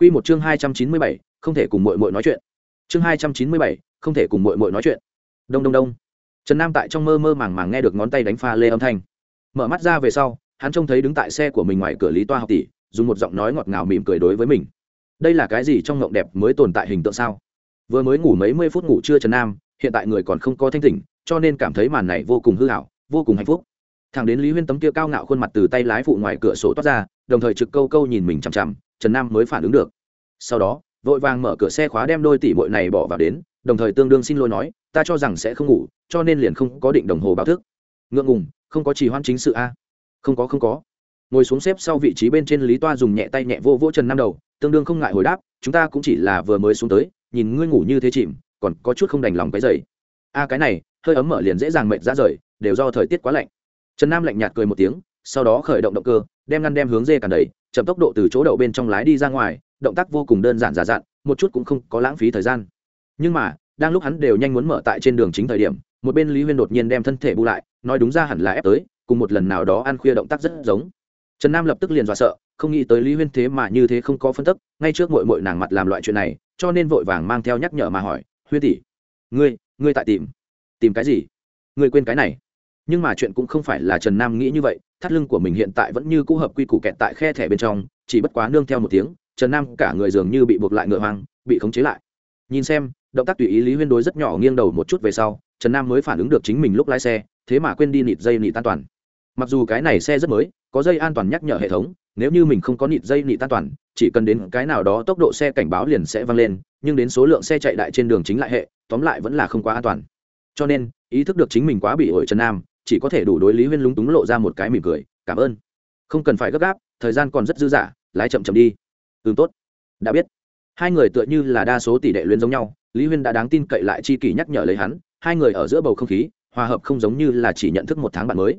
Quy một chương hai trăm chín mươi bảy không thể cùng muội muội nói chuyện. Chương hai trăm chín mươi bảy không thể cùng muội muội nói chuyện. Đông đông đông. Trần nam tại trong mơ mơ màng màng nghe được ngón tay đánh pha lê âm thanh. Mở mắt ra về sau hắn trông thấy đứng tại xe của mình ngoài cửa lý toa học tỷ dùng một giọng nói ngọt ngào mỉm cười đối với mình. Đây là cái gì trong ngộng đẹp mới tồn tại hình tượng sao? Vừa mới ngủ mấy mươi phút ngủ trưa trần nam hiện tại người còn không có thanh tỉnh cho nên cảm thấy màn này vô cùng hư ảo, vô cùng hạnh phúc. Thằng đến lý huyên tấm kia cao ngạo khuôn mặt từ tay lái phụ ngoài cửa sổ toát ra đồng thời trực câu câu nhìn mình chằm chằm trần nam mới phản ứng được. Sau đó, vội vàng mở cửa xe khóa đem đôi tỷ bội này bỏ vào đến, đồng thời tương đương xin lỗi nói, ta cho rằng sẽ không ngủ, cho nên liền không có định đồng hồ báo thức. Ngượng ngùng, không có trì hoãn chính sự a? Không có không có. Ngồi xuống xếp sau vị trí bên trên lý toa dùng nhẹ tay nhẹ vô vỗ trần nam đầu, tương đương không ngại hồi đáp, chúng ta cũng chỉ là vừa mới xuống tới, nhìn ngươi ngủ như thế chìm, còn có chút không đành lòng cái dày a, cái này, hơi ấm mở liền dễ dàng mệt ra rời, đều do thời tiết quá lạnh. Trần nam lạnh nhạt cười một tiếng, sau đó khởi động động cơ đem ngăn đem hướng dê cản đầy, chậm tốc độ từ chỗ đậu bên trong lái đi ra ngoài, động tác vô cùng đơn giản giả dặn, một chút cũng không có lãng phí thời gian. Nhưng mà, đang lúc hắn đều nhanh muốn mở tại trên đường chính thời điểm, một bên lý huyên đột nhiên đem thân thể bu lại, nói đúng ra hẳn là ép tới, cùng một lần nào đó ăn khuya động tác rất giống. Trần nam lập tức liền dọa sợ, không nghĩ tới lý huyên thế mà như thế không có phân tức, ngay trước mội mội nàng mặt làm loại chuyện này, cho nên vội vàng mang theo nhắc nhở mà hỏi, huyên tỷ, ngươi ngươi tại tìm tìm cái gì? Ngươi quên cái này? Nhưng mà chuyện cũng không phải là trần nam nghĩ như vậy, thắt lưng của mình hiện tại vẫn như cũ hợp quy củ kẹt tại khe thẻ bên trong, chỉ bất quá nương theo một tiếng, trần nam cả người dường như bị buộc lại ngựa hoang, bị khống chế lại. Nhìn xem, động tác tùy ý lý huyên đối rất nhỏ nghiêng đầu một chút về sau, trần nam mới phản ứng được chính mình lúc lái xe, thế mà quên đi nịt dây nịt an toàn. Mặc dù cái này xe rất mới, có dây an toàn nhắc nhở hệ thống, nếu như mình không có nịt dây nịt an toàn, chỉ cần đến cái nào đó tốc độ xe cảnh báo liền sẽ vang lên, nhưng đến số lượng xe chạy đại trên đường chính lại hệ, tóm lại vẫn là không quá an toàn. Cho nên, ý thức được chính mình quá bị ổi trần nam chỉ có thể đủ đối lý huyên lúng túng lộ ra một cái mỉm cười, cảm ơn. Không cần phải gấp gáp, thời gian còn rất dư dả, lái chậm chậm đi. Ừ tốt. Đã biết. Hai người tựa như là đa số tỷ đệ luyến giống nhau, lý huyên đã đáng tin cậy lại chi kỷ nhắc nhở lấy hắn, hai người ở giữa bầu không khí, hòa hợp không giống như là chỉ nhận thức một tháng bạn mới.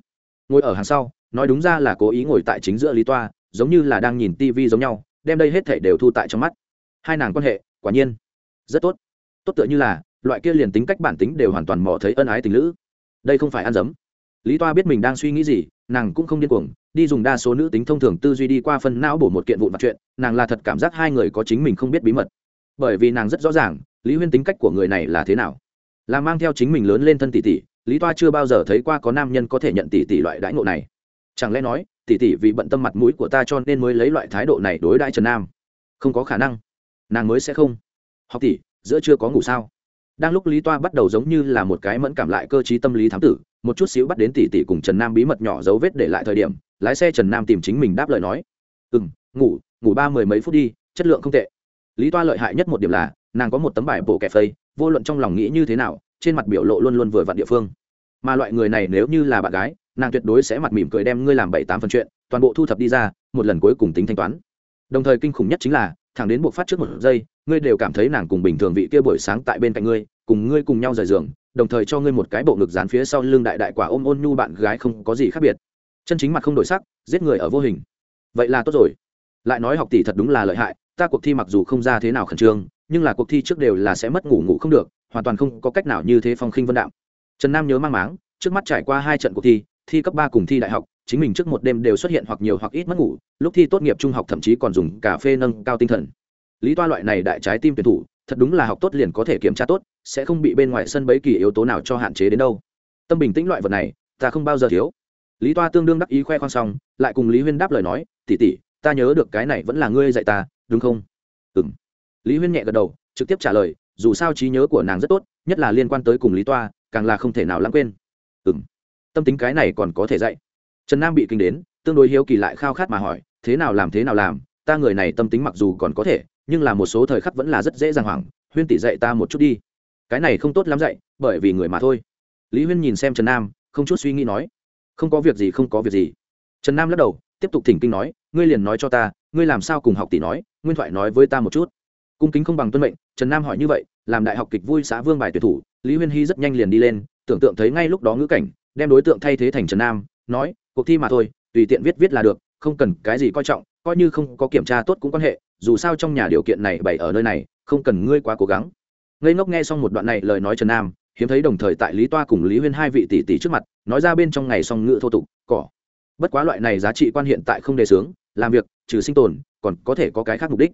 Ngồi ở hàng sau, nói đúng ra là cố ý ngồi tại chính giữa lý toa, giống như là đang nhìn tivi giống nhau, đem đây hết thể đều thu tại trong mắt. Hai nàng quan hệ, quả nhiên, rất tốt. Tốt tựa như là, loại kia liền tính cách bản tính đều hoàn toàn mò thấy ân ái tình lữ. Đây không phải ăn dấm lý toa biết mình đang suy nghĩ gì, nàng cũng không điên cuồng, đi dùng đa số nữ tính thông thường tư duy đi qua phân não bổ một kiện vụn vặt chuyện, nàng là thật cảm giác hai người có chính mình không biết bí mật. Bởi vì nàng rất rõ ràng, lý huyên tính cách của người này là thế nào. Là mang theo chính mình lớn lên thân tỷ tỷ, lý toa chưa bao giờ thấy qua có nam nhân có thể nhận tỷ tỷ loại đãi ngộ này. Chẳng lẽ nói, tỷ tỷ vì bận tâm mặt mũi của ta cho nên mới lấy loại thái độ này đối đãi trần nam? Không có khả năng. Nàng mới sẽ không. Học tỷ, giữa chưa có ngủ sao? Đang lúc lý toa bắt đầu giống như là một cái mẫn cảm lại cơ t tâm lý thám tử, một chút xíu bắt đến tỷ tỷ cùng trần nam bí mật nhỏ dấu vết để lại thời điểm, lái xe trần nam tìm chính mình đáp lời nói. Ừ m ngủ ngủ ba mười mấy phút đi, chất lượng không tệ. Lý toa lợi hại nhất một điểm là, nàng có một tấm bài bộ kẹp phây, vô luận trong lòng nghĩ như thế nào, trên mặt biểu lộ luôn luôn vừa vặn địa phương. Mà loại người này nếu như là bạn gái, nàng tuyệt đối sẽ mặt mỉm cười đem ngươi làm bảy tám phần chuyện, toàn bộ thu thập đi ra, một lần cuối cùng tính thanh toán. Đồng thời kinh khủng nhất chính là, thẳng đến buộc phát trước một giây ngươi đều cảm thấy nàng cùng bình thường vị kia buổi sáng tại bên cạnh ngươi, cùng ngươi cùng nhau rời giường, đồng thời cho ngươi một cái bộ ngực dán phía sau lưng đại đại quả ôm ôn nhu bạn gái không có gì khác biệt. Chân chính mặt không đổi sắc, giết người ở vô hình. Vậy là tốt rồi. Lại nói học tỷ thật đúng là lợi hại, ta cuộc thi mặc dù không ra thế nào khẩn trương, nhưng là cuộc thi trước đều là sẽ mất ngủ ngủ không được, hoàn toàn không có cách nào như thế phong khinh vân đạm. Trần nam nhớ mang máng, trước mắt trải qua hai trận cuộc thi thi cấp ba cùng thi đại học, chính mình trước một đêm đều xuất hiện hoặc nhiều hoặc ít mất ngủ, lúc thi tốt nghiệp trung học thậm chí còn dùng cà phê nâng cao tinh thần lý toa loại này đại trái tim tuyển thủ, thật đúng là học tốt liền có thể kiểm tra tốt, sẽ không bị bên ngoài sân bấy kỳ yếu tố nào cho hạn chế đến đâu. Tâm bình tĩnh loại vật này, ta không bao giờ thiếu. Lý toa tương đương đắc ý khoe khoang xong, lại cùng lý huyên đáp lời nói tỉ tỉ ta nhớ được cái này vẫn là ngươi dạy ta, đúng không? Ừ m lý huyên nhẹ gật đầu, trực tiếp trả lời, dù sao trí nhớ của nàng rất tốt, nhất là liên quan tới cùng lý toa, càng là không thể nào lãng quên. Ừ m tâm tính cái này còn có thể dạy. Trần nam bị kinh đến, tương đối hiếu kỳ lại khao khát mà hỏi, thế nào làm, thế nào làm? Ta người này tâm tính mặc dù còn có thể nhưng là một số thời khắc vẫn là rất dễ dàng hoảng, huyên tỷ dạy ta một chút đi. Cái này không tốt lắm dạy, bởi vì người mà thôi. Lý huyên nhìn xem trần nam, không chút suy nghĩ nói, không có việc gì, không có việc gì. Trần nam lắc đầu, tiếp tục thỉnh kinh nói, ngươi liền nói cho ta, ngươi làm sao cùng học tỷ nói, nguyên thoại nói với ta một chút. Cung kính không bằng tuân mệnh, trần nam hỏi như vậy, làm đại học kịch vui xã vương bài tuyển thủ, lý huyên hy rất nhanh liền đi lên, tưởng tượng thấy ngay lúc đó ngữ cảnh, đem đối tượng thay thế thành trần nam, nói, cuộc thi mà thôi, tùy tiện viết viết là được, không cần cái gì coi trọng, coi như không có kiểm tra tốt cũng quan hệ dù sao trong nhà điều kiện này bày ở nơi này không cần ngươi quá cố gắng. Ngây ngốc nghe xong một đoạn này lời nói trần nam hiếm thấy đồng thời tại lý toa cùng lý huyên hai vị tỷ tỷ trước mặt nói ra bên trong ngày song ngữ thô tục cỏ. Bất quá loại này giá trị quan hiện tại không đề xướng làm việc trừ sinh tồn còn có thể có cái khác mục đích.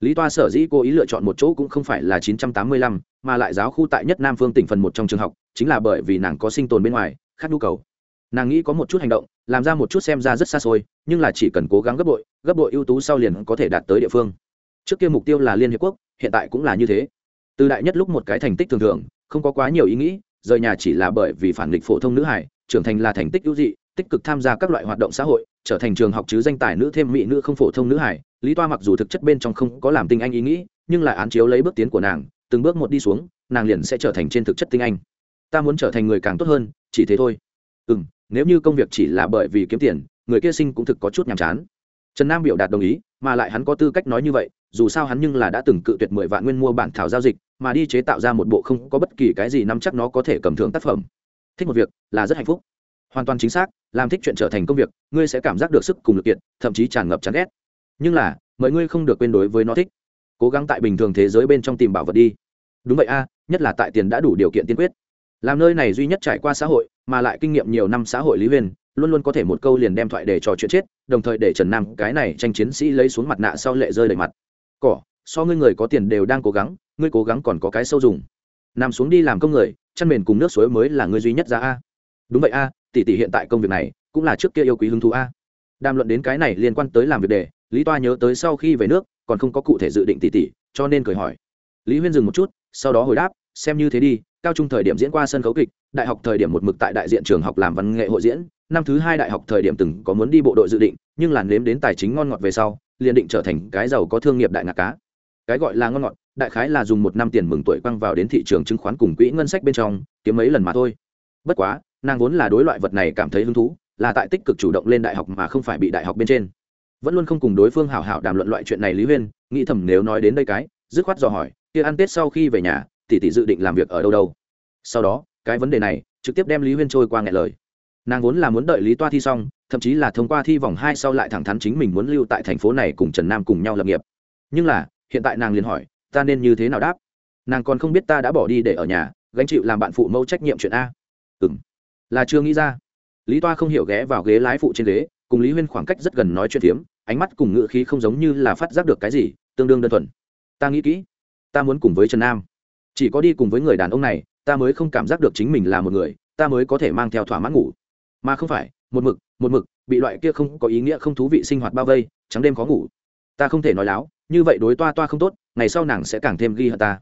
Lý toa sở dĩ cố ý lựa chọn một chỗ cũng không phải là 985, mà lại giáo khu tại nhất nam phương tỉnh phần một trong trường học chính là bởi vì nàng có sinh tồn bên ngoài khác nhu cầu nàng nghĩ có một chút hành động, làm ra một chút xem ra rất xa xôi, nhưng là chỉ cần cố gắng gấp bội gấp bội ưu tú sau liền có thể đạt tới địa phương. Trước kia mục tiêu là liên hiệp quốc, hiện tại cũng là như thế. Từ đại nhất lúc một cái thành tích thường thường, không có quá nhiều ý nghĩ, rời nhà chỉ là bởi vì phản nghịch phổ thông nữ hải, trưởng thành là thành tích ưu dị, tích cực tham gia các loại hoạt động xã hội, trở thành trường học chứ danh tài nữ thêm mỹ nữ không phổ thông nữ hải. Lý toa mặc dù thực chất bên trong không có làm tinh anh ý nghĩ, nhưng lại án chiếu lấy bước tiến của nàng, từng bước một đi xuống, nàng liền sẽ trở thành trên thực chất tinh anh. Ta muốn trở thành người càng tốt hơn, chỉ thế thôi. Ừ m nếu như công việc chỉ là bởi vì kiếm tiền, người kia sinh cũng thực có chút nhàm chán. Trần nam biểu đạt đồng ý, mà lại hắn có tư cách nói như vậy, dù sao hắn nhưng là đã từng cự tuyệt mười vạn nguyên mua bản thảo giao dịch, mà đi chế tạo ra một bộ không có bất kỳ cái gì nắm chắc nó có thể cầm thưởng tác phẩm. Thích một việc là rất hạnh phúc. Hoàn toàn chính xác, làm thích chuyện trở thành công việc, ngươi sẽ cảm giác được sức cùng lực kiện thậm chí tràn ngập chán ghét. Nhưng là, mọi ngươi không được quên đối với nó thích. Cố gắng tại bình thường thế giới bên trong tìm bảo vật đi. Đúng vậy a, nhất là tại tiền đã đủ điều kiện tiên quyết làm nơi này duy nhất trải qua xã hội, mà lại kinh nghiệm nhiều năm xã hội lý huyền, luôn luôn có thể một câu liền đem thoại để trò chuyện chết, đồng thời để trần nam cái này tranh chiến sĩ lấy xuống mặt nạ sau lệ rơi đầy mặt. Cỏ, so ngươi người có tiền đều đang cố gắng, ngươi cố gắng còn có cái sâu dùng. Nằm xuống đi làm công người, chăn mền cùng nước suối mới là ngươi duy nhất ra a. Đúng vậy a, tỷ tỷ hiện tại công việc này, cũng là trước kia yêu quý hứng thú a. Đàm luận đến cái này liên quan tới làm việc đề, lý toa nhớ tới sau khi về nước, còn không có cụ thể dự định tỷ tỷ, cho nên cười hỏi. Lý huyên dừng một chút, sau đó hồi đáp xem như thế đi, cao trung thời điểm diễn qua sân khấu kịch, đại học thời điểm một mực tại đại diện trường học làm văn nghệ hội diễn, năm thứ hai đại học thời điểm từng có muốn đi bộ đội dự định, nhưng là nếm đến tài chính ngon ngọt về sau, liền định trở thành cái giàu có thương nghiệp đại ngạc cá. Cái gọi là ngon ngọt, đại khái là dùng một năm tiền mừng tuổi quăng vào đến thị trường chứng khoán cùng quỹ ngân sách bên trong, kiếm mấy lần mà thôi. Bất quá, nàng vốn là đối loại vật này cảm thấy hứng thú, là tại tích cực chủ động lên đại học mà không phải bị đại học bên trên. Vẫn luôn không cùng đối phương hảo hảo đàm luận loại chuyện này lý huyên, nghĩ thầm nếu nói đến đây cái, dứt khoát dò hỏi, kia ăn tết sau khi về nhà tỷ tỷ dự định làm việc ở đâu đâu. Sau đó, cái vấn đề này trực tiếp đem lý huyên trôi qua ngại lời. Nàng vốn là muốn đợi lý toa thi xong, thậm chí là thông qua thi vòng hai sau lại thẳng thắn chính mình muốn lưu tại thành phố này cùng trần nam cùng nhau lập nghiệp. Nhưng là, hiện tại nàng liền hỏi, ta nên như thế nào đáp? Nàng còn không biết ta đã bỏ đi để ở nhà, gánh chịu làm bạn phụ mẫu trách nhiệm chuyện a. Ừ m là chưa nghĩ ra. Lý toa không hiểu ghé vào ghế lái phụ trên ghế, cùng lý huyên khoảng cách rất gần nói chuyện phiếm, ánh mắt cùng ngự khí không giống như là phát giác được cái gì, tương đương đơn thuần. Ta nghĩ kỹ. Ta muốn cùng với trần nam chỉ có đi cùng với người đàn ông này, ta mới không cảm giác được chính mình là một người, ta mới có thể mang theo thỏa mãn ngủ. Mà không phải, một mực một mực, bị loại kia không có ý nghĩa không thú vị sinh hoạt bao vây, trắng đêm khó ngủ. Ta không thể nói láo, như vậy đối toa toa không tốt, ngày sau nàng sẽ càng thêm ghi hận ta.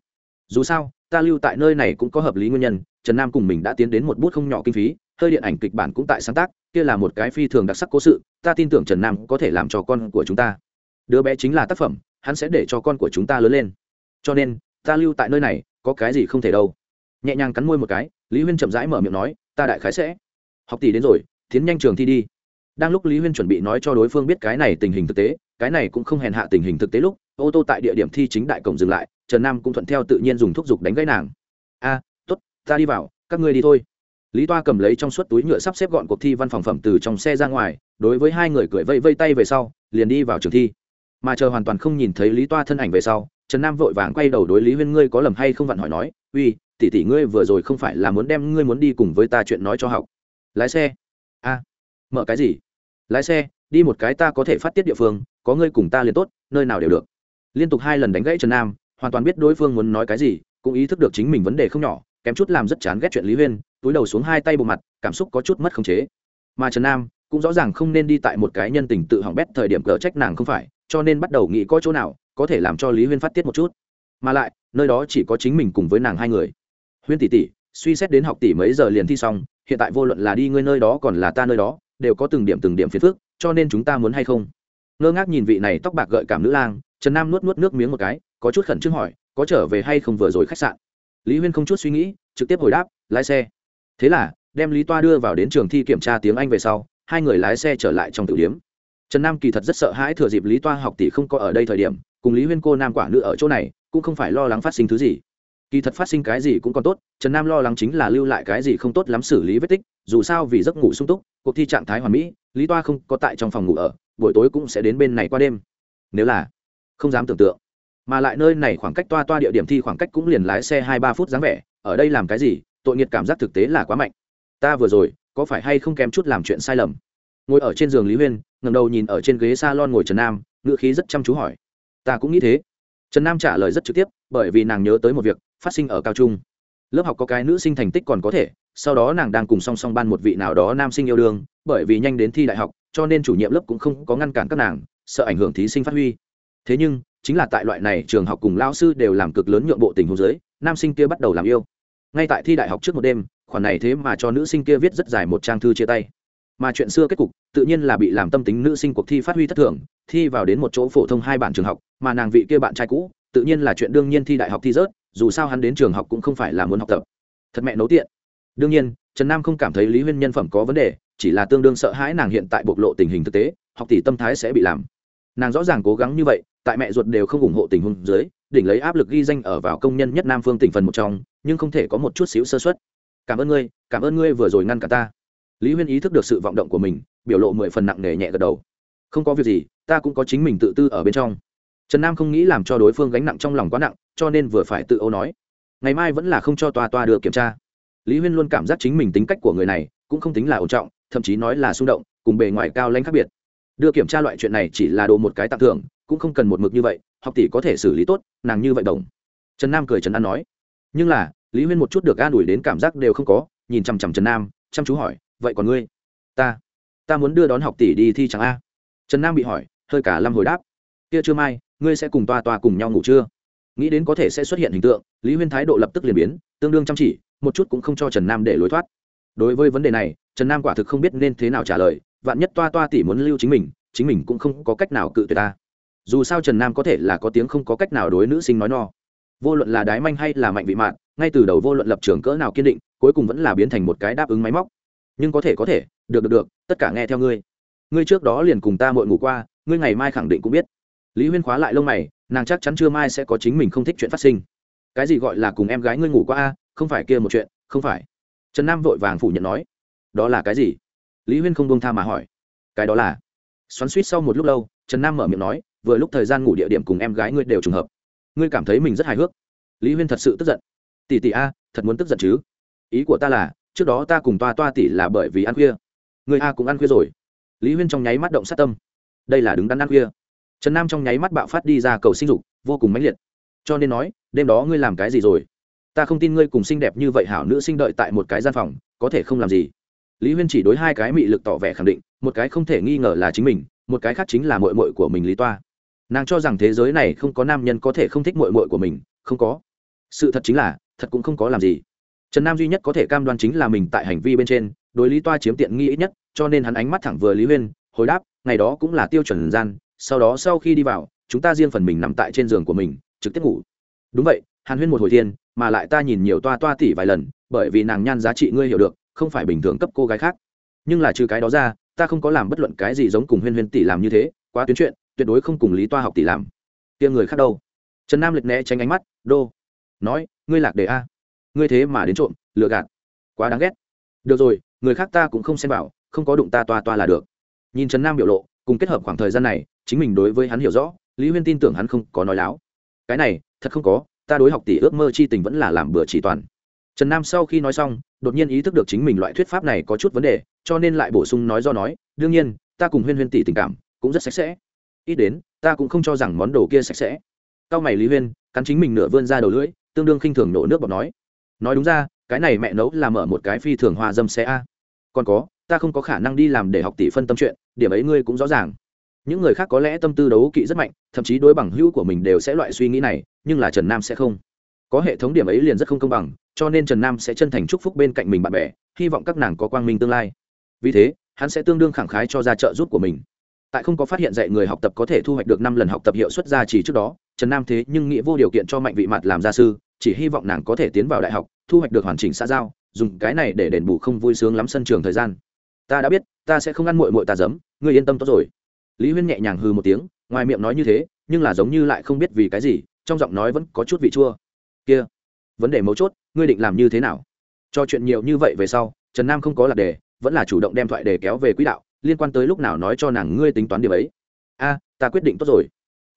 Dù sao, ta lưu tại nơi này cũng có hợp lý nguyên nhân, trần nam cùng mình đã tiến đến một bút không nhỏ kinh phí, hơi điện ảnh kịch bản cũng tại sáng tác, kia là một cái phi thường đặc sắc cố sự, ta tin tưởng trần nam có thể làm cho con của chúng ta. Đứa bé chính là tác phẩm, hắn sẽ để cho con của chúng ta lớn lên. Cho nên, ta lưu tại nơi này có cái gì không thể đâu. Nhẹ nhàng cắn môi một cái, lý huyên chậm rãi mở miệng nói, ta đại khái sẽ học tỷ đến rồi, tiến nhanh trường thi đi. Đang lúc lý huyên chuẩn bị nói cho đối phương biết cái này tình hình thực tế, cái này cũng không hèn hạ tình hình thực tế lúc, ô tô tại địa điểm thi chính đại cổng dừng lại, trần nam cũng thuận theo tự nhiên dùng thúc giục đánh gãy nàng. A t ố t ta đi vào, các ngươi đi thôi. Lý toa cầm lấy trong suốt túi nhựa sắp xếp gọn cuộc thi văn phòng phẩm từ trong xe ra ngoài, đối với hai người cười vây vây tay về sau, liền đi vào trường thi. Mà chờ hoàn toàn không nhìn thấy lý toa thân ảnh về sau trần nam vội vàng quay đầu đối lý huyên, ngươi có lầm hay không vặn hỏi nói, uy, tỷ tỷ ngươi vừa rồi không phải là muốn đem ngươi muốn đi cùng với ta chuyện nói cho học. Lái xe. A, mở cái gì? Lái xe, đi một cái ta có thể phát tiết địa phương, có ngươi cùng ta liền tốt, nơi nào đều được. Liên tục hai lần đánh gãy trần nam, hoàn toàn biết đối phương muốn nói cái gì, cũng ý thức được chính mình vấn đề không nhỏ, kém chút làm rất chán ghét chuyện lý huyên, túi đầu xuống hai tay bộ mặt, cảm xúc có chút mất khống chế. Mà trần nam cũng rõ ràng không nên đi tại một cái nhân tình tự hỏng bét thời điểm cờ trách nàng không phải, cho nên bắt đầu nghĩ có chỗ nào có thể làm cho lý huyên phát tiết một chút mà lại nơi đó chỉ có chính mình cùng với nàng hai người huyên tỷ tỷ, suy xét đến học tỷ mấy giờ liền thi xong, hiện tại vô luận là đi ngươi nơi đó còn là ta nơi đó, đều có từng điểm từng điểm phiền phức, cho nên chúng ta muốn hay không? Ngơ ngác nhìn vị này tóc bạc gợi cảm nữ lang, trần nam nuốt nuốt nước miếng một cái, có chút khẩn trương hỏi, có trở về hay không vừa rồi khách sạn? Lý huyên không chút suy nghĩ, trực tiếp hồi đáp, lái xe. Thế là, đem lý toa đưa vào đến trường thi kiểm tra tiếng anh về sau, hai người lái xe trở lại trong tử điếm trần nam kỳ thật rất sợ hãi thừa dịp lý toa học tỷ không có ở đây thời điểm cùng lý huyên cô nam quả nữ ở chỗ này cũng không phải lo lắng phát sinh thứ gì. Kỳ thật phát sinh cái gì cũng còn tốt, trần nam lo lắng chính là lưu lại cái gì không tốt lắm xử lý vết tích, dù sao vì giấc ngủ sung túc, cuộc thi trạng thái hoàn mỹ, lý toa không có tại trong phòng ngủ ở, buổi tối cũng sẽ đến bên này qua đêm. Nếu là không dám tưởng tượng, mà lại nơi này khoảng cách toa toa địa điểm thi khoảng cách cũng liền lái xe hai ba phút dáng vẻ, ở đây làm cái gì, tội nghiệt cảm giác thực tế là quá mạnh. Ta vừa rồi, có phải hay không kém chút làm chuyện sai lầm? Ngồi ở trên giường lý huyên ngầm đầu nhìn ở trên ghế s a lon ngồi trần nam, ngữ khí rất chăm chú hỏi ta cũng nghĩ thế. Trần nam trả lời rất trực tiếp, bởi vì nàng nhớ tới một việc, phát sinh ở cao trung. Lớp học có cái nữ sinh thành tích còn có thể, sau đó nàng đang cùng song song ban một vị nào đó nam sinh yêu đương, bởi vì nhanh đến thi đại học, cho nên chủ nhiệm lớp cũng không có ngăn cản các nàng, sợ ảnh hưởng thí sinh phát huy. Thế nhưng, chính là tại loại này trường học cùng lao sư đều làm cực lớn nhượng bộ tình huống giới nam sinh kia bắt đầu làm yêu. Ngay tại thi đại học trước một đêm, khoản này thế mà cho nữ sinh kia viết rất dài một trang thư chia tay. Mà chuyện xưa kết cục, tự nhiên là bị làm tâm tính nữ sinh cuộc thi phát huy thất thường, thi vào đến một chỗ phổ thông hai bản trường học mà nàng vị kia bạn trai cũ, tự nhiên là chuyện đương nhiên thi đại học thi rớt, dù sao hắn đến trường học cũng không phải là muốn học tập. Thật mẹ nấu tiện. Đương nhiên, trần nam không cảm thấy lý huyên nhân phẩm có vấn đề, chỉ là tương đương sợ hãi nàng hiện tại bộc lộ tình hình thực tế, học tỷ tâm thái sẽ bị làm. Nàng rõ ràng cố gắng như vậy, tại mẹ ruột đều không ủng hộ tình huống dưới, đỉnh lấy áp lực ghi danh ở vào công nhân nhất nam phương tỉnh phần một trong, nhưng không thể có một chút xíu sơ xuất cảm ơn ngươi, cảm ơn ngươi vừa rồi ngăn cả ta. Lý huyên ý thức được sự vọng động của mình, biểu lộ mười phần nặng nề nhẹ gật đầu. Không có việc gì, ta cũng có chính mình tự tư ở bên trong trần nam không nghĩ làm cho đối phương gánh nặng trong lòng quá nặng, cho nên vừa phải tự âu nói. Ngày mai vẫn là không cho toa toa được kiểm tra. Lý huyên luôn cảm giác chính mình tính cách của người này cũng không tính là ổn trọng, thậm chí nói là xung động, cùng bề ngoài cao lãnh khác biệt. Đưa kiểm tra loại chuyện này chỉ là đồ một cái tặng thưởng, cũng không cần một mực như vậy, học tỷ có thể xử lý tốt, nàng như vậy đồng. Trần nam cười trần an nói. Nhưng là, lý huyên một chút được an ủi đến cảm giác đều không có, nhìn chằm chằm trần nam, chăm chú hỏi, vậy còn ngươi? Ta ta muốn đưa đón học tỷ đi thi chẳng a? Trần nam bị hỏi, hơi cả lâm hồi đáp. Kia chưa mai ngươi sẽ cùng toa toa cùng nhau ngủ chưa? Nghĩ đến có thể sẽ xuất hiện hình tượng, lý huyên thái độ lập tức liền biến, tương đương chăm chỉ, một chút cũng không cho trần nam để lối thoát. Đối với vấn đề này, trần nam quả thực không biết nên thế nào trả lời, vạn nhất toa toa tỷ muốn lưu chính mình chính mình cũng không có cách nào cự tuyệt ta. Dù sao trần nam có thể là có tiếng không có cách nào đối nữ sinh nói no. Vô luận là đái manh hay là mạnh vị mạn, ngay từ đầu vô luận lập trường cỡ nào kiên định, cuối cùng vẫn là biến thành một cái đáp ứng máy móc. Nhưng có thể có thể, được được được, tất cả nghe theo ngươi. Ngươi trước đó liền cùng ta mội ngủ qua, ngươi ngày mai khẳng định cũng biết lý huyên khóa lại lông mày, nàng chắc chắn chưa mai sẽ có chính mình không thích chuyện phát sinh. Cái gì gọi là cùng em gái ngươi ngủ qua a? Không phải kia một chuyện, không phải. Trần nam vội vàng phủ nhận nói. Đó là cái gì? Lý huyên không bông tha mà hỏi. Cái đó là? Xoắn suýt sau một lúc lâu, trần nam mở miệng nói, vừa lúc thời gian ngủ địa điểm cùng em gái ngươi đều trùng hợp. Ngươi cảm thấy mình rất hài hước. Lý huyên thật sự tức giận. Tỷ tỷ a, thật muốn tức giận chứ? Ý của ta là, trước đó ta cùng toa toa tỷ là bởi vì ăn khuya. Người a cũng ăn khuya rồi. Lý huyên trong nháy mắt động sát tâm. Đây là đứng đắn ăn khuya trần nam trong nháy mắt bạo phát đi ra cầu sinh dục, vô cùng mãnh liệt. Cho nên nói, đêm đó ngươi làm cái gì rồi? Ta không tin ngươi cùng xinh đẹp như vậy hảo nữ sinh đợi tại một cái gian phòng, có thể không làm gì. Lý huyên chỉ đối hai cái mị lực tỏ vẻ khẳng định, một cái không thể nghi ngờ là chính mình, một cái khác chính là mội mội của mình lý toa. Nàng cho rằng thế giới này không có nam nhân có thể không thích mội mội của mình, không có. Sự thật chính là, thật cũng không có làm gì. Trần nam duy nhất có thể cam đoan chính là mình tại hành vi bên trên, đối lý toa chiếm tiện nghi ít nhất, cho nên hắn ánh mắt thẳng vừa lý huyên, hồi đáp, ngày đó cũng là tiêu chuẩn gian sau đó sau khi đi vào, chúng ta riêng phần mình nằm tại trên giường của mình, trực tiếp ngủ. Đúng vậy, hàn huyên một hồi thiên, mà lại ta nhìn nhiều toa toa tỉ vài lần, bởi vì nàng nhan giá trị ngươi hiểu được, không phải bình thường cấp cô gái khác. Nhưng là trừ cái đó ra, ta không có làm bất luận cái gì giống cùng huyên huyên tỷ làm như thế, quá tuyến chuyện, tuyệt đối không cùng lý toa học tỷ làm. Tia người khác đâu? Trần nam lịch né tránh ánh mắt, đô, nói, ngươi lạc đề a. Ngươi thế mà đến trộm, lừa gạt. Quá đáng ghét. Được rồi, người khác ta cũng không xem vào, không có đụng ta toa toa là được. Nhìn trần nam biểu lộ, cùng kết hợp khoảng thời gian này chính mình đối với hắn hiểu rõ, lý huyên tin tưởng hắn không có nói láo. Cái này, thật không có, ta đối học tỷ ước mơ chi tình vẫn là làm bừa chỉ toàn. Trần nam sau khi nói xong, đột nhiên ý thức được chính mình loại thuyết pháp này có chút vấn đề, cho nên lại bổ sung nói do nói, đương nhiên, ta cùng huyên huyên tỷ tình cảm cũng rất sạch sẽ. Ít đến, ta cũng không cho rằng món đồ kia sạch sẽ. Cao mày lý huyên, cắn chính mình nửa vươn ra đầu lưỡi, tương đương khinh thường nổ nước bọc nói nói đúng ra, cái này mẹ nấu là mở một cái phi thường hoa dâm xe a. Còn có, ta không có khả năng đi làm để học tỷ phân tâm chuyện, điểm ấy ngươi cũng rõ ràng những người khác có lẽ tâm tư đấu kỵ rất mạnh, thậm chí đối bằng hữu của mình đều sẽ loại suy nghĩ này, nhưng là trần nam sẽ không. Có hệ thống điểm ấy liền rất không công bằng, cho nên trần nam sẽ chân thành chúc phúc bên cạnh mình bạn bè, hy vọng các nàng có quang minh tương lai. Vì thế, hắn sẽ tương đương khẳng khái cho ra trợ giúp của mình. Tại không có phát hiện dạy người học tập có thể thu hoạch được năm lần học tập hiệu suất gia trì trước đó, trần nam thế nhưng nghĩa vô điều kiện cho mạnh vị mặt làm gia sư, chỉ hy vọng nàng có thể tiến vào đại học, thu hoạch được hoàn chỉnh xã giao, dùng cái này để đền bù không vui sướng lắm sân trường thời gian. Ta đã biết, ta sẽ không ăn mội mội ta giấm, ngươi yên tâm tốt rồi lý huyên nhẹ nhàng hư một tiếng, ngoài miệng nói như thế, nhưng là giống như lại không biết vì cái gì, trong giọng nói vẫn có chút vị chua. Kia, vấn đề mấu chốt, ngươi định làm như thế nào? Cho chuyện nhiều như vậy về sau, trần nam không có lạc đề, vẫn là chủ động đem thoại đề kéo về quỹ đạo, liên quan tới lúc nào nói cho nàng ngươi tính toán điều ấy. A, ta quyết định tốt rồi.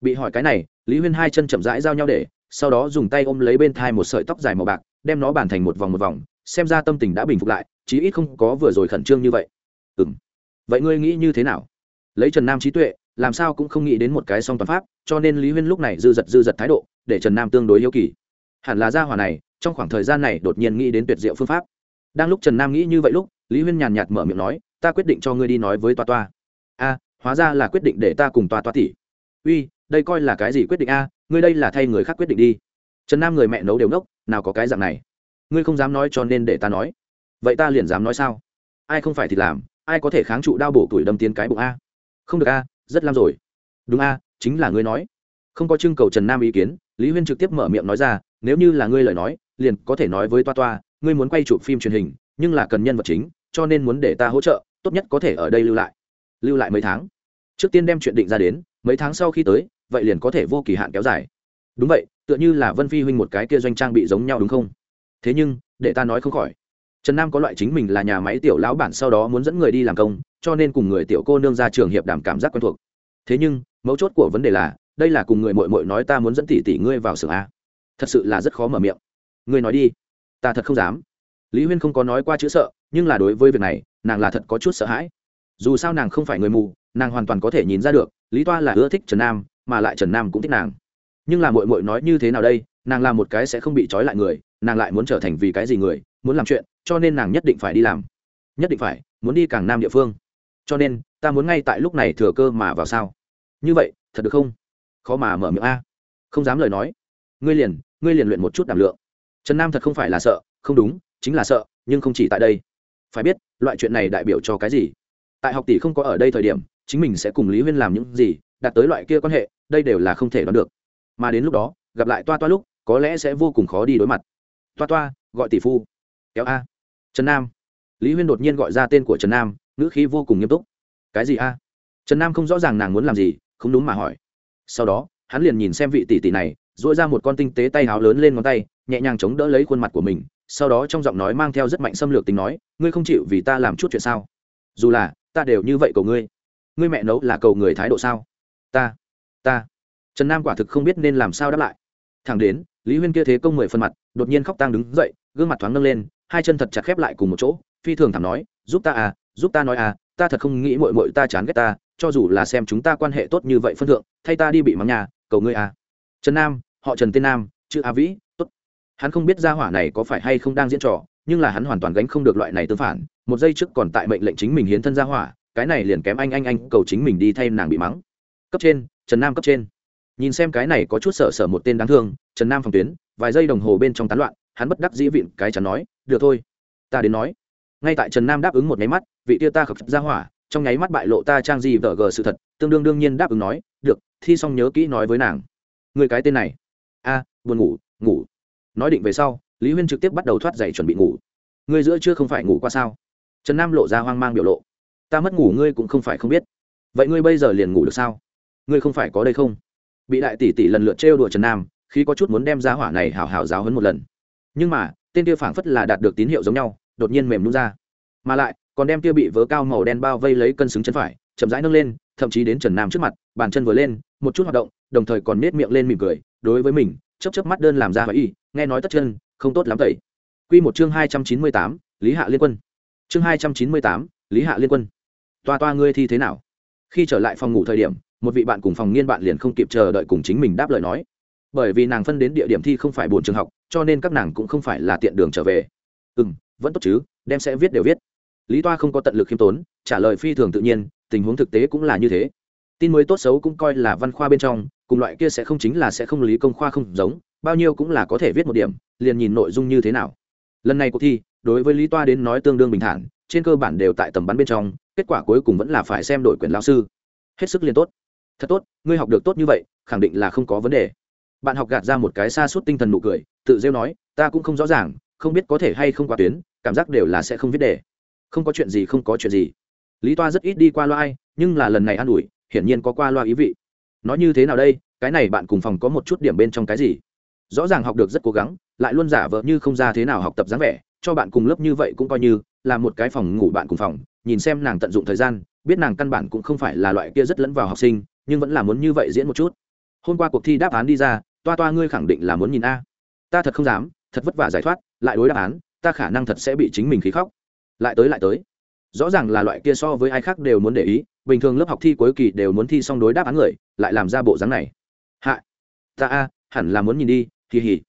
Bị hỏi cái này, lý huyên hai chân chậm rãi giao nhau để, sau đó dùng tay ôm lấy bên thai một sợi tóc dài màu bạc, đem nó bàn thành một vòng một vòng, xem ra tâm tình đã bình phục lại, chí ít không có vừa rồi khẩn trương như vậy. Ừ m vậy ngươi nghĩ như thế nào? Lấy trần nam trí tuệ, làm sao cũng không nghĩ đến một cái song toàn pháp, cho nên lý huyên lúc này dư giật dư giật thái độ, để trần nam tương đối hiếu kỳ. Hẳn là gia hỏa này, trong khoảng thời gian này đột nhiên nghĩ đến tuyệt diệu phương pháp. Đang lúc trần nam nghĩ như vậy lúc, lý huyên nhàn nhạt mở miệng nói, ta quyết định cho ngươi đi nói với toa toa. A, hóa ra là quyết định để ta cùng toa toa tỉ uy, đây coi là cái gì quyết định a? Ngươi đây là thay người khác quyết định đi. Trần nam người mẹ nấu đều ngốc, nào có cái dạng này. Ngươi không dám nói cho nên để ta nói. Vậy ta liền dám nói sao? Ai không phải thì làm, ai có thể kháng trụ đau bổ tuổi đâm tiến cái bụng a? Không được a, rất lam rồi. Đúng a, chính là ngươi nói. Không có trưng cầu trần nam ý kiến, lý huyên trực tiếp mở miệng nói ra, nếu như là ngươi lời nói, liền có thể nói với toa toa, ngươi muốn quay chụp phim truyền hình, nhưng là cần nhân vật chính, cho nên muốn để ta hỗ trợ, tốt nhất có thể ở đây lưu lại. Lưu lại mấy tháng? Trước tiên đem chuyện định ra đến, mấy tháng sau khi tới, vậy liền có thể vô kỳ hạn kéo dài. Đúng vậy, tựa như là vân phi huynh một cái kia doanh trang bị giống nhau đúng không? Thế nhưng, để ta nói không khỏi trần nam có loại chính mình là nhà máy tiểu lão bản sau đó muốn dẫn người đi làm công, cho nên cùng người tiểu cô nương ra trường hiệp đảm cảm giác quen thuộc. Thế nhưng, mấu chốt của vấn đề là, đây là cùng người mội mội nói ta muốn dẫn tỷ tỷ ngươi vào xưởng a. Thật sự là rất khó mở miệng. Ngươi nói đi. Ta thật không dám. Lý huyên không có nói qua chữ sợ, nhưng là đối với việc này, nàng là thật có chút sợ hãi. Dù sao nàng không phải người mù, nàng hoàn toàn có thể nhìn ra được, lý toa là ưa thích trần nam, mà lại trần nam cũng thích nàng. Nhưng là mội mội nói như thế nào đây, nàng là một cái sẽ không bị trói lại người, nàng lại muốn trở thành vì cái gì người muốn làm chuyện, cho nên nàng nhất định phải đi làm. Nhất định phải, muốn đi càng nam địa phương. Cho nên, ta muốn ngay tại lúc này thừa cơ mà vào sao? Như vậy, thật được không? Khó mà mở miệng a. Không dám lời nói. Ngươi liền ngươi liền luyện một chút đảm lượng. Trần nam thật không phải là sợ, không đúng, chính là sợ, nhưng không chỉ tại đây. Phải biết, loại chuyện này đại biểu cho cái gì? Tại học tỷ không có ở đây thời điểm, chính mình sẽ cùng lý huyên làm những gì, đạt tới loại kia quan hệ, đây đều là không thể đoán được. Mà đến lúc đó, gặp lại toa toa lúc, có lẽ sẽ vô cùng khó đi đối mặt. Toa toa, gọi tỷ phu kéo a. Trần nam. Lý huyên đột nhiên gọi ra tên của trần nam, ngữ khí vô cùng nghiêm túc. Cái gì a? Trần nam không rõ ràng nàng muốn làm gì, không đúng mà hỏi. Sau đó, hắn liền nhìn xem vị tỷ tỷ này dội ra một con tinh tế tay háo lớn lên ngón tay, nhẹ nhàng chống đỡ lấy khuôn mặt của mình, sau đó trong giọng nói mang theo rất mạnh xâm lược tính nói, ngươi không chịu vì ta làm chút chuyện sao? Dù là, ta đều như vậy cầu ngươi. Ngươi mẹ nấu là cầu người thái độ sao? Ta ta. Trần nam quả thực không biết nên làm sao đáp lại. Thẳng đến, lý huyên kia thế công mười phần mặt, đột nhiên khóc tang đứng dậy gương mặt thoáng nâng lên, hai chân thật chặt khép lại cùng một chỗ, phi thường thảm nói, giúp ta à giúp ta nói à ta thật không nghĩ mội mội ta chán ghét ta, cho dù là xem chúng ta quan hệ tốt như vậy phân thượng, thay ta đi bị mắng nhà, cầu ngươi à. Trần nam, họ trần tên nam, chữ a vĩ, tốt. Hắn không biết gia hỏa này có phải hay không đang diễn trò, nhưng là hắn hoàn toàn gánh không được loại này tương phản, một giây trước còn tại mệnh lệnh chính mình hiến thân gia hỏa, cái này liền kém anh anh anh, cầu chính mình đi thay nàng bị mắng. Cấp trên, trần nam cấp trên. Nhìn xem cái này có chút sợ sợ một tên đáng thương, trần nam phòng tuyến, vài giây đồng hồ bên trong tán loạn hắn bất đắc dĩ vịn cái chắn nói, được thôi, ta đến nói. Ngay tại trần nam đáp ứng một nháy mắt, vị tia ta khập ra hỏa, trong nháy mắt bại lộ ta trang gì vợ gờ sự thật, tương đương đương nhiên đáp ứng nói, được, thi xong nhớ kỹ nói với nàng. Người cái tên này? A, buồn ngủ ngủ. Nói định về sau, lý huyên trực tiếp bắt đầu thoát giày chuẩn bị ngủ. Ngươi giữa chưa không phải ngủ qua sao? Trần nam lộ ra hoang mang biểu lộ. Ta mất ngủ ngươi cũng không phải không biết. Vậy ngươi bây giờ liền ngủ được sao? Ngươi không phải có đây không? Bị đại tỷ tỷ lần lượt trêu đùa trần nam khi có chút muốn đem ra hỏa này hào hào giáo hấn một lần nhưng mà, tên kia phảng phất là đạt được tín hiệu giống nhau, đột nhiên mềm nhún ra. Mà lại, còn đem kia bị vớ cao màu đen bao vây lấy cân xứng chân phải, chậm rãi nâng lên, thậm chí đến trần nam trước mặt, bàn chân vừa lên, một chút hoạt động, đồng thời còn nết miệng lên mỉm cười, đối với mình chấp chấp mắt đơn làm ra hỏi y, nghe nói tất chân, không tốt lắm tẩy. Q một chương hai trăm chín mươi tám, lý hạ liên quân. Chương hai trăm chín mươi tám, lý hạ liên quân. Toa toa ngươi thi thế nào? Khi trở lại phòng ngủ thời điểm, một vị bạn cùng phòng nghiên bạn liền không kịp chờ đợi cùng chính mình đáp lời nói. Bởi vì nàng phân đến địa điểm thi không phải buồn trường học cho nên các nàng cũng không phải là tiện đường trở về. Ừ m vẫn tốt chứ, đem sẽ viết đều viết. Lý toa không có tận lực khiêm tốn, trả lời phi thường tự nhiên, tình huống thực tế cũng là như thế. Tin mới tốt xấu cũng coi là văn khoa bên trong, cùng loại kia sẽ không chính là sẽ không lý công khoa không giống, bao nhiêu cũng là có thể viết một điểm, liền nhìn nội dung như thế nào. Lần này cuộc thi, đối với lý toa đến nói tương đương bình thản, trên cơ bản đều tại tầm bắn bên trong, kết quả cuối cùng vẫn là phải xem đội quyền lao sư. Hết sức liên tốt. Thật tốt, ngươi học được tốt như vậy, khẳng định là không có vấn đề bạn học gạt ra một cái xa suốt tinh thần nụ cười, tự rêu nói, ta cũng không rõ ràng, không biết có thể hay không qua tuyến, cảm giác đều là sẽ không viết đề. Không có chuyện gì không có chuyện gì. Lý toa rất ít đi qua loa ai, nhưng là lần này an ủi, hiển nhiên có qua loa ý vị. Nói như thế nào đây, cái này bạn cùng phòng có một chút điểm bên trong cái gì? Rõ ràng học được rất cố gắng, lại luôn giả vờ như không ra thế nào học tập dáng vẻ, cho bạn cùng lớp như vậy cũng coi như là một cái phòng ngủ bạn cùng phòng, nhìn xem nàng tận dụng thời gian, biết nàng căn bản cũng không phải là loại kia rất lẫn vào học sinh, nhưng vẫn là muốn như vậy diễn một chút. Hôm qua cuộc thi đáp án đi ra toa toa ngươi khẳng định là muốn nhìn a. Ta thật không dám, thật vất vả giải thoát, lại đối đáp án, ta khả năng thật sẽ bị chính mình khí khóc. Lại tới lại tới. Rõ ràng là loại kia so với ai khác đều muốn để ý, bình thường lớp học thi cuối kỳ đều muốn thi xong đối đáp án người, lại làm ra bộ dáng này. Hạ. Ta a, hẳn là muốn nhìn đi, kỳ hỉ.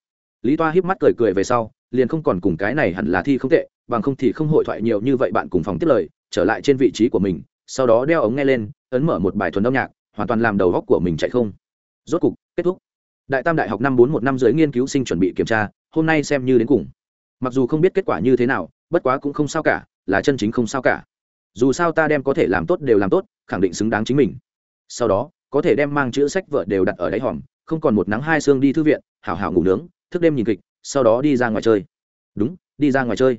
Lý toa híp mắt cười cười về sau, liền không còn cùng cái này hẳn là thi không tệ, bằng không thì không hội thoại nhiều như vậy bạn cùng phòng tiếp lời, trở lại trên vị trí của mình, sau đó đeo ống nghe lên, ấn mở một bài thuần âm nhạc, hoàn toàn làm đầu góc của mình chạy không. Rốt cục, kết thúc đại tam đại học năm bốn một năm dưới nghiên cứu sinh chuẩn bị kiểm tra, hôm nay xem như đến cùng. Mặc dù không biết kết quả như thế nào, bất quá cũng không sao cả, là chân chính không sao cả. Dù sao ta đem có thể làm tốt đều làm tốt, khẳng định xứng đáng chính mình. Sau đó, có thể đem mang chữ sách vợ đều đặt ở đáy hòm, không còn một nắng hai xương đi thư viện, hảo hảo ngủ nướng, thức đêm nhìn kịch, sau đó đi ra ngoài chơi. Đúng, đi ra ngoài chơi.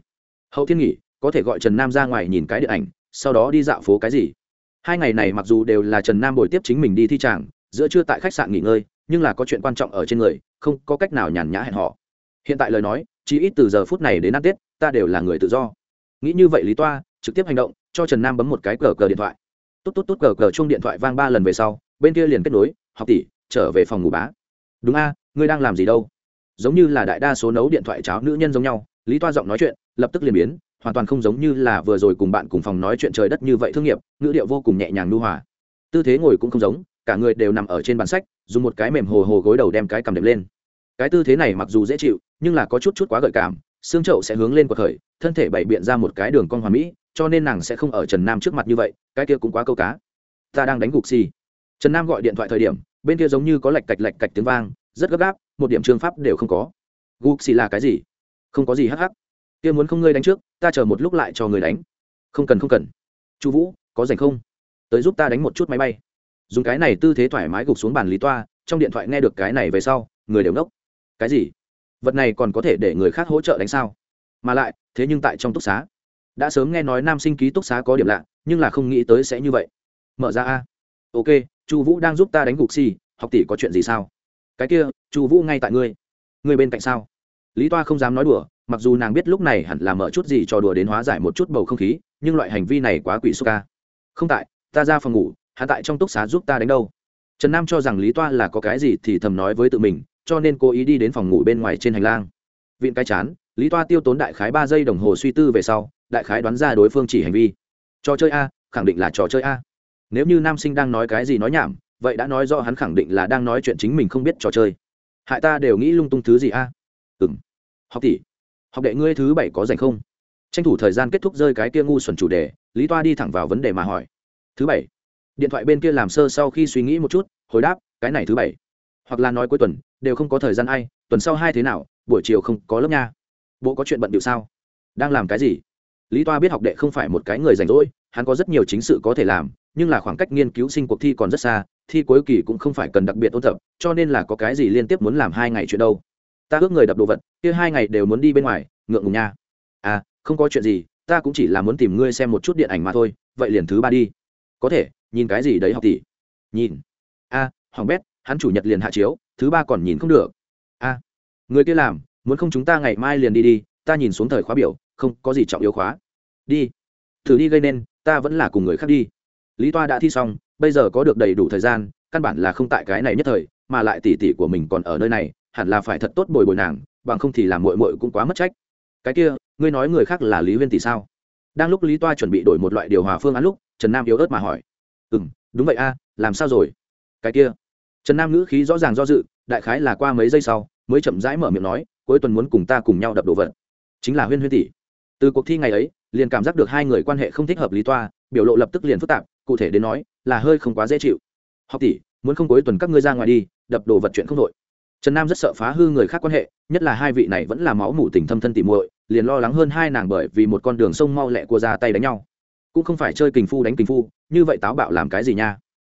Hậu thiên nghỉ, có thể gọi trần nam ra ngoài nhìn cái điện ảnh, sau đó đi dạo phố cái gì. Hai ngày này mặc dù đều là trần nam bồi tiếp chính mình đi thi tràng giữa trưa tại khách sạn nghỉ ngơi, nhưng là có chuyện quan trọng ở trên người, không có cách nào nhàn nhã hẹn họ hiện tại lời nói, chỉ ít từ giờ phút này đến ăn tết, ta đều là người tự do. Nghĩ như vậy lý toa, trực tiếp hành động, cho trần nam bấm một cái cờ cờ điện thoại. Tốt tốt tốt cờ cờ chung điện thoại vang ba lần về sau, bên kia liền kết nối, học tỷ, trở về phòng ngủ bá. Đúng a, ngươi đang làm gì đâu? Giống như là đại đa số nấu điện thoại cháo nữ nhân giống nhau, lý toa giọng nói chuyện, lập tức liền biến, hoàn toàn không giống như là vừa rồi cùng bạn cùng phòng nói chuyện trời đất như vậy thương nghiệp, ngữ điệu vô cùng nhẹ nhàng nu hòa. Tư thế ngồi cũng không giống cả người đều nằm ở trên bàn sách, dùng một cái mềm hồ hồ gối đầu đem cái cầm đệm lên. Cái tư thế này mặc dù dễ chịu, nhưng là có chút chút quá gợi cảm, xương trậu sẽ hướng lên cuộc khởi, thân thể bày biện ra một cái đường con hoàn mỹ, cho nên nàng sẽ không ở trần nam trước mặt như vậy, cái kia cũng quá câu cá. Ta đang đánh gục xì. Trần nam gọi điện thoại thời điểm, bên kia giống như có lạch cạch lạch cạch tiếng vang, rất gấp gáp, một điểm trường pháp đều không có. Gục xì là cái gì? Không có gì hắc hắc. Kia muốn không ngươi đánh trước, ta chờ một lúc lại cho người đánh. Không cần không cần. Chu vũ, có dành không? Tới giúp ta đánh một chút máy bay dùng cái này tư thế thoải mái gục xuống bàn lý toa, trong điện thoại nghe được cái này về sau, người đều nốc cái gì? Vật này còn có thể để người khác hỗ trợ đánh sao? Mà lại, thế nhưng tại trong túc xá. Đã sớm nghe nói nam sinh ký túc xá có điểm lạ, nhưng là không nghĩ tới sẽ như vậy. Mở ra a. Ok, chu vũ đang giúp ta đánh gục si học tỷ có chuyện gì sao? Cái kia, chu vũ ngay tại ngươi. Ngươi bên cạnh sao? Lý toa không dám nói đùa, mặc dù nàng biết lúc này hẳn là mở chút gì cho đùa đến hóa giải một chút bầu không khí, nhưng loại hành vi này quá quỷ xúc ca không tại, ta ra phòng ngủ hạ tại trong túc xá giúp ta đánh đâu? Trần nam cho rằng lý toa là có cái gì thì thầm nói với tự mình, cho nên cố ý đi đến phòng ngủ bên ngoài trên hành lang. Viện cái chán, lý toa tiêu tốn đại khái ba giây đồng hồ suy tư về sau, đại khái đoán ra đối phương chỉ hành vi. Trò chơi a, khẳng định là trò chơi a. Nếu như nam sinh đang nói cái gì nói nhảm, vậy đã nói rõ hắn khẳng định là đang nói chuyện chính mình không biết trò chơi. Hại ta đều nghĩ lung tung thứ gì a? À? ừng học tỷ, học đệ ngươi thứ bảy có dành không? Tranh thủ thời gian kết thúc rơi cái kia ngu xuẩn chủ đề, lý toa đi thẳng vào vấn đề mà hỏi. Thứ bảy điện thoại bên kia làm sơ sau khi suy nghĩ một chút, hồi đáp, cái này thứ bảy. Hoặc là nói cuối tuần, đều không có thời gian ai, tuần sau hai thế nào, buổi chiều không có lớp nha. Bộ có chuyện bận điệu sao? Đang làm cái gì? Lý toa biết học đệ không phải một cái người rảnh rỗi, hắn có rất nhiều chính sự có thể làm, nhưng là khoảng cách nghiên cứu sinh cuộc thi còn rất xa, thi cuối kỳ cũng không phải cần đặc biệt ôn tập, cho nên là có cái gì liên tiếp muốn làm hai ngày chuyện đâu. Ta ước người đập đồ vật, kia hai ngày đều muốn đi bên ngoài, ngượng ngùng nha. À không có chuyện gì, ta cũng chỉ là muốn tìm ngươi xem một chút điện ảnh mà thôi, vậy liền thứ ba đi. Có thể nhìn cái gì đấy học tỷ? Nhìn. A à, hoàng bét hắn chủ nhật liền hạ chiếu thứ ba còn nhìn không được. A người kia làm muốn không chúng ta ngày mai liền đi đi ta nhìn xuống thời khóa biểu không có gì trọng yếu khóa. Đi. Thử đi gây nên ta vẫn là cùng người khác đi. Lý toa đã thi xong bây giờ có được đầy đủ thời gian căn bản là không tại cái này nhất thời mà lại tỉ tỉ của mình còn ở nơi này hẳn là phải thật tốt bồi bồi nàng bằng không thì làm mội mội cũng quá mất trách. Cái kia ngươi nói người khác là lý huyên tỷ sao? Đang lúc lý toa chuẩn bị đổi một loại điều hòa phương án lúc trần nam yếu ớt mà hỏi ừ m đúng vậy a, làm sao rồi? Cái kia. Trần nam ngữ khí rõ ràng do dự, đại khái là qua mấy giây sau, mới chậm rãi mở miệng nói, cuối tuần muốn cùng ta cùng nhau đập đồ vật. Chính là huyên huyên tỷ. Từ cuộc thi ngày ấy, liền cảm giác được hai người quan hệ không thích hợp lý toa, biểu lộ lập tức liền phức tạp, cụ thể đến nói, là hơi không quá dễ chịu. Học tỷ, muốn không cuối tuần các ngươi ra ngoài đi, đập đồ vật chuyện không đội. Trần nam rất sợ phá hư người khác quan hệ, nhất là hai vị này vẫn là máu mủ tình thâm thân tỉ muội, liền lo lắng hơn hai nàng bởi vì một con đường sông mau lẹ của ra tay đánh nhau cũng không phải chơi kình phu đánh kình phu, như vậy táo bạo làm cái gì nha?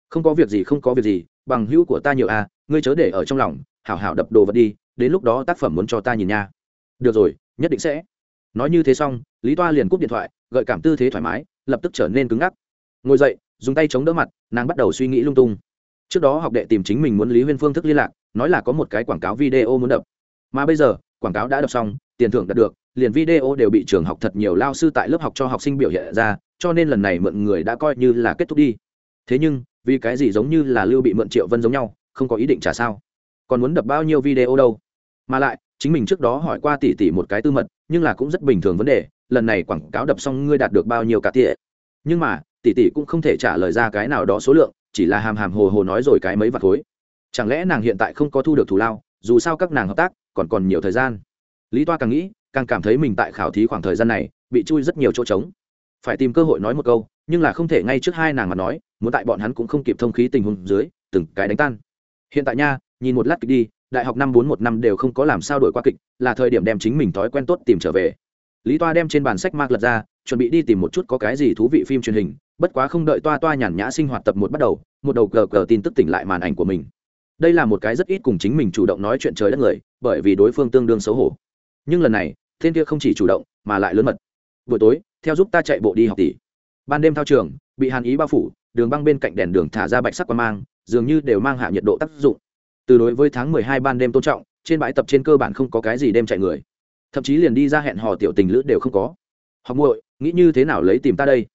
Không có việc gì, không có việc gì, bằng hữu của ta nhiều à ngươi chớ để ở trong lòng, hảo hảo đập đồ vật đi, đến lúc đó tác phẩm muốn cho ta nhìn nha. Được rồi, nhất định sẽ. Nói như thế xong, lý toa liền cúp điện thoại, gợi cảm tư thế thoải mái, lập tức trở nên cứng ngắc. Ngồi dậy, dùng tay chống đỡ mặt, nàng bắt đầu suy nghĩ lung tung. Trước đó học đệ tìm chính mình muốn lý huyên phương thức liên lạc, nói là có một cái quảng cáo video muốn đập. Mà bây giờ, quảng cáo đã đập xong, tiền thưởng đạt được liền video đều bị trường học thật nhiều lao sư tại lớp học cho học sinh biểu hiện ra, cho nên lần này mượn người đã coi như là kết thúc đi. Thế nhưng, vì cái gì giống như là lưu bị mượn triệu vân giống nhau, không có ý định trả sao? Còn muốn đập bao nhiêu video đâu? Mà lại, chính mình trước đó hỏi qua tỷ tỷ một cái tư mật, nhưng là cũng rất bình thường vấn đề, lần này quảng cáo đập xong ngươi đạt được bao nhiêu cả tỉa nhưng mà, tỷ tỷ cũng không thể trả lời ra cái nào đó số lượng, chỉ là hàm hàm hồ hồ nói rồi cái mấy vạt khối. Chẳng lẽ nàng hiện tại không có thu được thù lao, dù sao các nàng hợp tác, còn còn nhiều thời gian. Lý toa càng nghĩ càng cảm thấy mình tại khảo thí khoảng thời gian này bị chui rất nhiều chỗ trống. Phải tìm cơ hội nói một câu, nhưng là không thể ngay trước hai nàng mà nói, muốn tại bọn hắn cũng không kịp thông khí tình huống dưới, từng cái đánh tan. Hiện tại nha, nhìn một lát kịch đi, đại học năm bốn một năm đều không có làm sao đổi qua kịch, là thời điểm đem chính mình thói quen tốt tìm trở về. Lý toa đem trên bàn sách mark lật ra, chuẩn bị đi tìm một chút có cái gì thú vị phim truyền hình, bất quá không đợi toa toa nhàn nhã sinh hoạt tập một bắt đầu, một đầu cờ cờ tin tức tỉnh lại màn ảnh của mình. Đây là một cái rất ít cùng chính mình chủ động nói chuyện trời đất người, bởi vì đối phương tương đương xấu hổ. Nhưng lần này tên kia không chỉ chủ động, mà lại lớn mật. Buổi tối, theo giúp ta chạy bộ đi học tỷ. Ban đêm thao trường, bị hàn ý bao phủ, đường băng bên cạnh đèn đường thả ra bạch sắc qua mang, dường như đều mang hạ nhiệt độ tác dụng. Từ đối với tháng mười hai ban đêm tôn trọng, trên bãi tập trên cơ bản không có cái gì đêm chạy người. Thậm chí liền đi ra hẹn hò tiểu tình lữ đều không có. Học muội, nghĩ như thế nào lấy tìm ta đây?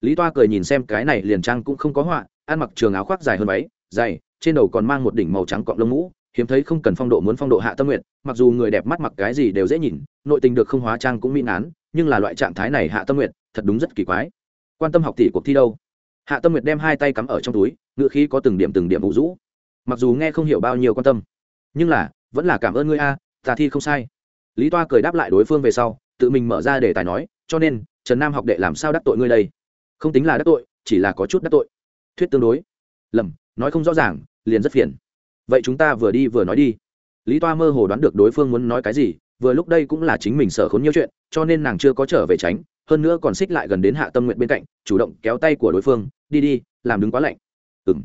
Lý toa cười nhìn xem cái này liền trang cũng không có họa, ăn mặc trường áo khoác dài hơn váy dày trên đầu còn mang một đỉnh màu trắng cọng lông mũ hiếm thấy không cần phong độ muốn phong độ hạ tâm nguyện mặc dù người đẹp mắt mặc cái gì đều dễ nhìn nội tình được không hóa trang cũng mỹ nán nhưng là loại trạng thái này hạ tâm nguyện thật đúng rất kỳ quái. Quan tâm học tỷ cuộc thi đâu? Hạ tâm nguyệt đem hai tay cắm ở trong túi ngựa khí có từng điểm từng điểm vụ rũ. Mặc dù nghe không hiểu bao nhiêu quan tâm nhưng là vẫn là cảm ơn ngươi a à, thi không sai. Lý toa cười đáp lại đối phương về sau tự mình mở ra để tài nói cho nên trần nam học đệ làm sao đắc tội ngươi đây? Không tính là đắc tội chỉ là có chút đắc tội. Thuyết tương đối. Lầm nói không rõ ràng liền rất phiền vậy chúng ta vừa đi vừa nói đi. Lý toa mơ hồ đoán được đối phương muốn nói cái gì, vừa lúc đây cũng là chính mình sợ khốn nhiều chuyện, cho nên nàng chưa có trở về tránh, hơn nữa còn xích lại gần đến hạ tâm nguyện bên cạnh, chủ động kéo tay của đối phương, đi đi, làm đứng quá lạnh. Ừng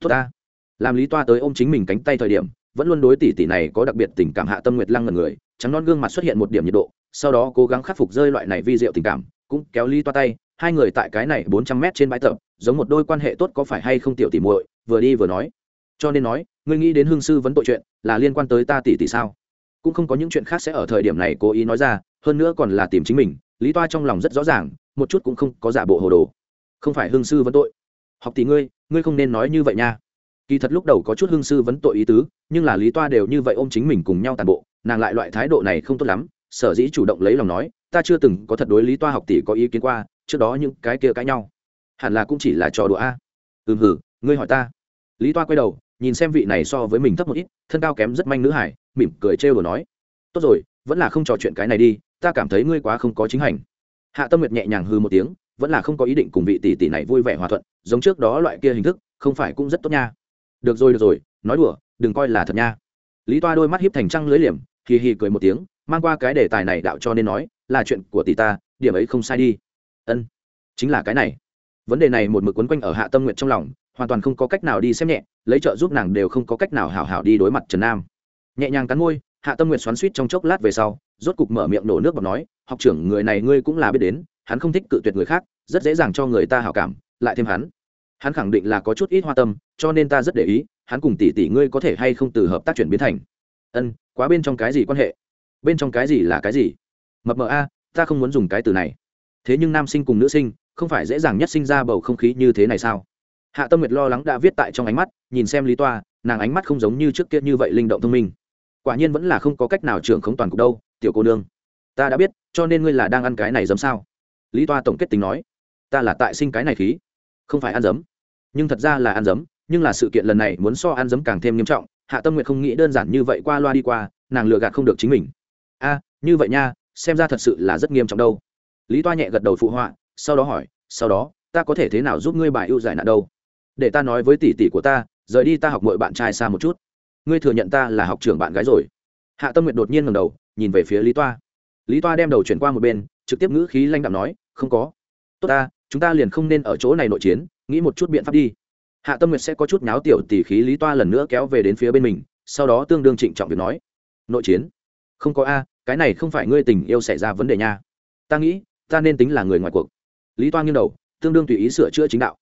tốt ta. Làm lý toa tới ôm chính mình cánh tay thời điểm, vẫn luôn đối tỷ tỷ này có đặc biệt tình cảm hạ tâm nguyệt lăng ngần người, trắng non gương mặt xuất hiện một điểm nhiệt độ, sau đó cố gắng khắc phục rơi loại này vi diệu tình cảm, cũng kéo lý toa tay, hai người tại cái này bốn trăm mét trên bãi tập, giống một đôi quan hệ tốt có phải hay không tiểu tỷ muội, vừa đi vừa nói cho nên nói, ngươi nghĩ đến hương sư vấn tội chuyện là liên quan tới ta tỷ tỷ sao? Cũng không có những chuyện khác sẽ ở thời điểm này cố ý nói ra, hơn nữa còn là tìm chính mình, lý toa trong lòng rất rõ ràng, một chút cũng không có giả bộ hồ đồ. Không phải hương sư vấn tội. Học tỷ ngươi ngươi không nên nói như vậy nha. Kỳ thật lúc đầu có chút hương sư vấn tội ý tứ, nhưng là lý toa đều như vậy ôm chính mình cùng nhau tàn bộ, nàng lại loại thái độ này không tốt lắm, sở dĩ chủ động lấy lòng nói, ta chưa từng có thật đối lý toa học tỷ có ý kiến qua, trước đó những cái kia cãi nhau. Hẳn là cũng chỉ là trò đùa a. Ừm hử, ngươi hỏi ta. Lý toa quay đầu nhìn xem vị này so với mình thấp một ít, thân cao kém rất manh nữ hải, mỉm cười trêu đồ nói, tốt rồi, vẫn là không trò chuyện cái này đi, ta cảm thấy ngươi quá không có chính hành. Hạ tâm nguyệt nhẹ nhàng hư một tiếng, vẫn là không có ý định cùng vị tỷ tỷ này vui vẻ hòa thuận, giống trước đó loại kia hình thức, không phải cũng rất tốt nha. Được rồi được rồi, nói đùa, đừng coi là thật nha. Lý toa đôi mắt hiếp thành trăng lưới liềm, hì hì cười một tiếng, mang qua cái đề tài này đạo cho nên nói, là chuyện của tỷ ta, điểm ấy không sai đi. Ân, chính là cái này. Vấn đề này một mực quấn quanh ở hạ tâm nguyện trong lòng, hoàn toàn không có cách nào đi xem nhẹ lấy trợ giúp nàng đều không có cách nào hảo hảo đi đối mặt trần nam. Nhẹ nhàng cắn môi, hạ tâm nguyện xoắn suýt trong chốc lát về sau, rốt cục mở miệng nổ nước bọt nói, học trưởng, người này ngươi cũng là biết đến, hắn không thích cự tuyệt người khác, rất dễ dàng cho người ta hảo cảm, lại thêm hắn. Hắn khẳng định là có chút ít hoa tâm, cho nên ta rất để ý, hắn cùng tỷ tỷ ngươi có thể hay không từ hợp tác chuyển biến thành. Ân, quá bên trong cái gì quan hệ? Bên trong cái gì là cái gì? Mập mờ a, ta không muốn dùng cái từ này. Thế nhưng nam sinh cùng nữ sinh, không phải dễ dàng nhất sinh ra bầu không khí như thế này sao? Hạ tâm nguyệt lo lắng đã viết tại trong ánh mắt, nhìn xem lý toa, nàng ánh mắt không giống như trước kia như vậy linh động thông minh. Quả nhiên vẫn là không có cách nào trưởng không toàn cục đâu, tiểu cô nương. Ta đã biết, cho nên ngươi là đang ăn cái này giấm sao? Lý toa tổng kết tính nói. Ta là tại sinh cái này khí. Không phải ăn dấm nhưng thật ra là ăn dấm nhưng là sự kiện lần này muốn so ăn dấm càng thêm nghiêm trọng. Hạ tâm Nguyệt không nghĩ đơn giản như vậy qua loa đi qua, nàng lừa gạt không được chính mình. A, như vậy nha, xem ra thật sự là rất nghiêm trọng đâu. Lý toa nhẹ gật đầu phụ họa, sau đó hỏi, sau đó, ta có thể thế nào giúp ngươi bài ưu giải nạn đâu? Để ta nói với tỷ tỷ của ta, rời đi ta học mọi bạn trai xa một chút. Ngươi thừa nhận ta là học trưởng bạn gái rồi. Hạ tâm nguyện đột nhiên ngầm đầu, nhìn về phía lý toa. Lý toa đem đầu chuyển qua một bên, trực tiếp ngữ khí lanh đạm nói, không có. Tốt ta, chúng ta liền không nên ở chỗ này nội chiến, nghĩ một chút biện pháp đi. Hạ tâm nguyệt sẽ có chút nháo tiểu tỉ khí lý toa lần nữa kéo về đến phía bên mình, sau đó tương đương trịnh trọng việc nói, nội chiến? Không có a, cái này không phải ngươi tình yêu xảy ra vấn đề nha. Ta nghĩ, ta nên tính là người ngoài cuộc. Lý toa nghiêng đầu, tương đương tùy ý sửa chữa chính đạo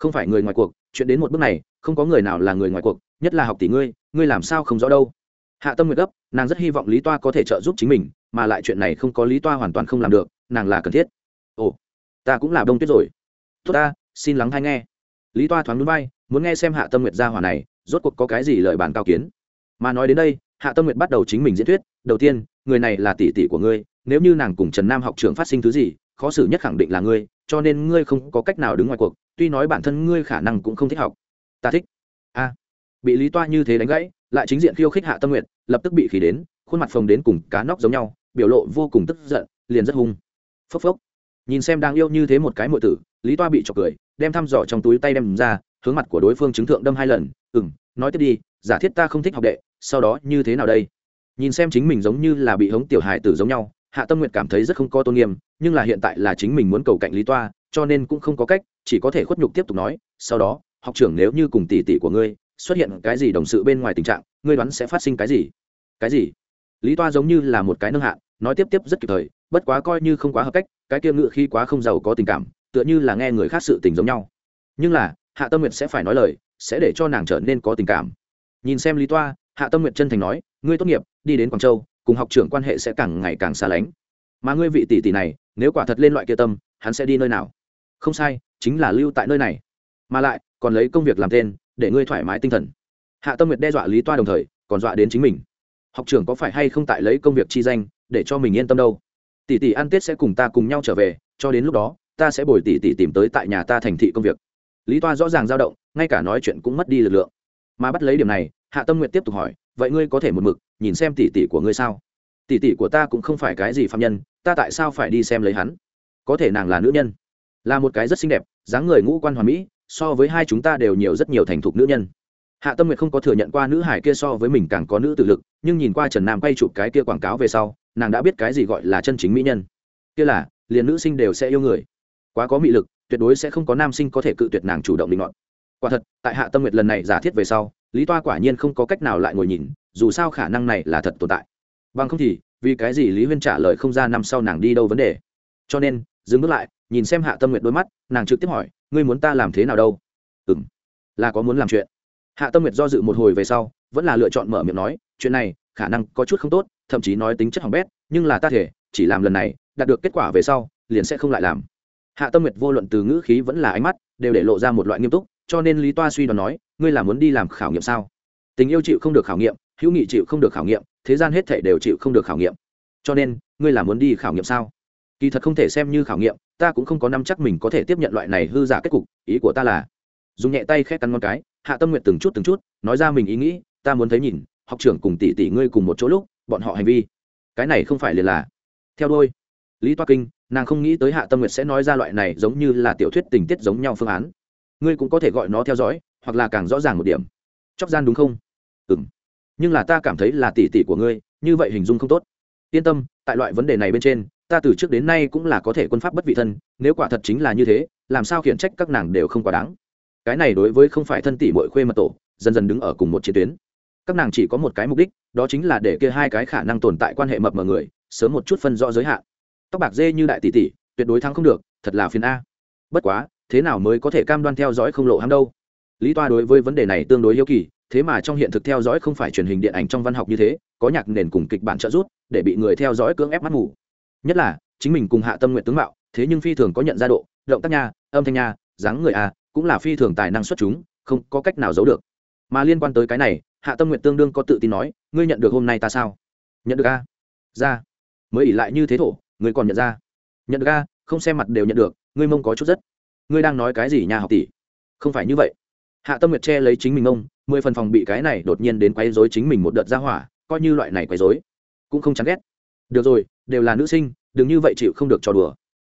không phải người ngoài cuộc, chuyện đến một bước này, không có người nào là người ngoài cuộc, nhất là học tỷ ngươi ngươi làm sao không rõ đâu. Hạ tâm nguyệt gấp, nàng rất hy vọng lý toa có thể trợ giúp chính mình, mà lại chuyện này không có lý toa hoàn toàn không làm được, nàng là cần thiết. Ồ, ta cũng là đông tuyết rồi. Tốt ta, xin lắng hay nghe. Lý toa thoáng núi bay, muốn nghe xem hạ tâm nguyệt ra hỏa này, rốt cuộc có cái gì lời bàn cao kiến. Mà nói đến đây, hạ tâm nguyệt bắt đầu chính mình diễn thuyết, đầu tiên, người này là tỷ tỷ của ngươi, nếu như nàng cùng trần nam học trưởng phát sinh thứ gì, khó xử nhất khẳng định là ngươi, cho nên ngươi không có cách nào đứng ngoài cuộc tuy nói bản thân ngươi khả năng cũng không thích học. Ta thích. A. Bị lý toa như thế đánh gãy, lại chính diện khiêu khích hạ tâm nguyện lập tức bị khí đến, khuôn mặt phồng đến cùng cá nóc giống nhau, biểu lộ vô cùng tức giận, liền rất hung. Phốc phốc. Nhìn xem đang yêu như thế một cái mượn tử, lý toa bị trọc cười, đem thăm dò trong túi tay đem ra, hướng mặt của đối phương chứng thượng đâm hai lần ừ m nói tiếp đi, giả thiết ta không thích học đệ, sau đó như thế nào đây? Nhìn xem chính mình giống như là bị hống tiểu hài tử giống nhau, hạ tâm nguyệt cảm thấy rất không có tôn nghiêm, nhưng là hiện tại là chính mình muốn cầu cạnh lý toa cho nên cũng không có cách, chỉ có thể khuất nhục tiếp tục nói, sau đó, học trưởng nếu như cùng tỷ tỷ của ngươi xuất hiện cái gì đồng sự bên ngoài tình trạng, ngươi đoán sẽ phát sinh cái gì? Cái gì? Lý toa giống như là một cái nâng hạ, nói tiếp tiếp rất kịp thời, bất quá coi như không quá hợp cách, cái kia ngự khi quá không giàu có tình cảm, tựa như là nghe người khác sự tình giống nhau. Nhưng là, hạ tâm nguyệt sẽ phải nói lời, sẽ để cho nàng trở nên có tình cảm. Nhìn xem lý toa, hạ tâm nguyệt chân thành nói, ngươi tốt nghiệp, đi đến quảng châu, cùng học trưởng quan hệ sẽ càng ngày càng xa lánh. Mà ngươi vị tỷ tỷ này, nếu quả thật lên loại kia tâm, hắn sẽ đi nơi nào? Không sai, chính là lưu tại nơi này. Mà lại, còn lấy công việc làm tên, để ngươi thoải mái tinh thần. Hạ tâm nguyệt đe dọa lý toa đồng thời, còn dọa đến chính mình. Học trưởng có phải hay không tại lấy công việc chi danh, để cho mình yên tâm đâu? Tỷ tỷ ăn tết sẽ cùng ta cùng nhau trở về, cho đến lúc đó, ta sẽ bồi tỷ tỷ tìm tới tại nhà ta thành thị công việc. Lý toa rõ ràng dao động, ngay cả nói chuyện cũng mất đi lực lượng. Mà bắt lấy điểm này, hạ tâm nguyện tiếp tục hỏi, vậy ngươi có thể một mực nhìn xem tỷ tỷ của ngươi sao? Tỷ tỷ của ta cũng không phải cái gì phạm nhân, ta tại sao phải đi xem lấy hắn? Có thể nàng là nữ nhân là một cái rất xinh đẹp, dáng người ngũ quan hoàn mỹ, so với hai chúng ta đều nhiều rất nhiều thành thục nữ nhân. Hạ tâm nguyệt không có thừa nhận qua nữ hải kia so với mình càng có nữ tự lực, nhưng nhìn qua trần nam quay chụp cái kia quảng cáo về sau, nàng đã biết cái gì gọi là chân chính mỹ nhân. Kia là, liền nữ sinh đều sẽ yêu người. Quá có mị lực, tuyệt đối sẽ không có nam sinh có thể cự tuyệt nàng chủ động định luận quả thật, tại hạ tâm nguyệt lần này giả thiết về sau, lý toa quả nhiên không có cách nào lại ngồi nhìn, dù sao khả năng này là thật tồn tại. Bằng không thì, vì cái gì lý huyên trả lời không ra năm sau nàng đi đâu vấn đề? Cho nên, dừng bước lại nhìn xem hạ tâm nguyệt đôi mắt, nàng trực tiếp hỏi, ngươi muốn ta làm thế nào đâu? Ừ m là có muốn làm chuyện. Hạ tâm nguyệt do dự một hồi về sau, vẫn là lựa chọn mở miệng nói, chuyện này khả năng có chút không tốt, thậm chí nói tính chất hỏng bét, nhưng là ta thể, chỉ làm lần này, đạt được kết quả về sau, liền sẽ không lại làm. Hạ tâm nguyệt vô luận từ ngữ khí vẫn là ánh mắt, đều để lộ ra một loại nghiêm túc, cho nên lý toa suy đoán nói, ngươi là muốn đi làm khảo nghiệm sao? Tình yêu chịu không được khảo nghiệm, hữu nghị chịu không được khảo nghiệm, thế gian hết thể đều chịu không được khảo nghiệm. Cho nên, ngươi là muốn đi khảo nghiệm sao? Kỳ thật không thể xem như khảo nghiệm, ta cũng không có năm chắc mình có thể tiếp nhận loại này hư giả kết cục, ý của ta là, dùng nhẹ tay khét cắn ngon cái, hạ tâm nguyện từng chút từng chút, nói ra mình ý nghĩ, ta muốn thấy nhìn, học trưởng cùng tỷ tỷ ngươi cùng một chỗ lúc, bọn họ hành vi. Cái này không phải liền là, theo đôi. Lý toa kinh, nàng không nghĩ tới hạ tâm nguyệt sẽ nói ra loại này giống như là tiểu thuyết tình tiết giống nhau phương án. Ngươi cũng có thể gọi nó theo dõi, hoặc là càng rõ ràng một điểm. Chóc gian đúng không? Ừ m nhưng là ta cảm thấy là tỷ tỷ của ngươi, như vậy hình dung không tốt. Yên tâm, tại loại vấn đề này bên trên ta từ trước đến nay cũng là có thể quân pháp bất vị thân, nếu quả thật chính là như thế, làm sao khiển trách các nàng đều không quá đáng? Cái này đối với không phải thân tỷ bội khuê mật tổ, dần dần đứng ở cùng một chiến tuyến. Các nàng chỉ có một cái mục đích, đó chính là để kia hai cái khả năng tồn tại quan hệ mập mờ người, sớm một chút phân rõ giới hạn. Tóc bạc dê như đại tỷ tỷ, tuyệt đối thắng không được, thật là phiền a. Bất quá, thế nào mới có thể cam đoan theo dõi không lộ ham đâu? Lý toa đối với vấn đề này tương đối yêu kỳ, thế mà trong hiện thực theo dõi không phải truyền hình điện ảnh trong văn học như thế, có nhạc nền cùng kịch bản trợ giúp, để bị người theo dõi cưỡng ép mắt ngủ nhất là, chính mình cùng hạ tâm nguyện tướng mạo, thế nhưng phi thường có nhận ra độ, động tác nha, âm thanh nha, dáng người a cũng là phi thường tài năng xuất chúng, không có cách nào giấu được. Mà liên quan tới cái này, hạ tâm nguyện tương đương có tự tin nói, ngươi nhận được hôm nay ta sao? Nhận được a. Ra. Mới ỉ lại như thế thổ, ngươi còn nhận ra? Nhận được a, không xem mặt đều nhận được, ngươi mông có chút rất. Ngươi đang nói cái gì nhà học tỷ? Không phải như vậy. Hạ tâm nguyệt che lấy chính mình mông, mười phần phòng bị cái này đột nhiên đến quấy dối chính mình một đợt ra hỏa, coi như loại này quấy dối cũng không chán ghét. Được rồi đều là nữ sinh, đừng như vậy chịu không được trò đùa.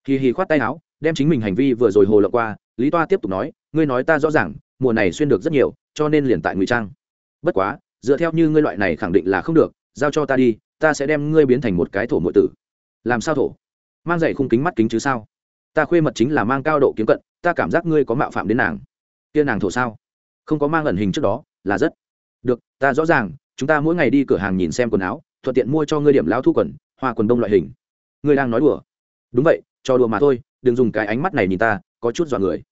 Hì hì khoát tay áo, đem chính mình hành vi vừa rồi hồ lộng qua, lý toa tiếp tục nói, ngươi nói ta rõ ràng, mùa này xuyên được rất nhiều, cho nên liền tại ngụy trang. Bất quá, dựa theo như ngươi loại này khẳng định là không được, giao cho ta đi, ta sẽ đem ngươi biến thành một cái thổ mượn tử. Làm sao thổ? Mang giày khung kính mắt kính chứ sao? Ta khuê mật chính là mang cao độ kiếm cận, ta cảm giác ngươi có mạo phạm đến nàng. Kia nàng thổ sao? Không có mang ẩn hình trước đó, là rất. Được, ta rõ ràng, chúng ta mỗi ngày đi cửa hàng nhìn xem quần áo, thuận tiện mua cho ngươi điểm lao thu quần hoa quần đông loại hình. Ngươi đang nói đùa? Đúng vậy, cho đùa mà thôi, đừng dùng cái ánh mắt này nhìn ta, có chút dọa người.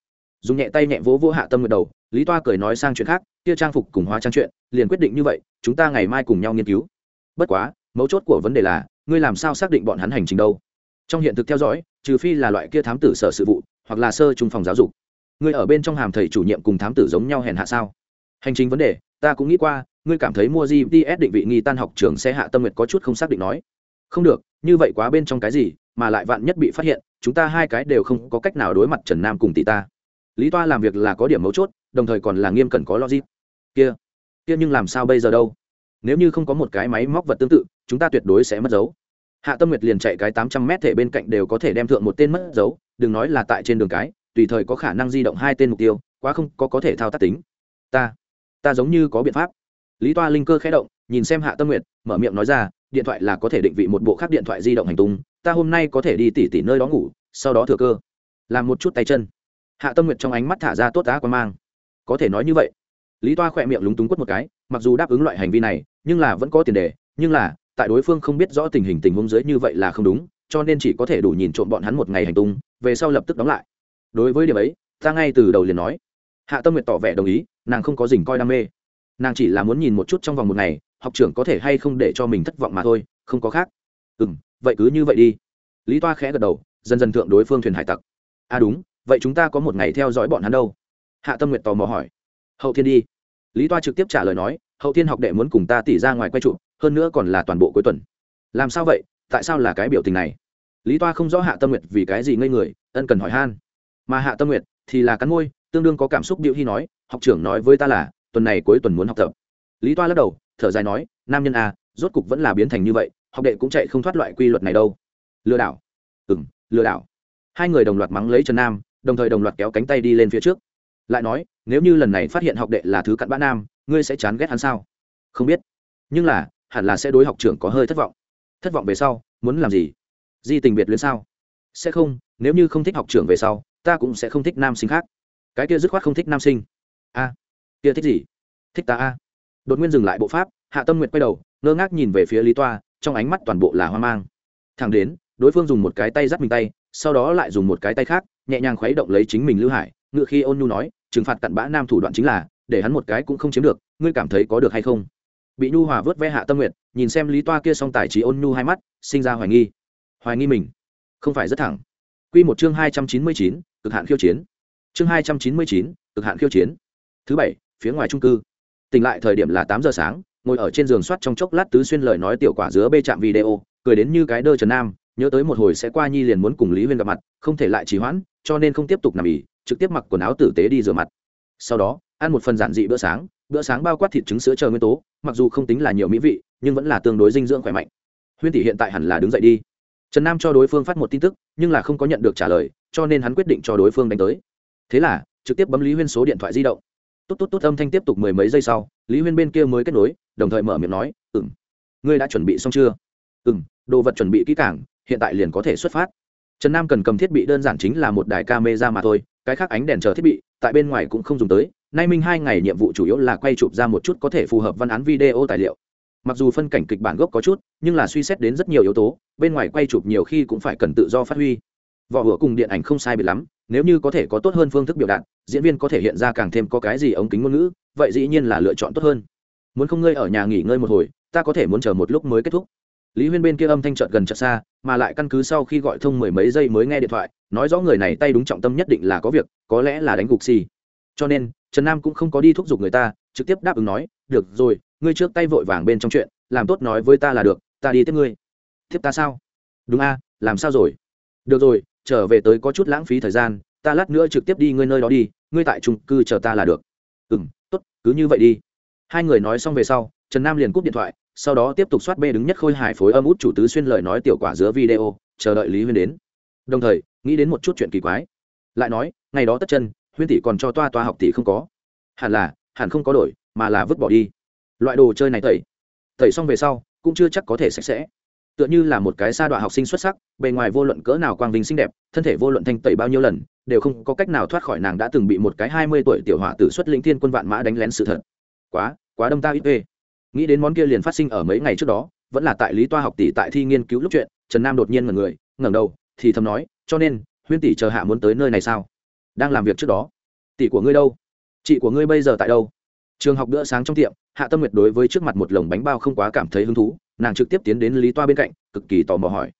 Dùng nhẹ tay nhẹ vỗ vỗ hạ tâm ngược đầu, lý toa cười nói sang chuyện khác, kia trang phục cùng hóa trang chuyện, liền quyết định như vậy, chúng ta ngày mai cùng nhau nghiên cứu. Bất quá, mấu chốt của vấn đề là, ngươi làm sao xác định bọn hắn hành trình đâu? Trong hiện thực theo dõi, trừ phi là loại kia thám tử sở sự vụ, hoặc là sơ trung phòng giáo dục. Ngươi ở bên trong hàm thầy chủ nhiệm cùng thám tử giống nhau hèn hạ sao? Hành trình vấn đề, ta cũng nghĩ qua, ngươi cảm thấy mua gps định vị nghi tan học trường xe hạ tâm nguyệt có chút không xác định nói không được, như vậy quá bên trong cái gì, mà lại vạn nhất bị phát hiện, chúng ta hai cái đều không có cách nào đối mặt trần nam cùng tỷ ta. Lý toa làm việc là có điểm mấu chốt, đồng thời còn là nghiêm cẩn có logic. Kia kia nhưng làm sao bây giờ đâu? Nếu như không có một cái máy móc vật tương tự, chúng ta tuyệt đối sẽ mất dấu. Hạ tâm nguyệt liền chạy cái tám trăm mét thể bên cạnh đều có thể đem thượng một tên mất dấu, đừng nói là tại trên đường cái, tùy thời có khả năng di động hai tên mục tiêu, quá không có có thể thao tác tính. Ta ta giống như có biện pháp. Lý toa linh cơ khẽ động, nhìn xem hạ tâm nguyệt, mở miệng nói ra điện thoại là có thể định vị một bộ khác điện thoại di động hành tung, ta hôm nay có thể đi tỉ tỉ nơi đó ngủ, sau đó thừa cơ. Làm một chút tay chân. Hạ tâm nguyệt trong ánh mắt thả ra tốt đá quan mang. Có thể nói như vậy. Lý toa khỏe miệng lúng túng quất một cái, mặc dù đáp ứng loại hành vi này, nhưng là vẫn có tiền đề, nhưng là, tại đối phương không biết rõ tình hình tình huống dưới như vậy là không đúng, cho nên chỉ có thể đủ nhìn trộm bọn hắn một ngày hành tung, về sau lập tức đóng lại. Đối với điểm ấy, ta ngay từ đầu liền nói. Hạ tâm nguyệt tỏ vẻ đồng ý, nàng không có dình coi đam mê. Nàng chỉ là muốn nhìn một chút trong vòng một ngày học trưởng có thể hay không để cho mình thất vọng mà thôi, không có khác. Ừ m vậy cứ như vậy đi. Lý toa khẽ gật đầu, dần dần thượng đối phương thuyền hải tặc. À đúng, vậy chúng ta có một ngày theo dõi bọn hắn đâu? Hạ tâm nguyệt tò mò hỏi. Hậu thiên đi. Lý toa trực tiếp trả lời nói, hậu thiên học đệ muốn cùng ta tỉ ra ngoài quay trụ, hơn nữa còn là toàn bộ cuối tuần. Làm sao vậy? Tại sao là cái biểu tình này? Lý toa không rõ hạ tâm nguyệt vì cái gì ngây người, ân cần hỏi han. Mà hạ tâm nguyệt thì là cắn môi, tương đương có cảm xúc điệu hy nói, học trưởng nói với ta là, tuần này cuối tuần muốn học tập. Lý toa lắc đầu thở dài nói, nam nhân a, rốt cục vẫn là biến thành như vậy, học đệ cũng chạy không thoát loại quy luật này đâu. Lừa đảo. Ừ m lừa đảo. Hai người đồng loạt mắng lấy trần nam, đồng thời đồng loạt kéo cánh tay đi lên phía trước. Lại nói, nếu như lần này phát hiện học đệ là thứ cặn bã nam, ngươi sẽ chán ghét hắn sao? Không biết. Nhưng là, hẳn là sẽ đối học trưởng có hơi thất vọng. Thất vọng về sau, muốn làm gì? Di tình biệt luyến sao? Sẽ không, nếu như không thích học trưởng về sau, ta cũng sẽ không thích nam sinh khác. Cái kia dứt khoát không thích nam sinh. A. Kia thích gì? Thích ta a đột nguyên dừng lại bộ pháp, hạ tâm nguyệt quay đầu, ngơ ngác nhìn về phía lý toa, trong ánh mắt toàn bộ là hoang mang. Thẳng đến, đối phương dùng một cái tay dắt mình tay, sau đó lại dùng một cái tay khác, nhẹ nhàng khuấy động lấy chính mình lưu hải, ngựa khi ôn nhu nói, trừng phạt cặn bã nam thủ đoạn chính là, để hắn một cái cũng không chiếm được, ngươi cảm thấy có được hay không? Bị nhu hòa vớt ve hạ tâm nguyệt, nhìn xem lý toa kia song tài trí ôn nhu hai mắt, sinh ra hoài nghi. Hoài nghi mình, không phải rất thẳng. Q một chương hai trăm chín mươi chín, cực hạn khiêu chiến. Chương hai trăm chín mươi chín, cực hạn khiêu chiến. Thứ bảy, phía ngoài trung cư tỉnh lại thời điểm là tám giờ sáng, ngồi ở trên giường soát trong chốc lát tứ xuyên lời nói tiểu quả dứa bê chạm video, cười đến như cái đơ trần nam, nhớ tới một hồi sẽ qua nhi liền muốn cùng lý huyên gặp mặt, không thể lại trì hoãn, cho nên không tiếp tục nằm ỉ, trực tiếp mặc quần áo tử tế đi rửa mặt. Sau đó, ăn một phần giản dị bữa sáng bữa sáng bao quát thịt trứng sữa chờ nguyên tố, mặc dù không tính là nhiều mỹ vị, nhưng vẫn là tương đối dinh dưỡng khỏe mạnh. Huyên tỷ hiện tại hẳn là đứng dậy đi. Trần nam cho đối phương phát một tin tức, nhưng là không có nhận được trả lời, cho nên hắn quyết định cho đối phương đánh tới. Thế là, trực tiếp bấm lý huyên số điện thoại di động tốt tốt tốt, âm thanh tiếp tục mười mấy giây sau, lý huyên bên kia mới kết nối, đồng thời mở miệng nói ừ m ngươi đã chuẩn bị xong chưa? Ừ m đồ vật chuẩn bị kỹ cảng hiện tại liền có thể xuất phát. Trần nam cần cầm thiết bị đơn giản chính là một đài ca mê ra mà thôi, cái khác ánh đèn chờ thiết bị, tại bên ngoài cũng không dùng tới, nay minh hai ngày nhiệm vụ chủ yếu là quay chụp ra một chút có thể phù hợp văn án video tài liệu. Mặc dù phân cảnh kịch bản gốc có chút, nhưng là suy xét đến rất nhiều yếu tố, bên ngoài quay chụp nhiều khi cũng phải cần tự do phát huy. Võ hựa cùng điện ảnh không sai biệt lắm, nếu như có thể có tốt hơn phương thức biểu đạt diễn viên có thể hiện ra càng thêm có cái gì ống kính ngôn ngữ, vậy dĩ nhiên là lựa chọn tốt hơn. Muốn không ngơi ở nhà nghỉ ngơi một hồi, ta có thể muốn chờ một lúc mới kết thúc. Lý huyên bên kia âm thanh trợt gần chợt xa, mà lại căn cứ sau khi gọi thông mười mấy giây mới nghe điện thoại, nói rõ người này tay đúng trọng tâm nhất định là có việc, có lẽ là đánh gục xì. Cho nên, trần nam cũng không có đi thúc giục người ta, trực tiếp đáp ứng nói, được rồi, ngươi trước tay vội vàng bên trong chuyện, làm tốt nói với ta là được, ta đi tiếp ngươi. Tiếp ta sao? Đúng a, làm sao rồi? Được rồi, trở về tới có chút lãng phí thời gian, ta lát nữa trực tiếp đi ngươi nơi đó đi ngươi tại trung cư chờ ta là được. Ừ m t ố t cứ như vậy đi. Hai người nói xong về sau, trần nam liền cúp điện thoại, sau đó tiếp tục soát bê đứng nhất khôi hải phối âm út chủ tứ xuyên lời nói tiểu quả giữa video, chờ đợi lý huyên đến. Đồng thời, nghĩ đến một chút chuyện kỳ quái. Lại nói, ngày đó tất chân, huyên tỷ còn cho toa toa học tỷ không có. Hẳn là, hẳn không có đổi, mà là vứt bỏ đi. Loại đồ chơi này tẩy. Tẩy xong về sau, cũng chưa chắc có thể sạch sẽ tựa như là một cái sa đoạn học sinh xuất sắc, bề ngoài vô luận cỡ nào quang vinh xinh đẹp, thân thể vô luận thanh tẩy bao nhiêu lần, đều không có cách nào thoát khỏi nàng đã từng bị một cái hai mươi tuổi tiểu hỏa tử xuất lĩnh thiên quân vạn mã đánh lén sự thật. Quá quá đâm ta ít ê nghĩ đến món kia liền phát sinh ở mấy ngày trước đó, vẫn là tại lý toa học tỷ tại thi nghiên cứu lúc chuyện, trần nam đột nhiên ngẩn người, ngẩng đầu, thì thầm nói, cho nên, huyên tỷ chờ hạ muốn tới nơi này sao? Đang làm việc trước đó. Tỷ của ngươi đâu? Chị của ngươi bây giờ tại đâu? Trường học bữa sáng trong tiệm, hạ tâm nguyệt đối với trước mặt một lồng bánh bao không quá cảm thấy hứng thú nàng trực tiếp tiến đến lý toa bên cạnh cực kỳ tò mò hỏi.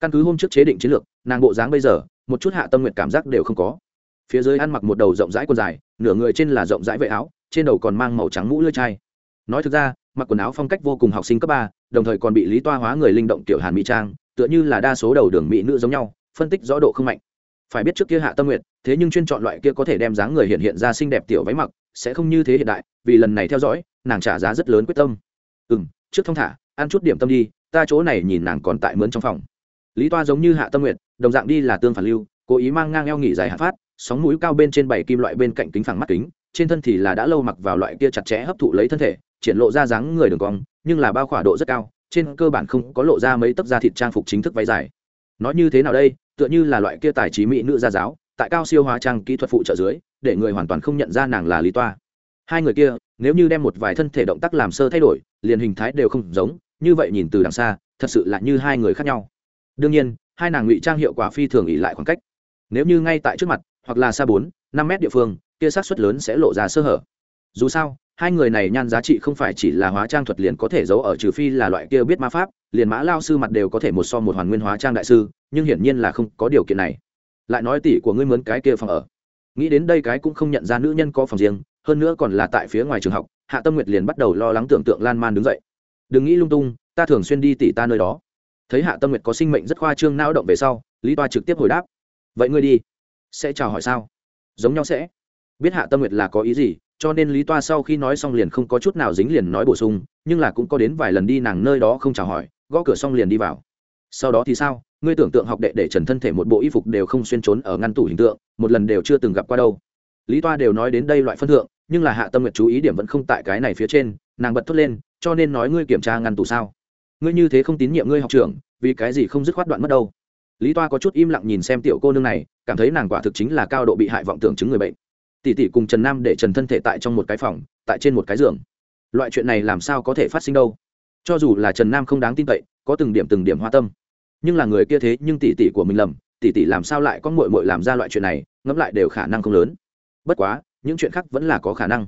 Căn cứ hôm trước chế định chiến lược nàng bộ dáng bây giờ một chút hạ tâm nguyện cảm giác đều không có. Phía dưới ăn mặc một đầu rộng rãi quần dài nửa người trên là rộng rãi vệ áo trên đầu còn mang màu trắng mũ lưỡi chai. Nói thực ra mặc quần áo phong cách vô cùng học sinh cấp ba đồng thời còn bị lý toa hóa người linh động tiểu hàn mỹ trang tựa như là đa số đầu đường mỹ nữ giống nhau phân tích rõ độ không mạnh. Phải biết trước kia hạ tâm nguyện, thế nhưng chuyên chọn loại kia có thể đem dáng người hiện hiện ra xinh đẹp tiểu váy mặc sẽ không như thế hiện đại vì lần này theo dõi nàng trả giá rất lớn quyết tâm. Ừ m trước thông thả ăn chút điểm tâm đi, ta chỗ này nhìn nàng còn tại mướn trong phòng. Lý toa giống như hạ tâm nguyệt, đồng dạng đi là tương phản lưu, cố ý mang ngang eo nghỉ dài hạ phát, sóng mũi cao bên trên bảy kim loại bên cạnh kính phẳng mắt kính, trên thân thì là đã lâu mặc vào loại kia chặt chẽ hấp thụ lấy thân thể, triển lộ ra dáng người đường cong, nhưng là bao khỏa độ rất cao, trên cơ bản không có lộ ra mấy tấc da thịt trang phục chính thức váy dài. Nói như thế nào đây, tựa như là loại kia tài trí mỹ nữ gia giáo, tại cao siêu hóa trang kỹ thuật phụ trợ dưới, để người hoàn toàn không nhận ra nàng là lý toa. Hai người kia, nếu như đem một vài thân thể động tác làm sơ thay đổi, liền hình thái đều không giống như vậy nhìn từ đằng xa, thật sự là như hai người khác nhau. Đương nhiên, hai nàng ngụy trang hiệu quả phi thường ỉ lại khoảng cách. Nếu như ngay tại trước mặt, hoặc là xa bốn, năm mét địa phương, kia sát xuất lớn sẽ lộ ra sơ hở. Dù sao, hai người này nhan giá trị không phải chỉ là hóa trang thuật liền có thể giấu ở trừ phi là loại kia biết ma pháp, liền mã lao sư mặt đều có thể một so một hoàn nguyên hóa trang đại sư, nhưng hiển nhiên là không có điều kiện này. Lại nói tỷ của ngươi mướn cái kia phòng ở. Nghĩ đến đây cái cũng không nhận ra nữ nhân có phòng riêng, hơn nữa còn là tại phía ngoài trường học, hạ tâm nguyệt liền bắt đầu lo lắng tưởng tượng lan man đứng dậy đừng nghĩ lung tung, ta thường xuyên đi tỷ ta nơi đó. Thấy hạ tâm nguyệt có sinh mệnh rất khoa trương nao động về sau, lý toa trực tiếp hồi đáp. Vậy ngươi đi, sẽ chào hỏi sao? Giống nhau sẽ. Biết hạ tâm nguyệt là có ý gì, cho nên lý toa sau khi nói xong liền không có chút nào dính liền nói bổ sung, nhưng là cũng có đến vài lần đi nàng nơi đó không chào hỏi, gõ cửa xong liền đi vào. Sau đó thì sao? Ngươi tưởng tượng học đệ để trần thân thể một bộ y phục đều không xuyên trốn ở ngăn tủ hình tượng, một lần đều chưa từng gặp qua đâu. Lý toa đều nói đến đây loại phân thượng, nhưng là hạ tâm nguyệt chú ý điểm vẫn không tại cái này phía trên, nàng bật thốt lên cho nên nói ngươi kiểm tra ngăn tủ sao? Ngươi như thế không tín nhiệm ngươi học trưởng, vì cái gì không dứt khoát đoạn mất đâu? Lý toa có chút im lặng nhìn xem tiểu cô nương này, cảm thấy nàng quả thực chính là cao độ bị hại vọng tưởng chứng người bệnh. Tỷ tỷ cùng trần nam để trần thân thể tại trong một cái phòng, tại trên một cái giường. Loại chuyện này làm sao có thể phát sinh đâu? Cho dù là trần nam không đáng tin cậy, có từng điểm từng điểm hoa tâm. Nhưng là người kia thế nhưng tỷ tỷ của mình lầm, tỷ tỷ làm sao lại có mội mội làm ra loại chuyện này, ngẫm lại đều khả năng không lớn. Bất quá, những chuyện khác vẫn là có khả năng.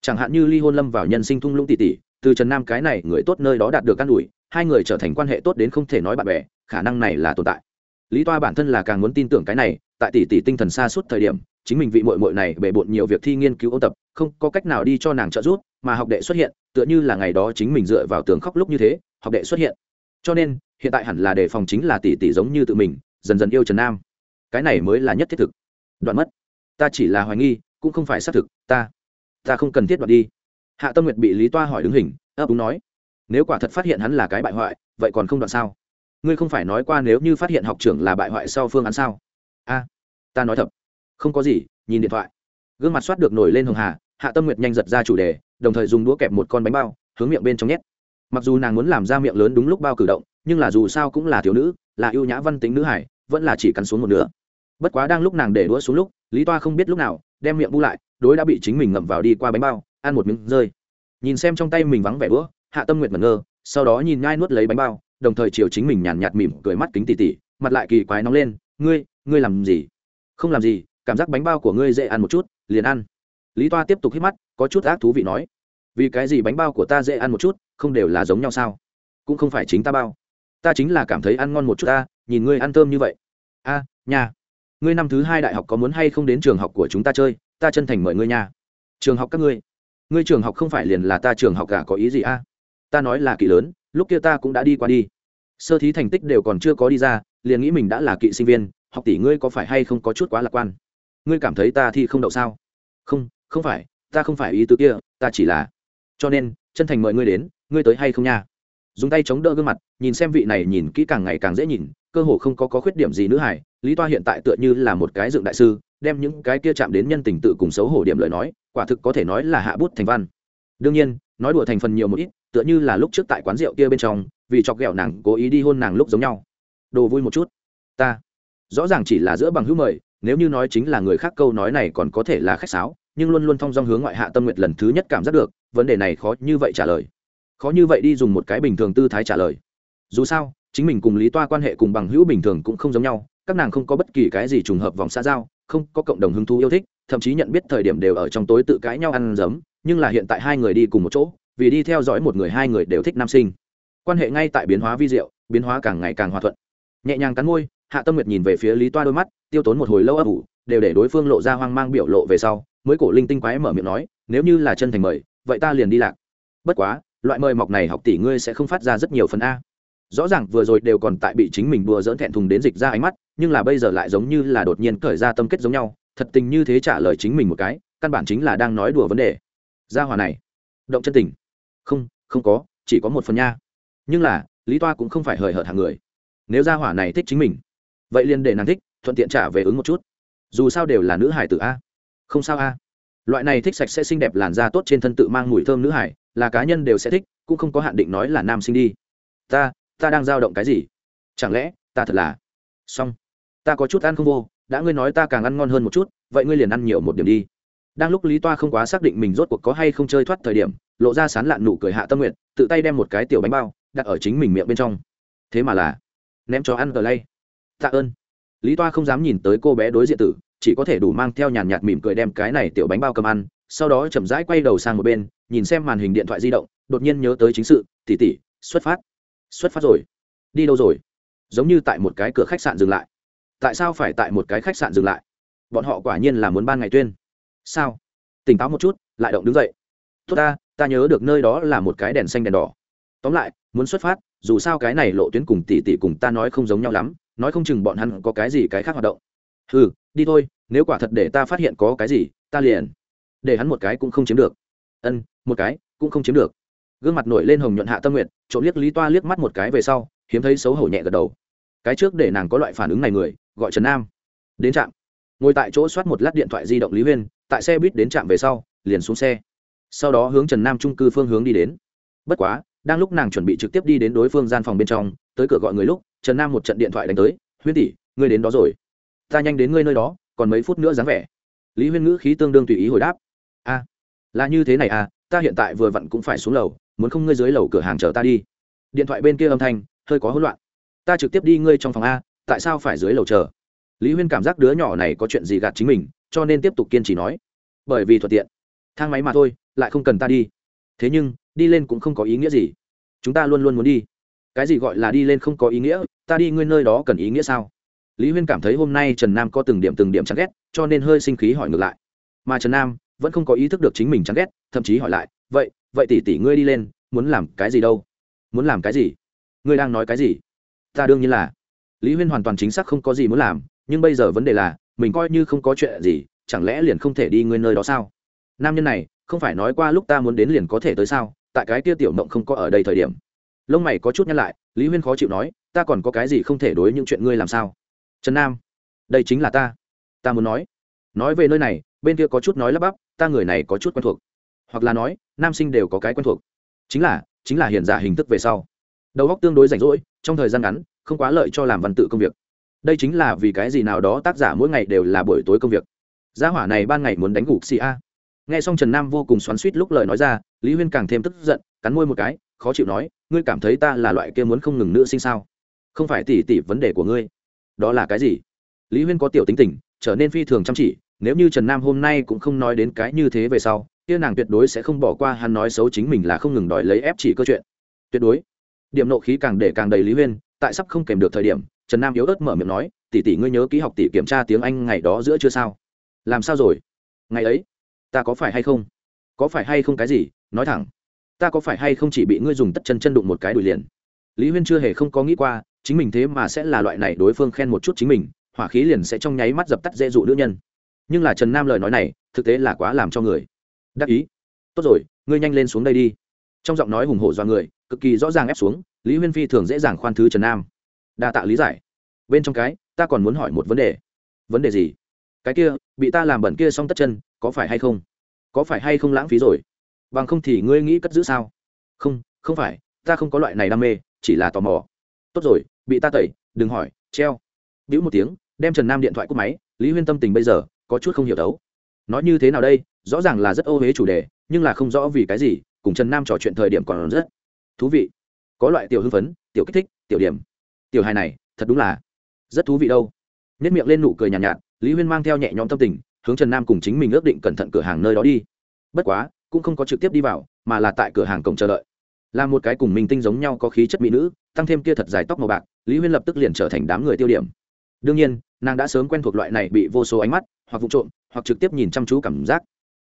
Chẳng hạn như ly hôn lâm vào nhân sinh thung lũng tỷ tỷ từ trần nam cái này người tốt nơi đó đạt được căn ủi, hai người trở thành quan hệ tốt đến không thể nói bạn bè, khả năng này là tồn tại. Lý toa bản thân là càng muốn tin tưởng cái này, tại tỷ tỷ tinh thần xa suốt thời điểm, chính mình vị mội mội này bề bộn nhiều việc thi nghiên cứu ôn tập, không có cách nào đi cho nàng trợ giúp, mà học đệ xuất hiện, tựa như là ngày đó chính mình dựa vào tường khóc lúc như thế, học đệ xuất hiện. Cho nên, hiện tại hẳn là đề phòng chính là tỷ tỷ giống như tự mình, dần dần yêu trần nam. Cái này mới là nhất thiết thực. Đoạn mất. Ta chỉ là hoài nghi, cũng không phải xác thực, ta ta không cần thiết đoạn đi hạ tâm nguyệt bị lý toa hỏi đứng hình, ấp úng nói, nếu quả thật phát hiện hắn là cái bại hoại, vậy còn không đoạn sao? Ngươi không phải nói qua nếu như phát hiện học trưởng là bại hoại sau phương án sao? A, ta nói thật, không có gì, nhìn điện thoại. Gương mặt soát được nổi lên hồng hà, hạ tâm nguyệt nhanh giật ra chủ đề, đồng thời dùng đũa kẹp một con bánh bao, hướng miệng bên trong nhét. Mặc dù nàng muốn làm ra miệng lớn đúng lúc bao cử động, nhưng là dù sao cũng là thiếu nữ, là ưu nhã văn tính nữ hải vẫn là chỉ cắn xuống một nửa. Bất quá đang lúc nàng để đũa xuống lúc, lý toa không biết lúc nào, đem miệng bu lại, đối đã bị chính mình ngậm vào đi qua bánh bao ăn một miếng rơi. Nhìn xem trong tay mình vắng vẻ bữa, hạ tâm nguyệt mẩn ngơ, sau đó nhìn nhai nuốt lấy bánh bao, đồng thời chiều chính mình nhàn nhạt mỉm cười mắt kính tỉ tỉ, mặt lại kỳ quái nóng lên, ngươi ngươi làm gì? Không làm gì, cảm giác bánh bao của ngươi dễ ăn một chút, liền ăn. Lý toa tiếp tục hít mắt, có chút ác thú vị nói, vì cái gì bánh bao của ta dễ ăn một chút, không đều là giống nhau sao? Cũng không phải chính ta bao. Ta chính là cảm thấy ăn ngon một chút ta, nhìn ngươi ăn thơm như vậy. A nhà ngươi năm thứ hai đại học có muốn hay không đến trường học của chúng ta chơi? Ta chân thành mời ngươi nha. Trường học các ngươi ngươi trường học không phải liền là ta trường học cả có ý gì a? Ta nói là kỵ lớn lúc kia ta cũng đã đi qua đi. Sơ thí thành tích đều còn chưa có đi ra liền nghĩ mình đã là kỵ sinh viên học tỷ ngươi có phải hay không có chút quá lạc quan? Ngươi cảm thấy ta thì không đậu sao? Không không phải ta không phải ý tứ kia ta chỉ là cho nên chân thành mời ngươi đến ngươi tới hay không nha? Dùng tay chống đỡ gương mặt nhìn xem vị này nhìn kỹ càng ngày càng dễ nhìn cơ hồ không có, có khuyết điểm gì nữa hải lý toa hiện tại tựa như là một cái dựng đại sư đem những cái kia chạm đến nhân tình tự cùng xấu hổ điểm lời nói, quả thực có thể nói là hạ bút thành văn. Đương nhiên, nói đùa thành phần nhiều một ít, tựa như là lúc trước tại quán rượu kia bên trong, vì chọc ghẹo nàng cố ý đi hôn nàng lúc giống nhau. Đồ vui một chút. Ta, rõ ràng chỉ là giữa bằng hữu mời, nếu như nói chính là người khác câu nói này còn có thể là khách sáo, nhưng luôn luôn thong dong hướng ngoại hạ tâm nguyệt lần thứ nhất cảm giác được, vấn đề này khó như vậy trả lời. Khó như vậy đi dùng một cái bình thường tư thái trả lời. Dù sao, chính mình cùng lý toa quan hệ cùng bằng hữu bình thường cũng không giống nhau, các nàng không có bất kỳ cái gì trùng hợp vòng xã giao không có cộng đồng hứng thú yêu thích, thậm chí nhận biết thời điểm đều ở trong tối tự cãi nhau ăn giấm, nhưng là hiện tại hai người đi cùng một chỗ, vì đi theo dõi một người hai người đều thích nam sinh. Quan hệ ngay tại biến hóa vi diệu, biến hóa càng ngày càng hòa thuận. Nhẹ nhàng cắn môi, hạ tâm nguyệt nhìn về phía lý toa đôi mắt, tiêu tốn một hồi lâu ấp ủ, đều để đối phương lộ ra hoang mang biểu lộ về sau, mới cổ linh tinh quái mở miệng nói, nếu như là chân thành mời, vậy ta liền đi lạc. Bất quá, loại mời mọc này học tỷ ngươi sẽ không phát ra rất nhiều phần a rõ ràng vừa rồi đều còn tại bị chính mình đùa dỡn thẹn thùng đến dịch ra ánh mắt, nhưng là bây giờ lại giống như là đột nhiên cởi ra tâm kết giống nhau, thật tình như thế trả lời chính mình một cái, căn bản chính là đang nói đùa vấn đề. Gia hòa này, động chân tình. Không không có, chỉ có một phần nha. Nhưng là, lý toa cũng không phải hời hợt hàng người. Nếu gia hỏa này thích chính mình, vậy liền để nàng thích, thuận tiện trả về ứng một chút. Dù sao đều là nữ hải tử a. Không sao a. Loại này thích sạch sẽ xinh đẹp làn da tốt trên thân tự mang mùi thơm nữ hải là cá nhân đều sẽ thích, cũng không có hạn định nói là nam sinh đi. Ta ta đang dao động cái gì? Chẳng lẽ, ta thật là xong? Ta có chút ăn không vô, đã ngươi nói ta càng ăn ngon hơn một chút, vậy ngươi liền ăn nhiều một điểm đi. Đang lúc lý toa không quá xác định mình rốt cuộc có hay không chơi thoát thời điểm, lộ ra sán lạn nụ cười hạ tâm nguyện tự tay đem một cái tiểu bánh bao đặt ở chính mình miệng bên trong. Thế mà là, ném cho ăn cờ lay tạ ơn. Lý toa không dám nhìn tới cô bé đối diện tử, chỉ có thể đủ mang theo nhàn nhạt mỉm cười đem cái này tiểu bánh bao cầm ăn, sau đó chậm rãi quay đầu sang một bên, nhìn xem màn hình điện thoại di động, đột nhiên nhớ tới chính sự tỉ tỉ xuất phát xuất phát rồi. Đi đâu rồi? Giống như tại một cái cửa khách sạn dừng lại. Tại sao phải tại một cái khách sạn dừng lại? Bọn họ quả nhiên là muốn ban ngày tuyên. Sao? Tỉnh táo một chút, lại động đứng dậy. Tốt ta ta nhớ được nơi đó là một cái đèn xanh đèn đỏ. Tóm lại, muốn xuất phát, dù sao cái này lộ tuyến cùng tỷ tỷ cùng ta nói không giống nhau lắm, nói không chừng bọn hắn có cái gì cái khác hoạt động. Ừ đi thôi, nếu quả thật để ta phát hiện có cái gì, ta liền. Để hắn một cái cũng không chiếm được. Ân, một cái cũng không chiếm được gương mặt nổi lên hồng nhuận hạ tâm nguyện trộm liếc lý toa liếc mắt một cái về sau, hiếm thấy xấu hổ nhẹ gật đầu. Cái trước để nàng có loại phản ứng này người, gọi trần nam. Đến trạm. Ngồi tại chỗ soát một lát điện thoại di động lý huyên, tại xe buýt đến trạm về sau, liền xuống xe. Sau đó hướng trần nam trung cư phương hướng đi đến. Bất quá, đang lúc nàng chuẩn bị trực tiếp đi đến đối phương gian phòng bên trong, tới cửa gọi người lúc, trần nam một trận điện thoại đánh tới, huyên tỷ, ngươi đến đó rồi. Ta nhanh đến ngươi nơi đó, còn mấy phút nữa dáng vẻ. Lý huyên ngữ khí tương đương tùy ý hồi đáp. A, là như thế này à ta hiện tại vừa vặn cũng phải xuống lầu muốn không ngươi dưới lầu cửa hàng chờ ta đi. Điện thoại bên kia âm thanh hơi có hỗn loạn. Ta trực tiếp đi ngươi trong phòng a, tại sao phải dưới lầu chờ? Lý huyên cảm giác đứa nhỏ này có chuyện gì gạt chính mình, cho nên tiếp tục kiên trì nói. Bởi vì thuận tiện. Thang máy mà thôi, lại không cần ta đi. Thế nhưng, đi lên cũng không có ý nghĩa gì. Chúng ta luôn luôn muốn đi. Cái gì gọi là đi lên không có ý nghĩa? Ta đi ngươi nơi đó cần ý nghĩa sao? Lý huyên cảm thấy hôm nay trần nam có từng điểm từng điểm chán ghét, cho nên hơi sinh khí hỏi ngược lại. Mà trần nam vẫn không có ý thức được chính mình chán ghét, thậm chí hỏi lại, vậy vậy tỷ tỷ ngươi đi lên, muốn làm cái gì đâu? Muốn làm cái gì? Ngươi đang nói cái gì? Ta đương nhiên là. Lý huyên hoàn toàn chính xác không có gì muốn làm, nhưng bây giờ vấn đề là, mình coi như không có chuyện gì, chẳng lẽ liền không thể đi ngươi nơi đó sao? Nam nhân này, không phải nói qua lúc ta muốn đến liền có thể tới sao? Tại cái kia tiểu mộng không có ở đây thời điểm. Lông mày có chút nhăn lại, lý huyên khó chịu nói, ta còn có cái gì không thể đối những chuyện ngươi làm sao? Trần nam, đây chính là ta. Ta muốn nói. Nói về nơi này, bên kia có chút nói lắp bắp, ta người này có chút quen thuộc hoặc là nói, nam sinh đều có cái quen thuộc. Chính là chính là hiện giả hình thức về sau. Đầu góc tương đối rảnh rỗi, trong thời gian ngắn, không quá lợi cho làm văn tự công việc. Đây chính là vì cái gì nào đó tác giả mỗi ngày đều là buổi tối công việc. Gia hỏa này ban ngày muốn đánh gục xì a. Nghe xong trần nam vô cùng xoắn suýt lúc lời nói ra, lý huyên càng thêm tức giận, cắn môi một cái, khó chịu nói, ngươi cảm thấy ta là loại kia muốn không ngừng nữa sinh sao? Không phải tỉ tỉ vấn đề của ngươi. Đó là cái gì? Lý huyên có tiểu tính tình, trở nên phi thường chăm chỉ, nếu như trần nam hôm nay cũng không nói đến cái như thế về sau kia nàng tuyệt đối sẽ không bỏ qua hắn nói xấu chính mình là không ngừng đòi lấy ép chỉ câu chuyện. Tuyệt đối. Điểm nộ khí càng để càng đầy lý huyên, tại sắp không kèm được thời điểm, trần nam yếu ớt mở miệng nói, tỷ tỷ ngươi nhớ ký học tỷ kiểm tra tiếng anh ngày đó giữa chưa sao? Làm sao rồi? Ngày ấy, ta có phải hay không? Có phải hay không cái gì? Nói thẳng. Ta có phải hay không chỉ bị ngươi dùng tất chân chân đụng một cái đùi liền? Lý huyên chưa hề không có nghĩ qua, chính mình thế mà sẽ là loại này đối phương khen một chút chính mình, hỏa khí liền sẽ trong nháy mắt dập tắt dễ dụ nữ nhân. Nhưng là trần nam lời nói này, thực tế là quá làm cho người đắc ý. Tốt rồi, ngươi nhanh lên xuống đây đi. Trong giọng nói hùng hổ do người, cực kỳ rõ ràng ép xuống, lý huyên phi thường dễ dàng khoan thứ trần nam. Đa tạ lý giải. Bên trong cái, ta còn muốn hỏi một vấn đề. Vấn đề gì? Cái kia, bị ta làm bẩn kia xong tất chân, có phải hay không? Có phải hay không lãng phí rồi? Bằng không thì ngươi nghĩ cất giữ sao? Không không phải, ta không có loại này đam mê, chỉ là tò mò. Tốt rồi, bị ta tẩy, đừng hỏi, treo. Bĩu một tiếng, đem trần nam điện thoại cúp máy, lý huyên tâm tình bây giờ có chút không hiểu đấu nói như thế nào đây rõ ràng là rất ô huế chủ đề nhưng là không rõ vì cái gì cùng trần nam trò chuyện thời điểm còn rất thú vị. Có loại tiểu hưng phấn tiểu kích thích tiểu điểm. Tiểu hài này thật đúng là rất thú vị đâu. Nếp miệng lên nụ cười nhàn nhạt, nhạt lý huyên mang theo nhẹ nhõm tâm tình hướng trần nam cùng chính mình ước định cẩn thận cửa hàng nơi đó đi. Bất quá cũng không có trực tiếp đi vào mà là tại cửa hàng cổng chờ đợi. Là một cái cùng mình tinh giống nhau có khí chất mỹ nữ tăng thêm kia thật dài tóc màu bạc lý huyên lập tức liền trở thành đám người tiêu điểm. Đương nhiên nàng đã sớm quen thuộc loại này bị vô số ánh mắt hoặc vụ trộm hoặc trực tiếp nhìn chăm chú cảm giác.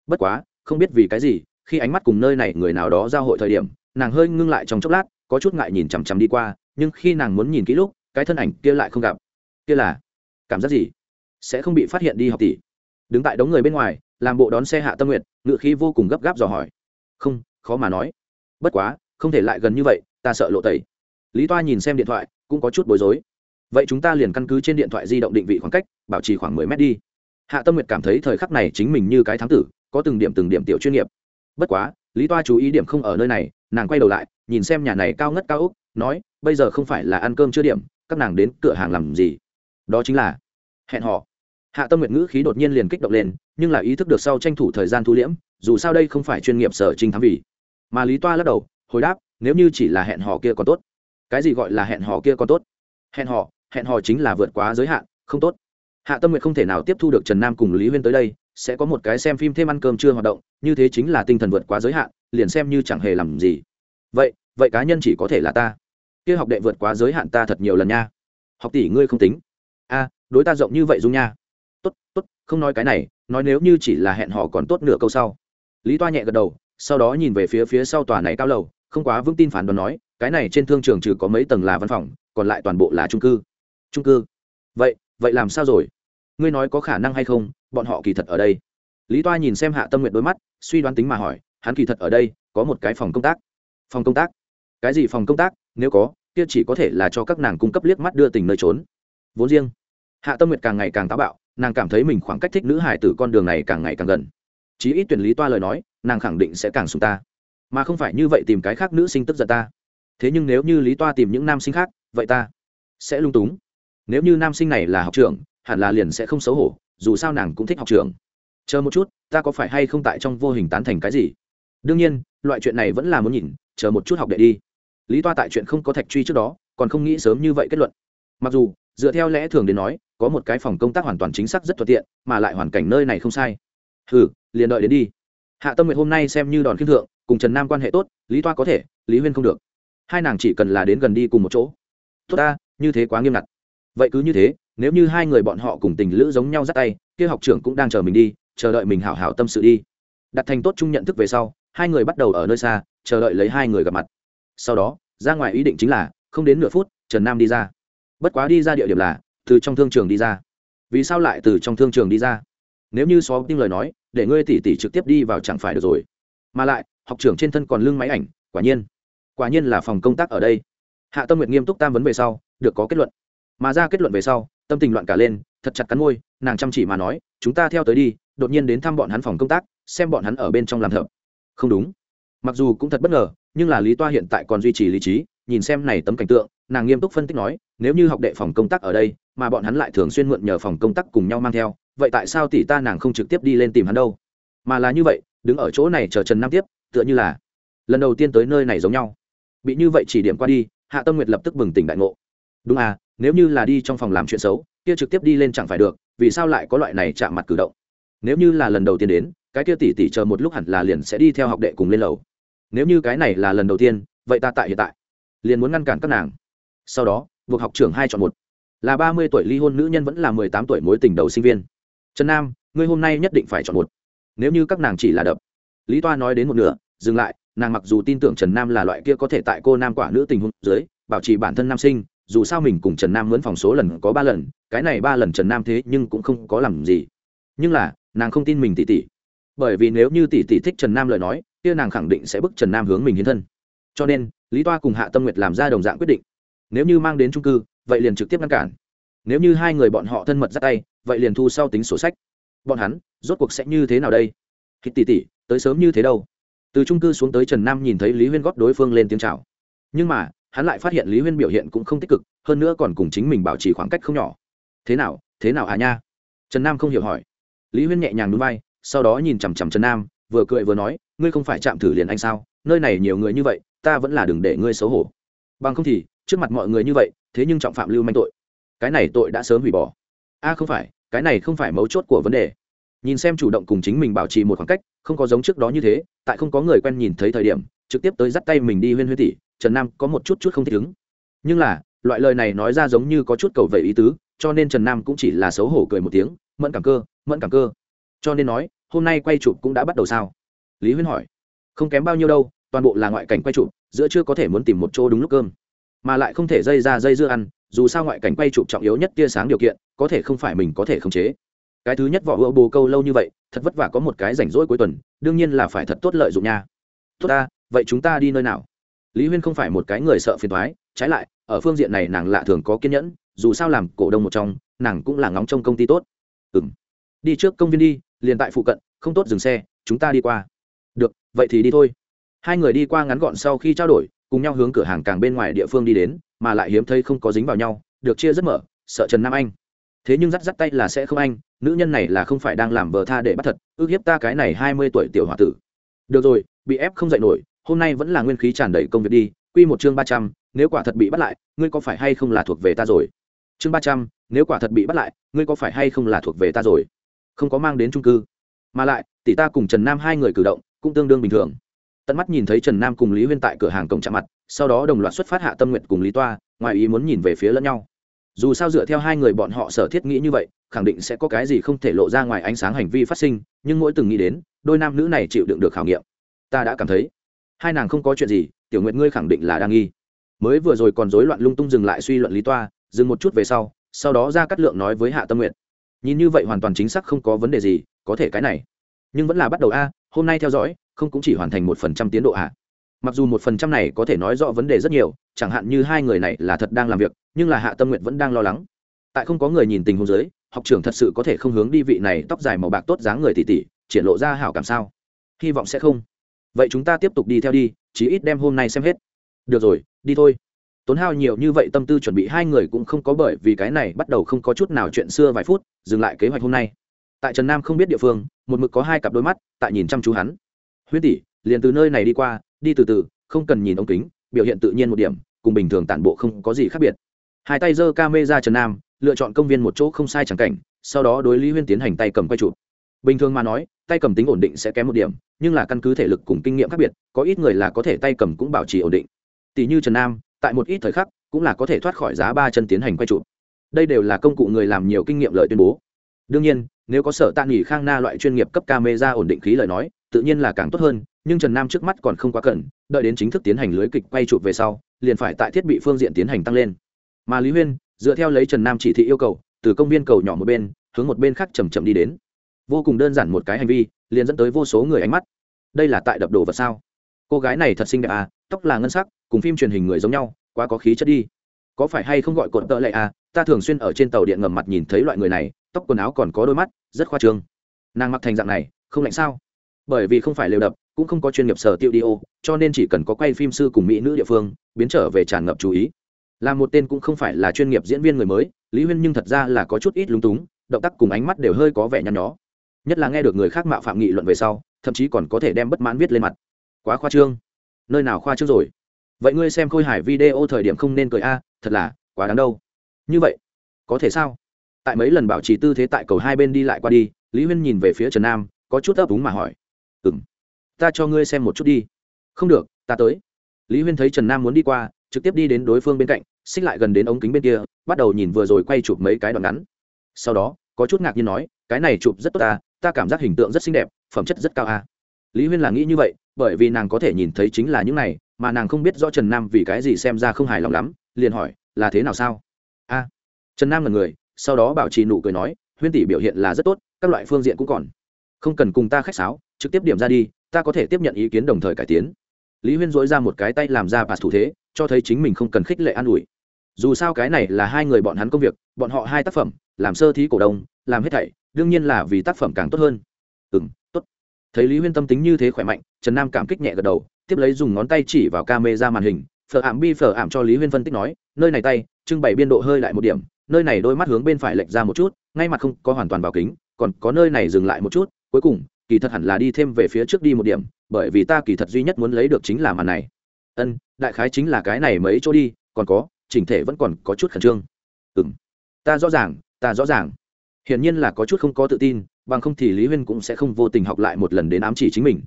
Bất quá, không biết vì cái gì, khi ánh mắt cùng nơi này người nào đó giao hội thời điểm, nàng hơi ngưng lại trong chốc lát, có chút ngại nhìn chằm chằm đi qua, nhưng khi nàng muốn nhìn kỹ lúc, cái thân ảnh kia lại không gặp. Kia là, cảm giác gì? Sẽ không bị phát hiện đi học tỷ. Đứng tại đống người bên ngoài, làm bộ đón xe hạ tâm nguyện ngự khí vô cùng gấp gáp dò hỏi. Không, khó mà nói. Bất quá, không thể lại gần như vậy, ta sợ lộ tẩy. Lý toa nhìn xem điện thoại, cũng có chút bối rối. Vậy chúng ta liền căn cứ trên điện thoại di động định vị khoảng cách, bảo trì khoảng mười mét đi hạ tâm nguyệt cảm thấy thời khắc này chính mình như cái thám tử, có từng điểm từng điểm tiểu chuyên nghiệp. Bất quá, lý toa chú ý điểm không ở nơi này, nàng quay đầu lại, nhìn xem nhà này cao ngất cao úc, nói, bây giờ không phải là ăn cơm chưa điểm, các nàng đến cửa hàng làm gì? Đó chính là hẹn họ hạ tâm nguyệt ngữ khí đột nhiên liền kích động lên, nhưng là ý thức được sau tranh thủ thời gian thu liễm, dù sao đây không phải chuyên nghiệp sở trinh thám vì mà lý toa lắc đầu, hồi đáp, nếu như chỉ là hẹn hò kia còn tốt. Cái gì gọi là hẹn hò kia còn tốt? Hẹn hò hẹn hò chính là vượt quá giới hạn, không tốt hạ tâm nguyệt không thể nào tiếp thu được trần nam cùng lý huyên tới đây, sẽ có một cái xem phim thêm ăn cơm chưa hoạt động, như thế chính là tinh thần vượt quá giới hạn, liền xem như chẳng hề làm gì. Vậy vậy cá nhân chỉ có thể là ta. Kia học đệ vượt quá giới hạn ta thật nhiều lần nha. Học tỷ ngươi không tính. A, đối ta rộng như vậy dung nha. Tốt tốt, không nói cái này, nói nếu như chỉ là hẹn hò còn tốt nửa câu sau. Lý toa nhẹ gật đầu, sau đó nhìn về phía phía sau tòa này cao lầu, không quá vững tin phản đoán nói, cái này trên thương trường trừ có mấy tầng là văn phòng, còn lại toàn bộ là trung cư. Trung cư. Vậy vậy làm sao rồi? Ngươi nói có khả năng hay không? Bọn họ kỳ thật ở đây. Lý toa nhìn xem hạ tâm nguyện đôi mắt, suy đoán tính mà hỏi, hắn kỳ thật ở đây, có một cái phòng công tác. Phòng công tác? Cái gì phòng công tác? Nếu có, kia chỉ có thể là cho các nàng cung cấp liếc mắt đưa tình nơi trốn. Vốn riêng, hạ tâm nguyệt càng ngày càng táo bạo, nàng cảm thấy mình khoảng cách thích nữ hải từ con đường này càng ngày càng gần. Chí ít tuyển lý toa lời nói, nàng khẳng định sẽ càng sùng ta. Mà không phải như vậy tìm cái khác nữ sinh tức giận ta. Thế nhưng nếu như lý toa tìm những nam sinh khác, vậy ta sẽ lung túng nếu như nam sinh này là học trưởng, hẳn là liền sẽ không xấu hổ, dù sao nàng cũng thích học trưởng. chờ một chút, ta có phải hay không tại trong vô hình tán thành cái gì? Đương nhiên, loại chuyện này vẫn là muốn nhìn, chờ một chút học đệ đi. Lý toa tại chuyện không có thạch truy trước đó, còn không nghĩ sớm như vậy kết luận. Mặc dù, dựa theo lẽ thường đến nói, có một cái phòng công tác hoàn toàn chính xác rất thuận tiện, mà lại hoàn cảnh nơi này không sai. Ừ liền đợi đến đi. Hạ tâm nguyện hôm nay xem như đòn khiêm thượng, cùng trần nam quan hệ tốt, lý toa có thể, lý huyên không được. Hai nàng chỉ cần là đến gần đi cùng một chỗ. Tốt ta, như thế quá nghiêm ngặt vậy cứ như thế, nếu như hai người bọn họ cùng tình lữ giống nhau dắt tay, kia học trưởng cũng đang chờ mình đi, chờ đợi mình hảo hảo tâm sự đi. Đặt thành tốt chung nhận thức về sau, hai người bắt đầu ở nơi xa, chờ đợi lấy hai người gặp mặt. Sau đó, ra ngoài ý định chính là, không đến nửa phút, trần nam đi ra. Bất quá đi ra địa điểm là, từ trong thương trường đi ra. Vì sao lại từ trong thương trường đi ra? Nếu như xó tin lời nói, để ngươi tỉ tỉ trực tiếp đi vào chẳng phải được rồi. Mà lại, học trưởng trên thân còn lưng máy ảnh, quả nhiên. Quả nhiên là phòng công tác ở đây. Hạ tâm nguyện nghiêm túc tam vấn về sau, được có kết luận mà ra kết luận về sau, tâm tình loạn cả lên, thật chặt cắn môi, nàng chăm chỉ mà nói, chúng ta theo tới đi, đột nhiên đến thăm bọn hắn phòng công tác, xem bọn hắn ở bên trong làm thợ. Không đúng. Mặc dù cũng thật bất ngờ, nhưng là lý toa hiện tại còn duy trì lý trí, nhìn xem này tấm cảnh tượng, nàng nghiêm túc phân tích nói, nếu như học đệ phòng công tác ở đây, mà bọn hắn lại thường xuyên mượn nhờ phòng công tác cùng nhau mang theo, vậy tại sao tỷ ta nàng không trực tiếp đi lên tìm hắn đâu? Mà là như vậy, đứng ở chỗ này chờ trần nam tiếp, tựa như là lần đầu tiên tới nơi này giống nhau. Bị như vậy chỉ điểm qua đi, hạ tâm nguyệt lập tức bừng tỉnh đại ngộ đúng à nếu như là đi trong phòng làm chuyện xấu, kia trực tiếp đi lên chẳng phải được, vì sao lại có loại này chạm mặt cử động? Nếu như là lần đầu tiên đến, cái kia tỷ tỷ chờ một lúc hẳn là liền sẽ đi theo học đệ cùng lên lầu. Nếu như cái này là lần đầu tiên, vậy ta tại hiện tại liền muốn ngăn cản các nàng. Sau đó, buộc học trưởng hai chọn một. Là ba mươi tuổi ly hôn nữ nhân vẫn là mười tám tuổi mối tình đầu sinh viên. Trần nam, ngươi hôm nay nhất định phải chọn một. Nếu như các nàng chỉ là đập. Lý toa nói đến một nửa, dừng lại, nàng mặc dù tin tưởng trần nam là loại kia có thể tại cô nam quả nữ tình huống dưới, bảo trì bản thân nam sinh dù sao mình cùng trần nam mướn phòng số lần có ba lần, cái này ba lần trần nam thế nhưng cũng không có làm gì. Nhưng là, nàng không tin mình tỷ tỷ bởi vì nếu như tỷ tỷ thích trần nam lời nói, kia nàng khẳng định sẽ bức trần nam hướng mình hiến thân. Cho nên, lý toa cùng hạ tâm nguyệt làm ra đồng dạng quyết định. Nếu như mang đến trung cư, vậy liền trực tiếp ngăn cản. Nếu như hai người bọn họ thân mật ra tay, vậy liền thu sau tính sổ sách. Bọn hắn, rốt cuộc sẽ như thế nào đây? Khi tỷ tỷ tới sớm như thế đâu? Từ trung cư xuống tới trần nam nhìn thấy lý huyên góp đối phương lên tiếng chào. Nhưng mà hắn lại phát hiện lý huyên biểu hiện cũng không tích cực, hơn nữa còn cùng chính mình bảo trì khoảng cách không nhỏ. Thế nào thế nào à nha? Trần nam không hiểu hỏi. Lý huyên nhẹ nhàng núi bay sau đó nhìn chằm chằm trần nam, vừa cười vừa nói, ngươi không phải chạm thử liền anh sao? Nơi này nhiều người như vậy, ta vẫn là đừng để ngươi xấu hổ. Bằng không thì, trước mặt mọi người như vậy, thế nhưng trọng phạm lưu manh tội. Cái này tội đã sớm hủy bỏ. A, không phải, cái này không phải mấu chốt của vấn đề. Nhìn xem chủ động cùng chính mình bảo trì một khoảng cách, không có giống trước đó như thế, tại không có người quen nhìn thấy thời điểm trực tiếp tới dắt tay mình đi huyên huyên tỷ, trần nam có một chút chút không thích ứng. Nhưng là, loại lời này nói ra giống như có chút cầu vẩy ý tứ, cho nên trần nam cũng chỉ là xấu hổ cười một tiếng, mẫn cảm cơ, mẫn cảm cơ. Cho nên nói, hôm nay quay chụp cũng đã bắt đầu sao? Lý huyên hỏi. Không kém bao nhiêu đâu, toàn bộ là ngoại cảnh quay chụp, giữa chưa có thể muốn tìm một chỗ đúng lúc cơm. Mà lại không thể dây ra dây dưa ăn, dù sao ngoại cảnh quay chụp trọng yếu nhất tia sáng điều kiện, có thể không phải mình có thể khống chế. Cái thứ nhất vỏ hữu bồ câu lâu như vậy, thật vất vả có một cái rảnh rỗi cuối tuần, đương nhiên là phải thật tốt lợi dụng nha. Tốt ta vậy chúng ta đi nơi nào? Lý huyên không phải một cái người sợ phiền thoái trái lại, ở phương diện này nàng lạ thường có kiên nhẫn, dù sao làm cổ đông một trong, nàng cũng là ngóng trong công ty tốt. Ừ m đi trước công viên đi, liền tại phụ cận, không tốt dừng xe, chúng ta đi qua. Được, vậy thì đi thôi. Hai người đi qua ngắn gọn sau khi trao đổi, cùng nhau hướng cửa hàng càng bên ngoài địa phương đi đến, mà lại hiếm thấy không có dính vào nhau, được chia rất mở, sợ trần nam anh. Thế nhưng rắt rắt tay là sẽ không anh, nữ nhân này là không phải đang làm vờ tha để bắt thật, ước hiếp ta cái này hai mươi tuổi tiểu h o a tử. Được rồi, bị ép không dạy nổi hôm nay vẫn là nguyên khí tràn đầy công việc đi, quy một chương ba trăm, nếu quả thật bị bắt lại, ngươi có phải hay không là thuộc về ta rồi? Chương ba trăm, nếu quả thật bị bắt lại, ngươi có phải hay không là thuộc về ta rồi? Không có mang đến trung cư. Mà lại, tỷ ta cùng trần nam hai người cử động cũng tương đương bình thường. Tận mắt nhìn thấy trần nam cùng lý huyên tại cửa hàng cổng chạm mặt, sau đó đồng loạt xuất phát hạ tâm nguyện cùng lý toa, ngoài ý muốn nhìn về phía lẫn nhau. Dù sao dựa theo hai người bọn họ sở thiết nghĩ như vậy, khẳng định sẽ có cái gì không thể lộ ra ngoài ánh sáng hành vi phát sinh, nhưng mỗi từng nghĩ đến, đôi nam nữ này chịu đựng được khảo nghiệm. Ta đã cảm thấy hai nàng không có chuyện gì, tiểu nguyện ngươi khẳng định là đang nghi. Mới vừa rồi còn rối loạn lung tung dừng lại suy luận lý toa, dừng một chút về sau sau đó ra cắt lượng nói với hạ tâm nguyện nhìn như vậy hoàn toàn chính xác không có vấn đề gì, có thể cái này. Nhưng vẫn là bắt đầu a, hôm nay theo dõi, không cũng chỉ hoàn thành một phần trăm tiến độ ạ mặc dù một phần trăm này có thể nói rõ vấn đề rất nhiều, chẳng hạn như hai người này là thật đang làm việc, nhưng là hạ tâm nguyện vẫn đang lo lắng. Tại không có người nhìn tình huống giới học trưởng thật sự có thể không hướng đi vị này tóc dài màu bạc tốt dáng người tỉ tỉ, triển lộ ra hảo cảm sao? Hy vọng sẽ không vậy chúng ta tiếp tục đi theo đi, chí ít đem hôm nay xem hết. Được rồi, đi thôi. Tốn hao nhiều như vậy tâm tư chuẩn bị hai người cũng không có bởi vì cái này bắt đầu không có chút nào chuyện xưa vài phút, dừng lại kế hoạch hôm nay. Tại trần nam không biết địa phương, một mực có hai cặp đôi mắt, tại nhìn chăm chú hắn. Huyết tỷ, liền từ nơi này đi qua, đi từ từ, không cần nhìn ống kính, biểu hiện tự nhiên một điểm, cùng bình thường tản bộ không có gì khác biệt. Hai tay giơ ca mê ra trần nam, lựa chọn công viên một chỗ không sai chẳng cảnh, sau đó đối lý huyên tiến hành tay cầm quay chụp. Bình thường mà nói tay cầm tính ổn định sẽ kém một điểm, nhưng là căn cứ thể lực cùng kinh nghiệm khác biệt, có ít người là có thể tay cầm cũng bảo trì ổn định. Tỷ như trần nam, tại một ít thời khắc cũng là có thể thoát khỏi giá ba chân tiến hành quay trụ. đây đều là công cụ người làm nhiều kinh nghiệm lợi tuyên bố. Đương nhiên, nếu có sở tạ nghỉ khang na loại chuyên nghiệp cấp camera ổn định khí lời nói, tự nhiên là càng tốt hơn, nhưng trần nam trước mắt còn không quá cần, đợi đến chính thức tiến hành lưới kịch quay chụp về sau, liền phải tại thiết bị phương diện tiến hành tăng lên. Mà lý huyên, dựa theo lấy trần nam chỉ thị yêu cầu, từ công viên cầu nhỏ một bên, hướng một bên khác chầm chậm đi đến vô cùng đơn giản một cái hành vi, liền dẫn tới vô số người ánh mắt. Đây là tại đập đồ vật sao? Cô gái này thật xinh đẹp à tóc là ngân sắc, cùng phim truyền hình người giống nhau, quá có khí chất đi. Có phải hay không gọi cột tợ lệ à? Ta thường xuyên ở trên tàu điện ngầm mặt nhìn thấy loại người này, tóc quần áo còn có đôi mắt, rất khoa trương. Nàng mặc thành dạng này, không lạnh sao? Bởi vì không phải lều đập, cũng không có chuyên nghiệp sở tiêu đi ô, cho nên chỉ cần có quay phim sư cùng mỹ nữ địa phương, biến trở về tràn ngập chú ý. Là một tên cũng không phải là chuyên nghiệp diễn viên người mới, lý huyên nhưng thật ra là có chút ít lúng túng, động tác cùng ánh mắt đều hơi có vẻ nhăn nhó nhất là nghe được người khác mạo phạm nghị luận về sau, thậm chí còn có thể đem bất mãn viết lên mặt. Quá khoa trương. Nơi nào khoa trương rồi? Vậy ngươi xem khôi hải video thời điểm không nên cười a, thật là quá đáng đâu. Như vậy, có thể sao? Tại mấy lần bảo trì tư thế tại cầu hai bên đi lại qua đi, lý huyên nhìn về phía trần nam, có chút ấp úng mà hỏi. Ừ m ta cho ngươi xem một chút đi. Không được, ta tới. Lý huyên thấy trần nam muốn đi qua, trực tiếp đi đến đối phương bên cạnh, xích lại gần đến ống kính bên kia, bắt đầu nhìn vừa rồi quay chụp mấy cái đoạn ngắn. Sau đó, có chút ngạc nhiên nói, cái này chụp rất tốt ta ta cảm giác hình tượng rất xinh đẹp, phẩm chất rất cao a. Lý huyên là nghĩ như vậy, bởi vì nàng có thể nhìn thấy chính là những này, mà nàng không biết rõ trần nam vì cái gì xem ra không hài lòng lắm, liền hỏi, là thế nào sao? A. Trần nam là người, sau đó bảo trì nụ cười nói, huyên tỷ biểu hiện là rất tốt, các loại phương diện cũng còn. Không cần cùng ta khách sáo, trực tiếp điểm ra đi, ta có thể tiếp nhận ý kiến đồng thời cải tiến. Lý huyên dỗi ra một cái tay làm ra bà thủ thế, cho thấy chính mình không cần khích lệ an ủi. Dù sao cái này là hai người bọn hắn công việc, bọn họ hai tác phẩm, làm sơ thí cổ đông, làm hết thảy đương nhiên là vì tác phẩm càng tốt hơn. Ừ m tốt. Thấy lý huyên tâm tính như thế khỏe mạnh, trần nam cảm kích nhẹ gật đầu, tiếp lấy dùng ngón tay chỉ vào ca mê ra màn hình, phở ảm bi phở ảm cho lý huyên phân tích nói, nơi này tay, trưng bày biên độ hơi lại một điểm, nơi này đôi mắt hướng bên phải lệch ra một chút, ngay mặt không có hoàn toàn vào kính, còn có nơi này dừng lại một chút, cuối cùng, kỳ thật hẳn là đi thêm về phía trước đi một điểm, bởi vì ta kỳ thật duy nhất muốn lấy được chính là màn này. Ân, đại khái chính là cái này mấy chỗ đi, còn có, chỉnh thể vẫn còn có chút khẩn trương. Ừ m ta rõ ràng, ta rõ ràng hiển nhiên là có chút không có tự tin, bằng không thì lý huyên cũng sẽ không vô tình học lại một lần đến ám chỉ chính mình.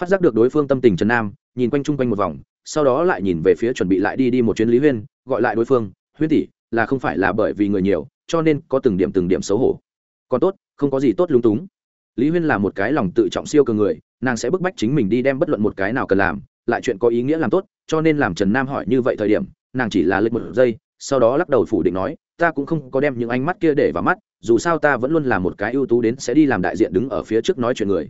Phát giác được đối phương tâm tình trần nam, nhìn quanh chung quanh một vòng, sau đó lại nhìn về phía chuẩn bị lại đi đi một chuyến lý huyên, gọi lại đối phương, huyên tỷ, là không phải là bởi vì người nhiều, cho nên có từng điểm từng điểm xấu hổ. Còn tốt, không có gì tốt lung túng. Lý huyên là một cái lòng tự trọng siêu cường người, nàng sẽ bức bách chính mình đi đem bất luận một cái nào cần làm, lại chuyện có ý nghĩa làm tốt, cho nên làm trần nam hỏi như vậy thời điểm, nàng chỉ là lệch một giây, sau đó lắc đầu phủ định nói, ta cũng không có đem những ánh mắt kia để vào mắt dù sao ta vẫn luôn là một cái ưu tú đến sẽ đi làm đại diện đứng ở phía trước nói chuyện người.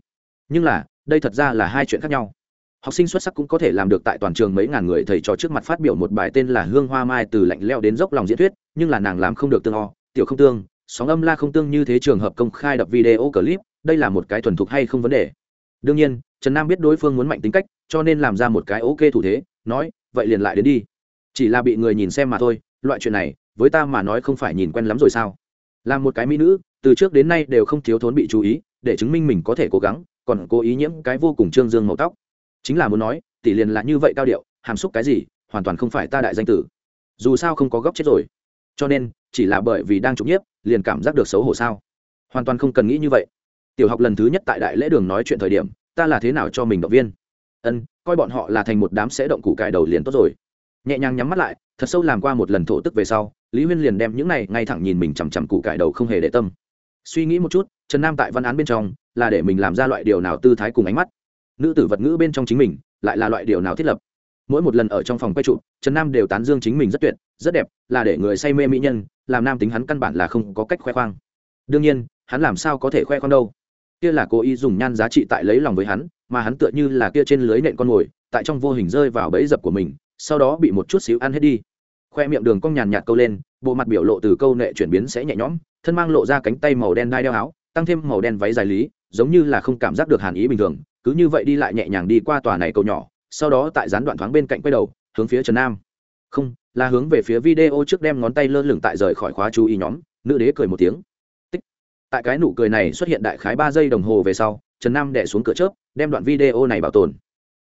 Nhưng là, đây thật ra là hai chuyện khác nhau. Học sinh xuất sắc cũng có thể làm được tại toàn trường mấy ngàn người thầy trò trước mặt phát biểu một bài tên là hương hoa mai từ lạnh leo đến dốc lòng diễn thuyết, nhưng là nàng làm không được tương o, tiểu không tương, sóng âm la không tương như thế trường hợp công khai đập video clip, đây là một cái thuần thục hay không vấn đề. Đương nhiên, trần nam biết đối phương muốn mạnh tính cách, cho nên làm ra một cái ok thủ thế, nói, vậy liền lại đến đi. Chỉ là bị người nhìn xem mà thôi, loại chuyện này, với ta mà nói không phải nhìn quen lắm rồi sao? Là một cái mỹ nữ, từ trước đến nay đều không thiếu thốn bị chú ý, để chứng minh mình có thể cố gắng, còn cố ý nhiễm cái vô cùng trương dương màu tóc. Chính là muốn nói, tỷ liền là như vậy cao điệu, hàm xúc cái gì, hoàn toàn không phải ta đại danh tử. Dù sao không có góc chết rồi. Cho nên, chỉ là bởi vì đang trục nhiếp, liền cảm giác được xấu hổ sao? Hoàn toàn không cần nghĩ như vậy. Tiểu học lần thứ nhất tại đại lễ đường nói chuyện thời điểm, ta là thế nào cho mình động viên? Ân, coi bọn họ là thành một đám sẽ động củ cải đầu liền tốt rồi. Nhẹ nhàng nhắm mắt lại, thật sâu làm qua một lần thổ tức về sau lý huyên liền đem những này ngay thẳng nhìn mình chằm chằm cụ cải đầu không hề để tâm. Suy nghĩ một chút, trần nam tại văn án bên trong là để mình làm ra loại điều nào tư thái cùng ánh mắt. Nữ tử vật ngữ bên trong chính mình lại là loại điều nào thiết lập. Mỗi một lần ở trong phòng quay trụ, trần nam đều tán dương chính mình rất tuyệt, rất đẹp, là để người say mê mỹ nhân, làm nam tính hắn căn bản là không có cách khoe khoang. Đương nhiên, hắn làm sao có thể khoe khoang đâu? Kia là cố ý dùng nhan giá trị tại lấy lòng với hắn, mà hắn tựa như là kia trên lưới nện con mồi, tại trong vô hình rơi vào bẫy dập của mình, sau đó bị một chút xíu ăn hết đi khoe miệng đường cong nhàn nhạt câu lên, bộ mặt biểu lộ từ câu nệ chuyển biến sẽ nhẹ nhõm, thân mang lộ ra cánh tay màu đen đai đeo áo, tăng thêm màu đen váy dài lý, giống như là không cảm giác được hàn ý bình thường, cứ như vậy đi lại nhẹ nhàng đi qua tòa này cầu nhỏ, sau đó tại gián đoạn thoáng bên cạnh quay đầu, hướng phía trần nam. Không, là hướng về phía video trước đem ngón tay lơ lửng tại rời khỏi khóa chú ý nhóm, nữ đế cười một tiếng. Tích. Tại cái nụ cười này xuất hiện đại khái ba giây đồng hồ về sau, trần nam đẻ xuống cửa chớp, đem đoạn video này bảo tồn.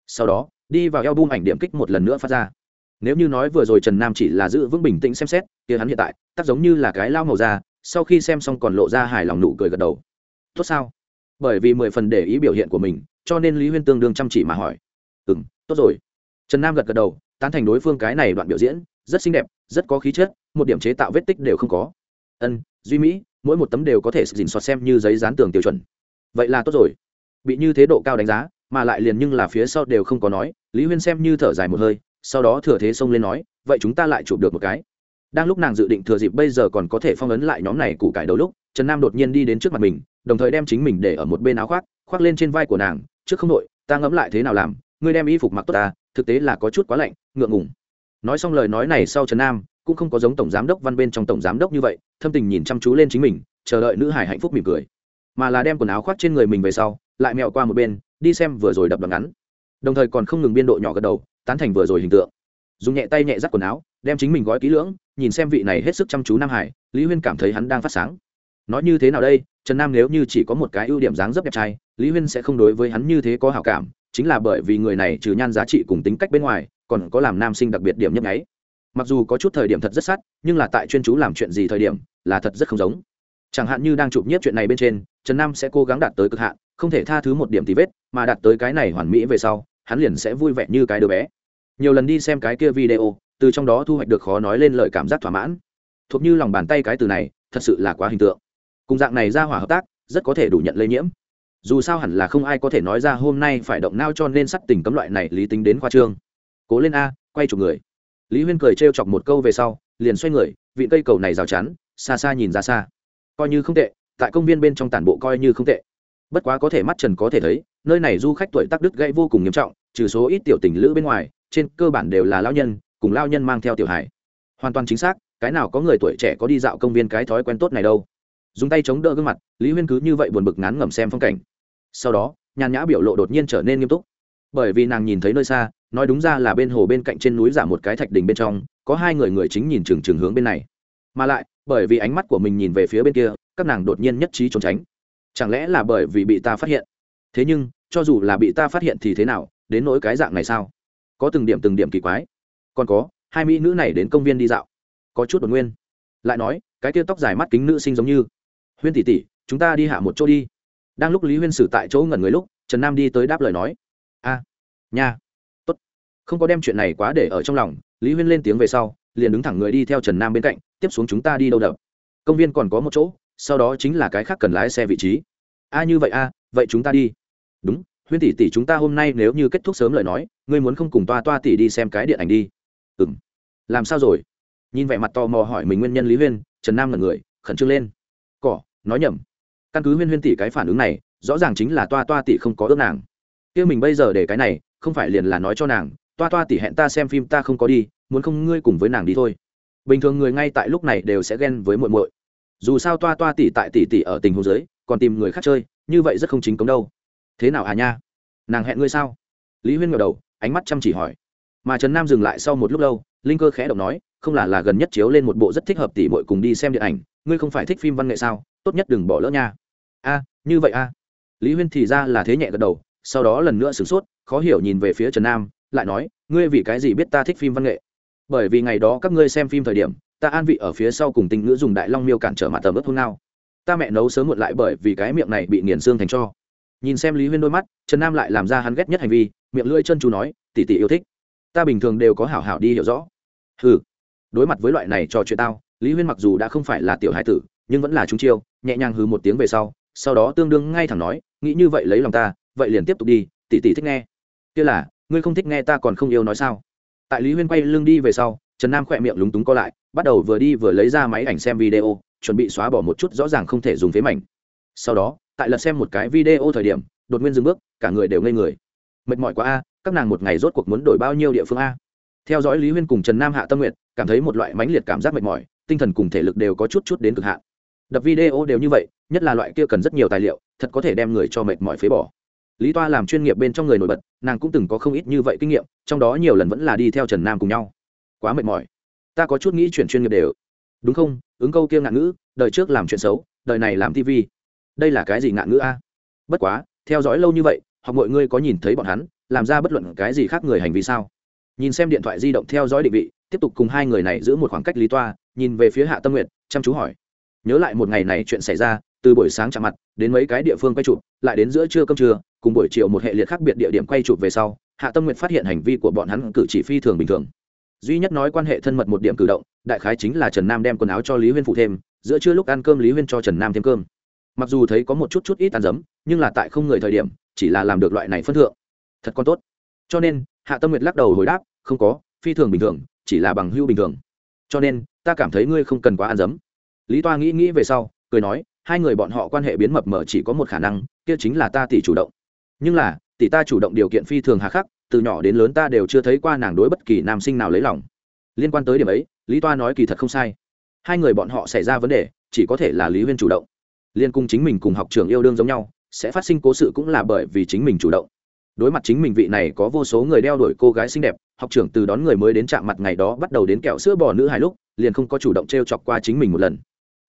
Sau đó, đi vào eo bum ảnh điểm kích một lần nữa phát ra nếu như nói vừa rồi trần nam chỉ là giữ vững bình tĩnh xem xét thì hắn hiện tại, tắc giống như là cái lao màu da, sau khi xem xong còn lộ ra hài lòng nụ cười gật đầu. Tốt sao? Bởi vì mười phần để ý biểu hiện của mình, cho nên lý huyên tương đương chăm chỉ mà hỏi. Ừ m tốt rồi. Trần nam gật gật đầu, tán thành đối phương cái này đoạn biểu diễn, rất xinh đẹp, rất có khí chất, một điểm chế tạo vết tích đều không có. Ân, duy mỹ, mỗi một tấm đều có thể dình soạt xem như giấy dán tường tiêu chuẩn. Vậy là tốt rồi. Bị như thế độ cao đánh giá, mà lại liền nhưng là phía sau đều không có nói, lý huyên xem như thở dài một hơi sau đó thừa thế xông lên nói, vậy chúng ta lại chụp được một cái. Đang lúc nàng dự định thừa dịp bây giờ còn có thể phong ấn lại nhóm này củ cải đầu lúc, trần nam đột nhiên đi đến trước mặt mình, đồng thời đem chính mình để ở một bên áo khoác khoác lên trên vai của nàng, trước không đội, ta ngẫm lại thế nào làm, ngươi đem y phục mặc tốt ta, thực tế là có chút quá lạnh, ngượng ngùng. Nói xong lời nói này sau trần nam cũng không có giống tổng giám đốc văn bên trong tổng giám đốc như vậy, thâm tình nhìn chăm chú lên chính mình, chờ đợi nữ hải hạnh phúc mỉm cười. Mà là đem quần áo khoác trên người mình về sau, lại mẹo qua một bên, đi xem vừa rồi đập đoạn ngắn. Đồng thời còn không ngừng biên độ nhỏ gật đầu tán thành vừa rồi hình tượng. Dùng nhẹ tay nhẹ dắt quần áo, đem chính mình gói kỹ lưỡng, nhìn xem vị này hết sức chăm chú nam hải, lý huyên cảm thấy hắn đang phát sáng. Nói như thế nào đây, trần nam nếu như chỉ có một cái ưu điểm dáng dấp đẹp trai, lý huyên sẽ không đối với hắn như thế có hảo cảm, chính là bởi vì người này trừ nhan giá trị cùng tính cách bên ngoài, còn có làm nam sinh đặc biệt điểm nhấp nháy. Mặc dù có chút thời điểm thật rất sát, nhưng là tại chuyên chú làm chuyện gì thời điểm, là thật rất không giống. Chẳng hạn như đang chụp nhiếp chuyện này bên trên, trần nam sẽ cố gắng đạt tới cực hạn, không thể tha thứ một điểm tí vết, mà đạt tới cái này hoàn mỹ về sau hắn liền sẽ vui vẻ như cái đứa bé. Nhiều lần đi xem cái kia video, từ trong đó thu hoạch được khó nói lên lời cảm giác thỏa mãn. Thuộc như lòng bàn tay cái từ này, thật sự là quá hình tượng. Cùng dạng này ra hỏa hợp tác, rất có thể đủ nhận lây nhiễm. Dù sao hẳn là không ai có thể nói ra hôm nay phải động nao cho nên sắt tình cấm loại này lý tính đến khoa trương. Cố lên a, quay chụp người. Lý huyên cười trêu chọc một câu về sau, liền xoay người, vị cây cầu này rào chắn, xa xa nhìn ra xa. Coi như không tệ, tại công viên bên trong tản bộ coi như không tệ. Bất quá có thể mắt trần có thể thấy nơi này du khách tuổi tác đức gãy vô cùng nghiêm trọng, trừ số ít tiểu tình lữ bên ngoài, trên cơ bản đều là lao nhân, cùng lao nhân mang theo tiểu hải hoàn toàn chính xác, cái nào có người tuổi trẻ có đi dạo công viên cái thói quen tốt này đâu. Dùng tay chống đỡ gương mặt, lý huyên cứ như vậy buồn bực ngán ngẩm xem phong cảnh. Sau đó, nhàn nhã biểu lộ đột nhiên trở nên nghiêm túc. Bởi vì nàng nhìn thấy nơi xa, nói đúng ra là bên hồ bên cạnh trên núi giả một cái thạch đình bên trong, có hai người người chính nhìn trừng trừng hướng bên này. Mà lại, bởi vì ánh mắt của mình nhìn về phía bên kia, các nàng đột nhiên nhất trí trốn tránh. Chẳng lẽ là bởi vì bị ta phát hiện? Thế nhưng, cho dù là bị ta phát hiện thì thế nào, đến nỗi cái dạng này sao? Có từng điểm từng điểm kỳ quái. Còn có, hai mỹ nữ này đến công viên đi dạo. Có chút đột nguyên. Lại nói, cái tia tóc dài mắt kính nữ sinh giống như. Huyên tỷ tỷ, chúng ta đi hạ một chỗ đi. Đang lúc lý huyên xử tại chỗ ngẩn người lúc, trần nam đi tới đáp lời nói. A, nha. Tốt. Không có đem chuyện này quá để ở trong lòng, lý huyên lên tiếng về sau, liền đứng thẳng người đi theo trần nam bên cạnh, tiếp xuống chúng ta đi đâu đập. Công viên còn có một chỗ, sau đó chính là cái khác cần lái xe vị trí. A, như vậy a, vậy chúng ta đi đúng, huyên tỷ tỷ chúng ta hôm nay nếu như kết thúc sớm lời nói, ngươi muốn không cùng toa toa tỷ đi xem cái điện ảnh đi. Ừ m làm sao rồi? Nhìn vẻ mặt tò mò hỏi mình nguyên nhân lý huyên, trần nam là người, khẩn trương lên. Cỏ, nói nhầm. Căn cứ huyên huyên tỷ cái phản ứng này, rõ ràng chính là toa toa tỷ không có ước nàng. Kia mình bây giờ để cái này, không phải liền là nói cho nàng, toa toa tỷ hẹn ta xem phim ta không có đi, muốn không ngươi cùng với nàng đi thôi. Bình thường người ngay tại lúc này đều sẽ ghen với muội muội. Dù sao toa toa tỷ tại tỷ tỷ ở tình huống giới còn tìm người khác chơi, như vậy rất không chính cống đâu thế nào hà nha? Nàng hẹn ngươi sao? Lý huyên ngờ đầu, ánh mắt chăm chỉ hỏi. Mà trần nam dừng lại sau một lúc lâu, linh cơ khẽ động nói, không là là gần nhất chiếu lên một bộ rất thích hợp tỷ muội cùng đi xem điện ảnh, ngươi không phải thích phim văn nghệ sao? Tốt nhất đừng bỏ lỡ nha. A, như vậy a. Lý huyên thì ra là thế nhẹ gật đầu, sau đó lần nữa sửng sốt, khó hiểu nhìn về phía trần nam, lại nói, ngươi vì cái gì biết ta thích phim văn nghệ? Bởi vì ngày đó các ngươi xem phim thời điểm, ta an vị ở phía sau cùng tình ngữ dùng đại long miêu cản trở mặt tầm ướp hôn nào ta mẹ nấu sớm muộn lại bởi vì cái miệng này bị nghiền xương thành cho nhìn xem lý huyên đôi mắt, trần nam lại làm ra hắn ghét nhất hành vi, miệng lưỡi chân chú nói tỉ tỉ yêu thích. Ta bình thường đều có hảo hảo đi hiểu rõ. Ừ đối mặt với loại này trò chuyện tao, lý huyên mặc dù đã không phải là tiểu hải tử, nhưng vẫn là chúng chiêu, nhẹ nhàng hừ một tiếng về sau sau đó tương đương ngay thẳng nói, nghĩ như vậy lấy lòng ta, vậy liền tiếp tục đi tỉ tỉ thích nghe. Kia là, ngươi không thích nghe ta còn không yêu nói sao? Tại lý huyên quay lưng đi về sau, trần nam khỏe miệng lúng túng co lại, bắt đầu vừa đi vừa lấy ra máy ảnh xem video, chuẩn bị xóa bỏ một chút rõ ràng không thể dùng phế mảnh. Sau đó tại lật xem một cái video thời điểm, đột nhiên dừng bước, cả người đều ngây người. Mệt mỏi quá a, các nàng một ngày rốt cuộc muốn đổi bao nhiêu địa phương a? Theo dõi lý huyên cùng trần nam hạ tâm nguyện cảm thấy một loại mãnh liệt cảm giác mệt mỏi, tinh thần cùng thể lực đều có chút chút đến cực hạn. Đập video đều như vậy, nhất là loại kia cần rất nhiều tài liệu, thật có thể đem người cho mệt mỏi phế bỏ. Lý toa làm chuyên nghiệp bên trong người nổi bật, nàng cũng từng có không ít như vậy kinh nghiệm, trong đó nhiều lần vẫn là đi theo trần nam cùng nhau. Quá mệt mỏi. Ta có chút nghĩ chuyển chuyên nghiệp đều. Đúng không? Ứng câu kia ngạn ngữ, đời trước làm chuyện xấu, đời này làm tv đây là cái gì ngạn ngữ a? Bất quá, theo dõi lâu như vậy hoặc mọi người có nhìn thấy bọn hắn, làm ra bất luận cái gì khác người hành vi sao? Nhìn xem điện thoại di động theo dõi định vị, tiếp tục cùng hai người này giữ một khoảng cách lý toa, nhìn về phía hạ tâm nguyện chăm chú hỏi. Nhớ lại một ngày này chuyện xảy ra, từ buổi sáng chạm mặt, đến mấy cái địa phương quay chụp, lại đến giữa trưa cơm trưa, cùng buổi chiều một hệ liệt khác biệt địa điểm quay chụp về sau, hạ tâm nguyện phát hiện hành vi của bọn hắn cử chỉ phi thường bình thường. Duy nhất nói quan hệ thân mật một điểm cử động, đại khái chính là trần nam đem quần áo cho lý huyên phụ thêm, giữa trưa lúc ăn cơm lý huyên cho trần nam thêm cơm mặc dù thấy có một chút chút ít tàn dấm, nhưng là tại không người thời điểm, chỉ là làm được loại này phân thượng. Thật con tốt. Cho nên, hạ tâm nguyệt lắc đầu hồi đáp, không có, phi thường bình thường, chỉ là bằng hưu bình thường. Cho nên, ta cảm thấy ngươi không cần quá ăn dấm. Lý toa nghĩ nghĩ về sau, cười nói, hai người bọn họ quan hệ biến mập mờ chỉ có một khả năng, kia chính là ta tỷ chủ động. Nhưng là, tỷ ta chủ động điều kiện phi thường hà khắc, từ nhỏ đến lớn ta đều chưa thấy qua nàng đối bất kỳ nam sinh nào lấy lòng. Liên quan tới điểm ấy, lý toa nói kỳ thật không sai. Hai người bọn họ xảy ra vấn đề, chỉ có thể là lý huyên chủ động liên cung chính mình cùng học trường yêu đương giống nhau, sẽ phát sinh cố sự cũng là bởi vì chính mình chủ động. Đối mặt chính mình vị này có vô số người đeo đuổi cô gái xinh đẹp, học trưởng từ đón người mới đến chạm mặt ngày đó bắt đầu đến kẹo sữa bò nữ hài lúc, liền không có chủ động t r e o chọc qua chính mình một lần.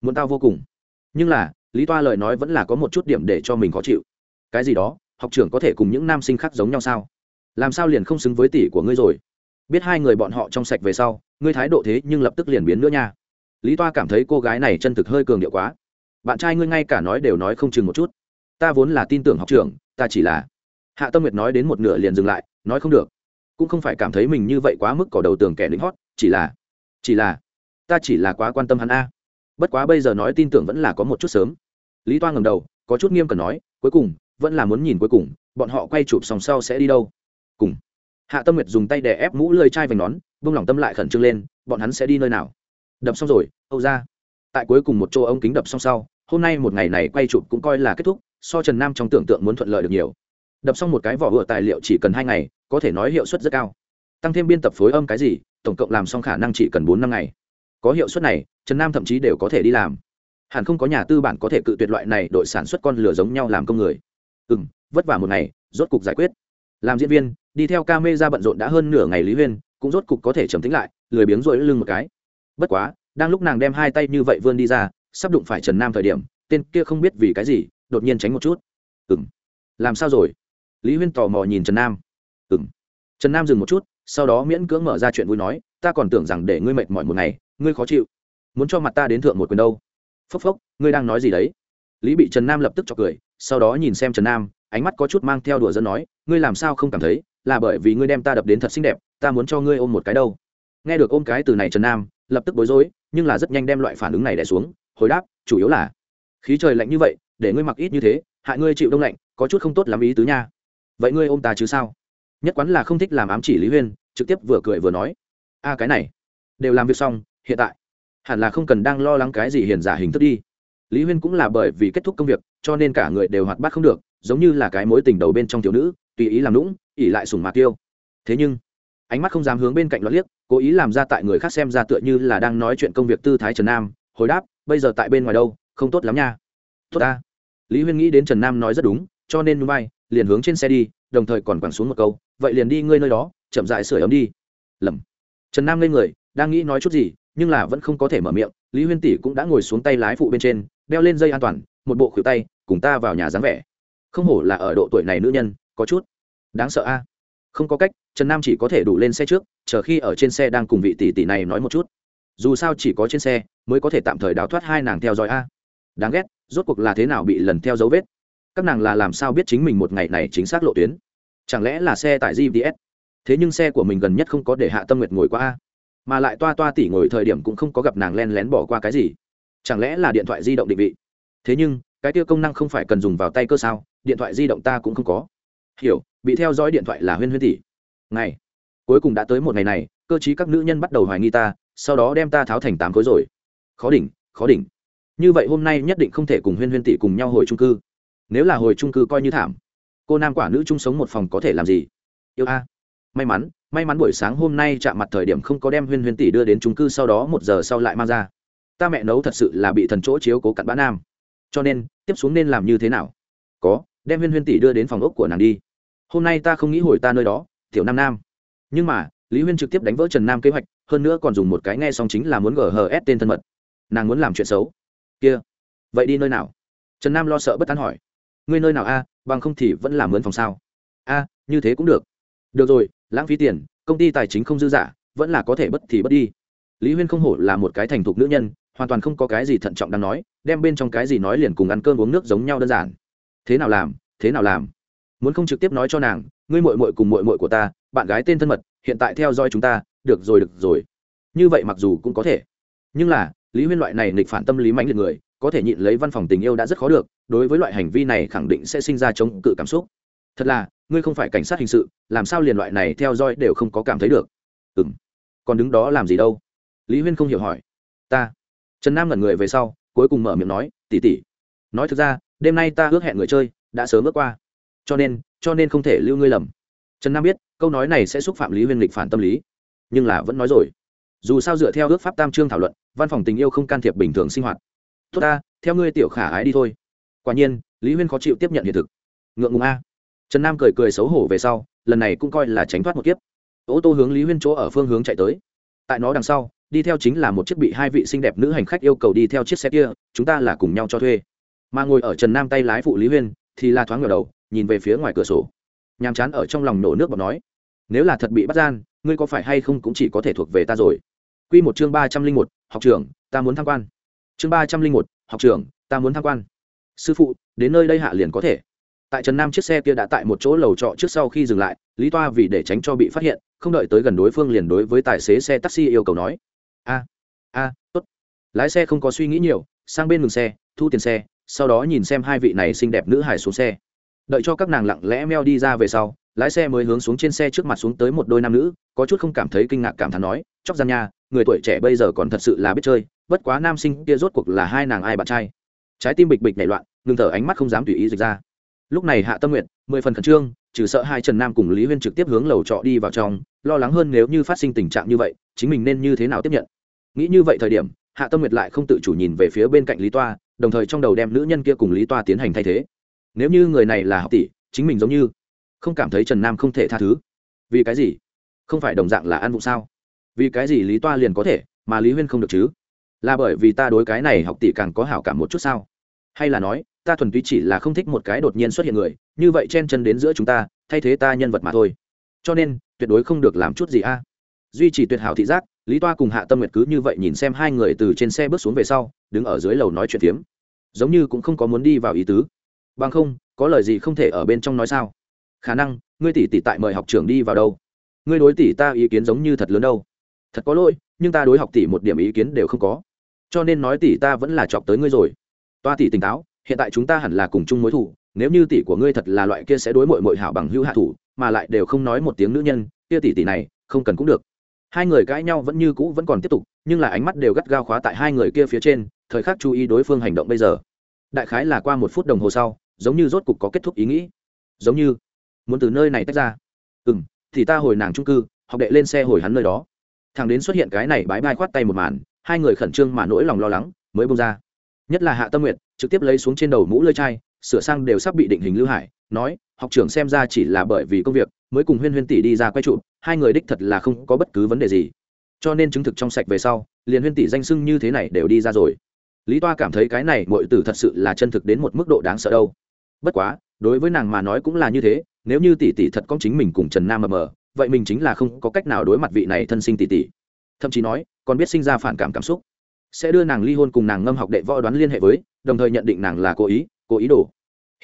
Muốn tao vô cùng. Nhưng là, lý toa lời nói vẫn là có một chút điểm để cho mình khó chịu. Cái gì đó, học trưởng có thể cùng những nam sinh khác giống nhau sao? Làm sao liền không xứng với tỷ của ngươi rồi? Biết hai người bọn họ trong sạch về sau, ngươi thái độ thế nhưng lập tức liền biến nữa nha. Lý toa cảm thấy cô gái này chân thực hơi cường điệu quá bạn trai ngươi ngay cả nói đều nói không chừng một chút. Ta vốn là tin tưởng học trưởng, ta chỉ là hạ tâm nguyệt nói đến một nửa liền dừng lại, nói không được. Cũng không phải cảm thấy mình như vậy quá mức cỏ đầu tường kẻ lính hót, chỉ là chỉ là, ta chỉ là quá quan tâm hắn a. Bất quá bây giờ nói tin tưởng vẫn là có một chút sớm. Lý toa ngầm đầu, có chút nghiêm cần nói, cuối cùng, vẫn là muốn nhìn cuối cùng, bọn họ quay chụp sòng sau sẽ đi đâu? Cùng. Hạ tâm nguyệt dùng tay đè ép mũ lơi chai vành nón bông lỏng tâm lại khẩn trương lên, bọn hắn sẽ đi nơi nào? Đập xong rồi, âu ra. Tại cuối cùng một chỗ ống kính đập xong sau hôm nay một ngày này quay chụp cũng coi là kết thúc, so trần nam trong tưởng tượng muốn thuận lợi được nhiều. Đập xong một cái vỏ vựa tài liệu chỉ cần hai ngày, có thể nói hiệu suất rất cao. Tăng thêm biên tập phối âm cái gì, tổng cộng làm xong khả năng chỉ cần bốn năm ngày. Có hiệu suất này, trần nam thậm chí đều có thể đi làm. Hẳn không có nhà tư bản có thể cự tuyệt loại này đội sản xuất con lửa giống nhau làm công người. Ừ m vất vả một ngày, rốt cục giải quyết. Làm diễn viên, đi theo ca mê ra bận rộn đã hơn nửa ngày lý huyên, cũng rốt cục có thể trầm tính lại, lười biếng rỗi lưng một cái. Bất quá, đang lúc nàng đem hai tay như vậy vươn đi ra sắp đụng phải trần nam thời điểm, tên kia không biết vì cái gì, đột nhiên tránh một chút. Ừ m làm sao rồi? Lý huyên tò mò nhìn trần nam. Ừ m trần nam dừng một chút, sau đó miễn cưỡng mở ra chuyện vui nói, ta còn tưởng rằng để ngươi mệt mỏi một ngày, ngươi khó chịu. Muốn cho mặt ta đến thượng một quyền đâu. Phốc phốc, ngươi đang nói gì đấy? Lý bị trần nam lập tức cho cười, sau đó nhìn xem trần nam, ánh mắt có chút mang theo đùa dân nói, ngươi làm sao không cảm thấy là bởi vì ngươi đem ta đập đến thật xinh đẹp, ta muốn cho ngươi ôm một cái đâu? Nghe được ôm cái từ này trần nam, lập tức bối rối, nhưng là rất nhanh đem loại phản ứng này đẻ xuống hồi đáp, chủ yếu là, khí trời lạnh như vậy, để ngươi mặc ít như thế, hại ngươi chịu đông lạnh, có chút không tốt lắm ý tứ nha. Vậy ngươi ôm ta chứ sao? Nhất quán là không thích làm ám chỉ lý huyên, trực tiếp vừa cười vừa nói, a, cái này, đều làm việc xong, hiện tại, hẳn là không cần đang lo lắng cái gì hiền giả hình thức đi. Lý huyên cũng là bởi vì kết thúc công việc, cho nên cả người đều hoạt bát không được, giống như là cái mối tình đầu bên trong thiếu nữ, tùy ý làm lũng ỉ lại sùng mạc tiêu thế nhưng, ánh mắt không dám hướng bên cạnh loạt liếc, cố ý làm ra tại người khác xem ra tựa như là đang nói chuyện công việc tư thái trần nam, hồi đáp bây giờ tại bên ngoài đâu, không tốt lắm nha. Tốt ta. Lý huyên nghĩ đến trần nam nói rất đúng, cho nên núi bay liền hướng trên xe đi, đồng thời còn quẳng xuống một câu, vậy liền đi ngươi nơi đó, chậm dại sửa ấm đi. Lầm. Trần nam lên người, đang nghĩ nói chút gì, nhưng là vẫn không có thể mở miệng, lý huyên tỷ cũng đã ngồi xuống tay lái phụ bên trên, đeo lên dây an toàn, một bộ khuỷu tay, cùng ta vào nhà dáng vẻ. Không hổ là ở độ tuổi này nữ nhân, có chút đáng sợ a. Không có cách, trần nam chỉ có thể đủ lên xe trước, chờ khi ở trên xe đang cùng vị tỷ tỷ này nói một chút dù sao chỉ có trên xe mới có thể tạm thời đào thoát hai nàng theo dõi a. Đáng ghét, rốt cuộc là thế nào bị lần theo dấu vết? Các nàng là làm sao biết chính mình một ngày này chính xác lộ tuyến? Chẳng lẽ là xe tại gps thế nhưng xe của mình gần nhất không có để hạ tâm nguyệt ngồi qua a. Mà lại toa toa tỉ ngồi thời điểm cũng không có gặp nàng len lén bỏ qua cái gì. Chẳng lẽ là điện thoại di động định vị? Thế nhưng, cái tiêu công năng không phải cần dùng vào tay cơ sao? Điện thoại di động ta cũng không có. Hiểu, bị theo dõi điện thoại là huyên huyên tỷ. Ngày, cuối cùng đã tới một ngày này, cơ chí các nữ nhân bắt đầu hoài nghi ta sau đó đem ta tháo thành tám khối rồi. Khó đỉnh khó đỉnh. Như vậy hôm nay nhất định không thể cùng huyên huyên tỷ cùng nhau hồi trung cư. Nếu là hồi trung cư coi như thảm. Cô nam quả nữ chung sống một phòng có thể làm gì? Yêu a. May mắn may mắn buổi sáng hôm nay chạm mặt thời điểm không có đem huyên huyên tỷ đưa đến trung cư sau đó một giờ sau lại mang ra. Ta mẹ nấu thật sự là bị thần chỗ chiếu cố cặn bã nam. Cho nên, tiếp xuống nên làm như thế nào? Có, đem huyên huyên tỷ đưa đến phòng ốc của nàng đi. Hôm nay ta không nghĩ hồi ta nơi đó, tiểu nam nam. Nhưng mà lý huyên trực tiếp đánh vỡ trần nam kế hoạch, hơn nữa còn dùng một cái nghe xong chính là muốn gờ hờ ép tên thân mật. Nàng muốn làm chuyện xấu. Kia, vậy đi nơi nào? Trần nam lo sợ bất tán hỏi. Ngươi nơi nào a, bằng không thì vẫn làm mướn phòng sao? A, như thế cũng được. Được rồi, lãng phí tiền, công ty tài chính không dư giả vẫn là có thể bất thì bất đi. Lý huyên không hổ là một cái thành thục nữ nhân, hoàn toàn không có cái gì thận trọng đang nói, đem bên trong cái gì nói liền cùng ăn cơm uống nước giống nhau đơn giản. Thế nào làm, thế nào làm? Muốn không trực tiếp nói cho nàng, ngươi mội mội cùng mội mội của ta, bạn gái tên thân mật, hiện tại theo dõi chúng ta, được rồi được rồi. Như vậy mặc dù cũng có thể. Nhưng là, lý huyên loại này nghịch phản tâm lý mãnh liệt người, có thể nhịn lấy văn phòng tình yêu đã rất khó được, đối với loại hành vi này khẳng định sẽ sinh ra chống cự cảm xúc. Thật là, ngươi không phải cảnh sát hình sự, làm sao liền loại này theo dõi đều không có cảm thấy được? Ừ m còn đứng đó làm gì đâu? Lý huyên không hiểu hỏi. Ta. Trần nam ngẩn người về sau, cuối cùng mở miệng nói tỉ tỉ nói thực ra, đêm nay ta ước hẹn người chơi, đã sớm ước qua cho nên cho nên không thể lưu ngươi lầm. Trần nam biết, câu nói này sẽ xúc phạm lý huyên lịch phản tâm lý. Nhưng là vẫn nói rồi. Dù sao dựa theo ước pháp tam trương thảo luận, văn phòng tình yêu không can thiệp bình thường sinh hoạt. Tốt ta, theo ngươi tiểu khả ái đi thôi. Quả nhiên, lý huyên khó chịu tiếp nhận hiện thực. Ngượng ngùng a. Trần nam cười cười xấu hổ về sau, lần này cũng coi là tránh thoát một kiếp. Ô tô hướng lý huyên chỗ ở phương hướng chạy tới. Tại nó đằng sau, đi theo chính là một chiếc bị hai vị xinh đẹp nữ hành khách yêu cầu đi theo chiếc xe kia, chúng ta là cùng nhau cho thuê. Mà ngồi ở trần nam tay lái phụ lý huyên, thì la thoáng ngờ đầu nhìn về phía ngoài cửa sổ. Nhàm chán ở trong lòng nổ nước bọt nói, nếu là thật bị bắt gian, ngươi có phải hay không cũng chỉ có thể thuộc về ta rồi? Quy một chương ba trăm linh một, học trưởng, ta muốn tham quan. Chương ba trăm linh một, học trưởng, ta muốn tham quan. Sư phụ, đến nơi đây hạ liền có thể. Tại trần nam chiếc xe kia đã tại một chỗ lầu trọ trước sau khi dừng lại, lý toa vì để tránh cho bị phát hiện, không đợi tới gần đối phương liền đối với tài xế xe taxi yêu cầu nói, a a, tốt. Lái xe không có suy nghĩ nhiều, sang bên ngừng xe, thu tiền xe, sau đó nhìn xem hai vị này xinh đẹp nữ hải xuống xe đợi cho các nàng lặng lẽ meo đi ra về sau, lái xe mới hướng xuống trên xe trước mặt xuống tới một đôi nam nữ, có chút không cảm thấy kinh ngạc cảm thán nói, chóc gian nha, người tuổi trẻ bây giờ còn thật sự là biết chơi, bất quá nam sinh kia rốt cuộc là hai nàng ai bạn trai? Trái tim bịch bịch nảy loạn, ngừng thở ánh mắt không dám tùy ý dịch ra. Lúc này hạ tâm nguyện mười phần khẩn trương, trừ sợ hai trần nam cùng lý huyên trực tiếp hướng lầu trọ đi vào trong, lo lắng hơn nếu như phát sinh tình trạng như vậy, chính mình nên như thế nào tiếp nhận. Nghĩ như vậy thời điểm, hạ tâm nguyệt lại không tự chủ nhìn về phía bên cạnh lý toa, đồng thời trong đầu đem nữ nhân kia cùng lý toa tiến hành thay thế nếu như người này là học tỷ, chính mình giống như không cảm thấy trần nam không thể tha thứ. Vì cái gì? Không phải đồng dạng là ăn vụ sao? Vì cái gì lý toa liền có thể mà lý huyên không được chứ? Là bởi vì ta đối cái này học tỷ càng có hảo cảm một chút sao? Hay là nói, ta thuần túy chỉ là không thích một cái đột nhiên xuất hiện người, như vậy chen chân đến giữa chúng ta, thay thế ta nhân vật mà thôi. Cho nên, tuyệt đối không được làm chút gì a. Duy trì tuyệt hảo thị giác, lý toa cùng hạ tâm nguyệt cứ như vậy nhìn xem hai người từ trên xe bước xuống về sau, đứng ở dưới lầu nói chuyện phiếm. Giống như cũng không có muốn đi vào ý tứ bằng không, có lời gì không thể ở bên trong nói sao? Khả năng, ngươi tỷ tỷ tại mời học trưởng đi vào đâu? Ngươi đối tỷ ta ý kiến giống như thật lớn đâu? Thật có lỗi, nhưng ta đối học tỷ một điểm ý kiến đều không có. Cho nên nói tỷ ta vẫn là chọc tới ngươi rồi. Toa tỷ tỉnh táo, hiện tại chúng ta hẳn là cùng chung mối thủ nếu như tỷ của ngươi thật là loại kia sẽ đối mội mội hảo bằng hữu hạ thủ, mà lại đều không nói một tiếng nữ nhân, kia tỷ tỷ này, không cần cũng được. Hai người cãi nhau vẫn như cũ vẫn còn tiếp tục, nhưng là ánh mắt đều gắt gao khóa tại hai người kia phía trên, thời khắc chú ý đối phương hành động bây giờ. Đại khái là qua một phút đồng hồ sau giống như rốt cục có kết thúc ý nghĩ. Giống như, muốn từ nơi này tách ra. Ừ m thì ta hồi nàng trung cư, học đệ lên xe hồi hắn nơi đó. Thằng đến xuất hiện cái này bãi bai khoát tay một màn, hai người khẩn trương mà nỗi lòng lo lắng mới bông ra. Nhất là hạ tâm nguyện trực tiếp lấy xuống trên đầu mũ lơi chai, sửa sang đều sắp bị định hình lưu hải, nói, học trưởng xem ra chỉ là bởi vì công việc, mới cùng huyên huyên tỷ đi ra quay trụ hai người đích thật là không có bất cứ vấn đề gì. Cho nên chứng thực trong sạch về sau, liền huyên tỷ danh sưng như thế này đều đi ra rồi. Lý toa cảm thấy cái này mọi tử thật sự là chân thực đến một mức độ đáng sợ đâu bất quá, đối với nàng mà nói cũng là như thế, nếu như tỷ tỷ thật có chính mình cùng trần nam mờ mờ, vậy mình chính là không có cách nào đối mặt vị này thân sinh tỷ tỷ. Thậm chí nói, còn biết sinh ra phản cảm cảm xúc. Sẽ đưa nàng ly hôn cùng nàng ngâm học đệ võ đoán liên hệ với, đồng thời nhận định nàng là cố ý cố ý đồ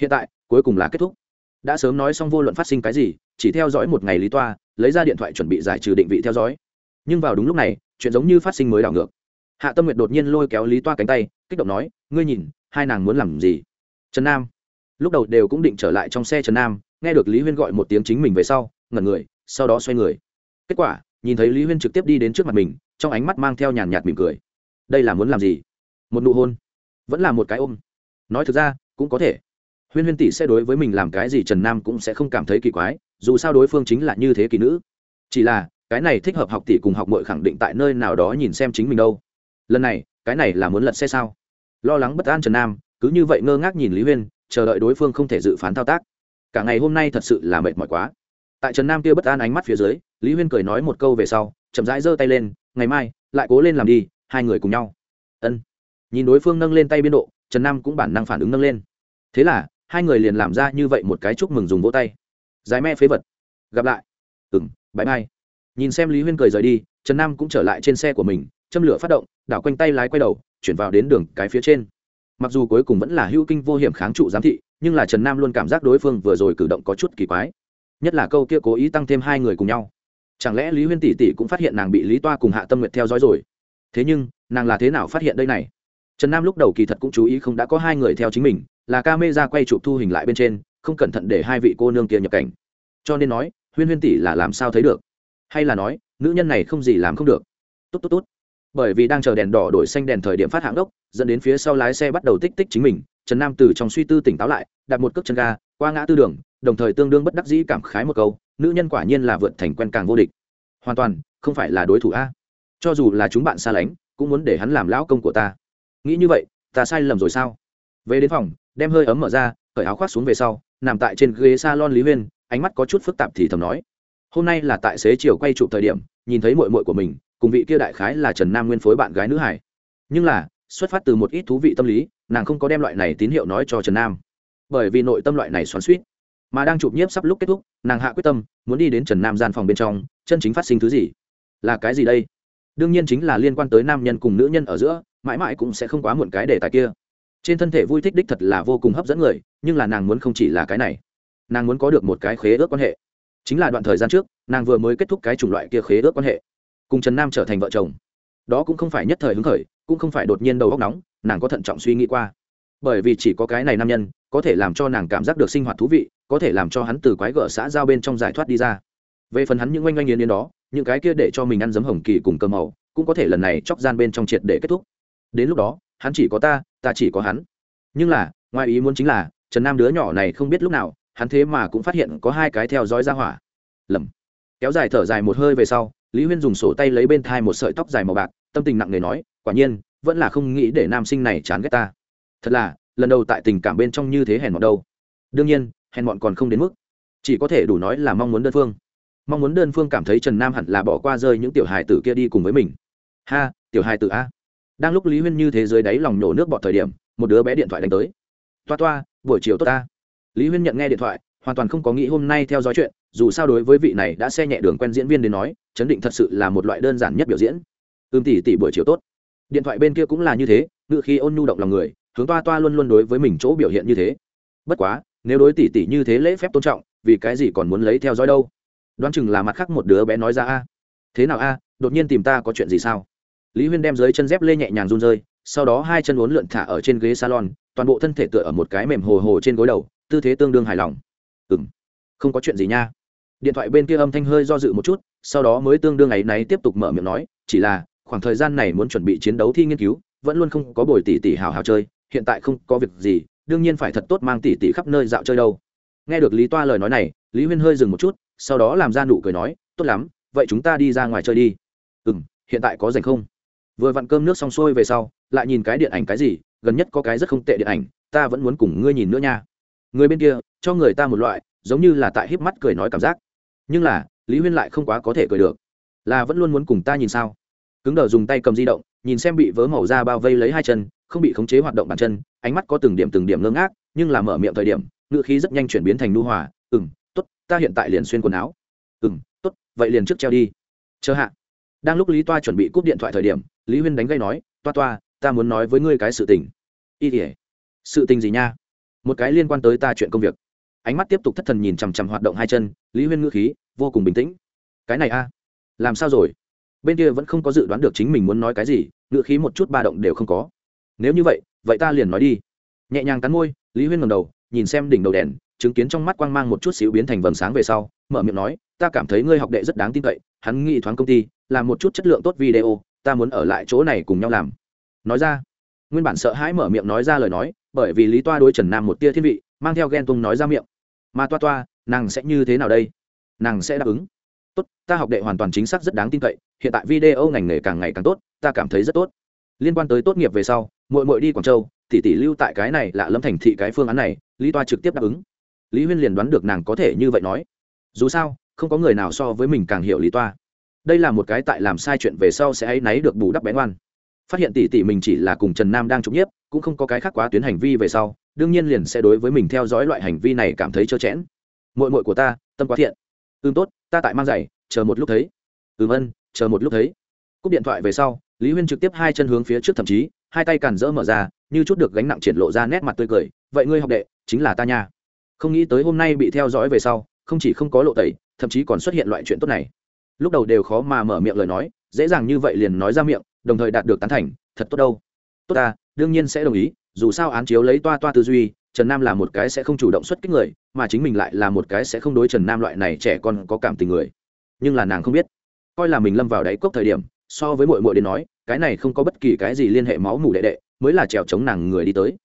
hiện tại, cuối cùng là kết thúc. Đã sớm nói xong vô luận phát sinh cái gì, chỉ theo dõi một ngày lý toa, lấy ra điện thoại chuẩn bị giải trừ định vị theo dõi. Nhưng vào đúng lúc này, chuyện giống như phát sinh mới đảo ngược. Hạ tâm nguyệt đột nhiên lôi kéo lý toa cánh tay, kích động nói, ngươi nhìn, hai nàng muốn làm gì? Trần nam lúc đầu đều cũng định trở lại trong xe trần nam, nghe được lý huyên gọi một tiếng chính mình về sau, ngẩn người, sau đó xoay người. Kết quả, nhìn thấy lý huyên trực tiếp đi đến trước mặt mình, trong ánh mắt mang theo nhàn nhạt mỉm cười. Đây là muốn làm gì? Một nụ hôn. Vẫn là một cái ôm. Nói thực ra, cũng có thể. Huyên huyên tỷ sẽ đối với mình làm cái gì trần nam cũng sẽ không cảm thấy kỳ quái, dù sao đối phương chính là như thế kỳ nữ. Chỉ là, cái này thích hợp học tỷ cùng học mội khẳng định tại nơi nào đó nhìn xem chính mình đâu. Lần này, cái này là muốn lật xe sao? Lo lắng bất an trần nam, cứ như vậy ngơ ngác nhìn lý huyên chờ đợi đối phương không thể dự phán thao tác. Cả ngày hôm nay thật sự là mệt mỏi quá. Tại trần nam kia bất an ánh mắt phía dưới, lý huyên cười nói một câu về sau, chậm rãi giơ tay lên, ngày mai, lại cố lên làm đi, hai người cùng nhau. Ân. Nhìn đối phương nâng lên tay biên độ, trần nam cũng bản năng phản ứng nâng lên. Thế là, hai người liền làm ra như vậy một cái chúc mừng dùng vỗ tay. Dài me phế vật. Gặp lại. Ừng bãi mai. Nhìn xem lý huyên cười rời đi, trần nam cũng trở lại trên xe của mình, châm lửa phát động, đảo quanh tay lái quay đầu, chuyển vào đến đường cái phía trên mặc dù cuối cùng vẫn là hữu kinh vô hiểm kháng trụ giám thị, nhưng là trần nam luôn cảm giác đối phương vừa rồi cử động có chút kỳ quái. Nhất là câu kia cố ý tăng thêm hai người cùng nhau. Chẳng lẽ lý huyên tỷ tỷ cũng phát hiện nàng bị lý toa cùng hạ tâm nguyệt theo dõi rồi? Thế nhưng, nàng là thế nào phát hiện đây này? Trần nam lúc đầu kỳ thật cũng chú ý không đã có hai người theo chính mình, là ca mê ra quay chụp thu hình lại bên trên, không cẩn thận để hai vị cô nương kia nhập cảnh. Cho nên nói, huyên huyên tỷ là làm sao thấy được? Hay là nói, nữ nhân này không gì làm không được? Tốt tốt tốt bởi vì đang chờ đèn đỏ đổi xanh đèn thời điểm phát hạng đốc, dẫn đến phía sau lái xe bắt đầu tích tích chính mình, trần nam từ trong suy tư tỉnh táo lại, đặt một cước chân ga, qua ngã tư đường, đồng thời tương đương bất đắc dĩ cảm khái một câu, nữ nhân quả nhiên là vượt thành quen càng vô địch. Hoàn toàn, không phải là đối thủ a. Cho dù là chúng bạn xa lánh, cũng muốn để hắn làm lão công của ta. Nghĩ như vậy, ta sai lầm rồi sao? Về đến phòng, đem hơi ấm mở ra, cởi áo khoác xuống về sau, nằm tại trên ghế s a lon lý huyên, ánh mắt có chút phức tạp thì thầm nói, hôm nay là tại xế chiều quay chụp thời điểm, nhìn thấy mội mội của mình cùng vị kia đại khái là trần nam nguyên phối bạn gái nữ hải. Nhưng là, xuất phát từ một ít thú vị tâm lý, nàng không có đem loại này tín hiệu nói cho trần nam. Bởi vì nội tâm loại này xoắn suýt mà đang chụp nhiếp sắp lúc kết thúc, nàng hạ quyết tâm, muốn đi đến trần nam gian phòng bên trong, chân chính phát sinh thứ gì? Là cái gì đây? Đương nhiên chính là liên quan tới nam nhân cùng nữ nhân ở giữa, mãi mãi cũng sẽ không quá muộn cái đề tài kia. Trên thân thể vui thích đích thật là vô cùng hấp dẫn người, nhưng là nàng muốn không chỉ là cái này. Nàng muốn có được một cái khế ước quan hệ. Chính là đoạn thời gian trước, nàng vừa mới kết thúc cái chủng loại kia khế ước quan hệ cùng trần nam trở thành vợ chồng. Đó cũng không phải nhất thời hứng khởi, cũng không phải đột nhiên đầu óc nóng, nàng có thận trọng suy nghĩ qua. Bởi vì chỉ có cái này nam nhân, có thể làm cho nàng cảm giác được sinh hoạt thú vị, có thể làm cho hắn từ quái gở xã giao bên trong giải thoát đi ra. Về phần hắn những oanh oanh yến yến đó, những cái kia để cho mình ăn giấm hồng kỳ cùng cơm màu, cũng có thể lần này chóc gian bên trong triệt để kết thúc. Đến lúc đó, hắn chỉ có ta ta chỉ có hắn. Nhưng là, ngoài ý muốn chính là, trần nam đứa nhỏ này không biết lúc nào, hắn thế mà cũng phát hiện có hai cái theo dõi ra hỏa. Lầm. Kéo dài thở dài một hơi về sau lý huyên dùng sổ tay lấy bên thai một sợi tóc dài màu bạc, tâm tình nặng nề nói, quả nhiên, vẫn là không nghĩ để nam sinh này chán ghét ta. Thật là, lần đầu tại tình cảm bên trong như thế hèn mọn đâu. Đương nhiên, hèn mọn còn không đến mức. Chỉ có thể đủ nói là mong muốn đơn phương. Mong muốn đơn phương cảm thấy trần nam hẳn là bỏ qua rơi những tiểu hài tử kia đi cùng với mình. Ha, tiểu hài tử a. Đang lúc lý huyên như thế giới đáy lòng nhổ nước bọt thời điểm, một đứa bé điện thoại đánh tới. Toa toa, buổi chiều tốt ta. Lý huyên nhận nghe điện thoại, hoàn toàn không có nghĩ hôm nay theo dõi chuyện dù sao đối với vị này đã xe nhẹ đường quen diễn viên đến nói, chấn định thật sự là một loại đơn giản nhất biểu diễn. Ưm tỷ tỷ buổi chiều tốt. Điện thoại bên kia cũng là như thế, ngự khi ôn nhu động lòng người, hướng toa toa luôn luôn đối với mình chỗ biểu hiện như thế. Bất quá, nếu đối tỷ tỷ như thế lễ phép tôn trọng, vì cái gì còn muốn lấy theo dõi đâu? Đoán chừng là mặt khác một đứa bé nói ra, a, thế nào a, đột nhiên tìm ta có chuyện gì sao? Lý huyên đem dưới chân dép lê nhẹ nhàng run rơi, sau đó hai chân uốn lượn thả ở trên ghế salon, toàn bộ thân thể tựa ở một cái mềm hồ hồ trên gối đầu, tư thế tương đương hài lòng. Ừ m không có chuyện gì nha điện thoại bên kia âm thanh hơi do dự một chút, sau đó mới tương đương ấy náy tiếp tục mở miệng nói, chỉ là, khoảng thời gian này muốn chuẩn bị chiến đấu thi nghiên cứu, vẫn luôn không có bồi tỷ tỷ hào hào chơi, hiện tại không có việc gì, đương nhiên phải thật tốt mang tỷ tỷ khắp nơi dạo chơi đâu. Nghe được lý toa lời nói này, lý huyên hơi dừng một chút, sau đó làm ra nụ cười nói, tốt lắm, vậy chúng ta đi ra ngoài chơi đi. Ừ m hiện tại có dành không? Vừa vặn cơm nước xong xuôi về sau, lại nhìn cái điện ảnh cái gì, gần nhất có cái rất không tệ điện ảnh, ta vẫn muốn cùng ngươi nhìn nữa nha. Người bên kia, cho người ta một loại, giống như là tại híp mắt cười nói cảm giác nhưng là, lý huyên lại không quá có thể cười được. Là vẫn luôn muốn cùng ta nhìn sao? Cứng đờ dùng tay cầm di động, nhìn xem bị vớ màu ra bao vây lấy hai chân, không bị khống chế hoạt động bàn chân, ánh mắt có từng điểm từng điểm ngơ ngác, nhưng là mở miệng thời điểm ngự khí rất nhanh chuyển biến thành nu hòa ừ m t ố t ta hiện tại liền xuyên quần áo. Ừ m t ố t vậy liền trước treo đi. Chờ hạ. Đang lúc lý toa chuẩn bị cúp điện thoại thời điểm, lý huyên đánh gây nói, toa toa, ta muốn nói với ngươi cái sự tình. Y tỉa sự tình gì nha? Một cái liên quan tới ta chuyện công việc ánh mắt tiếp tục thất thần nhìn chằm chằm hoạt động hai chân, lý huyên ngữ khí vô cùng bình tĩnh. Cái này a, làm sao rồi? Bên kia vẫn không có dự đoán được chính mình muốn nói cái gì, ngữ khí một chút ba động đều không có. Nếu như vậy vậy ta liền nói đi. Nhẹ nhàng cắn môi, lý huyên ngầm đầu, nhìn xem đỉnh đầu đèn, chứng kiến trong mắt quang mang một chút xíu biến thành vầng sáng về sau, mở miệng nói, ta cảm thấy ngươi học đệ rất đáng tin cậy, hắn nghĩ thoáng công ty, làm một chút chất lượng tốt video, ta muốn ở lại chỗ này cùng nhau làm. Nói ra, nguyên bản sợ hãi mở miệng nói ra lời nói, bởi vì lý toa đối trần nam một tia thiên vị mang theo ghen tung nói ra miệng. Mà toa toa, nàng sẽ như thế nào đây? Nàng sẽ đáp ứng. Tốt, ta học đệ hoàn toàn chính xác rất đáng tin cậy, hiện tại video ngành nghề càng ngày càng tốt, ta cảm thấy rất tốt. Liên quan tới tốt nghiệp về sau mội mội đi quảng châu, tỷ tỷ lưu tại cái này lạ lâm thành thị cái phương án này, lý toa trực tiếp đáp ứng. Lý huyên liền đoán được nàng có thể như vậy nói. Dù sao, không có người nào so với mình càng hiểu lý toa. Đây là một cái tại làm sai chuyện về sau sẽ áy náy được bù đắp bén oan phát hiện tỷ tỷ mình chỉ là cùng trần nam đang trúng nhiếp, cũng không có cái khác quá tuyến hành vi về sau đương nhiên liền sẽ đối với mình theo dõi loại hành vi này cảm thấy trơ chẽn. Mội mội của ta, tâm quá thiện. Ưm tốt, ta tại mang giày, chờ một lúc thấy. Ừm ân chờ một lúc thấy. Cúp điện thoại về sau, lý huyên trực tiếp hai chân hướng phía trước thậm chí, hai tay càn rỡ mở ra, như chút được gánh nặng triển lộ ra nét mặt tươi cười. Vậy ngươi học đệ, chính là ta nha. Không nghĩ tới hôm nay bị theo dõi về sau, không chỉ không có lộ tẩy, thậm chí còn xuất hiện loại chuyện tốt này. Lúc đầu đều khó mà mở miệng lời nói, dễ dàng như vậy liền nói ra miệng, đồng thời đạt được tán thành. Thật tốt đâu. Tốt ta, đương nhiên sẽ đồng ý dù sao án chiếu lấy toa toa tư duy, trần nam là một cái sẽ không chủ động xuất kích người, mà chính mình lại là một cái sẽ không đối trần nam loại này trẻ con có cảm tình người. Nhưng là nàng không biết. Coi là mình lâm vào đáy cốc thời điểm, so với mội mội đến nói, cái này không có bất kỳ cái gì liên hệ máu mủ đệ đệ, mới là trèo chống nàng người đi tới.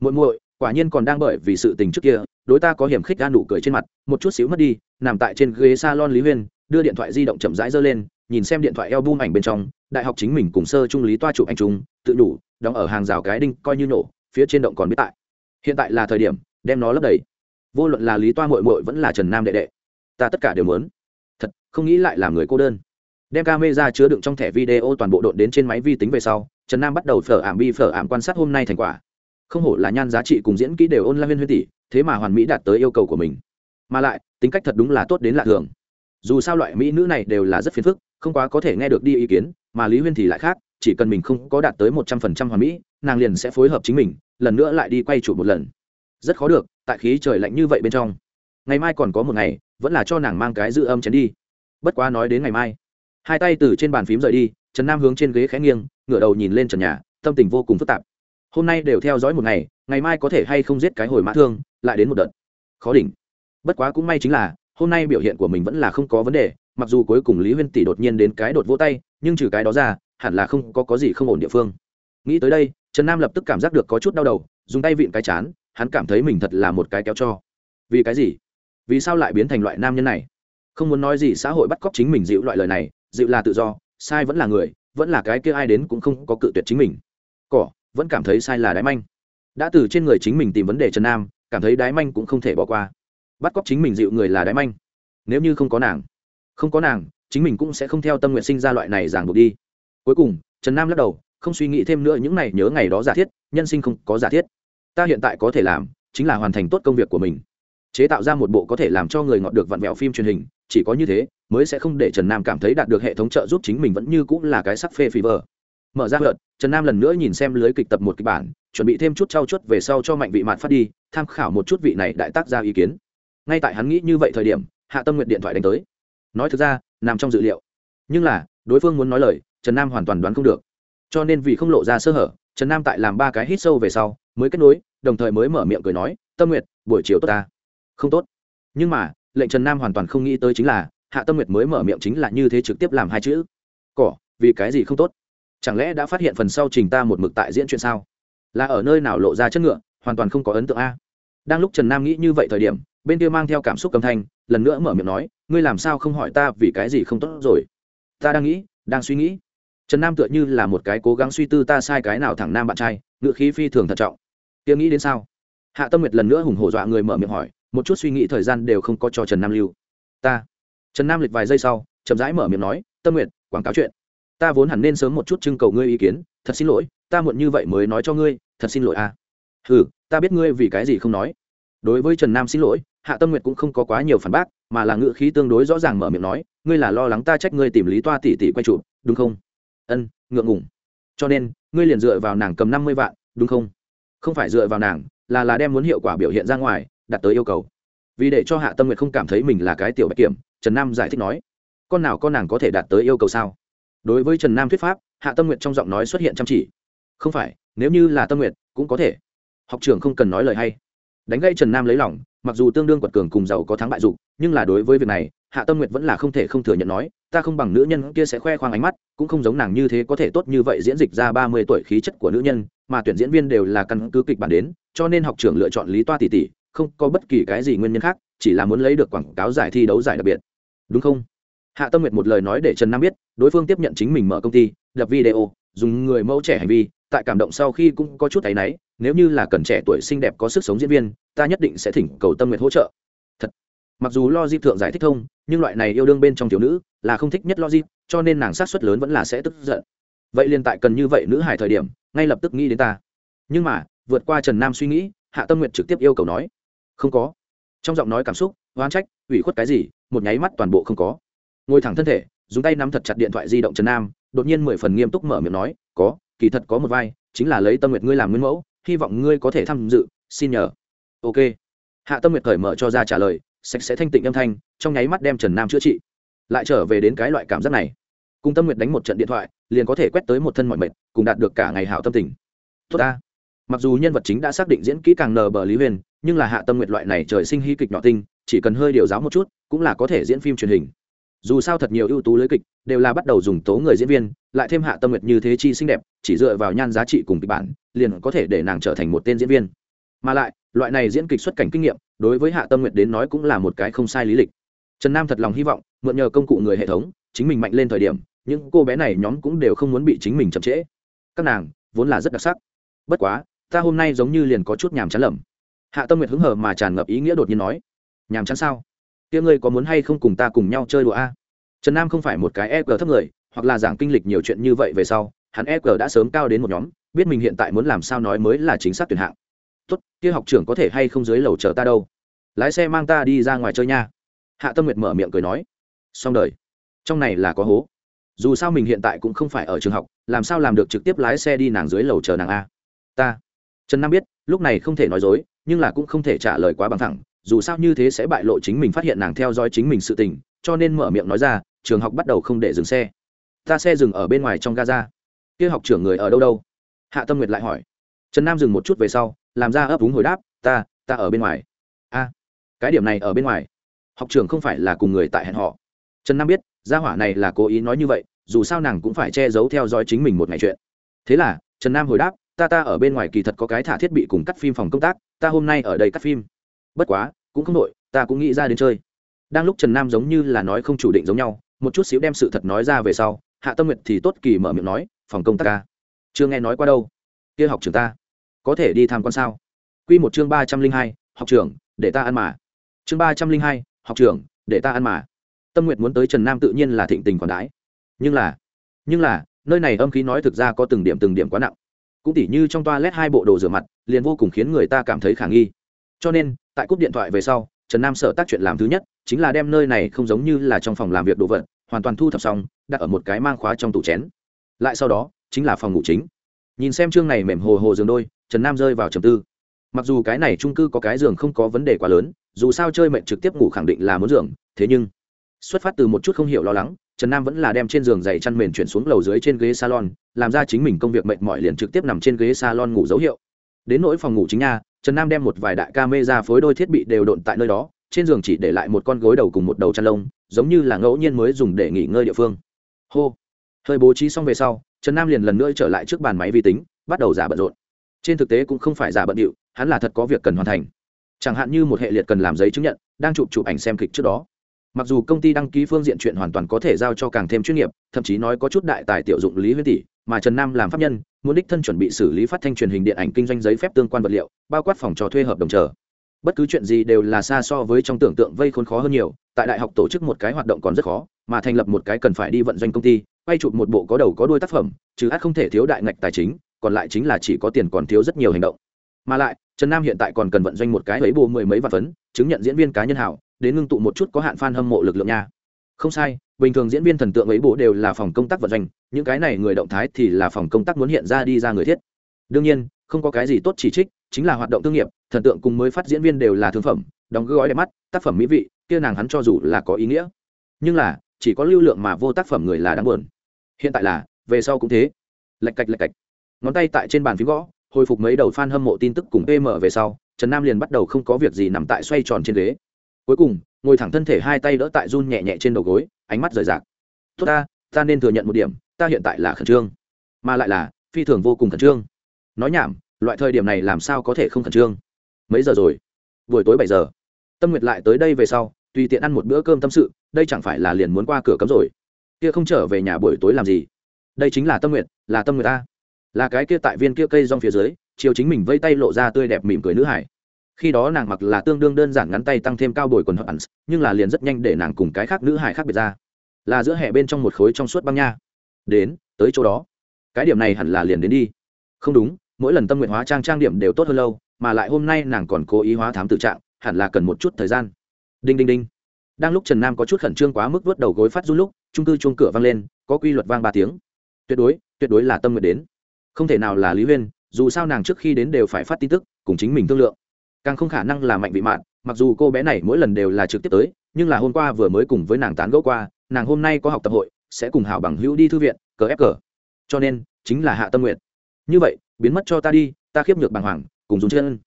Muội muội, quả nhiên còn đang bởi vì sự tình trước kia, đối ta có hiểm khích ga nụ cười trên mặt, một chút xíu mất đi, nằm tại trên ghế salon lý huyên, đưa điện thoại di động chậm rãi giơ lên, nhìn xem điện thoại eo bum ảnh bên trong, đại học chính mình cùng sơ trung lý toa chụp ảnh chung, tự đủ, đóng ở hàng rào cái đinh coi như nổ phía trên động còn biết tại. Hiện tại là thời điểm, đem nó lấp đầy. Vô luận là lý toa muội muội vẫn là trần nam đệ đệ, ta tất cả đều muốn. Thật, không nghĩ lại làm người cô đơn. Đem camera chứa đựng trong thẻ video toàn bộ đột đến trên máy vi tính về sau, trần nam bắt đầu phở ảm bi phở ảm quan sát hôm nay thành quả. Không hổ là nhan giá trị cùng diễn kỹ đều ôn la huyên huyên tỷ, thế mà hoàn mỹ đạt tới yêu cầu của mình. Mà lại, tính cách thật đúng là tốt đến lạ thường. Dù sao loại mỹ nữ này đều là rất phiền phức, không quá có thể nghe được đi ý kiến, mà lý huyên thì lại khác, chỉ cần mình không có đạt tới một trăm phần trăm hoàn mỹ, nàng liền sẽ phối hợp chính mình lần nữa lại đi quay chủ một lần. Rất khó được, tại khí trời lạnh như vậy bên trong. Ngày mai còn có một ngày, vẫn là cho nàng mang cái dự âm chén đi. Bất quá nói đến ngày mai. Hai tay từ trên bàn phím rời đi, trần nam hướng trên ghế khẽ nghiêng, ngửa đầu nhìn lên trần nhà, tâm tình vô cùng phức tạp. Hôm nay đều theo dõi một ngày ngày mai có thể hay không giết cái hồi mã thương, lại đến một đợt. Khó đỉnh. Bất quá cũng may chính là, hôm nay biểu hiện của mình vẫn là không có vấn đề, mặc dù cuối cùng lý huyên tỷ đột nhiên đến cái đột vỗ tay, nhưng trừ cái đó ra, hẳn là không có có gì không ổn địa phương. Nghĩ tới đây trần nam lập tức cảm giác được có chút đau đầu, dùng tay vịn cái chán, hắn cảm thấy mình thật là một cái kéo cho. Vì cái gì? Vì sao lại biến thành loại nam nhân này? Không muốn nói gì, xã hội bắt cóc chính mình dịu loại lời này, dịu là tự do, sai vẫn là người, vẫn là cái kia ai đến cũng không có cự tuyệt chính mình. Cỏ, vẫn cảm thấy sai là đái manh. Đã từ trên người chính mình tìm vấn đề trần nam, cảm thấy đái manh cũng không thể bỏ qua. Bắt cóc chính mình dịu người là đái manh. Nếu như không có nàng, không có nàng, chính mình cũng sẽ không theo tâm nguyện sinh ra loại này ràng buộc đi. Cuối cùng, trần nam lắc đầu không suy nghĩ thêm nữa những này nhớ ngày đó giả thiết, nhân sinh không có giả thiết. Ta hiện tại có thể làm chính là hoàn thành tốt công việc của mình. Chế tạo ra một bộ có thể làm cho người ngọt được vặn vẹo phim truyền hình, chỉ có như thế mới sẽ không để trần nam cảm thấy đạt được hệ thống trợ giúp chính mình vẫn như cũng là cái sắc phê phì vờ. Mở ra hợt trần nam lần nữa nhìn xem lưới kịch tập một kịch bản, chuẩn bị thêm chút trao chuốt về sau cho mạnh vị mạn phát đi, tham khảo một chút vị này đại tác ra ý kiến. Ngay tại hắn nghĩ như vậy thời điểm, hạ tâm nguyện điện thoại đánh tới. Nói thực ra, nằm trong dự liệu. Nhưng là, đối phương muốn nói lời, trần nam hoàn toàn đoán không được cho nên vì không lộ ra sơ hở, trần nam tại làm ba cái hít sâu về sau, mới kết nối, đồng thời mới mở miệng cười nói, tâm Nguyệt, buổi chiều tốt ta. Không tốt. Nhưng mà, lệnh trần nam hoàn toàn không nghĩ tới chính là, hạ tâm nguyệt mới mở miệng chính là như thế trực tiếp làm hai chữ. Cỏ, vì cái gì không tốt? Chẳng lẽ đã phát hiện phần sau trình ta một mực tại diễn chuyện sao? Là ở nơi nào lộ ra chất ngựa, hoàn toàn không có ấn tượng a? Đang lúc trần nam nghĩ như vậy thời điểm, bên kia mang theo cảm xúc cầm thanh, lần nữa mở miệng nói, ngươi làm sao không hỏi ta vì cái gì không tốt rồi? Ta đang nghĩ, đang suy nghĩ trần nam tựa như là một cái cố gắng suy tư ta sai cái nào thẳng nam bạn trai ngự khí phi thường thận trọng. Tiếng nghĩ đến sao? Hạ tâm nguyệt lần nữa hùng hổ dọa người mở miệng hỏi, một chút suy nghĩ thời gian đều không có cho trần nam lưu. Ta. Trần nam lịch vài giây sau, chậm rãi mở miệng nói, tâm nguyệt, quảng cáo chuyện. Ta vốn hẳn nên sớm một chút trưng cầu ngươi ý kiến, thật xin lỗi, ta muộn như vậy mới nói cho ngươi, thật xin lỗi à. Ừ ta biết ngươi vì cái gì không nói. Đối với trần nam xin lỗi, hạ tâm nguyệt cũng không có quá nhiều phản bác, mà là ngữ khí tương đối rõ ràng mở miệng nói, ngươi là lo lắng ta trách ngươi tìm lý toa tỉ tỉ quay trụ đúng không? Ân, ngượng ngủng cho nên, ngươi liền dựa vào nàng cầm năm mươi vạn, đúng không? Không phải dựa vào nàng, là là đem muốn hiệu quả biểu hiện ra ngoài đặt tới yêu cầu. Vì để cho hạ tâm nguyệt không cảm thấy mình là cái tiểu bạch kiểm, trần nam giải thích nói, con nào con nàng có thể đạt tới yêu cầu sao? Đối với trần nam thuyết pháp, hạ tâm nguyệt trong giọng nói xuất hiện chăm chỉ. Không phải, nếu như là tâm nguyệt, cũng có thể. Học trưởng không cần nói lời hay. Đánh gây trần nam lấy lòng, mặc dù tương đương quật cường cùng giàu có thắng bại dục, nhưng là đối với việc này hạ tâm nguyệt vẫn là không thể không thừa nhận nói, ta không bằng nữ nhân kia sẽ khoe khoang ánh mắt, cũng không giống nàng như thế có thể tốt như vậy diễn dịch ra ba mươi tuổi khí chất của nữ nhân, mà tuyển diễn viên đều là căn cứ kịch bản đến, cho nên học trưởng lựa chọn lý toa tỷ tỷ, không có bất kỳ cái gì nguyên nhân khác, chỉ là muốn lấy được quảng cáo giải thi đấu giải đặc biệt. Đúng không? Hạ tâm nguyệt một lời nói để trần nam biết, đối phương tiếp nhận chính mình mở công ty đập video, dùng người mẫu trẻ hành vi, tại cảm động sau khi cũng có chút thấy náy, nếu như là cần trẻ tuổi xinh đẹp có sức sống diễn viên, ta nhất định sẽ thỉnh cầu tâm nguyệt hỗ trợ mặc dù lo di thượng giải thích thông, nhưng loại này yêu đương bên trong thiếu nữ là không thích nhất lo di cho nên nàng sát xuất lớn vẫn là sẽ tức giận. Vậy liền tại cần như vậy nữ hải thời điểm, ngay lập tức nghĩ đến ta. Nhưng mà, vượt qua trần nam suy nghĩ, hạ tâm nguyệt trực tiếp yêu cầu nói, không có. Trong giọng nói cảm xúc, oán trách, ủy khuất cái gì, một nháy mắt toàn bộ không có. Ngồi thẳng thân thể, dùng tay nắm thật chặt điện thoại di động trần nam, đột nhiên mười phần nghiêm túc mở miệng nói, có, kỳ thật có một vai, chính là lấy tâm nguyệt ngươi làm nguyên mẫu, hy vọng ngươi có thể tham dự, xin nhờ. Ok. Hạ tâm nguyệt cởi mở cho ra trả lời sạch sẽ thanh tịnh âm thanh, trong nháy mắt đem trần nam chữa trị. Lại trở về đến cái loại cảm giác này. Cùng tâm nguyệt đánh một trận điện thoại, liền có thể quét tới một thân mọi mệt, cùng đạt được cả ngày hảo tâm tình. Tốt ta. Mặc dù nhân vật chính đã xác định diễn kỹ càng nờ bờ lý huyền, nhưng là hạ tâm nguyệt loại này trời sinh hy kịch nhỏ tinh, chỉ cần hơi điều giáo một chút, cũng là có thể diễn phim truyền hình. Dù sao thật nhiều ưu tú lưới kịch, đều là bắt đầu dùng tố người diễn viên, lại thêm hạ tâm nguyệt như thế chi xinh đẹp, chỉ dựa vào nhan giá trị cùng kịch bản, liền có thể để nàng trở thành một tên diễn viên. Mà lại loại này diễn kịch xuất cảnh kinh nghiệm, đối với hạ tâm nguyệt đến nói cũng là một cái không sai lý lịch. Trần nam thật lòng hy vọng, mượn nhờ công cụ người hệ thống, chính mình mạnh lên thời điểm, những cô bé này nhóm cũng đều không muốn bị chính mình chậm trễ. Các nàng, vốn là rất đặc sắc. Bất quá, ta hôm nay giống như liền có chút nhàm chán lầm. Hạ tâm nguyệt hứng hở mà tràn ngập ý nghĩa đột nhiên nói, nhàm chán sao? Tia ngươi có muốn hay không cùng ta cùng nhau chơi đùa a? Trần nam không phải một cái e g thấp người, hoặc là giảng kinh lịch nhiều chuyện như vậy về sau, hắn e g đã sớm cao đến một nhóm, biết mình hiện tại muốn làm sao nói mới là chính xác tuyển hạng tốt, kia học trưởng có thể hay không dưới lầu chờ ta đâu? Lái xe mang ta đi ra ngoài chơi nha. Hạ tâm nguyệt mở miệng cười nói, xong đời. Trong này là có hố. Dù sao mình hiện tại cũng không phải ở trường học, làm sao làm được trực tiếp lái xe đi nàng dưới lầu chờ nàng a? Ta. Trần nam biết, lúc này không thể nói dối, nhưng là cũng không thể trả lời quá bằng thẳng. Dù sao như thế sẽ bại lộ chính mình phát hiện nàng theo dõi chính mình sự tình, cho nên mở miệng nói ra, trường học bắt đầu không để dừng xe. Ta xe dừng ở bên ngoài trong gaza kia học trưởng người ở đâu đâu? Hạ tâm nguyệt lại hỏi. Trần nam dừng một chút về sau làm ra ấp úng hồi đáp, ta ta ở bên ngoài. A, cái điểm này ở bên ngoài. Học trưởng không phải là cùng người tại hẹn họ trần nam biết, gia hỏa này là cố ý nói như vậy, dù sao nàng cũng phải che giấu theo dõi chính mình một ngày chuyện. Thế là, trần nam hồi đáp, ta ta ở bên ngoài kỳ thật có cái thả thiết bị cùng cắt phim phòng công tác, ta hôm nay ở đây cắt phim. Bất quá, cũng không đội ta cũng nghĩ ra đến chơi. Đang lúc trần nam giống như là nói không chủ định giống nhau, một chút xíu đem sự thật nói ra về sau, hạ tâm nguyệt thì tốt kỳ mở miệng nói, phòng công tác ca, chưa nghe nói qua đâu. Kia học trường ta có thể đi tham quan sao? Q một chương ba trăm linh hai, học trưởng, để ta ăn mà. Chương ba trăm linh hai, học trưởng, để ta ăn mà. Tâm nguyệt muốn tới trần nam tự nhiên là thịnh tình còn đái nhưng là nhưng là, nơi này âm khí nói thực ra có từng điểm từng điểm quá nặng. Cũng tỉ như trong toa lét hai bộ đồ rửa mặt, liền vô cùng khiến người ta cảm thấy khả nghi. Cho nên, tại cúp điện thoại về sau, trần nam sợ tác chuyện làm thứ nhất, chính là đem nơi này không giống như là trong phòng làm việc đồ vật, hoàn toàn thu thập xong, đặt ở một cái mang khóa trong tủ chén. Lại sau đó, chính là phòng ngủ chính. Nhìn xem chương này mềm hồ hồ giường đôi trần nam rơi vào trầm tư. Mặc dù cái này trung cư có cái giường không có vấn đề quá lớn dù sao chơi mệnh trực tiếp ngủ khẳng định là muốn giường thế nhưng xuất phát từ một chút không hiểu lo lắng trần nam vẫn là đem trên giường dày chăn mền chuyển xuống lầu dưới trên ghế salon làm ra chính mình công việc mệt mỏi liền trực tiếp nằm trên ghế salon ngủ dấu hiệu. Đến nỗi phòng ngủ chính nhà, trần nam đem một vài đại ca mê ra phối đôi thiết bị đều độn tại nơi đó trên giường chỉ để lại một con gối đầu cùng một đầu chăn lông giống như là ngẫu nhiên mới dùng để nghỉ ngơi địa phương. Hô. Hơi bố trí xong về sau trần nam liền lần nữa trở lại trước bàn máy vi tính bắt đầu giả bận rộn trên thực tế cũng không phải giả bận điệu, hắn là thật có việc cần hoàn thành. Chẳng hạn như một hệ liệt cần làm giấy chứng nhận, đang chụp chụp ảnh xem kịch trước đó. Mặc dù công ty đăng ký phương diện chuyện hoàn toàn có thể giao cho càng thêm chuyên nghiệp, thậm chí nói có chút đại tài tiểu dụng lý huyết tỷ, mà trần nam làm pháp nhân, muốn đích thân chuẩn bị xử lý phát thanh truyền hình điện ảnh kinh doanh giấy phép tương quan vật liệu, bao quát phòng trò thuê hợp đồng chờ. Bất cứ chuyện gì đều là xa so với trong tưởng tượng vây khốn khó hơn nhiều, tại đại học tổ chức một cái hoạt động còn rất khó, mà thành lập một cái cần phải đi vận doanh công ty, quay chụp một bộ có đầu có đuôi tác phẩm, chứ át không thể thiếu đại ngạch tài chính còn lại chính là chỉ có tiền còn thiếu rất nhiều hành động. Mà lại, trần nam hiện tại còn cần vận doanh một cái lấy bộ mười mấy vạn phấn, chứng nhận diễn viên cá nhân hảo, đến ngưng tụ một chút có hạn f a n hâm mộ lực lượng nha. Không sai, bình thường diễn viên thần tượng ấy bộ đều là phòng công tác vận doanh, những cái này người động thái thì là phòng công tác muốn hiện ra đi ra người thiết. Đương nhiên, không có cái gì tốt chỉ trích, chính là hoạt động thương nghiệp, thần tượng cùng mới phát diễn viên đều là thương phẩm, đóng gói đẹp mắt, tác phẩm mỹ vị, kia nàng hắn cho dù là có ý nghĩa. Nhưng là, chỉ có lưu lượng mà vô tác phẩm người là đáng buồn. Hiện tại là, về sau cũng thế. Lạch cạch lạch cạch ngón tay tại trên bàn phím gõ, hồi phục mấy đầu f a n hâm mộ tin tức cùng pm về sau, trần nam liền bắt đầu không có việc gì nằm tại xoay tròn trên ghế. Cuối cùng, ngồi thẳng thân thể hai tay đỡ tại run nhẹ nhẹ trên đầu gối, ánh mắt rời rạc. Tốt ta ta nên thừa nhận một điểm, ta hiện tại là khẩn trương, mà lại là phi thường vô cùng khẩn trương. Nói nhảm, loại thời điểm này làm sao có thể không khẩn trương? Mấy giờ rồi? Buổi tối bảy giờ. Tâm nguyệt lại tới đây về sau, tùy tiện ăn một bữa cơm tâm sự, đây chẳng phải là liền muốn qua cửa cấm rồi? Kia không trở về nhà buổi tối làm gì? Đây chính là tâm nguyệt, là tâm nguyệt ta là cái kia tại viên kia cây rong phía dưới, chiều chính mình vây tay lộ ra tươi đẹp mỉm cười nữ hải. Khi đó nàng mặc là tương đương đơn giản ngắn tay tăng thêm cao bồi quần hận, nhưng là liền rất nhanh để nàng cùng cái khác nữ hải khác biệt ra. Là giữa hệ bên trong một khối trong suốt băng nha. Đến, tới chỗ đó. Cái điểm này hẳn là liền đến đi. Không đúng, mỗi lần tâm nguyện hóa trang trang điểm đều tốt hơn lâu, mà lại hôm nay nàng còn cố ý hóa thám tự trạng, hẳn là cần một chút thời gian. Đinh đinh đinh. Đang lúc trần nam có chút khẩn trương quá mức vớt đầu gối phát run lúc trung cư chuông cửa vang lên, có quy luật vang ba tiếng. Tuyệt đối tuyệt đối là tâm nguyện đến không thể nào là lý huyên, dù sao nàng trước khi đến đều phải phát tin tức, cùng chính mình thương lượng. Càng không khả năng là mạnh vị mạn, mặc dù cô bé này mỗi lần đều là trực tiếp tới, nhưng là hôm qua vừa mới cùng với nàng tán gẫu qua, nàng hôm nay có học tập hội, sẽ cùng hảo bằng hữu đi thư viện, cờ ép cờ. Cho nên, chính là hạ tâm nguyện như vậy, biến mất cho ta đi, ta khiếp nhược bàng hoàng, cùng dùng chân.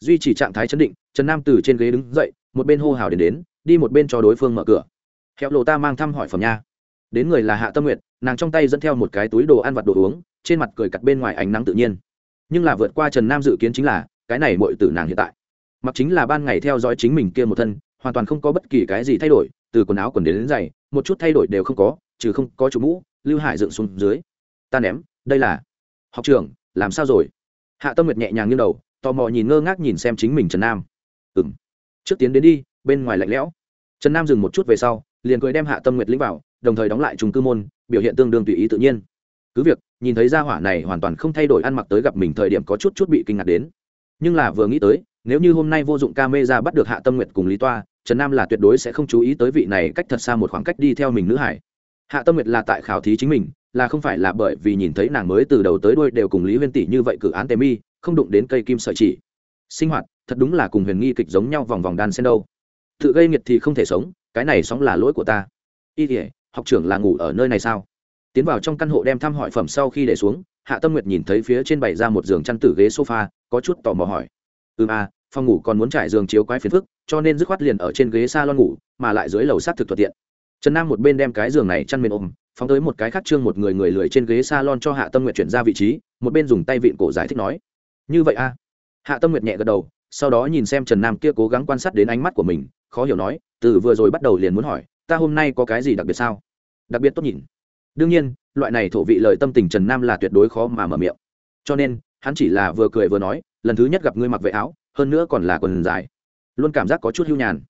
Duy trì trạng thái chấn định, trần nam từ trên ghế đứng dậy, một bên hô hào đến đến, đi một bên cho đối phương mở cửa. Hẹo lộ ta mang thăm hỏi phẩm nha đến người là hạ tâm nguyện nàng trong tay dẫn theo một cái túi đồ ăn vặt đồ uống trên mặt cười cặt bên ngoài ánh nắng tự nhiên. Nhưng là vượt qua trần nam dự kiến chính là cái này mọi tử nàng hiện tại. Mặc chính là ban ngày theo dõi chính mình kia một thân hoàn toàn không có bất kỳ cái gì thay đổi từ quần áo quần đến, đến giày một chút thay đổi đều không có trừ không có chủ mũ lưu hải dựng xuống dưới. Ta ném đây là học trường làm sao rồi? Hạ tâm nguyệt nhẹ nhàng như đầu tò mò nhìn ngơ ngác nhìn xem chính mình trần nam. Ừ m trước tiến đến đi bên ngoài lạnh lẽo. Trần nam dừng một chút về sau liền cười đem hạ tâm nguyệt lĩnh vào, đồng thời đóng lại trùng cư môn, biểu hiện tương đương tùy ý tự nhiên. Cứ việc, nhìn thấy gia hỏa này hoàn toàn không thay đổi ăn mặc tới gặp mình thời điểm có chút chút bị kinh ngạc đến. Nhưng là vừa nghĩ tới, nếu như hôm nay vô dụng ca mê ra bắt được hạ tâm nguyệt cùng lý toa, trần nam là tuyệt đối sẽ không chú ý tới vị này cách thật xa một khoảng cách đi theo mình nữ hải. Hạ tâm nguyệt là tại khảo thí chính mình, là không phải là bởi vì nhìn thấy nàng mới từ đầu tới đuôi đều cùng lý huyên tỷ như vậy cử án tề mi, không đụng đến cây kim sợi chỉ. Sinh hoạt, thật đúng là cùng huyền nghi kịch giống nhau vòng vòng đan sen đâu. Tự gây nghiệt thì không thể sống cái này sóng là lỗi của ta. Y thể học trưởng là ngủ ở nơi này sao? Tiến vào trong căn hộ đem thăm hỏi phẩm sau khi để xuống, hạ tâm nguyệt nhìn thấy phía trên bày ra một giường chăn tử ghế sofa, có chút tò mò hỏi. Ừm à phòng ngủ còn muốn trải giường chiếu quái phiền phức, cho nên dứt khoát liền ở trên ghế s a lon ngủ, mà lại dưới lầu sát thực thuận tiện. Trần nam một bên đem cái giường này chăn mềm ôm, phóng tới một cái khác trương một người người lười trên ghế s a lon cho hạ tâm nguyệt chuyển ra vị trí, một bên dùng tay vịn cổ giải thích nói. Như vậy a à? hạ tâm nguyệt nhẹ gật đầu, sau đó nhìn xem trần nam kia cố gắng quan sát đến ánh mắt của mình khó hiểu nói, từ vừa rồi bắt đầu liền muốn hỏi, ta hôm nay có cái gì đặc biệt sao? Đặc biệt tốt nhìn. Đương nhiên, loại này thổ vị lời tâm tình trần nam là tuyệt đối khó mà mở miệng. Cho nên, hắn chỉ là vừa cười vừa nói, lần thứ nhất gặp ngươi mặc vệ áo, hơn nữa còn là quần dài. Luôn cảm giác có chút hưu nhàn.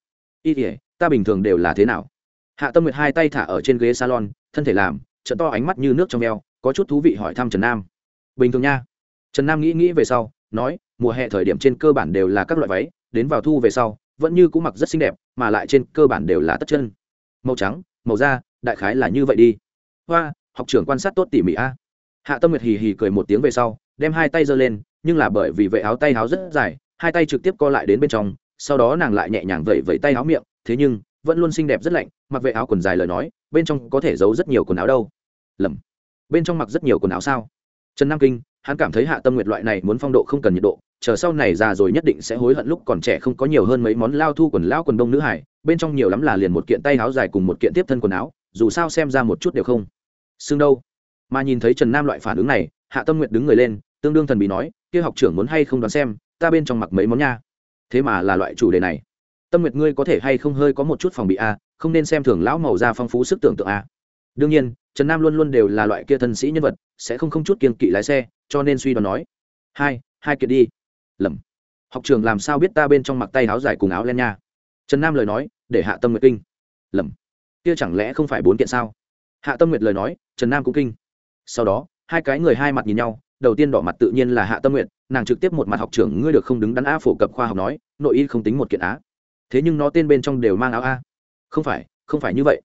Y thể ta bình thường đều là thế nào? Hạ tâm nguyệt hai tay thả ở trên ghế salon, thân thể làm, trận to ánh mắt như nước trong veo, có chút thú vị hỏi thăm trần nam. Bình thường nha. Trần nam nghĩ nghĩ về sau, nói, mùa hè thời điểm trên cơ bản đều là các loại váy, đến vào thu về sau vẫn như cũng mặc rất xinh đẹp, mà lại trên cơ bản đều là tất chân. Màu trắng, màu da, đại khái là như vậy đi. Hoa, học trưởng quan sát tốt tỉ mỉ a. Hạ tâm nguyệt hì hì cười một tiếng về sau, đem hai tay giơ lên, nhưng là bởi vì vệ áo tay áo rất dài, hai tay trực tiếp co lại đến bên trong, sau đó nàng lại nhẹ nhàng vẩy vẩy tay áo miệng, thế nhưng, vẫn luôn xinh đẹp rất lạnh, mặc vệ áo quần dài lời nói, bên trong có thể giấu rất nhiều quần áo đâu. Lầm. Bên trong mặc rất nhiều quần áo sao? Trần nam kinh, hắn cảm thấy hạ tâm nguyệt loại này muốn phong độ không cần nhiệt độ chờ sau này già rồi nhất định sẽ hối hận lúc còn trẻ không có nhiều hơn mấy món lao thu quần lao quần đông nữ hải, bên trong nhiều lắm là liền một kiện tay áo dài cùng một kiện tiếp thân quần áo, dù sao xem ra một chút đều không xương đâu. Mà nhìn thấy trần nam loại phản ứng này, hạ tâm nguyện đứng người lên, tương đương thần bị nói, kia học trưởng muốn hay không đoán xem, ta bên trong mặc mấy món nha. Thế mà là loại chủ đề này. Tâm nguyệt ngươi có thể hay không hơi có một chút phòng bị a không nên xem thường lão màu da phong phú sức tưởng tượng a đương nhiên, trần nam luôn luôn đều là loại kia thân sĩ nhân vật, sẽ không không chút kiên kỵ lái xe, cho nên suy đoán nói, hai hai kiện đi lầm. Học trường làm sao biết ta bên trong mặc tay áo dài cùng áo len nha? Trần nam lời nói, để hạ tâm nguyệt kinh. Lầm. Kia chẳng lẽ không phải bốn kiện sao? Hạ tâm nguyệt lời nói, trần nam cũng kinh. Sau đó, hai cái người hai mặt nhìn nhau, đầu tiên đỏ mặt tự nhiên là hạ tâm nguyệt, nàng trực tiếp một mặt học trưởng ngươi được không đứng đắn a phổ cập khoa học nói, nội y không tính một kiện á. Thế nhưng nó tên bên trong đều mang áo a. Không phải không phải như vậy.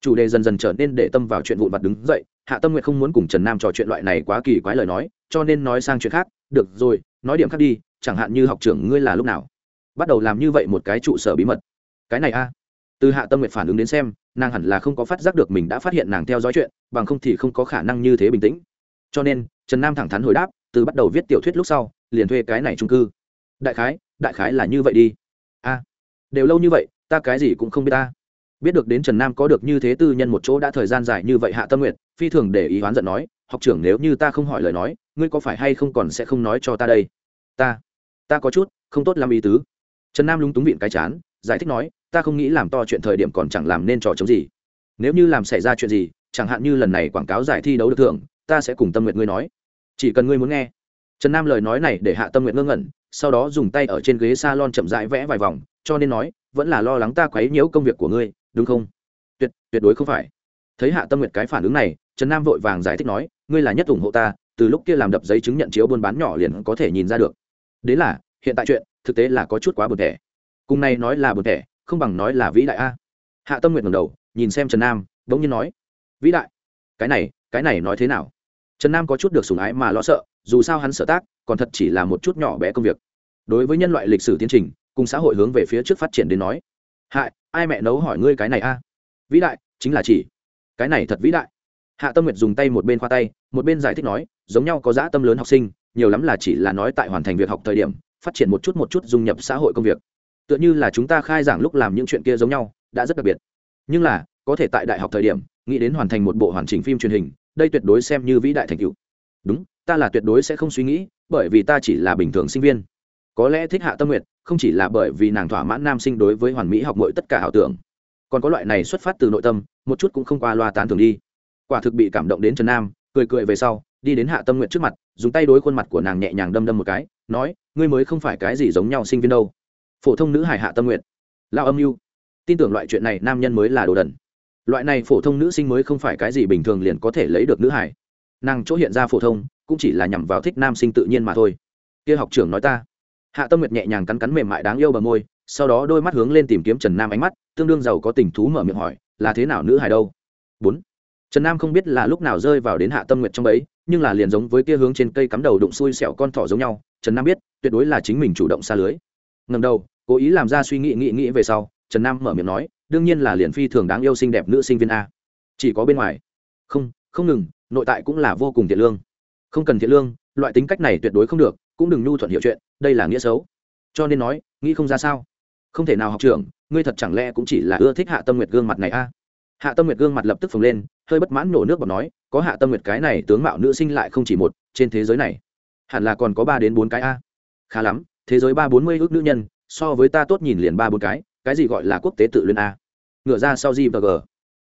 Chủ đề dần dần trở nên để tâm vào chuyện vụn vặt đứng dậy, hạ tâm nguyệt không muốn cùng trần nam trò chuyện loại này quá kỳ quái lời nói, cho nên nói sang chuyện khác. Được rồi, nói điểm khác đi chẳng hạn như học trưởng ngươi là lúc nào? Bắt đầu làm như vậy một cái trụ sở bí mật. Cái này a. Từ hạ tâm nguyện phản ứng đến xem, nàng hẳn là không có phát giác được mình đã phát hiện nàng theo dõi chuyện, bằng không thì không có khả năng như thế bình tĩnh. Cho nên, trần nam thẳng thắn hồi đáp, từ bắt đầu viết tiểu thuyết lúc sau, liền thuê cái này trung cư. Đại khái đại khái là như vậy đi. A. Đều lâu như vậy, ta cái gì cũng không biết ta. Biết được đến trần nam có được như thế tư nhân một chỗ đã thời gian dài như vậy hạ tâm nguyện phi thường để ý oán giận nói, học trưởng nếu như ta không hỏi lời nói, ngươi có phải hay không còn sẽ không nói cho ta đây? Ta ta có chút, không tốt làm ý tứ. Trần nam lúng túng vịn cái chán, giải thích nói, ta không nghĩ làm to chuyện thời điểm còn chẳng làm nên trò chống gì. Nếu như làm xảy ra chuyện gì, chẳng hạn như lần này quảng cáo giải thi đấu được thưởng, ta sẽ cùng tâm nguyện ngươi nói. Chỉ cần ngươi muốn nghe. Trần nam lời nói này để hạ tâm nguyện ngơ ngẩn, sau đó dùng tay ở trên ghế s a lon chậm rãi vẽ vài vòng, cho nên nói, vẫn là lo lắng ta quấy nhiễu công việc của ngươi, đúng không? Tuyệt tuyệt đối không phải. Thấy hạ tâm nguyệt cái phản ứng này, trần nam vội vàng giải thích nói, ngươi là nhất ủng hộ ta, từ lúc kia làm đập giấy chứng nhận chiếu buôn bán nhỏ liền có thể nhìn ra được đến là, hiện tại chuyện, thực tế là có chút quá buồn thẻ. Cùng này nói là buồn thẻ, không bằng nói là vĩ đại a. Hạ tâm nguyện ngầm đầu, nhìn xem trần nam đ ố n g nhiên nói, vĩ đại? Cái này cái này nói thế nào? Trần nam có chút được sùng ái mà lo sợ, dù sao hắn sợ tác, còn thật chỉ là một chút nhỏ bé công việc. Đối với nhân loại lịch sử tiến trình, cùng xã hội hướng về phía trước phát triển đến nói, hại, ai mẹ nấu hỏi ngươi cái này a? Vĩ đại, chính là chỉ. Cái này thật vĩ đại. Hạ tâm nguyệt dùng tay một bên khoa tay, một bên giải thích nói, giống nhau có dã tâm lớn học sinh nhiều lắm là chỉ là nói tại hoàn thành việc học thời điểm phát triển một chút một chút dung nhập xã hội công việc. Tựa như là chúng ta khai giảng lúc làm những chuyện kia giống nhau đã rất đặc biệt. Nhưng là có thể tại đại học thời điểm nghĩ đến hoàn thành một bộ hoàn chỉnh phim truyền hình đây tuyệt đối xem như vĩ đại thành tựu. Đúng ta là tuyệt đối sẽ không suy nghĩ bởi vì ta chỉ là bình thường sinh viên. Có lẽ thích hạ tâm nguyện, không chỉ là bởi vì nàng thỏa mãn nam sinh đối với hoàn mỹ học mọi tất cả ảo tưởng. Còn có loại này xuất phát từ nội tâm một chút cũng không qua loa tán thường đi. Quả thực bị cảm động đến trần nam cười cười về sau đi đến hạ tâm nguyện trước mặt, dùng tay đối khuôn mặt của nàng nhẹ nhàng đâm đâm một cái, nói, ngươi mới không phải cái gì giống nhau sinh viên đâu. Phổ thông nữ hải hạ tâm nguyện. Lao âm mưu. Tin tưởng loại chuyện này nam nhân mới là đồ đần. Loại này phổ thông nữ sinh mới không phải cái gì bình thường liền có thể lấy được nữ hải nàng chỗ hiện ra phổ thông, cũng chỉ là nhằm vào thích nam sinh tự nhiên mà thôi. Kia học trưởng nói ta. Hạ tâm nguyệt nhẹ nhàng cắn cắn mềm mại đáng yêu bờ môi, sau đó đôi mắt hướng lên tìm kiếm trần nam ánh mắt, tương đương giàu có tình thú mở miệng hỏi, là thế nào nữ Hải đâu? Bốn trần nam không biết là lúc nào rơi vào đến hạ tâm nguyệt trong ấy nhưng là liền giống với kia hướng trên cây cắm đầu đụng xui xẻo con thỏ giống nhau, trần nam biết, tuyệt đối là chính mình chủ động xa lưới. Ngầm đầu, cố ý làm ra suy nghĩ nghĩ nghĩ về sau, trần nam mở miệng nói, đương nhiên là liền phi thường đáng yêu xinh đẹp nữ sinh viên a. Chỉ có bên ngoài. Không không ngừng, nội tại cũng là vô cùng thiện lương. Không cần thiện lương, loại tính cách này tuyệt đối không được, cũng đừng nhu thuận hiểu chuyện, đây là nghĩa xấu. Cho nên nói, nghĩ không ra sao? Không thể nào học trưởng, ngươi thật chẳng lẽ cũng chỉ là ưa thích hạ tâm nguyệt gương mặt này a? Hạ tâm nguyệt gương mặt lập tức phồng lên hơi bất mãn nổ nước bọt nói, có hạ tâm nguyệt cái này tướng mạo nữ sinh lại không chỉ một, trên thế giới này, hẳn là còn có ba đến bốn cái a. Khá lắm, thế giới ba bốn mươi ước nữ nhân, so với ta tốt nhìn liền ba bốn cái cái gì gọi là quốc tế tự luyện a? Ngựa ra sau gì và g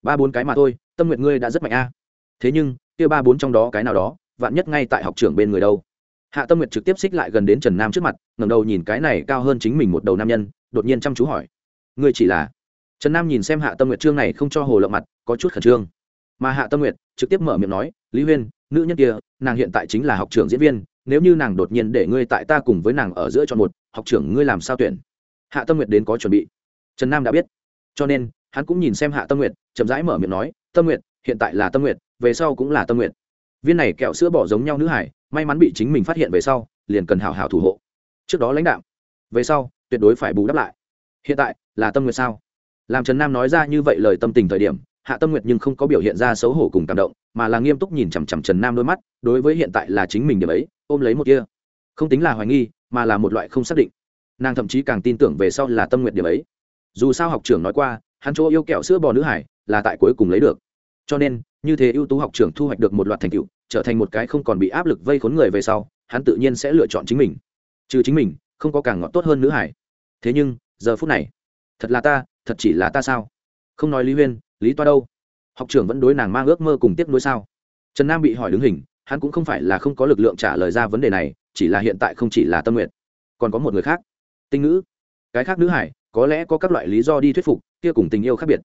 ba bốn cái mà thôi, tâm nguyện ngươi đã rất mạnh a. Thế nhưng, kia ba bốn trong đó cái nào đó, vạn nhất ngay tại học trưởng bên người đâu? Hạ tâm nguyệt trực tiếp xích lại gần đến trần nam trước mặt, ngẩng đầu nhìn cái này cao hơn chính mình một đầu nam nhân, đột nhiên chăm chú hỏi. Ngươi chỉ là? Trần nam nhìn xem hạ tâm nguyệt trương này không cho hồ lộng mặt, có chút khẩn trương mà hạ tâm nguyệt trực tiếp mở miệng nói, lý huyên, nữ nhân kia, nàng hiện tại chính là học trưởng diễn viên, nếu như nàng đột nhiên để ngươi tại ta cùng với nàng ở giữa chọn một, học trưởng ngươi làm sao tuyển? Hạ tâm nguyệt đến có chuẩn bị. Trần nam đã biết. Cho nên, hắn cũng nhìn xem hạ tâm nguyệt, chậm rãi mở miệng nói, tâm nguyệt, hiện tại là tâm nguyệt, về sau cũng là tâm nguyệt. Viên này kẹo sữa bỏ giống nhau nữ hải, may mắn bị chính mình phát hiện về sau, liền cần hào hào thủ hộ. Trước đó lãnh đạo, về sau, tuyệt đối phải bù đắp lại. Hiện tại, là tâm nguyệt sao? Làm trần nam nói ra như vậy lời tâm tình thời điểm hạ tâm nguyệt nhưng không có biểu hiện ra xấu hổ cùng cảm động, mà là nghiêm túc nhìn chằm chằm trần nam đôi mắt, đối với hiện tại là chính mình điểm ấy, ôm lấy một kia không tính là hoài nghi, mà là một loại không xác định. Nàng thậm chí càng tin tưởng về sau là tâm nguyện điểm ấy. Dù sao học trưởng nói qua, hắn chỗ yêu kẹo sữa bò nữ hải là tại cuối cùng lấy được. Cho nên, như thế ưu tú học trưởng thu hoạch được một loạt thành tựu, trở thành một cái không còn bị áp lực vây khốn người về sau, hắn tự nhiên sẽ lựa chọn chính mình. Trừ chính mình, không có càng ngọt tốt hơn nữ hải. Thế nhưng, giờ phút này, thật là ta, thật chỉ là ta sao? Không nói lý huyên lý toa đâu? Học trưởng vẫn đối nàng mang ước mơ cùng tiếp nối sao? Trần nam bị hỏi đứng hình, hắn cũng không phải là không có lực lượng trả lời ra vấn đề này, chỉ là hiện tại không chỉ là tâm nguyện còn có một người khác. Tinh ngữ. Cái khác nữ hải, có lẽ có các loại lý do đi thuyết phục, kia cùng tình yêu khác biệt.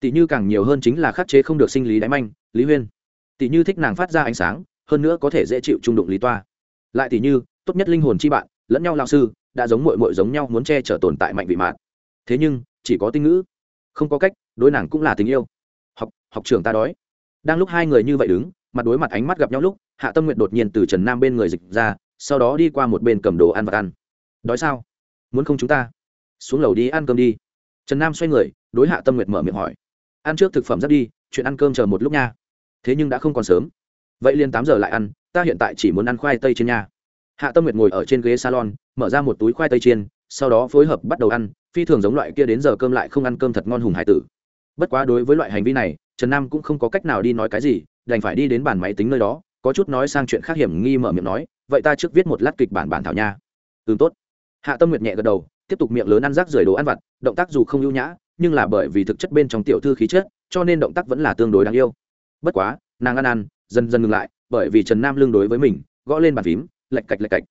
Tỷ như càng nhiều hơn chính là khắc chế không được sinh lý đáy manh, lý huyên. Tỷ như thích nàng phát ra ánh sáng, hơn nữa có thể dễ chịu trung đụng lý toa. Lại tỷ như, tốt nhất linh hồn chi bạn, lẫn nhau lao sư, đã giống mội mội giống nhau muốn che chở tồn tại mạnh vị mạn. Thế nhưng, chỉ có tinh ngữ không có cách, đối nàng cũng là tình yêu. Học học trưởng ta đói. Đang lúc hai người như vậy đứng, mặt đối mặt ánh mắt gặp nhau lúc, hạ tâm nguyện đột nhiên từ trần nam bên người dịch ra, sau đó đi qua một bên cầm đồ ăn và ăn. Đói sao? Muốn không chúng ta? Xuống lầu đi ăn cơm đi. Trần nam xoay người, đối hạ tâm nguyệt mở miệng hỏi. Ăn trước thực phẩm dắt đi, chuyện ăn cơm chờ một lúc nha. Thế nhưng đã không còn sớm. Vậy liền tám giờ lại ăn, ta hiện tại chỉ muốn ăn khoai tây trên nhà hạ tâm nguyệt ngồi ở trên ghế salon, mở ra một túi khoai tây chiên, sau đó phối hợp bắt đầu ăn phi thường giống loại kia đến giờ cơm lại không ăn cơm thật ngon hùng hải tử. Bất quá đối với loại hành vi này, trần nam cũng không có cách nào đi nói cái gì, đành phải đi đến bàn máy tính nơi đó, có chút nói sang chuyện khác hiểm nghi mở miệng nói, vậy ta trước viết một lát kịch bản bản thảo nha. Ừ tốt. Hạ tâm nguyệt nhẹ gật đầu, tiếp tục miệng lớn ăn rác rưởi đồ ăn vặt, động tác dù không ưu nhã, nhưng là bởi vì thực chất bên trong tiểu thư khí chất, cho nên động tác vẫn là tương đối đáng yêu. Bất quá, nàng ăn ăn, dần dần ngừng lại, bởi vì trần nam lương đối với mình, gõ lên bàn phím lạch cạch lạch cạch.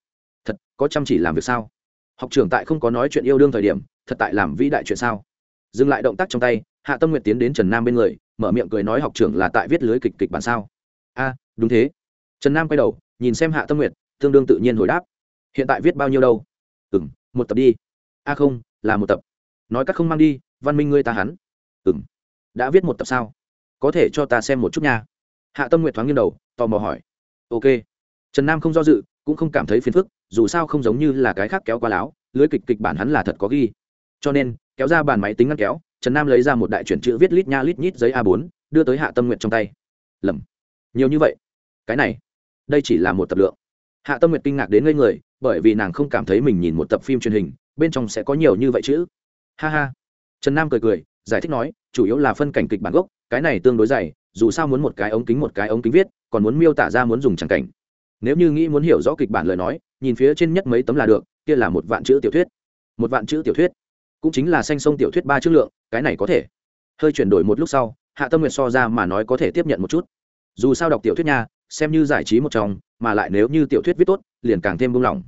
Thật, có chăm chỉ làm việc sao? Học trưởng tại không có nói chuyện yêu đương thời điểm, thật tại làm vĩ đại chuyện sao? Dừng lại động tác trong tay, hạ tâm nguyện tiến đến trần nam bên người, mở miệng cười nói học trưởng là tại viết lưới kịch kịch bản sao? A, đúng thế. Trần nam quay đầu, nhìn xem hạ tâm nguyện tương đương tự nhiên hồi đáp. Hiện tại viết bao nhiêu đâu? Ừ m một tập đi. A không, là một tập. Nói các không mang đi, văn minh ngươi ta hắn. Ừ m đã viết một tập sao? Có thể cho ta xem một chút nha. Hạ tâm nguyện thoáng nghiêng đầu, tò mò hỏi. Ok. Trần nam không do dự, cũng không cảm thấy phiền phức dù sao không giống như là cái khác kéo qua láo, lưới kịch kịch bản hắn là thật có ghi. Cho nên, kéo ra bàn máy tính ngăn kéo, trần nam lấy ra một đại chuyển chữ viết lít nha lít nhít giấy a 4 đưa tới hạ tâm nguyện trong tay. Lầm. Nhiều như vậy. Cái này, đây chỉ là một tập lượng. Hạ tâm nguyện kinh ngạc đến ngây người, bởi vì nàng không cảm thấy mình nhìn một tập phim truyền hình, bên trong sẽ có nhiều như vậy chứ ha ha. Trần nam cười cười, giải thích nói, chủ yếu là phân cảnh kịch bản gốc, cái này tương đối dày, dù sao muốn một cái ống kính một cái ống kính viết, còn muốn miêu tả ra muốn dùng chẳng cảnh nếu như nghĩ muốn hiểu rõ kịch bản lời nói, nhìn phía trên nhất mấy tấm là được, kia là một vạn chữ tiểu thuyết. Một vạn chữ tiểu thuyết. Cũng chính là xanh sông tiểu thuyết ba chữ lượng, cái này có thể. Hơi chuyển đổi một lúc sau, hạ tâm nguyện so ra mà nói có thể tiếp nhận một chút. Dù sao đọc tiểu thuyết nha, xem như giải trí một trong, mà lại nếu như tiểu thuyết viết tốt, liền càng thêm buông lỏng.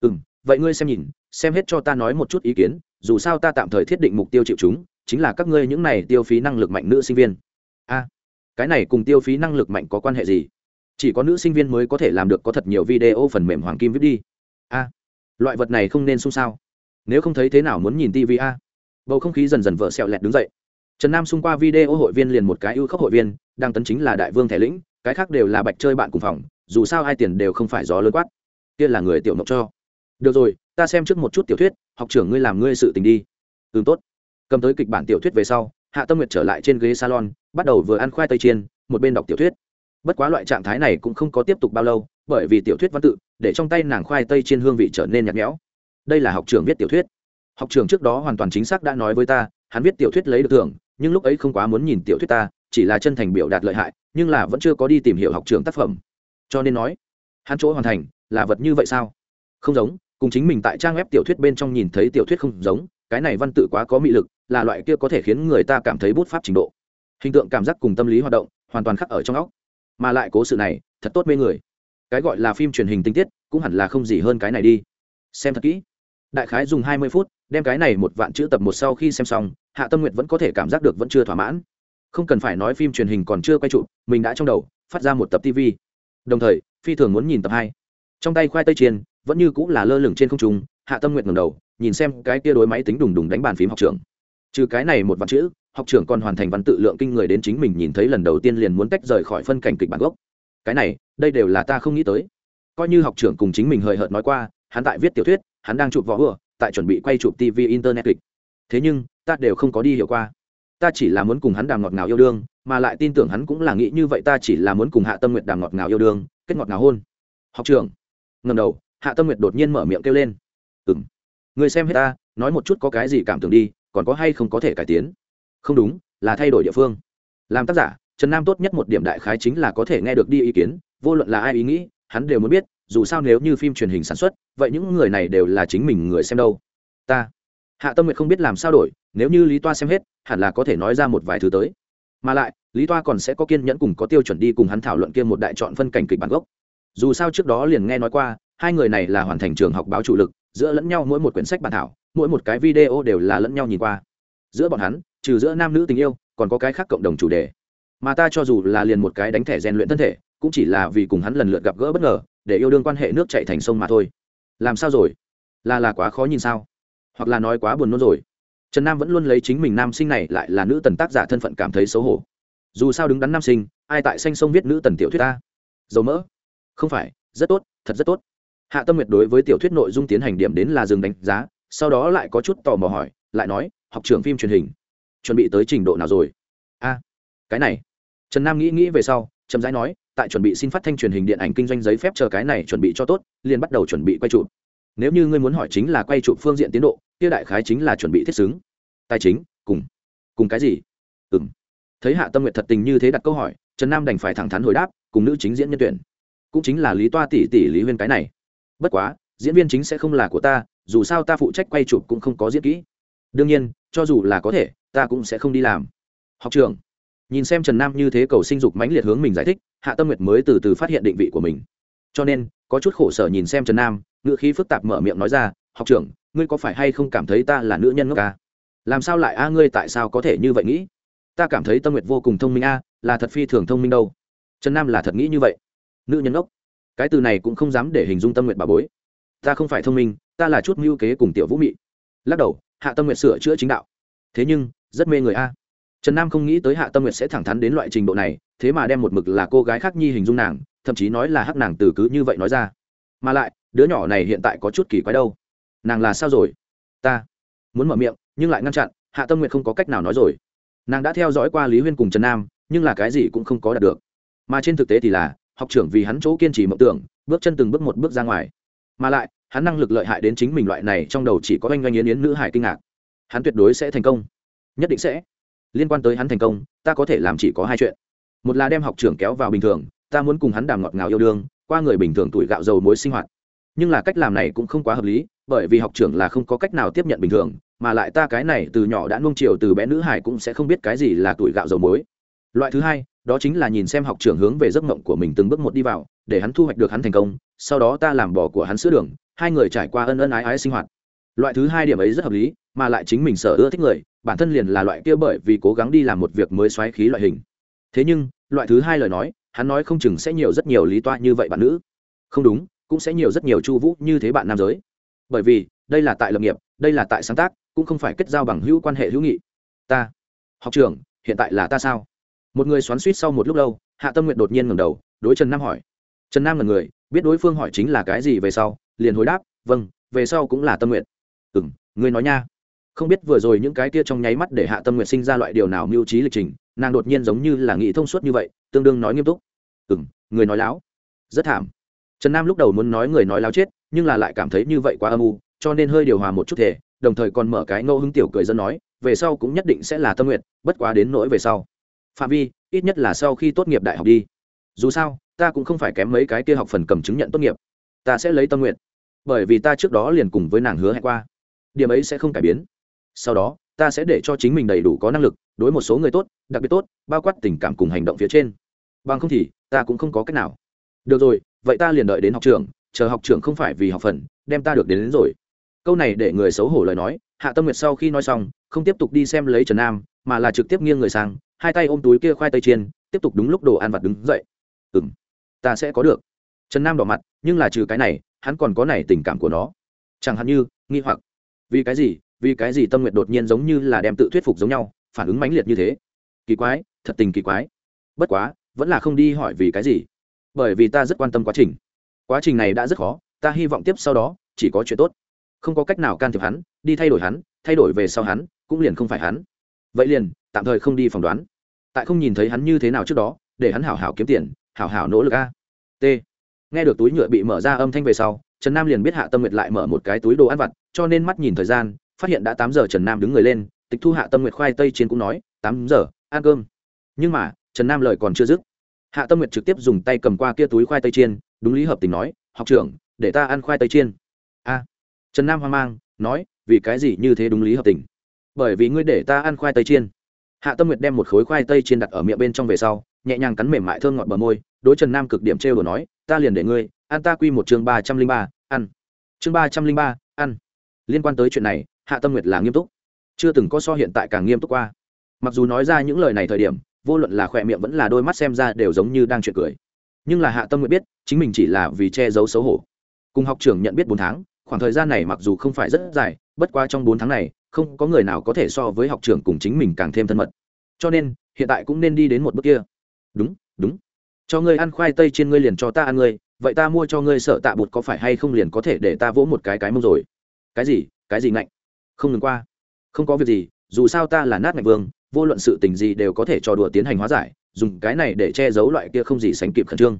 Ừ m vậy ngươi xem nhìn, xem hết cho ta nói một chút ý kiến, dù sao ta tạm thời thiết định mục tiêu chịu chúng, chính là các ngươi những này tiêu phí năng lực mạnh nữ sinh viên. A, cái này cùng tiêu phí năng lực mạnh có quan hệ gì? Chỉ có nữ sinh viên mới có thể làm được có thật nhiều video phần mềm hoàng kim viết đi. A, loại vật này không nên xung sao. Nếu không thấy thế nào muốn nhìn tv a? Bầu không khí dần dần vợ sẹo lẹt đứng dậy. Trần nam xung qua video hội viên liền một cái ưu khốc hội viên, đang tấn chính là đại vương thẻ lĩnh, cái khác đều là bạch chơi bạn cùng phòng, dù sao hai tiền đều không phải gió lớn quát. Kia là người tiểu mộng cho. Được rồi, ta xem trước một chút tiểu thuyết, học trưởng ngươi làm ngươi sự tình đi. Ừ tốt. Cầm tới kịch bản tiểu thuyết về sau, hạ tâm nguyệt trở lại trên ghế salon, bắt đầu vừa ăn khoai tây chiên, một bên đọc tiểu thuyết bất quá loại trạng thái này cũng không có tiếp tục bao lâu, bởi vì tiểu thuyết văn tự, để trong tay nàng khoai tây trên hương vị trở nên nhạt nhẽo. Đây là học Trường viết tiểu thuyết. Học Trường trước đó hoàn toàn chính xác đã nói với ta, hắn viết tiểu thuyết lấy được thưởng, nhưng lúc ấy không quá muốn nhìn tiểu thuyết ta, chỉ là chân thành biểu đạt lợi hại, nhưng là vẫn chưa có đi tìm hiểu học Trường tác phẩm. Cho nên nói, hắn chỗ hoàn thành là vật như vậy sao? Không giống, cùng chính mình tại trang web tiểu thuyết bên trong nhìn thấy tiểu thuyết không giống, cái này văn tự quá có mị lực, là loại kia có thể khiến người ta cảm thấy bút pháp trình độ. Hình tượng cảm giác cùng tâm lý hoạt động hoàn toàn khắc ở trong óc mà lại cố sự này, thật tốt mê người. Cái gọi là phim truyền hình tinh tiết, cũng hẳn là không gì hơn cái này đi. Xem thật kỹ. Đại khái dùng hai mươi phút, đem cái này một vạn chữ tập một sau khi xem xong, hạ tâm nguyện vẫn có thể cảm giác được vẫn chưa thỏa mãn. Không cần phải nói phim truyền hình còn chưa quay trụ, mình đã trong đầu, phát ra một tập tv đồng thời, phi thường muốn nhìn tập hai. Trong tay khoai tây chiên, vẫn như cũng là lơ lửng trên không trung, hạ tâm nguyện ngầm đầu, nhìn xem cái kia đối máy tính đùng đùng đánh bàn phím học trường trừ cái này một vạn chữ học trưởng còn hoàn thành văn tự lượng kinh người đến chính mình nhìn thấy lần đầu tiên liền muốn tách rời khỏi phân cảnh kịch bản gốc. Cái này, đây đều là ta không nghĩ tới. Coi như học trưởng cùng chính mình hời hợt nói qua, hắn tại viết tiểu thuyết, hắn đang chụp võ ừa tại chuẩn bị quay chụp tv internet kịch. Thế nhưng, ta đều không có đi hiểu qua. Ta chỉ là muốn cùng hắn đàm ngọt ngào yêu đương, mà lại tin tưởng hắn cũng là nghĩ như vậy, ta chỉ là muốn cùng hạ tâm nguyệt đàm ngọt ngào yêu đương, kết ngọt ngào hôn. Học trưởng ngầm đầu, hạ tâm nguyệt đột nhiên mở miệng kêu lên. Ừng người xem hết ta, nói một chút có cái gì cảm tưởng đi, còn có hay không có thể cải tiến? Không đúng, là thay đổi địa phương. Làm tác giả, trần nam tốt nhất một điểm đại khái chính là có thể nghe được đi ý kiến, vô luận là ai ý nghĩ, hắn đều muốn biết, dù sao nếu như phim truyền hình sản xuất, vậy những người này đều là chính mình người xem đâu. Ta, hạ tâm nguyệt không biết làm sao đổi, nếu như lý toa xem hết, hẳn là có thể nói ra một vài thứ tới. Mà lại, lý toa còn sẽ có kiên nhẫn cùng có tiêu chuẩn đi cùng hắn thảo luận kia một đại chọn phân cảnh kịch bản gốc. Dù sao trước đó liền nghe nói qua, hai người này là hoàn thành trường học báo chủ lực, giữa lẫn nhau mỗi một quyển sách bản thảo, mỗi một cái video đều là lẫn nhau nhìn qua. Giữa bọn hắn trừ giữa nam nữ tình yêu, còn có cái khác cộng đồng chủ đề. Mà ta cho dù là liền một cái đánh thẻ rèn luyện thân thể, cũng chỉ là vì cùng hắn lần lượt gặp gỡ bất ngờ, để yêu đương quan hệ nước chạy thành sông mà thôi. Làm sao rồi? Là là quá khó nhìn sao? Hoặc là nói quá buồn nôn rồi? Trần nam vẫn luôn lấy chính mình nam sinh này lại là nữ tần tác giả thân phận cảm thấy xấu hổ. Dù sao đứng đắn nam sinh, ai tại xanh sông viết nữ tần tiểu thuyết ta? Dầu mỡ. Không phải, rất tốt, thật rất tốt. Hạ tâm nguyệt đối với tiểu thuyết nội dung tiến hành điểm đến là dừng đánh giá, sau đó lại có chút tò mò hỏi, lại nói, học trưởng phim truyền hình chuẩn bị tới trình độ nào rồi? A, cái này. Trần nam nghĩ nghĩ về sau, chậm rãi nói, tại chuẩn bị xin phát thanh truyền hình điện ảnh kinh doanh giấy phép chờ cái này chuẩn bị cho tốt, liền bắt đầu chuẩn bị quay chụp. Nếu như ngươi muốn hỏi chính là quay chụp phương diện tiến độ, kia đại khái chính là chuẩn bị thiết xứng. Tài chính, cùng. Cùng cái gì? Ừ m thấy hạ tâm nguyện thật tình như thế đặt câu hỏi, trần nam đành phải thẳng thắn hồi đáp, cùng nữ chính diễn nhân tuyển. Cũng chính là lý toa tỷ tỷ lý huyên cái này. Bất quá, diễn viên chính sẽ không là của ta, dù sao ta phụ trách quay chụp cũng không có diễn kỹ. Đương nhiên, cho dù là có thể ta cũng sẽ không đi làm. Học trường nhìn xem trần nam như thế cầu sinh dục mãnh liệt hướng mình giải thích, hạ tâm nguyệt mới từ từ phát hiện định vị của mình. Cho nên, có chút khổ sở nhìn xem trần nam, ngữ khí phức tạp mở miệng nói ra, học trưởng, ngươi có phải hay không cảm thấy ta là nữ nhân ngốc ca làm sao lại a, ngươi tại sao có thể như vậy nghĩ? Ta cảm thấy tâm nguyệt vô cùng thông minh a, là thật phi thường thông minh đâu. Trần nam là thật nghĩ như vậy. Nữ nhân ngốc. Cái từ này cũng không dám để hình dung tâm nguyệt bà bối. Ta không phải thông minh, ta là chút mưu kế cùng tiểu vũ mị. Lắc đầu, hạ tâm nguyệt sửa chữa chính đạo. Thế nhưng rất mê người a. Trần nam không nghĩ tới hạ tâm nguyệt sẽ thẳng thắn đến loại trình độ này, thế mà đem một mực là cô gái khác nhi hình dung nàng, thậm chí nói là hắc nàng từ cứ như vậy nói ra. Mà lại, đứa nhỏ này hiện tại có chút kỳ quái đâu. Nàng là sao rồi? Ta muốn mở miệng, nhưng lại ngăn chặn, hạ tâm nguyệt không có cách nào nói rồi. Nàng đã theo dõi qua lý huyên cùng trần nam, nhưng là cái gì cũng không có đạt được. Mà trên thực tế thì là, học trưởng vì hắn chỗ kiên trì mộng tưởng, bước chân từng bước một bước ra ngoài. Mà lại, hắn năng lực lợi hại đến chính mình loại này trong đầu chỉ có oanh oanh yến yến nữ hải kinh ngạc. Hắn tuyệt đối sẽ thành công nhất định sẽ. Liên quan tới hắn thành công, ta có thể làm chỉ có hai chuyện. Một là đem học trưởng kéo vào bình thường, ta muốn cùng hắn đàm ngọt ngào yêu đương, qua người bình thường tuổi gạo dầu mối sinh hoạt. Nhưng là cách làm này cũng không quá hợp lý, bởi vì học trưởng là không có cách nào tiếp nhận bình thường, mà lại ta cái này từ nhỏ đã nuông chiều từ bé nữ hải cũng sẽ không biết cái gì là tuổi gạo dầu muối. Loại thứ hai, đó chính là nhìn xem học trưởng hướng về giấc mộng của mình từng bước một đi vào, để hắn thu hoạch được hắn thành công, sau đó ta làm bỏ của hắn sữa đường, hai người trải qua ân ân ái ái sinh hoạt. Loại thứ hai điểm ấy rất hợp lý, mà lại chính mình sở ưa thích người bản thân liền là loại kia bởi vì cố gắng đi làm một việc mới xoáy khí loại hình. Thế nhưng loại thứ hai lời nói hắn nói không chừng sẽ nhiều rất nhiều lý toa như vậy bạn nữ. Không đúng cũng sẽ nhiều rất nhiều chu vũ như thế bạn nam giới. Bởi vì đây là tại lập nghiệp đây là tại sáng tác cũng không phải kết giao bằng hữu quan hệ hữu nghị. Ta học trưởng, hiện tại là ta sao? Một người xoắn suýt sau một lúc lâu hạ tâm nguyện đột nhiên ngẩng đầu đối trần nam hỏi. Trần nam là người biết đối phương hỏi chính là cái gì về sau liền hồi đáp vâng về sau cũng là tâm nguyện ừ m ngươi nói nha không biết vừa rồi những cái kia trong nháy mắt để hạ tâm nguyện sinh ra loại điều nào mưu trí lịch trình, nàng đột nhiên giống như là nghĩ thông suốt như vậy, tương đương nói nghiêm túc. Ừ m người nói láo. Rất thảm. Trần nam lúc đầu muốn nói người nói láo chết, nhưng là lại cảm thấy như vậy quá âm u, cho nên hơi điều hòa một chút thể, đồng thời còn mở cái ngẫu hứng tiểu cười dân nói, về sau cũng nhất định sẽ là tâm nguyện bất quá đến nỗi về sau. Phạm vi, ít nhất là sau khi tốt nghiệp đại học đi. Dù sao, ta cũng không phải kém mấy cái kia học phần cầm chứng nhận tốt nghiệp. Ta sẽ lấy tâm nguyện bởi vì ta trước đó liền cùng với nàng hứa hẹn qua. Điểm ấy sẽ không cải biến sau đó ta sẽ để cho chính mình đầy đủ có năng lực đối một số người tốt đặc biệt tốt bao quát tình cảm cùng hành động phía trên. Bằng không thì ta cũng không có cách nào. Được rồi vậy ta liền đợi đến học trường chờ học trường không phải vì học phần đem ta được đến, đến rồi. Câu này để người xấu hổ lời nói hạ tâm nguyệt sau khi nói xong không tiếp tục đi xem lấy trần nam mà là trực tiếp nghiêng người sang hai tay ôm túi kia khoai tây chiên tiếp tục đúng lúc đồ ăn vặt đứng dậy. Ừ m ta sẽ có được. Trần nam đỏ mặt nhưng là trừ cái này hắn còn có này tình cảm của nó. Chẳng hạn như nghi hoặc. Vì cái gì? Vì cái gì tâm nguyện đột nhiên giống như là đem tự thuyết phục giống nhau, phản ứng mãnh liệt như thế? Kỳ quái, thật tình kỳ quái. Bất quá, vẫn là không đi hỏi vì cái gì. Bởi vì ta rất quan tâm quá trình. Quá trình này đã rất khó, ta hy vọng tiếp sau đó, chỉ có chuyện tốt. Không có cách nào can thiệp hắn, đi thay đổi hắn, thay đổi về sau hắn, cũng liền không phải hắn. Vậy liền, tạm thời không đi phỏng đoán. Tại không nhìn thấy hắn như thế nào trước đó, để hắn hảo hảo kiếm tiền, hảo hảo nỗ lực a. T. Nghe được túi nhựa bị mở ra âm thanh về sau, trần nam liền biết hạ tâm nguyệt lại mở một cái túi đồ ăn vặt, cho nên mắt nhìn thời gian phát hiện đã tám giờ trần nam đứng người lên, tịch thu hạ tâm nguyệt khoai tây chiên cũng nói, tám giờ, ăn cơm. Nhưng mà, trần nam lời còn chưa dứt. Hạ tâm nguyệt trực tiếp dùng tay cầm qua kia túi khoai tây chiên, đúng lý hợp tình nói, học trưởng, để ta ăn khoai tây chiên. A. Trần nam hoang mang, nói, vì cái gì như thế đúng lý hợp tình? Bởi vì ngươi để ta ăn khoai tây chiên. Hạ tâm nguyệt đem một khối khoai tây chiên đặt ở miệng bên trong về sau, nhẹ nhàng cắn mềm mại thơm ngọt bờ môi, đối trần nam cực điểm trêu đồ nói, ta liền để ngươi, ăn ta quy một chương ba trăm linh ba, ăn. Chương ba trăm linh ba, ăn. Liên quan tới chuyện này hạ tâm nguyệt là nghiêm túc. Chưa từng có so hiện tại càng nghiêm túc qua. Mặc dù nói ra những lời này thời điểm, vô luận là khỏe miệng vẫn là đôi mắt xem ra đều giống như đang chuyện cười. Nhưng là hạ tâm nguyệt biết, chính mình chỉ là vì che giấu xấu hổ. Cùng học trưởng nhận biết bốn tháng, khoảng thời gian này mặc dù không phải rất dài, bất qua trong bốn tháng này, không có người nào có thể so với học trưởng cùng chính mình càng thêm thân mật. Cho nên, hiện tại cũng nên đi đến một bước kia. Đúng đúng. Cho ngươi ăn khoai tây trên ngươi liền cho ta ăn ngươi, vậy ta mua cho ngươi sợ tạ bột có phải hay không liền có thể để ta vỗ một cái cái mông rồi. Cái gì cái gì ngạnh? Không ngừng qua. Không có việc gì, dù sao ta là nát ngạch vương, vô luận sự tình gì đều có thể trò đùa tiến hành hóa giải, dùng cái này để che giấu loại kia không gì sánh kịp khẩn trương.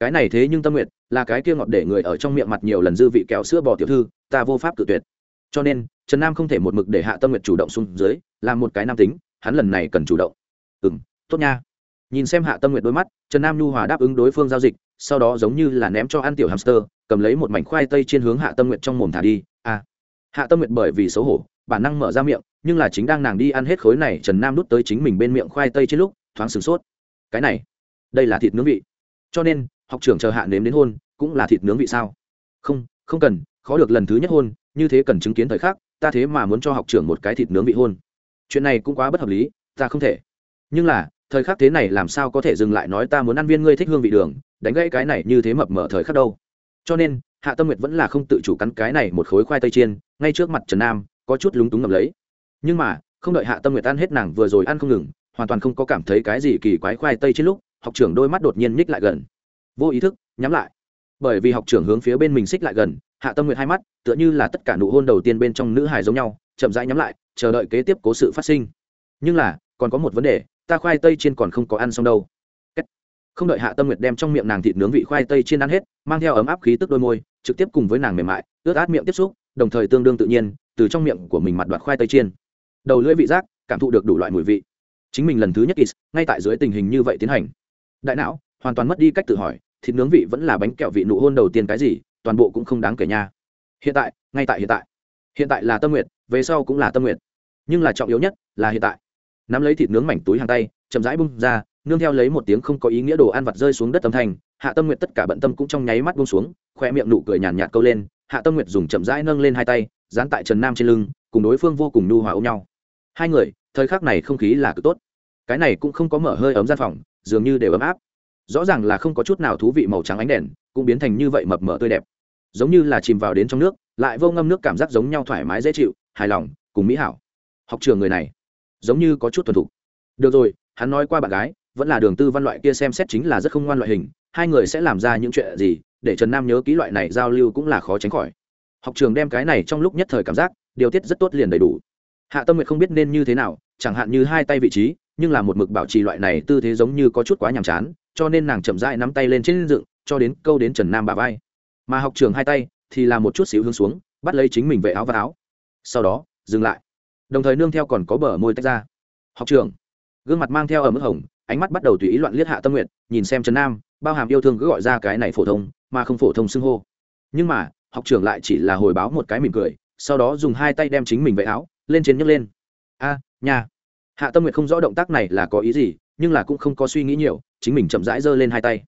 Cái này thế nhưng tâm nguyện là cái kia ngọt để người ở trong miệng mặt nhiều lần dư vị kéo sữa bò tiểu thư, ta vô pháp cự tuyệt. Cho nên, trần nam không thể một mực để hạ tâm nguyện chủ động xuống dưới, làm một cái nam tính, hắn lần này cần chủ động. Ừ m tốt nha. Nhìn xem hạ tâm nguyện đôi mắt, trần nam nhu hòa đáp ứng đối phương giao dịch, sau đó giống như là ném cho ăn tiểu hamster, cầm lấy một mảnh khoai tây trên hướng hạ tâm nguyện trong mồm thả đi. À hạ tâm nguyện bởi vì xấu hổ, bản năng mở ra miệng, nhưng là chính đang nàng đi ăn hết khối này, trần nam đút tới chính mình bên miệng khoai tây trên lúc, thoáng sửng sốt. Cái này, đây là thịt nướng vị. Cho nên, học trưởng chờ hạ nếm đến hôn, cũng là thịt nướng vị sao? Không không cần, khó được lần thứ nhất hôn, như thế cần chứng kiến thời khắc, ta thế mà muốn cho học trưởng một cái thịt nướng vị hôn. Chuyện này cũng quá bất hợp lý, ta không thể. Nhưng là, thời khắc thế này làm sao có thể dừng lại nói ta muốn ăn viên ngươi thích hương vị đường, đánh gãy cái này như thế mập mở thời khắc đâu. Cho nên hạ tâm nguyệt vẫn là không tự chủ cắn cái này một khối khoai tây chiên, ngay trước mặt trần nam, có chút lúng túng ngầm lấy. Nhưng mà, không đợi hạ tâm nguyệt ăn hết nàng vừa rồi ăn không ngừng, hoàn toàn không có cảm thấy cái gì kỳ quái khoai tây trên lúc, học trưởng đôi mắt đột nhiên nhích lại gần. Vô ý thức, nhắm lại. Bởi vì học trưởng hướng phía bên mình xích lại gần, hạ tâm nguyệt hai mắt, tựa như là tất cả nụ hôn đầu tiên bên trong nữ hài giống nhau, chậm rãi nhắm lại, chờ đợi kế tiếp cố sự phát sinh. Nhưng là, còn có một vấn đề, ta khoai tây chiên còn không có ăn xong đâu. Không đợi hạ tâm nguyệt đem trong miệng nàng thịt nướng vị khoai tây chiên ăn hết mang theo ấm áp khí tức đôi môi, trực tiếp cùng với nàng mềm mại, ướt át miệng tiếp xúc, đồng thời tương đương tự nhiên, từ trong miệng của mình mặt đoạt khoai tây chiên. Đầu lưỡi vị giác, cảm thụ được đủ loại mùi vị. Chính mình lần thứ nhất is ngay tại dưới tình hình như vậy tiến hành. Đại não, hoàn toàn mất đi cách tự hỏi, thịt nướng vị vẫn là bánh kẹo vị nụ hôn đầu tiên cái gì, toàn bộ cũng không đáng kể nha. Hiện tại, ngay tại hiện tại. Hiện tại là tâm nguyện về sau cũng là tâm nguyện nhưng là trọng yếu nhất là hiện tại. Nắm lấy thịt nướng mảnh túi hàng tay, chậm rãi bung ra, nương theo lấy một tiếng không có ý nghĩa đồ ăn vặt rơi xuống đất âm thanh hạ tâm nguyện tất cả bận tâm cũng trong nháy mắt buông xuống, khoe miệng nụ cười nhàn nhạt câu lên, hạ tâm nguyện dùng chậm rãi nâng lên hai tay, dán tại trần nam trên lưng, cùng đối phương vô cùng nhu hòa ôm nhau. Hai người, thời khắc này không khí là cực tốt. Cái này cũng không có mở hơi ấm gian phòng, dường như đều ấm áp. Rõ ràng là không có chút nào thú vị màu trắng ánh đèn, cũng biến thành như vậy mập mờ tươi đẹp. Giống như là chìm vào đến trong nước, lại vô ngâm nước cảm giác giống nhau thoải mái dễ chịu, hài lòng, cùng mỹ hảo. Học trường người này, giống như có chút thuần thục. Được rồi, hắn nói qua bạn gái, vẫn là đường tư văn loại kia xem xét chính là rất không ngoan loại hình hai người sẽ làm ra những chuyện gì để trần nam nhớ ký loại này giao lưu cũng là khó tránh khỏi. Học trường đem cái này trong lúc nhất thời cảm giác, điều tiết rất tốt liền đầy đủ. Hạ tâm nguyệt không biết nên như thế nào, chẳng hạn như hai tay vị trí, nhưng là một mực bảo trì loại này tư thế giống như có chút quá nhàm chán, cho nên nàng chậm rãi nắm tay lên trên dựng, cho đến câu đến trần nam bà vai. Mà học trường hai tay thì là một chút xíu hướng xuống, bắt lấy chính mình vệ áo và áo. Sau đó, dừng lại. Đồng thời nương theo còn có bờ môi tách ra. Học trường. Gương mặt mang theo ở mức hồng ánh mắt bắt đầu tùy ý loạn liếc hạ tâm nguyện nhìn xem trần nam, bao hàm yêu thương cứ gọi ra cái này phổ thông, mà không phổ thông xưng hô. Nhưng mà, học trưởng lại chỉ là hồi báo một cái mỉm cười, sau đó dùng hai tay đem chính mình vệ áo, lên trên nhấc lên. A nhà hạ tâm nguyện không rõ động tác này là có ý gì, nhưng là cũng không có suy nghĩ nhiều, chính mình chậm rãi giơ lên hai tay.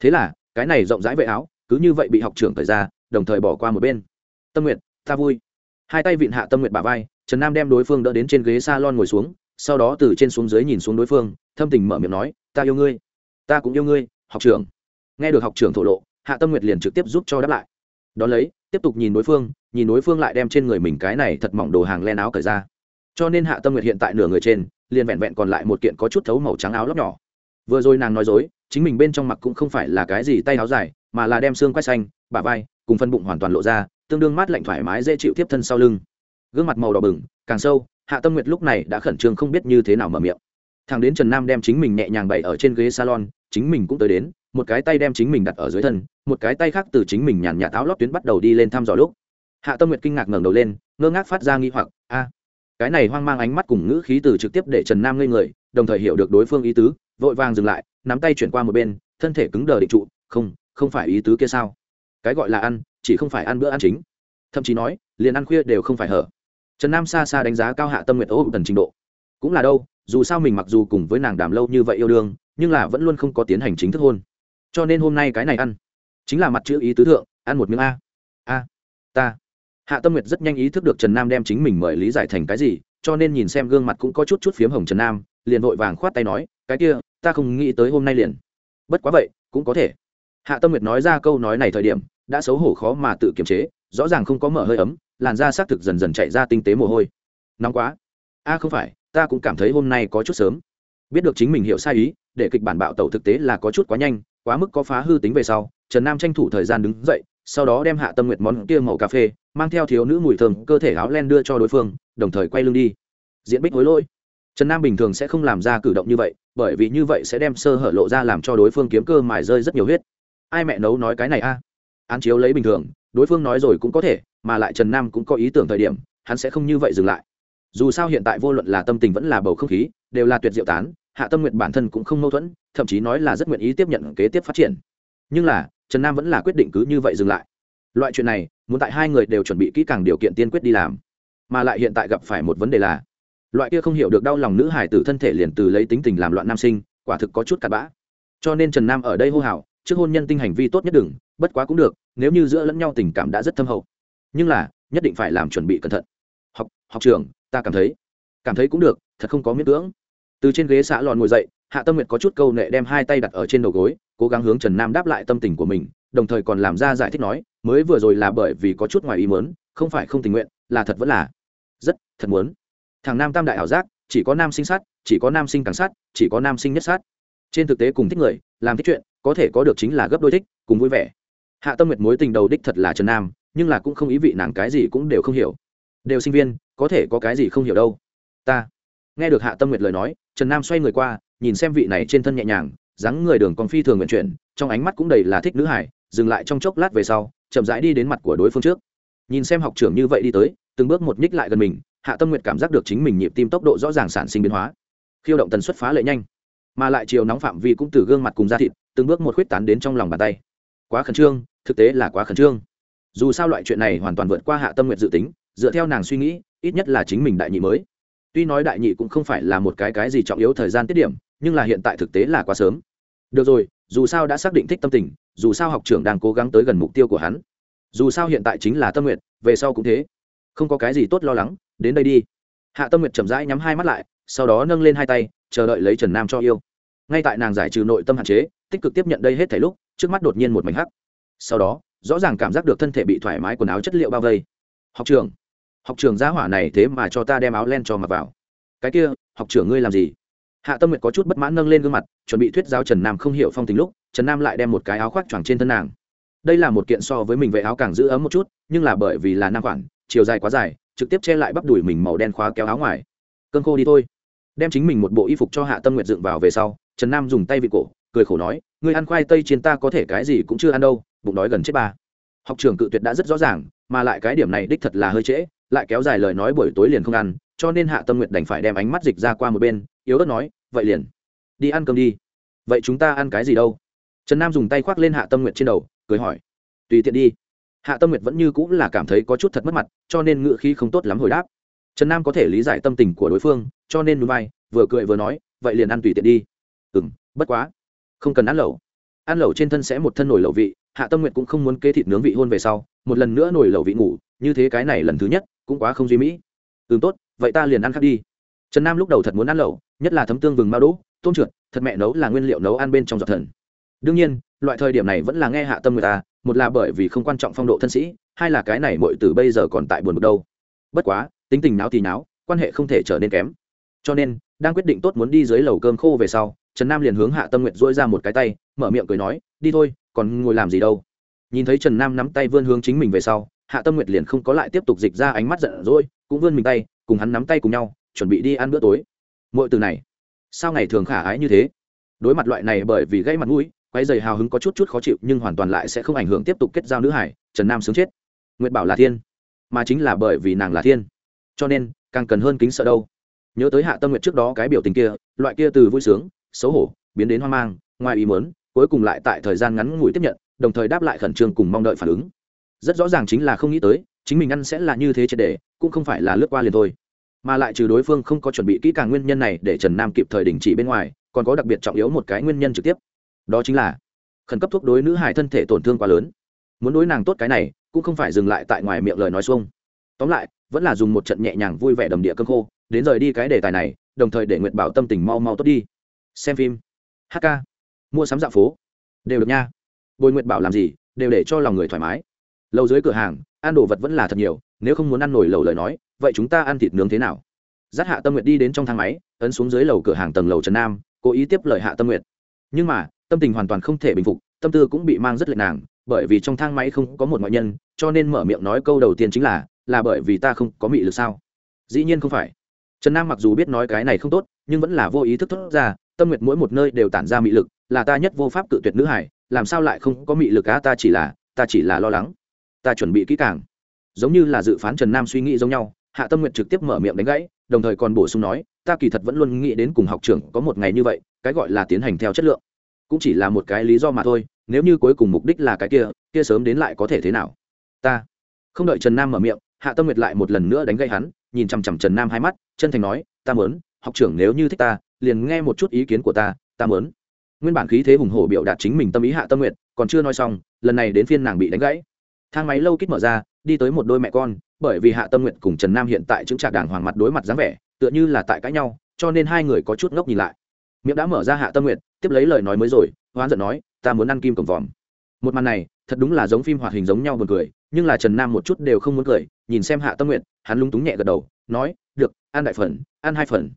Thế là, cái này rộng rãi vệ áo, cứ như vậy bị học trưởng thời ra, đồng thời bỏ qua một bên. Tâm nguyện ta vui. Hai tay vịn hạ tâm nguyện bà vai, trần nam đem đối phương đỡ đến trên ghế s a lon ngồi xuống, sau đó từ trên xuống dưới nhìn xuống đối phương thâm tình mở miệng nói, ta yêu ngươi. Ta cũng yêu ngươi, học trưởng. Nghe được học trưởng thổ lộ, hạ tâm nguyệt liền trực tiếp giúp cho đáp lại. Đón lấy, tiếp tục nhìn đối phương, nhìn đối phương lại đem trên người mình cái này thật mỏng đồ hàng len áo cởi ra. Cho nên hạ tâm nguyệt hiện tại nửa người trên, liền vẹn vẹn còn lại một kiện có chút thấu màu trắng áo lóc nhỏ. Vừa rồi nàng nói dối, chính mình bên trong mặc cũng không phải là cái gì tay áo dài, mà là đem xương quay xanh, bả vai, cùng phân bụng hoàn toàn lộ ra, tương đương mát lạnh thoải mái dễ chịu tiếp thân sau lưng. Gương mặt màu đỏ bừng, càng sâu, hạ tâm nguyệt lúc này đã khẩn trương không biết như thế nào mở miệng thằng đến trần nam đem chính mình nhẹ nhàng bày ở trên ghế salon, chính mình cũng tới đến, một cái tay đem chính mình đặt ở dưới thân, một cái tay khác từ chính mình nhàn nhạt áo lót tuyến bắt đầu đi lên thăm dò lúc. Hạ tâm nguyệt kinh ngạc ngẩng đầu lên, ngơ ngác phát ra nghi hoặc, a, cái này hoang mang ánh mắt cùng ngữ khí từ trực tiếp để trần nam ngây người, đồng thời hiểu được đối phương ý tứ, vội vàng dừng lại, nắm tay chuyển qua một bên, thân thể cứng đờ định trụ, không không phải ý tứ kia sao? Cái gọi là ăn, chỉ không phải ăn bữa ăn chính. Thậm chí nói, liền ăn khuya đều không phải hở. Trần nam xa xa đánh giá cao hạ tâm nguyệt ô tần trình độ. Cũng là đâu dù sao mình mặc dù cùng với nàng đàm lâu như vậy yêu đương, nhưng là vẫn luôn không có tiến hành chính thức hôn. Cho nên hôm nay cái này ăn, chính là mặt chữ ý tứ thượng, ăn một miếng a. A, ta. Hạ tâm nguyệt rất nhanh ý thức được trần nam đem chính mình mời lý giải thành cái gì, cho nên nhìn xem gương mặt cũng có chút chút phiếm hồng trần nam, liền vội vàng khoát tay nói, cái kia, ta không nghĩ tới hôm nay liền. Bất quá vậy, cũng có thể. Hạ tâm nguyệt nói ra câu nói này thời điểm, đã xấu hổ khó mà tự kiềm chế, rõ ràng không có mở hơi ấm, làn da xác thực dần dần chạy ra tinh tế mồ hôi. Nóng quá. A, không phải ta cũng cảm thấy hôm nay có chút sớm. Biết được chính mình hiểu sai ý, để kịch bản bạo tẩu thực tế là có chút quá nhanh, quá mức có phá hư tính về sau, trần nam tranh thủ thời gian đứng dậy, sau đó đem hạ tâm nguyệt món kia màu cà phê, mang theo thiếu nữ mùi thơm, cơ thể áo len đưa cho đối phương, đồng thời quay lưng đi. Diễn bích hối lỗi. Trần nam bình thường sẽ không làm ra cử động như vậy, bởi vì như vậy sẽ đem sơ hở lộ ra làm cho đối phương kiếm cơ mài rơi rất nhiều huyết. Ai mẹ nấu nói cái này a? Án chiếu lấy bình thường, đối phương nói rồi cũng có thể, mà lại trần nam cũng có ý tưởng thời điểm, hắn sẽ không như vậy dừng lại dù sao hiện tại vô luận là tâm tình vẫn là bầu không khí, đều là tuyệt diệu tán, hạ tâm nguyện bản thân cũng không mâu thuẫn, thậm chí nói là rất nguyện ý tiếp nhận kế tiếp phát triển. Nhưng là, trần nam vẫn là quyết định cứ như vậy dừng lại. Loại chuyện này, muốn tại hai người đều chuẩn bị kỹ càng điều kiện tiên quyết đi làm. Mà lại hiện tại gặp phải một vấn đề là, loại kia không hiểu được đau lòng nữ hải tử thân thể liền từ lấy tính tình làm loạn nam sinh, quả thực có chút cặn bã. Cho nên trần nam ở đây hô hào, trước hôn nhân tinh hành vi tốt nhất đừng, bất quá cũng được, nếu như giữa lẫn nhau tình cảm đã rất thâm hậu. Nhưng là, nhất định phải làm chuẩn bị cẩn thận. Học học trường ta cảm thấy cảm thấy cũng được, thật không có miễn cưỡng. Từ trên ghế xã lòn ngồi dậy, hạ tâm nguyệt có chút câu nệ đem hai tay đặt ở trên đầu gối, cố gắng hướng trần nam đáp lại tâm tình của mình, đồng thời còn làm ra giải thích nói, mới vừa rồi là bởi vì có chút ngoài ý mớn không phải không tình nguyện, là thật vẫn là rất thật muốn. Thằng nam tam đại ảo giác, chỉ có nam sinh sát, chỉ có nam sinh càng sát, chỉ có nam sinh nhất sát. Trên thực tế cùng thích người, làm thích chuyện, có thể có được chính là gấp đôi thích, cùng vui vẻ. Hạ tâm nguyệt mối tình đầu đích thật là trần nam, nhưng là cũng không ý vị nàng cái gì cũng đều không hiểu đều sinh viên, có thể có cái gì không hiểu đâu. Ta. Nghe được hạ tâm nguyệt lời nói, trần nam xoay người qua, nhìn xem vị này trên thân nhẹ nhàng, dáng người đường còn phi thường nguyện chuyển, trong ánh mắt cũng đầy là thích nữ hải dừng lại trong chốc lát về sau, chậm rãi đi đến mặt của đối phương trước. Nhìn xem học trưởng như vậy đi tới, từng bước một nhích lại gần mình, hạ tâm nguyệt cảm giác được chính mình nhịp tim tốc độ rõ ràng sản sinh biến hóa. Khiêu động tần suất phá lệ nhanh, mà lại chiều nóng phạm vi cũng từ gương mặt cùng da thịt, từng bước một khuyết tán đến trong lòng bàn tay. Quá khẩn trương, thực tế là quá khẩn trương. Dù sao loại chuyện này hoàn toàn vượt qua hạ tâm nguyệt dự tính dựa theo nàng suy nghĩ, ít nhất là chính mình đại nhị mới. Tuy nói đại nhị cũng không phải là một cái cái gì trọng yếu thời gian tiết điểm, nhưng là hiện tại thực tế là quá sớm. Được rồi, dù sao đã xác định thích tâm tình, dù sao học trưởng đang cố gắng tới gần mục tiêu của hắn. Dù sao hiện tại chính là tâm nguyện về sau cũng thế. Không có cái gì tốt lo lắng, đến đây đi. Hạ tâm nguyện chậm rãi nhắm hai mắt lại, sau đó nâng lên hai tay, chờ đợi lấy trần nam cho yêu. Ngay tại nàng giải trừ nội tâm hạn chế, tích cực tiếp nhận đây hết thảy lúc, trước mắt đột nhiên một mảnh hắc. Sau đó, rõ ràng cảm giác được thân thể bị thoải mái quần áo chất liệu bao vây. Học trường học trưởng giá hỏa này thế mà cho ta đem áo len cho mặc vào. Cái kia, học trưởng ngươi làm gì? Hạ tâm nguyệt có chút bất mãn nâng lên gương mặt, chuẩn bị thuyết giáo trần nam không hiểu phong tình lúc, trần nam lại đem một cái áo khoác choàng trên thân nàng. Đây là một kiện so với mình vệ áo càng giữ ấm một chút, nhưng là bởi vì là nam khoản chiều dài quá dài, trực tiếp che lại bắp đùi mình màu đen khóa kéo áo ngoài. Cơn khô đi thôi. Đem chính mình một bộ y phục cho hạ tâm nguyệt dựng vào về sau, trần nam dùng tay vị cổ, cười khổ nói, ngươi ăn khoai tây trên ta có thể cái gì cũng chưa ăn đâu, bụng đói gần chết ba. Học trưởng cự tuyệt đã rất rõ ràng, mà lại cái điểm này đích thật là hơi trễ lại kéo dài lời nói buổi tối liền không ăn, cho nên hạ tâm nguyệt đành phải đem ánh mắt dịch ra qua một bên, yếu ớt nói, vậy liền, đi ăn cơm đi. Vậy chúng ta ăn cái gì đâu? Trần nam dùng tay khoác lên hạ tâm nguyệt trên đầu, cười hỏi, tùy tiện đi. Hạ tâm nguyệt vẫn như cũng là cảm thấy có chút thật mất mặt, cho nên ngựa khí không tốt lắm hồi đáp. Trần nam có thể lý giải tâm tình của đối phương, cho nên núi vai, vừa cười vừa nói, vậy liền ăn tùy tiện đi. Ừ m bất quá, không cần ăn lẩu. Ăn lẩu trên thân sẽ một thân nổi lẩu vị, hạ tâm nguyệt cũng không muốn kế thịt nướng vị hôn về sau, một lần nữa nổi lẩu vị ngủ như thế cái này lần thứ nhất, cũng quá không duy mỹ. Ừ tốt, vậy ta liền ăn khác đi. Trần nam lúc đầu thật muốn ăn lẩu, nhất là thấm tương vừng mao đỗ, tôm trượt, thật mẹ nấu là nguyên liệu nấu ăn bên trong giọt thần. Đương nhiên, loại thời điểm này vẫn là nghe hạ tâm người ta, một là bởi vì không quan trọng phong độ thân sĩ, hai là cái này mọi từ bây giờ còn tại buồn bực đâu. Bất quá, tính tình náo thì náo, quan hệ không thể trở nên kém. Cho nên, đang quyết định tốt muốn đi dưới lầu cơm khô về sau, trần nam liền hướng hạ tâm nguyện dỗi ra một cái tay, mở miệng cười nói, đi thôi, còn ngồi làm gì đâu? Nhìn thấy trần nam nắm tay vươn hướng chính mình về sau hạ tâm nguyệt liền không có lại tiếp tục dịch ra ánh mắt giận dỗi, cũng vươn mình tay, cùng hắn nắm tay cùng nhau, chuẩn bị đi ăn bữa tối. Mọi từ này, sao ngày thường khả ái như thế? Đối mặt loại này bởi vì gây mặt mũi quay dày hào hứng có chút chút khó chịu, nhưng hoàn toàn lại sẽ không ảnh hưởng tiếp tục kết giao nữ hải, trần nam sướng chết. Nguyệt bảo là thiên, mà chính là bởi vì nàng là thiên. Cho nên, càng cần hơn kính sợ đâu. Nhớ tới hạ tâm nguyệt trước đó cái biểu tình kia, loại kia từ vui sướng, xấu hổ, biến đến hoang mang, ngoài ý mớn cuối cùng lại tại thời gian ngắn ngủi tiếp nhận, đồng thời đáp lại khẩn trương cùng mong đợi phản ứng rất rõ ràng chính là không nghĩ tới, chính mình ăn sẽ là như thế triệt đề cũng không phải là lướt qua liền thôi. Mà lại trừ đối phương không có chuẩn bị kỹ càng nguyên nhân này để trần nam kịp thời đình chỉ bên ngoài, còn có đặc biệt trọng yếu một cái nguyên nhân trực tiếp. Đó chính là, khẩn cấp thuốc đối nữ hải thân thể tổn thương quá lớn. Muốn đối nàng tốt cái này, cũng không phải dừng lại tại ngoài miệng lời nói xuông. Tóm lại, vẫn là dùng một trận nhẹ nhàng vui vẻ đầm địa cơm khô, đến rời đi cái đề tài này, đồng thời để nguyện bảo tâm tình mau mau tốt đi. Xem phim hk mua sắm dạo phố. Đều được nha. Bồi nguyện bảo làm gì, đều để cho lòng người thoải mái lầu dưới cửa hàng, ăn đồ vật vẫn là thật nhiều, nếu không muốn ăn nổi lầu lời nói, vậy chúng ta ăn thịt nướng thế nào? Dắt hạ tâm nguyện đi đến trong thang máy, ấn xuống dưới lầu cửa hàng tầng lầu trần nam, cố ý tiếp lời hạ tâm nguyện nhưng mà, tâm tình hoàn toàn không thể bình phục, tâm tư cũng bị mang rất lệch nàng, bởi vì trong thang máy không có một ngoại nhân, cho nên mở miệng nói câu đầu tiên chính là là bởi vì ta không có mị lực sao? Dĩ nhiên không phải. Trần nam mặc dù biết nói cái này không tốt, nhưng vẫn là vô ý thức thốt ra, tâm nguyện mỗi một nơi đều tản ra mị lực, là ta nhất vô pháp cự tuyệt nữ hải, làm sao lại không có mị lực á, ta chỉ là, ta chỉ là lo lắng ta chuẩn bị kỹ càng. Giống như là dự phán trần nam suy nghĩ giống nhau, hạ tâm nguyện trực tiếp mở miệng đánh gãy, đồng thời còn bổ sung nói, ta kỳ thật vẫn luôn nghĩ đến cùng học trưởng có một ngày như vậy, cái gọi là tiến hành theo chất lượng. Cũng chỉ là một cái lý do mà thôi, nếu như cuối cùng mục đích là cái kia kia sớm đến lại có thể thế nào? Ta. Không đợi trần nam mở miệng, hạ tâm nguyệt lại một lần nữa đánh gây hắn, nhìn chằm chằm trần nam hai mắt, chân thành nói, ta mớn học trưởng nếu như thích ta, liền nghe một chút ý kiến của ta ta mớn nguyên bản khí thế hùng hổ biểu đạt chính mình tâm ý hạ tâm nguyệt, còn chưa nói xong, lần này đến phiên nàng bị đánh gãy thang máy lâu kít mở ra, đi tới một đôi mẹ con, bởi vì hạ tâm nguyệt cùng trần nam hiện tại chứng trạc đàng hoàng mặt đối mặt dáng vẻ, tựa như là tại cãi nhau, cho nên hai người có chút ngốc nhìn lại. Miệng đã mở ra hạ tâm nguyệt, tiếp lấy lời nói mới rồi, hoán giận nói, ta muốn ăn kim cổng vòm. Một màn này, thật đúng là giống phim hoạt hình giống nhau buồn cười, nhưng là trần nam một chút đều không muốn cười, nhìn xem hạ tâm nguyện hắn lung túng nhẹ gật đầu, nói, được, ăn đại phần, ăn hai phần.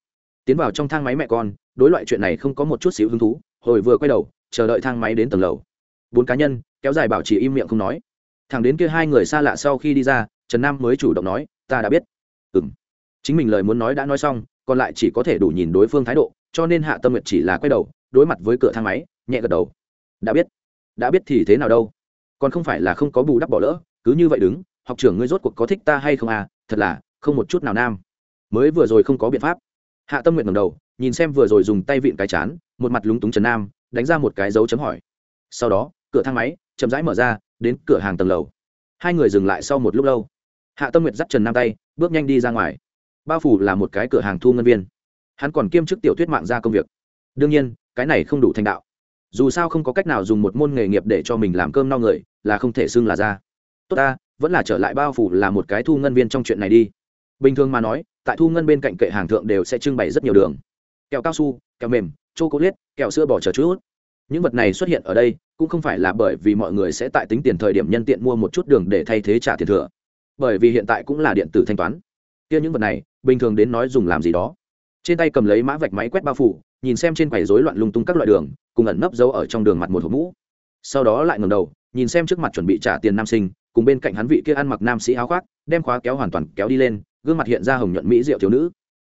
Tiến vào trong thang máy mẹ con, đối loại chuyện này không có một chút xíu hứng thú, hồi vừa quay đầu, chờ đợi thang máy đến tầng lầu. Bốn cá nhân, kéo dài bảo trì im miệng không nói thằng đến kia hai người xa lạ sau khi đi ra, trần nam mới chủ động nói, ta đã biết. Ừ m chính mình lời muốn nói đã nói xong, còn lại chỉ có thể đủ nhìn đối phương thái độ, cho nên hạ tâm Nguyệt chỉ là quay đầu, đối mặt với cửa thang máy, nhẹ gật đầu. Đã biết. Đã biết thì thế nào đâu? Còn không phải là không có bù đắp bỏ lỡ, cứ như vậy đứng, học trưởng ngươi rốt cuộc có thích ta hay không à? Thật là, không một chút nào nam. Mới vừa rồi không có biện pháp. Hạ tâm nguyện ngầm đầu, nhìn xem vừa rồi dùng tay vịn cái chán, một mặt lúng túng trần nam, đánh ra một cái dấu chấm hỏi. Sau đó, cửa thang máy chậm rãi mở ra đến cửa hàng tầng lầu. Hai người dừng lại sau một lúc lâu. Hạ tâm Nguyệt dắt trần nam tay, bước nhanh đi ra ngoài. Bao phủ là một cái cửa hàng thu ngân viên. Hắn còn kiêm chức tiểu thuyết mạng ra công việc. Đương nhiên, cái này không đủ thành đạo. Dù sao không có cách nào dùng một môn nghề nghiệp để cho mình làm cơm no người, là không thể xưng là ra. Tốt ta, vẫn là trở lại bao phủ là một cái thu ngân viên trong chuyện này đi. Bình thường mà nói, tại thu ngân bên cạnh kệ hàng thượng đều sẽ trưng bày rất nhiều đường. Kẹo cao su, kẹo mềm chô cố liết kẹo sữa bò chờ chút những vật này xuất hiện ở đây, cũng không phải là bởi vì mọi người sẽ tại tính tiền thời điểm nhân tiện mua một chút đường để thay thế trả tiền thừa, bởi vì hiện tại cũng là điện tử thanh toán. Kia những vật này, bình thường đến nói dùng làm gì đó. Trên tay cầm lấy mã vạch máy quét bao phủ, nhìn xem trên quầy rối loạn lung tung các loại đường, cùng ẩn nấp dấu ở trong đường mặt một hộp mũ. Sau đó lại ngầm đầu, nhìn xem trước mặt chuẩn bị trả tiền nam sinh, cùng bên cạnh hắn vị kia ăn mặc nam sĩ áo khoác, đem khóa kéo hoàn toàn kéo đi lên, gương mặt hiện ra hồng nhuận mỹ rượu thiếu nữ.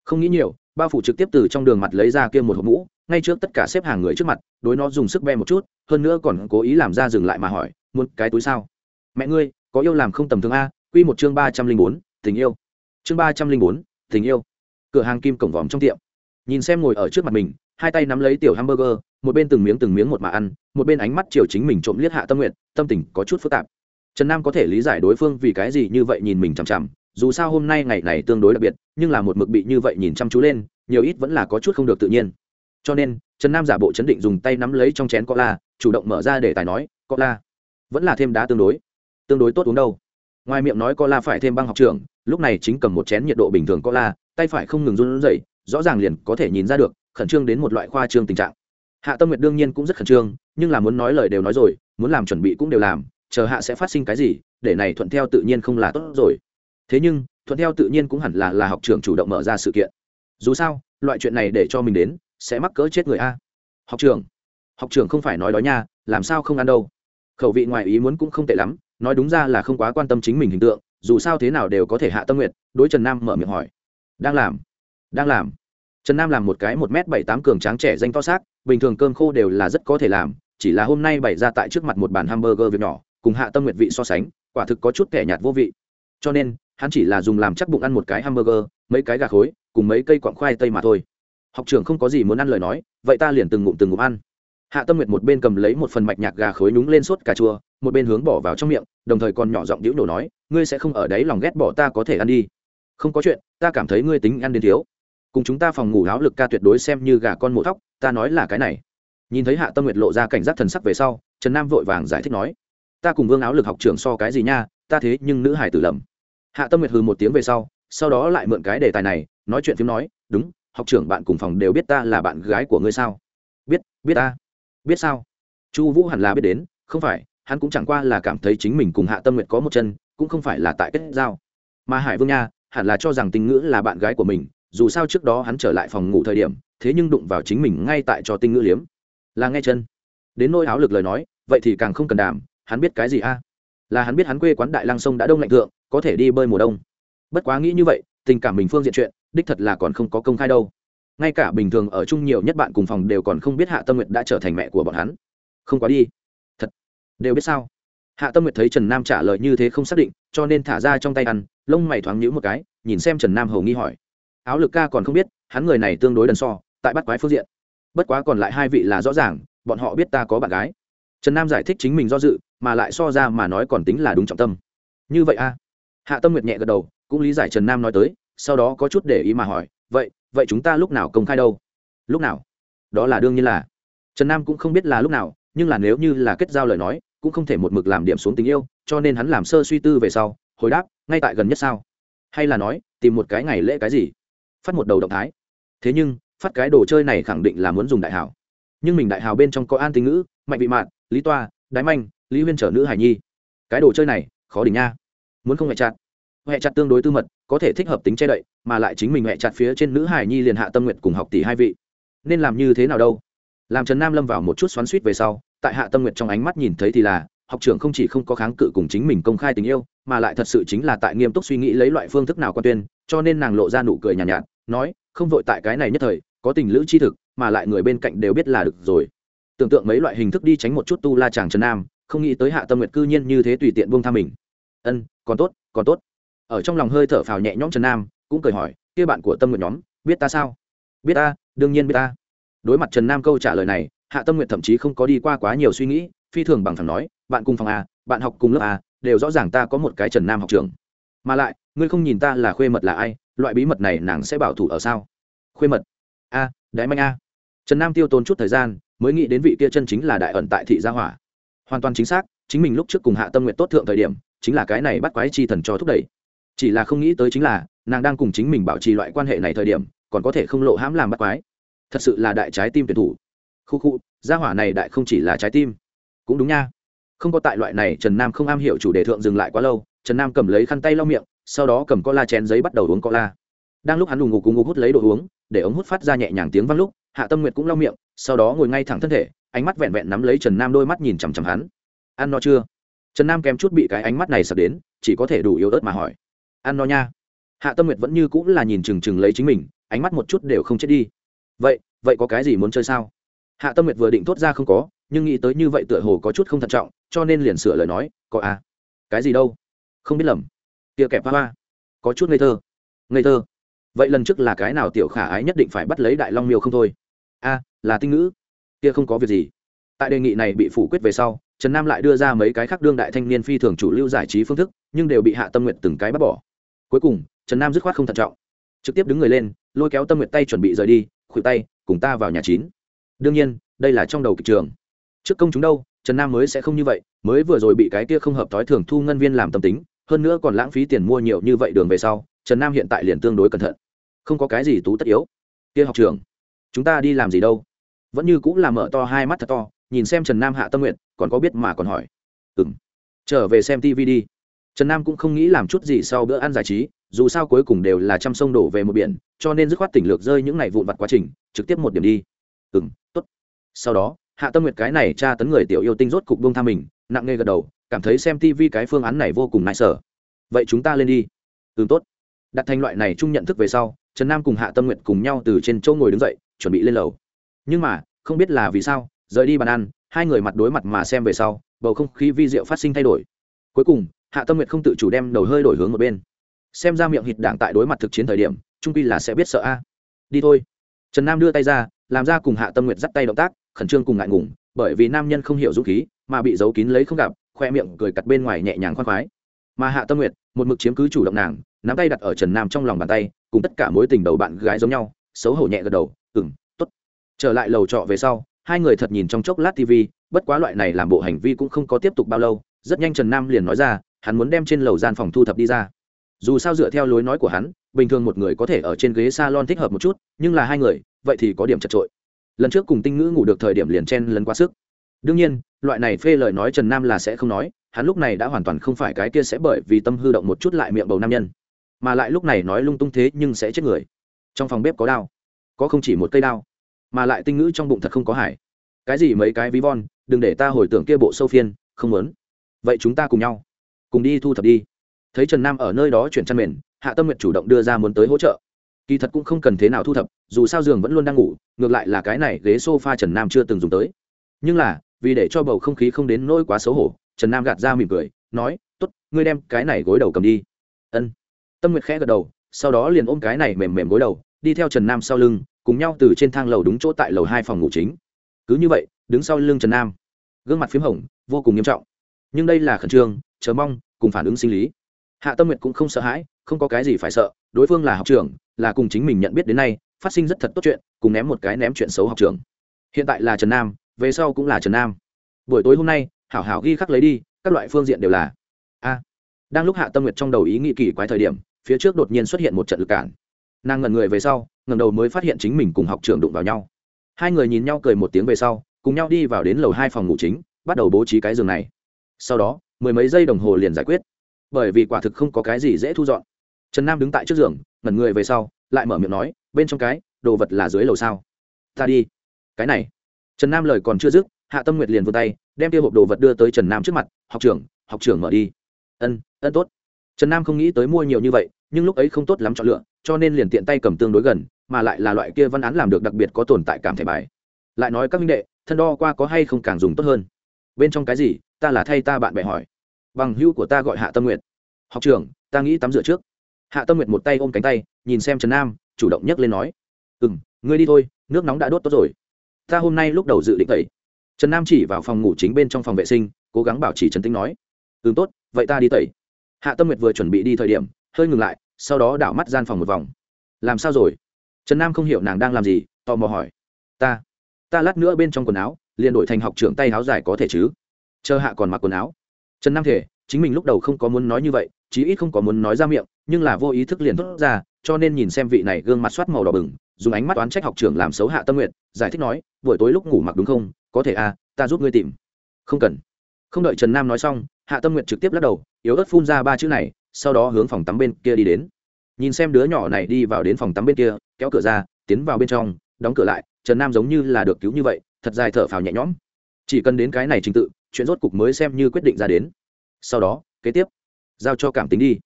Không nghĩ nhiều, bao phủ trực tiếp từ trong đường mặt lấy ra kia một hộp mũ ngay trước tất cả xếp hàng người trước mặt, đối nó dùng sức be một chút, hơn nữa còn cố ý làm ra dừng lại mà hỏi, muốn cái túi sao? Mẹ ngươi, có yêu làm không tầm thường a? Quy một chương ba trăm linh bốn, tình yêu. Chương ba trăm linh bốn, tình yêu. Cửa hàng kim cổng vòm trong tiệm. Nhìn xem ngồi ở trước mặt mình, hai tay nắm lấy tiểu hamburger, một bên từng miếng từng miếng một mà ăn, một bên ánh mắt chiều chính mình trộm liếc hạ tâm nguyện tâm tình có chút phức tạp. Trần nam có thể lý giải đối phương vì cái gì như vậy nhìn mình chằm chằm, dù sao hôm nay ngày này tương đối đặc biệt, nhưng là một mực bị như vậy nhìn chăm chú lên, nhiều ít vẫn là có chút không được tự nhiên cho nên, trần nam giả bộ chấn định dùng tay nắm lấy trong chén cola, chủ động mở ra để tài nói, cola vẫn là thêm đá tương đối. Tương đối tốt uống đâu. Ngoài miệng nói cola phải thêm băng học trường lúc này chính cầm một chén nhiệt độ bình thường cola, tay phải không ngừng run rẩy, rõ ràng liền có thể nhìn ra được, khẩn trương đến một loại khoa trương tình trạng. Hạ tâm nguyệt đương nhiên cũng rất khẩn trương, nhưng là muốn nói lời đều nói rồi, muốn làm chuẩn bị cũng đều làm, chờ hạ sẽ phát sinh cái gì, để này thuận theo tự nhiên không là tốt rồi. Thế nhưng, thuận theo tự nhiên cũng hẳn là là học trường chủ động mở ra sự kiện. Dù sao, loại chuyện này để cho mình đến sẽ mắc cỡ chết người a. Học trường học trường không phải nói đói nha, làm sao không ăn đâu? Khẩu vị ngoài ý muốn cũng không tệ lắm, nói đúng ra là không quá quan tâm chính mình hình tượng, dù sao thế nào đều có thể hạ tâm nguyện, đối trần nam mở miệng hỏi. Đang làm đang làm. Trần nam làm một cái một m bảy tám cường tráng trẻ danh to xác, bình thường cơm khô đều là rất có thể làm, chỉ là hôm nay bày ra tại trước mặt một bàn hamburger việc nhỏ, cùng hạ tâm nguyện vị so sánh, quả thực có chút kẻ nhạt vô vị. Cho nên, hắn chỉ là dùng làm chắc bụng ăn một cái hamburger, mấy cái gà khối, cùng mấy cây quặng khoai tây mà thôi học trưởng không có gì muốn ăn lời nói, vậy ta liền từng ngụm từng ngụm ăn. Hạ tâm nguyệt một bên cầm lấy một phần mạch nhạc gà khối nhúng lên suốt cà chua, một bên hướng bỏ vào trong miệng, đồng thời còn nhỏ giọng đĩu nổ nói, ngươi sẽ không ở đấy lòng ghét bỏ ta có thể ăn đi. Không có chuyện, ta cảm thấy ngươi tính ăn đến thiếu. Cùng chúng ta phòng ngủ áo lực ca tuyệt đối xem như gà con mổ thóc, ta nói là cái này. Nhìn thấy hạ tâm nguyệt lộ ra cảnh giác thần sắc về sau, trần nam vội vàng giải thích nói, ta cùng vương áo lực học trưởng so cái gì nha, ta thế nhưng nữ hải tử lầm. Hạ tâm nguyệt hừ một tiếng về sau sau đó lại mượn cái đề tài này, nói chuyện phím nói, đúng học trưởng bạn cùng phòng đều biết ta là bạn gái của ngươi sao? Biết biết ta. Biết sao? Chu vũ hẳn là biết đến, không phải, hắn cũng chẳng qua là cảm thấy chính mình cùng hạ tâm nguyệt có một chân, cũng không phải là tại kết giao. Mà hải vương nha, hẳn là cho rằng tình ngữ là bạn gái của mình, dù sao trước đó hắn trở lại phòng ngủ thời điểm, thế nhưng đụng vào chính mình ngay tại cho tinh ngữ liếm. Là nghe chân. Đến nỗi áo lực lời nói, vậy thì càng không cần đàm, hắn biết cái gì a? Là hắn biết hắn quê quán đại lang sông đã đông lạnh thượng, có thể đi bơi mùa đông. Bất quá nghĩ như vậy tình cảm mình phương diện chuyện, đích thật là còn không có công khai đâu. Ngay cả bình thường ở chung nhiều nhất bạn cùng phòng đều còn không biết hạ tâm nguyệt đã trở thành mẹ của bọn hắn. Không quá đi. Thật. Đều biết sao? Hạ tâm nguyệt thấy trần nam trả lời như thế không xác định, cho nên thả ra trong tay ăn, lông mày thoáng nhữ một cái, nhìn xem trần nam hầu nghi hỏi. Áo lực ca còn không biết, hắn người này tương đối đần so, tại bắt quái phương diện. Bất quá còn lại hai vị là rõ ràng, bọn họ biết ta có bạn gái. Trần nam giải thích chính mình do dự, mà lại so ra mà nói còn tính là đúng trọng tâm. Như vậy a hạ tâm nguyệt nhẹ gật đầu cũng lý giải trần nam nói tới, sau đó có chút để ý mà hỏi, vậy vậy chúng ta lúc nào công khai đâu? Lúc nào? Đó là đương nhiên là. Trần nam cũng không biết là lúc nào, nhưng là nếu như là kết giao lời nói, cũng không thể một mực làm điểm xuống tình yêu, cho nên hắn làm sơ suy tư về sau, hồi đáp, ngay tại gần nhất sao? Hay là nói, tìm một cái ngày lễ cái gì? Phát một đầu động thái. Thế nhưng, phát cái đồ chơi này khẳng định là muốn dùng đại hảo. Nhưng mình đại hào bên trong có an tính ngữ, mạnh vị mạn, lý toa, đái manh, lý huyên trở nữ hải nhi. Cái đồ chơi này, khó đỉnh nha. Muốn không ngại chặn huệ chặt tương đối tư mật có thể thích hợp tính che đậy mà lại chính mình huệ chặt phía trên nữ hải nhi liền hạ tâm nguyện cùng học tỷ hai vị. Nên làm như thế nào đâu? Làm trần nam lâm vào một chút xoắn suýt về sau tại hạ tâm nguyện trong ánh mắt nhìn thấy thì là học trưởng không chỉ không có kháng cự cùng chính mình công khai tình yêu mà lại thật sự chính là tại nghiêm túc suy nghĩ lấy loại phương thức nào quan tuyên cho nên nàng lộ ra nụ cười nhàn nhạt, nhạt nói không vội tại cái này nhất thời có tình lữ chi thực mà lại người bên cạnh đều biết là được rồi. Tưởng tượng mấy loại hình thức đi tránh một chút tu la chàng trần nam không nghĩ tới hạ tâm nguyệt cư nhiên như thế tùy tiện buông tha mình. Ân còn tốt còn tốt ở trong lòng hơi thở phào nhẹ nhõm trần nam cũng cười hỏi kia bạn của tâm nguyệt nhóm biết ta sao? Biết ta đương nhiên biết ta. Đối mặt trần nam câu trả lời này hạ tâm nguyệt thậm chí không có đi qua quá nhiều suy nghĩ phi thường bằng thẳng nói bạn cùng phòng a bạn học cùng lớp a đều rõ ràng ta có một cái trần nam học trường. Mà lại ngươi không nhìn ta là khuê mật là ai loại bí mật này nàng sẽ bảo thủ ở sao? Khuê mật? A à, đáy manh a. Trần nam tiêu tốn chút thời gian mới nghĩ đến vị kia chân chính là đại ẩn tại thị gia hỏa. Hoàn toàn chính xác chính mình lúc trước cùng hạ tâm nguyện tốt thượng thời điểm chính là cái này bắt quái chi thần cho thúc đẩy chỉ là không nghĩ tới chính là, nàng đang cùng chính mình bảo trì loại quan hệ này thời điểm, còn có thể không lộ hãm làm bắt quái. Thật sự là đại trái tim tuyển thủ. Khu khu, gia hỏa này đại không chỉ là trái tim. Cũng đúng nha. Không có tại loại này, trần nam không am hiểu chủ đề thượng dừng lại quá lâu, trần nam cầm lấy khăn tay lau miệng, sau đó cầm co la chén giấy bắt đầu uống co la đang lúc hắn đùng ngục cùng ngục hút lấy đồ uống, để ống hút phát ra nhẹ nhàng tiếng vang lúc, hạ tâm nguyệt cũng lau miệng, sau đó ngồi ngay thẳng thân thể, ánh mắt vẹn vẹn nắm lấy trần nam đôi mắt nhìn chằm chằm hắn. Ăn no chưa? Trần nam kèm chút bị cái ánh mắt này sập đến, chỉ có thể đủ yếu ớt mà hỏi ăn no nha. Hạ tâm nguyệt vẫn như cũng là nhìn chừng chừng lấy chính mình, ánh mắt một chút đều không chết đi. Vậy vậy có cái gì muốn chơi sao? Hạ tâm nguyệt vừa định thốt ra không có, nhưng nghĩ tới như vậy tựa hồ có chút không thận trọng, cho nên liền sửa lời nói, có à? Cái gì đâu? Không biết lầm. Tia kẹp ba ba có chút ngây thơ. Ngây thơ? Vậy lần trước là cái nào tiểu khả ái nhất định phải bắt lấy đại long miêu không thôi? A, là tinh ngữ. Kia không có việc gì. Tại đề nghị này bị phủ quyết về sau, trần nam lại đưa ra mấy cái khác đương đại thanh niên phi thường chủ lưu giải trí phương thức, nhưng đều bị hạ tâm nguyện từng cái bắt bỏ cuối cùng, trần nam dứt khoát không thận trọng. Trực tiếp đứng người lên, lôi kéo tâm nguyện tay chuẩn bị rời đi, khuỷu tay, cùng ta vào nhà chín. Đương nhiên, đây là trong đầu kịch trường. Trước công chúng đâu, trần nam mới sẽ không như vậy, mới vừa rồi bị cái kia không hợp thói thường thu ngân viên làm tâm tính, hơn nữa còn lãng phí tiền mua nhiều như vậy đường về sau, trần nam hiện tại liền tương đối cẩn thận. Không có cái gì tú tất yếu. Kia học trường, chúng ta đi làm gì đâu? Vẫn như cũng là mở to hai mắt thật to, nhìn xem trần nam hạ tâm nguyện còn có biết mà còn hỏi. Ừ m trở về xem tv đi trần nam cũng không nghĩ làm chút gì sau bữa ăn giải trí, dù sao cuối cùng đều là t r ă m sông đổ về một biển, cho nên dứt khoát tỉnh lược rơi những ngày vụn vặt quá trình, trực tiếp một điểm đi. Ừ m t ố t sau đó, hạ tâm nguyệt cái này tra tấn người tiểu yêu tinh rốt cục bông tha mình, nặng nề gật đầu, cảm thấy xem tv cái phương án này vô cùng nại sở. Vậy chúng ta lên đi. Ừ tốt. Đặt thành loại này chung nhận thức về sau, trần nam cùng hạ tâm nguyện cùng nhau từ trên chỗ ngồi đứng dậy, chuẩn bị lên lầu. Nhưng mà, không biết là vì sao, rời đi bàn ăn, hai người mặt đối mặt mà xem về sau, bầu không khí vi diệu phát sinh thay đổi. Cuối cùng hạ tâm nguyệt không tự chủ đem đầu hơi đổi hướng một bên. Xem ra miệng hít đảng tại đối mặt thực chiến thời điểm, trung quy là sẽ biết sợ a. Đi thôi. Trần nam đưa tay ra, làm ra cùng hạ tâm nguyệt dắt tay động tác, khẩn trương cùng ngại ngùng, bởi vì nam nhân không hiểu dũng khí, mà bị giấu kín lấy không gặp, khoe miệng cười cặt bên ngoài nhẹ nhàng khoan khoái. Mà hạ tâm nguyệt, một mực chiếm cứ chủ động nàng, nắm tay đặt ở trần nam trong lòng bàn tay, cùng tất cả mối tình đầu bạn gái giống nhau, xấu hổ nhẹ gật đầu ừng t ố t trở lại lầu trọ về sau, hai người thật nhìn trong chốc lát tv bất quá loại này làm bộ hành vi cũng không có tiếp tục bao lâu rất nhanh trần nam liền nói ra, hắn muốn đem trên lầu gian phòng thu thập đi ra. Dù sao dựa theo lối nói của hắn, bình thường một người có thể ở trên ghế s a lon thích hợp một chút, nhưng là hai người, vậy thì có điểm chật trội lần trước cùng tinh ngữ ngủ được thời điểm liền chen lấn quá sức. Đương nhiên, loại này phê lời nói trần nam là sẽ không nói, hắn lúc này đã hoàn toàn không phải cái kia sẽ bởi vì tâm hư động một chút lại miệng bầu nam nhân. Mà lại lúc này nói lung tung thế nhưng sẽ chết người. Trong phòng bếp có đao, có không chỉ một cây đao, mà lại tinh ngữ trong bụng thật không có hải. Cái gì mấy cái ví von, đừng để ta hồi tưởng kia bộ sâu phiên, không muốn vậy chúng ta cùng nhau, cùng đi thu thập đi. Thấy trần nam ở nơi đó chuyển chăn mền, hạ tâm nguyện chủ động đưa ra muốn tới hỗ trợ. Kỳ thật cũng không cần thế nào thu thập, dù sao giường vẫn luôn đang ngủ, ngược lại là cái này ghế s o f a trần nam chưa từng dùng tới. Nhưng là, vì để cho bầu không khí không đến nỗi quá xấu hổ, trần nam gạt ra mỉm cười, nói t ố t ngươi đem cái này gối đầu cầm đi. Ân. Tâm nguyệt khẽ gật đầu, sau đó liền ôm cái này mềm mềm gối đầu, đi theo trần nam sau lưng, cùng nhau từ trên thang lầu đúng chỗ tại lầu hai phòng ngủ chính. Cứ như vậy, đứng sau lưng trần nam, gương mặt p h í m hồng, vô cùng nghiêm trọng nhưng đây là khẩn trương, chờ mong, cùng phản ứng sinh lý. Hạ tâm nguyệt cũng không sợ hãi, không có cái gì phải sợ, đối phương là học trưởng, là cùng chính mình nhận biết đến nay, phát sinh rất thật tốt chuyện, cùng ném một cái ném chuyện xấu học trưởng. Hiện tại là trần nam, về sau cũng là trần nam. Buổi tối hôm nay, hảo hảo ghi khắc lấy đi, các loại phương diện đều là. A. Đang lúc hạ tâm nguyệt trong đầu ý nghĩ kỳ quái thời điểm, phía trước đột nhiên xuất hiện một trận lực cản. Nàng ngẩn người về sau, ngẩng đầu mới phát hiện chính mình cùng học trưởng đụng vào nhau. Hai người nhìn nhau cười một tiếng về sau, cùng nhau đi vào đến lầu hai phòng ngủ chính, bắt đầu bố trí cái giường này sau đó, mười mấy giây đồng hồ liền giải quyết. Bởi vì quả thực không có cái gì dễ thu dọn. Trần nam đứng tại trước giường, ngẩn người về sau, lại mở miệng nói, bên trong cái, đồ vật là dưới lầu sao? Ta đi. Cái này. Trần nam lời còn chưa dứt, hạ tâm nguyệt liền vươn tay, đem tiêu hộp đồ vật đưa tới trần nam trước mặt, học trưởng học trưởng mở đi. Ân ân tốt. Trần nam không nghĩ tới mua nhiều như vậy, nhưng lúc ấy không tốt lắm chọn lựa, cho nên liền tiện tay cầm tương đối gần, mà lại là loại kia văn án làm được đặc biệt có tồn tại cảm thể bài. Lại nói các minh đệ, thân đo qua có hay không càng dùng tốt hơn? Bên trong cái gì ta là thay ta bạn bè hỏi. Bằng hữu của ta gọi hạ tâm nguyện học trưởng, ta nghĩ tắm rửa trước. Hạ tâm nguyện một tay ôm cánh tay, nhìn xem trần nam, chủ động nhấc lên nói. Ừ m ngươi đi thôi, nước nóng đã đốt tốt rồi. Ta hôm nay lúc đầu dự định tẩy. Trần nam chỉ vào phòng ngủ chính bên trong phòng vệ sinh, cố gắng bảo trì trần tính nói. Ừ tốt, vậy ta đi tẩy. Hạ tâm nguyệt vừa chuẩn bị đi thời điểm, hơi ngừng lại, sau đó đảo mắt gian phòng một vòng. Làm sao rồi? Trần nam không hiểu nàng đang làm gì, tò mò hỏi. Ta ta lát nữa bên trong quần áo, liền đổi thành học trưởng tay áo dài có thể chứ? Chờ hạ còn mặc quần áo. Trần nam thể, chính mình lúc đầu không có muốn nói như vậy, chí ít không có muốn nói ra miệng, nhưng là vô ý thức liền thốt ra, cho nên nhìn xem vị này gương mặt soát màu đỏ bừng, dùng ánh mắt toán trách học trưởng làm xấu hạ tâm nguyện giải thích nói, buổi tối lúc ngủ mặc đúng không? Có thể à ta giúp ngươi tìm. Không cần. Không đợi trần nam nói xong, hạ tâm nguyện trực tiếp lắc đầu, yếu ớt phun ra ba chữ này, sau đó hướng phòng tắm bên kia đi đến. Nhìn xem đứa nhỏ này đi vào đến phòng tắm bên kia, kéo cửa ra, tiến vào bên trong, đóng cửa lại, trần nam giống như là được cứu như vậy, thật dài thở phào nhẹ nhõm. Chỉ cần đến cái này trình tự chuyện rốt cục mới xem như quyết định ra đến. Sau đó, kế tiếp, giao cho cảm tính đi.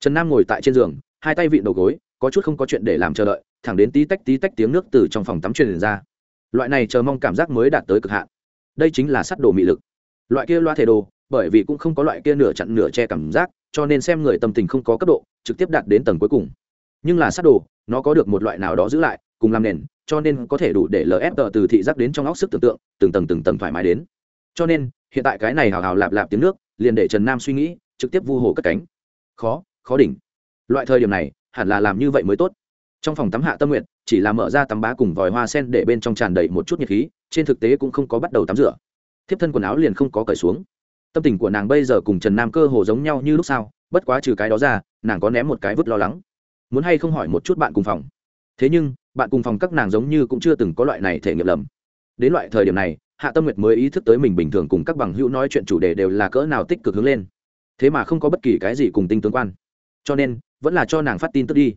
Trần nam ngồi tại trên giường, hai tay vịn đầu gối, có chút không có chuyện để làm chờ đợi, thẳng đến tí tách tí tách tiếng nước từ trong phòng tắm truyền ra. Loại này chờ mong cảm giác mới đạt tới cực hạn. Đây chính là sắt đồ mị lực. Loại kia loa thể đồ, bởi vì cũng không có loại kia nửa chặn nửa che cảm giác, cho nên xem người tâm tình không có cấp độ, trực tiếp đạt đến tầng cuối cùng. Nhưng là sắt đồ, nó có được một loại nào đó giữ lại, cùng làm nền, cho nên có thể đủ để lf từ thị giác đến trong óc sức tưởng tượng, từng tầng từng tầng thoải mái đến cho nên, hiện tại cái này hào hào lạp lạp tiếng nước, liền để trần nam suy nghĩ, trực tiếp vu hồ cất cánh. Khó khó đỉnh. Loại thời điểm này, hẳn là làm như vậy mới tốt. Trong phòng tắm hạ tâm nguyện chỉ là mở ra tắm bá cùng vòi hoa sen để bên trong tràn đầy một chút nhiệt khí, trên thực tế cũng không có bắt đầu tắm rửa. Thiếp thân quần áo liền không có cởi xuống. Tâm tình của nàng bây giờ cùng trần nam cơ hồ giống nhau như lúc sau, bất quá trừ cái đó ra, nàng có ném một cái vứt lo lắng. Muốn hay không hỏi một chút bạn cùng phòng. Thế nhưng, bạn cùng phòng các nàng giống như cũng chưa từng có loại này thể nghiệm lầm. Đến loại thời điểm này hạ tâm nguyệt mới ý thức tới mình bình thường cùng các bằng hữu nói chuyện chủ đề đều là cỡ nào tích cực hướng lên. Thế mà không có bất kỳ cái gì cùng tinh tương quan. Cho nên, vẫn là cho nàng phát tin tức đi.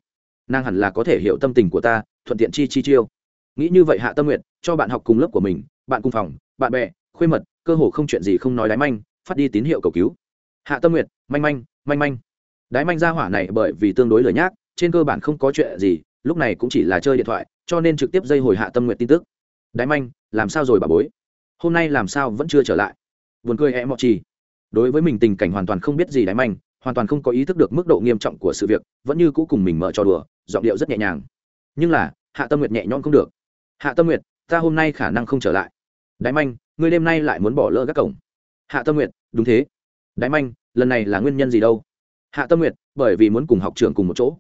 Nàng hẳn là có thể hiểu tâm tình của ta, thuận tiện chi chi chiêu. Nghĩ như vậy hạ tâm nguyệt, cho bạn học cùng lớp của mình, bạn cùng phòng, bạn bè, khuê mật, cơ hồ không chuyện gì không nói đái manh, phát đi tín hiệu cầu cứu. Hạ tâm nguyệt, manh manh manh manh. Đái manh ra hỏa này bởi vì tương đối lời nhác, trên cơ bản không có chuyện gì, lúc này cũng chỉ là chơi điện thoại, cho nên trực tiếp dây hồi hạ tâm nguyệt tin tức. Đái manh, làm sao rồi bà bối? Hôm nay làm sao vẫn chưa trở lại? Vườn cười em mọ chi đối với mình tình cảnh hoàn toàn không biết gì đáy manh, hoàn toàn không có ý thức được mức độ nghiêm trọng của sự việc, vẫn như cũ cùng mình mở trò đùa, giọng điệu rất nhẹ nhàng. Nhưng là, hạ tâm nguyệt nhẹ nhõm không được. Hạ tâm nguyệt, ta hôm nay khả năng không trở lại. Đáy manh, ngươi đêm nay lại muốn bỏ lỡ các cổng. Hạ tâm nguyệt, đúng thế. Đáy manh, lần này là nguyên nhân gì đâu? Hạ tâm nguyệt, bởi vì muốn cùng học trường cùng một chỗ.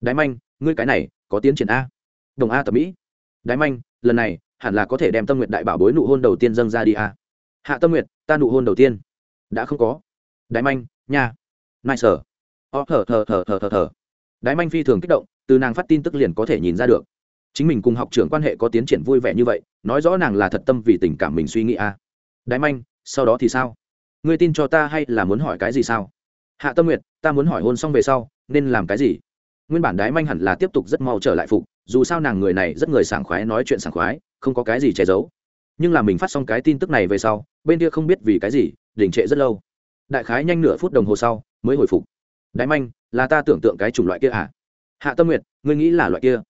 Đáy manh, ngươi cái này có tiến triển a. Đồng a tập mỹ. Đáy manh, lần này hẳn là có thể đem tâm nguyện đại bảo bối nụ hôn đầu tiên dâng ra đi à? hạ tâm nguyện, ta nụ hôn đầu tiên. Đã không có. Đái manh nha. Nai sở. Ó thở thở thở thở thở thở. Đái manh phi thường kích động từ nàng phát tin tức liền có thể nhìn ra được. Chính mình cùng học trưởng quan hệ có tiến triển vui vẻ như vậy nói rõ nàng là thật tâm vì tình cảm mình suy nghĩ à? Đái manh sau đó thì sao? Ngươi tin cho ta hay là muốn hỏi cái gì sao? Hạ tâm nguyệt ta muốn hỏi hôn xong về sau nên làm cái gì? Nguyên bản đái manh hẳn là tiếp tục rất mau trở lại phục dù sao nàng người này rất người sảng khoái nói chuyện sảng khoái, không có cái gì che giấu. Nhưng là mình phát xong cái tin tức này về sau, bên kia không biết vì cái gì, đình trệ rất lâu. Đại khái nhanh nửa phút đồng hồ sau, mới hồi phục. Đái manh, là ta tưởng tượng cái chủng loại kia à? Hạ tâm nguyệt, ngươi nghĩ là loại kia?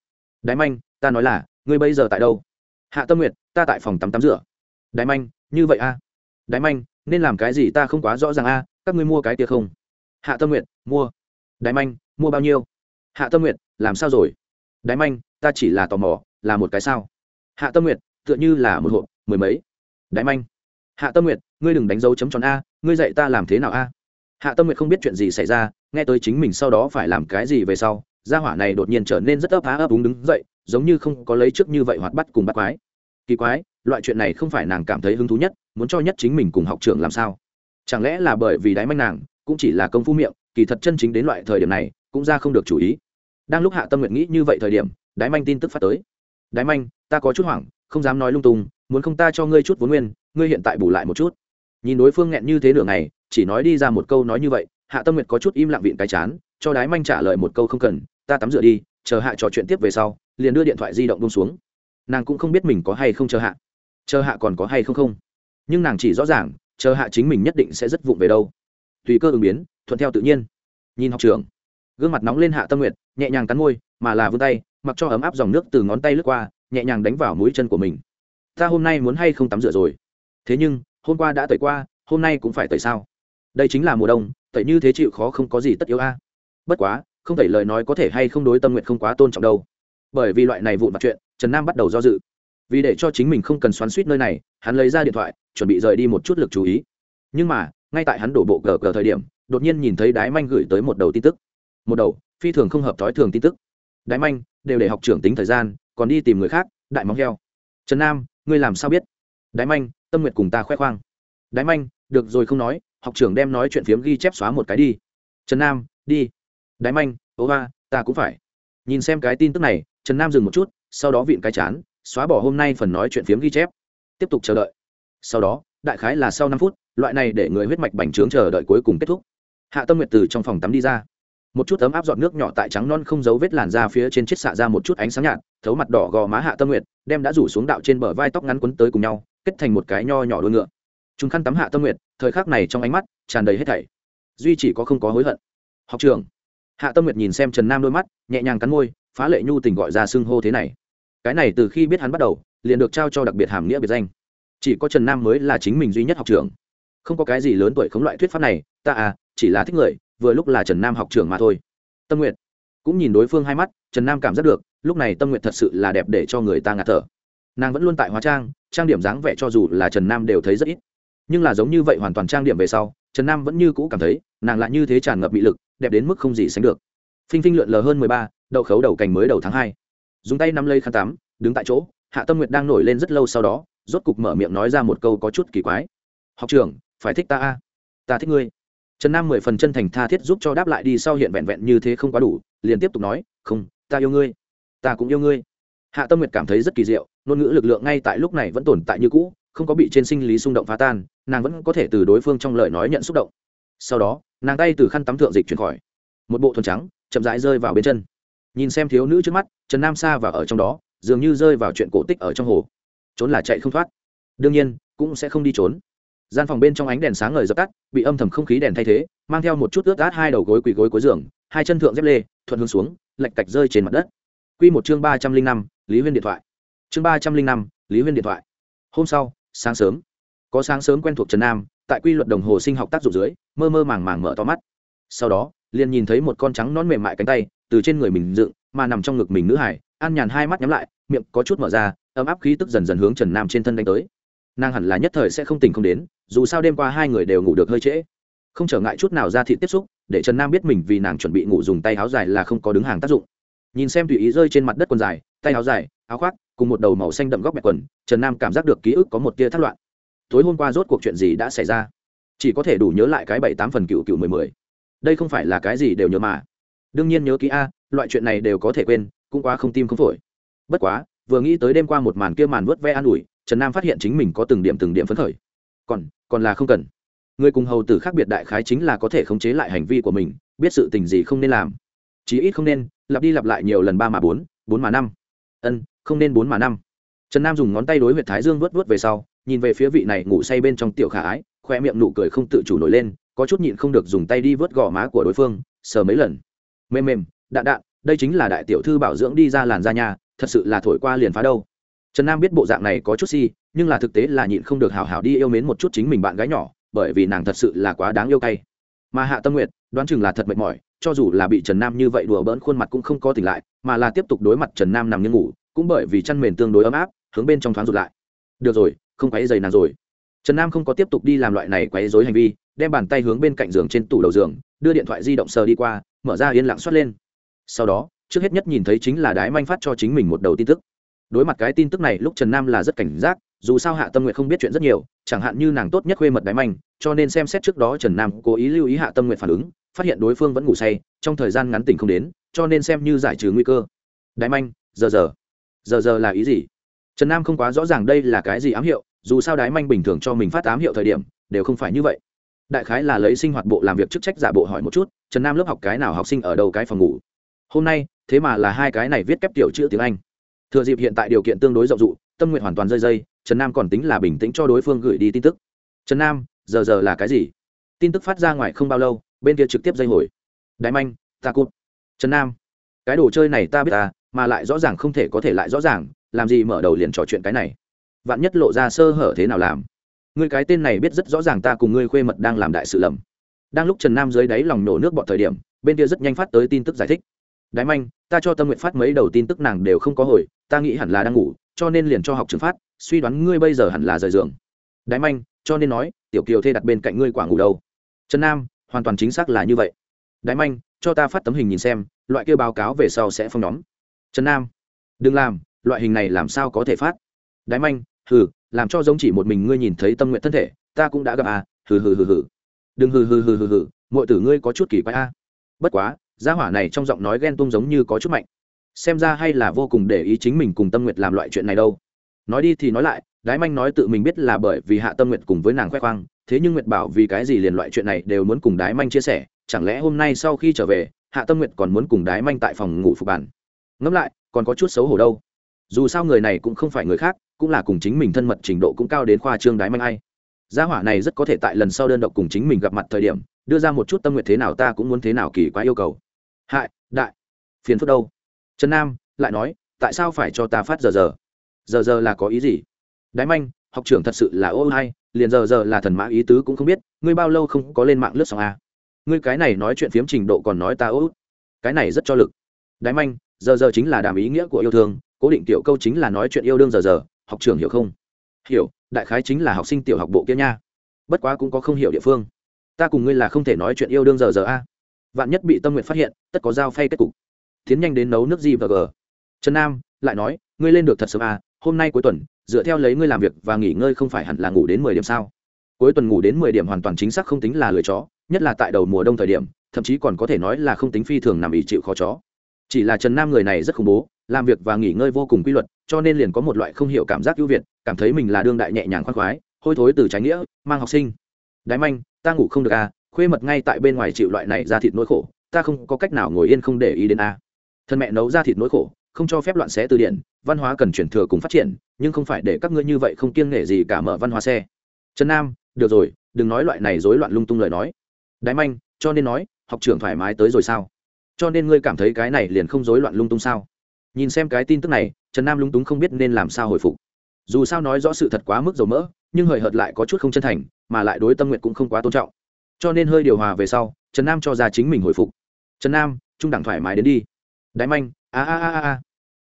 Đái manh, ta nói là, ngươi bây giờ tại đâu? Hạ tâm nguyệt, ta tại phòng tắm tắm rửa. Đái manh, như vậy a à? đái manh, nên làm cái gì ta không quá rõ ràng a các ngươi mua cái kia không? Hạ tâm nguyệt, mua. Đái manh, mua bao nhiêu? Hạ tâm nguyệt, làm sao rồi? Đái manh ta chỉ là tò mò, là một cái sao? Hạ tâm nguyệt, tựa như là một hộp, mười mấy. Đái manh. Hạ tâm nguyệt, ngươi đừng đánh dấu chấm tròn a, ngươi dạy ta làm thế nào a? Hạ tâm nguyệt không biết chuyện gì xảy ra, nghe tới chính mình sau đó phải làm cái gì về sau, gia hỏa này đột nhiên trở nên rất ấp á ấp úng đứng dậy, giống như không có lấy trước như vậy hoạt bắt cùng bắt quái. Kỳ quái, loại chuyện này không phải nàng cảm thấy hứng thú nhất, muốn cho nhất chính mình cùng học trưởng làm sao? Chẳng lẽ là bởi vì đáy manh nàng, cũng chỉ là công phu miệng, kỳ thật chân chính đến loại thời điểm này, cũng ra không được chủ ý. Đang lúc hạ tâm nguyện nghĩ như vậy thời điểm Đái manh tin tức phát tới. Đái manh, ta có chút hoảng, không dám nói lung tung, muốn không ta cho ngươi chút vốn nguyên, ngươi hiện tại bù lại một chút. Nhìn đối phương nghẹn như thế nửa ngày, chỉ nói đi ra một câu nói như vậy, hạ tâm nguyệt có chút im lặng vịn cái chán, cho đái manh trả lời một câu không cần, ta tắm rửa đi, chờ hạ trò chuyện tiếp về sau, liền đưa điện thoại di động bông xuống. Nàng cũng không biết mình có hay không chờ hạ. Chờ hạ còn có hay không không? Nhưng nàng chỉ rõ ràng, chờ hạ chính mình nhất định sẽ rất vụng về đâu. Tùy cơ ứng biến, thuận theo tự nhiên. Nhìn học trường gương mặt nóng lên hạ tâm nguyệt, nhẹ nhàng cắn môi, mà là vươn tay mặc cho ấm áp dòng nước từ ngón tay lướt qua, nhẹ nhàng đánh vào mũi chân của mình. Ta hôm nay muốn hay không tắm rửa rồi? Thế nhưng, hôm qua đã tẩy qua, hôm nay cũng phải tẩy sao? Đây chính là mùa đông, tẩy như thế chịu khó không có gì tất yếu a. Bất quá, không tẩy lời nói có thể hay không đối tâm nguyện không quá tôn trọng đâu. Bởi vì loại này vụn vặt chuyện, trần nam bắt đầu do dự. Vì để cho chính mình không cần xoắn suýt nơi này, hắn lấy ra điện thoại, chuẩn bị rời đi một chút lực chú ý. Nhưng mà, ngay tại hắn đổ bộ cờ cờ thời điểm, đột nhiên nhìn thấy đái manh gửi tới một đầu tin tức. Một đầu, phi thường không hợp thói thường tin tức đái manh, đều để học trưởng tính thời gian, còn đi tìm người khác, đại móng heo. Trần nam, ngươi làm sao biết? Đái manh, tâm nguyện cùng ta khoe khoang. Đái manh, được rồi không nói, học trưởng đem nói chuyện phiếm ghi chép xóa một cái đi. Trần nam, đi. Đái manh ố va ta cũng phải. Nhìn xem cái tin tức này, trần nam dừng một chút, sau đó vịn cái chán, xóa bỏ hôm nay phần nói chuyện phiếm ghi chép. Tiếp tục chờ đợi. Sau đó, đại khái là sau năm phút, loại này để người huyết mạch bành trướng chờ đợi cuối cùng kết thúc. Hạ tâm nguyệt từ trong phòng tắm đi ra một chút ấm áp giọt nước nhỏ tại trắng non không dấu vết làn da phía trên chiếc xạ ra một chút ánh sáng nhạt, thấu mặt đỏ gò má hạ tâm nguyệt, đem đã rủ xuống đạo trên bờ vai tóc ngắn quấn tới cùng nhau, kết thành một cái nho nhỏ đôi ngựa. Chúng khăn tắm hạ tâm nguyệt, thời khắc này trong ánh mắt tràn đầy hết thảy. Duy chỉ có không có hối hận. Học trường. Hạ tâm nguyệt nhìn xem trần nam đôi mắt, nhẹ nhàng cắn môi, phá lệ nhu tình gọi ra xưng hô thế này. Cái này từ khi biết hắn bắt đầu, liền được trao cho đặc biệt hàm nghĩa biệt danh. Chỉ có trần nam mới là chính mình duy nhất học trường. Không có cái gì lớn tuổi khống loại thuyết pháp này, ta à chỉ là thích người vừa lúc là trần nam học trưởng mà thôi. Tâm nguyện cũng nhìn đối phương hai mắt, trần nam cảm giác được, lúc này tâm nguyện thật sự là đẹp để cho người ta ngạt thở. Nàng vẫn luôn tại hóa trang trang điểm dáng vẻ cho dù là trần nam đều thấy rất ít. Nhưng là giống như vậy hoàn toàn trang điểm về sau, trần nam vẫn như cũ cảm thấy, nàng lại như thế tràn ngập bị lực, đẹp đến mức không gì sánh được. Phinh phinh lượn lờ hơn mười ba, đậu khấu đầu cành mới đầu tháng hai. Dùng tay nắm lây khăn tắm, đứng tại chỗ, hạ tâm nguyệt đang nổi lên rất lâu sau đó, rốt cục mở miệng nói ra một câu có chút kỳ quái. Học trưởng, phải thích ta a? Ta thích ngươi trần nam mười phần chân thành tha thiết giúp cho đáp lại đi, sau hiện vẹn vẹn như thế không quá đủ, liền tiếp tục nói, không, ta yêu ngươi, ta cũng yêu ngươi. Hạ tâm nguyệt cảm thấy rất kỳ diệu, ngôn ngữ lực lượng ngay tại lúc này vẫn tồn tại như cũ, không có bị trên sinh lý xung động phá tan, nàng vẫn có thể từ đối phương trong lời nói nhận xúc động. Sau đó, nàng tay từ khăn tắm thượng dịch chuyển khỏi. Một bộ thuần trắng, chậm rãi rơi vào bên chân. Nhìn xem thiếu nữ trước mắt, trần nam xa và ở trong đó, dường như rơi vào chuyện cổ tích ở trong hồ. Trốn là chạy không thoát. Đương nhiên, cũng sẽ không đi trốn gian phòng bên trong ánh đèn sáng ngời dập tắt, bị âm thầm không khí đèn thay thế, mang theo một chút ướt át hai đầu gối quỳ gối cuối giường, hai chân thượng dép lê, thuận hướng xuống lạch cạch rơi trên mặt đất. Q một chương ba trăm linh năm, lý huyên điện thoại. Chương ba trăm linh năm, lý huyên điện thoại. Hôm sau, sáng sớm. Có sáng sớm quen thuộc trần nam, tại quy luật đồng hồ sinh học tác dụng dưới, mơ mơ màng màng mở to mắt. Sau đó, liền nhìn thấy một con trắng nón mềm mại cánh tay, từ trên người mình dựng, mà nằm trong ngực mình nữ hải, an nhàn hai mắt nhắm lại, miệng có chút mở ra, ấm áp khí tức dần dần hướng trần nam trên thân đánh tới. Nàng hẳn là nhất thời sẽ không tỉnh không đến dù sao đêm qua hai người đều ngủ được hơi trễ. Không trở ngại chút nào ra thị tiếp xúc, để trần nam biết mình vì nàng chuẩn bị ngủ dùng tay áo dài là không có đứng hàng tác dụng. Nhìn xem tùy ý rơi trên mặt đất quần dài, tay áo dài, áo khoác, cùng một đầu màu xanh đậm góc mẹ quần, trần nam cảm giác được ký ức có một tia thất loạn. Tối hôm qua rốt cuộc chuyện gì đã xảy ra? Chỉ có thể đủ nhớ lại cái bảy tám phần cựu cựu mười mười. Đây không phải là cái gì đều nhớ mà. Đương nhiên nhớ ký a, loại chuyện này đều có thể quên, cũng quá không tim không phổi. Bất quá, vừa nghĩ tới đêm qua một màn kia màn vớt ve an ủi, trần nam phát hiện chính mình có từng điểm từng điểm phấn khởi. Còn còn là không cần. Người cùng hầu tử khác biệt đại khái chính là có thể khống chế lại hành vi của mình, biết sự tình gì không nên làm. Chí ít không nên, lặp đi lặp lại nhiều lần ba mà bốn bốn mà năm. Ân, không nên bốn mà năm. Trần nam dùng ngón tay đối huyệt thái dương vớt vớt về sau, nhìn về phía vị này ngủ say bên trong tiểu khả ái khoe miệng nụ cười không tự chủ nổi lên, có chút nhịn không được dùng tay đi vớt gò má của đối phương, sờ mấy lần. Mềm mềm đạn đạn đây chính là đại tiểu thư bảo dưỡng đi ra làn da nhà thật sự là thổi qua liền phá đâu trần nam biết bộ dạng này có chút si, nhưng là thực tế là nhịn không được hào hào đi yêu mến một chút chính mình bạn gái nhỏ, bởi vì nàng thật sự là quá đáng yêu cay. Mà hạ tâm nguyệt, đoán chừng là thật mệt mỏi, cho dù là bị trần nam như vậy đùa bỡn khuôn mặt cũng không có tỉnh lại, mà là tiếp tục đối mặt trần nam nằm như ngủ, cũng bởi vì chăn mền tương đối ấm áp, hướng bên trong thoáng rụt lại. Được rồi, không quấy dày nàng rồi. Trần nam không có tiếp tục đi làm loại này quấy dối hành vi, đem bàn tay hướng bên cạnh giường trên tủ đầu giường, đưa điện thoại di động sờ đi qua, mở ra yên lặng xoát lên. Sau đó, trước hết nhất nhìn thấy chính là đái manh phát cho chính mình một đầu tin tức đối mặt cái tin tức này, lúc trần nam là rất cảnh giác, dù sao hạ tâm nguyện không biết chuyện rất nhiều, chẳng hạn như nàng tốt nhất khuê mật đái manh, cho nên xem xét trước đó trần nam cố ý lưu ý hạ tâm nguyện phản ứng, phát hiện đối phương vẫn ngủ say, trong thời gian ngắn tỉnh không đến, cho nên xem như giải trừ nguy cơ. Đái manh, giờ giờ. Giờ giờ là ý gì? Trần nam không quá rõ ràng đây là cái gì ám hiệu, dù sao đái manh bình thường cho mình phát ám hiệu thời điểm, đều không phải như vậy. Đại khái là lấy sinh hoạt bộ làm việc chức trách giả bộ hỏi một chút, trần nam lớp học cái nào học sinh ở đâu cái phòng ngủ? Hôm nay, thế mà là hai cái này viết kép tiểu chữ tiếng anh thừa dịp hiện tại điều kiện tương đối rộng rụ, tâm nguyện hoàn toàn rơi dây, trần nam còn tính là bình tĩnh cho đối phương gửi đi tin tức. Trần nam, giờ giờ là cái gì? Tin tức phát ra ngoài không bao lâu, bên kia trực tiếp dây hồi. Đái manh, ta cút trần nam, cái đồ chơi này ta biết ta mà lại rõ ràng không thể có thể lại rõ ràng, làm gì mở đầu liền trò chuyện cái này? Vạn nhất lộ ra sơ hở thế nào làm? Ngươi cái tên này biết rất rõ ràng ta cùng ngươi khuê mật đang làm đại sự lầm. Đang lúc trần nam dưới đáy lòng nổ nước bọt thời điểm, bên kia rất nhanh phát tới tin tức giải thích đái manh, ta cho tâm nguyện phát mấy đầu tin tức nàng đều không có hồi, ta nghĩ hẳn là đang ngủ, cho nên liền cho học trường phát, suy đoán ngươi bây giờ hẳn là rời giường. Đái manh, cho nên nói, tiểu kiều thê đặt bên cạnh ngươi quả ngủ đâu? Trần nam, hoàn toàn chính xác là như vậy. Đái manh, cho ta phát tấm hình nhìn xem, loại kia báo cáo về sau sẽ phong nhóm. Trần nam, đừng làm, loại hình này làm sao có thể phát? Đái manh, hừ, làm cho giống chỉ một mình ngươi nhìn thấy tâm nguyện thân thể, ta cũng đã gặp à hừ hừ hừ hừ. Đừng hừ hừ hừ hừ hừ mọi tử ngươi có chút kỳ quái a bất quá gia hỏa này trong giọng nói ghen tung giống như có chút mạnh. Xem ra hay là vô cùng để ý chính mình cùng tâm nguyệt làm loại chuyện này đâu. Nói đi thì nói lại, đái manh nói tự mình biết là bởi vì hạ tâm nguyệt cùng với nàng khoe khoang, thế nhưng nguyệt bảo vì cái gì liền loại chuyện này đều muốn cùng đái manh chia sẻ, chẳng lẽ hôm nay sau khi trở về, hạ tâm nguyệt còn muốn cùng đái manh tại phòng ngủ phục bản? Ngẫm lại, còn có chút xấu hổ đâu. Dù sao người này cũng không phải người khác, cũng là cùng chính mình thân mật trình độ cũng cao đến khoa trương đái manh ai. Gia hỏa này rất có thể tại lần sau đơn độc cùng chính mình gặp mặt thời điểm, đưa ra một chút tâm nguyện thế nào ta cũng muốn thế nào kỳ quá yêu cầu hại, đại. Phiền phức đâu? Trần nam lại nói, tại sao phải cho ta phát giờ giờ? Giờ giờ là có ý gì? Đái manh, học trưởng thật sự là ô hay, liền giờ giờ là thần mã ý tứ cũng không biết, ngươi bao lâu không có lên mạng lướt sóng a ngươi cái này nói chuyện phiếm trình độ còn nói ta ô cái này rất cho lực. Đái manh, giờ giờ chính là đàm ý nghĩa của yêu thương, cố định tiểu câu chính là nói chuyện yêu đương giờ giờ, học trưởng hiểu không? Hiểu, đại khái chính là học sinh tiểu học bộ kia nha. Bất quá cũng có không hiểu địa phương. Ta cùng ngươi là không thể nói chuyện yêu đương giờ giờ a vạn nhất bị tâm nguyện phát hiện, tất có dao phay kết cục. Tiến nhanh đến nấu nước gì và g. Trần nam lại nói, ngươi lên được thật sớm à hôm nay cuối tuần, dựa theo lấy ngươi làm việc và nghỉ ngơi không phải hẳn là ngủ đến mười điểm sao? Cuối tuần ngủ đến mười điểm hoàn toàn chính xác không tính là lười chó, nhất là tại đầu mùa đông thời điểm, thậm chí còn có thể nói là không tính phi thường nằm ỉ chịu khó chó. Chỉ là trần nam người này rất khủng bố, làm việc và nghỉ ngơi vô cùng quy luật, cho nên liền có một loại không hiểu cảm giác ưu việt, cảm thấy mình là đương đại nhẹ nhàng khoan khoái, hôi thối từ trái nghĩa, mang học sinh. Đái manh, ta ngủ không được à khuê mật ngay tại bên ngoài chịu loại này ra thịt nỗi khổ, ta không có cách nào ngồi yên không để ý đến a. Thân mẹ nấu ra thịt nỗi khổ, không cho phép loạn xé từ điển, văn hóa cần chuyển thừa cùng phát triển, nhưng không phải để các ngươi như vậy không kiêng nghệ gì cả mở văn hóa xe. Trần nam, được rồi, đừng nói loại này rối loạn lung tung lời nói. Đái manh, cho nên nói, học trưởng thoải mái tới rồi sao? Cho nên ngươi cảm thấy cái này liền không rối loạn lung tung sao? Nhìn xem cái tin tức này, trần nam lung túng không biết nên làm sao hồi phục. Dù sao nói rõ sự thật quá mức dầu mỡ, nhưng hời hợt lại có chút không chân thành, mà lại đối tâm nguyện cũng không quá tôn trọng cho nên hơi điều hòa về sau, trần nam cho ra chính mình hồi phục. Trần nam, trung đẳng thoải mái đến đi. Đái manh, a a a a.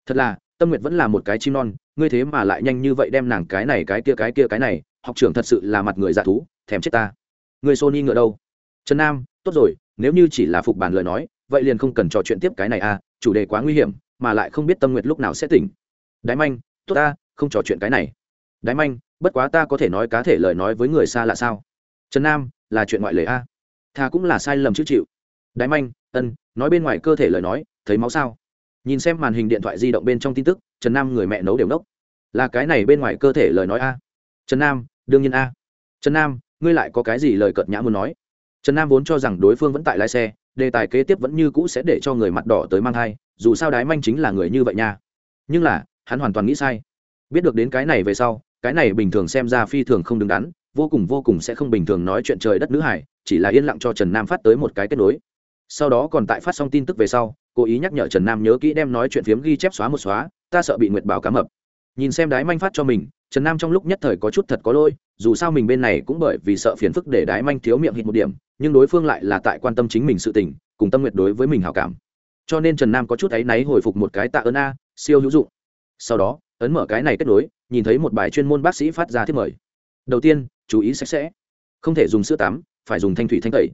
Thật là, tâm Nguyệt vẫn là một cái chim non, ngươi thế mà lại nhanh như vậy đem nàng cái này, cái kia cái kia, cái này, học trưởng thật sự là mặt người dạ thú, thèm chết ta. Người sony ngựa đâu? Trần nam, tốt rồi, nếu như chỉ là phục bàn lời nói, vậy liền không cần trò chuyện tiếp cái này à chủ đề quá nguy hiểm, mà lại không biết tâm Nguyệt lúc nào sẽ tỉnh. Đái manh, tốt ta, không trò chuyện cái này. Đái manh, bất quá ta có thể nói cá thể lời nói với người xa là sao? Trần nam, là chuyện ngoại lệ a. Thà cũng là sai lầm chứ chịu. Đái manh, ân, nói bên ngoài cơ thể lời nói, thấy máu sao? Nhìn xem màn hình điện thoại di động bên trong tin tức, trần nam người mẹ nấu đều nốc là cái này bên ngoài cơ thể lời nói a. Trần nam, đương nhiên a. Trần nam, ngươi lại có cái gì lời cợt nhã muốn nói? Trần nam vốn cho rằng đối phương vẫn tại lái xe, đề tài kế tiếp vẫn như cũ sẽ để cho người mặt đỏ tới mang thai, dù sao đái manh chính là người như vậy nha. Nhưng là, hắn hoàn toàn nghĩ sai. Biết được đến cái này về sau, cái này bình thường xem ra phi thường không đứng đắn vô cùng vô cùng sẽ không bình thường nói chuyện trời đất nữ hải, chỉ là yên lặng cho trần nam phát tới một cái kết nối. Sau đó còn tại phát xong tin tức về sau, cố ý nhắc nhở trần nam nhớ kỹ đem nói chuyện phiếm ghi chép xóa một xóa, ta sợ bị nguyệt bảo cá mập nhìn xem đái manh phát cho mình, trần nam trong lúc nhất thời có chút thật có lỗi, dù sao mình bên này cũng bởi vì sợ phiền phức để đái manh thiếu miệng hít một điểm, nhưng đối phương lại là tại quan tâm chính mình sự tình, cùng tâm nguyện đối với mình hào cảm. Cho nên trần nam có chút áy náy hồi phục một cái tạ ơn a, siêu hữu dụng. Sau đó, ấn mở cái này kết nối, nhìn thấy một bài chuyên môn bác sĩ phát ra thiết mời đầu tiên, chú ý sạch sẽ. Không thể dùng sữa tắm, phải dùng thanh thủy thanh tẩy.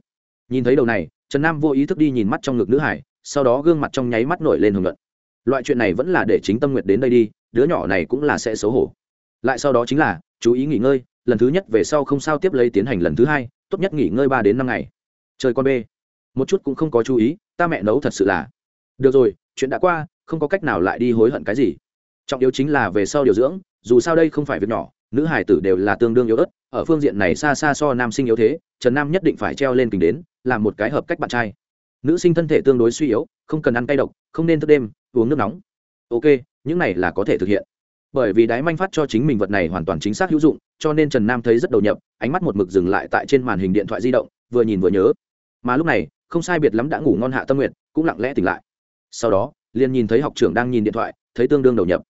Nhìn thấy đầu này, trần nam vô ý thức đi nhìn mắt trong ngực nữ hải, sau đó gương mặt trong nháy mắt nổi lên hưởng luận loại chuyện này vẫn là để chính tâm nguyệt đến đây đi, đứa nhỏ này cũng là sẽ xấu hổ. Lại sau đó chính là, chú ý nghỉ ngơi, lần thứ nhất về sau không sao tiếp lấy tiến hành lần thứ hai, tốt nhất nghỉ ngơi ba đến năm ngày. Trời con b một chút cũng không có chú ý, ta mẹ nấu thật sự là. Được rồi, chuyện đã qua, không có cách nào lại đi hối hận cái gì. Trọng yếu chính là về sau điều dưỡng, dù sao đây không phải việc nhỏ nữ hải tử đều là tương đương yếu ớt, ở phương diện này xa xa so nam sinh yếu thế, trần nam nhất định phải treo lên kình đến, làm một cái hợp cách bạn trai. Nữ sinh thân thể tương đối suy yếu, không cần ăn cay độc, không nên thức đêm, uống nước nóng. Ok, những này là có thể thực hiện. Bởi vì đáy manh phát cho chính mình vật này hoàn toàn chính xác hữu dụng, cho nên trần nam thấy rất đầu nhập, ánh mắt một mực dừng lại tại trên màn hình điện thoại di động, vừa nhìn vừa nhớ. Mà lúc này, không sai biệt lắm đã ngủ ngon hạ tâm nguyện cũng lặng lẽ tỉnh lại. Sau đó, liền nhìn thấy học trưởng đang nhìn điện thoại, thấy tương đương đầu nhập.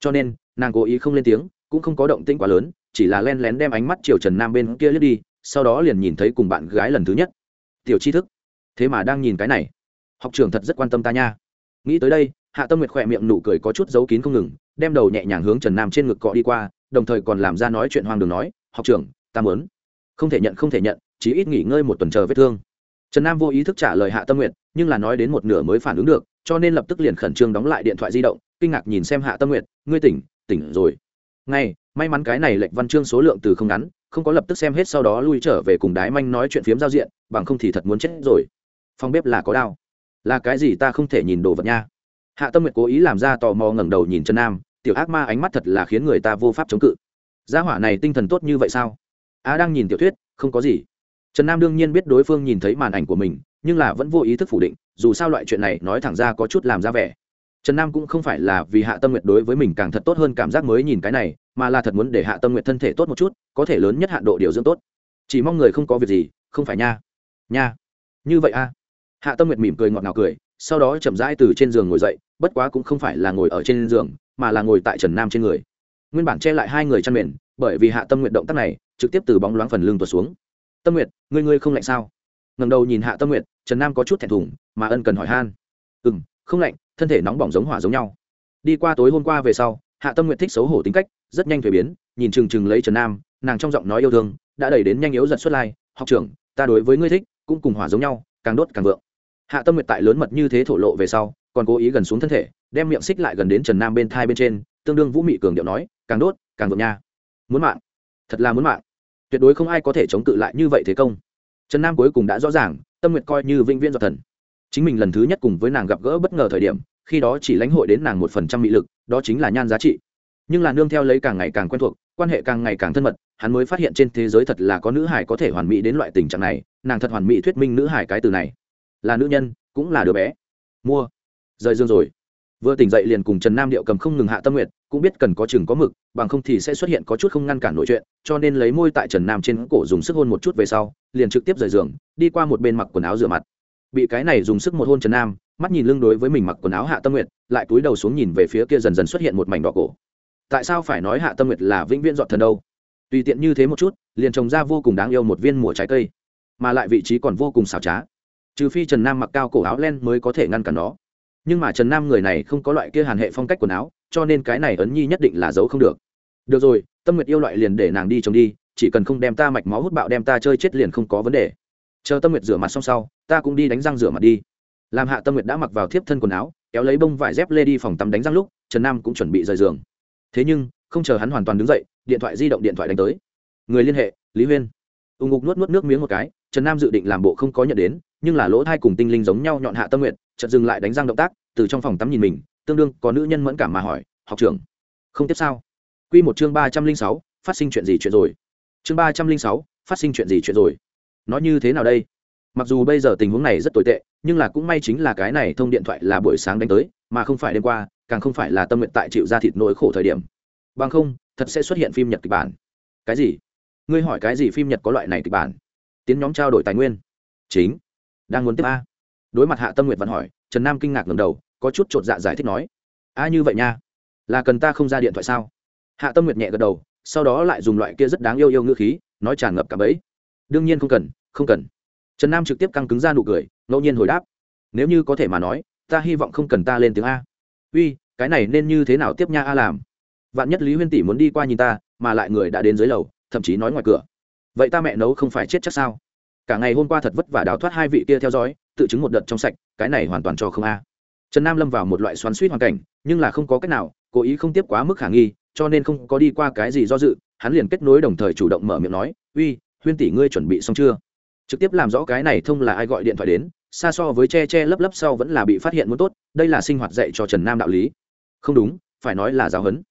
Cho nên, nàng cố ý không lên tiếng cũng không có động tĩnh quá lớn, chỉ là len lén đem ánh mắt chiều trần nam bên kia lướt đi, sau đó liền nhìn thấy cùng bạn gái lần thứ nhất. Tiểu tri thức, thế mà đang nhìn cái này. Học trưởng thật rất quan tâm ta nha. Nghĩ tới đây, hạ tâm nguyệt khỏe miệng nụ cười có chút giấu kín không ngừng, đem đầu nhẹ nhàng hướng trần nam trên ngực cọ đi qua, đồng thời còn làm ra nói chuyện hoang đường nói, học trưởng, ta muốn. Không thể nhận, không thể nhận, chỉ ít nghỉ ngơi một tuần chờ vết thương. Trần nam vô ý thức trả lời hạ tâm nguyệt, nhưng là nói đến một nửa mới phản ứng được, cho nên lập tức liền khẩn trương đóng lại điện thoại di động, kinh ngạc nhìn xem hạ tâm nguyệt, ngươi tỉnh tỉnh rồi ngay, may mắn cái này lệnh văn chương số lượng từ không ngắn, không có lập tức xem hết sau đó lui trở về cùng đái manh nói chuyện phiếm giao diện, bằng không thì thật muốn chết rồi. Phòng bếp là có đau. Là cái gì ta không thể nhìn đồ vật nha. Hạ tâm nguyệt cố ý làm ra tò mò ngẩng đầu nhìn trần nam, tiểu ác ma ánh mắt thật là khiến người ta vô pháp chống cự. Gia hỏa này tinh thần tốt như vậy sao? A đang nhìn tiểu thuyết, không có gì. Trần nam đương nhiên biết đối phương nhìn thấy màn ảnh của mình, nhưng là vẫn vô ý thức phủ định, dù sao loại chuyện này nói thẳng ra có chút làm ra vẻ trần nam cũng không phải là vì hạ tâm nguyệt đối với mình càng thật tốt hơn cảm giác mới nhìn cái này, mà là thật muốn để hạ tâm nguyệt thân thể tốt một chút, có thể lớn nhất hạn độ điều dưỡng tốt. Chỉ mong người không có việc gì, không phải nha. Nha. Như vậy a hạ tâm nguyệt mỉm cười ngọt ngào cười, sau đó chậm rãi từ trên giường ngồi dậy, bất quá cũng không phải là ngồi ở trên giường, mà là ngồi tại trần nam trên người. Nguyên bản che lại hai người chăn mền, bởi vì hạ tâm nguyện động tác này, trực tiếp từ bóng loáng phần lưng tuột xuống. Tâm nguyệt, ngươi ngươi không lạnh sao? Ngầm đầu nhìn hạ tâm nguyệt, trần nam có chút thẹn thùng, mà ân cần hỏi han. Ừ m không lạnh, thân thể nóng bỏng giống hỏa giống nhau. Đi qua tối hôm qua về sau, hạ tâm nguyện thích xấu hổ tính cách, rất nhanh thuế biến, nhìn chừng chừng lấy trần nam, nàng trong giọng nói yêu thương, đã đẩy đến nhanh yếu giật xuất lai, học trưởng, ta đối với ngươi thích, cũng cùng hỏa giống nhau, càng đốt càng vượng. Hạ tâm nguyện tại lớn mật như thế thổ lộ về sau, còn cố ý gần xuống thân thể, đem miệng xích lại gần đến trần nam bên thai bên trên, tương đương vũ mị cường điệu nói, càng đốt, càng vượng nha. Muốn mạng? Thật là muốn mạng. Tuyệt đối không ai có thể chống cự lại như vậy thế công. Trần nam cuối cùng đã rõ ràng, tâm nguyện coi như vĩnh viễn do thần chính mình lần thứ nhất cùng với nàng gặp gỡ bất ngờ thời điểm, khi đó chỉ lãnh hội đến nàng một phần trăm mị lực, đó chính là nhan giá trị. Nhưng là nương theo lấy càng ngày càng quen thuộc, quan hệ càng ngày càng thân mật, hắn mới phát hiện trên thế giới thật là có nữ hải có thể hoàn mỹ đến loại tình trạng này, nàng thật hoàn mỹ thuyết minh nữ hải cái từ này. Là nữ nhân, cũng là đứa bé. Mua. Rời dương rồi. Vừa tỉnh dậy liền cùng trần nam điệu cầm không ngừng hạ tâm nguyện, cũng biết cần có chừng có mực, bằng không thì sẽ xuất hiện có chút không ngăn cản nội chuyện, cho nên lấy môi tại trần nam trên cổ dùng sức hôn một chút về sau, liền trực tiếp rời giường, đi qua một bên mặc quần áo rửa mặt bị cái này dùng sức một hôn trần nam, mắt nhìn lưng đối với mình mặc quần áo hạ tâm nguyệt, lại túi đầu xuống nhìn về phía kia dần dần xuất hiện một mảnh đỏ cổ. Tại sao phải nói hạ tâm nguyệt là vĩnh viễn dọn thần đâu? Tùy tiện như thế một chút, liền trồng ra vô cùng đáng yêu một viên mùa trái cây, mà lại vị trí còn vô cùng xảo trá. Trừ phi trần nam mặc cao cổ áo len mới có thể ngăn cản nó. Nhưng mà trần nam người này không có loại kia hàn hệ phong cách quần áo, cho nên cái này ấn nhi nhất định là giấu không được. Được rồi, tâm nguyệt yêu loại liền để nàng đi trồng đi, chỉ cần không đem ta mạch máu hút bạo, đem ta chơi chết liền không có vấn đề chờ tâm nguyệt rửa mặt xong sau, ta cũng đi đánh răng rửa mặt đi. Làm hạ tâm nguyệt đã mặc vào thiếp thân quần áo, kéo lấy bông vải dép lê đi phòng tắm đánh răng lúc, trần nam cũng chuẩn bị rời giường. Thế nhưng, không chờ hắn hoàn toàn đứng dậy, điện thoại di động điện thoại đánh tới. Người liên hệ, lý huyên. Ùng ục nuốt nuốt nước miếng một cái, trần nam dự định làm bộ không có nhận đến, nhưng là lỗ thai cùng tinh linh giống nhau nhọn hạ tâm nguyện chợt dừng lại đánh răng động tác, từ trong phòng tắm nhìn mình, tương đương có nữ nhân mẫn cảm mà hỏi, học trưởng, không tiếp sao? Q một chương ba trăm linh sáu, phát sinh chuyện gì chuyện rồi? Chương ba trăm linh sáu, phát sinh chuyện gì chuyện rồi? Nó như thế nào đây? Mặc dù bây giờ tình huống này rất tồi tệ, nhưng là cũng may chính là cái này thông điện thoại là buổi sáng đánh tới, mà không phải đêm qua, càng không phải là tâm nguyện tại chịu ra thịt nỗi khổ thời điểm. Bằng không, thật sẽ xuất hiện phim nhật kịch bản. Cái gì? Ngươi hỏi cái gì phim nhật có loại này kịch bản? Tiến nhóm trao đổi tài nguyên. Chính. Đang muốn tiếp a. Đối mặt hạ tâm nguyện vẫn hỏi, trần nam kinh ngạc ngầm đầu, có chút chột dạ giải thích nói. A như vậy nha. Là cần ta không ra điện thoại sao? Hạ tâm nguyệt nhẹ gật đầu, sau đó lại dùng loại kia rất đáng yêu yêu ngữ khí, nói tràn ngập cả bấy đương nhiên không cần không cần. Trần nam trực tiếp căng cứng ra nụ cười, ngẫu nhiên hồi đáp. Nếu như có thể mà nói, ta hy vọng không cần ta lên tiếng a. Uy, cái này nên như thế nào tiếp nha a làm? Vạn nhất lý huyên tỷ muốn đi qua nhìn ta, mà lại người đã đến dưới lầu, thậm chí nói ngoài cửa. Vậy ta mẹ nấu không phải chết chắc sao? Cả ngày hôm qua thật vất vả đào thoát hai vị kia theo dõi, tự chứng một đợt trong sạch, cái này hoàn toàn cho không a. Trần nam lâm vào một loại xoắn suýt hoàn cảnh, nhưng là không có cách nào, cố ý không tiếp quá mức khả nghi, cho nên không có đi qua cái gì do dự, hắn liền kết nối đồng thời chủ động mở miệng nói, uy, huyên tỷ ngươi chuẩn bị xong chưa? Trực tiếp làm rõ cái này thông là ai gọi điện thoại đến, xa so với che che lấp lấp sau vẫn là bị phát hiện muốn tốt, đây là sinh hoạt dạy cho trần nam đạo lý. Không đúng, phải nói là giáo huấn.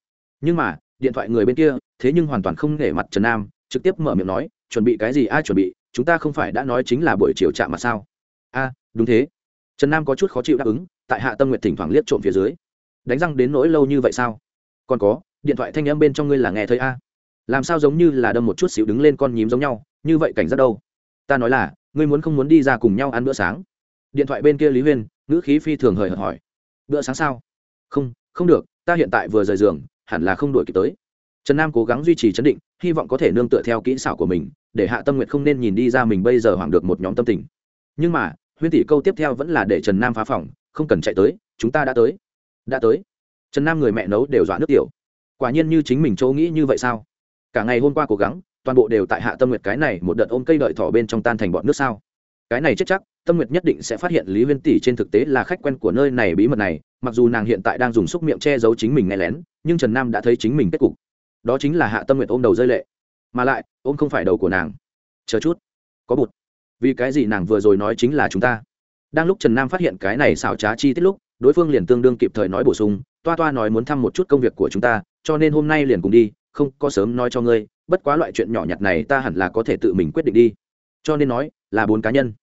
Nhưng mà, điện thoại người bên kia, thế nhưng hoàn toàn không nể mặt trần nam, trực tiếp mở miệng nói, chuẩn bị cái gì? Ai chuẩn bị, chúng ta không phải đã nói chính là buổi chiều chạm mà sao? A, đúng thế. Trần nam có chút khó chịu đáp ứng, tại hạ tâm nguyện thỉnh thoảng liếc trộm phía dưới. Đánh răng đến nỗi lâu như vậy sao? Còn có, điện thoại thanh âm bên trong ngươi là nghe thấy a. Làm sao giống như là đâm một chút xíu đứng lên con nhím giống nhau, như vậy cảnh giác đâu? Ta nói là, ngươi muốn không muốn đi ra cùng nhau ăn bữa sáng? Điện thoại bên kia lý huyên, ngữ khí phi thường hời hợt hỏi. Bữa sáng sao? Không không được, ta hiện tại vừa rời giường, hẳn là không đổi kịp tới. Trần nam cố gắng duy trì chấn định, hy vọng có thể nương tựa theo kỹ xảo của mình, để hạ tâm nguyện không nên nhìn đi ra mình bây giờ hoảng được một nhóm tâm tình. Nhưng mà, huyên tỷ câu tiếp theo vẫn là để trần nam phá phòng, không cần chạy tới, chúng ta đã tới. Đã tới. Trần nam người mẹ nấu đều dọa nước tiểu. Quả nhiên như chính mình chỗ nghĩ như vậy sao? Cả ngày hôm qua cố gắng toàn bộ đều tại hạ tâm nguyệt cái này một đợt ôm cây đợi thỏ bên trong tan thành bọn nước sao? Cái này chết chắc, tâm nguyệt nhất định sẽ phát hiện lý huyên tỷ trên thực tế là khách quen của nơi này bí mật này, mặc dù nàng hiện tại đang dùng xúc miệng che giấu chính mình nghe lén, nhưng trần nam đã thấy chính mình kết cục. Đó chính là hạ tâm nguyệt ôm đầu rơi lệ. Mà lại, ôm không phải đầu của nàng. Chờ chút. Có bụt. Vì cái gì nàng vừa rồi nói chính là chúng ta? Đang lúc trần nam phát hiện cái này xảo trá chi tiết lúc, đối phương liền tương đương kịp thời nói bổ sung, toa toa nói muốn thăm một chút công việc của chúng ta, cho nên hôm nay liền cùng đi, không có sớm nói cho ngươi bất quá loại chuyện nhỏ nhặt này ta hẳn là có thể tự mình quyết định đi. Cho nên nói, là bốn cá nhân.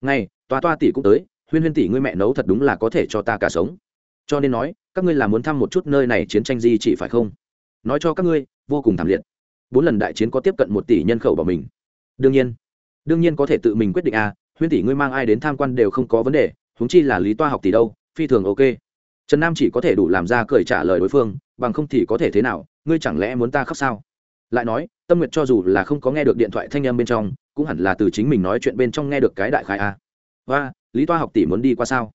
Ngay toa toa tỷ cũng tới, huyên huyên tỷ ngươi mẹ nấu thật đúng là có thể cho ta cả sống. Cho nên nói, các ngươi là muốn thăm một chút nơi này chiến tranh gì chỉ phải không? Nói cho các ngươi, vô cùng thảm liệt. Bốn lần đại chiến có tiếp cận một tỷ nhân khẩu bảo mình. Đương nhiên đương nhiên có thể tự mình quyết định à huyên tỷ ngươi mang ai đến tham quan đều không có vấn đề, huống chi là lý toa học tỷ đâu, phi thường ok. Trần nam chỉ có thể đủ làm ra cười trả lời đối phương, bằng không thì có thể thế nào, ngươi chẳng lẽ muốn ta khóc sao? Lại nói, tâm nguyệt cho dù là không có nghe được điện thoại thanh âm bên trong, cũng hẳn là từ chính mình nói chuyện bên trong nghe được cái đại khai à. a và lý toa học tỷ muốn đi qua sao?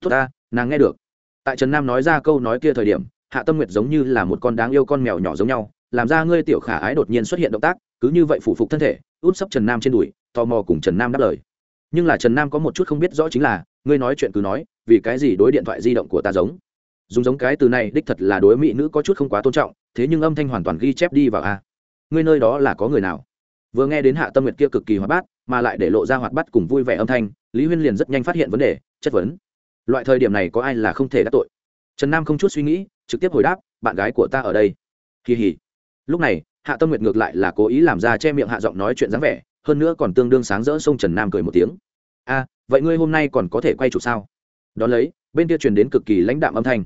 Tốt ta, nàng nghe được. Tại trần nam nói ra câu nói kia thời điểm, hạ tâm nguyệt giống như là một con đáng yêu con mèo nhỏ giống nhau, làm ra ngươi tiểu khả ái đột nhiên xuất hiện động tác, cứ như vậy phủ phục thân thể, út sấp trần nam trên đùi, tò mò cùng trần nam đáp lời. Nhưng là trần nam có một chút không biết rõ chính là, ngươi nói chuyện cứ nói, vì cái gì đối điện thoại di động của ta giống? Dùng giống cái từ này đích thật là đối mỹ nữ có chút không quá tôn trọng, thế nhưng âm thanh hoàn toàn ghi chép đi vào a ngươi nơi đó là có người nào? Vừa nghe đến hạ tâm nguyệt kia cực kỳ hoạt bát, mà lại để lộ ra hoạt bát cùng vui vẻ âm thanh, lý huyên liền rất nhanh phát hiện vấn đề, chất vấn. Loại thời điểm này có ai là không thể đắc tội? Trần nam không chút suy nghĩ, trực tiếp hồi đáp, bạn gái của ta ở đây. Kỳ hỉ. Lúc này, hạ tâm nguyệt ngược lại là cố ý làm ra che miệng hạ giọng nói chuyện dáng vẻ, hơn nữa còn tương đương sáng rỡ sông trần nam cười một tiếng. A, vậy ngươi hôm nay còn có thể quay chụp sao? Đón lấy, bên kia truyền đến cực kỳ lãnh đạm âm thanh.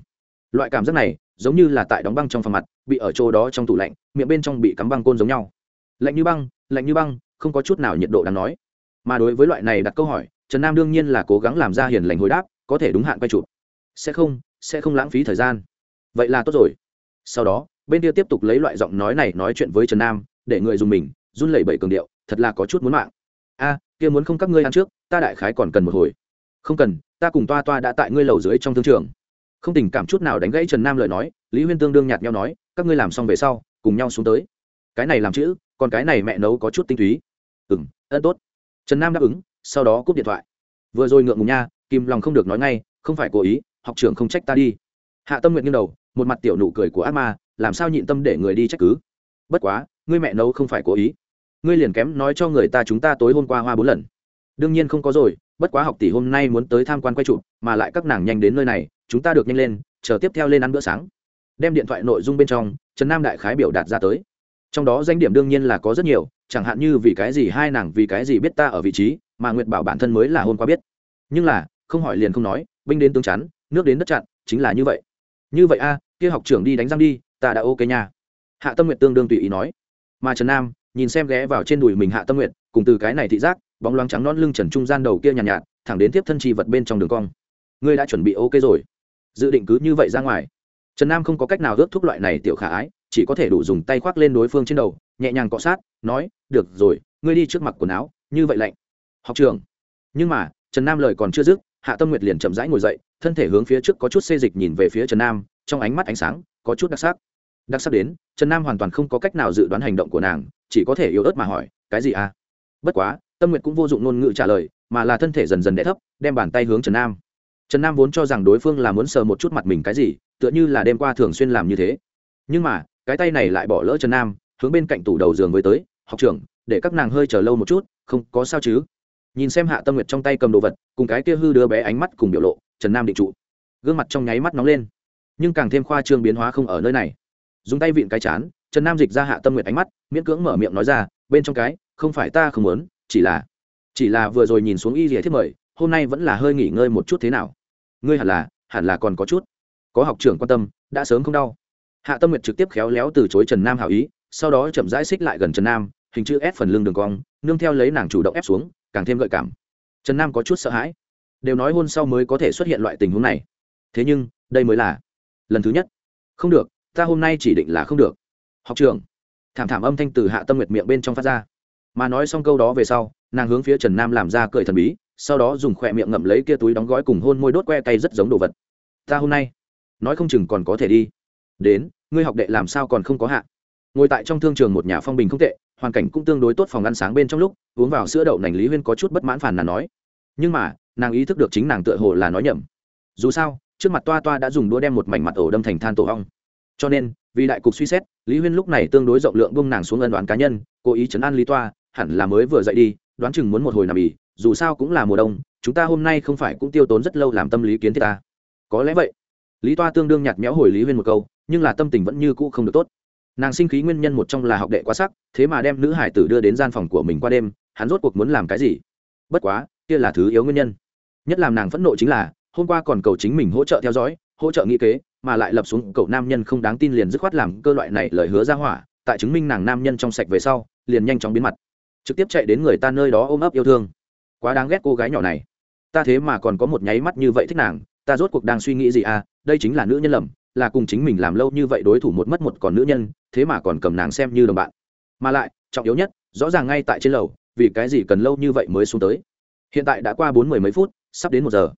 Loại cảm giác này giống như là tại đóng băng trong phòng mặt, bị ở chỗ đó trong tủ lạnh, miệng bên trong bị cắm băng côn giống nhau. Lạnh như băng, lạnh như băng, không có chút nào nhiệt độ đáng nói. Mà đối với loại này đặt câu hỏi, trần nam đương nhiên là cố gắng làm ra hiền lành hồi đáp, có thể đúng hạn quay chụp. Sẽ không sẽ không lãng phí thời gian. Vậy là tốt rồi. Sau đó, bên kia tiếp tục lấy loại giọng nói này nói chuyện với trần nam, để người dùng mình, run lẩy bẩy cường điệu, thật là có chút muốn mạng. A, kia muốn không các ngươi ăn trước, ta đại khái còn cần một hồi. Không cần, ta cùng toa toa đã tại ngươi lầu dưới trong thương trường không tình cảm chút nào đánh gãy trần nam lời nói, lý huyên tương đương nhạt nhau nói, các ngươi làm xong về sau, cùng nhau xuống tới. Cái này làm chữ, còn cái này mẹ nấu có chút tinh túy. Ừ m ân tốt. Trần nam đáp ứng, sau đó cúp điện thoại. Vừa rồi ngượng ngùng nha kim lòng không được nói ngay, không phải cố ý, học trưởng không trách ta đi. Hạ tâm nguyện nghiêng đầu, một mặt tiểu nụ cười của ác ma, làm sao nhịn tâm để người đi trách cứ? Bất quá, ngươi mẹ nấu không phải cố ý. Ngươi liền kém nói cho người ta chúng ta tối hôm qua hoa bốn lần. Đương nhiên không có rồi bất quá học tỷ hôm nay muốn tới tham quan quay trụ mà lại các nàng nhanh đến nơi này, chúng ta được nhanh lên, chờ tiếp theo lên ăn bữa sáng. Đem điện thoại nội dung bên trong, trần nam đại khái biểu đạt ra tới. Trong đó danh điểm đương nhiên là có rất nhiều, chẳng hạn như vì cái gì hai nàng vì cái gì biết ta ở vị trí, mà nguyệt bảo bản thân mới là hôm qua biết. Nhưng là, không hỏi liền không nói, binh đến tướng chắn, nước đến đất chặn, chính là như vậy. Như vậy a, kia học trưởng đi đánh răng đi, ta đã ok nha. Hạ tâm nguyệt tương đương tùy ý nói. Mà trần nam, nhìn xem ghé vào trên đùi mình hạ tâm nguyệt, cùng từ cái này thị giác bóng loáng trắng non lưng trần trung gian đầu kia nhàn nhạt, nhạt thẳng đến tiếp thân chi vật bên trong đường cong. Ngươi đã chuẩn bị ok rồi. Dự định cứ như vậy ra ngoài. Trần nam không có cách nào ước thúc loại này tiểu khả ái chỉ có thể đủ dùng tay khoác lên đối phương trên đầu nhẹ nhàng cọ sát nói được rồi ngươi đi trước mặt quần áo như vậy lạnh. Học trường. Nhưng mà trần nam lời còn chưa dứt hạ tâm nguyệt liền chậm rãi ngồi dậy thân thể hướng phía trước có chút xê dịch nhìn về phía trần nam trong ánh mắt ánh sáng có chút đặc sắc. Đặc sắc đến trần nam hoàn toàn không có cách nào dự đoán hành động của nàng chỉ có thể yếu ớt mà hỏi cái gì à? Bất quá tâm nguyệt cũng vô dụng ngôn ngữ trả lời, mà là thân thể dần dần đẻ thấp, đem bàn tay hướng trần nam. Trần nam vốn cho rằng đối phương là muốn sờ một chút mặt mình cái gì, tựa như là đêm qua thường xuyên làm như thế. Nhưng mà, cái tay này lại bỏ lỡ trần nam, hướng bên cạnh tủ đầu giường với tới, học trưởng, để các nàng hơi chờ lâu một chút, không có sao chứ? Nhìn xem hạ tâm nguyệt trong tay cầm đồ vật, cùng cái kia hư đứa bé ánh mắt cùng biểu lộ, trần nam định trụ. Gương mặt trong nháy mắt nóng lên. Nhưng càng thêm khoa trương biến hóa không ở nơi này. Dùng tay vịn cái chán, trần nam dịch ra hạ tâm nguyệt ánh mắt, miễn cưỡng mở miệng nói ra, bên trong cái, không phải ta không muốn chỉ là chỉ là vừa rồi nhìn xuống y rỉa thiết mời, hôm nay vẫn là hơi nghỉ ngơi một chút thế nào? Ngươi hẳn là hẳn là còn có chút. Có học trưởng quan tâm, đã sớm không đau. Hạ tâm nguyệt trực tiếp khéo léo từ chối trần nam hảo ý, sau đó chậm rãi xích lại gần trần nam, hình chữ ép phần lưng đường cong, nương theo lấy nàng chủ động ép xuống, càng thêm gợi cảm. Trần nam có chút sợ hãi. Đều nói hôn sau mới có thể xuất hiện loại tình huống này. Thế nhưng, đây mới là lần thứ nhất. Không được, ta hôm nay chỉ định là không được. Học trường thảm thảm âm thanh từ hạ tâm nguyệt miệng bên trong phát ra mà nói xong câu đó về sau, nàng hướng phía trần nam làm ra cười thần bí, sau đó dùng khỏe miệng ngậm lấy kia túi đóng gói cùng hôn môi đốt que tay rất giống đồ vật. Ta hôm nay, nói không chừng còn có thể đi. Đến, ngươi học đệ làm sao còn không có hạ? Ngồi tại trong thương trường một nhà phong bình không tệ, hoàn cảnh cũng tương đối tốt phòng ăn sáng bên trong lúc, uống vào sữa đậu nành lý huyên có chút bất mãn phản là nói. Nhưng mà, nàng ý thức được chính nàng tựa hồ là nói nhầm. Dù sao, trước mặt toa toa đã dùng đũa đem một mảnh mặt ổ đâm thành than tổ hong cho nên, vì đại cục suy xét, lý huyên lúc này tương đối rộng lượng bông nàng xuống ân đoán cá nhân, cố ý chấn an lý toa hẳn là mới vừa dậy đi, đoán chừng muốn một hồi nằm ỉ dù sao cũng là mùa đông, chúng ta hôm nay không phải cũng tiêu tốn rất lâu làm tâm lý kiến thiết ta. Có lẽ vậy. Lý toa tương đương nhạt méo hồi lý huyên một câu, nhưng là tâm tình vẫn như cũ không được tốt. Nàng sinh khí nguyên nhân một trong là học đệ quá sắc, thế mà đem nữ hải tử đưa đến gian phòng của mình qua đêm, hắn rốt cuộc muốn làm cái gì? Bất quá, kia là thứ yếu nguyên nhân. Nhất làm nàng phẫn nộ chính là, hôm qua còn cầu chính mình hỗ trợ theo dõi, hỗ trợ nghĩ kế, mà lại lập xuống cậu nam nhân không đáng tin liền dứt khoát làm cơ loại này lời hứa ra hỏa, tại chứng minh nàng nam nhân trong sạch về sau, liền nhanh chóng biến mặt trực tiếp chạy đến người ta nơi đó ôm ấp yêu thương. Quá đáng ghét cô gái nhỏ này. Ta thế mà còn có một nháy mắt như vậy thích nàng, ta rốt cuộc đang suy nghĩ gì à? Đây chính là nữ nhân lầm, là cùng chính mình làm lâu như vậy đối thủ một mất một còn nữ nhân, thế mà còn cầm nàng xem như đồng bạn. Mà lại, trọng yếu nhất, rõ ràng ngay tại trên lầu, vì cái gì cần lâu như vậy mới xuống tới? Hiện tại đã qua bốn mười mấy phút, sắp đến một giờ.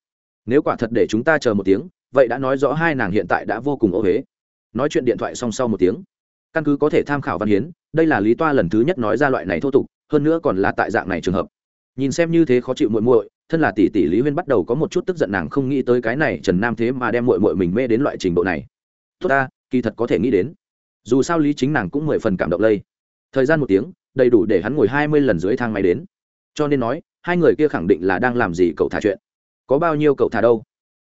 Nếu quả thật để chúng ta chờ một tiếng, vậy đã nói rõ hai nàng hiện tại đã vô cùng ô huế nói chuyện điện thoại song sau một tiếng. Căn cứ có thể tham khảo văn hiến, đây là lý toa lần thứ nhất nói ra loại này thô tục hơn nữa còn là tại dạng này trường hợp. Nhìn xem như thế khó chịu muội muội, thân là tỷ tỷ lý huyên bắt đầu có một chút tức giận nàng không nghĩ tới cái này trần nam thế mà đem muội muội mình mê đến loại trình độ này. Tốt ta, kỳ thật có thể nghĩ đến. Dù sao lý chính nàng cũng mười phần cảm động lây. Thời gian một tiếng, đầy đủ để hắn ngồi hai mươi lần dưới thang máy đến. Cho nên nói, hai người kia khẳng định là đang làm gì cậu thả chuyện. Có bao nhiêu cậu thả đâu?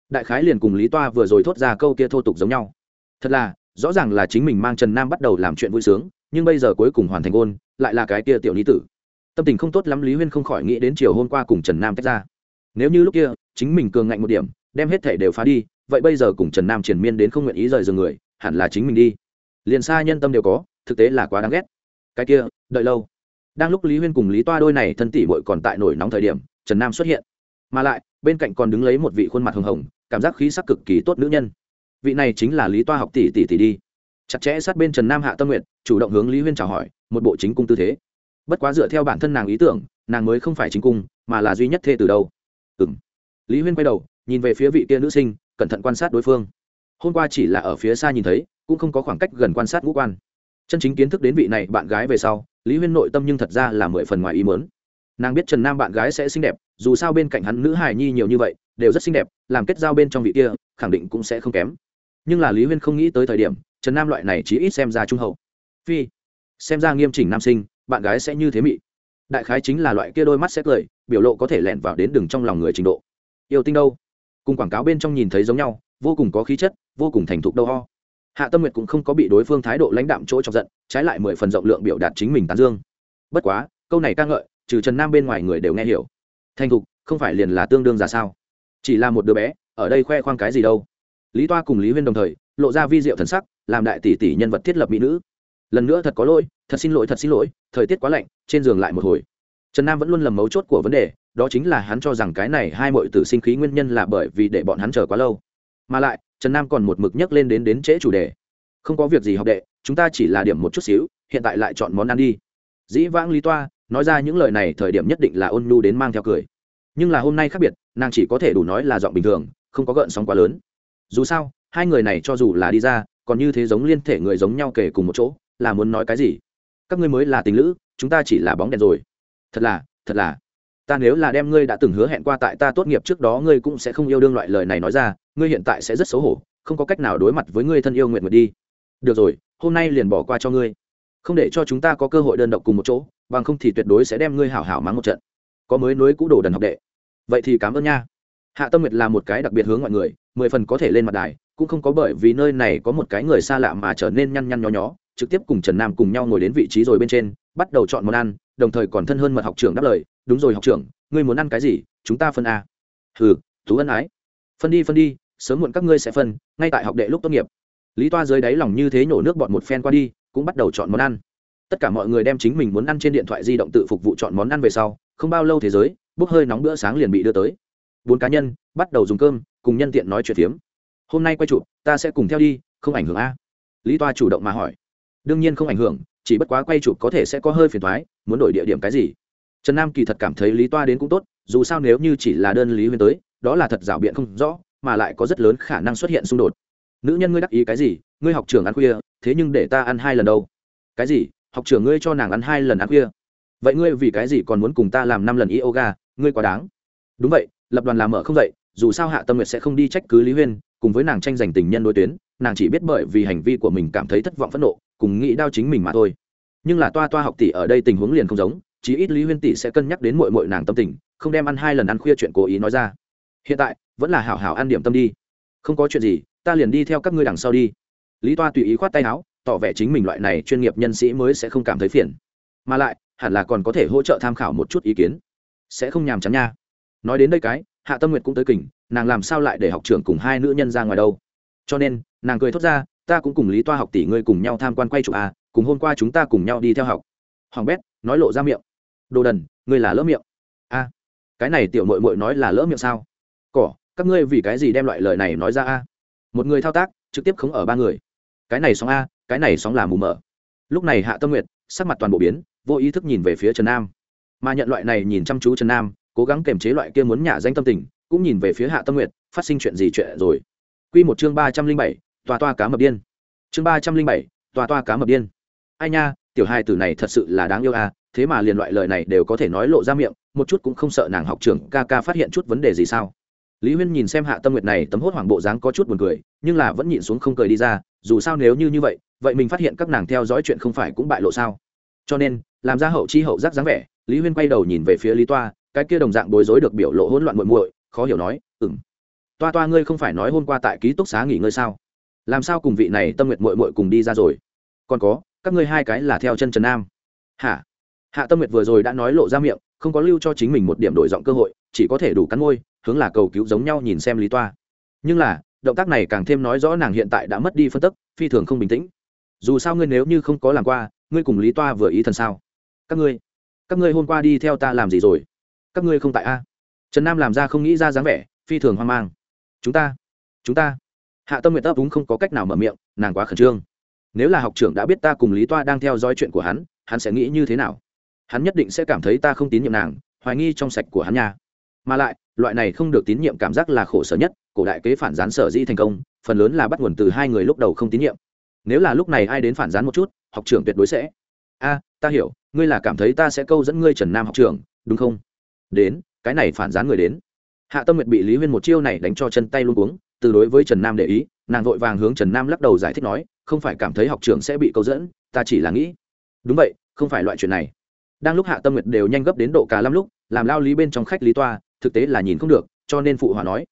Đại khái liền cùng lý toa vừa rồi thốt ra câu kia thô tục giống nhau. Thật là, rõ ràng là chính mình mang trần nam bắt đầu làm chuyện vui sướng, nhưng bây giờ cuối cùng hoàn thành ôn lại là cái kia tiểu lý tử tâm tình không tốt lắm lý huyên không khỏi nghĩ đến chiều hôm qua cùng trần nam tách ra nếu như lúc kia chính mình cường ngạnh một điểm đem hết thể đều phá đi vậy bây giờ cùng trần nam triển miên đến không nguyện ý rời giường người hẳn là chính mình đi liền xa nhân tâm đều có thực tế là quá đáng ghét cái kia đợi lâu đang lúc lý huyên cùng lý toa đôi này thân tỷ bội còn tại nổi nóng thời điểm trần nam xuất hiện mà lại bên cạnh còn đứng lấy một vị khuôn mặt hồng hồng cảm giác khí sắc cực kỳ tốt nữ nhân vị này chính là lý toa học tỷ tỷ tỷ đi chặt chẽ sát bên trần nam hạ tâm nguyện chủ động hướng lý huyên chào hỏi một bộ chính cung tư thế bất quá dựa theo bản thân nàng ý tưởng, nàng mới không phải chính cung, mà là duy nhất thê từ đâu. Ừ m lý huyên quay đầu, nhìn về phía vị kia nữ sinh, cẩn thận quan sát đối phương. Hôm qua chỉ là ở phía xa nhìn thấy, cũng không có khoảng cách gần quan sát ngũ quan. Chân chính kiến thức đến vị này bạn gái về sau, lý huyên nội tâm nhưng thật ra là mười phần ngoài ý mớn nàng biết trần nam bạn gái sẽ xinh đẹp, dù sao bên cạnh hắn nữ hài nhi nhiều như vậy, đều rất xinh đẹp, làm kết giao bên trong vị kia, khẳng định cũng sẽ không kém. Nhưng là lý huyên không nghĩ tới thời điểm, trần nam loại này chỉ ít xem ra trung hậu. Phi. Xem ra nghiêm chỉnh nam sinh bạn gái sẽ như thế mị. Đại khái chính là loại kia đôi mắt xét cười biểu lộ có thể lẹn vào đến đường trong lòng người trình độ. Yêu tinh đâu? Cùng quảng cáo bên trong nhìn thấy giống nhau, vô cùng có khí chất, vô cùng thành thục đâu ho. Hạ tâm nguyệt cũng không có bị đối phương thái độ lãnh đạm chỗ chọc giận, trái lại mười phần rộng lượng biểu đạt chính mình tán dương. Bất quá, câu này ca ngợi, trừ trần nam bên ngoài người đều nghe hiểu. Thành thục, không phải liền là tương đương ra sao? Chỉ là một đứa bé, ở đây khoe khoang cái gì đâu? Lý toa cùng lý huyên đồng thời, lộ ra vi diệu thần sắc, làm đại tỷ tỷ nhân vật thiết lập mỹ nữ lần nữa thật có lỗi, thật xin lỗi, thật xin lỗi, thời tiết quá lạnh, trên giường lại một hồi. Trần nam vẫn luôn lầm mấu chốt của vấn đề, đó chính là hắn cho rằng cái này hai mọi tử sinh khí nguyên nhân là bởi vì để bọn hắn chờ quá lâu. Mà lại, trần nam còn một mực nhắc lên đến đến trễ chủ đề. Không có việc gì học đệ, chúng ta chỉ là điểm một chút xíu, hiện tại lại chọn món ăn đi. Dĩ vãng lý toa, nói ra những lời này thời điểm nhất định là ôn nhu đến mang theo cười. Nhưng là hôm nay khác biệt, nàng chỉ có thể đủ nói là giọng bình thường, không có gợn sóng quá lớn. Dù sao, hai người này cho dù là đi ra, còn như thế giống liên thể người giống nhau kể cùng một chỗ là muốn nói cái gì? Các ngươi mới là tình lữ, chúng ta chỉ là bóng đèn rồi. Thật là thật là. Ta nếu là đem ngươi đã từng hứa hẹn qua tại ta tốt nghiệp trước đó, ngươi cũng sẽ không yêu đương loại lời này nói ra, ngươi hiện tại sẽ rất xấu hổ, không có cách nào đối mặt với ngươi thân yêu nguyện nguyện đi. Được rồi, hôm nay liền bỏ qua cho ngươi. Không để cho chúng ta có cơ hội đơn độc cùng một chỗ, bằng không thì tuyệt đối sẽ đem ngươi hảo hảo mắng một trận. Có mới nối cũ đồ đần học đệ. Vậy thì cảm ơn nha. Hạ tâm nguyệt là một cái đặc biệt hướng mọi người, mười phần có thể lên mặt đài, cũng không có bởi vì nơi này có một cái người xa lạ mà trở nên nhăn nhăn nhó nhó trực tiếp cùng trần nam cùng nhau ngồi đến vị trí rồi bên trên, bắt đầu chọn món ăn, đồng thời còn thân hơn mật học trưởng đáp lời, đúng rồi học trưởng, ngươi muốn ăn cái gì, chúng ta phân a. Hừ, thú ân ái. Phân đi phân đi, sớm muộn các ngươi sẽ phân, ngay tại học đệ lúc tốt nghiệp. Lý toa dưới đáy lòng như thế nhổ nước bọn một phen qua đi, cũng bắt đầu chọn món ăn. Tất cả mọi người đem chính mình muốn ăn trên điện thoại di động tự phục vụ chọn món ăn về sau, không bao lâu thế giới, bốc hơi nóng bữa sáng liền bị đưa tới. Bốn cá nhân bắt đầu dùng cơm, cùng nhân tiện nói chuyện phiếm. Hôm nay quay chụp, ta sẽ cùng theo đi, không ảnh hưởng a. Lý toa chủ động mà hỏi đương nhiên không ảnh hưởng chỉ bất quá quay chụp có thể sẽ có hơi phiền thoái muốn đổi địa điểm cái gì? Trần nam kỳ thật cảm thấy lý toa đến cũng tốt dù sao nếu như chỉ là đơn lý huyên tới đó là thật rảo biện không rõ mà lại có rất lớn khả năng xuất hiện xung đột. Nữ nhân ngươi đắc ý cái gì? Ngươi học trường ăn khuya thế nhưng để ta ăn hai lần đâu. Cái gì? Học trường ngươi cho nàng ăn hai lần ăn khuya. Vậy ngươi vì cái gì còn muốn cùng ta làm năm lần yoga? Ngươi quá đáng. Đúng vậy lập đoàn làm mở không vậy, dù sao hạ tâm nguyệt sẽ không đi trách cứ lý huyên cùng với nàng tranh giành tình nhân đối tuyến nàng chỉ biết bởi vì hành vi của mình cảm thấy thất vọng phẫn nộ, cùng nghĩ đau chính mình mà thôi. Nhưng là toa toa học tỷ ở đây tình huống liền không giống, chí ít lý huyên tỷ sẽ cân nhắc đến mội mội nàng tâm tình, không đem ăn hai lần ăn khuya chuyện cố ý nói ra. Hiện tại, vẫn là hảo hảo ăn điểm tâm đi. Không có chuyện gì, ta liền đi theo các ngươi đằng sau đi. Lý toa tùy ý khoát tay áo, tỏ vẻ chính mình loại này chuyên nghiệp nhân sĩ mới sẽ không cảm thấy phiền. Mà lại, hẳn là còn có thể hỗ trợ tham khảo một chút ý kiến. Sẽ không nhàm chán nha. Nói đến đây cái, hạ tâm nguyệt cũng tới kỉnh nàng làm sao lại để học trưởng cùng hai nữ nhân ra ngoài đâu? Cho nên, nàng cười thốt ra, ta cũng cùng lý toa học tỷ ngươi cùng nhau tham quan quay chụp à cùng hôm qua chúng ta cùng nhau đi theo học. Hoàng bét nói lộ ra miệng. Đồ đần, ngươi là lỡ miệng. A, cái này tiểu mội mội nói là lỡ miệng sao? Cỏ, các ngươi vì cái gì đem loại lời này nói ra a? Một người thao tác, trực tiếp không ở ba người. Cái này sóng a, cái này sóng là mù mờ. Lúc này hạ tâm nguyệt, sắc mặt toàn bộ biến, vô ý thức nhìn về phía trần nam. Mà nhận loại này nhìn chăm chú trần nam, cố gắng kềm chế loại kia muốn nhả danh tâm tình, cũng nhìn về phía hạ tâm nguyệt, phát sinh chuyện gì chuyện rồi? Quy một chương ba trăm linh bảy, tòa cá mập điên. Chương ba trăm linh bảy, tòa cá mập điên. Ai nha, tiểu hai tử này thật sự là đáng yêu à thế mà liền loại lời này đều có thể nói lộ ra miệng, một chút cũng không sợ nàng học trưởng ca ca phát hiện chút vấn đề gì sao. Lý huyên nhìn xem hạ tâm nguyệt này, tấm hốt hoảng bộ dáng có chút buồn cười, nhưng là vẫn nhịn xuống không cười đi ra, dù sao nếu như như vậy vậy mình phát hiện các nàng theo dõi chuyện không phải cũng bại lộ sao. Cho nên, làm ra hậu chi hậu giác dáng vẻ, lý huyên quay đầu nhìn về phía lý toa, cái kia đồng dạng bối rối được biểu lộ hỗn loạn muội muội, khó hiểu nói, ừm toa toa ngươi không phải nói hôm qua tại ký túc xá nghỉ ngơi sao? Làm sao cùng vị này tâm nguyệt mội mội cùng đi ra rồi? Còn có, các ngươi hai cái là theo chân trần nam. Hả? Hạ tâm nguyệt vừa rồi đã nói lộ ra miệng, không có lưu cho chính mình một điểm đổi giọng cơ hội, chỉ có thể đủ cắn môi, hướng là cầu cứu giống nhau nhìn xem lý toa. Nhưng là, động tác này càng thêm nói rõ nàng hiện tại đã mất đi phân tức, phi thường không bình tĩnh. Dù sao ngươi nếu như không có làm qua, ngươi cùng lý toa vừa ý thần sao? Các ngươi các ngươi hôm qua đi theo ta làm gì rồi? Các ngươi không tại a? Trần nam làm ra không nghĩ ra dáng vẻ, phi thường hoang mang chúng ta chúng ta. Hạ tâm nguyện ấp úng không có cách nào mở miệng, nàng quá khẩn trương. Nếu là học trưởng đã biết ta cùng lý toa đang theo dõi chuyện của hắn hắn sẽ nghĩ như thế nào? Hắn nhất định sẽ cảm thấy ta không tín nhiệm nàng, hoài nghi trong sạch của hắn nha. Mà lại, loại này không được tín nhiệm cảm giác là khổ sở nhất, cổ đại kế phản gián sở di thành công, phần lớn là bắt nguồn từ hai người lúc đầu không tín nhiệm. Nếu là lúc này ai đến phản gián một chút, học trưởng tuyệt đối sẽ. A, ta hiểu, ngươi là cảm thấy ta sẽ câu dẫn ngươi trần nam học trưởng, đúng không? Đến, cái này phản gián người đến hạ tâm nguyệt bị lý huyên một chiêu này đánh cho chân tay luôn cuống, từ đối với trần nam để ý, nàng vội vàng hướng trần nam lắc đầu giải thích nói, không phải cảm thấy học trưởng sẽ bị câu dẫn, ta chỉ là nghĩ. Đúng vậy, không phải loại chuyện này. Đang lúc hạ tâm nguyệt đều nhanh gấp đến độ cả lăm lúc, làm lao lý bên trong khách lý toa, thực tế là nhìn không được, cho nên phụ hòa nói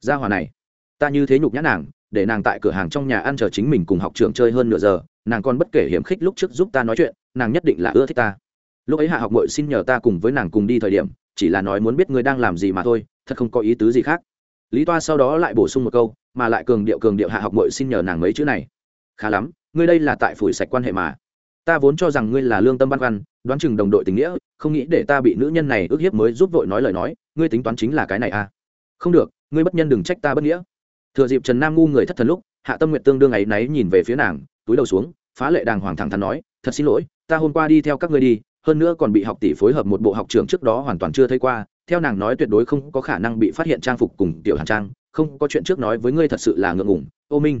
ra hòa này, ta như thế nhục nhã nàng, để nàng tại cửa hàng trong nhà ăn chờ chính mình cùng học trưởng chơi hơn nửa giờ, nàng còn bất kể hiểm khích lúc trước giúp ta nói chuyện, nàng nhất định là ưa thích ta. Lúc ấy hạ học mội xin nhờ ta cùng với nàng cùng đi thời điểm chỉ là nói muốn biết ngươi đang làm gì mà thôi, thật không có ý tứ gì khác. Lý toa sau đó lại bổ sung một câu, mà lại cường điệu cường điệu hạ học mội xin nhờ nàng mấy chữ này. Khá lắm, ngươi đây là tại phủi sạch quan hệ mà. Ta vốn cho rằng ngươi là lương tâm băn khoăn, đoán chừng đồng đội tình nghĩa, không nghĩ để ta bị nữ nhân này ức hiếp mới giúp vội nói lời nói, ngươi tính toán chính là cái này à? Không được, ngươi bất nhân đừng trách ta bất nghĩa. Thừa dịp trần nam ngu người thất thần lúc, hạ tâm nguyện tương đương ấy náy nhìn về phía nàng, túi đầu xuống, phá lệ đàng hoàng thẳng thắn nói, thật xin lỗi, ta hôm qua đi theo các ngươi đi hơn nữa còn bị học tỷ phối hợp một bộ học trường trước đó hoàn toàn chưa thấy qua, theo nàng nói tuyệt đối không có khả năng bị phát hiện trang phục cùng tiểu hàn trang, không có chuyện trước nói với ngươi thật sự là ngượng ngủng ô minh.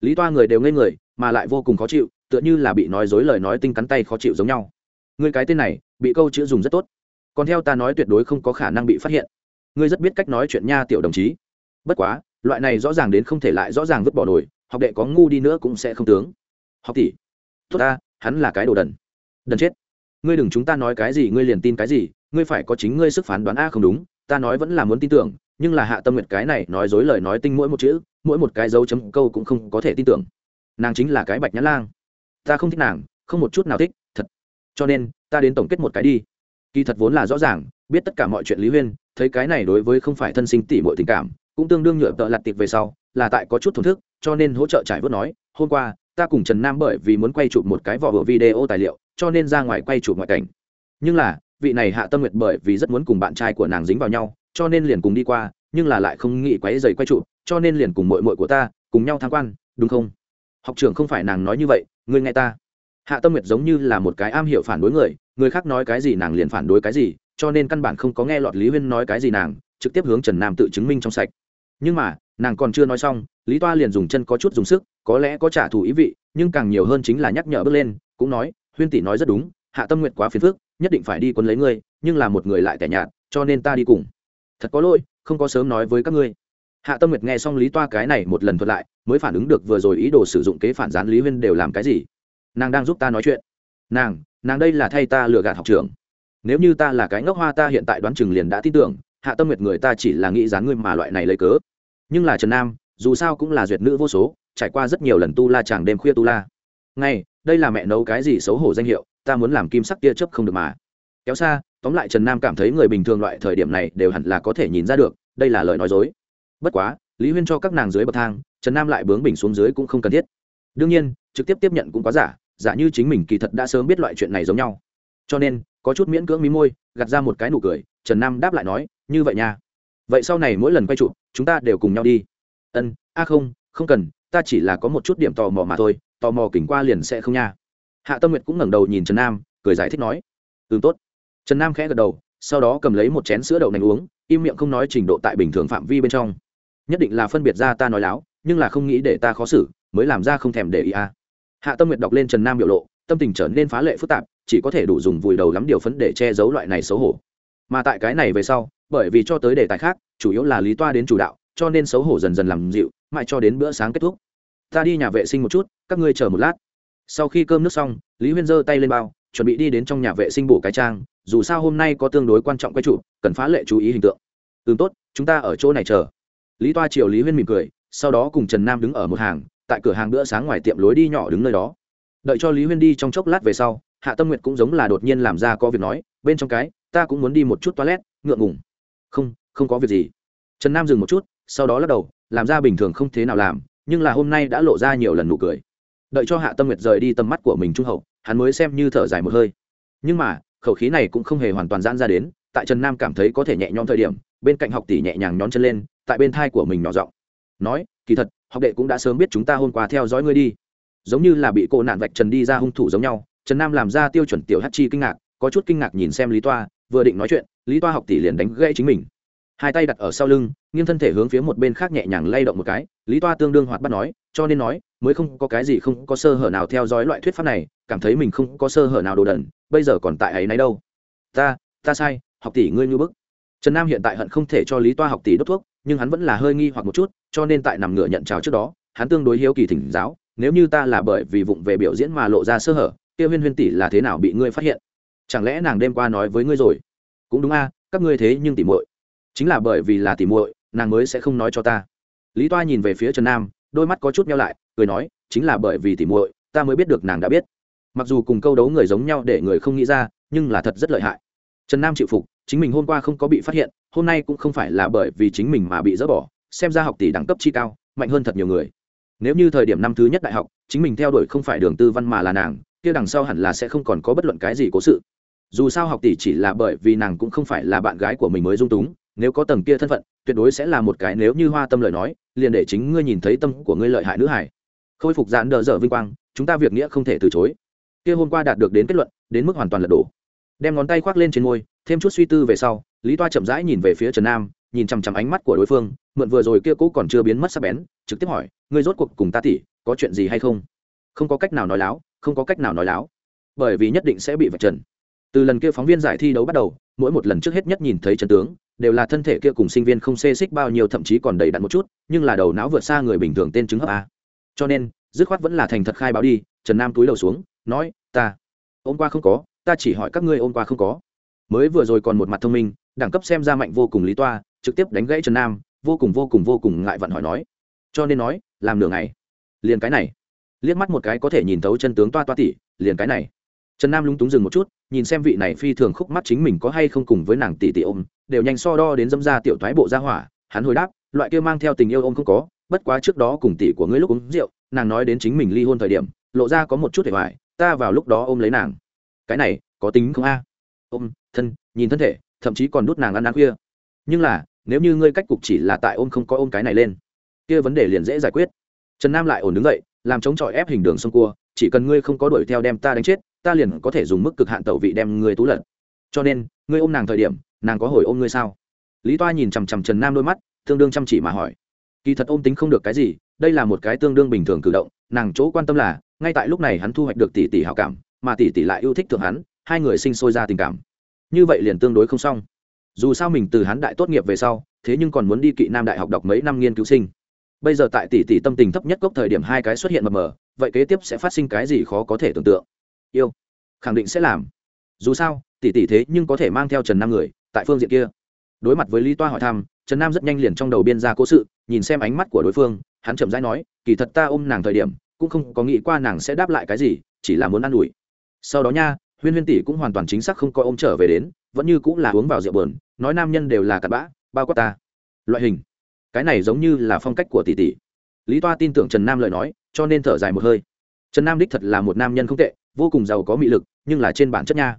Lý toa người đều ngây người, mà lại vô cùng khó chịu, tựa như là bị nói dối lời nói tinh cắn tay khó chịu giống nhau. Ngươi cái tên này, bị câu chữ dùng rất tốt. Còn theo ta nói tuyệt đối không có khả năng bị phát hiện. Ngươi rất biết cách nói chuyện nha tiểu đồng chí. Bất quá, loại này rõ ràng đến không thể lại rõ ràng vứt bỏ nổi, học đệ có ngu đi nữa cũng sẽ không tướng. Học tỷ, tốt ta, hắn là cái đồ đần. Đần chết ngươi đừng chúng ta nói cái gì, ngươi liền tin cái gì, ngươi phải có chính ngươi sức phán đoán. A, không đúng, ta nói vẫn là muốn tin tưởng, nhưng là hạ tâm nguyệt cái này nói dối lời nói tinh mỗi một chữ, mỗi một cái dấu chấm câu cũng không có thể tin tưởng. Nàng chính là cái bạch nhã lang. Ta không thích nàng, không một chút nào thích, thật. Cho nên, ta đến tổng kết một cái đi. Kỳ thật vốn là rõ ràng, biết tất cả mọi chuyện lý huyên, thấy cái này đối với không phải thân sinh tỷ mọi tình cảm, cũng tương đương nhựa tợ lặt tiệp về sau, là tại có chút thổn thức, cho nên hỗ trợ trải vớt nói, hôm qua, ta cùng trần nam bởi vì muốn quay chụp một cái vỏ video tài liệu cho nên ra ngoài quay chụp ngoại cảnh. Nhưng là, vị này hạ tâm nguyệt bởi vì rất muốn cùng bạn trai của nàng dính vào nhau, cho nên liền cùng đi qua, nhưng là lại không nghĩ quấy giày quay chụp, cho nên liền cùng mội mội của ta cùng nhau tham quan, đúng không? Học trưởng không phải nàng nói như vậy, ngươi nghe ta. Hạ tâm nguyệt giống như là một cái am hiểu phản đối người người khác nói cái gì nàng liền phản đối cái gì, cho nên căn bản không có nghe lọt lý huyên nói cái gì nàng, trực tiếp hướng trần nam tự chứng minh trong sạch. Nhưng mà, nàng còn chưa nói xong, lý toa liền dùng chân có chút dùng sức, có lẽ có trả thù ý vị, nhưng càng nhiều hơn chính là nhắc nhở bước lên, cũng nói huyên tỷ nói rất đúng, hạ tâm nguyện quá phiền phức, nhất định phải đi quân lấy ngươi, nhưng là một người lại tẻ nhạt, cho nên ta đi cùng. Thật có lỗi, không có sớm nói với các ngươi. Hạ tâm nguyệt nghe xong lý toa cái này một lần thuật lại, mới phản ứng được vừa rồi ý đồ sử dụng kế phản gián lý huyên đều làm cái gì. Nàng đang giúp ta nói chuyện. Nàng nàng đây là thay ta lừa gạt học trưởng. Nếu như ta là cái ngốc hoa ta hiện tại đoán chừng liền đã tin tưởng, hạ tâm nguyệt người ta chỉ là nghĩ dán ngươi mà loại này lấy cớ. Nhưng là trần nam, dù sao cũng là duyệt nữ vô số, trải qua rất nhiều lần tu la chàng đêm khuya tu la ngay, đây là mẹ nấu cái gì xấu hổ danh hiệu, ta muốn làm kim sắc tia chớp không được mà. Kéo xa, tóm lại trần nam cảm thấy người bình thường loại thời điểm này đều hẳn là có thể nhìn ra được, đây là lời nói dối. Bất quá, lý huyên cho các nàng dưới bậc thang, trần nam lại bướng bình xuống dưới cũng không cần thiết. Đương nhiên, trực tiếp tiếp nhận cũng quá giả giả như chính mình kỳ thật đã sớm biết loại chuyện này giống nhau. Cho nên, có chút miễn cưỡng mí môi gặt ra một cái nụ cười, trần nam đáp lại nói, như vậy nha. Vậy sau này mỗi lần quay chụp, chúng ta đều cùng nhau đi. Ân, a không không cần, ta chỉ là có một chút điểm tò mò mà thôi tò mò kỉnh qua liền sẽ không nha. Hạ tâm nguyệt cũng ngẩng đầu nhìn trần nam, cười giải thích nói ừ tốt. Trần nam khẽ gật đầu, sau đó cầm lấy một chén sữa đậu nành uống, im miệng không nói trình độ tại bình thường phạm vi bên trong. Nhất định là phân biệt ra ta nói láo, nhưng là không nghĩ để ta khó xử, mới làm ra không thèm để ý a hạ tâm nguyệt đọc lên trần nam biểu lộ, tâm tình trở nên phá lệ phức tạp, chỉ có thể đủ dùng vùi đầu lắm điều phấn để che giấu loại này xấu hổ. Mà tại cái này về sau, bởi vì cho tới đề tài khác, chủ yếu là lý toa đến chủ đạo, cho nên xấu hổ dần dần làm dịu, mãi cho đến bữa sáng kết thúc ta đi nhà vệ sinh một chút, các ngươi chờ một lát. Sau khi cơm nước xong, lý huyên giơ tay lên bao, chuẩn bị đi đến trong nhà vệ sinh bổ cái trang, dù sao hôm nay có tương đối quan trọng quay trụ, cần phá lệ chú ý hình tượng. Tương tốt, chúng ta ở chỗ này chờ. Lý toa Triều lý huyên mỉm cười, sau đó cùng trần nam đứng ở một hàng, tại cửa hàng bữa sáng ngoài tiệm lối đi nhỏ đứng nơi đó. Đợi cho lý huyên đi trong chốc lát về sau, hạ tâm nguyệt cũng giống là đột nhiên làm ra có việc nói, bên trong cái, ta cũng muốn đi một chút toilet, ngượng ngùng. Không không có việc gì. Trần nam dừng một chút, sau đó lắc đầu, làm ra bình thường không thế nào làm nhưng là hôm nay đã lộ ra nhiều lần nụ cười. Đợi cho hạ tâm nguyệt rời đi tầm mắt của mình trung hậu, hắn mới xem như thở dài một hơi. Nhưng mà, khẩu khí này cũng không hề hoàn toàn giãn ra đến, tại trần nam cảm thấy có thể nhẹ nhõm thời điểm, bên cạnh học tỷ nhẹ nhàng nhón chân lên, tại bên thai của mình nhỏ giọng nói, kỳ thật, học đệ cũng đã sớm biết chúng ta hôm qua theo dõi ngươi đi. Giống như là bị cô nạn vạch trần đi ra hung thủ giống nhau, trần nam làm ra tiêu chuẩn tiểu hát chi kinh ngạc, có chút kinh ngạc nhìn xem lý toa, vừa định nói chuyện, lý toa học tỷ liền đánh gãy chính mình hai tay đặt ở sau lưng, nghiêng thân thể hướng phía một bên khác nhẹ nhàng lay động một cái, lý toa tương đương hoạt bắt nói, cho nên nói, mới không có cái gì không có sơ hở nào theo dõi loại thuyết pháp này, cảm thấy mình không có sơ hở nào đồ đần, bây giờ còn tại ấy nấy đâu. Ta ta sai, học tỷ ngươi như bức. Trần nam hiện tại hận không thể cho lý toa học tỷ đốt thuốc, nhưng hắn vẫn là hơi nghi hoặc một chút, cho nên tại nằm ngửa nhận trào trước đó, hắn tương đối hiếu kỳ thỉnh giáo, nếu như ta là bởi vì vụng về biểu diễn mà lộ ra sơ hở kia huyên huyên tỷ là thế nào bị ngươi phát hiện? Chẳng lẽ nàng đêm qua nói với ngươi rồi? Cũng đúng a, các ngươi thế nhưng tỉ muội chính là bởi vì là tỉ muội, nàng mới sẽ không nói cho ta. Lý toa nhìn về phía trần nam, đôi mắt có chút nhau lại, cười nói, chính là bởi vì tỉ muội, ta mới biết được nàng đã biết. Mặc dù cùng câu đấu người giống nhau để người không nghĩ ra, nhưng là thật rất lợi hại. Trần nam chịu phục, chính mình hôm qua không có bị phát hiện, hôm nay cũng không phải là bởi vì chính mình mà bị dỡ bỏ, xem ra học tỷ đẳng cấp chi cao, mạnh hơn thật nhiều người. Nếu như thời điểm năm thứ nhất đại học, chính mình theo đuổi không phải đường tư văn mà là nàng, kia đằng sau hẳn là sẽ không còn có bất luận cái gì cố sự. Dù sao học tỷ chỉ là bởi vì nàng cũng không phải là bạn gái của mình mới dung túng nếu có tầng kia thân phận, tuyệt đối sẽ là một cái nếu như hoa tâm lời nói, liền để chính ngươi nhìn thấy tâm của ngươi lợi hại nữ hải khôi phục giãn đờ dở vinh quang, chúng ta việc nghĩa không thể từ chối. Kia hôm qua đạt được đến kết luận, đến mức hoàn toàn lật đổ. Đem ngón tay khoác lên trên môi, thêm chút suy tư về sau, lý toa chậm rãi nhìn về phía trần nam, nhìn chằm chằm ánh mắt của đối phương, mượn vừa rồi kia cũ còn chưa biến mất sắc bén, trực tiếp hỏi, ngươi rốt cuộc cùng ta tỉ có chuyện gì hay không? Không có cách nào nói láo, không có cách nào nói láo. Bởi vì nhất định sẽ bị vạch trần. Từ lần kia phóng viên giải thi đấu bắt đầu, mỗi một lần trước hết nhất nhìn thấy trần tướng đều là thân thể kia cùng sinh viên không xê xích bao nhiêu, thậm chí còn đầy đặn một chút, nhưng là đầu não vượt xa người bình thường tên chứng hấp a. Cho nên, dứt khoát vẫn là thành thật khai báo đi, trần nam túi đầu xuống, nói, ta ôm qua không có, ta chỉ hỏi các ngươi ôm qua không có. Mới vừa rồi còn một mặt thông minh, đẳng cấp xem ra mạnh vô cùng lý toa, trực tiếp đánh gãy trần nam, vô cùng vô cùng vô cùng ngại vận hỏi nói. Cho nên nói, làm nửa ngày. Liền cái này. Liếc mắt một cái có thể nhìn thấu chân tướng toa toa tỉ liền cái này trần nam lúng túng dừng một chút, nhìn xem vị này phi thường khúc mắt chính mình có hay không cùng với nàng tỷ tỷ ôm, đều nhanh so đo đến dâm ra tiểu thoái bộ ra hỏa. Hắn hồi đáp, loại kia mang theo tình yêu ôm không có, bất quá trước đó cùng tỷ của ngươi lúc uống rượu, nàng nói đến chính mình ly hôn thời điểm, lộ ra có một chút để hoài, ta vào lúc đó ôm lấy nàng. Cái này, có tính không a? Ôm, thân, nhìn thân thể, thậm chí còn đút nàng ăn ăn khuya. Nhưng là, nếu như ngươi cách cục chỉ là tại ôm không có ôm cái này lên, kia vấn đề liền dễ giải quyết. Trần nam lại ổn đứng dậy, làm chống chọi ép hình đường sông cua, chỉ cần ngươi không có đuổi theo đem ta đánh chết ta liền có thể dùng mức cực hạn tẩu vị đem ngươi tú lật, cho nên ngươi ôm nàng thời điểm nàng có hồi ôm ngươi sao? Lý toa nhìn chằm chằm trần nam đôi mắt tương đương chăm chỉ mà hỏi. Kỳ thật ôm tính không được cái gì đây là một cái tương đương bình thường cử động nàng chỗ quan tâm là ngay tại lúc này hắn thu hoạch được tỷ tỷ hảo cảm mà tỷ tỷ lại yêu thích thượng hắn hai người sinh sôi ra tình cảm. Như vậy liền tương đối không xong. Dù sao mình từ hắn đại tốt nghiệp về sau thế nhưng còn muốn đi kỵ nam đại học đọc mấy năm nghiên cứu sinh. Bây giờ tại tỷ tỷ tâm tình thấp nhất gốc thời điểm hai cái xuất hiện mờ mờ vậy kế tiếp sẽ phát sinh cái gì khó có thể tưởng tượng yêu. Khẳng định sẽ làm. Dù sao, tỷ tỷ thế nhưng có thể mang theo trần nam người, tại phương diện kia. Đối mặt với lý toa hỏi thăm, trần nam rất nhanh liền trong đầu biên ra cố sự, nhìn xem ánh mắt của đối phương, hắn chậm rãi nói, kỳ thật ta ôm nàng thời điểm, cũng không có nghĩ qua nàng sẽ đáp lại cái gì, chỉ là muốn ă n ủi. Sau đó nha, huyên huyên tỷ cũng hoàn toàn chính xác không coi ôm trở về đến, vẫn như cũng là uống vào rượu bờn nói nam nhân đều là cặp bã, bao quát ta. Loại hình. Cái này giống như là phong cách của tỷ tỷ. Lý toa tin tưởng trần nam lời nói, cho nên thở dài một hơi. Trần nam đích thật là một nam nhân không tệ vô cùng giàu có mị lực, nhưng là trên bản chất nha.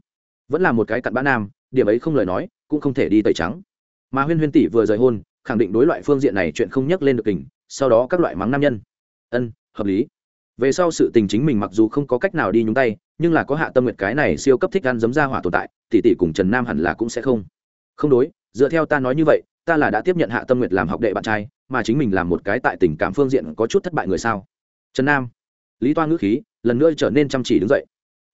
Vẫn là một cái cặn bã nam, điểm ấy không lời nói, cũng không thể đi tẩy trắng. Mà huyên huyên tỷ vừa rời hôn, khẳng định đối loại phương diện này chuyện không nhắc lên được tình sau đó các loại mắng nam nhân. Ân, hợp lý. Về sau sự tình chính mình mặc dù không có cách nào đi nhúng tay, nhưng là có hạ tâm nguyệt cái này siêu cấp thích ăn giấm ra hỏa tồn tại, tỷ tỷ cùng trần nam hẳn là cũng sẽ không. Không đối, dựa theo ta nói như vậy, ta là đã tiếp nhận hạ tâm nguyệt làm học đệ bạn trai, mà chính mình làm một cái tại tình cảm phương diện có chút thất bại người sao? Trần nam. Lý toa ngữ khí lần nữa trở nên chăm chỉ đứng dậy.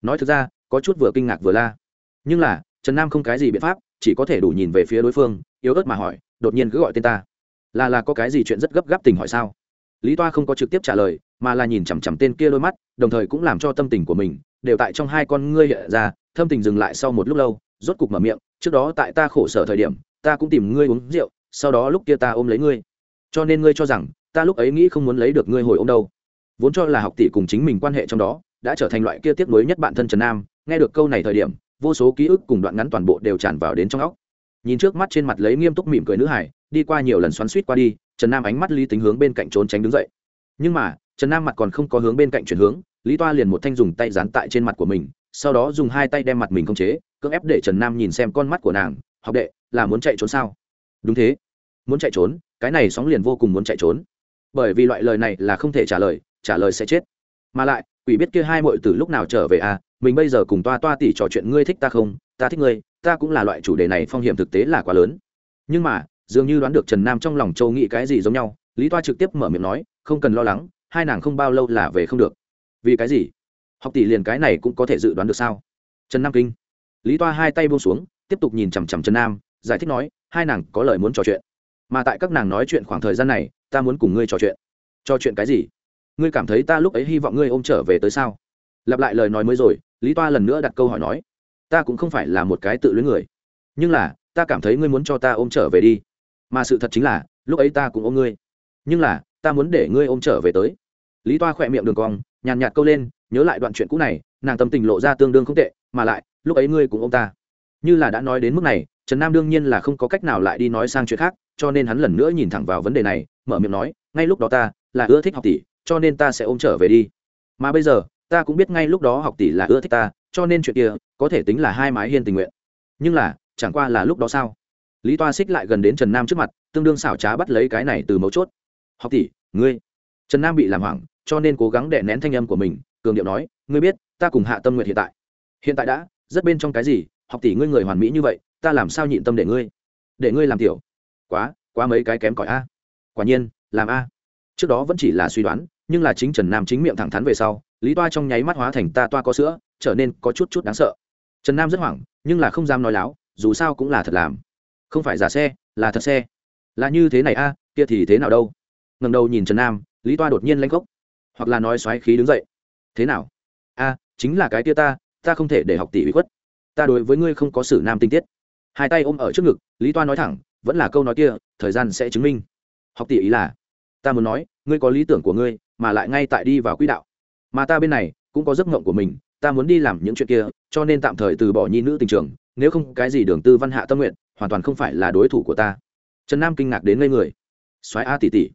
Nói thực ra, có chút vừa kinh ngạc vừa la. Nhưng là, trần nam không cái gì biện pháp, chỉ có thể đủ nhìn về phía đối phương, yếu ớt mà hỏi, đột nhiên cứ gọi tên ta? Là là có cái gì chuyện rất gấp gáp tình hỏi sao? Lý toa không có trực tiếp trả lời, mà là nhìn chằm chằm tên kia đôi mắt, đồng thời cũng làm cho tâm tình của mình đều tại trong hai con ngươi hiện ra, thâm tình dừng lại sau một lúc lâu, rốt cục mở miệng, trước đó tại ta khổ sở thời điểm, ta cũng tìm ngươi uống rượu, sau đó lúc kia ta ôm lấy ngươi. Cho nên ngươi cho rằng, ta lúc ấy nghĩ không muốn lấy được ngươi hồi ôm đâu vốn cho là học tỷ cùng chính mình quan hệ trong đó, đã trở thành loại kia tiếp nối nhất bạn thân trần nam, nghe được câu này thời điểm, vô số ký ức cùng đoạn ngắn toàn bộ đều tràn vào đến trong óc. Nhìn trước mắt trên mặt lấy nghiêm túc mỉm cười nữ hải, đi qua nhiều lần xoắn suýt qua đi, trần nam ánh mắt lý tính hướng bên cạnh trốn tránh đứng dậy. Nhưng mà, trần nam mặt còn không có hướng bên cạnh chuyển hướng, lý toa liền một thanh dùng tay dán tại trên mặt của mình, sau đó dùng hai tay đem mặt mình khống chế, cưỡng ép để trần nam nhìn xem con mắt của nàng, học đệ, là muốn chạy trốn sao? Đúng thế. Muốn chạy trốn? Cái này sóng liền vô cùng muốn chạy trốn. Bởi vì loại lời này là không thể trả lời trả lời sẽ chết. Mà lại, quỷ biết kia hai muội từ lúc nào trở về à? Mình bây giờ cùng toa toa tỉ trò chuyện, ngươi thích ta không? Ta thích ngươi, ta cũng là loại chủ đề này, phong hiểm thực tế là quá lớn. Nhưng mà, dường như đoán được trần nam trong lòng châu nghĩ cái gì giống nhau, lý toa trực tiếp mở miệng nói, không cần lo lắng, hai nàng không bao lâu là về không được. Vì cái gì? Học tỷ liền cái này cũng có thể dự đoán được sao? Trần nam kinh. Lý toa hai tay buông xuống, tiếp tục nhìn chằm chằm trần nam, giải thích nói, hai nàng có lời muốn trò chuyện. Mà tại các nàng nói chuyện khoảng thời gian này, ta muốn cùng ngươi trò chuyện. Trò chuyện cái gì? Ngươi cảm thấy ta lúc ấy hy vọng ngươi ôm trở về tới sao? Lặp lại lời nói mới rồi, lý toa lần nữa đặt câu hỏi nói, ta cũng không phải là một cái tự luyến người, nhưng là, ta cảm thấy ngươi muốn cho ta ôm trở về đi. Mà sự thật chính là, lúc ấy ta cũng ôm ngươi, nhưng là, ta muốn để ngươi ôm trở về tới. Lý toa khỏe miệng đường cong, nhàn nhạt câu lên, nhớ lại đoạn chuyện cũ này, nàng tâm tình lộ ra tương đương không tệ, mà lại, lúc ấy ngươi cũng ôm ta. Như là đã nói đến mức này, trần nam đương nhiên là không có cách nào lại đi nói sang chuyện khác, cho nên hắn lần nữa nhìn thẳng vào vấn đề này, mở miệng nói, ngay lúc đó ta là ưa thích học tỷ cho nên ta sẽ ôm trở về đi. Mà bây giờ, ta cũng biết ngay lúc đó học tỷ là ưa thích ta, cho nên chuyện kia có thể tính là hai mái hiên tình nguyện. Nhưng là, chẳng qua là lúc đó sao? Lý toa xích lại gần đến trần nam trước mặt, tương đương xảo trá bắt lấy cái này từ mấu chốt. Học tỷ, ngươi. Trần nam bị làm hoảng, cho nên cố gắng đè nén thanh âm của mình, cường điệu nói, ngươi biết, ta cùng hạ tâm nguyện hiện tại. Hiện tại đã, rất bên trong cái gì? Học tỷ ngươi người hoàn mỹ như vậy, ta làm sao nhịn tâm để ngươi? Để ngươi làm tiểu. Quá quá mấy cái kém cỏi a. Quả nhiên, làm a. Trước đó vẫn chỉ là suy đoán nhưng là chính trần nam chính miệng thẳng thắn về sau, lý toa trong nháy mắt hóa thành ta toa có sữa, trở nên có chút chút đáng sợ. Trần nam rất hoảng, nhưng là không dám nói láo, dù sao cũng là thật làm. Không phải giả xe, là thật xe. Là như thế này a, kia thì thế nào đâu? Ngầm đầu nhìn trần nam, lý toa đột nhiên lanh gốc hoặc là nói xoáy khí đứng dậy. Thế nào? A, chính là cái tia ta ta không thể để học tỷ bị khuất. Ta đối với ngươi không có sự nam tinh tiết. Hai tay ôm ở trước ngực, lý toa nói thẳng, vẫn là câu nói kia, thời gian sẽ chứng minh. Học tỷ ý là, ta muốn nói, ngươi có lý tưởng của ngươi mà lại ngay tại đi vào quỹ đạo. Mà ta bên này cũng có giấc mộng của mình, ta muốn đi làm những chuyện kia, cho nên tạm thời từ bỏ nhi nữ tình trường, nếu không cái gì đường tư văn hạ tâm nguyện, hoàn toàn không phải là đối thủ của ta. Trần nam kinh ngạc đến ngây người. Soái a tỷ tỷ.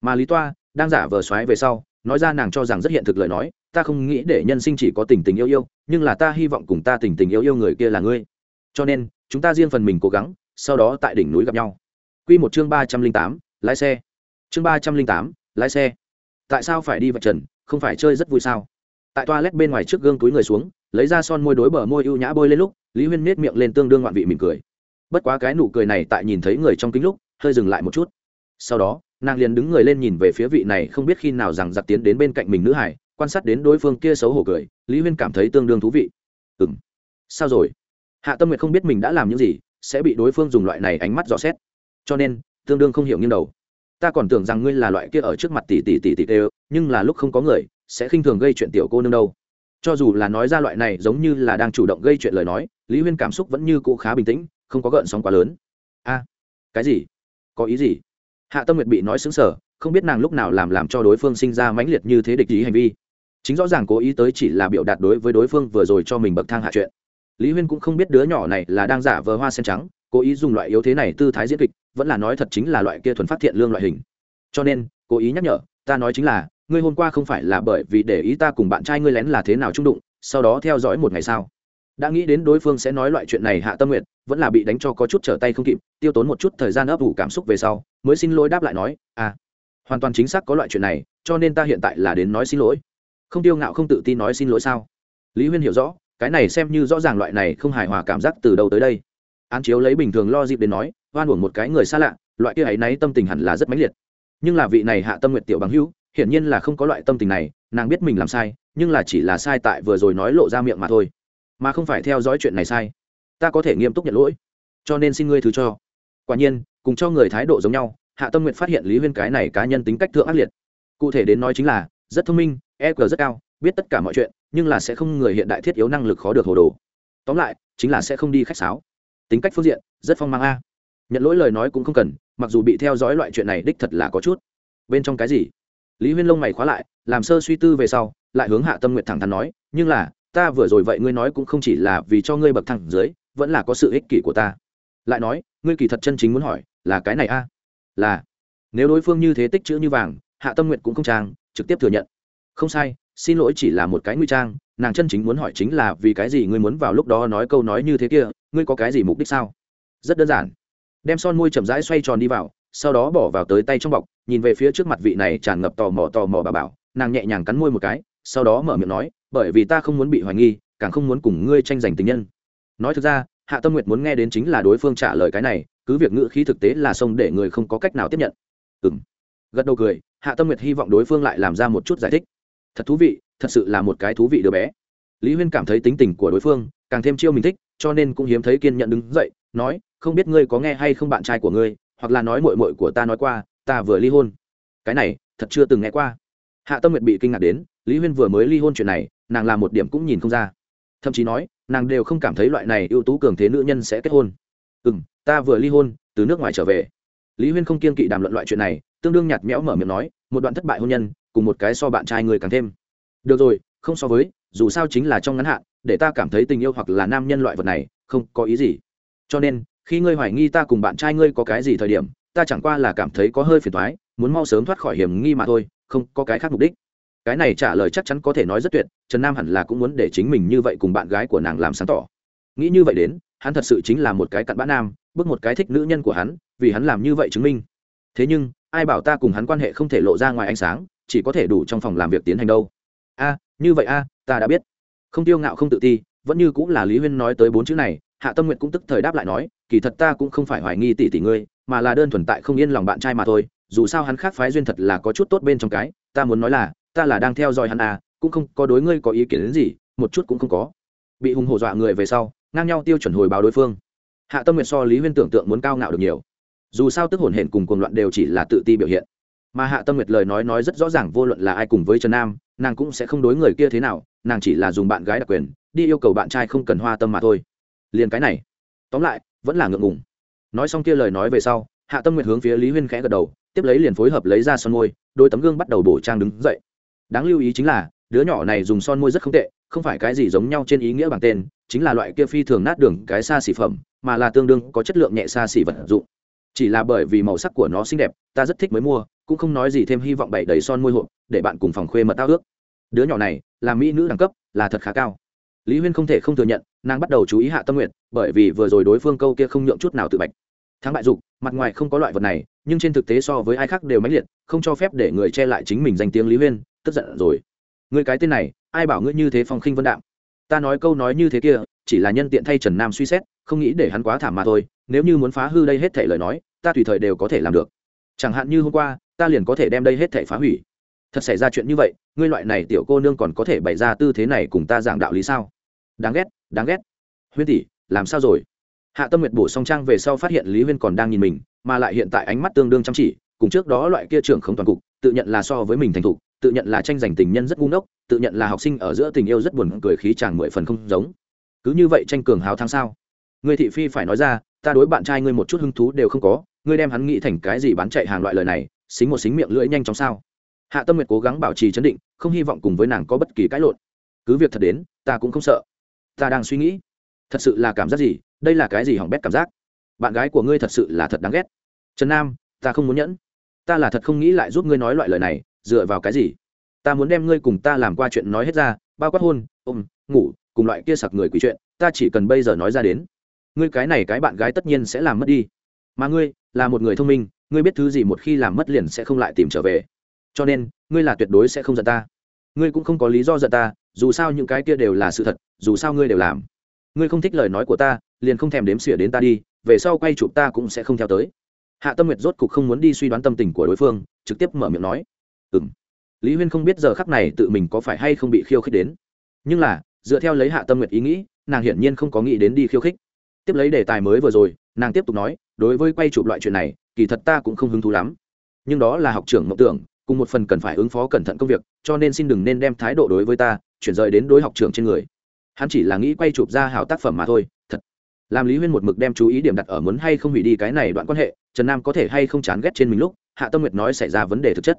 Mà lý toa đang giả vờ soái về sau, nói ra nàng cho rằng rất hiện thực lời nói, ta không nghĩ để nhân sinh chỉ có tình tình yêu yêu, nhưng là ta hy vọng cùng ta tình tình yêu yêu người kia là ngươi. Cho nên, chúng ta riêng phần mình cố gắng, sau đó tại đỉnh núi gặp nhau. Q một chương ba trăm linh tám, lái xe. Chương ba trăm linh tám, lái xe tại sao phải đi vạch trần, không phải chơi rất vui sao? Tại toa lét bên ngoài trước gương túi người xuống, lấy ra son môi đối bờ môi ưu nhã bôi lên lúc, lý huyên nết miệng lên tương đương ngoạn vị mỉm cười. Bất quá cái nụ cười này tại nhìn thấy người trong kính lúc, hơi dừng lại một chút. Sau đó, nàng liền đứng người lên nhìn về phía vị này không biết khi nào rằng giặc tiến đến bên cạnh mình nữ hải, quan sát đến đối phương kia xấu hổ cười, lý huyên cảm thấy tương đương thú vị. Ừ m sao rồi? Hạ tâm nguyệt không biết mình đã làm những gì, sẽ bị đối phương dùng loại này ánh mắt dò xét. Cho nên, tương đương không hiểu nghiêng đầu ta còn tưởng rằng ngươi là loại kia ở trước mặt tỷ tỷ tỷ tỷ tê nhưng là lúc không có người, sẽ khinh thường gây chuyện tiểu cô nương đâu. Cho dù là nói ra loại này giống như là đang chủ động gây chuyện lời nói, lý huyên cảm xúc vẫn như cũ khá bình tĩnh, không có gợn sóng quá lớn. A, cái gì? Có ý gì? Hạ tâm nguyệt bị nói xứng sở không biết nàng lúc nào làm làm cho đối phương sinh ra mãnh liệt như thế địch ý hành vi. Chính rõ ràng cố ý tới chỉ là biểu đạt đối với đối phương vừa rồi cho mình bậc thang hạ chuyện. Lý huyên cũng không biết đứa nhỏ này là đang giả vờ hoa sen trắng, cố ý dùng loại yếu thế này tư thái diễn kịch vẫn là nói thật chính là loại kia thuần phát thiện lương loại hình. Cho nên, cố ý nhắc nhở, ta nói chính là, ngươi hôm qua không phải là bởi vì để ý ta cùng bạn trai ngươi lén là thế nào trung đụng, sau đó theo dõi một ngày sau. Đã nghĩ đến đối phương sẽ nói loại chuyện này hạ tâm nguyện vẫn là bị đánh cho có chút trở tay không kịp, tiêu tốn một chút thời gian ấp ủ cảm xúc về sau, mới xin lỗi đáp lại nói à hoàn toàn chính xác có loại chuyện này, cho nên ta hiện tại là đến nói xin lỗi. Không tiêu ngạo không tự tin nói xin lỗi sao? Lý huyên hiểu rõ, cái này xem như rõ ràng loại này không hài hòa cảm giác từ đầu tới đây án chiếu lấy bình thường lo dịp đến nói, oan uổng một cái người xa lạ, loại kia ấy náy tâm tình hẳn là rất mãnh liệt. Nhưng là vị này hạ tâm nguyện tiểu bằng hữu, hiển nhiên là không có loại tâm tình này, nàng biết mình làm sai, nhưng là chỉ là sai tại vừa rồi nói lộ ra miệng mà thôi. Mà không phải theo dõi chuyện này sai. Ta có thể nghiêm túc nhận lỗi. Cho nên xin ngươi thứ cho. Quả nhiên, cùng cho người thái độ giống nhau, hạ tâm nguyện phát hiện lý huyên cái này cá nhân tính cách thượng ác liệt. Cụ thể đến nói chính là, rất thông minh eq rất cao, biết tất cả mọi chuyện, nhưng là sẽ không người hiện đại thiết yếu năng lực khó được hồ đồ. Tóm lại, chính là sẽ không đi khách sáo tính cách phương diện, rất phong mang a. Nhận lỗi lời nói cũng không cần, mặc dù bị theo dõi loại chuyện này đích thật là có chút. Bên trong cái gì? Lý huyên lông mày khóa lại, làm sơ suy tư về sau, lại hướng hạ tâm nguyện thẳng thắn nói, nhưng là, ta vừa rồi vậy ngươi nói cũng không chỉ là vì cho ngươi bậc thẳng dưới, vẫn là có sự ích kỷ của ta. Lại nói, ngươi kỳ thật chân chính muốn hỏi, là cái này a? Là. Nếu đối phương như thế tích chữ như vàng, hạ tâm nguyện cũng không trang, trực tiếp thừa nhận. Không sai, xin lỗi chỉ là một cái nguy trang nàng chân chính muốn hỏi chính là vì cái gì ngươi muốn vào lúc đó nói câu nói như thế kia, ngươi có cái gì mục đích sao? Rất đơn giản. Đem son môi chậm rãi xoay tròn đi vào, sau đó bỏ vào tới tay trong bọc, nhìn về phía trước mặt vị này tràn ngập tò mò tò mò bà bảo, nàng nhẹ nhàng cắn môi một cái, sau đó mở miệng nói, bởi vì ta không muốn bị hoài nghi, càng không muốn cùng ngươi tranh giành tình nhân. Nói thực ra, hạ tâm nguyệt muốn nghe đến chính là đối phương trả lời cái này, cứ việc ngữ khí thực tế là xông để người không có cách nào tiếp nhận. Ừ m gật đầu cười, hạ tâm nguyệt hy vọng đối phương lại làm ra một chút giải thích. Thật thú vị thật sự là một cái thú vị đứa bé. Lý huyên cảm thấy tính tình của đối phương càng thêm chiêu mình thích, cho nên cũng hiếm thấy kiên nhận đứng dậy, nói, không biết ngươi có nghe hay không bạn trai của ngươi, hoặc là nói mội mội của ta nói qua, ta vừa ly hôn. Cái này, thật chưa từng nghe qua. Hạ tâm nguyệt bị kinh ngạc đến, lý huyên vừa mới ly hôn chuyện này, nàng làm một điểm cũng nhìn không ra. Thậm chí nói, nàng đều không cảm thấy loại này ưu tú cường thế nữ nhân sẽ kết hôn. Ừ m ta vừa ly hôn, từ nước ngoài trở về. Lý huyên không kiên kỵ đàm luận loại chuyện này, tương đương nhạt nhẽo mở miệng nói, một đoạn thất bại hôn nhân, cùng một cái so bạn trai người càng thêm được rồi, không so với, dù sao chính là trong ngắn hạn, để ta cảm thấy tình yêu hoặc là nam nhân loại vật này, không có ý gì. Cho nên, khi ngươi hoài nghi ta cùng bạn trai ngươi có cái gì thời điểm, ta chẳng qua là cảm thấy có hơi phiền thoái muốn mau sớm thoát khỏi hiểm nghi mà thôi, không có cái khác mục đích. Cái này trả lời chắc chắn có thể nói rất tuyệt, trần nam hẳn là cũng muốn để chính mình như vậy cùng bạn gái của nàng làm sáng tỏ. Nghĩ như vậy đến, hắn thật sự chính là một cái cặn bã nam, bước một cái thích nữ nhân của hắn, vì hắn làm như vậy chứng minh. Thế nhưng, ai bảo ta cùng hắn quan hệ không thể lộ ra ngoài ánh sáng, chỉ có thể đủ trong phòng làm việc tiến hành đâu? A, như vậy a, ta đã biết. Không tiêu ngạo không tự ti, vẫn như cũng là lý huyên nói tới bốn chữ này, hạ tâm nguyện cũng tức thời đáp lại nói, kỳ thật ta cũng không phải hoài nghi tỷ tỷ ngươi, mà là đơn thuần tại không yên lòng bạn trai mà thôi, dù sao hắn khác phái duyên thật là có chút tốt bên trong cái, ta muốn nói là, ta là đang theo dõi hắn à cũng không có đối ngươi có ý kiến đến gì, một chút cũng không có. Bị hùng hổ dọa người về sau, ngang nhau tiêu chuẩn hồi báo đối phương. Hạ tâm nguyệt so lý huyên tưởng tượng muốn cao ngạo được nhiều. Dù sao tức hồn hển cùng cuồng loạn đều chỉ là tự ti biểu hiện. Mà hạ tâm nguyệt lời nói nói rất rõ ràng, vô luận là ai cùng với trần nam nàng cũng sẽ không đối người kia thế nào, nàng chỉ là dùng bạn gái đặc quyền, đi yêu cầu bạn trai không cần hoa tâm mà thôi. Liền cái này. Tóm lại, vẫn là ngượng ngùng. Nói xong kia lời nói về sau, hạ tâm nguyệt hướng phía lý huyên khẽ gật đầu, tiếp lấy liền phối hợp lấy ra son môi, đôi tấm gương bắt đầu bổ trang đứng dậy. Đáng lưu ý chính là, đứa nhỏ này dùng son môi rất không tệ, không phải cái gì giống nhau trên ý nghĩa bằng tên, chính là loại kia phi thường nát đường cái xa xỉ phẩm, mà là tương đương có chất lượng nhẹ xa xỉ vật dụng chỉ là bởi vì màu sắc của nó xinh đẹp, ta rất thích mới mua, cũng không nói gì thêm hy vọng bày đầy son môi hộp, để bạn cùng phòng khuê mật tao ước. Đứa nhỏ này, là mỹ nữ đẳng cấp, là thật khá cao. Lý huyên không thể không thừa nhận, nàng bắt đầu chú ý hạ tâm nguyện bởi vì vừa rồi đối phương câu kia không nhượng chút nào tự bạch. Thắng bại dục, mặt ngoài không có loại vật này, nhưng trên thực tế so với ai khác đều mãnh liệt, không cho phép để người che lại chính mình danh tiếng lý huyên, tức giận rồi. Người cái tên này, ai bảo ngươi như thế phong khinh vân đạm? Ta nói câu nói như thế kia chỉ là nhân tiện thay trần nam suy xét, không nghĩ để hắn quá thảm mà thôi, nếu như muốn phá hư đây hết thể lời nói, ta tùy thời đều có thể làm được. Chẳng hạn như hôm qua, ta liền có thể đem đây hết thể phá hủy. Thật xảy ra chuyện như vậy, ngươi loại này tiểu cô nương còn có thể bày ra tư thế này cùng ta giảng đạo lý sao? Đáng ghét đáng ghét. Huyên tỷ, làm sao rồi? Hạ tâm nguyệt bổ song trang về sau phát hiện lý huyên còn đang nhìn mình, mà lại hiện tại ánh mắt tương đương chăm chỉ, cùng trước đó loại kia trưởng không toàn cục, tự nhận là so với mình thành thục, tự nhận là tranh giành tình nhân rất ngu ngốc, tự nhận là học sinh ở giữa tình yêu rất buồn cười, khí chàng mười phần không giống cứ như vậy tranh cường hào thắng sao? Người thị phi phải nói ra, ta đối bạn trai ngươi một chút hứng thú đều không có, ngươi đem hắn nghĩ thành cái gì bán chạy hàng loại lời này, xính một xính miệng lưỡi nhanh chóng sao? Hạ tâm nguyệt cố gắng bảo trì chấn định, không hy vọng cùng với nàng có bất kỳ cãi lộn. Cứ việc thật đến, ta cũng không sợ. Ta đang suy nghĩ. Thật sự là cảm giác gì? Đây là cái gì hỏng bét cảm giác? Bạn gái của ngươi thật sự là thật đáng ghét. Trần nam, ta không muốn nhẫn. Ta là thật không nghĩ lại giúp ngươi nói loại lời này, dựa vào cái gì? Ta muốn đem ngươi cùng ta làm qua chuyện nói hết ra, bao quát hôn, ôm, ngủ cùng loại kia sặc người quỷ chuyện, ta chỉ cần bây giờ nói ra đến. Ngươi cái này cái bạn gái tất nhiên sẽ làm mất đi. Mà ngươi, là một người thông minh, ngươi biết thứ gì một khi làm mất liền sẽ không lại tìm trở về. Cho nên, ngươi là tuyệt đối sẽ không giận ta. Ngươi cũng không có lý do giận ta, dù sao những cái kia đều là sự thật, dù sao ngươi đều làm. Ngươi không thích lời nói của ta, liền không thèm đếm xỉa đến ta đi, về sau quay chụp ta cũng sẽ không theo tới. Hạ tâm nguyệt rốt cục không muốn đi suy đoán tâm tình của đối phương, trực tiếp mở miệng nói. Ừ m lý huyên không biết giờ khắc này tự mình có phải hay không bị khiêu khích đến. Nhưng là dựa theo lấy hạ tâm nguyệt ý nghĩ, nàng hiển nhiên không có nghĩ đến đi khiêu khích. Tiếp lấy đề tài mới vừa rồi, nàng tiếp tục nói, đối với quay chụp loại chuyện này, kỳ thật ta cũng không hứng thú lắm. Nhưng đó là học trưởng mộng tưởng, cùng một phần cần phải ứng phó cẩn thận công việc, cho nên xin đừng nên đem thái độ đối với ta, chuyển rời đến đối học trưởng trên người. Hắn chỉ là nghĩ quay chụp ra hảo tác phẩm mà thôi, thật. Làm lý huyên một mực đem chú ý điểm đặt ở muốn hay không hủy đi cái này đoạn quan hệ, trần nam có thể hay không chán ghét trên mình lúc, hạ tâm nguyệt nói xảy ra vấn đề thực chất.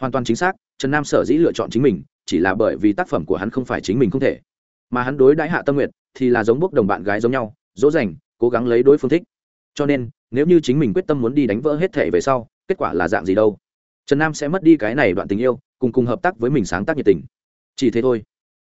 Hoàn toàn chính xác, trần nam sở dĩ lựa chọn chính mình, chỉ là bởi vì tác phẩm của hắn không phải chính mình không thể mà hắn đối đãi hạ tâm nguyệt thì là giống bốc đồng bạn gái giống nhau, dỗ dành, cố gắng lấy đối phương thích. Cho nên, nếu như chính mình quyết tâm muốn đi đánh vỡ hết thể về sau, kết quả là dạng gì đâu? Trần nam sẽ mất đi cái này đoạn tình yêu, cùng cùng hợp tác với mình sáng tác nhiệt tình. Chỉ thế thôi.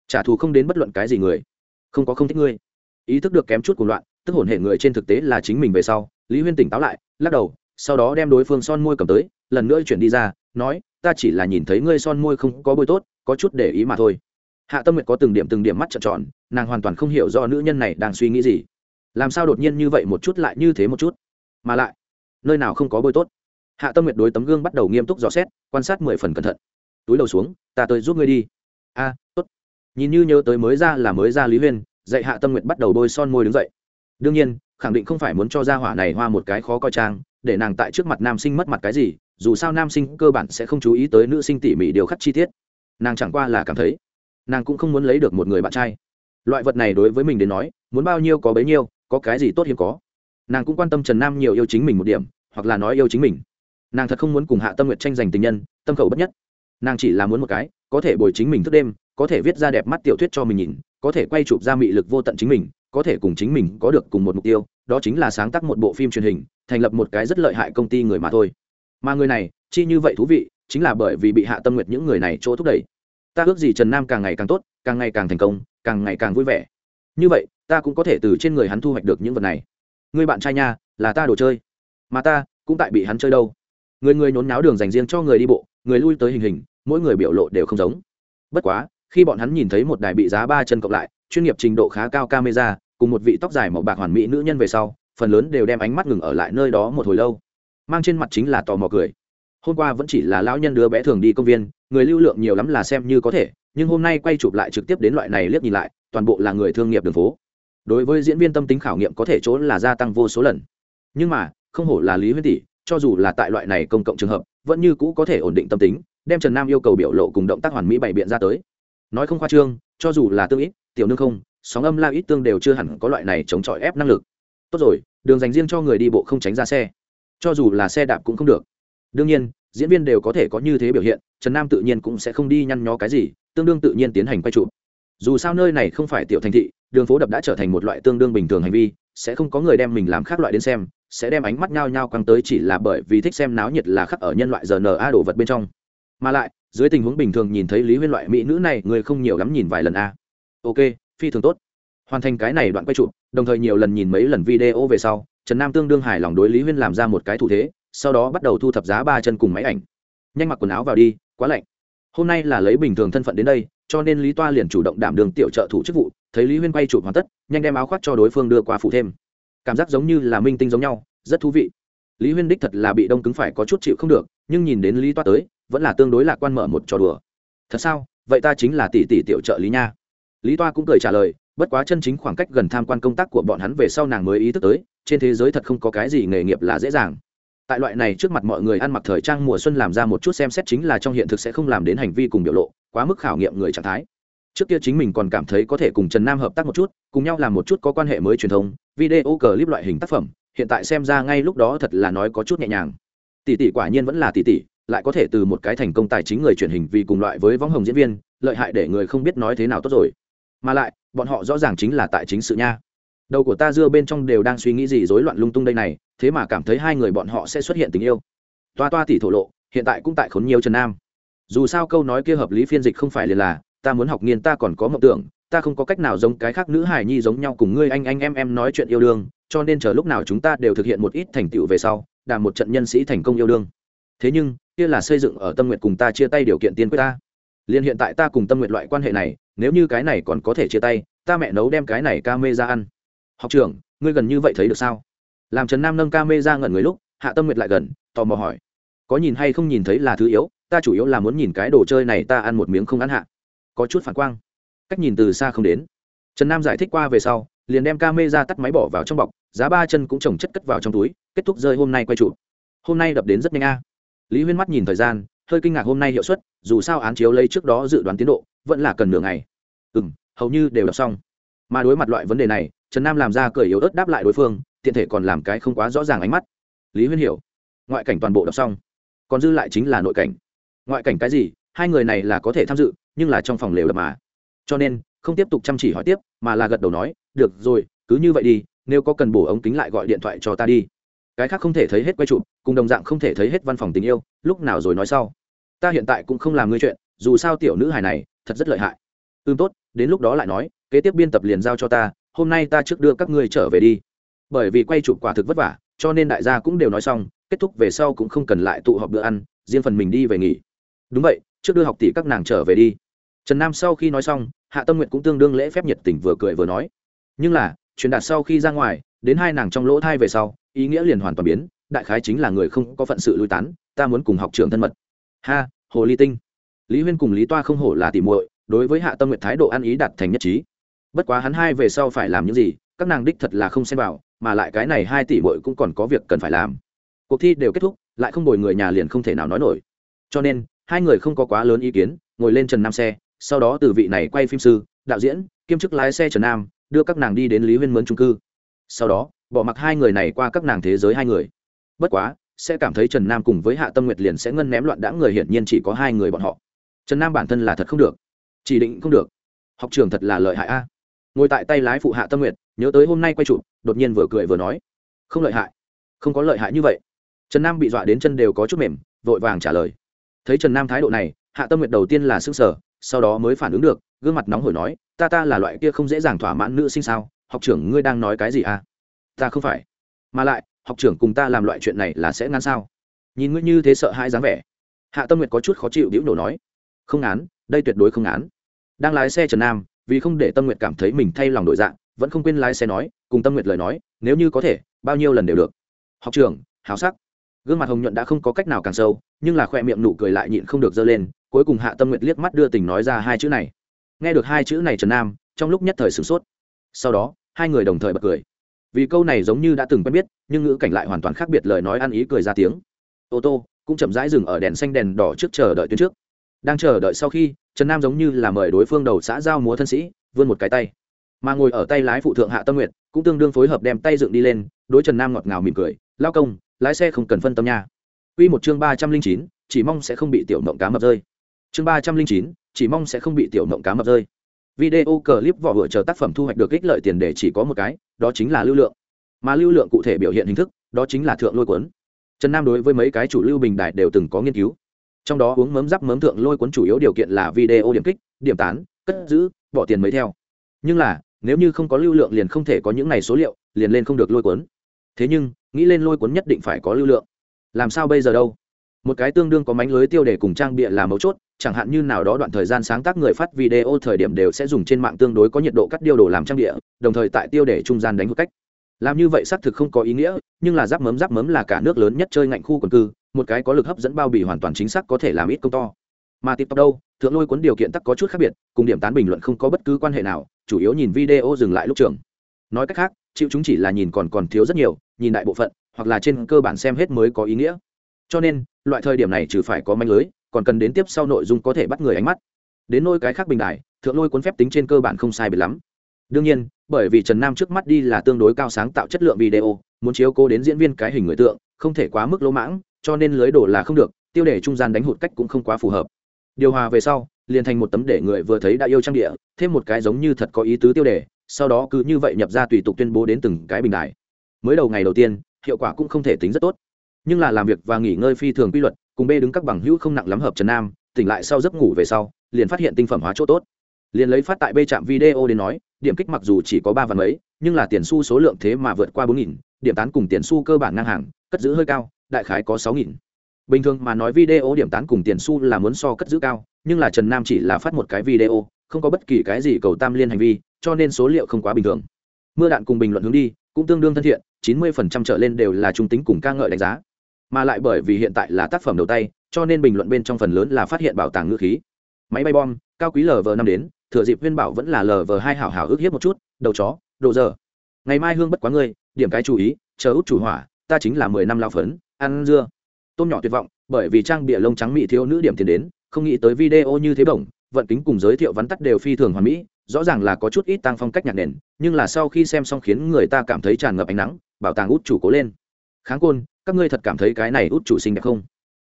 Trả thù không đến bất luận cái gì người. Không có không thích ngươi. Ý thức được kém chút cuộc loạn, tức hổn hệ người trên thực tế là chính mình về sau, lý huyên tỉnh táo lại, lắc đầu, sau đó đem đối phương son môi cầm tới, lần nữa chuyển đi ra, nói, ta chỉ là nhìn thấy ngươi son môi không có bôi tốt, có chút để ý mà thôi hạ tâm nguyệt có từng điểm từng điểm mắt trợn tròn, nàng hoàn toàn không hiểu do nữ nhân này đang suy nghĩ gì. Làm sao đột nhiên như vậy một chút lại như thế một chút? Mà lại, nơi nào không có bôi tốt? Hạ tâm nguyệt đối tấm gương bắt đầu nghiêm túc dò xét, quan sát mười phần cẩn thận. Túi đầu xuống, ta tới giúp ngươi đi. A, tốt. Nhìn như nhớ tới mới ra là mới ra lý huyên, dạy hạ tâm nguyệt bắt đầu bôi son môi đứng dậy. Đương nhiên, khẳng định không phải muốn cho gia hỏa này hoa một cái khó coi trang, để nàng tại trước mặt nam sinh mất mặt cái gì, dù sao nam sinh cơ bản sẽ không chú ý tới nữ sinh tỉ mỉ điều khắc chi tiết. Nàng chẳng qua là cảm thấy nàng cũng không muốn lấy được một người bạn trai. Loại vật này đối với mình đến nói, muốn bao nhiêu có bấy nhiêu, có cái gì tốt hiếm có. Nàng cũng quan tâm trần nam nhiều yêu chính mình một điểm, hoặc là nói yêu chính mình. Nàng thật không muốn cùng hạ tâm Nguyệt tranh giành tình nhân, tâm khẩu bất nhất. Nàng chỉ là muốn một cái, có thể bồi chính mình thức đêm, có thể viết ra đẹp mắt tiểu thuyết cho mình nhìn, có thể quay chụp ra mị lực vô tận chính mình, có thể cùng chính mình có được cùng một mục tiêu, đó chính là sáng tác một bộ phim truyền hình, thành lập một cái rất lợi hại công ty người mà thôi. Mà người này, chi như vậy thú vị, chính là bởi vì bị hạ tâm nguyệt những người này chỗ thúc đẩy ta ước gì trần nam càng ngày càng tốt, càng ngày càng thành công, càng ngày càng vui vẻ. Như vậy, ta cũng có thể từ trên người hắn thu hoạch được những vật này. Người bạn trai nha, là ta đồ chơi. Mà ta, cũng tại bị hắn chơi đâu. Người người nhốn náo đường dành riêng cho người đi bộ, người lui tới hình hình, mỗi người biểu lộ đều không giống. Bất quá, khi bọn hắn nhìn thấy một đài bị giá ba chân cộng lại, chuyên nghiệp trình độ khá cao camera, cùng một vị tóc dài màu bạc hoàn mỹ nữ nhân về sau, phần lớn đều đem ánh mắt ngừng ở lại nơi đó một hồi lâu. Mang trên mặt chính là tò mò cười. Hôm qua vẫn chỉ là lão nhân đứa bé thường đi công viên người lưu lượng nhiều lắm là xem như có thể, nhưng hôm nay quay chụp lại trực tiếp đến loại này liếc nhìn lại, toàn bộ là người thương nghiệp đường phố. Đối với diễn viên tâm tính khảo nghiệm có thể chỗ là gia tăng vô số lần. Nhưng mà, không hổ là lý huyên tỷ, cho dù là tại loại này công cộng trường hợp, vẫn như cũ có thể ổn định tâm tính, đem trần nam yêu cầu biểu lộ cùng động tác hoàn mỹ bày biện ra tới. Nói không khoa trương, cho dù là tương ít, tiểu nương không, sóng âm la ít tương đều chưa hẳn có loại này chống chọi ép năng lực. Tốt rồi, đường dành riêng cho người đi bộ không tránh ra xe. Cho dù là xe đạp cũng không được. Đương nhiên diễn viên đều có thể có như thế biểu hiện, trần nam tự nhiên cũng sẽ không đi nhăn nhó cái gì, tương đương tự nhiên tiến hành quay trụ dù sao nơi này không phải tiểu thành thị, đường phố đập đã trở thành một loại tương đương bình thường hành vi, sẽ không có người đem mình làm khác loại đến xem, sẽ đem ánh mắt nhao nhao căng tới chỉ là bởi vì thích xem náo nhiệt là khắc ở nhân loại giờ rna đồ vật bên trong. Mà lại, dưới tình huống bình thường nhìn thấy lý huyên loại mỹ nữ này, người không nhiều lắm nhìn vài lần a. Ok, phi thường tốt. Hoàn thành cái này đoạn quay chụp, đồng thời nhiều lần nhìn mấy lần video về sau, trần nam tương đương hài lòng đối lý huyên làm ra một cái thủ thế sau đó bắt đầu thu thập giá ba chân cùng máy ảnh. Nhanh mặc quần áo vào đi, quá lạnh. Hôm nay là lấy bình thường thân phận đến đây, cho nên lý toa liền chủ động đảm đường tiểu trợ thủ chức vụ, thấy lý huyên quay chụp hoàn tất, nhanh đem áo khoác cho đối phương đưa qua phụ thêm. Cảm giác giống như là minh tinh giống nhau, rất thú vị. Lý huyên đích thật là bị đông cứng phải có chút chịu không được, nhưng nhìn đến lý toa tới, vẫn là tương đối lạc quan mở một trò đùa. Thật sao? Vậy ta chính là tỷ tỷ tiểu trợ lý nha. Lý toa cũng cười trả lời, bất quá chân chính khoảng cách gần tham quan công tác của bọn hắn về sau nàng mới ý thức tới, trên thế giới thật không có cái gì nghề nghiệp là dễ dàng tại loại này trước mặt mọi người ăn mặc thời trang mùa xuân làm ra một chút xem xét chính là trong hiện thực sẽ không làm đến hành vi cùng biểu lộ, quá mức khảo nghiệm người trạng thái. Trước kia chính mình còn cảm thấy có thể cùng trần nam hợp tác một chút, cùng nhau làm một chút có quan hệ mới truyền thông, video clip loại hình tác phẩm, hiện tại xem ra ngay lúc đó thật là nói có chút nhẹ nhàng. Tỷ tỷ quả nhiên vẫn là tỷ tỷ, lại có thể từ một cái thành công tài chính người truyền hình vì cùng loại với võng hồng diễn viên, lợi hại để người không biết nói thế nào tốt rồi. Mà lại, bọn họ rõ ràng chính là tại chính sự nha đầu của ta dưa bên trong đều đang suy nghĩ gì rối loạn lung tung đây này, thế mà cảm thấy hai người bọn họ sẽ xuất hiện tình yêu. Toa toa tỷ thổ lộ, hiện tại cũng tại khốn nhiều trần nam. Dù sao câu nói kia hợp lý phiên dịch không phải liền là, ta muốn học nghiên ta còn có mộng tưởng, ta không có cách nào giống cái khác nữ hài nhi giống nhau cùng ngươi anh anh em em nói chuyện yêu đương, cho nên chờ lúc nào chúng ta đều thực hiện một ít thành tựu về sau đà một trận nhân sĩ thành công yêu đương. Thế nhưng, kia là xây dựng ở tâm nguyện cùng ta chia tay điều kiện tiên quyết ta. Liền hiện tại ta cùng tâm nguyện loại quan hệ này, nếu như cái này còn có thể chia tay, ta mẹ nấu đem cái này ca mê ra ăn học trưởng, ngươi gần như vậy thấy được sao? Làm trần nam nâng ca mê ra ngẩn người lúc, hạ tâm nguyệt lại gần, tò mò hỏi. Có nhìn hay không nhìn thấy là thứ yếu, ta chủ yếu là muốn nhìn cái đồ chơi này ta ăn một miếng không ăn hạ. Có chút phản quang. Cách nhìn từ xa không đến. Trần nam giải thích qua về sau, liền đem ca mê ra tắt máy bỏ vào trong bọc, giá ba chân cũng trồng chất cất vào trong túi, kết thúc rơi hôm nay quay trụ. Hôm nay đập đến rất nhanh a. Lý huyên mắt nhìn thời gian, hơi kinh ngạc hôm nay hiệu suất, dù sao án chiếu lấy trước đó dự đoán tiến độ, vẫn là cần nửa ngày. Ừ m hầu như đều đọc xong. Mà đối mặt loại vấn đề này trần nam làm ra cười yếu ớt đáp lại đối phương, tiện thể còn làm cái không quá rõ ràng ánh mắt. Lý huyên hiểu. Ngoại cảnh toàn bộ đọc xong. Còn dư lại chính là nội cảnh. Ngoại cảnh cái gì? Hai người này là có thể tham dự, nhưng là trong phòng lều đập mà. Cho nên, không tiếp tục chăm chỉ hỏi tiếp, mà là gật đầu nói, được rồi, cứ như vậy đi, nếu có cần bổ ống kính lại gọi điện thoại cho ta đi. Cái khác không thể thấy hết quay chụp, cùng đồng dạng không thể thấy hết văn phòng tình yêu, lúc nào rồi nói sau. Ta hiện tại cũng không làm ngươi chuyện, dù sao tiểu nữ hài này, thật rất lợi hại. Ưm tốt, đến lúc đó lại nói, kế tiếp biên tập liền giao cho ta hôm nay ta trước đưa các ngươi trở về đi. Bởi vì quay chụp quả thực vất vả, cho nên đại gia cũng đều nói xong, kết thúc về sau cũng không cần lại tụ họp bữa ăn, riêng phần mình đi về nghỉ. Đúng vậy, trước đưa học tỷ các nàng trở về đi. Trần nam sau khi nói xong, hạ tâm nguyện cũng tương đương lễ phép nhiệt tình vừa cười vừa nói. Nhưng là, truyền đạt sau khi ra ngoài, đến hai nàng trong lỗ thai về sau, ý nghĩa liền hoàn toàn biến, đại khái chính là người không có phận sự lui tán, ta muốn cùng học trường thân mật. Ha, hồ ly tinh. Lý huyên cùng lý toa không hổ là tỉ muội, đối với hạ tâm nguyện thái độ ăn ý đặt thành nhất trí bất quá hắn hai về sau phải làm những gì, các nàng đích thật là không xem vào, mà lại cái này hai tỷ muội cũng còn có việc cần phải làm. Cuộc thi đều kết thúc, lại không bồi người nhà liền không thể nào nói nổi. Cho nên, hai người không có quá lớn ý kiến, ngồi lên trần nam xe, sau đó từ vị này quay phim sư, đạo diễn, kiêm chức lái xe trần nam, đưa các nàng đi đến lý huyên mướn trung cư. Sau đó, bỏ mặc hai người này qua các nàng thế giới hai người. Bất quá, sẽ cảm thấy trần nam cùng với hạ tâm nguyệt liền sẽ ngân ném loạn đã người hiển nhiên chỉ có hai người bọn họ. Trần nam bản thân là thật không được. Chỉ định không được. Học trường thật là lợi hại a ngồi tại tay lái phụ hạ tâm nguyệt, nhớ tới hôm nay quay chụp, đột nhiên vừa cười vừa nói, không lợi hại, không có lợi hại như vậy. Trần nam bị dọa đến chân đều có chút mềm, vội vàng trả lời. Thấy trần nam thái độ này, hạ tâm nguyệt đầu tiên là s ư n g sở sau đó mới phản ứng được, gương mặt nóng hổi nói, ta ta là loại kia không dễ dàng thỏa mãn nữ sinh sao? Học trưởng ngươi đang nói cái gì à? Ta không phải. Mà lại, học trưởng cùng ta làm loại chuyện này là sẽ ngán sao? Nhìn ngươi như thế sợ hai dáng vẻ. Hạ tâm nguyệt có chút khó chịu đĩu nổ nói, không ngán, đây tuyệt đối không ngán. Đang lái xe trần nam vì không để tâm nguyệt cảm thấy mình thay lòng đổi dạng vẫn không quên lái xe nói, cùng tâm nguyệt lời nói, nếu như có thể, bao nhiêu lần đều được. Học trưởng háo sắc. Gương mặt hồng nhuận đã không có cách nào càng sâu, nhưng là khoe miệng nụ cười lại nhịn không được dơ lên, cuối cùng hạ tâm nguyệt liếc mắt đưa tình nói ra hai chữ này. Nghe được hai chữ này trần nam, trong lúc nhất thời sửng sốt. Sau đó, hai người đồng thời bật cười. Vì câu này giống như đã từng quen biết, nhưng ngữ cảnh lại hoàn toàn khác biệt lời nói ăn ý cười ra tiếng. Ô tô, cũng chậm rãi dừng ở đèn xanh đèn đỏ trước chờ đợi tuyến trước đang chờ đợi sau khi, trần nam giống như là mời đối phương đầu xã giao múa thân sĩ, vươn một cái tay. Mà ngồi ở tay lái phụ thượng hạ tâm nguyệt, cũng tương đương phối hợp đem tay dựng đi lên, đối trần nam ngọt ngào mỉm cười, lao công, lái xe không cần phân tâm nha. Quy một chương ba trăm linh chín, chỉ mong sẽ không bị tiểu mộng cá mập rơi. Chương ba trăm linh chín, chỉ mong sẽ không bị tiểu mộng cá mập rơi. Video clip vỏ vựa chờ tác phẩm thu hoạch được ích lợi tiền để chỉ có một cái, đó chính là lưu lượng. Mà lưu lượng cụ thể biểu hiện hình thức, đó chính là thượng lôi cuốn. Trần nam đối với mấy cái chủ lưu bình đại đều từng có nghiên cứu trong đó uống mấm giáp mấm thượng lôi cuốn chủ yếu điều kiện là video điểm kích, điểm tán, cất giữ, bỏ tiền mới theo. Nhưng là, nếu như không có lưu lượng liền không thể có những này số liệu, liền lên không được lôi cuốn. Thế nhưng, nghĩ lên lôi cuốn nhất định phải có lưu lượng. Làm sao bây giờ đâu? Một cái tương đương có mánh lưới tiêu đề cùng trang bịa là mấu chốt, chẳng hạn như nào đó đoạn thời gian sáng tác người phát video thời điểm đều sẽ dùng trên mạng tương đối có nhiệt độ cắt điêu đồ làm trang địa đồng thời tại tiêu đề trung gian đánh một cách làm như vậy xác thực không có ý nghĩa, nhưng là giáp mấm giáp mấm là cả nước lớn nhất chơi ngạnh khu quần cư, một cái có lực hấp dẫn bao bì hoàn toàn chính xác có thể làm ít công to. Mà tiktok đâu, thượng lôi cuốn điều kiện tắc có chút khác biệt, cùng điểm tán bình luận không có bất cứ quan hệ nào, chủ yếu nhìn video dừng lại lúc trường. Nói cách khác, chịu chúng chỉ là nhìn còn còn thiếu rất nhiều, nhìn đại bộ phận, hoặc là trên cơ bản xem hết mới có ý nghĩa. Cho nên, loại thời điểm này trừ phải có manh lưới, còn cần đến tiếp sau nội dung có thể bắt người ánh mắt. Đến nôi cái khác bình đại thượng lôi cuốn phép tính trên cơ bản không sai biệt lắm đương nhiên, bởi vì trần nam trước mắt đi là tương đối cao sáng tạo chất lượng video, muốn chiếu cố đến diễn viên cái hình người tượng, không thể quá mức lỗ mãng, cho nên lưới đổ là không được, tiêu đề trung gian đánh hụt cách cũng không quá phù hợp. Điều hòa về sau, liền thành một tấm để người vừa thấy đã yêu trang địa, thêm một cái giống như thật có ý tứ tiêu đề, sau đó cứ như vậy nhập ra tùy tục tuyên bố đến từng cái bình đại mới đầu ngày đầu tiên, hiệu quả cũng không thể tính rất tốt. Nhưng là làm việc và nghỉ ngơi phi thường quy luật, cùng bê đứng các bằng hữu không nặng lắm hợp trần nam, tỉnh lại sau giấc ngủ về sau, liền phát hiện tinh phẩm hóa chỗ tốt liền lấy phát tại b trạm video đến nói, điểm kích mặc dù chỉ có ba vạn mấy, nhưng là tiền su số lượng thế mà vượt qua bốn nghìn, điểm tán cùng tiền su cơ bản ngang hàng, cất giữ hơi cao, đại khái có sáu nghìn. Bình thường mà nói video điểm tán cùng tiền su là muốn so cất giữ cao, nhưng là trần nam chỉ là phát một cái video, không có bất kỳ cái gì cầu tam liên hành vi, cho nên số liệu không quá bình thường. Mưa đạn cùng bình luận hướng đi, cũng tương đương thân thiện, chín mươi phần trăm trở lên đều là trung tính cùng ca ngợi đánh giá. Mà lại bởi vì hiện tại là tác phẩm đầu tay, cho nên bình luận bên trong phần lớn là phát hiện bảo tàng ngữ khí máy bay bom, cao quý lv năm đến, thừa dịp viên bảo vẫn là lv hai hảo hảo ước hiếp một chút, đầu chó độ giờ ngày mai hương bất quá ngươi, điểm cái chú ý, chờ út chủ hỏa, ta chính là mười năm lao phấn, ăn dưa. Tôm nhỏ tuyệt vọng, bởi vì trang bịa lông trắng mỹ thiếu nữ điểm tiền đến, không nghĩ tới video như thế bổng, vận kính cùng giới thiệu vắn tắt đều phi thường hoàn mỹ, rõ ràng là có chút ít tăng phong cách nhạc nền, nhưng là sau khi xem xong khiến người ta cảm thấy tràn ngập ánh nắng, bảo tàng út chủ cố lên. Kháng côn, các ngươi thật cảm thấy cái này út chủ xinh đẹp không?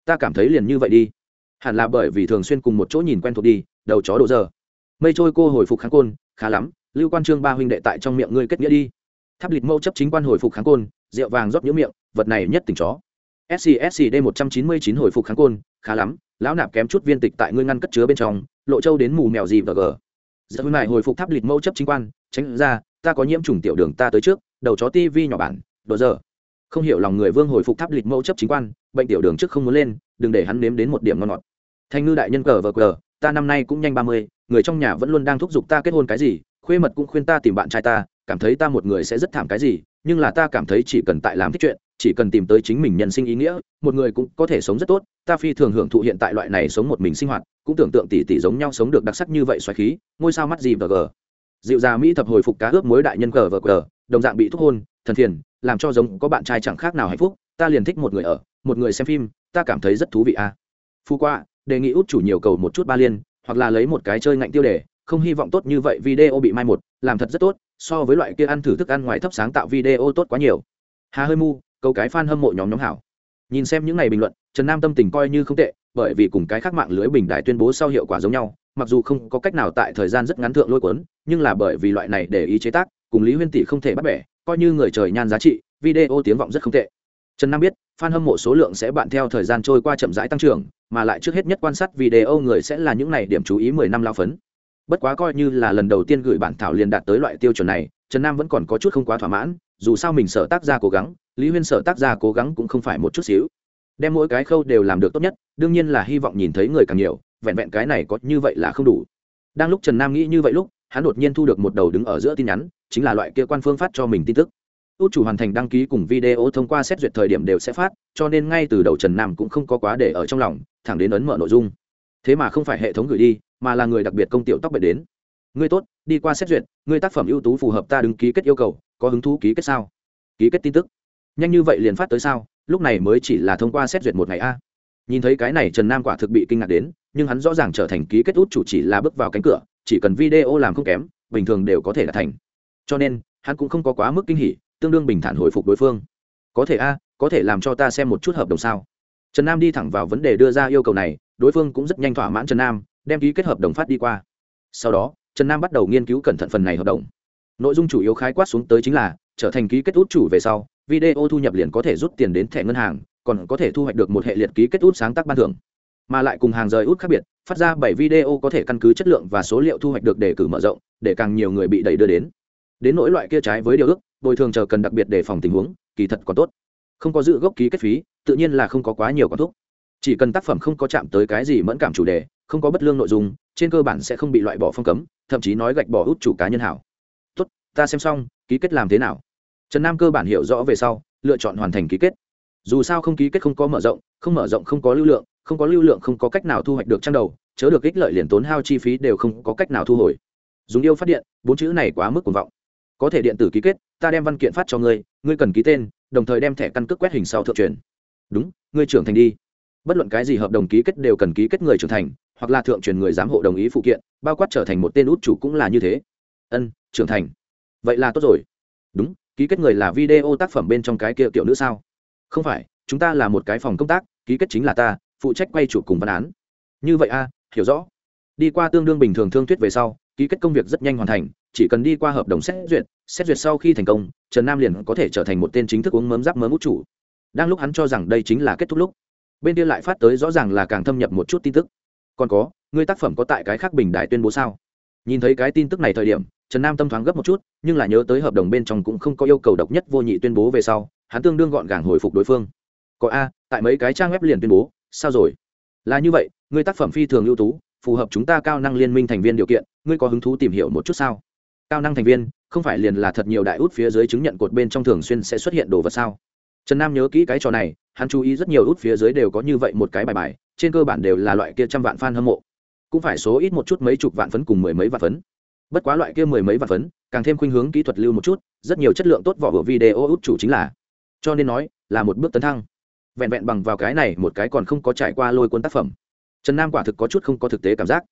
Ta cảm thấy liền như vậy đi hẳn là bởi vì thường xuyên cùng một chỗ nhìn quen thuộc đi, đầu chó đồ giờ mây trôi cô hồi phục kháng côn, khá lắm, lưu quan trương ba huynh đệ tại trong miệng ngươi kết nghĩa đi. Tháp lịch mâu chấp chính quan hồi phục kháng côn, rượu vàng rót nhũ miệng, vật này nhất tỉnh chó. Scsd một trăm chín mươi chín hồi phục kháng côn, khá lắm, lão nạp kém chút viên tịch tại ngươi ngăn cất chứa bên trong, lộ châu đến mù mèo gì và gờ. Giờ hôm nay hồi phục tháp lịch mâu chấp chính quan, tránh ra, ta có nhiễm trùng tiểu đường ta tới trước, đầu chó tivi nhỏ bản đồ giờ không hiểu lòng người vương hồi phục tháp lịch mâu chấp chính quan, bệnh tiểu đường trước không muốn lên đừng để hắn nếm đến một điểm ngon ngọt. Thanh ngư đại nhân cờ vờ cờ, ta năm nay cũng nhanh ba mươi, người trong nhà vẫn luôn đang thúc giục ta kết hôn cái gì, khuê mật cũng khuyên ta tìm bạn trai ta, cảm thấy ta một người sẽ rất thảm cái gì, nhưng là ta cảm thấy chỉ cần tại làm thích chuyện, chỉ cần tìm tới chính mình nhân sinh ý nghĩa, một người cũng có thể sống rất tốt, ta phi thường hưởng thụ hiện tại loại này sống một mình sinh hoạt, cũng tưởng tượng tỷ tỷ giống nhau sống được đặc sắc như vậy xoáy khí, ngôi sao mắt gì và gờ dịu già mỹ thập hồi phục cá ướp mối đại nhân cờ vờ cờ, đồng dạng bị thúc hôn, thần thiền, làm cho giống có bạn trai chẳng khác nào hạnh phúc, ta liền thích một người ở một người xem phim, ta cảm thấy rất thú vị a. À. phu qua, đề nghị út chủ nhiều cầu một chút ba liên, hoặc là lấy một cái chơi ngạnh tiêu đề, không hy vọng tốt như vậy video bị mai một, làm thật rất tốt, so với loại kia ăn thử thức ăn ngoài thấp sáng tạo video tốt quá nhiều. Hà hơi mu, câu cái fan hâm mộ nhóm nhóm hảo. Nhìn xem những ngày bình luận, trần nam tâm tình coi như không tệ, bởi vì cùng cái khác mạng lưới bình đại tuyên bố sau hiệu quả giống nhau, mặc dù không có cách nào tại thời gian rất ngắn thượng lôi cuốn, nhưng là bởi vì loại này để ý chế tác, cùng lý huyên tỷ không thể bắt bẻ, coi như người trời nhan giá trị, video tiếng vọng rất không tệ trần nam biết, fan hâm mộ số lượng sẽ bạn theo thời gian trôi qua chậm rãi tăng trưởng, mà lại trước hết nhất quan sát video người sẽ là những này điểm chú ý mười năm lao phấn. Bất quá coi như là lần đầu tiên gửi bản thảo liền đạt tới loại tiêu chuẩn này, trần nam vẫn còn có chút không quá thỏa mãn, dù sao mình sở tác gia cố gắng, lý huyên sở tác gia cố gắng cũng không phải một chút xíu. Đem mỗi cái khâu đều làm được tốt nhất, đương nhiên là hy vọng nhìn thấy người càng nhiều, vẹn vẹn cái này có như vậy là không đủ. Đang lúc trần nam nghĩ như vậy lúc, hắn đột nhiên thu được một đầu đứng ở giữa tin nhắn, chính là loại kia quan phương phát cho mình tin tức út chủ hoàn thành đăng ký cùng video thông qua xét duyệt thời điểm đều sẽ phát, cho nên ngay từ đầu trần nam cũng không có quá để ở trong lòng, thẳng đến ấn mở nội dung. Thế mà không phải hệ thống gửi đi, mà là người đặc biệt công tiểu tóc bệnh đến. Ngươi tốt, đi qua xét duyệt, ngươi tác phẩm ưu tú phù hợp ta đứng ký kết yêu cầu, có hứng thú ký kết sao? Ký kết tin tức. Nhanh như vậy liền phát tới sao? Lúc này mới chỉ là thông qua xét duyệt một ngày a. Nhìn thấy cái này trần nam quả thực bị kinh ngạc đến, nhưng hắn rõ ràng trở thành ký kết út chủ chỉ là bước vào cánh cửa, chỉ cần video làm không kém, bình thường đều có thể là thành. Cho nên, hắn cũng không có quá mức kinh hỉ tương đương bình thản hồi phục đối phương. Có thể a, có thể làm cho ta xem một chút hợp đồng sao? Trần nam đi thẳng vào vấn đề đưa ra yêu cầu này, đối phương cũng rất nhanh thỏa mãn trần nam, đem ký kết hợp đồng phát đi qua. Sau đó, trần nam bắt đầu nghiên cứu cẩn thận phần này hợp đồng. Nội dung chủ yếu khái quát xuống tới chính là, trở thành ký kết út chủ về sau, video thu nhập liền có thể rút tiền đến thẻ ngân hàng, còn có thể thu hoạch được một hệ liệt ký kết út sáng tác ban thưởng. Mà lại cùng hàng rời út khác biệt, phát ra bảy video có thể căn cứ chất lượng và số liệu thu hoạch được để cử mở rộng, để càng nhiều người bị đẩy đưa đến. Đến nỗi loại kia trái với điều ước bồi thường chờ cần đặc biệt đề phòng tình huống, kỳ thật còn tốt. Không có giữ gốc ký kết phí, tự nhiên là không có quá nhiều con thuốc chỉ cần tác phẩm không có chạm tới cái gì mẫn cảm chủ đề, không có bất lương nội dung, trên cơ bản sẽ không bị loại bỏ phong cấm, thậm chí nói gạch bỏ út chủ cá nhân hảo. Tốt, ta xem xong, ký kết làm thế nào? Trần nam cơ bản hiểu rõ về sau, lựa chọn hoàn thành ký kết. Dù sao không ký kết không có mở rộng, không mở rộng không có lưu lượng, không có lưu lượng không có cách nào thu hoạch được trang đầu, chớ được ích lợi liền tốn hao chi phí đều không có cách nào thu hồi. Dùng yêu phát điện, bốn chữ này quá mức cuồng vọng có thể điện tử ký kết, ta đem văn kiện phát cho ngươi ngươi cần ký tên, đồng thời đem thẻ căn cước quét hình sau thượng truyền. Đúng, ngươi trưởng thành đi. Bất luận cái gì hợp đồng ký kết đều cần ký kết người trưởng thành, hoặc là thượng truyền người giám hộ đồng ý phụ kiện, bao quát trở thành một tên út chủ cũng là như thế. Ân, trưởng thành. Vậy là tốt rồi. Đúng, ký kết người là video tác phẩm bên trong cái kia tiểu nữ sao? Không phải, chúng ta là một cái phòng công tác, ký kết chính là ta, phụ trách quay chủ cùng văn án. Như vậy a, hiểu rõ. Đi qua tương đương bình thường thương thuyết về sau ký kết công việc rất nhanh hoàn thành, chỉ cần đi qua hợp đồng xét duyệt xét duyệt sau khi thành công, trần nam liền có thể trở thành một tên chính thức uống mớm giáp mớm út chủ. Đang lúc hắn cho rằng đây chính là kết thúc lúc, bên kia lại phát tới rõ ràng là càng thâm nhập một chút tin tức. Còn có ngươi tác phẩm có tại cái khác bình đại tuyên bố sao? Nhìn thấy cái tin tức này thời điểm, trần nam tâm thoáng gấp một chút, nhưng là nhớ tới hợp đồng bên trong cũng không có yêu cầu độc nhất vô nhị tuyên bố về sau, hắn tương đương gọn gàng hồi phục đối phương. Có a, tại mấy cái trang web liền tuyên bố, sao rồi? Là như vậy ngươi tác phẩm phi thường ưu tú phù hợp chúng ta cao năng liên minh thành viên điều kiện, ngươi có hứng thú tìm hiểu một chút sao? Cao năng thành viên, không phải liền là thật nhiều đại út phía dưới chứng nhận cột bên trong thường xuyên sẽ xuất hiện đồ vật sao? Trần nam nhớ kỹ cái trò này, hắn chú ý rất nhiều út phía dưới đều có như vậy một cái bài bài, trên cơ bản đều là loại kia trăm vạn f a n hâm mộ. Cũng phải số ít một chút mấy chục vạn phấn cùng mười mấy vạn phấn. Bất quá loại kia mười mấy vạn phấn, càng thêm khuynh hướng kỹ thuật lưu một chút, rất nhiều chất lượng tốt vỏ của video út chủ chính là. Cho nên nói, là một bước tấn thăng. Vẹn vẹn bằng vào cái này, một cái còn không có trải qua lôi cuốn tác phẩm trần nam quả thực có chút không có thực tế cảm giác.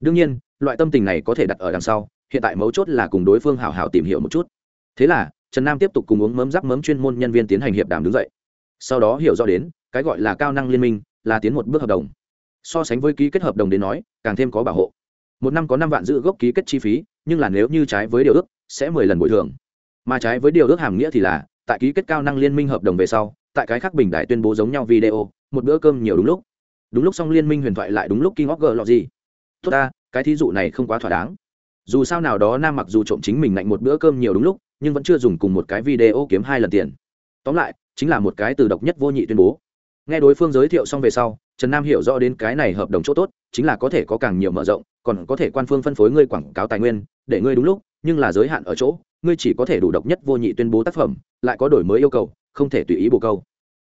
Đương nhiên, loại tâm tình này có thể đặt ở đằng sau, hiện tại mấu chốt là cùng đối phương hào hào tìm hiểu một chút. Thế là, trần nam tiếp tục cùng uống mớm giáp mớm chuyên môn nhân viên tiến hành hiệp đàm đứng dậy. Sau đó hiểu rõ đến, cái gọi là cao năng liên minh, là tiến một bước hợp đồng. So sánh với ký kết hợp đồng đến nói, càng thêm có bảo hộ. Một năm có năm vạn giữ gốc ký kết chi phí, nhưng là nếu như trái với điều ước, sẽ mười lần bồi thường. Mà trái với điều ước hàm nghĩa thì là, tại ký kết cao năng liên minh hợp đồng về sau, tại cái khác bình đại tuyên bố giống nhau video, một bữa cơm nhiều đúng lúc đúng lúc xong liên minh huyền thoại lại đúng lúc kinh of g lọt gì? Tốt ta, cái thí dụ này không quá thỏa đáng. Dù sao nào đó nam mặc dù trộm chính mình lạnh một bữa cơm nhiều đúng lúc, nhưng vẫn chưa dùng cùng một cái video kiếm hai lần tiền. Tóm lại, chính là một cái từ độc nhất vô nhị tuyên bố. Nghe đối phương giới thiệu xong về sau, trần nam hiểu rõ đến cái này hợp đồng chỗ tốt, chính là có thể có càng nhiều mở rộng, còn có thể quan phương phân phối ngươi quảng cáo tài nguyên, để ngươi đúng lúc, nhưng là giới hạn ở chỗ, ngươi chỉ có thể đủ độc nhất vô nhị tuyên bố tác phẩm, lại có đổi mới yêu cầu, không thể tùy ý bổ câu.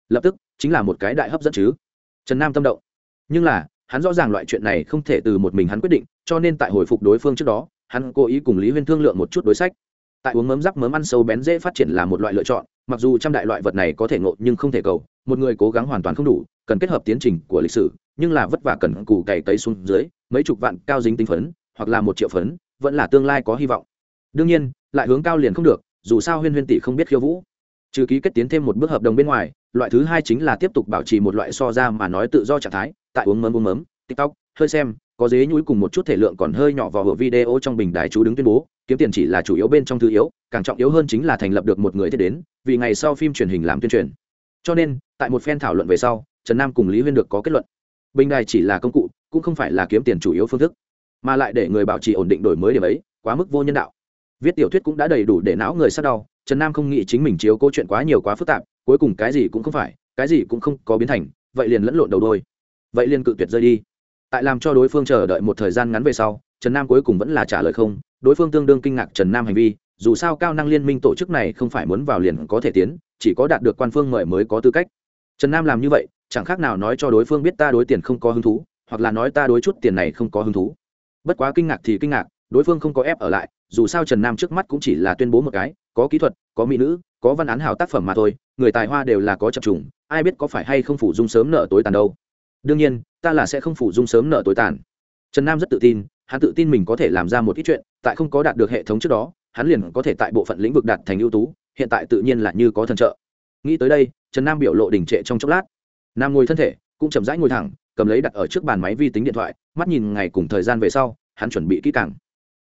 Lập tức, chính là một cái đại hấp dẫn chứ. Trần nam tâm động nhưng là, hắn rõ ràng loại chuyện này không thể từ một mình hắn quyết định, cho nên tại hồi phục đối phương trước đó, hắn cố ý cùng lý huyên thương lượng một chút đối sách. Tại uống mấm rắc mấm ăn sâu bén dễ phát triển là một loại lựa chọn, mặc dù trăm đại loại vật này có thể ngộ nhưng không thể cầu, một người cố gắng hoàn toàn không đủ, cần kết hợp tiến trình của lịch sử, nhưng là vất vả cần cù cày cấy xuống dưới, mấy chục vạn cao dính tinh phấn, hoặc là một triệu phấn, vẫn là tương lai có hy vọng. Đương nhiên, lại hướng cao liền không được, dù sao huyên huyên tỷ không biết khiêu vũ. Trừ ký kết tiến thêm một bước hợp đồng bên ngoài, loại thứ hai chính là tiếp tục bảo trì một loại so ra mà nói tự do trạng thái tại uống mớm uống mớm, tiktok, hơi xem, có dế nhúi cùng một chút thể lượng còn hơi nhỏ vào hựa video trong bình đài chú đứng tuyên bố, kiếm tiền chỉ là chủ yếu bên trong thứ yếu, càng trọng yếu hơn chính là thành lập được một người thiết đến, vì ngày sau phim truyền hình làm tuyên truyền. Cho nên, tại một phen thảo luận về sau, trần nam cùng lý huyên được có kết luận. Bình đài chỉ là công cụ, cũng không phải là kiếm tiền chủ yếu phương thức, mà lại để người bảo trì ổn định đổi mới điểm ấy, quá mức vô nhân đạo. Viết tiểu thuyết cũng đã đầy đủ để não người sát đau, trần nam không nghĩ chính mình chiếu câu chuyện quá nhiều quá phức tạp, cuối cùng cái gì cũng không phải, cái gì cũng không có biến thành, vậy liền lẫn lộn đầu đôi vậy liền cự tuyệt rơi đi. Tại làm cho đối phương chờ đợi một thời gian ngắn về sau, trần nam cuối cùng vẫn là trả lời không. Đối phương tương đương kinh ngạc trần nam hành vi, dù sao cao năng liên minh tổ chức này không phải muốn vào liền có thể tiến, chỉ có đạt được quan phương mời mới có tư cách. Trần nam làm như vậy, chẳng khác nào nói cho đối phương biết ta đối tiền không có hứng thú, hoặc là nói ta đối chút tiền này không có hứng thú. Bất quá kinh ngạc thì kinh ngạc, đối phương không có ép ở lại, dù sao trần nam trước mắt cũng chỉ là tuyên bố một cái, có kỹ thuật, có mỹ nữ, có văn án hào tác phẩm mà thôi, người tài hoa đều là có chập trùng, ai biết có phải hay không phủ dung sớm nợ tối tàn đâu đương nhiên, ta là sẽ không phủ dung sớm nợ tối tàn. Trần nam rất tự tin, hắn tự tin mình có thể làm ra một ít chuyện, tại không có đạt được hệ thống trước đó, hắn liền có thể tại bộ phận lĩnh vực đạt thành ưu tú, hiện tại tự nhiên là như có thần trợ. Nghĩ tới đây, trần nam biểu lộ đình trệ trong chốc lát. Nam ngồi thân thể, cũng chậm rãi ngồi thẳng, cầm lấy đặt ở trước bàn máy vi tính điện thoại, mắt nhìn ngày cùng thời gian về sau, hắn chuẩn bị kỹ càng.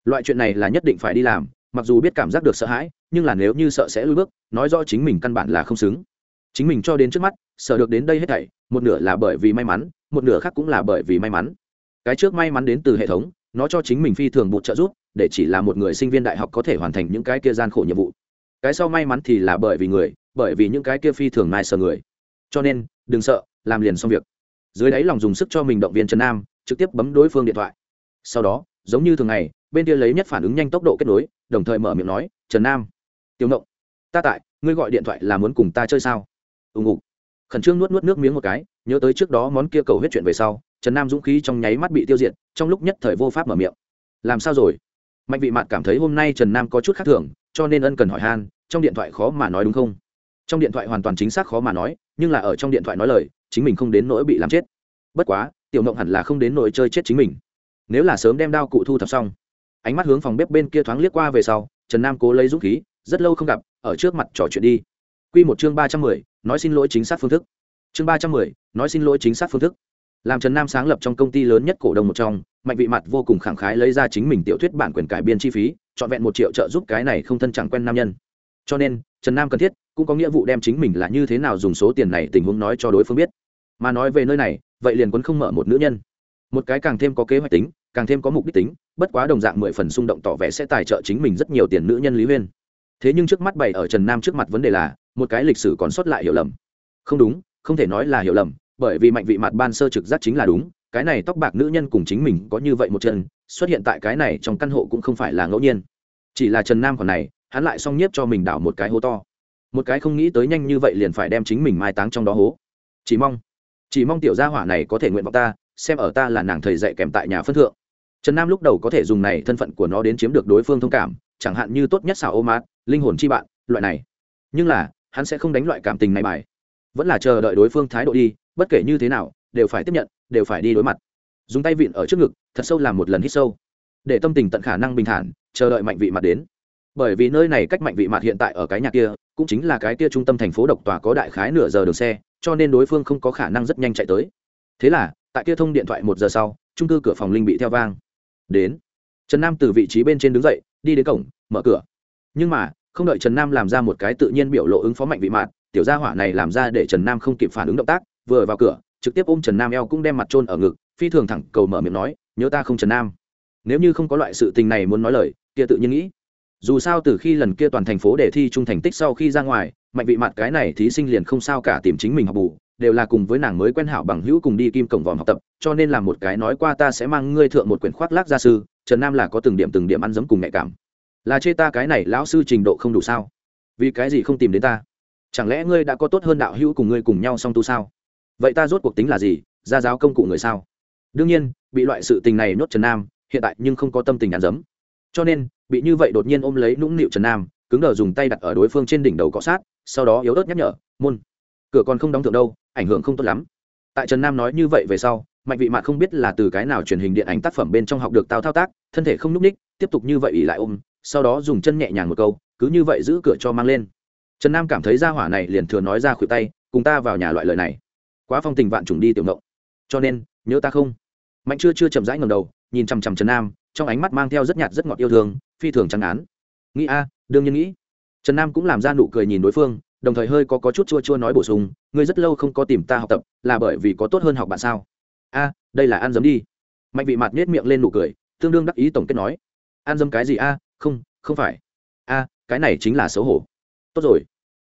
Loại chuyện này là nhất định phải đi làm, mặc dù biết cảm giác được sợ hãi, nhưng là nếu như sợ sẽ lùi bước, nói rõ chính mình căn bản là không xứng chính mình cho đến trước mắt, sợ được đến đây hết thảy, một nửa là bởi vì may mắn, một nửa khác cũng là bởi vì may mắn. Cái trước may mắn đến từ hệ thống, nó cho chính mình phi thường bụt trợ giúp, để chỉ là một người sinh viên đại học có thể hoàn thành những cái kia gian khổ nhiệm vụ. Cái sau may mắn thì là bởi vì người, bởi vì những cái kia phi thường mai sợ người. Cho nên, đừng sợ, làm liền xong việc. Dưới đáy lòng dùng sức cho mình động viên trần nam, trực tiếp bấm đối phương điện thoại. Sau đó, giống như thường ngày, bên kia lấy nhất phản ứng nhanh tốc độ kết nối, đồng thời mở miệng nói, trần nam, tiểu ngộng, ta tại, ngươi gọi điện thoại là muốn cùng ta chơi sao? Ùng ục khẩn trương nuốt nuốt nước miếng một cái, nhớ tới trước đó món kia cầu huyết chuyện về sau, trần nam dũng khí trong nháy mắt bị tiêu diệt, trong lúc nhất thời vô pháp mở miệng. Làm sao rồi? Mạnh vị mạn cảm thấy hôm nay trần nam có chút khác thường, cho nên ân cần hỏi han, trong điện thoại khó mà nói đúng không? Trong điện thoại hoàn toàn chính xác khó mà nói, nhưng là ở trong điện thoại nói lời, chính mình không đến nỗi bị làm chết. Bất quá, tiểu mộng hẳn là không đến nỗi chơi chết chính mình. Nếu là sớm đem đao cụ thu thập xong, ánh mắt hướng phòng bếp bên kia thoáng liếc qua về sau, trần nam cố lấy dũng khí, rất lâu không gặp, ở trước mặt trò chuyện đi quy một chương ba trăm mười, nói xin lỗi chính xác phương thức. Chương ba trăm mười, nói xin lỗi chính xác phương thức. Làm trần nam sáng lập trong công ty lớn nhất cổ đông một trong, mạnh vị mặt vô cùng khẳng khái lấy ra chính mình tiểu thuyết bản quyền cải biên chi phí chọn vẹn một triệu trợ giúp cái này không thân chẳng quen nam nhân. Cho nên, trần nam cần thiết, cũng có nghĩa vụ đem chính mình là như thế nào dùng số tiền này tình huống nói cho đối phương biết. Mà nói về nơi này, vậy liền quấn không mở một nữ nhân. Một cái càng thêm có kế hoạch tính, càng thêm có mục đích tính, bất quá đồng dạng mười phần xung động tỏ vẻ sẽ tài trợ chính mình rất nhiều tiền nữ nhân lý huyên. Thế nhưng trước mắt bày ở trần nam trước mặt vấn đề là một cái lịch sử còn sót lại hiểu lầm. Không đúng, không thể nói là hiểu lầm, bởi vì mạnh vị mặt ban sơ trực giác chính là đúng, cái này tóc bạc nữ nhân cùng chính mình có như vậy một trận, xuất hiện tại cái này trong căn hộ cũng không phải là ngẫu nhiên. Chỉ là trần nam còn này, hắn lại song nhiếp cho mình đảo một cái hố to. Một cái không nghĩ tới nhanh như vậy liền phải đem chính mình mai táng trong đó hố. Chỉ mong chỉ mong tiểu gia hỏa này có thể nguyện vọng ta, xem ở ta là nàng thầy dạy kèm tại nhà phân thượng. Trần nam lúc đầu có thể dùng này thân phận của nó đến chiếm được đối phương thông cảm, chẳng hạn như tốt nhất xảo ô mát linh hồn chi bạn, loại này. Nhưng là hắn sẽ không đánh loại cảm tình này bài. Vẫn là chờ đợi đối phương thái độ đi, bất kể như thế nào, đều phải tiếp nhận, đều phải đi đối mặt. Dùng tay vịn ở trước ngực, thật sâu làm một lần hít sâu. Để tâm tình tận khả năng bình thản, chờ đợi mạnh vị mặt đến. Bởi vì nơi này cách mạnh vị mặt hiện tại ở cái nhà kia, cũng chính là cái kia trung tâm thành phố độc tòa có đại khái nửa giờ đường xe, cho nên đối phương không có khả năng rất nhanh chạy tới. Thế là, tại kia thông điện thoại một giờ sau trung cư cửa phòng linh bị theo vang. Đến. Trần nam từ vị trí bên trên đứng dậy, đi đến cổng, mở cửa. Nhưng mà không đợi trần nam làm ra một cái tự nhiên biểu lộ ứng phó mạnh vị mạn, tiểu gia hỏa này làm ra để trần nam không kịp phản ứng động tác, vừa vào cửa, trực tiếp ôm trần nam eo cũng đem mặt trôn ở ngực, phi thường thẳng cầu mở miệng nói, nhớ ta không trần nam. Nếu như không có loại sự tình này muốn nói lời, kia tự nhiên nghĩ. Dù sao từ khi lần kia toàn thành phố đề thi trung thành tích sau khi ra ngoài, mạnh vị mặt cái này thí sinh liền không sao cả tìm chính mình học bù, đều là cùng với nàng mới quen hảo bằng hữu cùng đi kim cổng vòm học tập, cho nên là một cái nói qua ta sẽ mang ngươi thượng một quyển khoác lác gia sư, trần nam là có từng điểm từng điểm ăn giấm cùng nhạy cảm là chê ta cái này lão sư trình độ không đủ sao? Vì cái gì không tìm đến ta? Chẳng lẽ ngươi đã có tốt hơn đạo hữu cùng ngươi cùng nhau song tu sao? Vậy ta rốt cuộc tính là gì? Ra giáo công cụ người sao? Đương nhiên, bị loại sự tình này nhốt trần nam, hiện tại nhưng không có tâm tình ăn dấm. Cho nên, bị như vậy đột nhiên ôm lấy nũng nịu trần nam, cứng đờ dùng tay đặt ở đối phương trên đỉnh đầu cọ sát, sau đó yếu ớt nhắc nhở, môn, cửa còn không đóng thượng đâu, ảnh hưởng không tốt lắm. Tại trần nam nói như vậy về sau, mạnh vị mạn không biết là từ cái nào truyền hình điện ảnh tác phẩm bên trong học được tao thao tác, thân thể không n ú c ních, tiếp tục như vậy ỉ lại ôm sau đó dùng chân nhẹ nhàng một câu cứ như vậy giữ cửa cho mang lên. Trần nam cảm thấy ra hỏa này liền thừa nói ra khuỷu tay cùng ta vào nhà loại lời này. Quá phong tình vạn trùng đi tiểu ngộng. Cho nên nhớ ta không? Mạnh chưa chưa chậm rãi ngầm đầu nhìn chằm chằm trần nam trong ánh mắt mang theo rất nhạt rất ngọt yêu thương phi thường trắng án. Nghĩ a đương nhiên nghĩ. Trần nam cũng làm ra nụ cười nhìn đối phương đồng thời hơi có, có chút chua chua nói bổ sung ngươi rất lâu không có tìm ta học tập là bởi vì có tốt hơn học bạn sao? A đây là ăn dấm đi. Mạnh vị mặt nhét miệng lên nụ cười tương đương đắc ý tổng kết nói. Ăn dấm cái gì a? Không không phải. A, cái này chính là xấu hổ. Tốt rồi.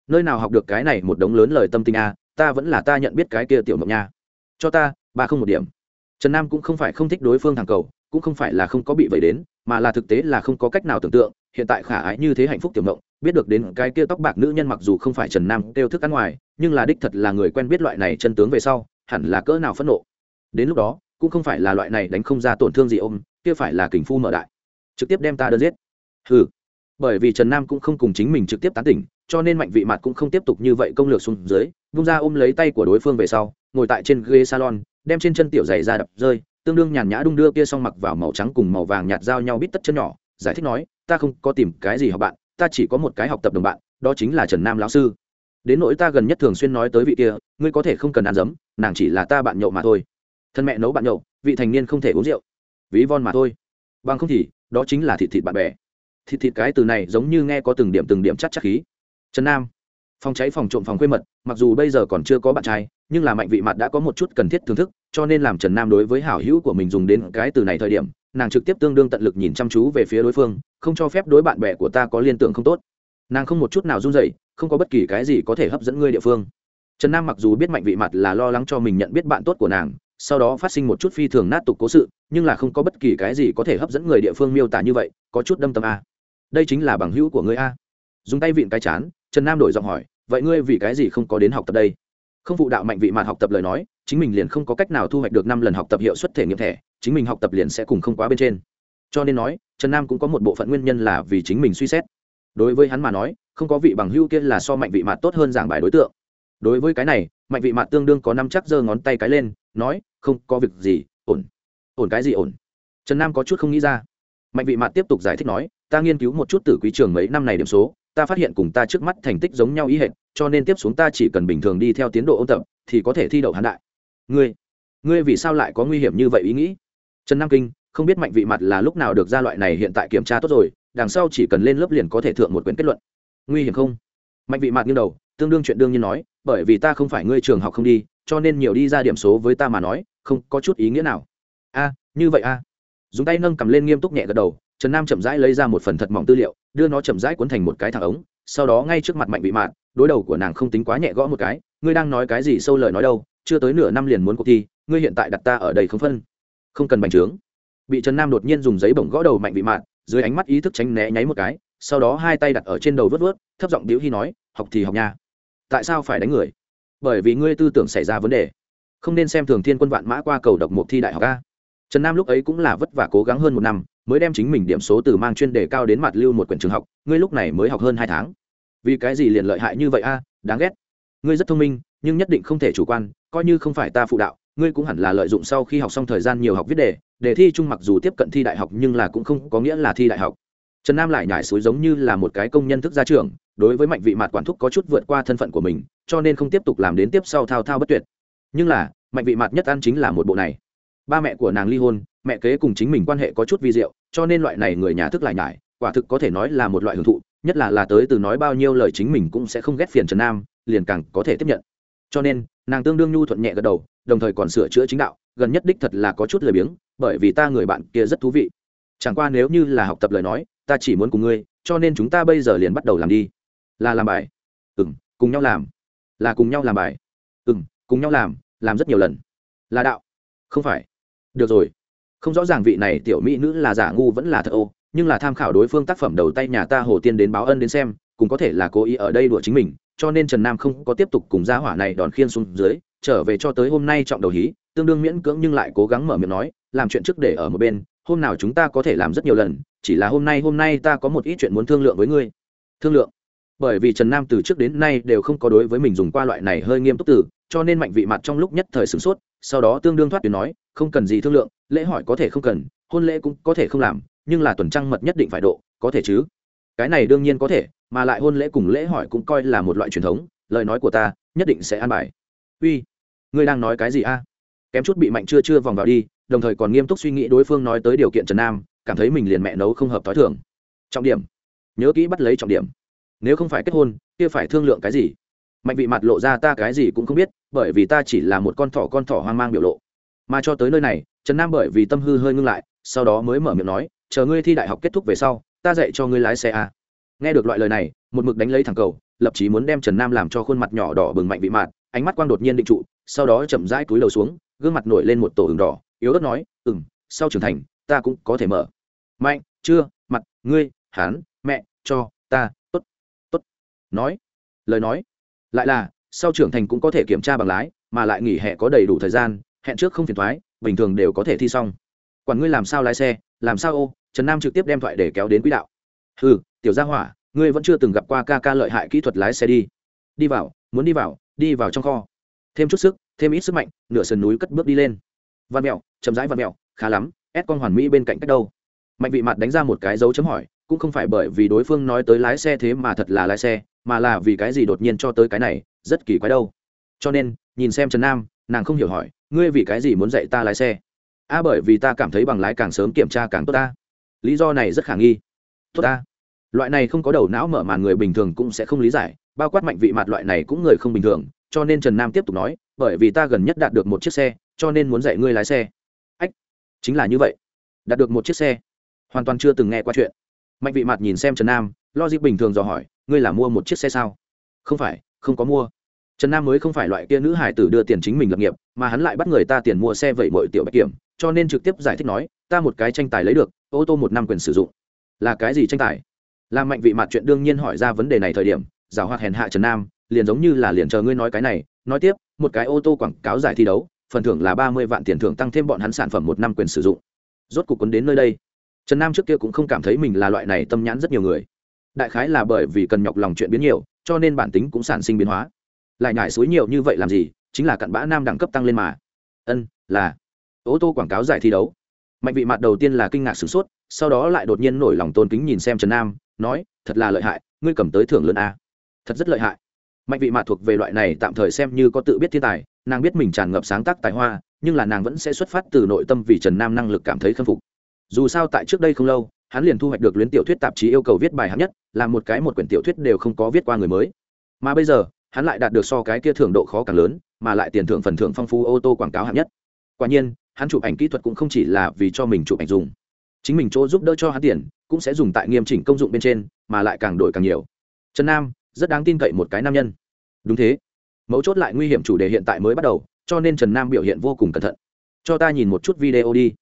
Nơi nào học được cái này một đống lớn lời tâm tình a, ta vẫn là ta nhận biết cái kia tiểu mộng nha. Cho ta, ba không một điểm. Trần nam cũng không phải không thích đối phương thằng cầu, cũng không phải là không có bị vẩy đến, mà là thực tế là không có cách nào tưởng tượng, hiện tại khả ái như thế hạnh phúc tiểu mộng, biết được đến cái kia tóc bạc nữ nhân mặc dù không phải trần nam kêu thức ăn ngoài, nhưng là đích thật là người quen biết loại này chân tướng về sau, hẳn là cỡ nào phẫn nộ. Đến lúc đó, cũng không phải là loại này đánh không ra tổn thương gì ôm, kia phải là kình phu mở đại. Trực tiếp đem ta đơn giết ừ bởi vì trần nam cũng không cùng chính mình trực tiếp tán tỉnh, cho nên mạnh vị mặt cũng không tiếp tục như vậy công lược xuống dưới, vung ra ôm lấy tay của đối phương về sau, ngồi tại trên ghế salon, đem trên chân tiểu giày ra đập rơi, tương đương nhàn nhã đung đưa kia xong mặc vào màu trắng cùng màu vàng nhạt giao nhau bít tất chân nhỏ, giải thích nói, ta không có tìm cái gì học bạn, ta chỉ có một cái học tập đồng bạn, đó chính là trần nam lão sư. Đến nỗi ta gần nhất thường xuyên nói tới vị kia, ngươi có thể không cần ăn dấm, nàng chỉ là ta bạn nhậu mà thôi. Thân mẹ nấu bạn nhậu, vị thành niên không thể uống rượu. Ví von mà thôi. Bằng không thì, đó chính là thịt thịt bạn bè thịt thịt cái từ này giống như nghe có từng điểm từng điểm chắc chắc khí. Trần nam, phòng cháy phòng trộm phòng khuê mật, mặc dù bây giờ còn chưa có bạn trai, nhưng là mạnh vị mặt đã có một chút cần thiết thưởng thức, cho nên làm trần nam đối với hảo hữu của mình dùng đến cái từ này thời điểm, nàng trực tiếp tương đương tận lực nhìn chăm chú về phía đối phương, không cho phép đối bạn bè của ta có liên tưởng không tốt. Nàng không một chút nào run rẩy, không có bất kỳ cái gì có thể hấp dẫn ngươi địa phương. Trần nam mặc dù biết mạnh vị mặt là lo lắng cho mình nhận biết bạn tốt của nàng, sau đó phát sinh một chút phi thường nát tục cố sự, nhưng là không có bất kỳ cái gì có thể hấp dẫn người địa phương miêu tả như vậy, có chút đâm tâm a đây chính là bằng hữu của ngươi a. Dùng tay vịn cái chán, trần nam đổi giọng hỏi, vậy ngươi vì cái gì không có đến học tập đây? Không phụ đạo mạnh vị mạn học tập lời nói, chính mình liền không có cách nào thu hoạch được năm lần học tập hiệu suất thể nghiệm thẻ, chính mình học tập liền sẽ cùng không quá bên trên. Cho nên nói, trần nam cũng có một bộ phận nguyên nhân là vì chính mình suy xét. Đối với hắn mà nói, không có vị bằng hưu kia là so mạnh vị mạt tốt hơn giảng bài đối tượng. Đối với cái này, mạnh vị mạt tương đương có năm chắc giơ ngón tay cái lên, nói, không có việc gì, ổn. Ổn cái gì ổn? Trần nam có chút không nghĩ ra. Mạnh vị mạt tiếp tục giải thích nói ta nghiên cứu một chút từ quý trường mấy năm này điểm số, ta phát hiện cùng ta trước mắt thành tích giống nhau ý hệt, cho nên tiếp xuống ta chỉ cần bình thường đi theo tiến độ ôn tập, thì có thể thi đậu hán đại. Ngươi ngươi vì sao lại có nguy hiểm như vậy ý nghĩ? Trần nam kinh, không biết mạnh vị mặt là lúc nào được ra loại này hiện tại kiểm tra tốt rồi, đằng sau chỉ cần lên lớp liền có thể thượng một quyển kết luận. Nguy hiểm không? Mạnh vị mặt nghiêng đầu, tương đương chuyện đương nhiên nói, bởi vì ta không phải ngươi trường học không đi, cho nên nhiều đi ra điểm số với ta mà nói, không có chút ý nghĩa nào. A, như vậy a. Dùng tay nâng cầm lên nghiêm túc nhẹ gật đầu trần nam chậm rãi lấy ra một phần thật mỏng tư liệu, đưa nó chậm rãi cuốn thành một cái thẳng ống, sau đó ngay trước mặt mạnh bị mạn, đối đầu của nàng không tính quá nhẹ gõ một cái, ngươi đang nói cái gì sâu lời nói đâu, chưa tới nửa năm liền muốn cuộc thi, ngươi hiện tại đặt ta ở đây không phân. Không cần bành trướng. Bị trần nam đột nhiên dùng giấy bổng gõ đầu mạnh bị mạn, dưới ánh mắt ý thức tránh né nháy một cái, sau đó hai tay đặt ở trên đầu vớt vớt thấp giọng điếu hy nói, học thì học nha. Tại sao phải đánh người? Bởi vì ngươi tư tưởng xảy ra vấn đề. Không nên xem thường thiên quân vạn mã qua cầu độc mục thi đại học a. Trần nam lúc ấy cũng là vất vả cố gắng hơn một năm mới đem chính mình điểm số từ mang chuyên đề cao đến mặt lưu một quyển trường học, ngươi lúc này mới học hơn hai tháng. Vì cái gì liền lợi hại như vậy a? Đáng ghét. Ngươi rất thông minh, nhưng nhất định không thể chủ quan, coi như không phải ta phụ đạo, ngươi cũng hẳn là lợi dụng sau khi học xong thời gian nhiều học viết đề đề thi chung mặc dù tiếp cận thi đại học nhưng là cũng không có nghĩa là thi đại học. Trần nam lại nhải suối giống như là một cái công nhân thức gia trưởng, đối với mạnh vị mặt quản thúc có chút vượt qua thân phận của mình, cho nên không tiếp tục làm đến tiếp sau thao thao bất tuyệt. Nhưng là, mạnh vị mặt nhất ăn chính là một bộ này ba mẹ của nàng ly hôn, mẹ kế cùng chính mình quan hệ có chút vi diệu, cho nên loại này người nhà thức lại nhải, quả thực có thể nói là một loại hưởng thụ, nhất là là tới từ nói bao nhiêu lời chính mình cũng sẽ không ghét phiền trần nam, liền càng có thể tiếp nhận. Cho nên, nàng tương đương nhu thuận nhẹ gật đầu, đồng thời còn sửa chữa chính đạo, gần nhất đích thật là có chút lười biếng, bởi vì ta người bạn kia rất thú vị. Chẳng qua nếu như là học tập lời nói, ta chỉ muốn cùng ngươi, cho nên chúng ta bây giờ liền bắt đầu làm đi. Là làm bài. Ừ m cùng nhau làm. Là cùng nhau làm bài. Ừ m cùng nhau làm làm rất nhiều lần. Là đạo. Không phải được rồi. Không rõ ràng vị này tiểu mỹ nữ là giả ngu vẫn là thật ô, nhưng là tham khảo đối phương tác phẩm đầu tay nhà ta hồ tiên đến báo ân đến xem, cũng có thể là cố ý ở đây đùa chính mình, cho nên trần nam không có tiếp tục cùng gia hỏa này đòn khiên xuống dưới, trở về cho tới hôm nay trọng đầu hí, tương đương miễn cưỡng nhưng lại cố gắng mở miệng nói, làm chuyện trước để ở một bên, hôm nào chúng ta có thể làm rất nhiều lần, chỉ là hôm nay hôm nay ta có một ít chuyện muốn thương lượng với ngươi. Thương lượng? Bởi vì trần nam từ trước đến nay đều không có đối với mình dùng qua loại này hơi nghiêm túc từ cho nên mạnh vị mặt trong lúc nhất thời sửng sốt, sau đó tương đương thoát tuyến nói, không cần gì thương lượng, lễ hỏi có thể không cần, hôn lễ cũng có thể không làm, nhưng là tuần trăng mật nhất định phải độ, có thể chứ? Cái này đương nhiên có thể, mà lại hôn lễ cùng lễ hỏi cũng coi là một loại truyền thống, lời nói của ta nhất định sẽ an bài. Uy, ngươi đang nói cái gì a? Kém chút bị mạnh chưa chưa vòng vào đi, đồng thời còn nghiêm túc suy nghĩ đối phương nói tới điều kiện trần nam, cảm thấy mình liền mẹ nấu không hợp t h ó i thường. Trọng điểm, nhớ kỹ bắt lấy trọng điểm. Nếu không phải kết hôn, kia phải thương lượng cái gì? Mạnh vị mặt lộ ra ta cái gì cũng không biết, bởi vì ta chỉ là một con thỏ con thỏ hoang mang biểu lộ. Mà cho tới nơi này, trần nam bởi vì tâm hư hơi ngưng lại, sau đó mới mở miệng nói, chờ ngươi thi đại học kết thúc về sau, ta dạy cho ngươi lái xe a. Nghe được loại lời này, một mực đánh lấy thẳng cầu, lập chí muốn đem trần nam làm cho khuôn mặt nhỏ đỏ bừng mạnh vị mạt ánh mắt quang đột nhiên định trụ, sau đó chậm rãi túi đầu xuống, gương mặt nổi lên một tổ hừng đỏ, yếu ớt nói ừ m sau trưởng thành, ta cũng có thể mở. Mạnh, chưa, mặt, ngươi, hán, mẹ, cho, ta t ố t t ố t nói, lời nói lại là, sau trưởng thành cũng có thể kiểm tra bằng lái, mà lại nghỉ hè có đầy đủ thời gian, hẹn trước không phiền thoái bình thường đều có thể thi xong. Quản ngươi làm sao lái xe, làm sao ô, trần nam trực tiếp đem thoại để kéo đến quỹ đạo. Ừ tiểu gia hỏa, ngươi vẫn chưa từng gặp qua ca ca lợi hại kỹ thuật lái xe đi. Đi vào, muốn đi vào đi vào trong kho. Thêm chút sức, thêm ít sức mạnh, nửa sườn núi cất bước đi lên. Văn mẹo, chậm rãi văn mẹo, khá lắm ép con hoàn mỹ bên cạnh cách đâu. Mạnh vị mặt đánh ra một cái dấu chấm hỏi cũng không phải bởi vì đối phương nói tới lái xe thế mà thật là lái xe mà là vì cái gì đột nhiên cho tới cái này rất kỳ quái đâu. Cho nên nhìn xem trần nam nàng không hiểu hỏi ngươi vì cái gì muốn dạy ta lái xe? A à, bởi vì ta cảm thấy bằng lái càng sớm kiểm tra càng tốt ta. Lý do này rất khả nghi. Tốt ta. Loại này không có đầu não mở màn người bình thường cũng sẽ không lý giải bao quát mạnh vị mặt loại này cũng người không bình thường cho nên trần nam tiếp tục nói bởi vì ta gần nhất đạt được một chiếc xe cho nên muốn dạy ngươi lái xe. Ách chính là như vậy. Đạt được một chiếc xe. Hoàn toàn chưa từng nghe qua chuyện mạnh vị mặt nhìn xem trần nam lo dịp bình thường dò hỏi, ngươi là mua một chiếc xe sao? Không phải, không có mua. Trần nam mới không phải loại kia nữ hải tử đưa tiền chính mình lập nghiệp, mà hắn lại bắt người ta tiền mua xe vậy mọi tiểu bạch kiểm, cho nên trực tiếp giải thích nói, ta một cái tranh tài lấy được, ô tô một năm quyền sử dụng. Là cái gì tranh tài? Làm mạnh vị mặt chuyện đương nhiên hỏi ra vấn đề này thời điểm giảo hoạt hèn hạ trần nam, liền giống như là liền chờ ngươi nói cái này, nói tiếp, một cái ô tô quảng cáo giải thi đấu, phần thưởng là ba mươi vạn tiền thưởng tăng thêm bọn hắn sản phẩm một năm quyền sử dụng. Rốt cuộc quấn đến nơi đây trần nam trước kia cũng không cảm thấy mình là loại này tâm nhãn rất nhiều người. Đại khái là bởi vì cần nhọc lòng chuyện biến nhiều, cho nên bản tính cũng sản sinh biến hóa. Lại nhải suối nhiều như vậy làm gì, chính là cặn bã nam đẳng cấp tăng lên mà. Ân, là. Ô tô quảng cáo giải thi đấu. Mạnh vị mặt đầu tiên là kinh ngạc sửng sốt, sau đó lại đột nhiên nổi lòng tôn kính nhìn xem trần nam, nói, thật là lợi hại, ngươi cầm tới thưởng lớn a. Thật rất lợi hại. Mạnh vị mạt thuộc về loại này tạm thời xem như có tự biết thiên tài, nàng biết mình tràn ngập sáng tác tài hoa, nhưng là nàng vẫn sẽ xuất phát từ nội tâm vì trần nam năng lực cảm thấy khâm phục dù sao tại trước đây không lâu, hắn liền thu hoạch được luyến tiểu thuyết tạp chí yêu cầu viết bài hạng nhất, là một cái một quyển tiểu thuyết đều không có viết qua người mới. Mà bây giờ, hắn lại đạt được so cái kia thưởng độ khó càng lớn, mà lại tiền thưởng phần thưởng phong phú ô tô quảng cáo hạng nhất. Quả nhiên, hắn chụp ảnh kỹ thuật cũng không chỉ là vì cho mình chụp ảnh dùng. Chính mình chỗ giúp đỡ cho hắn tiền, cũng sẽ dùng tại nghiêm chỉnh công dụng bên trên, mà lại càng đổi càng nhiều. Trần nam, rất đáng tin cậy một cái nam nhân. Đúng thế. Mấu chốt lại nguy hiểm chủ đề hiện tại mới bắt đầu, cho nên trần nam biểu hiện vô cùng cẩn thận. Cho ta nhìn một chút video đi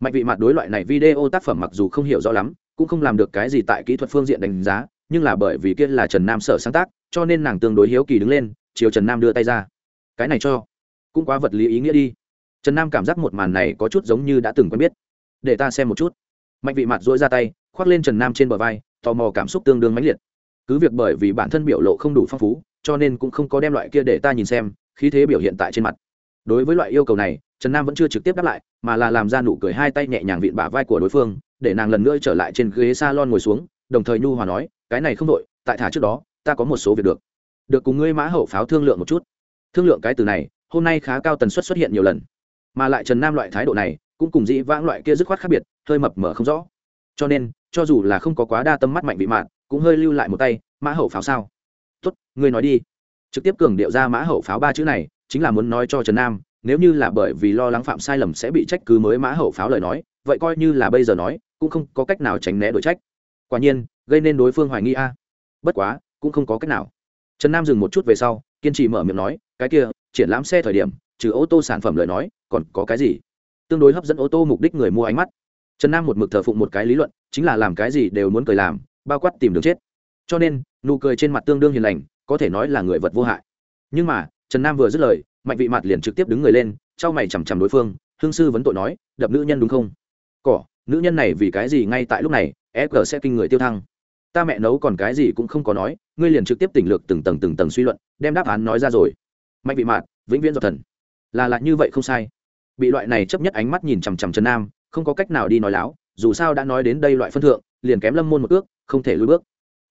mạnh vị mặt đối loại này video tác phẩm mặc dù không hiểu rõ lắm, cũng không làm được cái gì tại kỹ thuật phương diện đánh giá, nhưng là bởi vì kia là trần nam sở sáng tác, cho nên nàng tương đối hiếu kỳ đứng lên, chiều trần nam đưa tay ra. Cái này cho cũng quá vật lý ý nghĩa đi. Trần nam cảm giác một màn này có chút giống như đã từng quen biết. Để ta xem một chút. Mạnh vị mặt dỗi ra tay, khoác lên trần nam trên bờ vai, tò mò cảm xúc tương đương mãnh liệt. Cứ việc bởi vì bản thân biểu lộ không đủ phong phú, cho nên cũng không có đem loại kia để ta nhìn xem, khí thế biểu hiện tại trên mặt đối với loại yêu cầu này, trần nam vẫn chưa trực tiếp đáp lại, mà là làm ra nụ cười hai tay nhẹ nhàng vịn bả vai của đối phương, để nàng lần nữa trở lại trên ghế s a lon ngồi xuống, đồng thời nhu hòa nói, cái này không đội tại thả trước đó, ta có một số việc được. Được cùng ngươi mã hậu pháo thương lượng một chút. Thương lượng cái từ này, hôm nay khá cao tần suất xuất hiện nhiều lần. Mà lại trần nam loại thái độ này, cũng cùng dĩ vãng loại kia dứt khoát khác biệt, hơi mập mở không rõ. Cho nên, cho dù là không có quá đa tâm mắt mạnh bị mạn, cũng hơi lưu lại một tay, mã hậu pháo sao? Tốt, ngươi nói đi. Trực tiếp cường điệu ra mã hậu pháo ba chữ này chính là muốn nói cho trần nam, nếu như là bởi vì lo lắng phạm sai lầm sẽ bị trách cứ mới mã hậu pháo lời nói, vậy coi như là bây giờ nói, cũng không có cách nào tránh né đổi trách. Quả nhiên, gây nên đối phương hoài nghi a. Bất quá, cũng không có cách nào. Trần nam dừng một chút về sau, kiên trì mở miệng nói, cái kia, triển lãm xe thời điểm, trừ ô tô sản phẩm lời nói, còn có cái gì? Tương đối hấp dẫn ô tô mục đích người mua ánh mắt. Trần nam một mực thờ phụng một cái lý luận, chính là làm cái gì đều muốn cười làm, bao quát tìm đường chết. Cho nên, nụ cười trên mặt tương đương hiền lành, có thể nói là người vật vô hại. Nhưng mà trần nam vừa dứt lời, mạnh vị mặt liền trực tiếp đứng người lên, trao mày chằm chằm đối phương, hương sư vấn tội nói, đập nữ nhân đúng không? Cỏ, nữ nhân này vì cái gì ngay tại lúc này e g sẽ kinh người tiêu thăng. Ta mẹ nấu còn cái gì cũng không có nói, ngươi liền trực tiếp tỉnh lược từng tầng từng tầng suy luận, đem đáp án nói ra rồi. Mạnh vị mạt, vĩnh viễn giọt thần. Là lại như vậy không sai. Bị loại này chấp nhất ánh mắt nhìn chằm chằm trần nam, không có cách nào đi nói láo, dù sao đã nói đến đây loại phân thượng, liền kém lâm môn một ước, không thể lùi bước.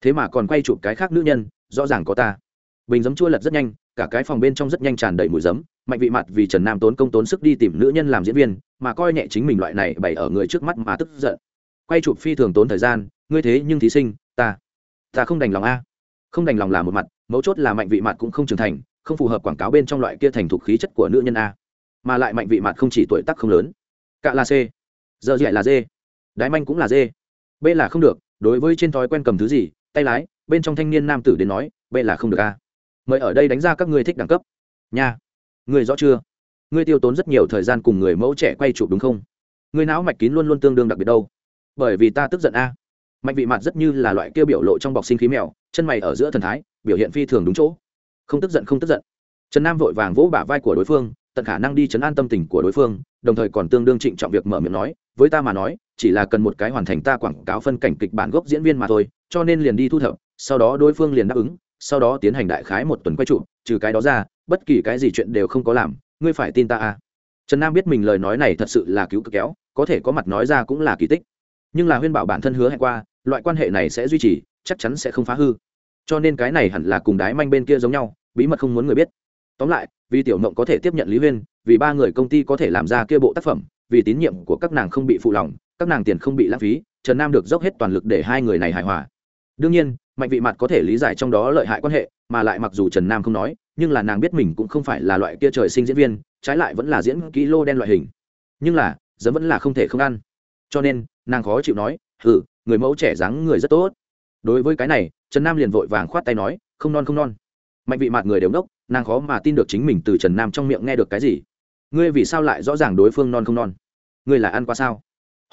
Thế mà còn quay chụp cái khác nữ nhân, rõ ràng có ta. Bình giấm chua lật rất nhanh cả cái phòng bên trong rất nhanh tràn đầy mùi giấm, mạnh vị mặt vì trần nam tốn công tốn sức đi tìm nữ nhân làm diễn viên, mà coi nhẹ chính mình loại này bày ở người trước mắt mà tức giận. Quay chụp phi thường tốn thời gian, ngươi thế nhưng thí sinh, ta ta không đành lòng a. Không đành lòng là một mặt, mấu chốt là mạnh vị mặt cũng không trưởng thành, không phù hợp quảng cáo bên trong loại kia thành thục khí chất của nữ nhân a. Mà lại mạnh vị mặt không chỉ tuổi tác không lớn. Cạ là c, giờ dạy là d, đái manh cũng là d. B là không được, đối với trên thói quen cầm thứ gì, tay lái, bên trong thanh niên nam tử đến nói, b là không được a mời ở đây đánh ra các ngươi thích đẳng cấp. Nha. Người rõ chưa? Ngươi tiêu tốn rất nhiều thời gian cùng người mẫu trẻ quay chụp đúng không? Ngươi não mạch kín luôn luôn tương đương đặc biệt đâu. Bởi vì ta tức giận a. Mạnh vị mặt rất như là loại kia biểu lộ trong bọc sinh khí mèo, chân mày ở giữa thần thái, biểu hiện phi thường đúng chỗ. Không tức giận, không tức giận. Trần nam vội vàng vỗ bả vai của đối phương, tận khả năng đi chấn an tâm tình của đối phương, đồng thời còn tương đương trịnh trọng việc mở miệng nói, với ta mà nói, chỉ là cần một cái hoàn thành ta quảng cáo phân cảnh kịch bản gốc diễn viên mà thôi, cho nên liền đi thu thập, sau đó đối phương liền đáp ứng sau đó tiến hành đại khái một tuần quay trụ, trừ cái đó ra, bất kỳ cái gì chuyện đều không có làm, ngươi phải tin ta à. Trần nam biết mình lời nói này thật sự là cứu cực kéo, có thể có mặt nói ra cũng là kỳ tích. Nhưng là huyên bảo bản thân hứa hẹn qua, loại quan hệ này sẽ duy trì, chắc chắn sẽ không phá hư. Cho nên cái này hẳn là cùng đái manh bên kia giống nhau, bí mật không muốn người biết. Tóm lại, vì tiểu mộng có thể tiếp nhận lý huyên, vì ba người công ty có thể làm ra kia bộ tác phẩm, vì tín nhiệm của các nàng không bị phụ lòng, các nàng tiền không bị lãng phí, trần nam được dốc hết toàn lực để hai người này hài hòa. Đương nhiên mạnh vị mặt có thể lý giải trong đó lợi hại quan hệ, mà lại mặc dù trần nam không nói, nhưng là nàng biết mình cũng không phải là loại kia trời sinh diễn viên, trái lại vẫn là diễn kỹ lô đen loại hình. Nhưng là dẫm vẫn là không thể không ăn. Cho nên, nàng khó chịu nói ừ người mẫu trẻ dáng người rất tốt. Đối với cái này, trần nam liền vội vàng khoát tay nói, không non không non. Mạnh vị mặt người đều đốc nàng khó mà tin được chính mình từ trần nam trong miệng nghe được cái gì. Ngươi vì sao lại rõ ràng đối phương non không non? Ngươi là ăn qua sao?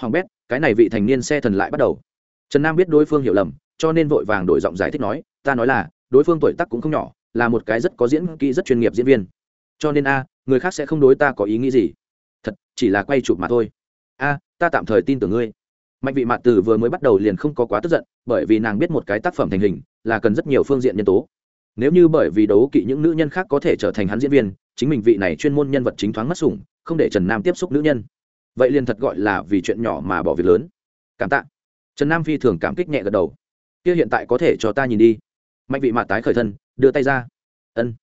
Hoàng bét, cái này vị thành niên xe thần lại bắt đầu. Trần nam biết đối phương hiểu lầm cho nên vội vàng đổi giọng giải thích nói, ta nói là, đối phương tuổi tác cũng không nhỏ, là một cái rất có diễn kỹ, rất chuyên nghiệp diễn viên. Cho nên a, người khác sẽ không đối ta có ý nghĩ gì. Thật, chỉ là quay chụp mà thôi. A, ta tạm thời tin tưởng ngươi. Mạnh vị mạn từ vừa mới bắt đầu liền không có quá tức giận, bởi vì nàng biết một cái tác phẩm thành hình là cần rất nhiều phương diện nhân tố. Nếu như bởi vì đấu kỵ những nữ nhân khác có thể trở thành hắn diễn viên, chính mình vị này chuyên môn nhân vật chính thoáng mất sủng, không để trần nam tiếp xúc nữ nhân. Vậy liền thật gọi là vì chuyện nhỏ mà bỏ việc lớn. Cảm tạ. Trần nam phi thường cảm kích nhẹ gật đầu kia hiện tại có thể cho ta nhìn đi. Mạnh vị mạt tái khởi thân, đưa tay ra. Ân.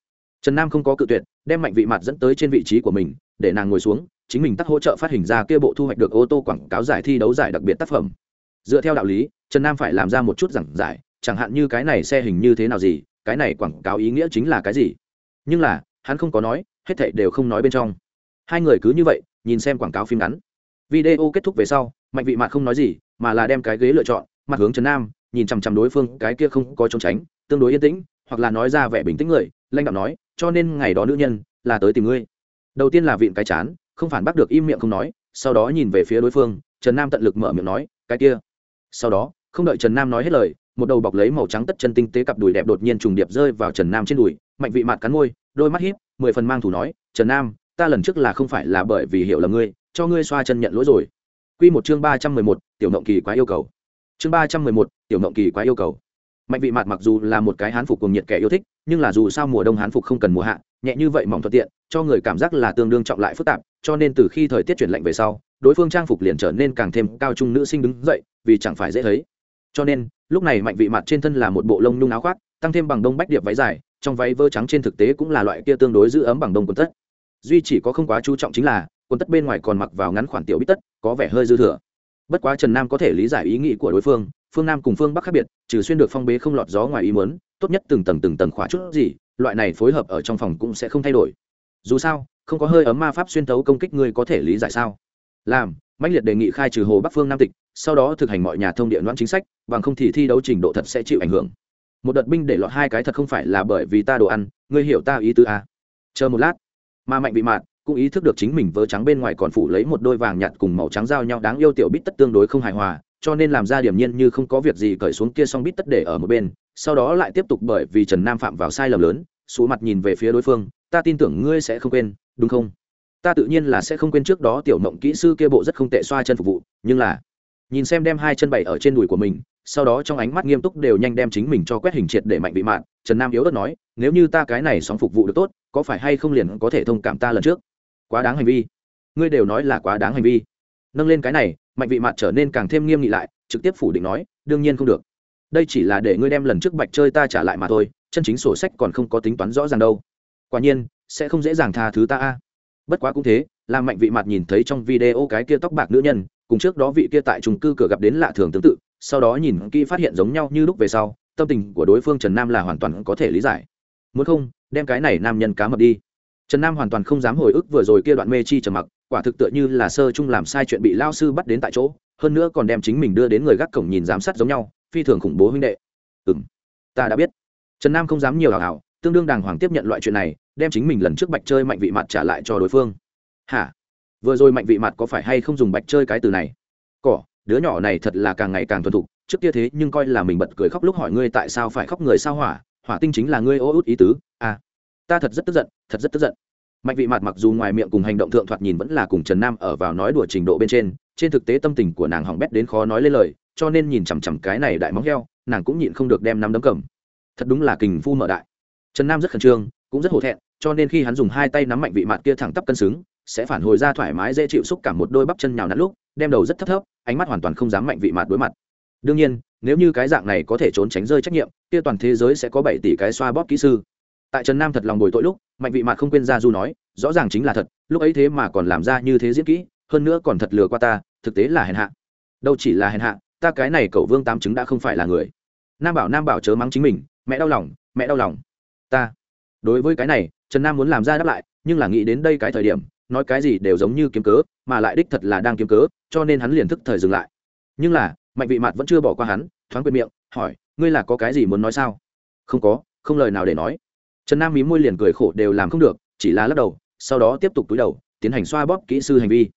Trần nam không có cự tuyệt, đem mạnh vị mạt dẫn tới trên vị trí của mình, để nàng ngồi xuống, chính mình tắt hỗ trợ phát hình ra kia bộ thu hoạch được ô tô quảng cáo giải thi đấu giải đặc biệt tác phẩm. Dựa theo đạo lý, trần nam phải làm ra một chút giảng giải, chẳng hạn như cái này xe hình như thế nào gì, cái này quảng cáo ý nghĩa chính là cái gì. Nhưng là, hắn không có nói, hết thảy đều không nói bên trong. Hai người cứ như vậy, nhìn xem quảng cáo phim ngắn. Video kết thúc về sau, mạnh vị mạt không nói gì, mà là đem cái ghế lựa chọn, mặt hướng trần nam nhìn chằm chằm đối phương, cái kia không có trốn tránh, tương đối yên tĩnh, hoặc là nói ra vẻ bình tĩnh người lanh đạo nói, cho nên ngày đó nữ nhân là tới tìm ngươi. Đầu tiên là vịn cái chán, không phản bác được im miệng không nói, sau đó nhìn về phía đối phương, trần nam tận lực mở miệng nói, cái kia. Sau đó, không đợi trần nam nói hết lời, một đầu bọc lấy màu trắng tất chân tinh tế cặp đùi đẹp đột nhiên trùng điệp rơi vào trần nam trên đùi, mạnh vị mạt cắn môi, đôi mắt hiếp mười phần mang thủ nói, trần nam, ta lần trước là không phải là bởi vì hiểu là ngươi, cho ngươi xoa chân nhận lỗi rồi. Quy một chương ba trăm mười một, tiểu mộng kỳ quá yêu cầu chương ba trăm mười một, tiểu mộng kỳ quá yêu cầu. Mạnh vị mạt mặc dù là một cái hán phục cùng nhiệt kẻ yêu thích, nhưng là dù sao mùa đông hán phục không cần mùa hạ, nhẹ như vậy mỏng thuận tiện, cho người cảm giác là tương đương trọng lại phức tạp, cho nên từ khi thời tiết chuyển lạnh về sau, đối phương trang phục liền trở nên càng thêm cao trung nữ sinh đứng dậy, vì chẳng phải dễ thấy. Cho nên, lúc này mạnh vị mặt trên thân là một bộ lông nhung áo khoác, tăng thêm bằng đông bách điệp váy dài, trong váy vơ trắng trên thực tế cũng là loại kia tương đối giữ ấm bằng đông quần tất. Duy chỉ có không quá chú trọng chính là, quần tất bên ngoài còn mặc vào ngắn khoản tiểu bít tất, có vẻ hơi dư thừa bất quá trần nam có thể lý giải ý nghĩ của đối phương phương nam cùng phương bắc khác biệt, trừ xuyên được phong bế không lọt gió ngoài ý muốn, tốt nhất từng tầng từng tầng khóa chút gì, loại này phối hợp ở trong phòng cũng sẽ không thay đổi. Dù sao, không có hơi ấm ma pháp xuyên tấu công kích ngươi có thể lý giải sao? Làm mạnh liệt đề nghị khai trừ hồ bắc phương nam tịch, sau đó thực hành mọi nhà thông điện đoán chính sách, bằng không thì thi đấu trình độ thật sẽ chịu ảnh hưởng. Một đợt binh để lọt hai cái thật không phải là bởi vì ta đồ ăn, ngươi hiểu ta ý tứ a chờ một lát. Mà mạnh bị mạn cũng ý thức được chính mình vớ trắng bên ngoài còn phủ lấy một đôi vàng nhạt cùng màu trắng giao nhau đáng yêu tiểu bít tất tương đối không hài hòa, cho nên làm ra điểm nhiên như không có việc gì cởi xuống kia xong bít tất để ở một bên, sau đó lại tiếp tục bởi vì trần nam phạm vào sai lầm lớn số mặt nhìn về phía đối phương, ta tin tưởng ngươi sẽ không quên, đúng không? Ta tự nhiên là sẽ không quên trước đó tiểu mộng kỹ sư kia bộ rất không tệ xoa chân phục vụ, nhưng là nhìn xem đem hai chân bày ở trên đùi của mình, sau đó trong ánh mắt nghiêm túc đều nhanh đem chính mình cho quét hình triệt để mạnh bị mạn, trần nam yếu đất nói, nếu như ta cái này sóng phục vụ được tốt, có phải hay không liền có thể thông cảm ta lần trước? Quá đáng hành vi. Ngươi đều nói là quá đáng hành vi. Nâng lên cái này, mạnh vị mặt trở nên càng thêm nghiêm nghị lại, trực tiếp phủ định nói, đương nhiên không được. Đây chỉ là để ngươi đem lần trước bạch chơi ta trả lại mà thôi, chân chính sổ sách còn không có tính toán rõ ràng đâu. Quả nhiên, sẽ không dễ dàng tha thứ ta a. Bất quá cũng thế, làm mạnh vị mặt nhìn thấy trong video cái kia tóc bạc nữ nhân, cùng trước đó vị kia tại trung cư cửa gặp đến lạ thường tương tự, sau đó nhìn kỹ phát hiện giống nhau như lúc về sau, tâm tình của đối phương trần nam là hoàn toàn có thể lý giải. Muốn không, đem cái này nam nhân cá mập đi trần nam hoàn toàn không dám hồi ức vừa rồi kia đoạn mê chi trầm mặc, quả thực tựa như là sơ chung làm sai chuyện bị lao sư bắt đến tại chỗ, hơn nữa còn đem chính mình đưa đến người gác cổng nhìn giám sát giống nhau, phi thường khủng bố huynh đệ. Ừ m ta đã biết. Trần nam không dám nhiều hào hào, tương đương đàng hoàng tiếp nhận loại chuyện này, đem chính mình lần trước bạch chơi mạnh vị mặt trả lại cho đối phương. Hả? Vừa rồi mạnh vị mặt có phải hay không dùng bạch chơi cái từ này? Cỏ, đứa nhỏ này thật là càng ngày càng thuần thục, trước kia thế nhưng coi là mình bật cười khóc lúc hỏi ngươi tại sao phải khóc người sao hỏa hỏa tinh chính là ngươi ô út ý tứ à ta thật rất tức giận, thật rất tức giận. Mạnh vị mặt mặc dù ngoài miệng cùng hành động thượng thoạt nhìn vẫn là cùng trần nam ở vào nói đùa trình độ bên trên trên thực tế tâm tình của nàng hỏng bét đến khó nói lên lời, cho nên nhìn chằm chằm cái này đại móng heo, nàng cũng nhịn không được đem năm đấm cầm. Thật đúng là kình phu mở đại. Trần nam rất khẩn trương, cũng rất hổ thẹn, cho nên khi hắn dùng hai tay nắm mạnh vị mặt kia thẳng tắp cân xứng, sẽ phản hồi ra thoải mái dễ chịu xúc cảm một đôi bắp chân nhào nặn lúc, đem đầu rất thấp thấp, ánh mắt hoàn toàn không dám mạnh vị mặt đối mặt. Đương nhiên, nếu như cái dạng này có thể trốn tránh rơi trách nhiệm, kia toàn thế giới sẽ có bảy tỷ cái xoa bóp kỹ sư tại trần nam thật lòng bồi tội lúc mạnh vị mạc không quên ra du nói rõ ràng chính là thật lúc ấy thế mà còn làm ra như thế diễn kỹ hơn nữa còn thật lừa qua ta thực tế là hèn hạ đâu chỉ là hèn hạ ta cái này cậu vương tám chứng đã không phải là người nam bảo nam bảo chớ mắng chính mình mẹ đau lòng mẹ đau lòng ta đối với cái này trần nam muốn làm ra đáp lại nhưng là nghĩ đến đây cái thời điểm nói cái gì đều giống như kiếm cớ mà lại đích thật là đang kiếm cớ cho nên hắn liền thức thời dừng lại nhưng là mạnh vị mạt vẫn chưa bỏ qua hắn thoáng quên miệng hỏi ngươi là có cái gì muốn nói sao không có không lời nào để nói trần nam mí môi liền cười khổ đều làm không được, chỉ là lắc đầu, sau đó tiếp tục túi đầu, tiến hành xoa bóp kỹ sư hành vi.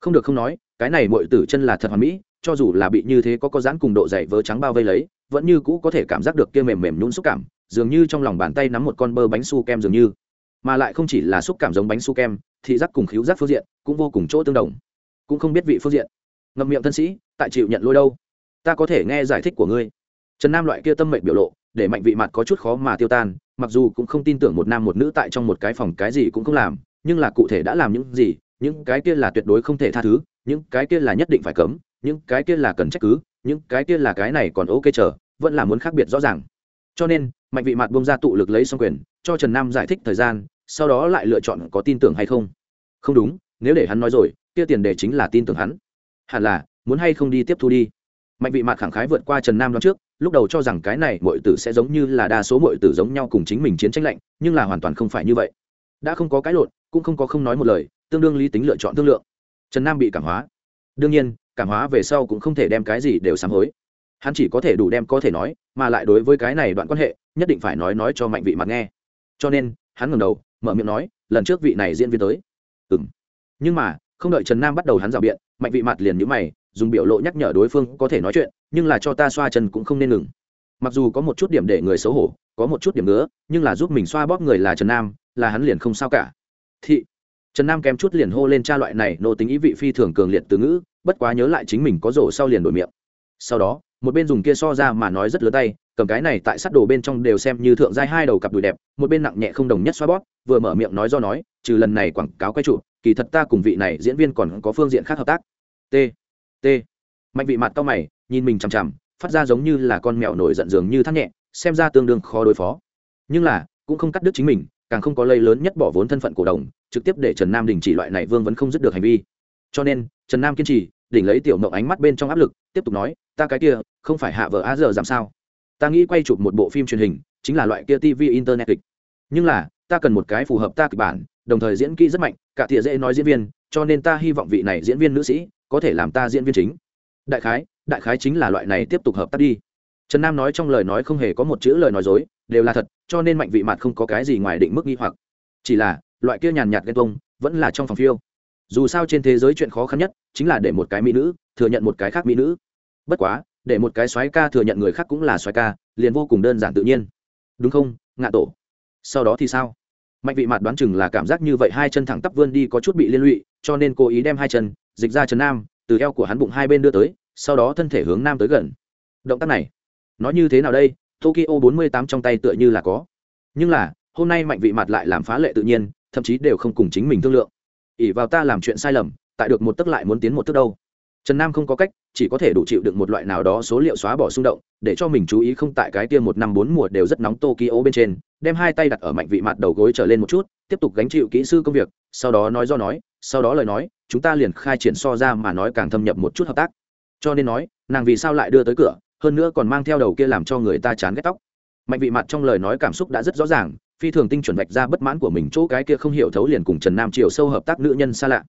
Không được không nói, cái này mọi tử chân là thật hoàn mỹ, cho dù là bị như thế có có dán cùng độ dày vớ trắng bao vây lấy, vẫn như cũ có thể cảm giác được kia mềm mềm nhún xúc cảm, dường như trong lòng bàn tay nắm một con bơ bánh su kem dường như. Mà lại không chỉ là xúc cảm giống bánh su kem, thị giác cùng khíu giác phương diện cũng vô cùng chỗ tương đồng. Cũng không biết vị phương diện. Ngậm miệng thân sĩ, tại chịu nhận lôi đâu? Ta có thể nghe giải thích của ngươi. Trần nam loại kia tâm mệnh biểu lộ, để mạnh vị mặt có chút khó mà tiêu tan mặc dù cũng không tin tưởng một nam một nữ tại trong một cái phòng cái gì cũng không làm, nhưng là cụ thể đã làm những gì, những cái kia là tuyệt đối không thể tha thứ, những cái kia là nhất định phải cấm, những cái kia là cần trách cứ, những cái kia là cái này còn ok chờ, vẫn là muốn khác biệt rõ ràng. Cho nên, mạnh vị mặt bông ra tụ lực lấy xong quyền, cho trần nam giải thích thời gian, sau đó lại lựa chọn có tin tưởng hay không. Không đúng, nếu để hắn nói rồi, kia tiền đề chính là tin tưởng hắn. Hẳn là, muốn hay không đi tiếp thu đi mạnh vị Mạt khẳng khái vượt qua trần nam đó trước, lúc đầu cho rằng cái này mọi tử sẽ giống như là đa số mọi tử giống nhau cùng chính mình chiến tranh lạnh, nhưng là hoàn toàn không phải như vậy. Đã không có cái lộn, cũng không có không nói một lời, tương đương lý tính lựa chọn thương lượng. Trần nam bị cảm hóa. Đương nhiên, cảm hóa về sau cũng không thể đem cái gì đều sám hối. Hắn chỉ có thể đủ đem có thể nói, mà lại đối với cái này đoạn quan hệ, nhất định phải nói nói cho mạnh vị mặt nghe. Cho nên, hắn ngẩng đầu, mở miệng nói, lần trước vị này diễn viên tới. Ừng nhưng mà, không đợi trần nam bắt đầu hắn rào biện, mạnh vị mặt liền nhữ mày dùng biểu lộ nhắc nhở đối phương có thể nói chuyện, nhưng là cho ta xoa chân cũng không nên ngừng. Mặc dù có một chút điểm để người xấu hổ, có một chút điểm nữa nhưng là giúp mình xoa bóp người là trần nam, là hắn liền không sao cả. Thị. Trần nam kém chút liền hô lên cha loại này nô tính ý vị phi thường cường liệt từ ngữ, bất quá nhớ lại chính mình có rổ sau liền đổi miệng. Sau đó, một bên dùng kia so ra mà nói rất lớn tay, cầm cái này tại sát đồ bên trong đều xem như thượng giai hai đầu cặp đùi đẹp, một bên nặng nhẹ không đồng nhất xoa bóp, vừa mở miệng nói do nói, trừ lần này quảng cáo quay trụ, kỳ thật ta cùng vị này diễn viên còn có phương diện khác hợp tác. T t. Mạnh vị mặt to mày, nhìn mình chằm chằm, phát ra giống như là con mèo nổi giận dường như thắt nhẹ, xem ra tương đương khó đối phó. Nhưng là, cũng không cắt đứt chính mình, càng không có lây lớn nhất bỏ vốn thân phận cổ đồng, trực tiếp để trần nam đình chỉ loại này vương vẫn không dứt được hành vi. Cho nên, trần nam kiên trì, đỉnh lấy tiểu mộng ánh mắt bên trong áp lực, tiếp tục nói, ta cái kia, không phải hạ vợ á giờ làm sao? Ta nghĩ quay chụp một bộ phim truyền hình, chính là loại kia tv internet kịch. Nhưng là, ta cần một cái phù hợp ta kịch bản, đồng thời diễn kỹ rất mạnh, cả thịa dễ nói diễn viên, cho nên ta hy vọng vị này diễn viên nữ sĩ có thể làm ta diễn viên chính. Đại khái đại khái chính là loại này tiếp tục hợp tác đi. Trần nam nói trong lời nói không hề có một chữ lời nói dối, đều là thật, cho nên mạnh vị mặt không có cái gì ngoài định mức nghi hoặc. Chỉ là, loại kia nhàn nhạt ghen tông vẫn là trong phòng phiêu. Dù sao trên thế giới chuyện khó khăn nhất chính là để một cái mỹ nữ thừa nhận một cái khác mỹ nữ. Bất quá, để một cái soái ca thừa nhận người khác cũng là soái ca, liền vô cùng đơn giản tự nhiên. Đúng không, ngạ tổ? Sau đó thì sao? Mạnh vị mặt đoán chừng là cảm giác như vậy, hai chân thẳng tắp vươn đi có chút bị liên lụy, cho nên cố ý đem hai chân dịch ra chân nam, từ eo của hắn bụng hai bên đưa tới, sau đó thân thể hướng nam tới gần. Động tác này nói như thế nào đây? Tokyo 48 trong tay tựa như là có. Nhưng là, hôm nay mạnh vị mặt lại làm phá lệ tự nhiên, thậm chí đều không cùng chính mình thương lượng. Ỉ vào ta làm chuyện sai lầm, tại được một tức lại muốn tiến một tức đâu. Trần nam không có cách, chỉ có thể đủ chịu được một loại nào đó số liệu xóa bỏ xung động, để cho mình chú ý không tại cái tiêm một năm bốn mùa đều rất nóng tokyo bên trên, đem hai tay đặt ở mạnh vị mặt đầu gối trở lên một chút tiếp tục gánh chịu kỹ sư công việc, sau đó nói do nói, sau đó lời nói, chúng ta liền khai triển so ra mà nói càng thâm nhập một chút hợp tác. Cho nên nói, nàng vì sao lại đưa tới cửa, hơn nữa còn mang theo đầu kia làm cho người ta chán ghét tóc. Mạnh vị mặt trong lời nói cảm xúc đã rất rõ ràng, phi thường tinh chuẩn vạch ra bất mãn của mình chỗ cái kia không hiểu thấu liền cùng trần nam chiều sâu hợp tác nữ nhân xa lạ.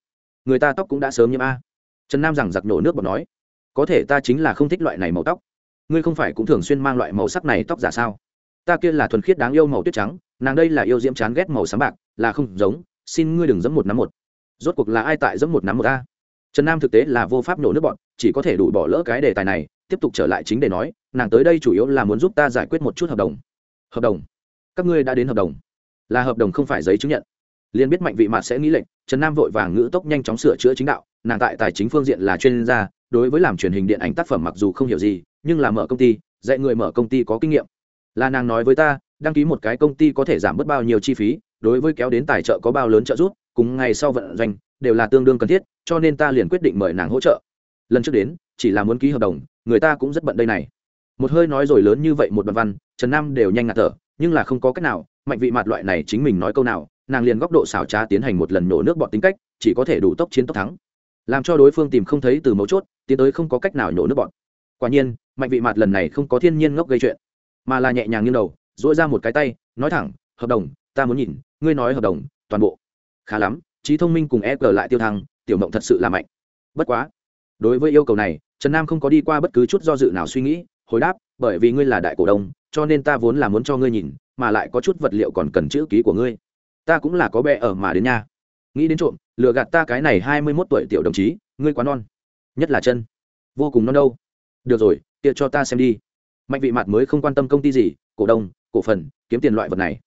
Người ta tóc cũng đã sớm nhiễm a. Trần nam rằng giặc nổ nước bọt nói, có thể ta chính là không thích loại này màu tóc. Ngươi không phải cũng thường xuyên mang loại màu sắc này tóc giả sao? Ta kia là thuần khiết đáng yêu màu tuyết trắng nàng đây là yêu diễm chán ghét màu sáng bạc, là không giống, xin ngươi đừng dẫm một nắm một. Rốt cuộc là ai tại dẫm một nắm một a? Trần nam thực tế là vô pháp nổ nước bọn, chỉ có thể đủ bỏ lỡ cái đề tài này, tiếp tục trở lại chính để nói, nàng tới đây chủ yếu là muốn giúp ta giải quyết một chút hợp đồng. Hợp đồng? Các ngươi đã đến hợp đồng. Là hợp đồng không phải giấy chứng nhận. Liền biết mạnh vị mạt sẽ nghĩ lệnh, trần nam vội vàng ngữ tốc nhanh chóng sửa chữa chính đạo, nàng tại tài chính phương diện là chuyên gia, đối với làm truyền hình điện ảnh tác phẩm mặc dù không hiểu gì, nhưng là mở công ty, dạy người mở công ty có kinh nghiệm. Là nàng nói với ta đăng ký một cái công ty có thể giảm bớt bao nhiêu chi phí, đối với kéo đến tài trợ có bao lớn trợ giúp, cùng ngày sau vận doanh, đều là tương đương cần thiết, cho nên ta liền quyết định mời nàng hỗ trợ. Lần trước đến, chỉ là muốn ký hợp đồng, người ta cũng rất bận đây này. Một hơi nói rồi lớn như vậy một đoạn văn, trần nam đều nhanh ngạt thở, nhưng là không có cách nào, mạnh vị mặt loại này chính mình nói câu nào, nàng liền góc độ xảo trá tiến hành một lần nổ nước bọn tính cách, chỉ có thể đủ tốc chiến tốc thắng. Làm cho đối phương tìm không thấy từ mấu chốt, tiến tới không có cách nào nhổ nước bọn quả nhiên, mạnh vị mặt lần này không có thiên nhiên ngốc gây chuyện, mà là nhẹ nhàng như đầu dỗi ra một cái tay, nói thẳng, hợp đồng, ta muốn nhìn, ngươi nói hợp đồng, toàn bộ. Khá lắm, trí thông minh cùng e g lại tiêu thăng, tiểu mộng thật sự là mạnh. Bất quá, đối với yêu cầu này, trần nam không có đi qua bất cứ chút do dự nào suy nghĩ, hồi đáp, bởi vì ngươi là đại cổ đông, cho nên ta vốn là muốn cho ngươi nhìn, mà lại có chút vật liệu còn cần chữ ký của ngươi. Ta cũng là có bè ở mà đến nhà nghĩ đến trộm, lừa gạt ta cái này hai mươi mốt tuổi tiểu đồng chí, ngươi quá non. Nhất là chân. Vô cùng non đâu. Được rồi, kia cho ta xem đi. Mạnh vị mặt mới không quan tâm công ty gì cổ đông cổ phần kiếm tiền loại vật này.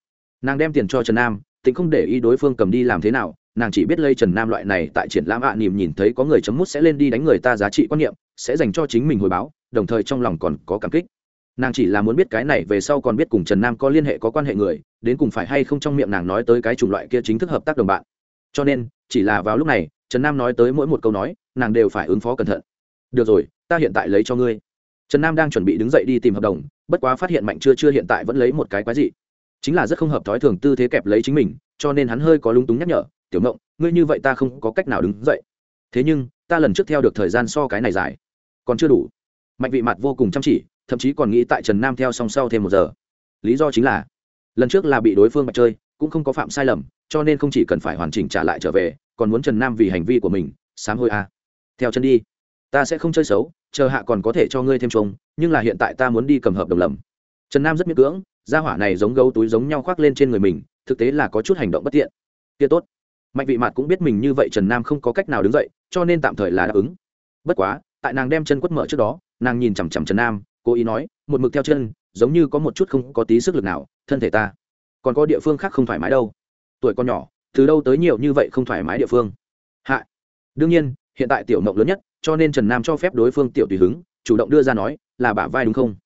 Nàng đem tiền cho trần nam tính không để ý đối phương cầm đi làm thế nào nàng chỉ biết lây trần nam loại này tại triển lãm ạ à, nhìn thấy có người chấm mút sẽ lên đi đánh người ta giá trị quan niệm sẽ dành cho chính mình hồi báo đồng thời trong lòng còn có cảm kích. Nàng chỉ là muốn biết cái này về sau còn biết cùng trần nam có liên hệ có quan hệ người đến cùng phải hay không trong miệng nàng nói tới cái chủng loại kia chính thức hợp tác đồng bạn. Cho nên chỉ là vào lúc này trần nam nói tới mỗi một câu nói nàng đều phải ứng phó cẩn thận. Được rồi ta hiện tại lấy cho ngươi trần nam đang chuẩn bị đứng dậy đi tìm hợp đồng, bất quá phát hiện mạnh chưa chưa hiện tại vẫn lấy một cái quái dị. Chính là rất không hợp thói thường tư thế kẹp lấy chính mình, cho nên hắn hơi có lung túng nhắc nhở, tiểu ngộng, ngươi như vậy ta không có cách nào đứng dậy. Thế nhưng, ta lần trước theo được thời gian so cái này dài, còn chưa đủ. Mạnh vị mặt vô cùng chăm chỉ, thậm chí còn nghĩ tại trần nam theo song sau thêm một giờ. Lý do chính là, lần trước là bị đối phương bạch chơi, cũng không có phạm sai lầm, cho nên không chỉ cần phải hoàn chỉnh trả lại trở về, còn muốn trần nam vì hành vi của mình, sám hôi a. À. theo chân đi ta sẽ không chơi xấu, chờ hạ còn có thể cho ngươi thêm trông nhưng là hiện tại ta muốn đi cầm hợp đồng lầm. Trần nam rất miễn cưỡng, gia hỏa này giống gấu túi giống nhau khoác lên trên người mình, thực tế là có chút hành động bất tiện. Kia tốt. Mạnh vị mạt cũng biết mình như vậy trần nam không có cách nào đứng dậy, cho nên tạm thời là đáp ứng. Bất quá, tại nàng đem chân quất mở trước đó, nàng nhìn chằm chằm trần nam, cố ý nói, một mực theo chân, giống như có một chút không có tí sức lực nào, thân thể ta còn có địa phương khác không thoải mái đâu. Tuổi con nhỏ, từ đâu tới nhiều như vậy không thoải mái địa phương? Hạ. Đương nhiên, hiện tại tiểu mộng lớn nhất cho nên trần nam cho phép đối phương tiểu tùy hứng, chủ động đưa ra nói, là bả vai đúng không?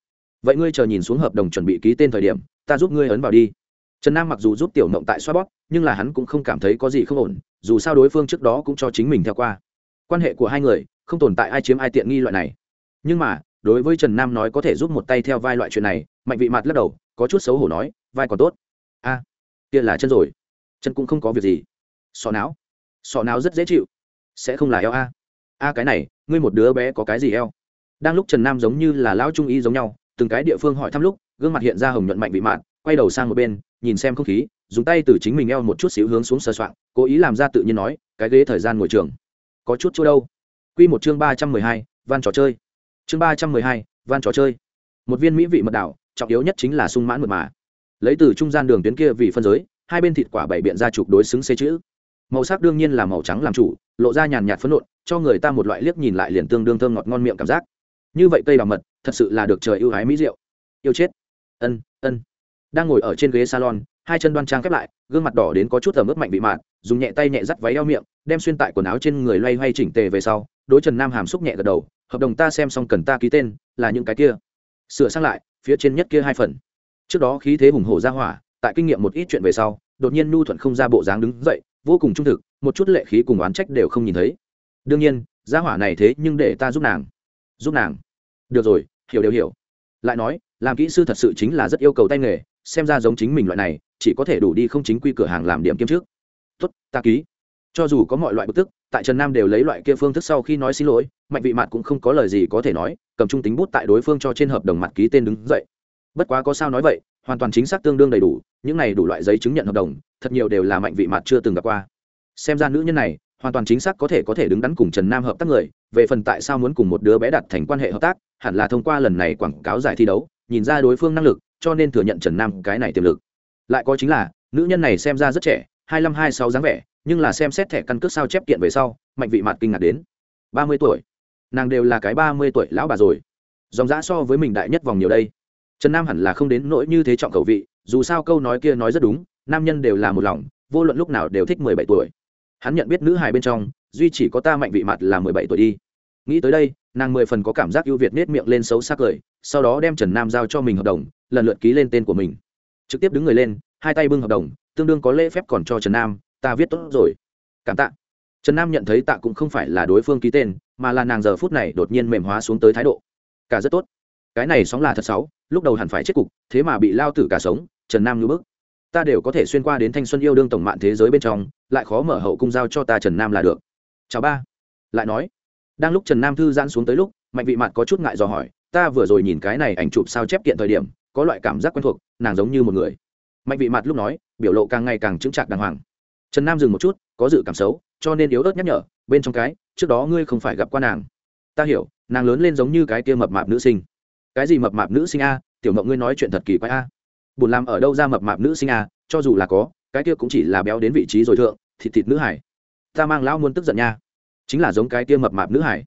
Vậy ngươi chờ nhìn xuống hợp đồng chuẩn bị ký tên thời điểm, ta giúp ngươi ấn vào đi. Trần nam mặc dù giúp tiểu mộng tại xoa bóp nhưng là hắn cũng không cảm thấy có gì không ổn, dù sao đối phương trước đó cũng cho chính mình theo qua. Quan hệ của hai người, không tồn tại ai chiếm ai tiện nghi loại này. Nhưng mà, đối với trần nam nói có thể giúp một tay theo vai loại chuyện này, mạnh vị mặt lắc đầu, có chút xấu hổ nói, vai còn tốt. A, kia là chân rồi. Chân cũng không có việc gì. Sọ não. Sọ não rất dễ chịu. Sẽ không là eo a a, cái này, ngươi một đứa bé có cái gì eo? Đang lúc trần nam giống như là lão trung y giống nhau, từng cái địa phương hỏi thăm lúc, gương mặt hiện ra hồng nhuận mạnh vị mạn, quay đầu sang một bên, nhìn xem không khí, dùng tay từ chính mình eo một chút xíu hướng xuống sờ soạng, cố ý làm ra tự nhiên nói, cái ghế thời gian ngồi trường, có chút chỗ đâu? Quy một chương ba trăm mười hai, van trò chơi. Chương ba trăm mười hai, van trò chơi. Một viên mỹ vị mật đảo, trọng yếu nhất chính là sung mãn mật mà. Lấy từ trung gian đường tuyến kia vì phân giới, hai bên thịt quả bảy biện ra chụp đối xứng xê chữ màu sắc đương nhiên là màu trắng làm chủ, lộ ra nhàn nhạt phấn nộn, cho người ta một loại liếc nhìn lại liền tương đương thơm ngọt ngon miệng cảm giác. Như vậy cây đào mật, thật sự là được trời ưu ái mỹ rượu yêu chết. Ân ân. Đang ngồi ở trên ghế salon, hai chân đoan trang khép lại, gương mặt đỏ đến có chút ẩm ướt mạnh bị mạt, dùng nhẹ tay nhẹ dắt váy eo miệng, đem xuyên tại quần áo trên người loay hoay chỉnh tề về sau, đối trần nam hàm xúc nhẹ gật đầu, hợp đồng ta xem xong cần ta ký tên, là những cái kia. Sửa sang lại, phía trên nhất kia hai phần. Trước đó khí thế hùng hổ ra hỏa, tại kinh nghiệm một ít chuyện về sau, đột nhiên nhu thuận không ra bộ dáng đứng dậy vô cùng trung thực, một chút lệ khí cùng oán trách đều không nhìn thấy. Đương nhiên, gia hỏa này thế nhưng để ta giúp nàng. Giúp nàng? Được rồi, hiểu đều hiểu. Lại nói, làm kỹ sư thật sự chính là rất yêu cầu tay nghề, xem ra giống chính mình loại này, chỉ có thể đủ đi không chính quy cửa hàng làm điểm kiếm trước. Tuất ta ký. Cho dù có mọi loại bức tức, tại trần nam đều lấy loại kia phương thức sau khi nói xin lỗi, mạnh vị mặt cũng không có lời gì có thể nói, cầm trung tính bút tại đối phương cho trên hợp đồng mặt ký tên đứng dậy. Bất quá có sao nói vậy, hoàn toàn chính xác tương đương đầy đủ, những này đủ loại giấy chứng nhận hợp đồng thật nhiều đều là mạnh vị mặt chưa từng gặp qua. Xem ra nữ nhân này, hoàn toàn chính xác có thể có thể đứng đắn cùng trần nam hợp tác người, về phần tại sao muốn cùng một đứa bé đặt thành quan hệ hợp tác, hẳn là thông qua lần này quảng cáo giải thi đấu, nhìn ra đối phương năng lực, cho nên thừa nhận trần nam cái này tiềm lực. Lại có chính là, nữ nhân này xem ra rất trẻ, hai mươi hai sáu dáng vẻ, nhưng là xem xét thẻ căn cước sao chép kiện về sau, mạnh vị mặt kinh ngạc đến. ba mươi tuổi. Nàng đều là cái ba mươi tuổi lão bà rồi. Dòng giã so với mình đại nhất vòng nhiều đây. Trần nam hẳn là không đến nỗi như thế trọng khẩu vị, dù sao câu nói kia nói rất đúng nam nhân đều là một lòng, vô luận lúc nào đều thích mười bảy tuổi. Hắn nhận biết nữ hài bên trong, duy chỉ có ta mạnh vị mặt là mười bảy tuổi đi. Nghĩ tới đây, nàng mười phần có cảm giác ưu việt nết miệng lên xấu xác cười, sau đó đem trần nam giao cho mình hợp đồng, lần lượt ký lên tên của mình. Trực tiếp đứng người lên, hai tay bưng hợp đồng, tương đương có lễ phép còn cho trần nam, ta viết tốt rồi. Cảm tạ. Trần nam nhận thấy tạ cũng không phải là đối phương ký tên, mà là nàng giờ phút này đột nhiên mềm hóa xuống tới thái độ. Cả rất tốt. Cái này sóng là thật xấu, lúc đầu hẳn phải chết cục, thế mà bị lao tử cả sống, trần nam như bức ta đều có thể xuyên qua đến thanh xuân yêu đương tổng mạng thế giới bên trong, lại khó mở hậu cung giao cho ta trần nam là được. Chào ba. Lại nói, đang lúc trần nam thư giãn xuống tới lúc, mạnh vị mặt có chút ngại dò hỏi, ta vừa rồi nhìn cái này ảnh chụp sao chép kiện thời điểm, có loại cảm giác quen thuộc, nàng giống như một người. Mạnh vị mặt lúc nói, biểu lộ càng ngày càng chững chạc đàng hoàng. Trần nam dừng một chút, có dự cảm xấu, cho nên yếu ớt nhắc nhở, bên trong cái, trước đó ngươi không phải gặp qua nàng. Ta hiểu, nàng lớn lên giống như cái kia mập mạp nữ sinh. Cái gì mập mạp nữ sinh a? Tiểu mộng ngươi nói chuyện thật kỳ quái a buồn làm ở đâu ra mập mạp nữ sinh à? cho dù là có, cái kia cũng chỉ là béo đến vị trí rồi thượng, thịt thịt nữ hải. Ta mang lão muốn tức giận nha. Chính là giống cái kia mập mạp nữ hải.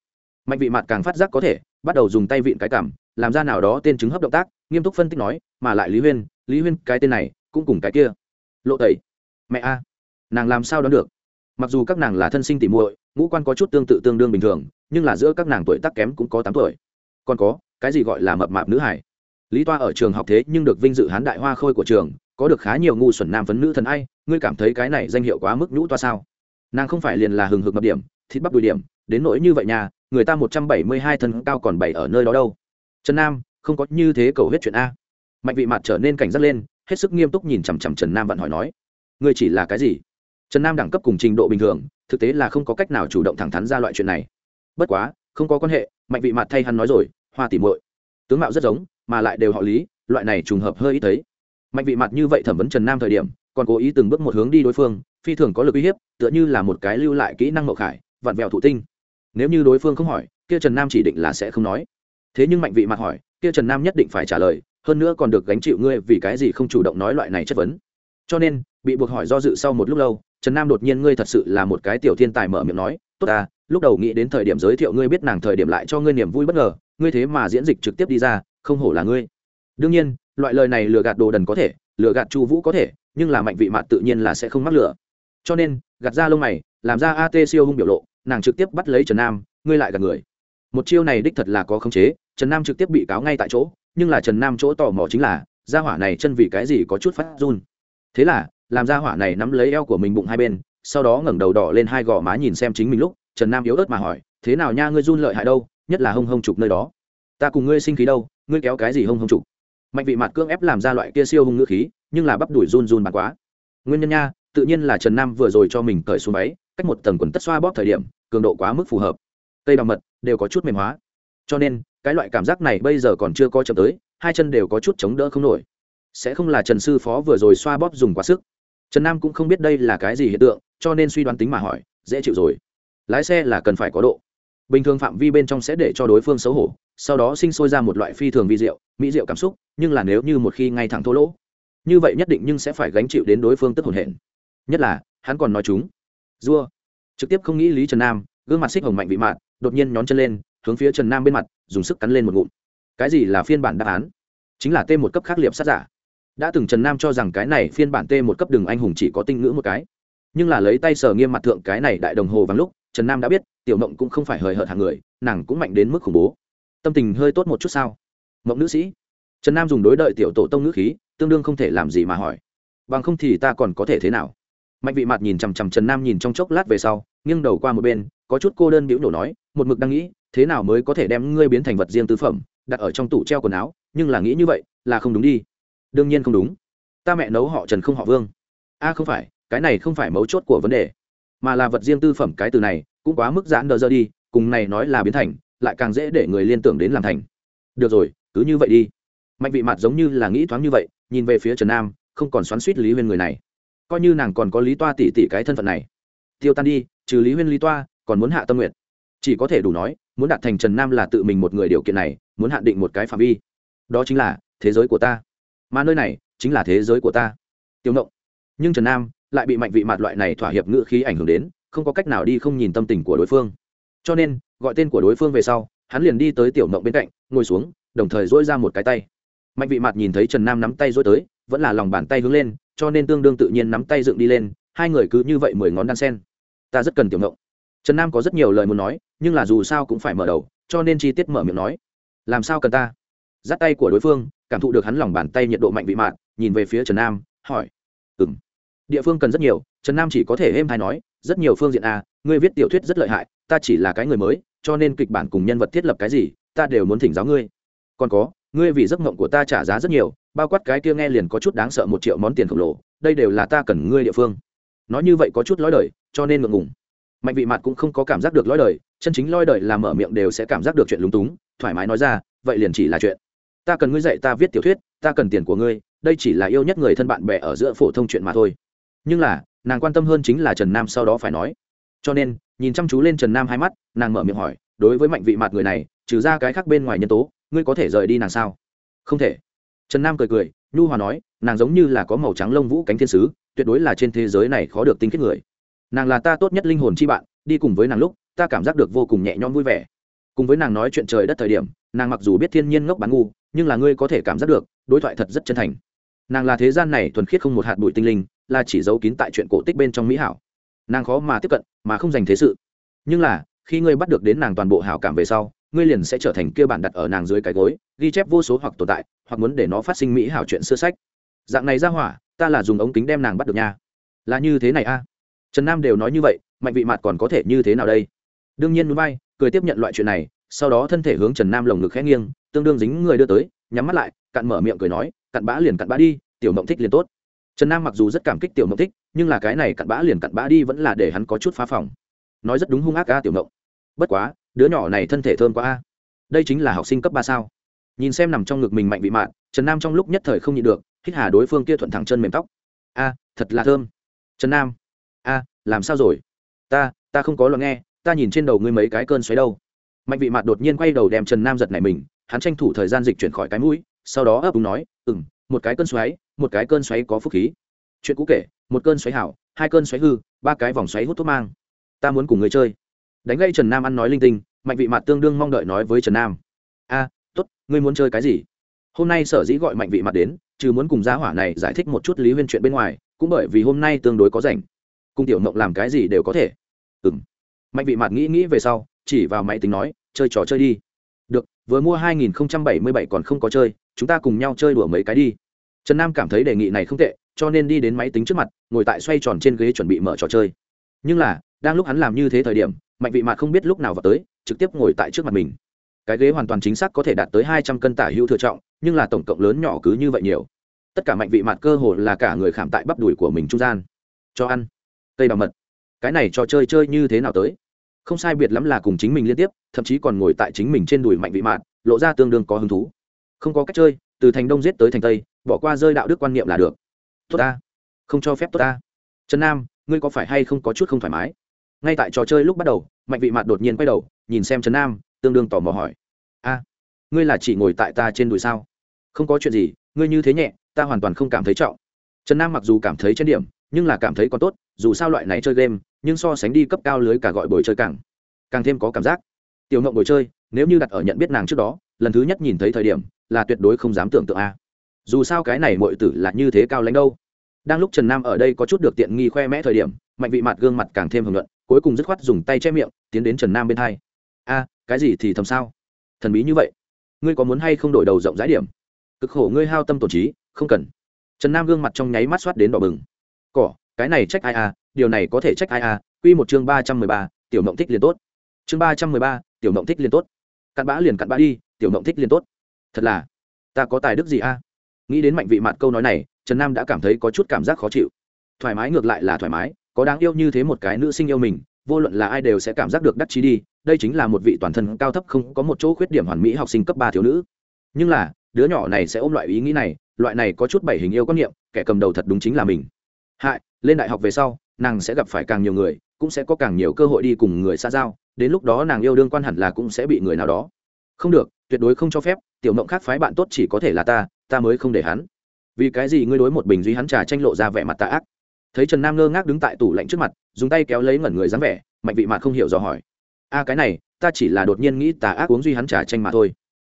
Mạnh vị mặt càng phát giác có thể, bắt đầu dùng tay vịn cái cảm làm ra nào đó tên chứng hấp động tác, nghiêm túc phân tích nói, mà lại lý huyên lý huyên, cái tên này, cũng cùng cái kia. Lộ tẩy. Mẹ a. Nàng làm sao đoán được? Mặc dù các nàng là thân sinh tỉ muội, ngũ quan có chút tương tự tương đương bình thường, nhưng là giữa các nàng tuổi tác kém cũng có tám tuổi. Còn có, cái gì gọi là mập mạp nữ hải? Lý toa ở trường học thế nhưng được vinh dự hán đại hoa khôi của trường, có được khá nhiều ngu xuẩn nam phấn nữ thần ai, ngươi cảm thấy cái này danh hiệu quá mức nhũ toa sao? Nàng không phải liền là hừng hực mập điểm, thịt bắp đùi điểm, đến nỗi như vậy nhà người ta một trăm bảy mươi hai thân cao còn bảy ở nơi đó đâu. Trần nam, không có như thế cầu hết chuyện a. Mạnh vị mặt trở nên cảnh giác lên, hết sức nghiêm túc nhìn chằm chằm trần nam vặn hỏi nói, ngươi chỉ là cái gì? Trần nam đẳng cấp cùng trình độ bình thường, thực tế là không có cách nào chủ động thẳng thắn ra loại chuyện này. Bất quá, không có quan hệ, mạnh vị mặt thay hắn nói rồi, hoa tỉ muội. Tướng mạo rất giống mà lại đều họ lý, loại này trùng hợp hơi ít thấy. Mạnh vị mặt như vậy thẩm vấn trần nam thời điểm, còn cố ý từng bước một hướng đi đối phương, phi thường có lực uy hiếp, tựa như là một cái lưu lại kỹ năng mậu khải, vặn vẹo thụ tinh. Nếu như đối phương không hỏi, kia trần nam chỉ định là sẽ không nói. Thế nhưng mạnh vị mặt hỏi, kia trần nam nhất định phải trả lời, hơn nữa còn được gánh chịu ngươi vì cái gì không chủ động nói loại này chất vấn. Cho nên, bị buộc hỏi do dự sau một lúc lâu, trần nam đột nhiên ngươi thật sự là một cái tiểu thiên tài mở miệng nói, tốt à lúc đầu nghĩ đến thời điểm giới thiệu ngươi biết nàng thời điểm lại cho ngươi niềm vui bất ngờ, ngươi thế mà diễn dịch trực tiếp đi ra không hổ là ngươi. Đương nhiên, loại lời này lừa gạt đồ đần có thể, lừa gạt chu vũ có thể, nhưng là mạnh vị mạn tự nhiên là sẽ không mắc lừa. Cho nên, gạt ra lông mày, làm ra at siêu hung biểu lộ, nàng trực tiếp bắt lấy trần nam, ngươi lại gạt người. Một chiêu này đích thật là có khống chế, trần nam trực tiếp bị cáo ngay tại chỗ, nhưng là trần nam chỗ tò mò chính là, gia hỏa này chân vì cái gì có chút phát run. Thế là, làm gia hỏa này nắm lấy eo của mình bụng hai bên, sau đó ngẩng đầu đỏ lên hai gò má nhìn xem chính mình lúc, trần nam yếu ớt mà hỏi, thế nào nha, ngươi run lợi hại đâu, nhất là hông hông chụp nơi đó. Ta cùng ngươi sinh khí đâu ngươi kéo cái gì hông hông trục? Mạnh vị mặt cưỡng ép làm ra loại kia siêu hung ngữ khí, nhưng là bắp đuổi run run bắn quá. Nguyên nhân nha, tự nhiên là trần nam vừa rồi cho mình cởi xuống máy cách một tầng quần tất xoa bóp thời điểm, cường độ quá mức phù hợp. Cây đào mật đều có chút mềm hóa. Cho nên, cái loại cảm giác này bây giờ còn chưa có chậm tới, hai chân đều có chút chống đỡ không nổi. Sẽ không là trần sư phó vừa rồi xoa bóp dùng quá sức. Trần nam cũng không biết đây là cái gì hiện tượng, cho nên suy đoán tính mà hỏi, dễ chịu rồi. Lái xe là cần phải có độ. Bình thường phạm vi bên trong sẽ để cho đối phương xấu hổ sau đó sinh sôi ra một loại phi thường vi diệu, mỹ diệu cảm xúc, nhưng là nếu như một khi ngay thẳng thô lỗ, như vậy nhất định nhưng sẽ phải gánh chịu đến đối phương tức hồn hển. Nhất là, hắn còn nói chúng dua trực tiếp không nghĩ lý trần nam, gương mặt xích hồng mạnh vị mạn, đột nhiên nhón chân lên, hướng phía trần nam bên mặt, dùng sức cắn lên một ngụm. Cái gì là phiên bản đáp án? Chính là t một cấp khắc liệp sát giả. Đã từng trần nam cho rằng cái này phiên bản t một cấp đường anh hùng chỉ có tinh ngữ một cái. Nhưng là lấy tay sờ nghiêm mặt thượng cái này đại đồng hồ vắng lúc, trần nam đã biết, tiểu mộng cũng không phải hời hợt hàng người, nàng cũng mạnh đến mức khủng bố tâm tình hơi tốt một chút sao? Mộng nữ sĩ. Trần nam dùng đối đợi tiểu tổ tông nữ khí, tương đương không thể làm gì mà hỏi. Bằng không thì ta còn có thể thế nào? Mạnh vị mặt nhìn chằm chằm trần nam nhìn trong chốc lát về sau, nghiêng đầu qua một bên, có chút cô đơn biểu nổ nói, một mực đang nghĩ, thế nào mới có thể đem ngươi biến thành vật riêng tư phẩm, đặt ở trong tủ treo quần áo, nhưng là nghĩ như vậy, là không đúng đi. Đương nhiên không đúng. Ta mẹ nấu họ trần không họ vương. A, không phải, cái này không phải mấu chốt của vấn đề, mà là vật riêng tư phẩm cái từ này, cũng quá mức giãn đờ dơ đi, cùng này nói là biến thành lại càng dễ để người liên tưởng đến làm thành. Được rồi, cứ như vậy đi. Mạnh vị mặt giống như là nghĩ thoáng như vậy, nhìn về phía trần nam, không còn xoắn suýt lý huyên người này. Coi như nàng còn có lý toa tỷ tỷ cái thân phận này. Tiêu tan đi, trừ lý huyên lý toa, còn muốn hạ tâm nguyện chỉ có thể đủ nói, muốn đạt thành trần nam là tự mình một người điều kiện này, muốn hạn định một cái phạm vi. Đó chính là thế giới của ta. Mà nơi này chính là thế giới của ta. Tiêu ngộng. Nhưng trần nam lại bị mạnh vị mặt loại này thỏa hiệp ngữ khí ảnh hưởng đến, không có cách nào đi không nhìn tâm tình của đối phương. Cho nên gọi tên của đối phương về sau hắn liền đi tới tiểu mộng bên cạnh ngồi xuống đồng thời dỗi ra một cái tay. Mạnh vị mặt nhìn thấy trần nam nắm tay dỗi tới vẫn là lòng bàn tay hướng lên cho nên tương đương tự nhiên nắm tay dựng đi lên hai người cứ như vậy mười ngón đan sen. Ta rất cần tiểu mộng. Trần nam có rất nhiều lời muốn nói nhưng là dù sao cũng phải mở đầu cho nên chi tiết mở miệng nói. Làm sao cần ta? Dắt tay của đối phương cảm thụ được hắn lòng bàn tay nhiệt độ mạnh vị mạn nhìn về phía trần nam hỏi. Ừ m địa phương cần rất nhiều trần nam chỉ có thể êm hay nói rất nhiều phương diện a à, ngươi viết tiểu thuyết rất lợi hại ta chỉ là cái người mới cho nên kịch bản cùng nhân vật thiết lập cái gì, ta đều muốn thỉnh giáo ngươi. Còn có, ngươi vì giấc mộng của ta trả giá rất nhiều, bao quát cái kia nghe liền có chút đáng sợ một triệu món tiền khổng lồ, đây đều là ta cần ngươi địa phương. Nói như vậy có chút lói đời, cho nên ngượng ngùng. Mạnh vị mặt cũng không có cảm giác được lói đời, chân chính lói đời là mở miệng đều sẽ cảm giác được chuyện lúng túng, thoải mái nói ra, vậy liền chỉ là chuyện. Ta cần ngươi dạy ta viết tiểu thuyết, ta cần tiền của ngươi, đây chỉ là yêu nhất người thân bạn bè ở giữa phổ thông chuyện mà thôi. Nhưng là, nàng quan tâm hơn chính là trần nam sau đó phải nói. Cho nên nhìn chăm chú lên trần nam hai mắt, nàng mở miệng hỏi, đối với mạnh vị mặt người này, trừ ra cái khác bên ngoài nhân tố, ngươi có thể rời đi nàng sao? Không thể. Trần nam cười cười, nhu hòa nói, nàng giống như là có màu trắng lông vũ cánh thiên sứ, tuyệt đối là trên thế giới này khó được tinh khiết người. Nàng là ta tốt nhất linh hồn chi bạn, đi cùng với nàng lúc, ta cảm giác được vô cùng nhẹ nhõm vui vẻ. Cùng với nàng nói chuyện trời đất thời điểm, nàng mặc dù biết thiên nhiên ngốc bán ngu, nhưng là ngươi có thể cảm giác được, đối thoại thật rất chân thành. Nàng là thế gian này thuần khiết không một hạt bụi tinh linh, là chỉ giấu kín tại chuyện cổ tích bên trong mỹ hảo nàng khó mà tiếp cận, mà không dành thế sự. Nhưng là, khi ngươi bắt được đến nàng toàn bộ hảo cảm về sau, ngươi liền sẽ trở thành kia bản đặt ở nàng dưới cái gối, ghi chép vô số hoặc tồn tại, hoặc muốn để nó phát sinh mỹ hảo chuyện xưa sách. Dạng này ra hỏa, ta là dùng ống kính đem nàng bắt được nha. Là như thế này a. Trần nam đều nói như vậy, mạnh vị mặt còn có thể như thế nào đây? Đương nhiên núi bay, cười tiếp nhận loại chuyện này, sau đó thân thể hướng trần nam lồng ngực khẽ nghiêng, tương đương dính người đưa tới, nhắm mắt lại, cặn mở miệng cười nói, cặn bã liền cặn bã đi, tiểu mộng thích liền tốt trần nam mặc dù rất cảm kích tiểu mộng thích, nhưng là cái này cặn bã liền cặn bã đi vẫn là để hắn có chút phá phòng. Nói rất đúng hung ác ca tiểu mộng. Bất quá, đứa nhỏ này thân thể thơm quá a. Đây chính là học sinh cấp ba sao? Nhìn xem nằm trong ngực mình mạnh bị mạn, trần nam trong lúc nhất thời không nhịn được, hít hà đối phương kia thuận thẳng chân mềm tóc. A, thật là thơm. Trần nam. A, làm sao rồi? Ta ta không có lo nghe, ta nhìn trên đầu ngươi mấy cái cơn xoáy đâu. Mạnh vị mạn đột nhiên quay đầu đem trần nam giật này mình, hắn tranh thủ thời gian dịch chuyển khỏi cái mũi, sau đó ấp úng nói ừ m một cái cơn xoáy một cái cơn xoáy có phúc khí. Chuyện cũ kể một cơn xoáy hảo hai cơn xoáy hư ba cái vòng xoáy hút thuốc mang. Ta muốn cùng người chơi. Đánh gây trần nam ăn nói linh tinh mạnh vị mặt tương đương mong đợi nói với trần nam. A à, t ố t ngươi muốn chơi cái gì? Hôm nay sở dĩ gọi mạnh vị mặt đến chứ muốn cùng gia hỏa này giải thích một chút lý huyên chuyện bên ngoài cũng bởi vì hôm nay tương đối có rảnh. Cung tiểu mộng làm cái gì đều có thể. Ừ m mạnh vị mặt nghĩ nghĩ về sau chỉ vào máy tính nói chơi trò chơi đi. Được vừa mua hai nghìn bảy mươi bảy còn không có chơi chúng ta cùng nhau chơi đùa mấy cái đi trần nam cảm thấy đề nghị này không tệ, cho nên đi đến máy tính trước mặt, ngồi tại xoay tròn trên ghế chuẩn bị mở trò chơi. Nhưng là, đang lúc hắn làm như thế thời điểm, mạnh vị mạt không biết lúc nào vào tới, trực tiếp ngồi tại trước mặt mình. Cái ghế hoàn toàn chính xác có thể đạt tới hai trăm cân tả hữu thừa trọng, nhưng là tổng cộng lớn nhỏ cứ như vậy nhiều. Tất cả mạnh vị mạt cơ hồ là cả người khảm tại bắp đùi của mình trung gian. Cho ăn. Cây bà mật. Cái này trò chơi chơi như thế nào tới? Không sai biệt lắm là cùng chính mình liên tiếp, thậm chí còn ngồi tại chính mình trên đùi mạnh vị mạt, lộ ra tương đương có hứng thú. Không có cách chơi từ thành đông giết tới thành tây, bỏ qua rơi đạo đức quan niệm là được. Tốt ta. Không cho phép tốt ta. Trần nam, ngươi có phải hay không có chút không thoải mái? Ngay tại trò chơi lúc bắt đầu, mạnh vị mặt đột nhiên quay đầu, nhìn xem trần nam, tương đương tò mò hỏi. A, ngươi là chỉ ngồi tại ta trên đùi sao? Không có chuyện gì, ngươi như thế nhẹ, ta hoàn toàn không cảm thấy trọng. Trần nam mặc dù cảm thấy trên điểm, nhưng là cảm thấy còn tốt, dù sao loại này chơi game, nhưng so sánh đi cấp cao lưới cả gọi bồi chơi càng càng thêm có cảm giác. Tiểu ngộng bồi chơi, nếu như đặt ở nhận biết nàng trước đó lần thứ nhất nhìn thấy thời điểm là tuyệt đối không dám tưởng tượng a. Dù sao cái này mọi tử là như thế cao lãnh đâu. Đang lúc trần nam ở đây có chút được tiện nghi khoe mẽ thời điểm, mạnh vị mặt gương mặt càng thêm hưởng luận cuối cùng dứt khoát dùng tay che miệng, tiến đến trần nam bên hai a, cái gì thì thầm sao? Thần bí như vậy, ngươi có muốn hay không đổi đầu rộng rãi điểm? Cực khổ ngươi hao tâm tổn trí, không cần. Trần nam gương mặt trong nháy mắt soát đến đỏ bừng. Cỏ, cái này trách ai a điều này có thể trách ai à? a q một chương ba trăm mười ba, tiểu mộng thích liền tốt. Chương ba trăm mười ba, tiểu mộng thích liền tốt. Cặn bã liền cặn bã đi tiểu mộng thích liền tốt. Thật là, ta có tài đức gì a? Nghĩ đến mạnh vị mặt câu nói này, trần nam đã cảm thấy có chút cảm giác khó chịu. Thoải mái ngược lại là thoải mái, có đáng yêu như thế một cái nữ sinh yêu mình, vô luận là ai đều sẽ cảm giác được đắc chí đi, đây chính là một vị toàn thân cao thấp không có một chỗ khuyết điểm hoàn mỹ học sinh cấp ba thiếu nữ. Nhưng là, đứa nhỏ này sẽ ôm loại ý nghĩ này, loại này có chút bảy hình yêu quan niệm, kẻ cầm đầu thật đúng chính là mình. Hại, lên đại học về sau, nàng sẽ gặp phải càng nhiều người, cũng sẽ có càng nhiều cơ hội đi cùng người xa giao, đến lúc đó nàng yêu đương quan hẳn là cũng sẽ bị người nào đó. Không được tuyệt đối không cho phép, tiểu mộng khác phái bạn tốt chỉ có thể là ta ta mới không để hắn. Vì cái gì ngươi đối một bình duy hắn trà tranh lộ ra vẻ mặt tạ ác? Thấy trần nam ngơ ngác đứng tại tủ lạnh trước mặt, dùng tay kéo lấy ngẩn người dáng vẻ, mạnh vị mặt không hiểu dò hỏi. A, cái này, ta chỉ là đột nhiên nghĩ tà ác uống duy hắn trà tranh mà thôi.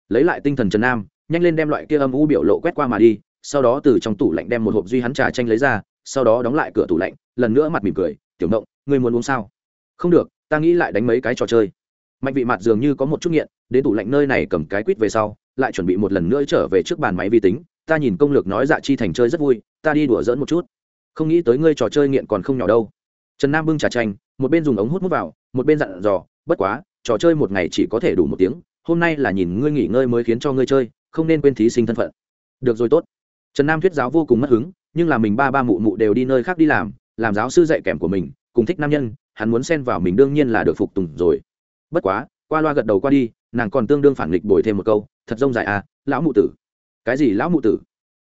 Lấy lại tinh thần trần nam, nhanh lên đem loại kia âm u biểu lộ quét qua mà đi, sau đó từ trong tủ lạnh đem một hộp duy hắn trà tranh lấy ra, sau đó đóng lại cửa tủ lạnh, lần nữa mặt mỉm cười, tiểu mộng, ngươi muốn uống sao? Không được, ta nghĩ lại đánh mấy cái trò chơi. Mạnh vị mặt dường như có một chút nghiện đến tủ lạnh nơi này cầm cái quýt về sau, lại chuẩn bị một lần nữa trở về trước bàn máy vi tính. Ta nhìn công lược nói dạ chi thành chơi rất vui, ta đi đùa dỡn một chút. Không nghĩ tới ngươi trò chơi nghiện còn không nhỏ đâu. Trần nam bưng trà tranh một bên dùng ống hút mút vào, một bên dặn dò, bất quá, trò chơi một ngày chỉ có thể đủ một tiếng, hôm nay là nhìn ngươi nghỉ ngơi mới khiến cho ngươi chơi, không nên quên thí sinh thân phận. Được rồi, tốt. Trần nam thuyết giáo vô cùng mất hứng, nhưng là mình ba ba mụ mụ đều đi nơi khác đi làm làm giáo sư dạy kèm của mình, cùng thích nam nhân, hắn muốn xen vào mình đương nhiên là được phục tùng rồi. Bất quá, qua loa gật đầu qua đi nàng còn tương đương phản nghịch bồi thêm một câu, thật rông dài à lão mụ tử. Cái gì lão mụ tử?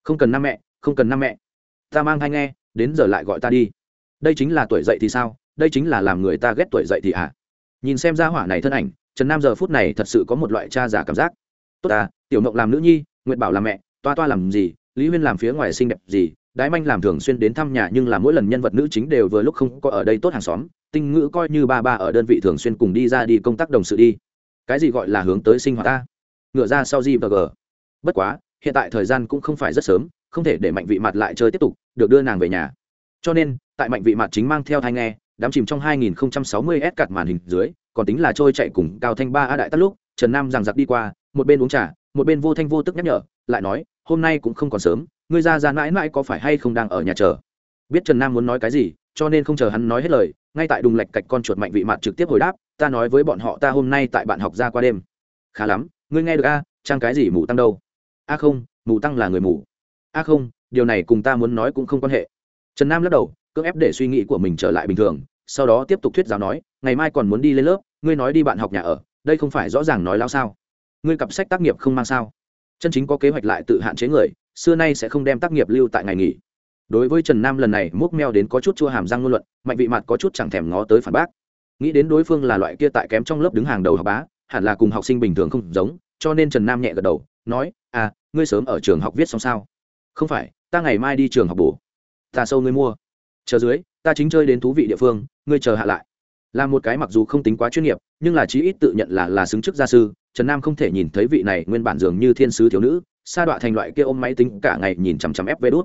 Không cần năm mẹ, không cần năm mẹ. Ta mang hay nghe, đến giờ lại gọi ta đi. Đây chính là tuổi dậy thì sao? Đây chính là làm người ta ghét tuổi dậy thì à. nhìn xem ra hỏa này thân ảnh, trần nam giờ phút này thật sự có một loại cha giả cảm giác. Tốt ta, tiểu mộng làm nữ nhi nguyệt bảo làm mẹ, toa toa làm gì, lý huyên làm phía ngoài xinh đẹp gì, đái manh làm thường xuyên đến thăm nhà nhưng là mỗi lần nhân vật nữ chính đều vừa lúc không có ở đây tốt hàng xóm, tinh ngữ coi như ba ba ở đơn vị thường xuyên cùng đi ra đi công tác đồng sự đi cái gì gọi là hướng tới sinh hoạt ta? Ngựa ra sau g và bất quá, hiện tại thời gian cũng không phải rất sớm, không thể để mạnh vị mặt lại chơi tiếp tục, được đưa nàng về nhà. Cho nên, tại mạnh vị mặt chính mang theo thai nghe, đám chìm trong 2060 s cặt màn hình dưới, còn tính là trôi chạy cùng cao thanh ba a đại tắt lúc, trần nam rằng giặc đi qua, một bên uống trà, một bên vô thanh vô tức nhắc nhở, lại nói, hôm nay cũng không còn sớm, ngươi ra ra mãi mãi có phải hay không đang ở nhà chờ? Biết trần nam muốn nói cái gì, cho nên không chờ hắn nói hết lời, ngay tại đùng lạch cạch con chuột mạnh vị mặt trực tiếp hồi đáp ta nói với bọn họ ta hôm nay tại bạn học ra qua đêm. Khá lắm, ngươi nghe được a, trang cái gì mù tăng đâu? A không, mù tăng là người mù. A không, điều này cùng ta muốn nói cũng không quan hệ. Trần nam lắc đầu, cưỡng ép để suy nghĩ của mình trở lại bình thường, sau đó tiếp tục thuyết giáo nói, ngày mai còn muốn đi lên lớp, ngươi nói đi bạn học nhà ở, đây không phải rõ ràng nói lao sao? Ngươi cặp sách tác nghiệp không mang sao? Chân chính có kế hoạch lại tự hạn chế người, xưa nay sẽ không đem tác nghiệp lưu tại ngày nghỉ. Đối với trần nam lần này, múc meo đến có chút chua hàm răng ngôn luận, mạnh vị mặt có chút chẳng thèm ngó tới phản bác nghĩ đến đối phương là loại kia tại kém trong lớp đứng hàng đầu học bá, hẳn là cùng học sinh bình thường không giống, cho nên trần nam nhẹ gật đầu, nói à ngươi sớm ở trường học viết xong sao? Không phải, ta ngày mai đi trường học bổ ta sâu ngươi mua. Chờ dưới, ta chính chơi đến thú vị địa phương, ngươi chờ hạ lại. Là một cái mặc dù không tính quá chuyên nghiệp, nhưng là chí ít tự nhận là là xứng chức gia sư, trần nam không thể nhìn thấy vị này nguyên bản dường như thiên sứ thiếu nữ, sa đọa thành loại kia ôm máy tính cả ngày nhìn chằm chằm ép vê đốt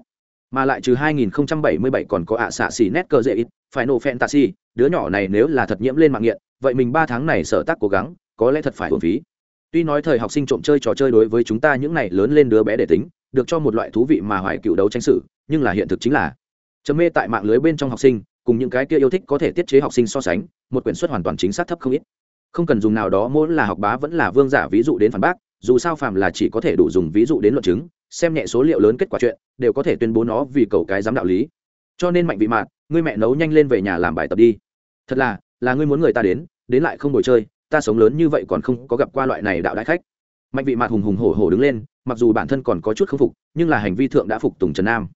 mà lại trừ 2077 còn có ạ xạ xỉ nét cơ dễ ít phải nổ fantasy, đứa nhỏ này nếu là thật nhiễm lên mạng nghiện, vậy mình ba tháng này sở tác cố gắng, có lẽ thật phải hưởng phí. Tuy nói thời học sinh trộm chơi trò chơi đối với chúng ta những này lớn lên đứa bé để tính, được cho một loại thú vị mà hoài cựu đấu tranh sự, nhưng là hiện thực chính là chấm mê tại mạng lưới bên trong học sinh, cùng những cái kia yêu thích có thể tiết chế học sinh so sánh, một quyển suất hoàn toàn chính xác thấp không ít. Không cần dùng nào đó, mỗi là học bá vẫn là vương giả ví dụ đến phản bác, dù sao phàm là chỉ có thể đủ dùng ví dụ đến luận chứng xem nhẹ số liệu lớn kết quả chuyện, đều có thể tuyên bố nó vì cầu cái giám đạo lý. Cho nên mạnh vị mạn, ngươi mẹ nấu nhanh lên về nhà làm bài tập đi. Thật là là ngươi muốn người ta đến đến lại không ngồi chơi, ta sống lớn như vậy còn không có gặp qua loại này đạo đại khách. Mạnh vị mạn hùng hùng hổ hổ đứng lên, mặc dù bản thân còn có chút k phục, nhưng là hành vi thượng đã phục tùng trần nam.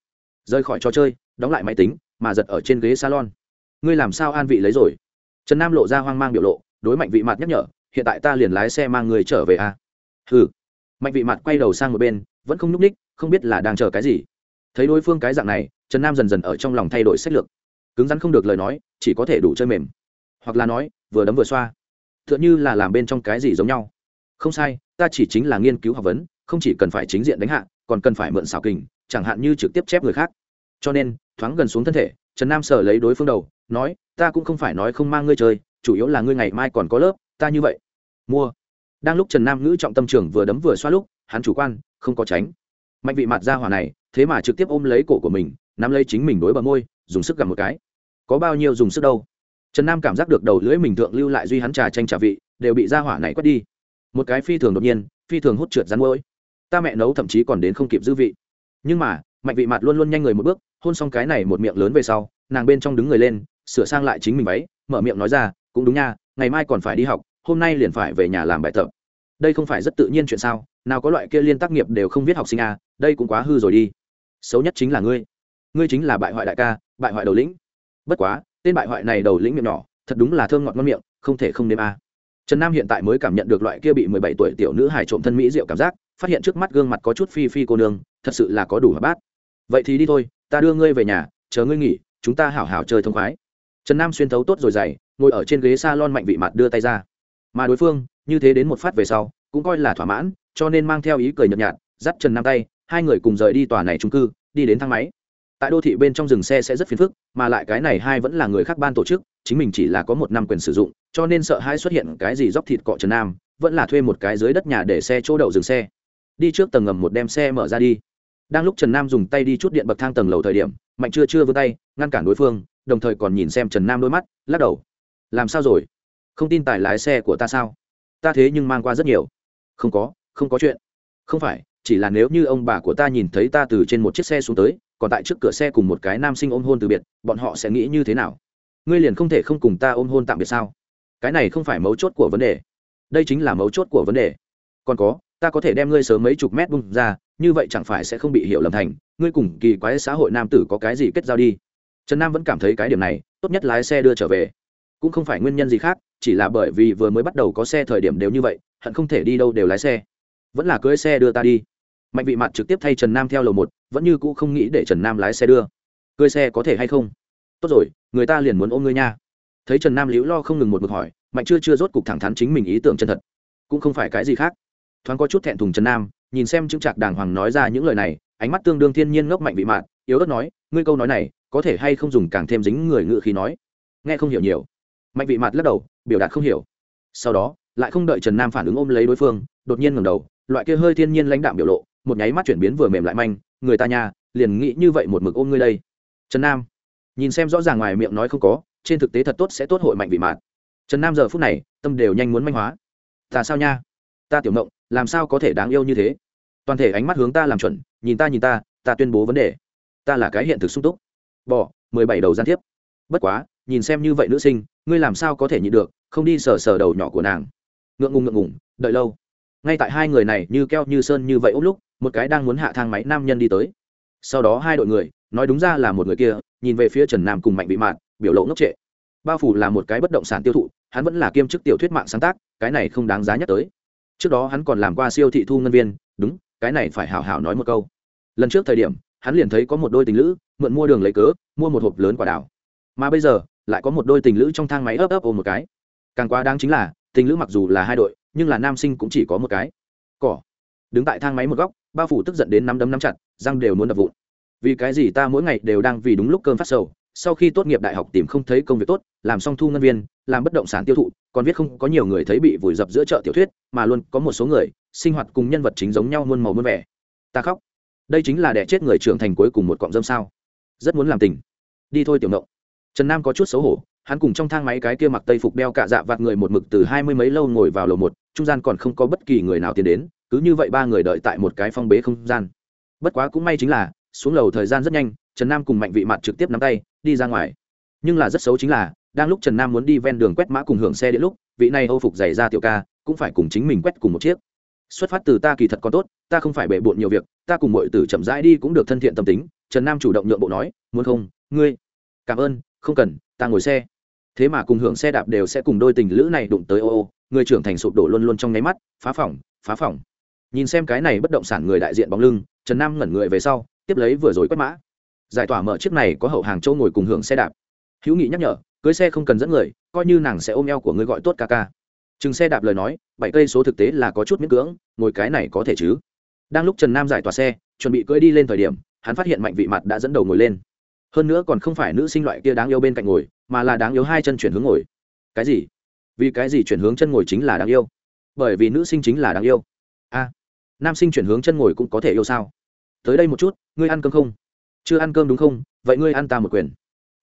Rời khỏi trò chơi, đóng lại máy tính, mà giật ở trên ghế salon. Ngươi làm sao an vị lấy rồi? Trần nam lộ ra hoang mang biểu lộ, đối mạnh vị mạt nhắc nhở, hiện tại ta liền lái xe mang người trở về a. À? ừ mạnh vị mạt quay đầu sang một bên vẫn không nhúc ních, không biết là đang chờ cái gì. Thấy đối phương cái dạng này, trần nam dần dần ở trong lòng thay đổi sách lược. Cứng rắn không được lời nói, chỉ có thể đủ chơi mềm. Hoặc là nói, vừa đấm vừa xoa. T h ư ợ n h ư là làm bên trong cái gì giống nhau. Không sai, ta chỉ chính là nghiên cứu học vấn, không chỉ cần phải chính diện đánh hạ, còn cần phải mượn xảo kình, chẳng hạn như trực tiếp chép người khác. Cho nên, thoáng gần xuống thân thể, trần nam sở lấy đối phương đầu, nói, ta cũng không phải nói không mang ngươi chơi, chủ yếu là ngươi ngày mai còn có lớp, ta như vậy. Mua đang lúc trần nam ngữ trọng tâm trường vừa đấm vừa xoa lúc, hắn chủ quan, không có tránh. Mạnh vị mặt ra hỏa này, thế mà trực tiếp ôm lấy cổ của mình, nắm lấy chính mình đối bờ môi, dùng sức gặp một cái. Có bao nhiêu dùng sức đâu? Trần nam cảm giác được đầu lưỡi mình thượng lưu lại duy hắn trà tranh trà vị, đều bị ra hỏa này quét đi. Một cái phi thường đột nhiên, phi thường hút trượt rắn môi ta mẹ nấu thậm chí còn đến không kịp dư vị. Nhưng mà, mạnh vị mặt luôn luôn nhanh người một bước, hôn xong cái này một miệng lớn về sau, nàng bên trong đứng người lên, sửa sang lại chính mình váy, mở miệng nói ra, cũng đúng nha, ngày mai còn phải đi học hôm nay liền phải về nhà làm bài tập. Đây không phải rất tự nhiên chuyện sao? Nào có loại kia liên tác nghiệp đều không viết học sinh à đây cũng quá hư rồi đi. Xấu nhất chính là ngươi. Ngươi chính là bại hoại đại ca, bại hoại đầu lĩnh. Bất quá, tên bại hoại này đầu lĩnh miệng nhỏ, thật đúng là thơm ngọt ngon miệng, không thể không nêm a. Trần nam hiện tại mới cảm nhận được loại kia bị mười bảy tuổi tiểu nữ hải trộm thân mỹ diệu cảm giác, phát hiện trước mắt gương mặt có chút phi phi cô nương, thật sự là có đủ hợp bát. Vậy thì đi thôi, ta đưa ngươi về nhà, chờ ngươi nghỉ, chúng ta hảo hảo chơi thông khoái. Trần nam xuyên thấu tốt rồi dày, ngồi ở trên ghế s a lon mạnh vị mặt đưa tay ra mà đối phương, như thế đến một phát về sau, cũng coi là thỏa mãn, cho nên mang theo ý cười nhợt nhạt, dắt trần nam tay, hai người cùng rời đi tòa này trung cư, đi đến thang máy. Tại đô thị bên trong dừng xe sẽ rất phiền phức, mà lại cái này hai vẫn là người khác ban tổ chức, chính mình chỉ là có một năm quyền sử dụng, cho nên sợ hai xuất hiện cái gì dóc thịt cọ trần nam, vẫn là thuê một cái dưới đất nhà để xe chỗ đậu dừng xe. Đi trước tầng ngầm một đem xe mở ra đi. Đang lúc trần nam dùng tay đi chút điện bậc thang tầng lầu thời điểm, mạnh chưa chưa vươn tay, ngăn cản đối phương, đồng thời còn nhìn xem trần nam đôi mắt, lắc đầu. Làm sao rồi? Không tin tài lái xe của ta sao? Ta thế nhưng mang qua rất nhiều. Không có không có chuyện. Không phải, chỉ là nếu như ông bà của ta nhìn thấy ta từ trên một chiếc xe xuống tới, còn tại trước cửa xe cùng một cái nam sinh ôm hôn từ biệt, bọn họ sẽ nghĩ như thế nào? Ngươi liền không thể không cùng ta ôm hôn tạm biệt sao? Cái này không phải mấu chốt của vấn đề. Đây chính là mấu chốt của vấn đề. Còn có, ta có thể đem ngươi sớm mấy chục mét bung ra, như vậy chẳng phải sẽ không bị hiểu lầm thành, ngươi cùng kỳ quái xã hội nam tử có cái gì kết giao đi? Trần nam vẫn cảm thấy cái điểm này, tốt nhất lái xe đưa trở về. Cũng không phải nguyên nhân gì khác chỉ là bởi vì vừa mới bắt đầu có xe thời điểm đều như vậy, hận không thể đi đâu đều lái xe. Vẫn là cưới xe đưa ta đi. Mạnh vị mặt trực tiếp thay trần nam theo lầu một, vẫn như cũ không nghĩ để trần nam lái xe đưa. Cưới xe có thể hay không? Tốt rồi, người ta liền muốn ôm ngươi nha. Thấy trần nam liễu lo không ngừng một mực hỏi, mạnh chưa chưa rốt cục thẳng thắn chính mình ý tưởng chân thật. Cũng không phải cái gì khác. Thoáng có chút thẹn thùng trần nam, nhìn xem chứng trạc đàng hoàng nói ra những lời này, ánh mắt tương đương thiên nhiên ngốc mạnh vị mạn yếu ớt nói, ngươi câu nói này có thể hay không dùng càng thêm dính người ngự khi nói? Nghe không hiểu nhiều mạnh vị mặt lắc đầu, biểu đạt không hiểu. Sau đó, lại không đợi trần nam phản ứng ôm lấy đối phương, đột nhiên ngầm đầu, loại kia hơi thiên nhiên lãnh đạm biểu lộ, một nháy mắt chuyển biến vừa mềm lại manh, người ta nha, liền nghĩ như vậy một mực ôm ngươi đây. Trần nam nhìn xem rõ ràng ngoài miệng nói không có, trên thực tế thật tốt sẽ tốt hội mạnh vị mạt trần nam giờ phút này, tâm đều nhanh muốn manh hóa. Ta sao nha? Ta tiểu mộng làm sao có thể đáng yêu như thế? Toàn thể ánh mắt hướng ta làm chuẩn, nhìn ta nhìn ta ta tuyên bố vấn đề. Ta là cái hiện thực sung túc. Bỏ mười bảy đầu gian thiếp bất quá nhìn xem như vậy nữ sinh, ngươi làm sao có thể nhịn được, không đi sờ sờ đầu nhỏ của nàng. Ngượng ngùng ngượng ngùng, đợi lâu. Ngay tại hai người này như keo như sơn như vậy ốc lúc, một cái đang muốn hạ thang máy nam nhân đi tới. Sau đó hai đội người, nói đúng ra là một người kia, nhìn về phía trần nam cùng mạnh bị mạn, biểu lộ ngốc trệ. Bao phủ là một cái bất động sản tiêu thụ, hắn vẫn là kiêm chức tiểu thuyết mạng sáng tác, cái này không đáng giá nhắc tới. Trước đó hắn còn làm qua siêu thị thu ngân viên, đúng, cái này phải hào hào nói một câu. Lần trước thời điểm, hắn liền thấy có một đôi tình lữ, mượn mua đường lấy cớ, mua một hộp lớn quả đảo mà bây giờ lại có một đôi tình lữ trong thang máy ấp ấp ôm một cái. Càng quá đáng chính là, tình lữ mặc dù là hai đội, nhưng là nam sinh cũng chỉ có một cái. Cỏ. Đứng tại thang máy một góc, bao phủ tức giận đến nắm đấm nắm chặt, răng đều muốn đập vụn. Vì cái gì ta mỗi ngày đều đang vì đúng lúc cơm phát sầu, sau khi tốt nghiệp đại học tìm không thấy công việc tốt, làm xong thu ngân viên, làm bất động sản tiêu thụ, còn viết không có nhiều người thấy bị vùi dập giữa chợ tiểu thuyết, mà luôn có một số người, sinh hoạt cùng nhân vật chính giống nhau muôn màu muôn vẻ. Ta khóc. Đây chính là đẻ chết người trưởng thành cuối cùng một cọng dâm sao. Rất muốn làm tình. Đi thôi tiểu mộng trần nam có chút xấu hổ, hắn cùng trong thang máy cái kia mặc tây phục đeo cả dạ vạt người một mực từ hai mươi mấy lâu ngồi vào lầu một, trung gian còn không có bất kỳ người nào tiến đến, cứ như vậy ba người đợi tại một cái phong bế không gian. Bất quá cũng may chính là, xuống lầu thời gian rất nhanh, trần nam cùng mạnh vị mặt trực tiếp nắm tay, đi ra ngoài. Nhưng là rất xấu chính là, đang lúc trần nam muốn đi ven đường quét mã cùng hưởng xe đến lúc, vị này âu phục giày ra tiểu ca, cũng phải cùng chính mình quét cùng một chiếc. Xuất phát từ ta kỳ thật còn tốt, ta không phải bể bộn nhiều việc, ta cùng mọi tử chậm rãi đi cũng được thân thiện tâm tính, trần nam chủ động nhượng bộ nói, muốn không, ngươi? Cảm ơn không cần, ta ngồi xe. Thế mà cùng hưởng xe đạp đều sẽ cùng đôi tình lữ này đụng tới ô ô, người trưởng thành sụp đổ luôn luôn trong nháy mắt, phá phỏng phá phỏng nhìn xem cái này bất động sản người đại diện bóng lưng, trần nam ngẩn người về sau, tiếp lấy vừa rồi quét mã. Giải tỏa mở chiếc này có hậu hàng châu ngồi cùng hưởng xe đạp. Hữu nghị nhắc nhở, cưới xe không cần dẫn người, coi như nàng sẽ ôm eo của ngươi gọi tốt ca ca. Chừng xe đạp lời nói, bảy cây số thực tế là có chút miễn cưỡng, ngồi cái này có thể chứ? Đang lúc trần nam giải tỏa xe, chuẩn bị cưỡi đi lên thời điểm, hắn phát hiện mạnh vị mặt đã dẫn đầu ngồi lên hơn nữa còn không phải nữ sinh loại kia đáng yêu bên cạnh ngồi, mà là đáng yêu hai chân chuyển hướng ngồi. Cái gì? Vì cái gì chuyển hướng chân ngồi chính là đáng yêu? Bởi vì nữ sinh chính là đáng yêu. A, nam sinh chuyển hướng chân ngồi cũng có thể yêu sao? Tới đây một chút, ngươi ăn cơm không? Chưa ăn cơm đúng không? Vậy ngươi ăn ta một quyền.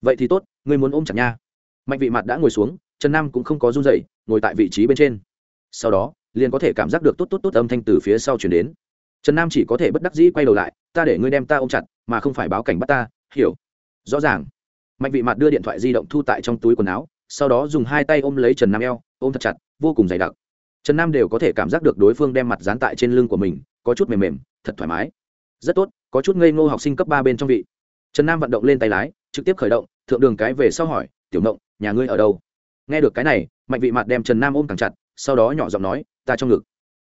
Vậy thì tốt, ngươi muốn ôm chặt nha. Mạnh vị mặt đã ngồi xuống, trần nam cũng không có run dậy ngồi tại vị trí bên trên. Sau đó, liền có thể cảm giác được tốt tốt tốt âm thanh từ phía sau chuyển đến. Trần nam chỉ có thể bất đắc dĩ quay đầu lại, ta để ngươi đem ta ôm chặt, mà không phải báo cảnh bắt ta, hiểu? Rõ ràng. Mạnh vị mặt đưa điện thoại di động thu tại trong túi quần áo, sau đó dùng hai tay ôm lấy trần nam eo, ôm thật chặt, vô cùng dày đặc. Trần nam đều có thể cảm giác được đối phương đem mặt dán tại trên lưng của mình, có chút mềm mềm, thật thoải mái. Rất tốt, có chút ngây ngô học sinh cấp ba bên trong vị. Trần nam vận động lên tay lái, trực tiếp khởi động, thượng đường cái về sau hỏi, tiểu mộng nhà ngươi ở đâu? Nghe được cái này, mạnh vị mặt đem trần nam ôm càng chặt, sau đó nhỏ giọng nói, ta trong ngực.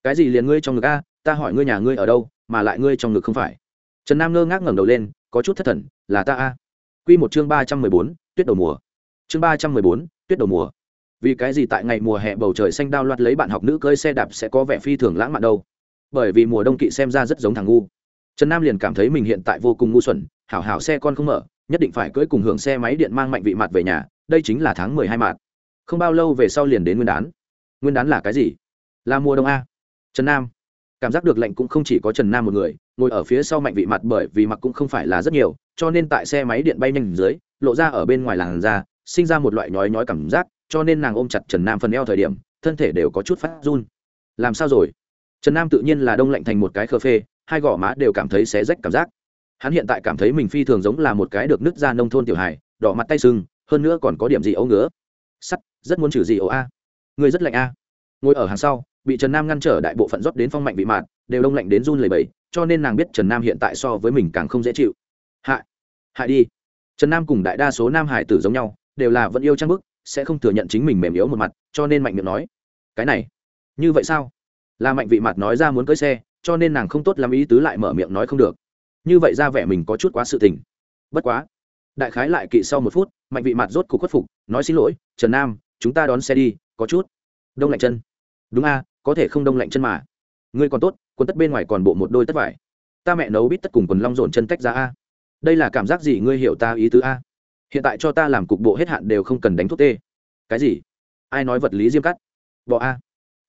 Cái gì liền ngươi trong ngực a? Ta hỏi ngươi nhà ngươi ở đâu, mà lại ngươi trong ngực không phải. Trần nam ngơ ngác ngẩng đầu lên, có chút thất thần, là ta a. Quy một chương ba trăm mười bốn, tuyết đầu mùa. Chương ba trăm mười bốn, tuyết đầu mùa. Vì cái gì tại ngày mùa hè bầu trời xanh đao loạt lấy bạn học nữ cơi xe đạp sẽ có vẻ phi thường lãng mạn đâu? Bởi vì mùa đông kỵ xem ra rất giống thằng ngu. Trần nam liền cảm thấy mình hiện tại vô cùng ngu xuẩn, hảo hảo xe con không mở, nhất định phải cưỡi cùng hưởng xe máy điện mang mạnh vị mặt về nhà, đây chính là tháng mười hai mạt. Không bao lâu về sau liền đến nguyên đán. Nguyên đán là cái gì? Là mùa đông a. Trần nam cảm giác được lạnh cũng không chỉ có trần nam một người, ngồi ở phía sau mạnh vị mặt bởi vì mặc cũng không phải là rất nhiều, cho nên tại xe máy điện bay nhanh dưới, lộ ra ở bên ngoài làn da, sinh ra một loại nhói nhói cảm giác, cho nên nàng ôm chặt trần nam phần eo thời điểm, thân thể đều có chút phát run. Làm sao rồi? Trần nam tự nhiên là đông lạnh thành một cái khờ phê, hai gò má đều cảm thấy xé rách cảm giác. Hắn hiện tại cảm thấy mình phi thường giống là một cái được nứt ra nông thôn tiểu hài, đỏ mặt tay sưng, hơn nữa còn có điểm gì ấu ngứa. Sắt, rất muốn trừ gì ấu a? Người rất lạnh a. Ngồi ở hàng sau bị trần nam ngăn trở đại bộ phận rót đến phong mạnh Vị mạt, đều đông lạnh đến run lầy bầy cho nên nàng biết trần nam hiện tại so với mình càng không dễ chịu. Hại hại đi. Trần nam cùng đại đa số nam hải tử giống nhau, đều là vẫn yêu trang bức, sẽ không thừa nhận chính mình mềm yếu một mặt, cho nên mạnh miệng nói, cái này, như vậy sao? Là mạnh vị mặt nói ra muốn cưới xe, cho nên nàng không tốt làm ý tứ lại mở miệng nói không được. Như vậy ra vẻ mình có chút quá sự tình. Bất quá, đại khái lại kỵ sau một phút, mạnh vị mặt rốt cuộc khuất phục, nói xin lỗi, trần nam, chúng ta đón xe đi, có chút. Đông lạnh chân. Đúng a có thể không đông lạnh chân mà. Ngươi còn tốt, quần tất bên ngoài còn bộ một đôi tất vải. Ta mẹ nấu bít tất cùng quần long dồn chân tách ra a. Đây là cảm giác gì, ngươi hiểu ta ý tứ a? Hiện tại cho ta làm cục bộ hết hạn đều không cần đánh thuốc tê. Cái gì? Ai nói vật lý diêm cắt? Bỏ a.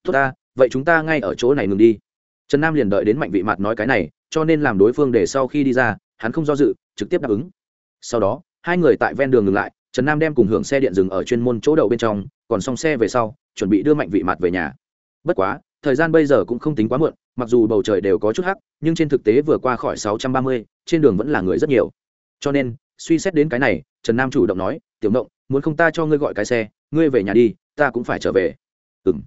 Tốt a vậy chúng ta ngay ở chỗ này ngừng đi. Trần nam liền đợi đến mạnh vị mặt nói cái này, cho nên làm đối phương để sau khi đi ra, hắn không do dự, trực tiếp đáp ứng. Sau đó, hai người tại ven đường ngừng lại, trần nam đem cùng hưởng xe điện dừng ở chuyên môn chỗ đậu bên trong, còn xong xe về sau, chuẩn bị đưa mạnh vị mặt về nhà bất quá, thời gian bây giờ cũng không tính quá muộn, mặc dù bầu trời đều có chút hắc, nhưng trên thực tế vừa qua khỏi sáu trăm ba mươi, trên đường vẫn là người rất nhiều. Cho nên, suy xét đến cái này, trần nam chủ động nói, tiểu mộng muốn không ta cho ngươi gọi cái xe, ngươi về nhà đi, ta cũng phải trở về. Ừ m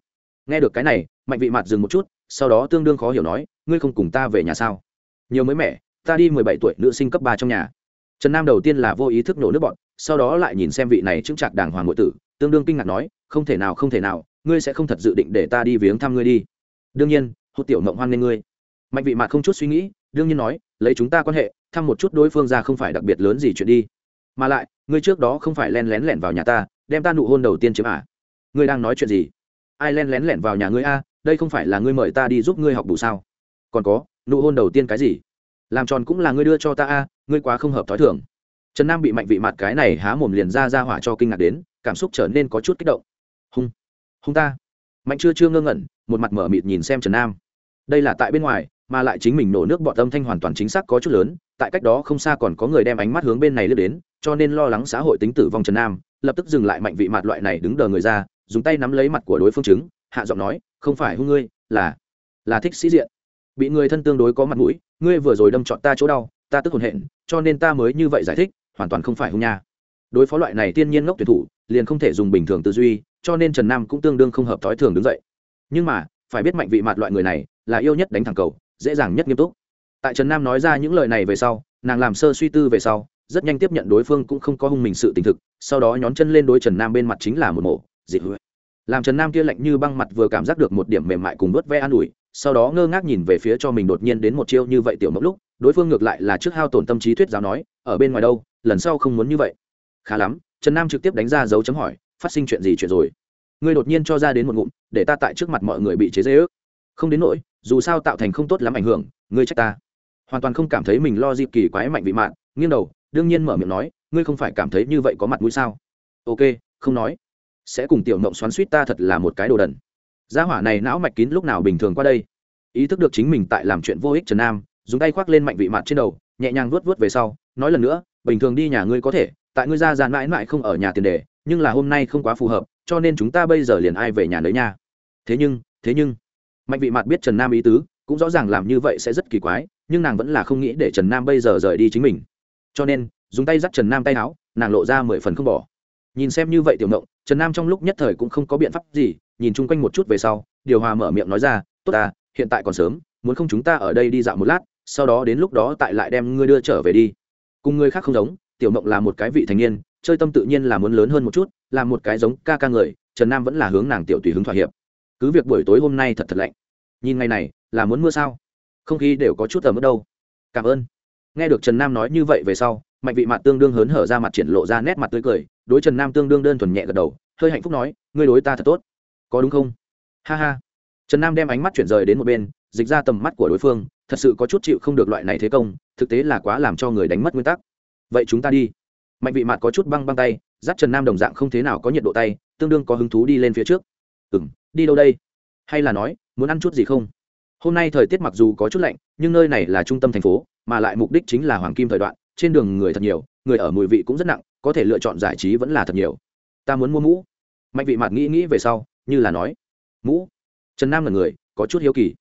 nghe được cái này, mạnh vị mặt dừng một chút, sau đó tương đương khó hiểu nói, ngươi không cùng ta về nhà sao? Nhiều mới mẻ, ta đi mười bảy tuổi nữ sinh cấp ba trong nhà. Trần nam đầu tiên là vô ý thức nổ nước bọn, sau đó lại nhìn xem vị này chững chạc đàng hoàng ngội tử, tương đương kinh ngạc nói, không thể nào, không thể nào ngươi sẽ không thật dự định để ta đi viếng thăm ngươi đi. Đương nhiên hốt tiểu mộng hoan nghê ngươi. Mạnh vị mạt không chút suy nghĩ, đương nhiên nói, lấy chúng ta quan hệ, thăm một chút đối phương ra không phải đặc biệt lớn gì chuyện đi. Mà lại, ngươi trước đó không phải len lén lẻn vào nhà ta, đem ta nụ hôn đầu tiên chiếm à? Ngươi đang nói chuyện gì? Ai len lén lẻn vào nhà ngươi a? Đây không phải là ngươi mời ta đi giúp ngươi học đủ sao? Còn có, nụ hôn đầu tiên cái gì? Làm tròn cũng là ngươi đưa cho ta a, ngươi quá không hợp thói thường. Trần nam bị mạnh vị mặt cái này há mồm liền ra ra hỏa cho kinh ngạc đến, cảm xúc trở nên có chút kích động. Hung hung ta. Mạnh chưa chưa ngơ ngẩn, một mặt mở mịt nhìn xem trần nam. Đây là tại bên ngoài, mà lại chính mình nổ nước bọt âm thanh hoàn toàn chính xác có chút lớn, tại cách đó không xa còn có người đem ánh mắt hướng bên này lướt đến, cho nên lo lắng xã hội tính tử vong trần nam, lập tức dừng lại mạnh vị mặt loại này đứng đờ người ra, dùng tay nắm lấy mặt của đối phương chứng hạ giọng nói, không phải hung ngươi, là là thích sĩ diện. Bị người thân tương đối có mặt mũi, ngươi vừa rồi đâm trọn ta chỗ đau, ta tức hồn hện, cho nên ta mới như vậy giải thích, hoàn toàn không phải hung nha. Đối phó loại này tiên nhiên ngốc tuyển thủ liền không thể dùng bình thường tư duy, cho nên trần nam cũng tương đương không hợp thói thường đứng dậy. Nhưng mà, phải biết mạnh vị mặt loại người này là yêu nhất đánh thẳng cầu, dễ dàng nhất nghiêm túc. Tại trần nam nói ra những lời này về sau, nàng làm sơ suy tư về sau, rất nhanh tiếp nhận đối phương cũng không có hung mình sự tình thực, sau đó nhón chân lên đối trần nam bên mặt chính là một mổ dịp làm trần nam kia lạnh như băng mặt vừa cảm giác được một điểm mềm mại cùng vớt ve an ủi, sau đó ngơ ngác nhìn về phía cho mình đột nhiên đến một chiêu như vậy tiểu mẫu lúc, đối phương ngược lại là trước hao tổn tâm trí thuyết giáo nói, ở bên ngoài đâu, lần sau không muốn như vậy. Khá lắm trần nam trực tiếp đánh ra dấu chấm hỏi, phát sinh chuyện gì chuyện rồi? Ngươi đột nhiên cho ra đến một ngụm, để ta tại trước mặt mọi người bị chế dễ ước không đến nỗi, dù sao tạo thành không tốt lắm ảnh hưởng, ngươi trách ta. Hoàn toàn không cảm thấy mình lo dịp kỳ quái mạnh vị mạn, nghiêng đầu, đương nhiên mở miệng nói, ngươi không phải cảm thấy như vậy có mặt mũi sao? Ok, không nói. Sẽ cùng tiểu mộng xoắn suýt ta thật là một cái đồ đần. Gia hỏa này não mạch kín lúc nào bình thường qua đây? Ý thức được chính mình tại làm chuyện vô ích trần nam dùng tay khoác lên mạnh vị mặt trên đầu, nhẹ nhàng vuốt vuốt về sau, nói lần nữa, bình thường đi nhà ngươi có thể, tại ngươi ra dàn mãi mãi không ở nhà tiền đề, nhưng là hôm nay không quá phù hợp, cho nên chúng ta bây giờ liền ai về nhà nới nha. Thế nhưng thế nhưng, mạnh vị mặt biết trần nam ý tứ, cũng rõ ràng làm như vậy sẽ rất kỳ quái, nhưng nàng vẫn là không nghĩ để trần nam bây giờ rời đi chính mình. Cho nên, dùng tay dắt trần nam tay áo, nàng lộ ra mười phần không bỏ. Nhìn xem như vậy tiểu mộng trần nam trong lúc nhất thời cũng không có biện pháp gì, nhìn chung quanh một chút về sau, điều hòa mở miệng nói ra, tốt ta, hiện tại còn sớm, muốn không chúng ta ở đây đi dạo một lát? Sau đó đến lúc đó tại lại đem ngươi đưa trở về đi. Cùng người khác không giống, tiểu mộng là một cái vị thành niên, chơi tâm tự nhiên là muốn lớn hơn một chút, là một cái giống ca ca người, trần nam vẫn là hướng nàng tiểu tùy hứng thỏa hiệp. Cứ việc buổi tối hôm nay thật thật lạnh. Nhìn ngày này, là muốn mưa sao? Không khí đều có chút ở mức đâu. Cảm ơn. Nghe được trần nam nói như vậy về sau, mạnh vị mặt tương đương hớn hở ra mặt triển lộ ra nét mặt tươi cười, đối trần nam tương đương đơn thuần nhẹ gật đầu, hơi hạnh phúc nói, ngươi đối ta thật tốt. Có đúng không? Ha ha. Trần nam đem ánh mắt chuyển rời đến một bên dịch ra tầm mắt của đối phương, thật sự có chút chịu không được loại này thế công, thực tế là quá làm cho người đánh mất nguyên tắc. Vậy chúng ta đi. Mạnh vị mạt có chút băng băng tay, giáp trần nam đồng dạng không thế nào có nhiệt độ tay, tương đương có hứng thú đi lên phía trước. Ừ m đi đâu đây? Hay là nói, muốn ăn chút gì không? Hôm nay thời tiết mặc dù có chút lạnh, nhưng nơi này là trung tâm thành phố, mà lại mục đích chính là hoàng kim thời đoạn, trên đường người thật nhiều, người ở mùi vị cũng rất nặng, có thể lựa chọn giải trí vẫn là thật nhiều. Ta muốn mua mũ. Mạnh vị mạt nghĩ nghĩ về sau, như là nói. Mũ? Trần nam là người, có chút hiếu kỳ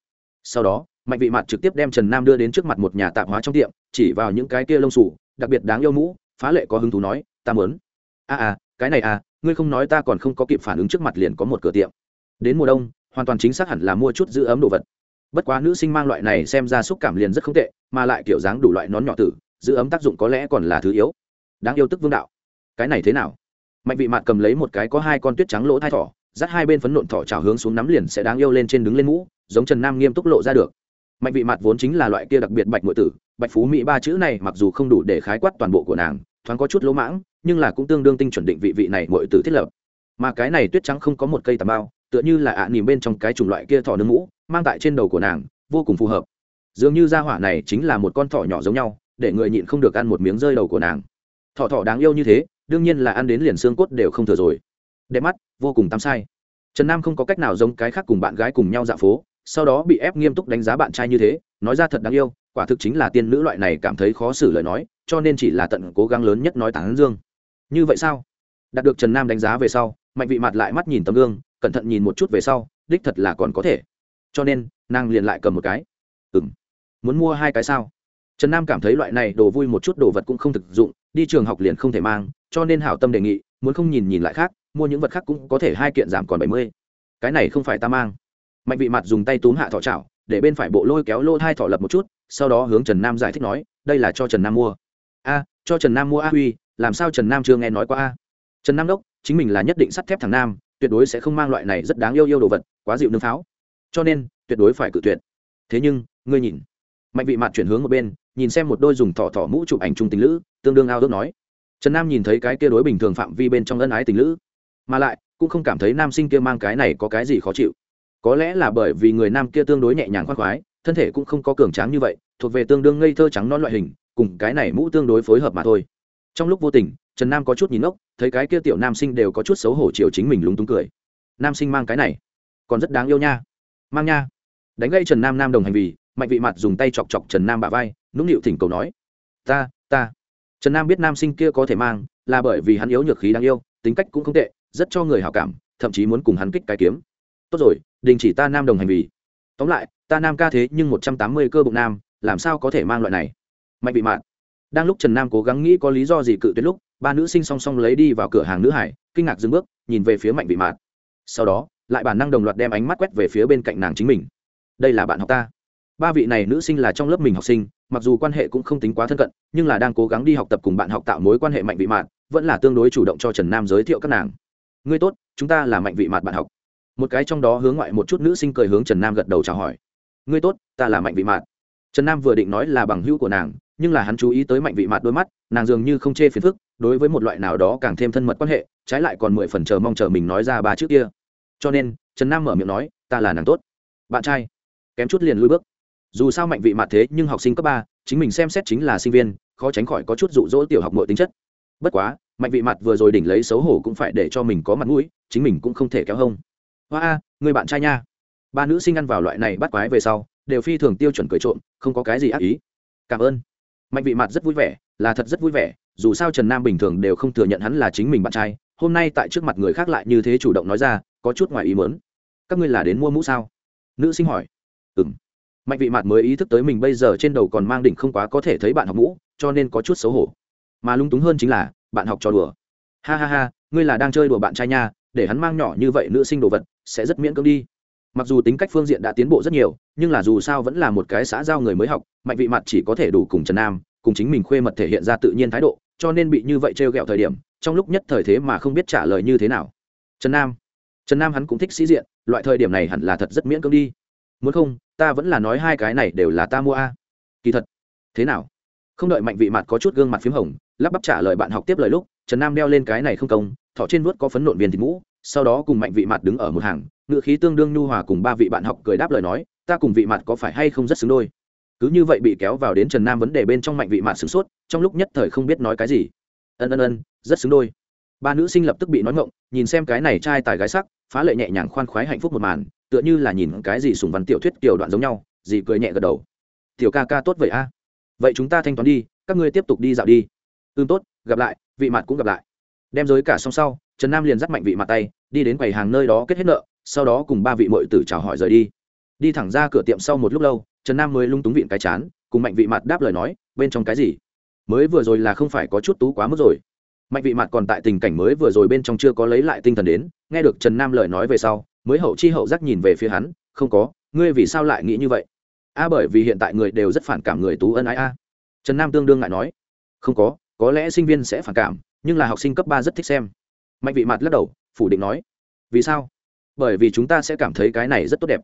sau đó mạnh vị mặt trực tiếp đem trần nam đưa đến trước mặt một nhà tạp hóa trong tiệm chỉ vào những cái kia lông sủ đặc biệt đáng yêu mũ phá lệ có hứng thú nói ta muốn. A à, à cái này à ngươi không nói ta còn không có kịp phản ứng trước mặt liền có một cửa tiệm. Đến mùa đông hoàn toàn chính xác hẳn là mua chút giữ ấm đồ vật. Bất quá nữ sinh mang loại này xem ra xúc cảm liền rất không tệ mà lại kiểu dáng đủ loại nón nhỏ tử giữ ấm tác dụng có lẽ còn là thứ yếu. Đáng yêu tức vương đạo. Cái này thế nào? Mạnh vị mạn cầm lấy một cái có hai con tuyết trắng lỗ thai thỏ dắt hai bên phấn nộn thỏ trào hướng xuống nắm liền sẽ đáng yêu lên trên đứng lên mũ giống trần nam nghiêm túc lộ ra được. Mạnh vị mặt vốn chính là loại kia đặc biệt bạch ngụy tử, bạch phú mỹ ba chữ này mặc dù không đủ để khái quát toàn bộ của nàng, thoáng có chút lỗ mãng, nhưng là cũng tương đương tinh chuẩn định vị vị này ngụy tử thiết lập. Mà cái này tuyết trắng không có một cây tà bao tựa như là ạ à nỉm bên trong cái chủng loại kia thỏ nướng mũ mang tại trên đầu của nàng, vô cùng phù hợp. Dường như gia hỏa này chính là một con thỏ nhỏ giống nhau, để người nhịn không được ăn một miếng rơi đầu của nàng. Thỏ thỏ đáng yêu như thế, đương nhiên là ăn đến liền xương cốt đều không thừa rồi. Đẹp mắt, vô cùng tắm sai. Trần nam không có cách nào giống cái khác cùng bạn gái cùng nhau dạo phố sau đó bị ép nghiêm túc đánh giá bạn trai như thế, nói ra thật đáng yêu, quả thực chính là tiên nữ loại này cảm thấy khó xử lời nói, cho nên chỉ là tận cố gắng lớn nhất nói tán dương. Như vậy sao? Đạt được trần nam đánh giá về sau, mạnh vị mặt lại mắt nhìn tấm gương, cẩn thận nhìn một chút về sau, đích thật là còn có thể. Cho nên, nàng liền lại cầm một cái. Ừ m muốn mua hai cái sao? Trần nam cảm thấy loại này đồ vui một chút đồ vật cũng không thực dụng, đi trường học liền không thể mang, cho nên hảo tâm đề nghị, muốn không nhìn nhìn lại khác, mua những vật khác cũng có thể hai kiện giảm còn bảy mươi. Cái này không phải ta mang mạnh vị mặt dùng tay túm hạ thọ chảo, để bên phải bộ lôi kéo lô hai thọ lập một chút, sau đó hướng trần nam giải thích nói, đây là cho trần nam mua. A, cho trần nam mua a huy, làm sao trần nam chưa nghe nói qua a? Trần nam đốc, chính mình là nhất định sắt thép thằng nam, tuyệt đối sẽ không mang loại này rất đáng yêu yêu đồ vật, quá dịu nương pháo. Cho nên, tuyệt đối phải cự tuyệt. Thế nhưng, ngươi nhìn. Mạnh vị mặt chuyển hướng một bên, nhìn xem một đôi dùng thỏ thỏ mũ chụp ảnh chung tình lữ, tương đương ao ước nói. Trần nam nhìn thấy cái kia đối bình thường phạm vi bên trong ân ái tình lữ, mà lại cũng không cảm thấy nam sinh kia mang cái này có cái gì khó chịu có lẽ là bởi vì người nam kia tương đối nhẹ nhàng khoác khoái, thân thể cũng không có cường tráng như vậy, thuộc về tương đương ngây thơ trắng non loại hình, cùng cái này mũ tương đối phối hợp mà thôi. Trong lúc vô tình, trần nam có chút nhìn ngốc, thấy cái kia tiểu nam sinh đều có chút xấu hổ chiều chính mình lúng túng cười. Nam sinh mang cái này, còn rất đáng yêu nha. Mang nha. Đánh gây trần nam nam đồng hành vì, mạnh vị mặt dùng tay chọc chọc trần nam bả vai, nũng nịu thỉnh cầu nói, ta ta. Trần nam biết nam sinh kia có thể mang, là bởi vì hắn yếu nhược khí đáng yêu, tính cách cũng không tệ, rất cho người hào cảm, thậm chí muốn cùng hắn kích cái kiếm tốt rồi, đình chỉ ta nam đồng hành vì. Tóm lại, ta nam ca thế nhưng một trăm tám mươi cơ bụng nam, làm sao có thể mang loại này? Mạnh bị mạn. Đang lúc trần nam cố gắng nghĩ có lý do gì cự tuyệt lúc, ba nữ sinh song song lấy đi vào cửa hàng nữ hải, kinh ngạc dừng bước, nhìn về phía mạnh bị mạn. Sau đó, lại bản năng đồng loạt đem ánh mắt quét về phía bên cạnh nàng chính mình. Đây là bạn học ta. Ba vị này nữ sinh là trong lớp mình học sinh, mặc dù quan hệ cũng không tính quá thân cận, nhưng là đang cố gắng đi học tập cùng bạn học tạo mối quan hệ mạnh vị mạn, vẫn là tương đối chủ động cho trần nam giới thiệu các nàng. Ngươi tốt, chúng ta là mạnh vị mạn bạn học một cái trong đó hướng ngoại một chút nữ sinh cười hướng trần nam gật đầu chào hỏi. Ngươi tốt, ta là mạnh vị mạn trần nam vừa định nói là bằng hữu của nàng, nhưng là hắn chú ý tới mạnh vị Mạn đôi mắt, nàng dường như không chê phiền phức, đối với một loại nào đó càng thêm thân mật quan hệ, trái lại còn mười phần chờ mong chờ mình nói ra ba trước kia. Cho nên, trần nam mở miệng nói, ta là nàng tốt. Bạn trai. Kém chút liền lui bước. Dù sao mạnh vị Mạn thế nhưng học sinh cấp ba, chính mình xem xét chính là sinh viên, khó tránh khỏi có chút rụ rỗ tiểu học nội tính chất. Bất quá, mạnh vị mặt vừa rồi đỉnh lấy xấu hổ cũng phải để cho mình có mặt mũi, chính mình cũng không thể kéo hông hoa a, người bạn trai nha. Ba nữ sinh ăn vào loại này bắt quái về sau, đều phi thường tiêu chuẩn cười trộm, không có cái gì ác ý. Cảm ơn. Mạnh vị mặt rất vui vẻ, là thật rất vui vẻ, dù sao trần nam bình thường đều không thừa nhận hắn là chính mình bạn trai, hôm nay tại trước mặt người khác lại như thế chủ động nói ra, có chút ngoài ý mớn các ngươi là đến mua mũ sao? Nữ sinh hỏi. Ừ m mạnh vị mặt mới ý thức tới mình bây giờ trên đầu còn mang đỉnh không quá có thể thấy bạn học mũ, cho nên có chút xấu hổ. Mà lung túng hơn chính là, bạn học trò đùa. Ha ha ha, ngươi là đang chơi đùa bạn trai nha để hắn mang nhỏ như vậy nữ sinh đồ vật, sẽ rất miễn cưỡng đi. Mặc dù tính cách phương diện đã tiến bộ rất nhiều, nhưng là dù sao vẫn là một cái xã giao người mới học, mạnh vị mặt chỉ có thể đủ cùng trần nam, cùng chính mình khuê mật thể hiện ra tự nhiên thái độ, cho nên bị như vậy trêu ghẹo thời điểm, trong lúc nhất thời thế mà không biết trả lời như thế nào. Trần nam trần nam hắn cũng thích sĩ diện, loại thời điểm này hẳn là thật rất miễn cưỡng đi. Muốn không, ta vẫn là nói hai cái này đều là ta mua a. Kỳ thật, thế nào? Không đợi mạnh vị mặt có chút gương mặt p h í m hồng, lắp bắp trả lời bạn học tiếp lời lúc, trần nam đeo lên cái này không công thọ trên vuốt có phấn nộn viên thịt mũ, sau đó cùng mạnh vị mặt đứng ở một hàng ngựa khí tương đương nhu hòa cùng ba vị bạn học cười đáp lời nói, ta cùng vị mặt có phải hay không rất xứng đôi? Cứ như vậy bị kéo vào đến trần nam vấn đề bên trong mạnh vị mặt sửng sốt, trong lúc nhất thời không biết nói cái gì. Ân ân ân, rất xứng đôi. Ba nữ sinh lập tức bị nói ngộng nhìn xem cái này trai tài gái sắc, phá lệ nhẹ nhàng khoan khoái hạnh phúc một màn, tựa như là nhìn cái gì sùng văn tiểu thuyết kiểu đoạn giống nhau gì cười nhẹ gật đầu. Tiểu ca ca tốt vậy a. Vậy chúng ta thanh toán đi, các ngươi tiếp tục đi dạo đi. Ưm tốt, gặp lại, vị mặt cũng gặp lại đem giới cả xong sau, trần nam liền dắt mạnh vị mặt tay, đi đến quầy hàng nơi đó kết hết nợ, sau đó cùng ba vị mội tử chào hỏi rời đi. Đi thẳng ra cửa tiệm sau một lúc lâu, trần nam mới lung túng vịn cái chán, cùng mạnh vị mặt đáp lời nói, bên trong cái gì? Mới vừa rồi là không phải có chút tú quá mức rồi. Mạnh vị mặt còn tại tình cảnh mới vừa rồi bên trong chưa có lấy lại tinh thần đến, nghe được trần nam lời nói về sau, mới hậu chi hậu giác nhìn về phía hắn, không có, ngươi vì sao lại nghĩ như vậy? A, bởi vì hiện tại người đều rất phản cảm người tú ân ái a. Trần nam tương đương ngại nói, không có có lẽ sinh viên sẽ phản cảm nhưng là học sinh cấp ba rất thích xem. Mạnh vị mặt lắc đầu, phủ định nói, vì sao? Bởi vì chúng ta sẽ cảm thấy cái này rất tốt đẹp.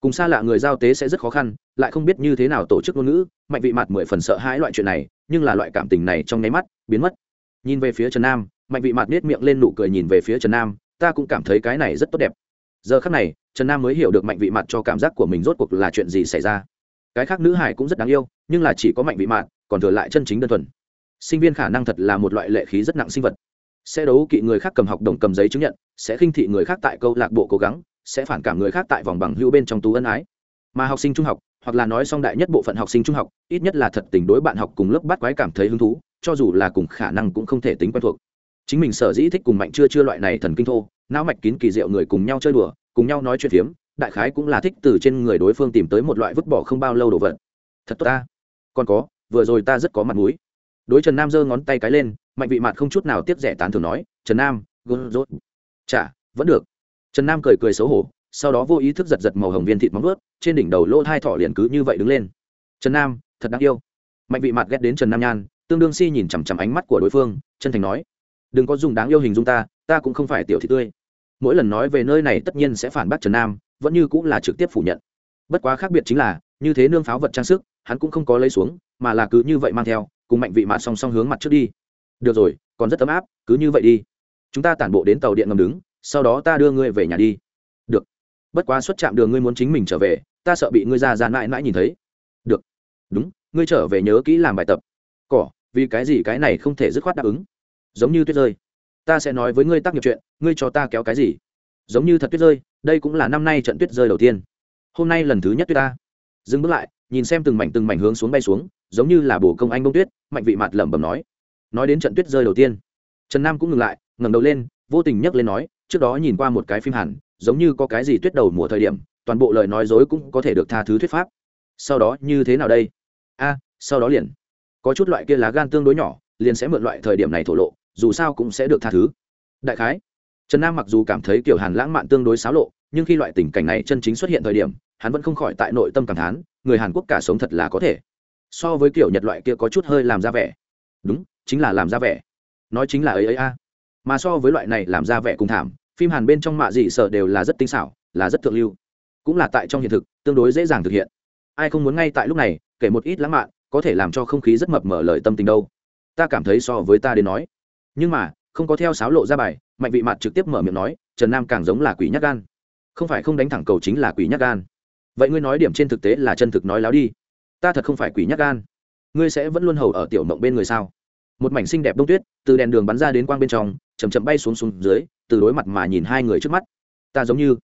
Cùng xa lạ người giao tế sẽ rất khó khăn, lại không biết như thế nào tổ chức ngôn ngữ. Mạnh vị mặt mười phần sợ hãi loại chuyện này, nhưng là loại cảm tình này trong nháy mắt biến mất. Nhìn về phía trần nam, mạnh vị mặt nết miệng lên nụ cười nhìn về phía trần nam, ta cũng cảm thấy cái này rất tốt đẹp. Giờ khắc này, trần nam mới hiểu được mạnh vị mặt cho cảm giác của mình rốt cuộc là chuyện gì xảy ra. Cái khác nữ hải cũng rất đáng yêu, nhưng là chỉ có mạnh vị mạn còn thừa lại chân chính đơn thuần sinh viên khả năng thật là một loại lệ khí rất nặng sinh vật. Sẽ đấu kỵ người khác cầm học đồng cầm giấy chứng nhận, sẽ khinh thị người khác tại câu lạc bộ cố gắng, sẽ phản cảm người khác tại vòng bằng hữu bên trong tú ân ái. Mà học sinh trung học, hoặc là nói song đại nhất bộ phận học sinh trung học, ít nhất là thật tình đối bạn học cùng lớp bắt quái cảm thấy hứng thú, cho dù là cùng khả năng cũng không thể tính quen thuộc. Chính mình sở dĩ thích cùng mạnh chưa chưa loại này thần kinh thô, não mạch kín kỳ diệu người cùng nhau chơi đùa, cùng nhau nói chuyện phiếm, đại khái cũng là thích từ trên người đối phương tìm tới một loại vứt bỏ không bao lâu đồ vật. Thật tốt ta. Còn có, vừa rồi ta rất có mặt mũi đối trần nam giơ ngón tay cái lên, mạnh vị mạt không chút nào tiếp rẻ tán thường nói, trần nam gôn rốt. Chả, vẫn được. Trần nam cười cười xấu hổ, sau đó vô ý thức giật giật màu hồng viên thịt móng ướt trên đỉnh đầu lỗ hai thỏ liền cứ như vậy đứng lên. Trần nam, thật đáng yêu. Mạnh vị mạt ghét đến trần nam nhan, tương đương si nhìn chằm chằm ánh mắt của đối phương, chân thành nói, đừng có dùng đáng yêu hình dung ta ta cũng không phải tiểu thị tươi. Mỗi lần nói về nơi này tất nhiên sẽ phản bác trần nam, vẫn như cũng là trực tiếp phủ nhận. Bất quá khác biệt chính là, như thế nương pháo vật trang sức, hắn cũng không có lấy xuống, mà là cứ như vậy mang theo cùng mạnh vị mạt song song hướng mặt trước đi. Được rồi, còn rất ấm áp, cứ như vậy đi. Chúng ta tản bộ đến tàu điện ngầm đứng, sau đó ta đưa ngươi về nhà đi. Được. Bất quá xuất chạm đường ngươi muốn chính mình trở về, ta sợ bị ngươi ra ra mãi mãi nhìn thấy. Được. Đúng, ngươi trở về nhớ kỹ làm bài tập. Cỏ, vì cái gì cái này không thể dứt khoát đáp ứng? Giống như tuyết rơi. Ta sẽ nói với ngươi tác nghiệp chuyện, ngươi cho ta kéo cái gì? Giống như thật tuyết rơi, đây cũng là năm nay trận tuyết rơi đầu tiên. Hôm nay lần thứ nhất tuyết ta. Dừng bước lại, nhìn xem từng mảnh từng mảnh hướng xuống bay xuống giống như là bổ công anh bông tuyết, mạnh vị mặt lẩm bẩm nói. Nói đến trận tuyết rơi đầu tiên, trần nam cũng ngừng lại, ngẩng đầu lên, vô tình nhấc lên nói, trước đó nhìn qua một cái phim hẳn, giống như có cái gì tuyết đầu mùa thời điểm, toàn bộ lời nói dối cũng có thể được tha thứ thuyết pháp. Sau đó như thế nào đây? A, sau đó liền. Có chút loại kia lá gan tương đối nhỏ, liền sẽ mượn loại thời điểm này thổ lộ, dù sao cũng sẽ được tha thứ. Đại khái, trần nam mặc dù cảm thấy kiểu hàn lãng mạn tương đối xáo lộ, nhưng khi loại tình cảnh này chân chính xuất hiện thời điểm, hắn vẫn không khỏi tại nội tâm cảm thán, người hàn quốc cả sống thật là có thể so với kiểu nhật loại kia có chút hơi làm ra vẻ. Đúng, chính là làm ra vẻ. Nói chính là ấy ấy a. Mà so với loại này làm ra vẻ cùng thảm, phim hàn bên trong mạ dị sợ đều là rất tinh xảo, là rất thượng lưu. Cũng là tại trong hiện thực, tương đối dễ dàng thực hiện. Ai không muốn ngay tại lúc này, kể một ít lãng mạn, có thể làm cho không khí rất mập mở lời tâm tình đâu. Ta cảm thấy so với ta đến nói. Nhưng mà, không có theo sáo lộ ra bài, mạnh vị mặt trực tiếp mở miệng nói, trần nam càng giống là quỷ nhắc gan. Không phải không đánh thẳng cầu chính là quỷ nhắc gan. Vậy ngươi nói điểm trên thực tế là chân thực nói láo đi ta thật không phải quỷ nhắc gan. Ngươi sẽ vẫn luôn hầu ở tiểu mộng bên người sao? Một mảnh xinh đẹp đông tuyết, từ đèn đường bắn ra đến quang bên trong chầm chậm bay xuống xuống dưới, từ đối mặt mà nhìn hai người trước mắt. Ta giống như,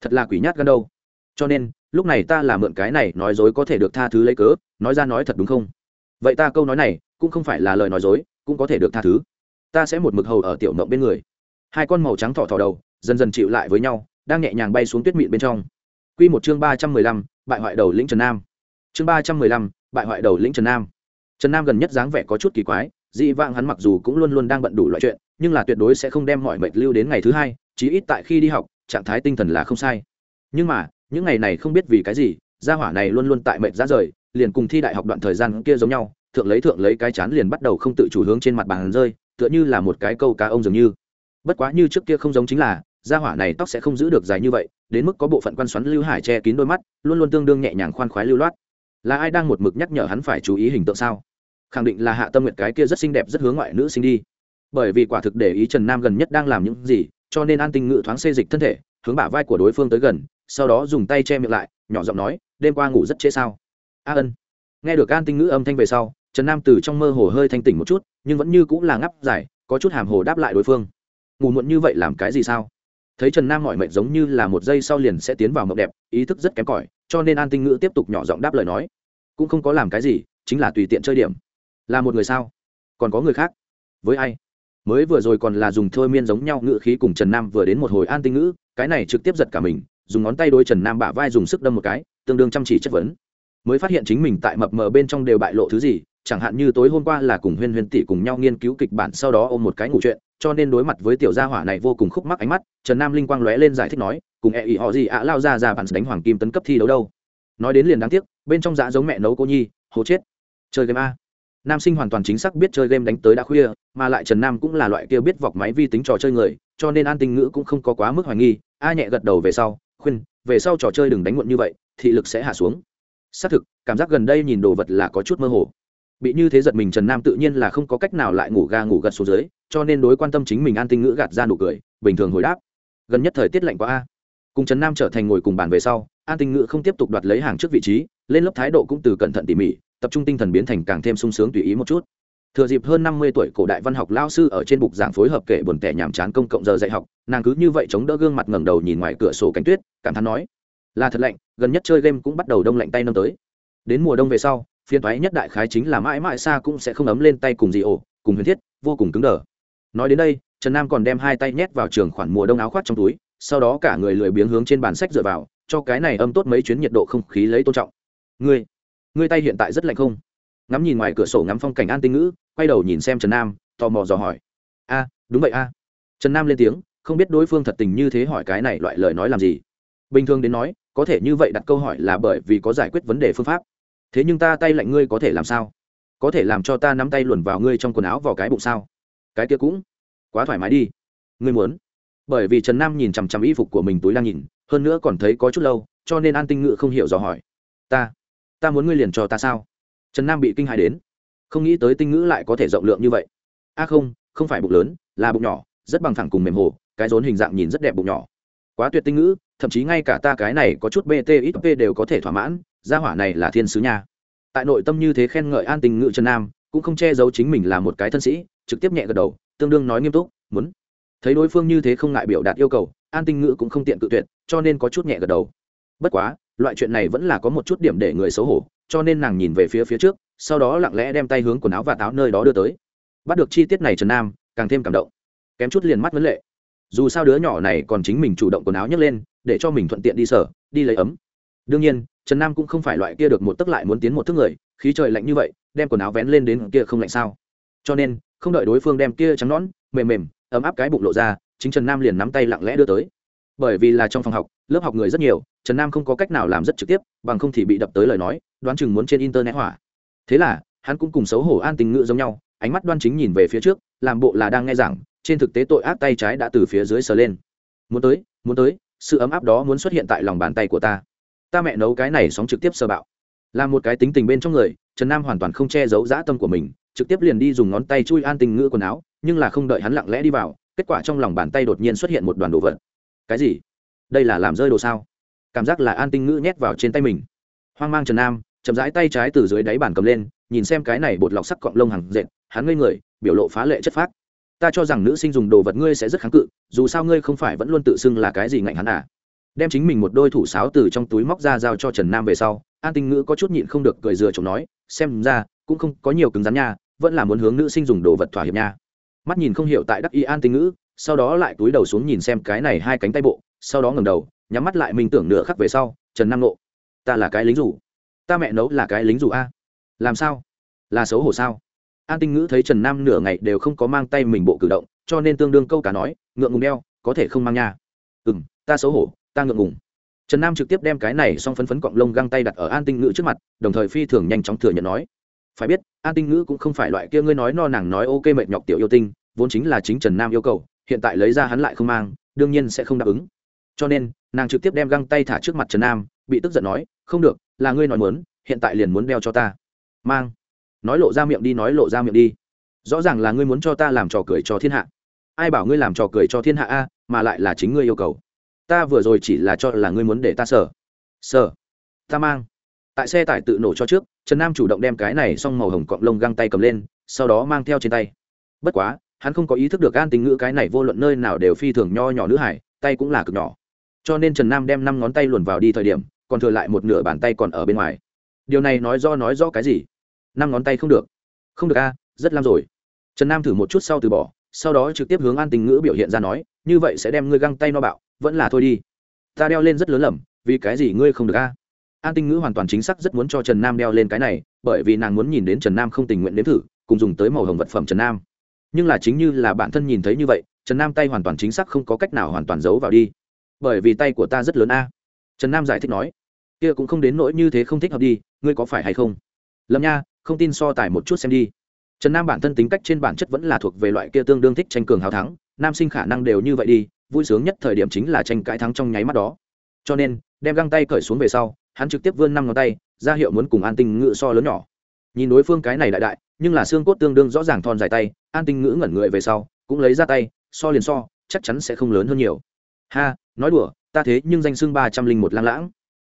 thật là quỷ nhát gan đâu. Cho nên, lúc này ta là mượn cái này nói dối có thể được tha thứ lấy cớ, nói ra nói thật đúng không? Vậy ta câu nói này cũng không phải là lời nói dối, cũng có thể được tha thứ. Ta sẽ một mực hầu ở tiểu mộng bên người. Hai con màu trắng thỏ thỏ đầu, dần dần chịu lại với nhau, đang nhẹ nhàng bay xuống tuyết mịn bên trong. Q một chương ba trăm mười lăm, bại hoại đầu lĩnh trần nam chương ba trăm mười lăm, bại hoại đầu lĩnh trần nam. Trần nam gần nhất dáng vẻ có chút kỳ quái, dị vãng hắn mặc dù cũng luôn luôn đang bận đủ loại chuyện, nhưng là tuyệt đối sẽ không đem mọi mệt lưu đến ngày thứ hai, chí ít tại khi đi học, trạng thái tinh thần là không sai. Nhưng mà, những ngày này không biết vì cái gì, gia hỏa này luôn luôn tại mệt ra rời, liền cùng thi đại học đoạn thời gian kia giống nhau, thượng lấy thượng lấy cái chán liền bắt đầu không tự chủ hướng trên mặt bàn rơi, tựa như là một cái câu cá ông dường như. Bất quá như trước kia không giống chính là, gia hỏa này tóc sẽ không giữ được dài như vậy, đến mức có bộ phận quan xoắn lưu hải che kín đôi mắt, luôn luôn tương đương nhẹ nhàng khoan khoái lưu loát là ai đang một mực nhắc nhở hắn phải chú ý hình tượng sao? Khẳng định là hạ tâm nguyện cái kia rất xinh đẹp, rất hướng ngoại nữ sinh đi. Bởi vì quả thực để ý trần nam gần nhất đang làm những gì, cho nên an tinh ngự thoáng xê dịch thân thể, hướng bả vai của đối phương tới gần, sau đó dùng tay che miệng lại, nhỏ giọng nói, đêm qua ngủ rất trễ sao? A ân. Nghe được an tinh ngữ âm thanh về sau, trần nam từ trong mơ hồ hơi thanh tỉnh một chút, nhưng vẫn như cũng là ngắp dài, có chút hàm hồ đáp lại đối phương. Ngủ muộn như vậy làm cái gì sao? Thấy trần nam mọi mệnh giống như là một giây sau liền sẽ tiến vào mộng đẹp, ý thức rất kém cỏi cho nên an tinh ngữ tiếp tục nhỏ giọng đáp lời nói. Cũng không có làm cái gì, chính là tùy tiện chơi điểm. Là một người sao? Còn có người khác? Với ai? Mới vừa rồi còn là dùng thôi miên giống nhau ngữ khí cùng trần nam vừa đến một hồi an tinh ngữ, cái này trực tiếp giật cả mình, dùng ngón tay đôi trần nam bả vai dùng sức đâm một cái, tương đương chăm chỉ chất vấn. Mới phát hiện chính mình tại mập mờ bên trong đều bại lộ thứ gì, chẳng hạn như tối hôm qua là cùng huyên huyên tỷ cùng nhau nghiên cứu kịch bản, sau đó ôm một cái ngủ chuyện cho nên đối mặt với tiểu gia hỏa này vô cùng khúc mắc ánh mắt, trần nam linh quang lóe lên giải thích nói, cùng e ý họ gì ạ, lao ra ra bạn đánh hoàng kim tấn cấp thi đấu đâu? Nói đến liền đáng tiếc, bên trong dạ giống mẹ nấu cô nhi hố chết. Chơi game a. Nam sinh hoàn toàn chính xác biết chơi game đánh tới đã khuya, mà lại trần nam cũng là loại kia biết vọc máy vi tính trò chơi người, cho nên an tinh ngữ cũng không có quá mức hoài nghi. A nhẹ gật đầu về sau, khuyên, về sau trò chơi đừng đánh muộn như vậy, thị lực sẽ hạ xuống. Xác thực, cảm giác gần đây nhìn đồ vật là có chút mơ hồ. Bị như thế giật mình trần nam tự nhiên là không có cách nào lại ngủ ga ngủ gật xuống dưới cho nên đối quan tâm chính mình an tinh ngữ gạt ra nụ cười, bình thường hồi đáp, gần nhất thời tiết lạnh quá a. Cùng trần nam trở thành ngồi cùng bàn về sau, an tinh ngữ không tiếp tục đoạt lấy hàng trước vị trí, lên lớp thái độ cũng từ cẩn thận tỉ mỉ, tập trung tinh thần biến thành càng thêm sung sướng tùy ý một chút. Thừa dịp hơn năm mươi tuổi cổ đại văn học lao sư ở trên bục giảng phối hợp kể buồn tẻ nhàm chán công cộng giờ dạy học, nàng cứ như vậy chống đỡ gương mặt ngẩng đầu nhìn ngoài cửa sổ cánh tuyết, cảm thán nói, là thật lạnh, gần nhất chơi game cũng bắt đầu đông lạnh tay nâng tới. Đến mùa đông về sau, phiên thoái nhất đại khái chính là mãi mãi xa cũng sẽ không ấm lên tay cùng dị ổ cùng huyền thiết, vô cùng cứng đờ nói đến đây, trần nam còn đem hai tay nhét vào trường khoản mùa đông áo khoác trong túi, sau đó cả người lười biếng hướng trên bàn sách dựa vào, cho cái này âm tốt mấy chuyến nhiệt độ không khí lấy tôn trọng. Ngươi ngươi tay hiện tại rất lạnh không? Ngắm nhìn ngoài cửa sổ ngắm phong cảnh an tinh ngữ, quay đầu nhìn xem trần nam, tò mò dò hỏi. A, đúng vậy a. Trần nam lên tiếng, không biết đối phương thật tình như thế hỏi cái này loại lời nói làm gì. Bình thường đến nói, có thể như vậy đặt câu hỏi là bởi vì có giải quyết vấn đề phương pháp. Thế nhưng ta tay lạnh ngươi có thể làm sao? Có thể làm cho ta nắm tay luồn vào ngươi trong quần áo vào cái bụng sao? Cái kia cũng quá thoải mái đi. Ngươi muốn? Bởi vì trần nam nhìn chằm chằm y phục của mình túi đang nhìn, hơn nữa còn thấy có chút lâu, cho nên an tinh ngự không hiểu dò hỏi. Ta ta muốn ngươi liền cho ta sao? Trần nam bị kinh hài đến. Không nghĩ tới tinh ngữ lại có thể rộng lượng như vậy. A không không phải bụng lớn, là bụng nhỏ, rất bằng thẳng cùng mềm hồ, cái rốn hình dạng nhìn rất đẹp bụng nhỏ. Quá tuyệt tinh ngữ thậm chí ngay cả ta cái này có chút bt ít p đều có thể thỏa mãn, gia hỏa này là thiên sứ nha. Tại nội tâm như thế khen ngợi an tình Ngự trần nam, cũng không che giấu chính mình là một cái thân sĩ trực tiếp nhẹ gật đầu, tương đương nói nghiêm túc, muốn. Thấy đối phương như thế không ngại biểu đạt yêu cầu, an tinh ngữ cũng không tiện cự tuyệt, cho nên có chút nhẹ gật đầu. Bất quá, loại chuyện này vẫn là có một chút điểm để người xấu hổ, cho nên nàng nhìn về phía phía trước, sau đó lặng lẽ đem tay hướng quần áo và táo nơi đó đưa tới. Bắt được chi tiết này trần nam, càng thêm cảm động. Kém chút liền mắt vấn lệ. Dù sao đứa nhỏ này còn chính mình chủ động quần áo nhấc lên, để cho mình thuận tiện đi sở, đi lấy ấm. Đương nhiên, trần nam cũng không phải loại kia được một tấc lại muốn tiến một thước người, khí trời lạnh như vậy, đem quần áo vén lên đến kia không lạnh sao? Cho nên, không đợi đối phương đem kia trắng nón mềm mềm, ấm áp cái bụng lộ ra, chính trần nam liền nắm tay lặng lẽ đưa tới. Bởi vì là trong phòng học, lớp học người rất nhiều, trần nam không có cách nào làm rất trực tiếp, bằng không thì bị đập tới lời nói, đoán chừng muốn trên internet hỏa. Thế là, hắn cũng cùng xấu hổ an tình ngự giống nhau, ánh mắt đoan chính nhìn về phía trước, làm bộ là đang nghe rằng trên thực tế tội ác tay trái đã từ phía dưới sờ lên. Muốn tới muốn tới, sự ấm áp đó muốn xuất hiện tại lòng bàn tay của ta. Ta mẹ nấu cái này sóng trực tiếp sơ bạo là một cái tính tình bên trong người, trần nam hoàn toàn không che giấu dã tâm của mình, trực tiếp liền đi dùng ngón tay chui an tình ngữ quần áo, nhưng là không đợi hắn lặng lẽ đi vào, kết quả trong lòng bàn tay đột nhiên xuất hiện một đoàn đồ vật. Cái gì? Đây là làm rơi đồ sao? Cảm giác là an tinh ngữ nhét vào trên tay mình. Hoang mang trần nam, chậm rãi tay trái từ dưới đáy bàn cầm lên, nhìn xem cái này bột lọc sắc cọng lông hàng dệt, hắn ngây người, biểu lộ phá lệ chất phác. Ta cho rằng nữ sinh dùng đồ vật ngươi sẽ rất kháng cự, dù sao ngươi không phải vẫn luôn tự xưng là cái gì ngạnh hắn à. Đem chính mình một đôi thủ sáo từ trong túi móc ra giao cho trần nam về sau an tinh ngữ có chút nhịn không được cười dừa chồng nói, xem ra, cũng không có nhiều cứng rắn nha, vẫn là muốn hướng nữ sinh dùng đồ vật thỏa hiệp nha. Mắt nhìn không hiểu tại đắc y an tinh ngữ, sau đó lại túi đầu xuống nhìn xem cái này hai cánh tay bộ, sau đó ngầm đầu, nhắm mắt lại mình tưởng nửa khắc về sau, trần nam nộ ta là cái lính rủ. Ta mẹ nấu là cái lính rủ a. Làm sao? Là xấu hổ sao? An tinh ngữ thấy trần nam nửa ngày đều không có mang tay mình bộ cử động, cho nên tương đương câu cả nói, ngượng ngùng đeo, có thể không mang nha. Ừ m ta xấu hổ, ta ngượng ngùng trần nam trực tiếp đem cái này xong phấn phấn cọng lông găng tay đặt ở an tinh ngữ trước mặt, đồng thời phi thường nhanh chóng thừa nhận nói, phải biết, an tinh ngữ cũng không phải loại kia ngươi nói no nàng nói ok mệt nhọc tiểu yêu tinh, vốn chính là chính trần nam yêu cầu, hiện tại lấy ra hắn lại không mang, đương nhiên sẽ không đáp ứng. Cho nên, nàng trực tiếp đem găng tay thả trước mặt trần nam, bị tức giận nói, không được, là ngươi nói muốn, hiện tại liền muốn đeo cho ta. Mang. Nói lộ ra miệng đi, nói lộ ra miệng đi. Rõ ràng là ngươi muốn cho ta làm trò cười cho thiên hạ. Ai bảo ngươi làm trò cười cho thiên hạ a, mà lại là chính ngươi yêu cầu ta vừa rồi chỉ là cho là ngươi muốn để ta sở sở ta mang. Tại xe tải tự nổ cho trước, trần nam chủ động đem cái này xong màu hồng cọng lông găng tay cầm lên, sau đó mang theo trên tay. Bất quá, hắn không có ý thức được gan tính ngữ cái này vô luận nơi nào đều phi thường nho nhỏ nữ hải, tay cũng là cực nhỏ. Cho nên trần nam đem năm ngón tay luồn vào đi thời điểm, còn thừa lại một nửa bàn tay còn ở bên ngoài. Điều này nói do nói do cái gì? Năm ngón tay không được. Không được a, rất lam rồi. Trần nam thử một chút sau từ bỏ, sau đó trực tiếp hướng an tình ngữ biểu hiện ra nói, như vậy sẽ đem ngươi găng tay no bạo vẫn là thôi đi. Ta đeo lên rất lớn lầm, vì cái gì ngươi không được a? An tinh ngữ hoàn toàn chính xác rất muốn cho trần nam đeo lên cái này, bởi vì nàng muốn nhìn đến trần nam không tình nguyện đến thử, cùng dùng tới màu hồng vật phẩm trần nam. Nhưng là chính như là bản thân nhìn thấy như vậy, trần nam tay hoàn toàn chính xác không có cách nào hoàn toàn giấu vào đi. Bởi vì tay của ta rất lớn a. Trần nam giải thích nói, kia cũng không đến nỗi như thế không thích hợp đi, ngươi có phải hay không? Lâm nha, không tin so tài một chút xem đi. Trần nam bản thân tính cách trên bản chất vẫn là thuộc về loại kia tương đương thích tranh cường hào thắng, nam sinh khả năng đều như vậy đi vui sướng nhất thời điểm chính là tranh cãi thắng trong nháy mắt đó. Cho nên, đem găng tay cởi xuống về sau, hắn trực tiếp vươn năm ngón tay, ra hiệu muốn cùng an tinh ngự so lớn nhỏ. Nhìn đối phương cái này đại đại, nhưng là xương cốt tương đương rõ ràng thon dài tay, an tinh ngữ ngẩn người về sau, cũng lấy ra tay, so liền so, chắc chắn sẽ không lớn hơn nhiều. Ha, nói đùa, ta thế nhưng danh xưng ba trăm linh một lang lãng.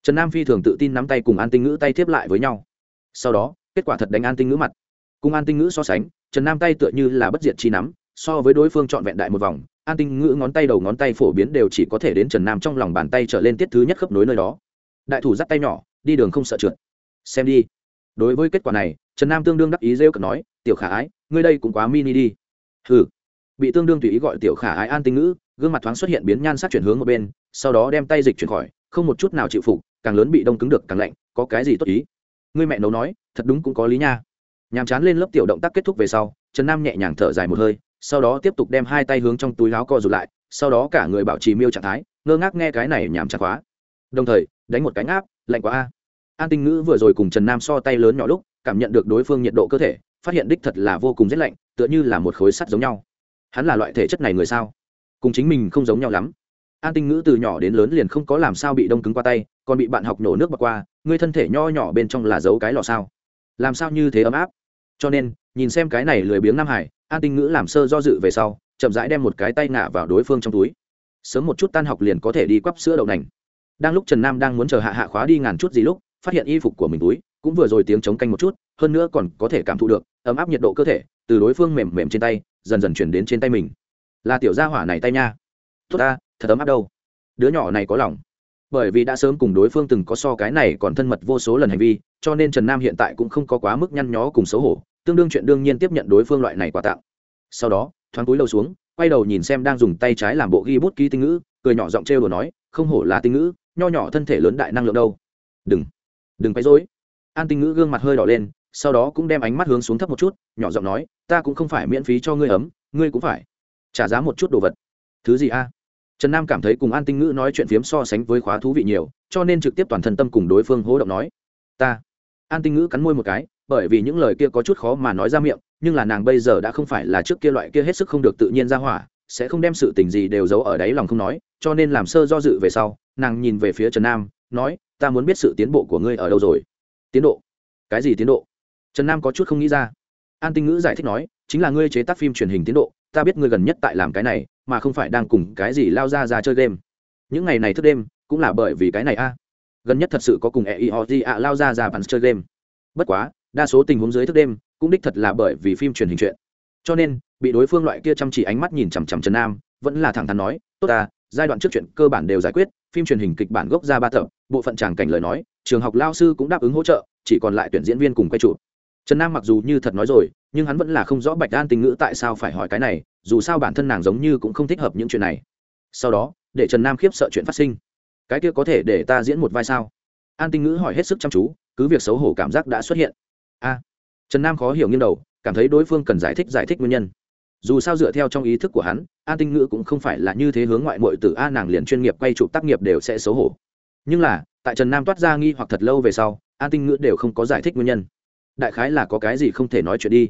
Trần nam phi thường tự tin nắm tay cùng an tinh ngữ tay tiếp lại với nhau. Sau đó, kết quả thật đánh an tinh ngữ mặt. Cùng an tinh ngữ so sánh, trần nam tay tựa như là bất diệt chi nắm, so với đối phương trọn vẹn đại một vòng an tinh ngữ ngón tay đầu ngón tay phổ biến đều chỉ có thể đến trần nam trong lòng bàn tay trở lên tiết thứ nhất khớp nối nơi đó. Đại thủ dắt tay nhỏ, đi đường không sợ trượt. Xem đi. Đối với kết quả này, trần nam tương đương đắc ý rêu cực nói, tiểu khả ái, ngươi đây cũng quá mini đi. Hừ. Bị tương đương tùy ý gọi tiểu khả ái an tinh ngữ, gương mặt thoáng xuất hiện biến nhan sắc chuyển hướng một bên, sau đó đem tay dịch chuyển khỏi, không một chút nào chịu phục, càng lớn bị đông cứng được càng lạnh, có cái gì tốt ý? Ngươi mẹ nấu nói, thật đúng cũng có lý nha. Nhàm chán lên lớp tiểu động tác kết thúc về sau, trần nam nhẹ nhàng thở dài một hơi sau đó tiếp tục đem hai tay hướng trong túi láo co rụt lại, sau đó cả người bảo trì miêu trạng thái, ngơ ngác nghe cái này nhảm chặt quá. Đồng thời, đánh một cánh áp lạnh quá a. An tinh ngữ vừa rồi cùng trần nam so tay lớn nhỏ lúc, cảm nhận được đối phương nhiệt độ cơ thể, phát hiện đích thật là vô cùng rét lạnh, tựa như là một khối sắt giống nhau. Hắn là loại thể chất này người sao? Cùng chính mình không giống nhau lắm. An tinh ngữ từ nhỏ đến lớn liền không có làm sao bị đông cứng qua tay, còn bị bạn học nổ nước bọc qua, người thân thể nho nhỏ bên trong là giấu cái lò sao? Làm sao như thế ấm áp? Cho nên, nhìn xem cái này lười biếng nam hải an tinh ngữ làm sơ do dự về sau, chậm rãi đem một cái tay ngả vào đối phương trong túi. Sớm một chút tan học liền có thể đi quắp sữa đậu nành. Đang lúc trần nam đang muốn chờ hạ hạ khóa đi ngàn chút gì lúc, phát hiện y phục của mình túi cũng vừa rồi tiếng chống canh một chút, hơn nữa còn có thể cảm thụ được ấm áp nhiệt độ cơ thể từ đối phương mềm mềm trên tay, dần dần chuyển đến trên tay mình. Là tiểu gia hỏa này tay nha. Tốt ta, thật ấm áp đâu. Đứa nhỏ này có lòng. Bởi vì đã sớm cùng đối phương từng có so cái này còn thân mật vô số lần hành vi, cho nên trần nam hiện tại cũng không có quá mức nhăn nhó cùng xấu hổ tương đương chuyện đương nhiên tiếp nhận đối phương loại này quà tặng. Sau đó, thoáng túi lâu xuống, quay đầu nhìn xem đang dùng tay trái làm bộ ghi bút ký tinh ngữ, cười nhỏ giọng trêu đồ nói, không hổ là tinh ngữ, nho nhỏ thân thể lớn đại năng lượng đâu. Đừng đừng quấy dối an tinh ngữ gương mặt hơi đỏ lên, sau đó cũng đem ánh mắt hướng xuống thấp một chút, nhỏ giọng nói, ta cũng không phải miễn phí cho ngươi ấm, ngươi cũng phải trả giá một chút đồ vật. Thứ gì a? Trần nam cảm thấy cùng an tinh ngữ nói chuyện phiếm so sánh với khóa thú vị nhiều, cho nên trực tiếp toàn thân tâm cùng đối phương hố động nói, ta. An tinh ngữ cắn môi một cái bởi vì những lời kia có chút khó mà nói ra miệng, nhưng là nàng bây giờ đã không phải là trước kia loại kia hết sức không được tự nhiên ra hỏa, sẽ không đem sự tình gì đều giấu ở đáy lòng không nói, cho nên làm sơ do dự về sau, nàng nhìn về phía trần nam, nói, ta muốn biết sự tiến bộ của ngươi ở đâu rồi? Tiến độ? Cái gì tiến độ? Trần nam có chút không nghĩ ra. An tinh ngữ giải thích nói, chính là ngươi chế tác phim truyền hình tiến độ, ta biết ngươi gần nhất tại làm cái này, mà không phải đang cùng cái gì lao ra ra chơi game. Những ngày này thức đêm, cũng là bởi vì cái này a. Gần nhất thật sự có cùng e i o g a lao ra ra bắn chơi game. Bất quá đa số tình huống dưới thức đêm cũng đích thật là bởi vì phim truyền hình chuyện. Cho nên, bị đối phương loại kia chăm chỉ ánh mắt nhìn chằm chằm trần nam, vẫn là thẳng thắn nói, tốt ta, giai đoạn trước chuyện cơ bản đều giải quyết, phim truyền hình kịch bản gốc ra ba tập, bộ phận tràng cảnh lời nói, trường học lao sư cũng đáp ứng hỗ trợ, chỉ còn lại tuyển diễn viên cùng quay trụ trần nam mặc dù như thật nói rồi, nhưng hắn vẫn là không rõ bạch an tình ngữ tại sao phải hỏi cái này, dù sao bản thân nàng giống như cũng không thích hợp những chuyện này. Sau đó, để trần nam khiếp sợ chuyện phát sinh. Cái kia có thể để ta diễn một vai sao? An tinh ngữ hỏi hết sức chăm chú, cứ việc xấu hổ cảm giác đã xuất hiện a. Trần nam khó hiểu nghiêng đầu, cảm thấy đối phương cần giải thích giải thích nguyên nhân. Dù sao dựa theo trong ý thức của hắn an tinh ngữ cũng không phải là như thế hướng ngoại mội từ a nàng liền chuyên nghiệp quay chụp tác nghiệp đều sẽ xấu hổ. Nhưng là, tại trần nam toát ra nghi hoặc thật lâu về sau an tinh ngữ đều không có giải thích nguyên nhân. Đại khái là có cái gì không thể nói chuyện đi.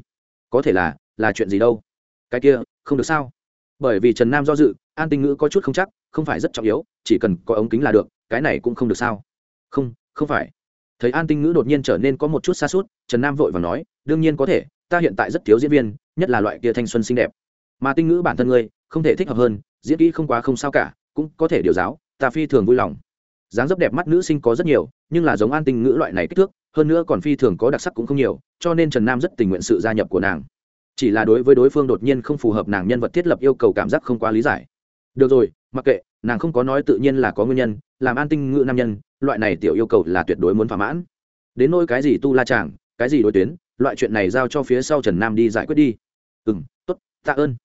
Có thể là là chuyện gì đâu? Cái kia, không được sao? Bởi vì trần nam do dự an tinh ngữ có chút không chắc, không phải rất trọng yếu, chỉ cần có ống kính là được, cái này cũng không được sao? Không không phải thấy an tinh ngữ đột nhiên trở nên có một chút xa suốt, trần nam vội và nói, đương nhiên có thể, ta hiện tại rất thiếu diễn viên, nhất là loại kia thanh xuân xinh đẹp. Mà tinh ngữ bản thân ngươi, không thể thích hợp hơn, diễn kỹ không quá không sao cả, cũng có thể điều giáo, ta phi thường vui lòng. Dáng dấp đẹp mắt nữ sinh có rất nhiều, nhưng là giống an tinh ngữ loại này kích thước, hơn nữa còn phi thường có đặc sắc cũng không nhiều, cho nên trần nam rất tình nguyện sự gia nhập của nàng. Chỉ là đối với đối phương đột nhiên không phù hợp nàng nhân vật thiết lập yêu cầu cảm giác không quá lý giải. Được rồi, mặc kệ, nàng không có nói tự nhiên là có nguyên nhân làm an tinh ngự nam nhân, loại này tiểu yêu cầu là tuyệt đối muốn thỏa mãn. Đến nỗi cái gì tu la chàng, cái gì đối tuyến, loại chuyện này giao cho phía sau trần nam đi giải quyết đi. Ừ m t ố t tạ ơn.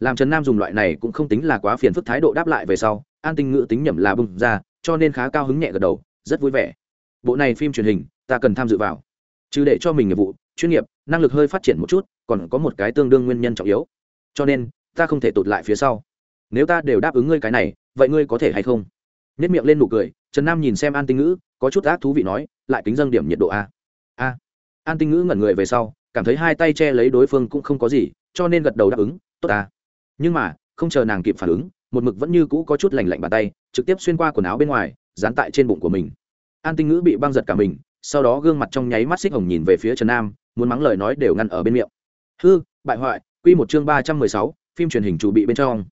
Làm trần nam dùng loại này cũng không tính là quá phiền phức thái độ đáp lại về sau, an tinh ngự tính nhẩm là bưng ra, cho nên khá cao hứng nhẹ gật đầu, rất vui vẻ. Bộ này phim truyền hình, ta cần tham dự vào. Chứ để cho mình nghiệp vụ, chuyên nghiệp, năng lực hơi phát triển một chút, còn có một cái tương đương nguyên nhân trọng yếu. Cho nên, ta không thể tụt lại phía sau. Nếu ta đều đáp ứng ngươi cái này, vậy ngươi có thể hay không? Nếp miệng lên nụ cười, trần nam nhìn xem an tinh ngữ, có chút ác thú vị nói, lại kính dâng điểm nhiệt độ a. A. An tinh ngữ ngẩn người về sau, cảm thấy hai tay che lấy đối phương cũng không có gì, cho nên gật đầu đáp ứng, tốt à. nhưng mà, không chờ nàng kịp phản ứng, một mực vẫn như cũ có chút lành lạnh bàn tay, trực tiếp xuyên qua quần áo bên ngoài, dán tại trên bụng của mình. An tinh ngữ bị băng giật cả mình, sau đó gương mặt trong nháy mắt xích hồng nhìn về phía trần nam, muốn mắng lời nói đều ngăn ở bên miệng. Hư, bại hoại q một chương ba trăm mười sáu, phim truyền hình chủ bị bên trong.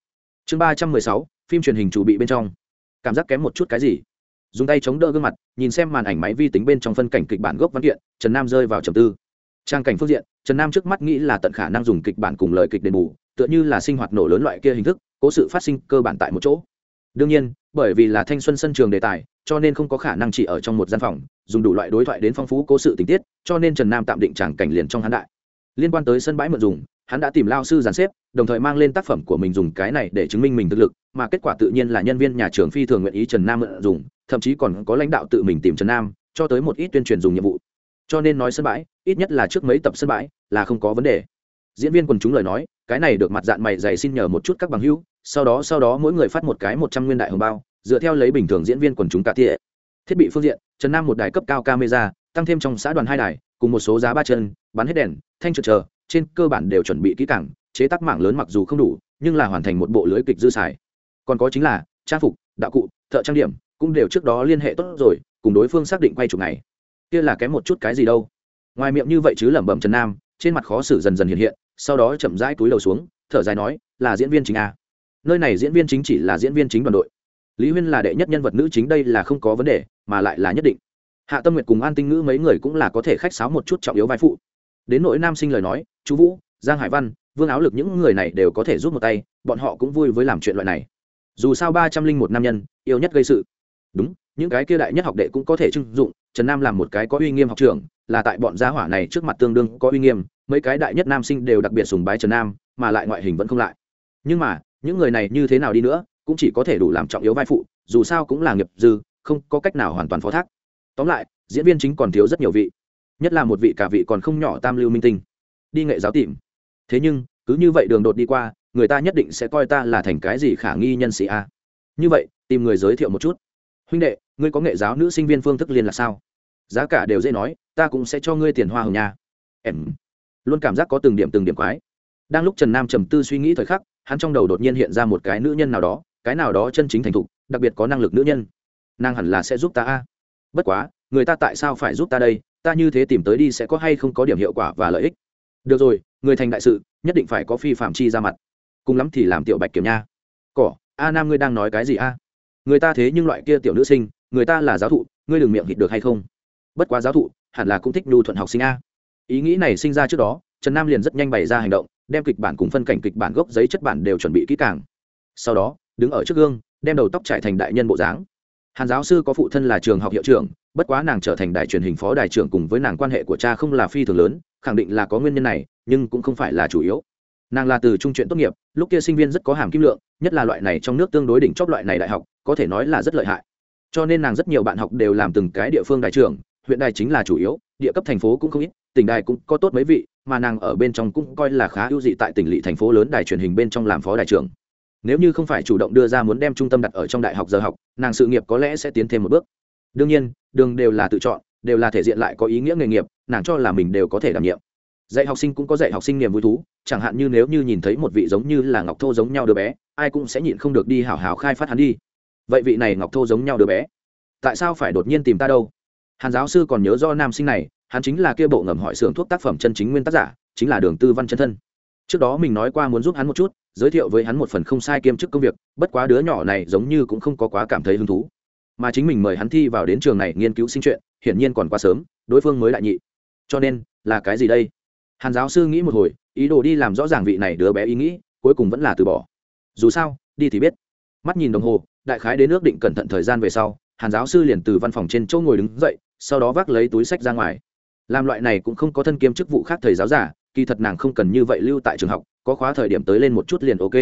Chương ba trăm mười sáu, phim truyền hình chủ bị bên trong cảm giác kém một chút cái gì. Dùng tay chống đỡ gương mặt, nhìn xem màn ảnh máy vi tính bên trong phân cảnh kịch bản gốc văn kiện, trần nam rơi vào trầm tư. Trang cảnh phương diện, trần nam trước mắt nghĩ là tận khả năng dùng kịch bản cùng lời kịch đền bù, tựa như là sinh hoạt nổ lớn loại kia hình thức, cố sự phát sinh cơ bản tại một chỗ. Đương nhiên, bởi vì là thanh xuân sân trường đề tài, cho nên không có khả năng chỉ ở trong một gian phòng, dùng đủ loại đối thoại đến phong phú cố sự tình tiết, cho nên trần nam tạm định tràng cảnh liền trong hắn đại. Liên quan tới sân bãi mượn dùng, hắn đã tìm lao sư giàn xếp đồng thời mang lên tác phẩm của mình dùng cái này để chứng minh mình thực lực mà kết quả tự nhiên là nhân viên nhà trường phi thường nguyện ý trần nam mượn dùng thậm chí còn có lãnh đạo tự mình tìm trần nam cho tới một ít tuyên truyền dùng nhiệm vụ. Cho nên nói sân bãi ít nhất là trước mấy tập sân bãi là không có vấn đề. Diễn viên quần chúng lời nói cái này được mặt dạng mày dày xin nhờ một chút các bằng hữu sau đó sau đó mỗi người phát một cái một trăm nguyên đại hồng bao dựa theo lấy bình thường diễn viên quần chúng cả tiệc, thiết bị phương diện trần nam một đài cấp cao camera tăng thêm trong xã đoàn hai đài cùng một số giá ba chân bắn hết đèn thanh trượt chờ trên cơ bản đều chuẩn bị kỹ càng chế tác mạng lớn mặc dù không đủ, nhưng là hoàn thành một bộ lưới kịch dư xài. Còn có chính là, trang phục, đạo cụ, thợ trang điểm cũng đều trước đó liên hệ tốt rồi, cùng đối phương xác định quay chụp này. Kia là kém một chút cái gì đâu. Ngoài miệng như vậy chứ lẩm bẩm trần nam, trên mặt khó xử dần dần hiện hiện, sau đó chậm rãi túi đầu xuống, thở dài nói, là diễn viên chính a nơi này diễn viên chính chỉ là diễn viên chính đoàn đội. Lý huyên là đệ nhất nhân vật nữ chính đây là không có vấn đề, mà lại là nhất định. Hạ tâm nguyệt cùng an tinh ngữ mấy người cũng là có thể khách sáo một chút trọng yếu vai phụ. Đến nỗi nam sinh lời nói, chú vũ, giang hải văn vương áo lực những người này đều có thể giúp một tay, bọn họ cũng vui với làm chuyện loại này. Dù sao ba trăm linh một nam nhân, yêu nhất gây sự. Đúng, những cái kia đại nhất học đệ cũng có thể trưng dụng, trần nam làm một cái có uy nghiêm học trường là tại bọn gia hỏa này trước mặt tương đương có uy nghiêm, mấy cái đại nhất nam sinh đều đặc biệt sùng bái trần nam, mà lại ngoại hình vẫn không lại. Nhưng mà, những người này như thế nào đi nữa, cũng chỉ có thể đủ làm trọng yếu vai phụ, dù sao cũng là nghiệp dư, không có cách nào hoàn toàn phó thác. Tóm lại, diễn viên chính còn thiếu rất nhiều vị. Nhất là một vị cả vị còn không nhỏ tam lưu minh tinh. Đi nghệ giáo tìm thế nhưng, cứ như vậy đường đột đi qua, người ta nhất định sẽ coi ta là thành cái gì khả nghi nhân sĩ a. Như vậy, tìm người giới thiệu một chút. Huynh đệ, ngươi có nghệ giáo nữ sinh viên phương thức liên là sao? Giá cả đều dễ nói, ta cũng sẽ cho ngươi tiền hoa hồng nha. Em. Luôn cảm giác có từng điểm từng điểm quái. Đang lúc trần nam trầm tư suy nghĩ thời khắc, hắn trong đầu đột nhiên hiện ra một cái nữ nhân nào đó, cái nào đó chân chính thành thục, đặc biệt có năng lực nữ nhân. Nàng hẳn là sẽ giúp ta a. Bất quá, người ta tại sao phải giúp ta đây? Ta như thế tìm tới đi sẽ có hay không có điểm hiệu quả và lợi ích? Được rồi, người thành đại sự, nhất định phải có phi phạm chi ra mặt. Cùng lắm thì làm tiểu bạch kiểm nha. Cỏ, a nam ngươi đang nói cái gì a? Người ta thế nhưng loại kia tiểu nữ sinh, người ta là giáo thụ, ngươi đừng miệng hịt được hay không? Bất quá giáo thụ, hẳn là cũng thích nhu thuận học sinh a. Ý nghĩ này sinh ra trước đó, trần nam liền rất nhanh bày ra hành động, đem kịch bản cùng phân cảnh kịch bản gốc giấy chất bản đều chuẩn bị kỹ càng. Sau đó, đứng ở trước gương, đem đầu tóc trải thành đại nhân bộ dáng. Hàn giáo sư có phụ thân là trường học hiệu trưởng bất quá nàng trở thành đài truyền hình phó đài trưởng cùng với nàng quan hệ của cha không là phi thường lớn, khẳng định là có nguyên nhân này, nhưng cũng không phải là chủ yếu. Nàng là từ trung chuyện tốt nghiệp, lúc kia sinh viên rất có hàm kim lượng, nhất là loại này trong nước tương đối đỉnh chóp loại này đại học, có thể nói là rất lợi hại. Cho nên nàng rất nhiều bạn học đều làm từng cái địa phương đại trưởng, huyện đài chính là chủ yếu, địa cấp thành phố cũng không ít, tỉnh đài cũng có tốt mấy vị, mà nàng ở bên trong cũng coi là khá ưu dị tại tỉnh lỵ thành phố lớn đài truyền hình bên trong làm phó đại trưởng. Nếu như không phải chủ động đưa ra muốn đem trung tâm đặt ở trong đại học giờ học, nàng sự nghiệp có lẽ sẽ tiến thêm một bước. Đương nhiên đường đều là tự chọn, đều là thể diện lại có ý nghĩa nghề nghiệp, nàng cho là mình đều có thể đảm nhiệm. Dạy học sinh cũng có dạy học sinh niềm vui thú, chẳng hạn như nếu như nhìn thấy một vị giống như là ngọc thô giống nhau đứa bé, ai cũng sẽ nhịn không được đi hào hào khai phát hắn đi. Vậy vị này ngọc thô giống nhau đứa bé, tại sao phải đột nhiên tìm ta đâu? Hàn giáo sư còn nhớ do nam sinh này, hắn chính là kia bộ ngầm hỏi xưởng thuốc tác phẩm chân chính nguyên tác giả, chính là đường tư văn chân thân. Trước đó mình nói qua muốn giúp hắn một chút, giới thiệu với hắn một phần không sai kiêm chức công việc, bất quá đứa nhỏ này giống như cũng không có quá cảm thấy hứng thú mà chính mình mời hắn thi vào đến trường này nghiên cứu sinh chuyện, hiển nhiên còn quá sớm, đối phương mới đại nhị. Cho nên, là cái gì đây? Hàn giáo sư nghĩ một hồi, ý đồ đi làm rõ ràng vị này đứa bé ý nghĩ, cuối cùng vẫn là từ bỏ. Dù sao, đi thì biết. Mắt nhìn đồng hồ, đại khái đến nước định cẩn thận thời gian về sau, hàn giáo sư liền từ văn phòng trên chỗ ngồi đứng dậy, sau đó vác lấy túi sách ra ngoài. Làm loại này cũng không có thân kiêm chức vụ khác thầy giáo giả, kỳ thật nàng không cần như vậy lưu tại trường học, có khóa thời điểm tới lên một chút liền ok.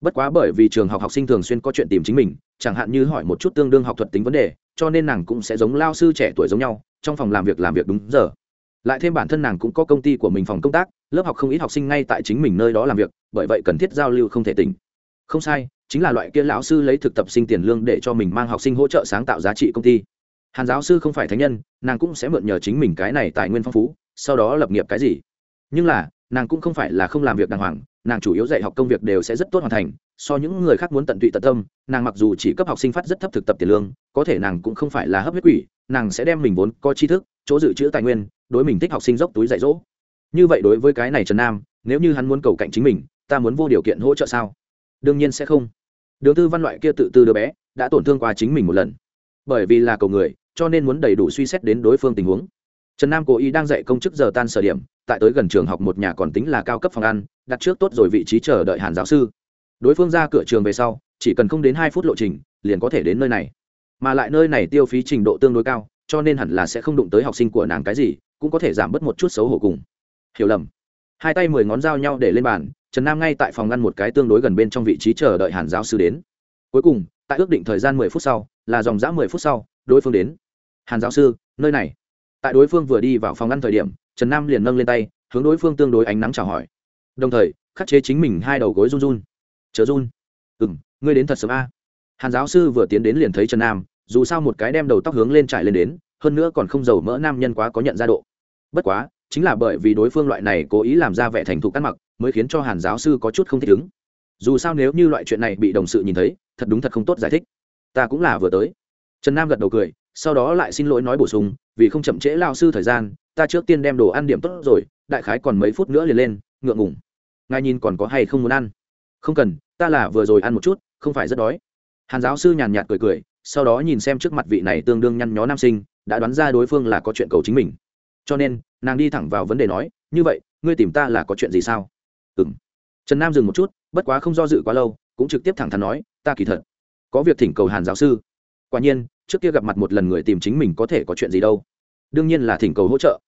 Bất quá bởi vì trường học học sinh thường xuyên có chuyện tìm chính mình chẳng hạn như hỏi một chút tương đương học thuật tính vấn đề, cho nên nàng cũng sẽ giống lao sư trẻ tuổi giống nhau, trong phòng làm việc làm việc đúng giờ. Lại thêm bản thân nàng cũng có công ty của mình phòng công tác, lớp học không ít học sinh ngay tại chính mình nơi đó làm việc, bởi vậy cần thiết giao lưu không thể tỉnh. Không sai, chính là loại kia lão sư lấy thực tập sinh tiền lương để cho mình mang học sinh hỗ trợ sáng tạo giá trị công ty. Hàn giáo sư không phải thánh nhân, nàng cũng sẽ mượn nhờ chính mình cái này tài nguyên phong phú, sau đó lập nghiệp cái gì. Nhưng là, nàng cũng không phải là không làm việc đàng hoàng, nàng chủ yếu dạy học công việc đều sẽ rất tốt hoàn thành so những người khác muốn tận tụy tận tâm, nàng mặc dù chỉ cấp học sinh phát rất thấp thực tập tiền lương, có thể nàng cũng không phải là hấp huyết quỷ, nàng sẽ đem mình vốn có tri thức, chỗ dự trữ tài nguyên, đối mình thích học sinh dốc túi dạy dỗ. Như vậy đối với cái này trần nam, nếu như hắn muốn cầu cạnh chính mình, ta muốn vô điều kiện hỗ trợ sao? Đương nhiên sẽ không. Đường tư văn loại kia tự tư đứa bé, đã tổn thương qua chính mình một lần. Bởi vì là cầu người, cho nên muốn đầy đủ suy xét đến đối phương tình huống. Trần nam cố ý đang dạy công chức giờ tan sở điểm, tại tới gần trường học một nhà còn tính là cao cấp phòng ăn, đặt trước tốt rồi vị trí chờ đợi hàn giáo sư đối phương ra cửa trường về sau, chỉ cần không đến hai phút lộ trình, liền có thể đến nơi này. Mà lại nơi này tiêu phí trình độ tương đối cao, cho nên hẳn là sẽ không đụng tới học sinh của nàng cái gì, cũng có thể giảm bớt một chút xấu hổ cùng. Hiểu lầm. Hai tay mười ngón dao nhau để lên bàn, trần nam ngay tại phòng ngăn một cái tương đối gần bên trong vị trí chờ đợi hàn giáo sư đến. Cuối cùng, tại ước định thời gian mười phút sau, là dòng dã mười phút sau, đối phương đến. Hàn giáo sư, nơi này. Tại đối phương vừa đi vào phòng ngăn thời điểm, trần nam liền nâng lên tay, hướng đối phương tương đối ánh nắng chào hỏi. Đồng thời, khắc chế chính mình hai đầu gối run run chớ run. Ừ m ngươi đến thật sớm a. Hàn giáo sư vừa tiến đến liền thấy trần nam, dù sao một cái đem đầu tóc hướng lên trải lên đến, hơn nữa còn không giàu mỡ nam nhân quá có nhận ra độ. Bất quá, chính là bởi vì đối phương loại này cố ý làm ra vẻ thành thục ăn mặc, mới khiến cho hàn giáo sư có chút không thích ứng. Dù sao nếu như loại chuyện này bị đồng sự nhìn thấy, thật đúng thật không tốt giải thích. Ta cũng là vừa tới. Trần nam gật đầu cười, sau đó lại xin lỗi nói bổ sung, vì không chậm trễ lao sư thời gian, ta trước tiên đem đồ ăn điểm tốt rồi, đại khái còn mấy phút nữa liền lên, ngượng ngủng ngài nhìn còn có hay không muốn ăn? Không cần ta là vừa rồi ăn một chút, không phải rất đói. Hàn giáo sư nhàn nhạt cười cười, sau đó nhìn xem trước mặt vị này tương đương nhăn nhó nam sinh, đã đoán ra đối phương là có chuyện cầu chính mình. Cho nên, nàng đi thẳng vào vấn đề nói, như vậy, ngươi tìm ta là có chuyện gì sao? Ừ m trần nam dừng một chút, bất quá không do dự quá lâu, cũng trực tiếp thẳng thắn nói, ta kỳ thật có việc thỉnh cầu hàn giáo sư. Quả nhiên, trước kia gặp mặt một lần người tìm chính mình có thể có chuyện gì đâu. Đương nhiên là thỉnh cầu hỗ trợ.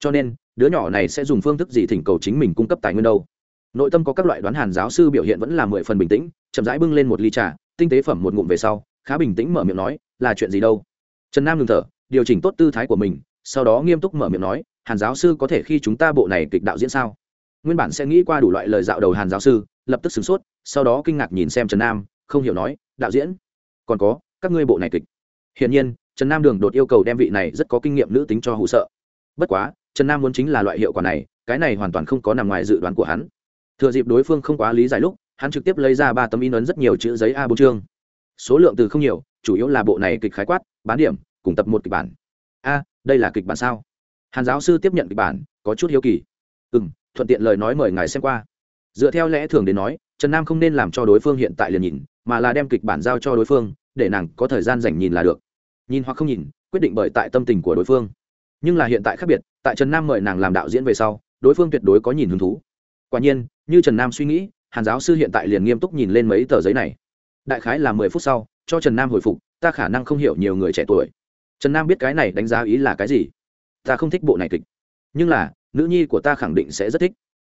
Cho nên, đứa nhỏ này sẽ dùng phương thức gì thỉnh cầu chính mình cung cấp tài nguyên đâu? Nội tâm có các loại đoán hàn giáo sư biểu hiện vẫn là mười phần bình tĩnh, chậm rãi bưng lên một ly trà, tinh tế phẩm một ngụm về sau, khá bình tĩnh mở miệng nói, là chuyện gì đâu? Trần nam ngừng thở, điều chỉnh tốt tư thái của mình, sau đó nghiêm túc mở miệng nói, hàn giáo sư có thể khi chúng ta bộ này kịch đạo diễn sao? Nguyên bản sẽ nghĩ qua đủ loại lời dạo đầu hàn giáo sư, lập tức sửng sốt, sau đó kinh ngạc nhìn xem trần nam, không hiểu nói, đạo diễn, còn có, các ngươi bộ này kịch. Hiển nhiên, trần nam đường đột yêu cầu đem vị này rất có kinh nghiệm nữ tính cho hụ sợ. Bất quá, trần nam muốn chính là loại hiệu quả này, cái này hoàn toàn không có nằm ngoài dự đoán của hắn thừa dịp đối phương không quá lý giải lúc, hắn trực tiếp lấy ra ba tấm in ấn rất nhiều chữ giấy a bốn chương. Số lượng từ không nhiều, chủ yếu là bộ này kịch khái quát, bán điểm, cùng tập một kịch bản. A, đây là kịch bản sao? Hàn giáo sư tiếp nhận kịch bản, có chút hiếu kỳ. Ừ m thuận tiện lời nói mời ngài xem qua. Dựa theo lẽ thường đến nói, trần nam không nên làm cho đối phương hiện tại liền nhìn, mà là đem kịch bản giao cho đối phương, để nàng có thời gian dành nhìn là được. Nhìn hoặc không nhìn, quyết định bởi tại tâm tình của đối phương. Nhưng là hiện tại khác biệt, tại trần nam mời nàng làm đạo diễn về sau, đối phương tuyệt đối có nhìn hứng thú quả nhiên, như trần nam suy nghĩ, hàn giáo sư hiện tại liền nghiêm túc nhìn lên mấy tờ giấy này. Đại khái là mười phút sau, cho trần nam hồi phục, ta khả năng không hiểu nhiều người trẻ tuổi. Trần nam biết cái này đánh giá ý là cái gì. Ta không thích bộ này kịch. Nhưng là, nữ nhi của ta khẳng định sẽ rất thích.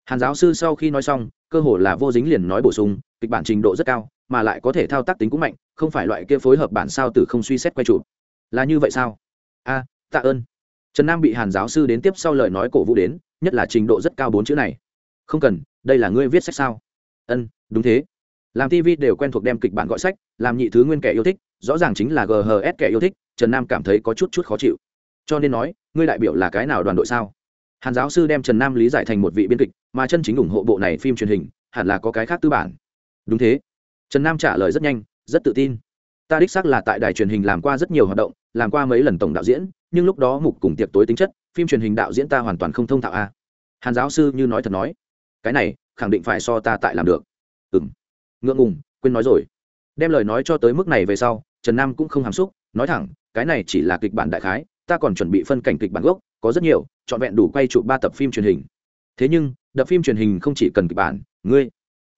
Hàn giáo sư sau khi nói xong, cơ hồ là vô dính liền nói bổ sung, kịch bản trình độ rất cao, mà lại có thể thao tác tính cũng mạnh, không phải loại kia phối hợp bản sao từ không suy xét quay chụp. Là như vậy sao? A, tạ ơn. Trần nam bị hàn giáo sư đến tiếp sau lời nói cổ vũ đến, nhất là trình độ rất cao bốn chữ này không cần, đây là ngươi viết sách sao? Ân, đúng thế. Làm tv đều quen thuộc đem kịch bản gọi sách, làm nhị thứ nguyên kẻ yêu thích, rõ ràng chính là ghs kẻ yêu thích, trần nam cảm thấy có chút chút khó chịu. Cho nên nói, ngươi đại biểu là cái nào đoàn đội sao? Hàn giáo sư đem trần nam lý giải thành một vị biên kịch, mà chân chính ủng hộ bộ này phim truyền hình, hẳn là có cái khác tư bản. Đúng thế. Trần nam trả lời rất nhanh, rất tự tin. Ta đích xác là tại đài truyền hình làm qua rất nhiều hoạt động, làm qua mấy lần tổng đạo diễn, nhưng lúc đó mục cùng tiệc tối tính chất, phim truyền hình đạo diễn ta hoàn toàn không thông thạo a. Hàn giáo sư như nói thật nói cái này khẳng định phải so ta tại làm được ừ m ngượng ngùng quên nói rồi đem lời nói cho tới mức này về sau trần nam cũng không hàm xúc nói thẳng cái này chỉ là kịch bản đại khái ta còn chuẩn bị phân cảnh kịch bản gốc có rất nhiều trọn vẹn đủ quay chụp ba tập phim truyền hình thế nhưng đập phim truyền hình không chỉ cần kịch bản ngươi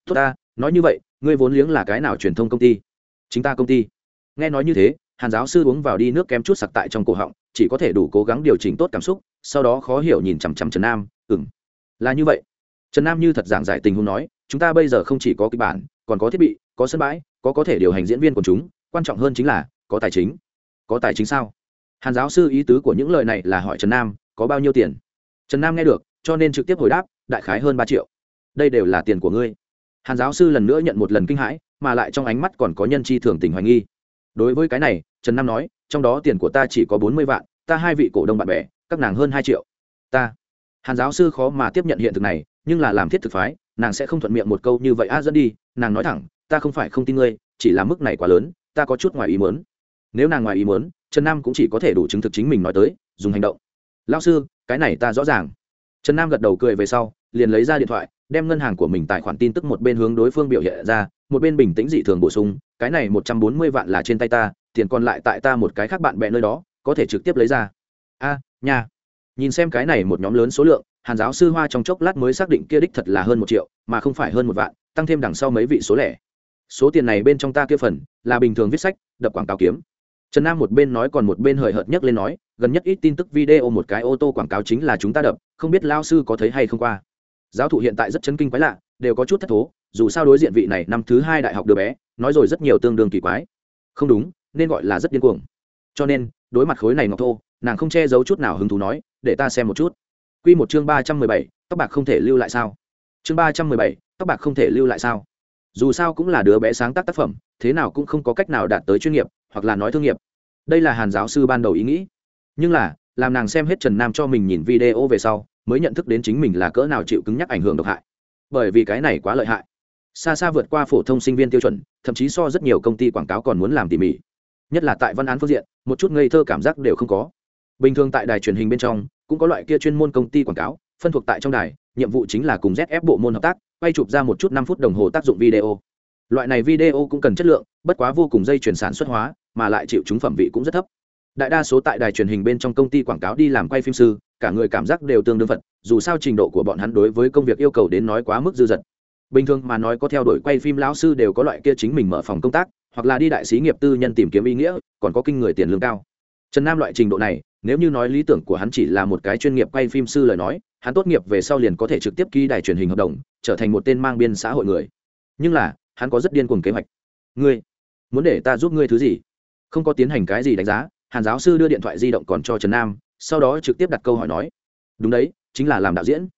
tốt ta nói như vậy ngươi vốn liếng là cái nào truyền thông công ty chính ta công ty nghe nói như thế hàn giáo sư uống vào đi nước kém chút sặc tại trong cổ họng chỉ có thể đủ cố gắng điều chỉnh tốt cảm xúc sau đó khó hiểu nhìn chằm chằm trần nam ừng là như vậy trần nam như thật giảng giải tình huống nói, chúng ta bây giờ không chỉ có kịch bản, còn có thiết bị, có sân bãi, có có thể điều hành diễn viên của chúng, quan trọng hơn chính là, có tài chính. Có tài chính sao? Hàn giáo sư ý tứ của những lời này là hỏi trần nam, có bao nhiêu tiền? Trần nam nghe được, cho nên trực tiếp hồi đáp, đại khái hơn ba triệu. Đây đều là tiền của ngươi. Hàn giáo sư lần nữa nhận một lần kinh hãi, mà lại trong ánh mắt còn có nhân chi thường tình hoài nghi. Đối với cái này, trần nam nói, trong đó tiền của ta chỉ có bốn mươi vạn, ta hai vị cổ đông bạn bè, các nàng hơn hai triệu. Ta. Hàn giáo sư khó mà tiếp nhận hiện thực này nhưng là làm thiết thực phái, nàng sẽ không thuận miệng một câu như vậy, a, dẫn đi, nàng nói thẳng, ta không phải không tin ngươi, chỉ là mức này quá lớn, ta có chút ngoài ý mớn nếu nàng ngoài ý mớn trần nam cũng chỉ có thể đủ chứng thực chính mình nói tới, dùng hành động. Lao sư, cái này ta rõ ràng. Trần nam gật đầu cười về sau, liền lấy ra điện thoại, đem ngân hàng của mình tài khoản tin tức một bên hướng đối phương biểu hiện ra, một bên bình tĩnh dị thường bổ sung, cái này một trăm bốn mươi vạn là trên tay ta, tiền còn lại tại ta một cái khác bạn bè nơi đó, có thể trực tiếp lấy ra. A, nha. Nhìn xem cái này một nhóm lớn số lượng hàn giáo sư hoa trong chốc lát mới xác định kia đích thật là hơn một triệu, mà không phải hơn một vạn, tăng thêm đằng sau mấy vị số lẻ. Số tiền này bên trong ta kia phần, là bình thường viết sách, đập quảng cáo kiếm. Trần nam một bên nói còn một bên hời hợt nhất lên nói, gần nhất ít tin tức video một cái ô tô quảng cáo chính là chúng ta đập, không biết lao sư có thấy hay không qua. Giáo thụ hiện tại rất chấn kinh quái lạ, đều có chút thất thố, dù sao đối diện vị này năm thứ hai đại học đứa bé, nói rồi rất nhiều tương đương kỳ quái. Không đúng, nên gọi là rất điên cuồng. Cho nên, đối mặt khối này ngọc thô, nàng không che giấu chút nào hứng thú nói, để ta xem một chút. Quy một chương ba trăm mười bảy, tóc bạc không thể lưu lại sao? Chương ba trăm mười bảy, tóc bạc không thể lưu lại sao? Dù sao cũng là đứa bé sáng tác tác phẩm, thế nào cũng không có cách nào đạt tới chuyên nghiệp, hoặc là nói thương nghiệp. Đây là hàn giáo sư ban đầu ý nghĩ. Nhưng là, làm nàng xem hết trần nam cho mình nhìn video về sau, mới nhận thức đến chính mình là cỡ nào chịu cứng nhắc ảnh hưởng độc hại. Bởi vì cái này quá lợi hại. Xa xa vượt qua phổ thông sinh viên tiêu chuẩn, thậm chí so rất nhiều công ty quảng cáo còn muốn làm tỉ mỉ. Nhất là tại văn án phương diện, một chút ngây thơ cảm giác đều không có. Bình thường tại đài truyền hình bên trong cũng có loại kia chuyên môn công ty quảng cáo, phân thuộc tại trong đài, nhiệm vụ chính là cùng zf bộ môn hợp tác, quay chụp ra một chút năm phút đồng hồ tác dụng video. Loại này video cũng cần chất lượng, bất quá vô cùng dây chuyển sản xuất hóa, mà lại chịu chúng phẩm vị cũng rất thấp. Đại đa số tại đài truyền hình bên trong công ty quảng cáo đi làm quay phim sư, cả người cảm giác đều tương đương phật, dù sao trình độ của bọn hắn đối với công việc yêu cầu đến nói quá mức dư dật. Bình thường mà nói có theo đuổi quay phim lão sư đều có loại kia chính mình mở phòng công tác, hoặc là đi đại sĩ nghiệp tư nhân tìm kiếm ý nghĩa, còn có kinh người tiền lương cao. Trần nam loại trình độ này nếu như nói lý tưởng của hắn chỉ là một cái chuyên nghiệp quay phim sư lời nói, hắn tốt nghiệp về sau liền có thể trực tiếp ký đài truyền hình hợp đồng, trở thành một tên mang biên xã hội người. Nhưng là, hắn có rất điên cuồng kế hoạch. Ngươi, muốn để ta giúp ngươi thứ gì? Không có tiến hành cái gì đánh giá, hàn giáo sư đưa điện thoại di động còn cho trần nam, sau đó trực tiếp đặt câu hỏi nói. Đúng đấy, chính là làm đạo diễn.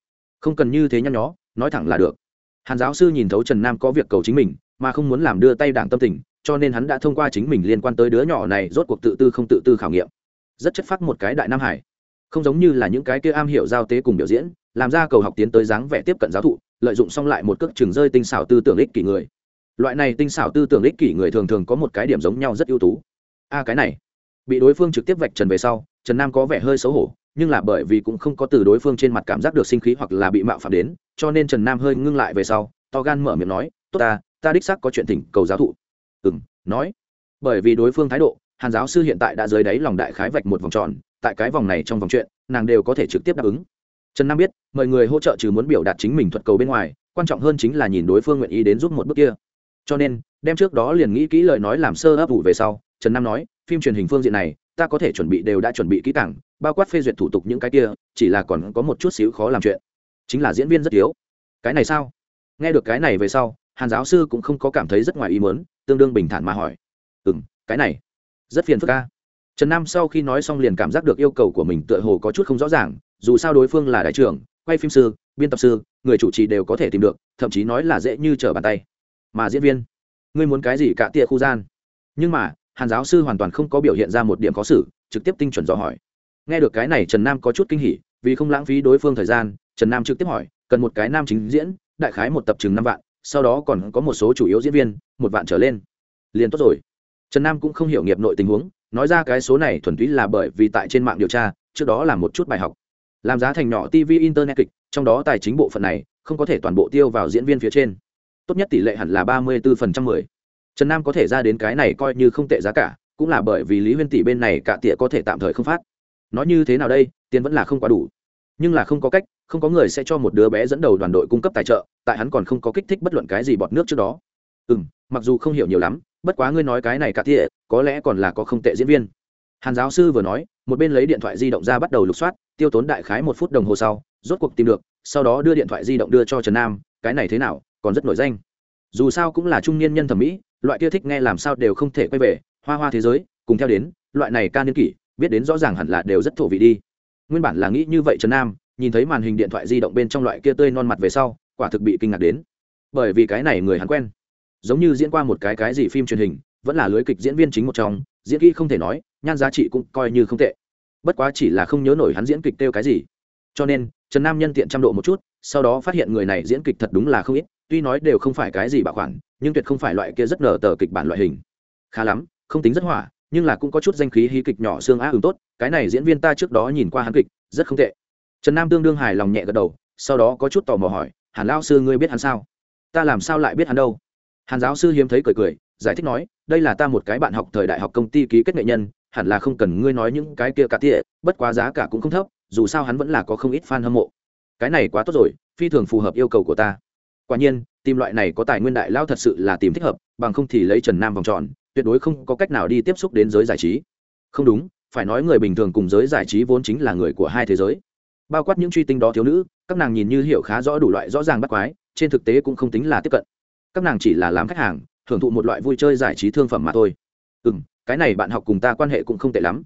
Không cần như thế nhăn nhó, nói thẳng là được. Hàn giáo sư nhìn thấu trần nam có việc cầu chính mình, mà không muốn làm đưa tay đảng tâm tình, cho nên hắn đã thông qua chính mình liên quan tới đứa nhỏ này rốt cuộc tự tư không tự tư khảo nghiệm rất chất phác một cái đại nam hải. Không giống như là những cái kia am hiểu giao tế cùng biểu diễn, làm ra cầu học tiến tới dáng vẻ tiếp cận giáo thụ, lợi dụng xong lại một cước trường rơi tinh xảo tư tưởng ích kỷ người. Loại này tinh xảo tư tưởng ích kỷ người thường thường có một cái điểm giống nhau rất ưu tú. A, cái này. Bị đối phương trực tiếp vạch trần về sau, trần nam có vẻ hơi xấu hổ, nhưng là bởi vì cũng không có từ đối phương trên mặt cảm giác được sinh khí hoặc là bị mạo phạm đến, cho nên trần nam hơi ngưng lại về sau, to gan mở miệng nói, tốt ta ta đích xác có chuyện thỉnh cầu giáo thụ. Ừ m nói. Bởi vì đối phương thái độ hàn giáo sư hiện tại đã dưới đáy lòng đại khái vạch một vòng tròn, tại cái vòng này trong vòng chuyện, nàng đều có thể trực tiếp đáp ứng. Trần nam biết mọi người hỗ trợ trừ muốn biểu đạt chính mình thuật cầu bên ngoài, quan trọng hơn chính là nhìn đối phương nguyện ý đến giúp một bước kia. Cho nên, đem trước đó liền nghĩ kỹ lời nói làm sơ ấp ủ về sau, trần nam nói, phim truyền hình phương diện này, ta có thể chuẩn bị đều đã chuẩn bị kỹ càng, bao quát phê duyệt thủ tục những cái kia, chỉ là còn có một chút xíu khó làm chuyện. Chính là diễn viên rất yếu cái này sao? Nghe được cái này về sau, hàn giáo sư cũng không có cảm thấy rất ngoài ý mớn tương đương bình thản mà hỏi. Ừ m cái này rất phiền phức ca. Trần nam sau khi nói xong liền cảm giác được yêu cầu của mình tựa hồ có chút không rõ ràng, dù sao đối phương là đại trưởng, quay phim sư, biên tập sư, người chủ trì đều có thể tìm được, thậm chí nói là dễ như trở bàn tay. Mà diễn viên, ngươi muốn cái gì cả tia khu gian? Nhưng mà, hàn giáo sư hoàn toàn không có biểu hiện ra một điểm khó xử, trực tiếp tinh chuẩn dò hỏi. Nghe được cái này, trần nam có chút kinh hỉ, vì không lãng phí đối phương thời gian, trần nam trực tiếp hỏi, cần một cái nam chính diễn, đại khái một tập chừng năm vạn, sau đó còn có một số chủ yếu diễn viên, một vạn trở lên. Liền tốt rồi trần nam cũng không hiểu nghiệp nội tình huống, nói ra cái số này thuần túy là bởi vì tại trên mạng điều tra, trước đó là một chút bài học. Làm giá thành nhỏ tv internet kịch, trong đó tài chính bộ phận này, không có thể toàn bộ tiêu vào diễn viên phía trên. Tốt nhất tỷ lệ hẳn là ba mươi bốn phần trăm mười. Trần nam có thể ra đến cái này coi như không tệ giá cả, cũng là bởi vì lý huyên tỷ bên này cả tỉa có thể tạm thời không phát. Nói như thế nào đây, tiền vẫn là không quá đủ. Nhưng là không có cách, không có người sẽ cho một đứa bé dẫn đầu đoàn đội cung cấp tài trợ, tại hắn còn không có kích thích bất luận cái gì bọt nước trước đó. Ừ m mặc dù không hiểu nhiều lắm bất quá ngươi nói cái này cả tỉa có lẽ còn là có không tệ diễn viên. Hàn giáo sư vừa nói, một bên lấy điện thoại di động ra bắt đầu lục soát, tiêu tốn đại khái một phút đồng hồ sau, rốt cuộc tìm được, sau đó đưa điện thoại di động đưa cho trần nam, cái này thế nào, còn rất nổi danh. Dù sao cũng là trung niên nhân thẩm mỹ, loại kia thích nghe làm sao đều không thể quay về, hoa hoa thế giới, cùng theo đến, loại này ca niên kỷ, biết đến rõ ràng hẳn là đều rất thổ vị đi. Nguyên bản là nghĩ như vậy trần nam, nhìn thấy màn hình điện thoại di động bên trong loại kia tươi non mặt về sau, quả thực bị kinh ngạc đến. Bởi vì cái này người hắn quen giống như diễn qua một cái cái gì phim truyền hình, vẫn là lưới kịch diễn viên chính một trong, diễn kỹ không thể nói, nhan giá trị cũng coi như không tệ. Bất quá chỉ là không nhớ nổi hắn diễn kịch kêu cái gì. Cho nên, trần nam nhân tiện trăm độ một chút, sau đó phát hiện người này diễn kịch thật đúng là không ít, tuy nói đều không phải cái gì bảo khoản nhưng tuyệt không phải loại kia rất nở tờ kịch bản loại hình. Khá lắm, không tính rất hỏa, nhưng là cũng có chút danh khí hí kịch nhỏ xương á ứng tốt, cái này diễn viên ta trước đó nhìn qua hắn kịch, rất không tệ. Trần nam tương đương hài lòng nhẹ gật đầu, sau đó có chút tò mò hỏi, hàn lao sư ngươi biết hắn sao? Ta làm sao lại biết hắn đâu? Hàn giáo sư hiếm thấy cười cười, giải thích nói, đây là ta một cái bạn học thời đại học công ty ký kết nghệ nhân, hẳn là không cần ngươi nói những cái kia cả tỉa bất quá giá cả cũng không thấp, dù sao hắn vẫn là có không ít fan hâm mộ. Cái này quá tốt rồi, phi thường phù hợp yêu cầu của ta. Quả nhiên, tìm loại này có tài nguyên đại lao thật sự là tìm thích hợp, bằng không thì lấy trần nam vòng tròn, tuyệt đối không có cách nào đi tiếp xúc đến giới giải trí. Không đúng, phải nói người bình thường cùng giới giải trí vốn chính là người của hai thế giới. Bao quát những truy tinh đó thiếu nữ, các nàng nhìn như hiểu khá rõ đủ loại rõ ràng bắt quái, trên thực tế cũng không tính là tiếp cận các nàng chỉ là làm khách hàng hưởng thụ một loại vui chơi giải trí thương phẩm mà thôi. Ừ m cái này bạn học cùng ta quan hệ cũng không tệ lắm.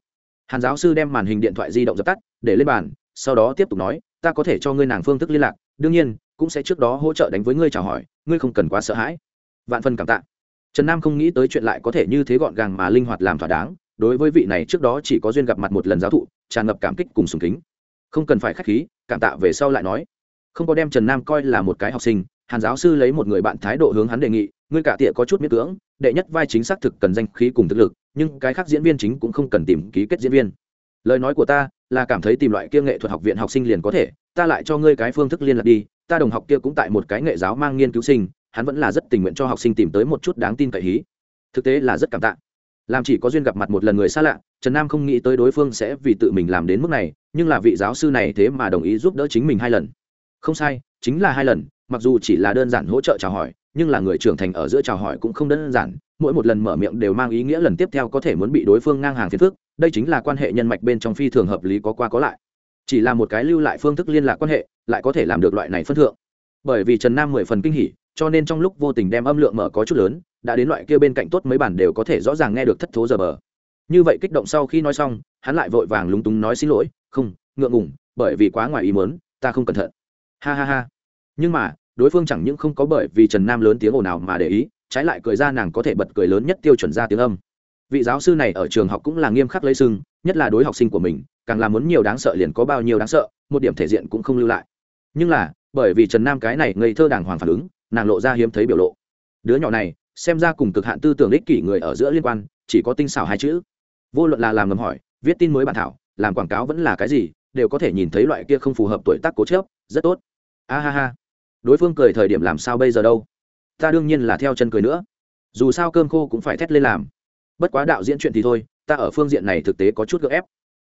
Hàn giáo sư đem màn hình điện thoại di động dập tắt, để lên bàn, sau đó tiếp tục nói, ta có thể cho ngươi nàng phương thức liên lạc, đương nhiên, cũng sẽ trước đó hỗ trợ đánh với ngươi chào hỏi, ngươi không cần quá sợ hãi. Vạn phân cảm tạ. Trần nam không nghĩ tới chuyện lại có thể như thế gọn gàng mà linh hoạt làm thỏa đáng, đối với vị này trước đó chỉ có duyên gặp mặt một lần giáo thụ, tràn ngập cảm kích cùng sùng kính. Không cần phải k h á c h khí, cảm tạ về sau lại nói. Không có đem trần nam coi là một cái học sinh hàn giáo sư lấy một người bạn thái độ hướng hắn đề nghị, ngươi cả tịa có chút miết cưỡng, đệ nhất vai chính xác thực cần danh khí cùng thực lực, nhưng cái khác diễn viên chính cũng không cần tìm ký kết diễn viên. Lời nói của ta là cảm thấy tìm loại kia nghệ thuật học viện học sinh liền có thể, ta lại cho ngươi cái phương thức liên lạc đi, ta đồng học kia cũng tại một cái nghệ giáo mang nghiên cứu sinh, hắn vẫn là rất tình nguyện cho học sinh tìm tới một chút đáng tin cậy hí. Thực tế là rất cảm tạ. Làm chỉ có duyên gặp mặt một lần người xa lạ, trần nam không nghĩ tới đối phương sẽ vì tự mình làm đến mức này, nhưng là vị giáo sư này thế mà đồng ý giúp đỡ chính mình hai lần. Không sai, chính là hai lần mặc dù chỉ là đơn giản hỗ trợ chào hỏi, nhưng là người trưởng thành ở giữa chào hỏi cũng không đơn giản, mỗi một lần mở miệng đều mang ý nghĩa lần tiếp theo có thể muốn bị đối phương ngang hàng phiền phức, đây chính là quan hệ nhân mạch bên trong phi thường hợp lý có qua có lại. Chỉ là một cái lưu lại phương thức liên lạc quan hệ, lại có thể làm được loại này phân thượng. Bởi vì trần nam mười phần kinh hỉ, cho nên trong lúc vô tình đem âm lượng mở có chút lớn, đã đến loại kia bên cạnh tốt mấy bản đều có thể rõ ràng nghe được thất thố giờ bờ. Như vậy kích động sau khi nói xong, hắn lại vội vàng lúng túng nói xin lỗi, không, ngượng ngủng bởi vì quá ngoài ý mớn ta không cẩn thận. Ha ha ha. Nhưng mà đối phương chẳng những không có bởi vì trần nam lớn tiếng ồn nào mà để ý, trái lại cười ra nàng có thể bật cười lớn nhất tiêu chuẩn ra tiếng âm. Vị giáo sư này ở trường học cũng là nghiêm khắc lấy sưng, nhất là đối học sinh của mình, càng là muốn nhiều đáng sợ liền có bao nhiêu đáng sợ, một điểm thể diện cũng không lưu lại. Nhưng là, bởi vì trần nam cái này ngây thơ đàng hoàng phản ứng, nàng lộ ra hiếm thấy biểu lộ. Đứa nhỏ này, xem ra cùng cực hạn tư tưởng ích kỷ người ở giữa liên quan, chỉ có tinh xảo hai chữ. Vô luận là làm ngầm hỏi, viết tin mới bản thảo, làm quảng cáo vẫn là cái gì, đều có thể nhìn thấy loại kia không phù hợp tuổi tác cố chớp, rất tốt. A ha ha đối phương cười thời điểm làm sao bây giờ đâu? Ta đương nhiên là theo chân cười nữa. Dù sao cơm khô cũng phải thét lên làm. Bất quá đạo diễn chuyện thì thôi, ta ở phương diện này thực tế có chút gợ ép.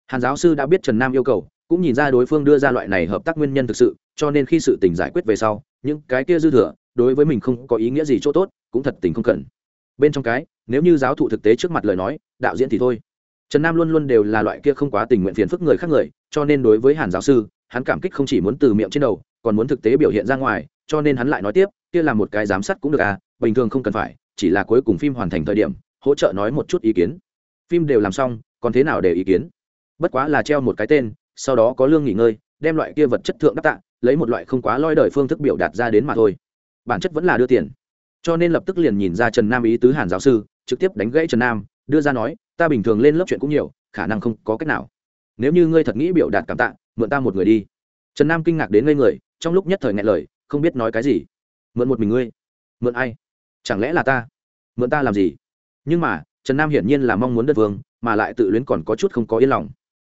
Hàn giáo sư đã biết trần nam yêu cầu, cũng nhìn ra đối phương đưa ra loại này hợp tác nguyên nhân thực sự, cho nên khi sự tình giải quyết về sau, những cái kia dư thừa, đối với mình không có ý nghĩa gì chỗ tốt, cũng thật tình không cần. Bên trong cái, nếu như giáo thụ thực tế trước mặt lời nói, đạo diễn thì thôi. Trần nam luôn luôn đều là loại kia không quá tình nguyện phiền phức người khác người, cho nên đối với hàn giáo sư, hắn cảm kích không chỉ muốn từ miệng trên đầu còn muốn thực tế biểu hiện ra ngoài, cho nên hắn lại nói tiếp, kia là một cái giám sát cũng được à bình thường không cần phải, chỉ là cuối cùng phim hoàn thành thời điểm, hỗ trợ nói một chút ý kiến. Phim đều làm xong, còn thế nào để ý kiến? Bất quá là treo một cái tên, sau đó có lương nghỉ ngơi, đem loại kia vật chất thượng đắc tạ, lấy một loại không quá loi đời phương thức biểu đạt ra đến mà thôi. Bản chất vẫn là đưa tiền. Cho nên lập tức liền nhìn ra trần nam ý tứ hàn giáo sư, trực tiếp đánh gãy trần nam, đưa ra nói, ta bình thường lên lớp chuyện cũng nhiều, khả năng không có cách nào. Nếu như ngươi thật nghĩ biểu đạt cảm tạ, mượn ta một người đi. Trần nam kinh ngạc đến ngây người trong lúc nhất thời ngại lời, không biết nói cái gì. Mượn một mình ngươi. Mượn ai? Chẳng lẽ là ta? Mượn ta làm gì? Nhưng mà, trần nam hiển nhiên là mong muốn đất vương, mà lại tự luyến còn có chút không có yên lòng.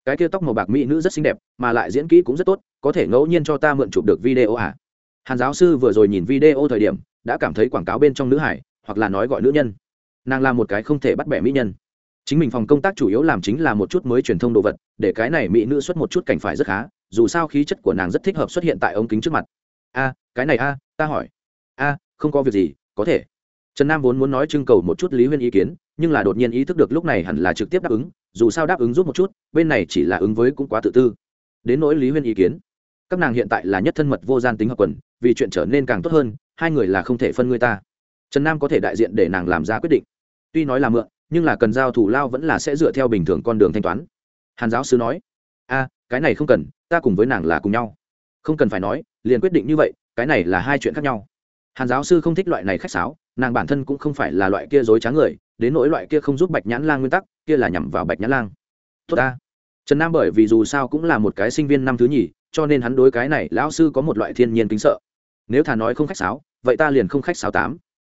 Cái kia tóc màu bạc mỹ nữ rất xinh đẹp, mà lại diễn kỹ cũng rất tốt, có thể ngẫu nhiên cho ta mượn chụp được video à? Hàn giáo sư vừa rồi nhìn video thời điểm, đã cảm thấy quảng cáo bên trong nữ hải, hoặc là nói gọi nữ nhân. Nàng là một cái không thể bắt bẻ mỹ nhân. Chính mình phòng công tác chủ yếu làm chính là một chút mới truyền thông đồ vật, để cái này mỹ nữ xuất một chút cảnh phải rất khá dù sao khí chất của nàng rất thích hợp xuất hiện tại ống kính trước mặt. A, cái này a, ta hỏi. A, không có việc gì, có thể. Trần nam vốn muốn nói trưng cầu một chút lý huyên ý kiến, nhưng là đột nhiên ý thức được lúc này hẳn là trực tiếp đáp ứng, dù sao đáp ứng giúp một chút, bên này chỉ là ứng với cũng quá tự tư. Đến nỗi lý huyên ý kiến, các nàng hiện tại là nhất thân mật vô gian tính hợp quần, vì chuyện trở nên càng tốt hơn, hai người là không thể phân người ta. Trần nam có thể đại diện để nàng làm ra quyết định. Tuy nói là mượn, nhưng là cần giao thủ lao vẫn là sẽ dựa theo bình thường con đường thanh toán. Hàn giáo sư nói, a cái này không cần, ta cùng với nàng là cùng nhau. Không cần phải nói, liền quyết định như vậy, cái này là hai chuyện khác nhau. Hàn giáo sư không thích loại này khách sáo, nàng bản thân cũng không phải là loại kia dối trá người, đến nỗi loại kia không giúp bạch nhãn lang nguyên tắc, kia là nhằm vào bạch nhãn lang. Tốt ta. Trần nam bởi vì dù sao cũng là một cái sinh viên năm thứ nhì, cho nên hắn đối cái này lão sư có một loại thiên nhiên kính sợ. Nếu thà nói không khách sáo, vậy ta liền không khách sáo tám.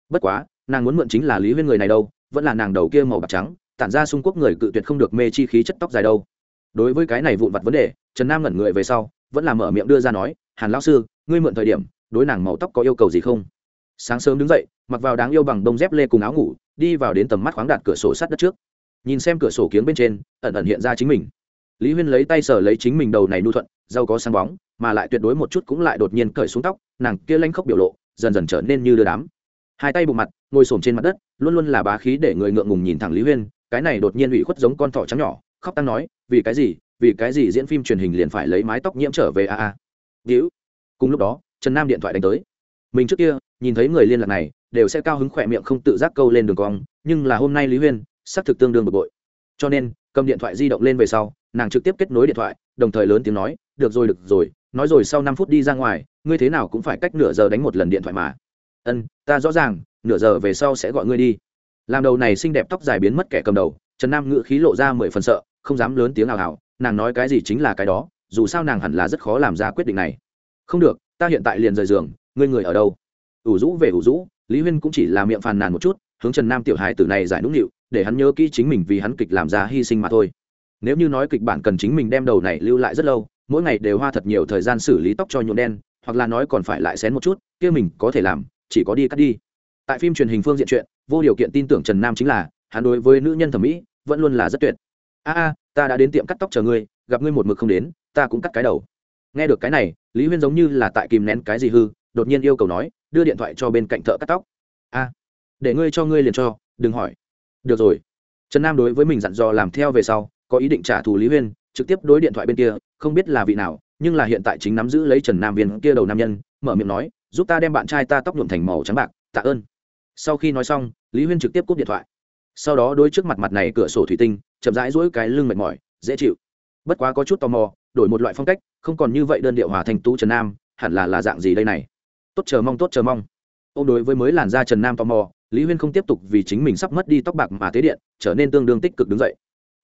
Bất quá, nàng muốn mượn chính là lý huyên người này đâu, vẫn là nàng đầu kia màu bạc trắng, tản ra xung quốc người cự tuyệt không được mê chi khí chất tóc dài đâu đối với cái này vụn vặt vấn đề, trần nam ngẩn người về sau, vẫn là mở miệng đưa ra nói, hàn lão sư, ngươi mượn thời điểm, đối nàng màu tóc có yêu cầu gì không? Sáng sớm đứng dậy, mặc vào đáng yêu bằng đông dép lê cùng áo ngủ, đi vào đến tầm mắt khoáng đạt cửa sổ sát đất trước. Nhìn xem cửa sổ kiếng bên trên, ẩn ẩn hiện ra chính mình. Lý huyên lấy tay sờ lấy chính mình đầu này nu thuận giàu có sáng bóng, mà lại tuyệt đối một chút cũng lại đột nhiên cởi xuống tóc, nàng kia lanh khóc biểu lộ, dần dần trở nên như đưa đám. Hai tay bụng mặt, ngồi xổm trên mặt đất, luôn luôn là bá khí để người ngượng ngùng nhìn thẳng lý huyên, cái này đột nhiên ủy khuất giống con thỏ trắng nhỏ khóc tăng nói, vì cái gì? Vì cái gì diễn phim truyền hình liền phải lấy mái tóc nhiễm trở về a a? Víu cùng lúc đó, trần nam điện thoại đánh tới. Mình trước kia, nhìn thấy người liên lạc này, đều sẽ cao hứng khỏe miệng không tự giác câu lên đường cong, nhưng là hôm nay lý huyên, xác thực tương đương bực bội. Cho nên, cầm điện thoại di động lên về sau, nàng trực tiếp kết nối điện thoại, đồng thời lớn tiếng nói, được rồi được rồi, nói rồi sau năm phút đi ra ngoài, ngươi thế nào cũng phải cách nửa giờ đánh một lần điện thoại mà. Ân, ta rõ ràng, nửa giờ về sau sẽ gọi ngươi đi. Làm đầu này xinh đẹp tóc dài biến mất kẻ cầm đầu, trần nam ngự khí lộ ra mười phần sợ không dám lớn tiếng ào ào, nàng nói cái gì chính là cái đó, dù sao nàng hẳn là rất khó làm ra quyết định này. Không được, ta hiện tại liền rời giường, ngươi người ở đâu? Ủ rũ về ủ rũ, lý huyên cũng chỉ là miệng phàn nàn một chút, hướng trần nam tiểu hài tử này giải nũng nịu, để hắn nhớ kỹ chính mình vì hắn kịch làm ra hy sinh mà thôi. Nếu như nói kịch bản cần chính mình đem đầu này lưu lại rất lâu, mỗi ngày đều hoa thật nhiều thời gian xử lý tóc cho nhuộm đen, hoặc là nói còn phải lại xén một chút, kia mình có thể làm, chỉ có đi cắt đi. Tại phim truyền hình phương diện chuyện, vô điều kiện tin tưởng trần nam chính là, hắn đối với nữ nhân thẩm mỹ, vẫn luôn là rất tuyệt a a, ta đã đến tiệm cắt tóc chờ ngươi, gặp ngươi một mực không đến, ta cũng cắt cái đầu. Nghe được cái này, lý huyên giống như là tại kìm nén cái gì hư, đột nhiên yêu cầu nói, đưa điện thoại cho bên cạnh thợ cắt tóc. A, để ngươi cho ngươi liền cho, đừng hỏi. Được rồi. Trần nam đối với mình dặn dò làm theo về sau, có ý định trả thù lý huyên, trực tiếp đối điện thoại bên kia, không biết là vị nào, nhưng là hiện tại chính nắm giữ lấy trần nam viên kia đầu nam nhân, mở miệng nói, giúp ta đem bạn trai ta tóc nhuộm thành màu trắng bạc, tạ ơn. Sau khi nói xong, lý huyên trực tiếp cúp điện thoại sau đó đôi trước mặt mặt này cửa sổ thủy tinh, chậm rãi rỗi cái lưng mệt mỏi, dễ chịu. Bất quá có chút tò mò, đổi một loại phong cách, không còn như vậy đơn điệu hòa thành tú trần nam, hẳn là là dạng gì đây này? Tốt chờ mong, tốt chờ mong. Ô đối với mới làn da trần nam tò mò, lý huyên không tiếp tục vì chính mình sắp mất đi tóc bạc mà tế điện, trở nên tương đương tích cực đứng dậy.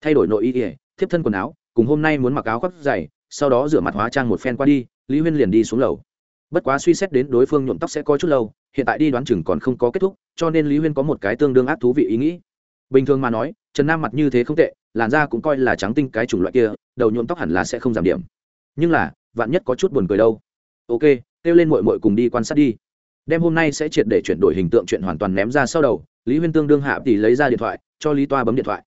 Thay đổi nội y ỉa thiếp thân quần áo, cùng hôm nay muốn mặc áo khoác dày, sau đó rửa mặt hóa trang một phen qua đi, lý huyên liền đi xuống lầu. Bất quá suy xét đến đối phương nhuộm tóc sẽ có chút lâu, hiện tại đi đoán chừng còn không có kết thúc, cho nên lý huyên có một cái tương đương ác thú vị ý nghĩ bình thường mà nói, trần nam mặt như thế không tệ, làn da cũng coi là trắng tinh cái chủng loại kia, đầu nhuộm tóc hẳn là sẽ không giảm điểm. Nhưng là, vạn nhất có chút buồn cười đâu. Ok, kêu lên mội mội cùng đi quan sát đi. Đêm hôm nay sẽ triệt để chuyển đổi hình tượng chuyện hoàn toàn ném ra sau đầu, lý huyên tương đương hạ tỷ lấy ra điện thoại, cho lý toa bấm điện thoại.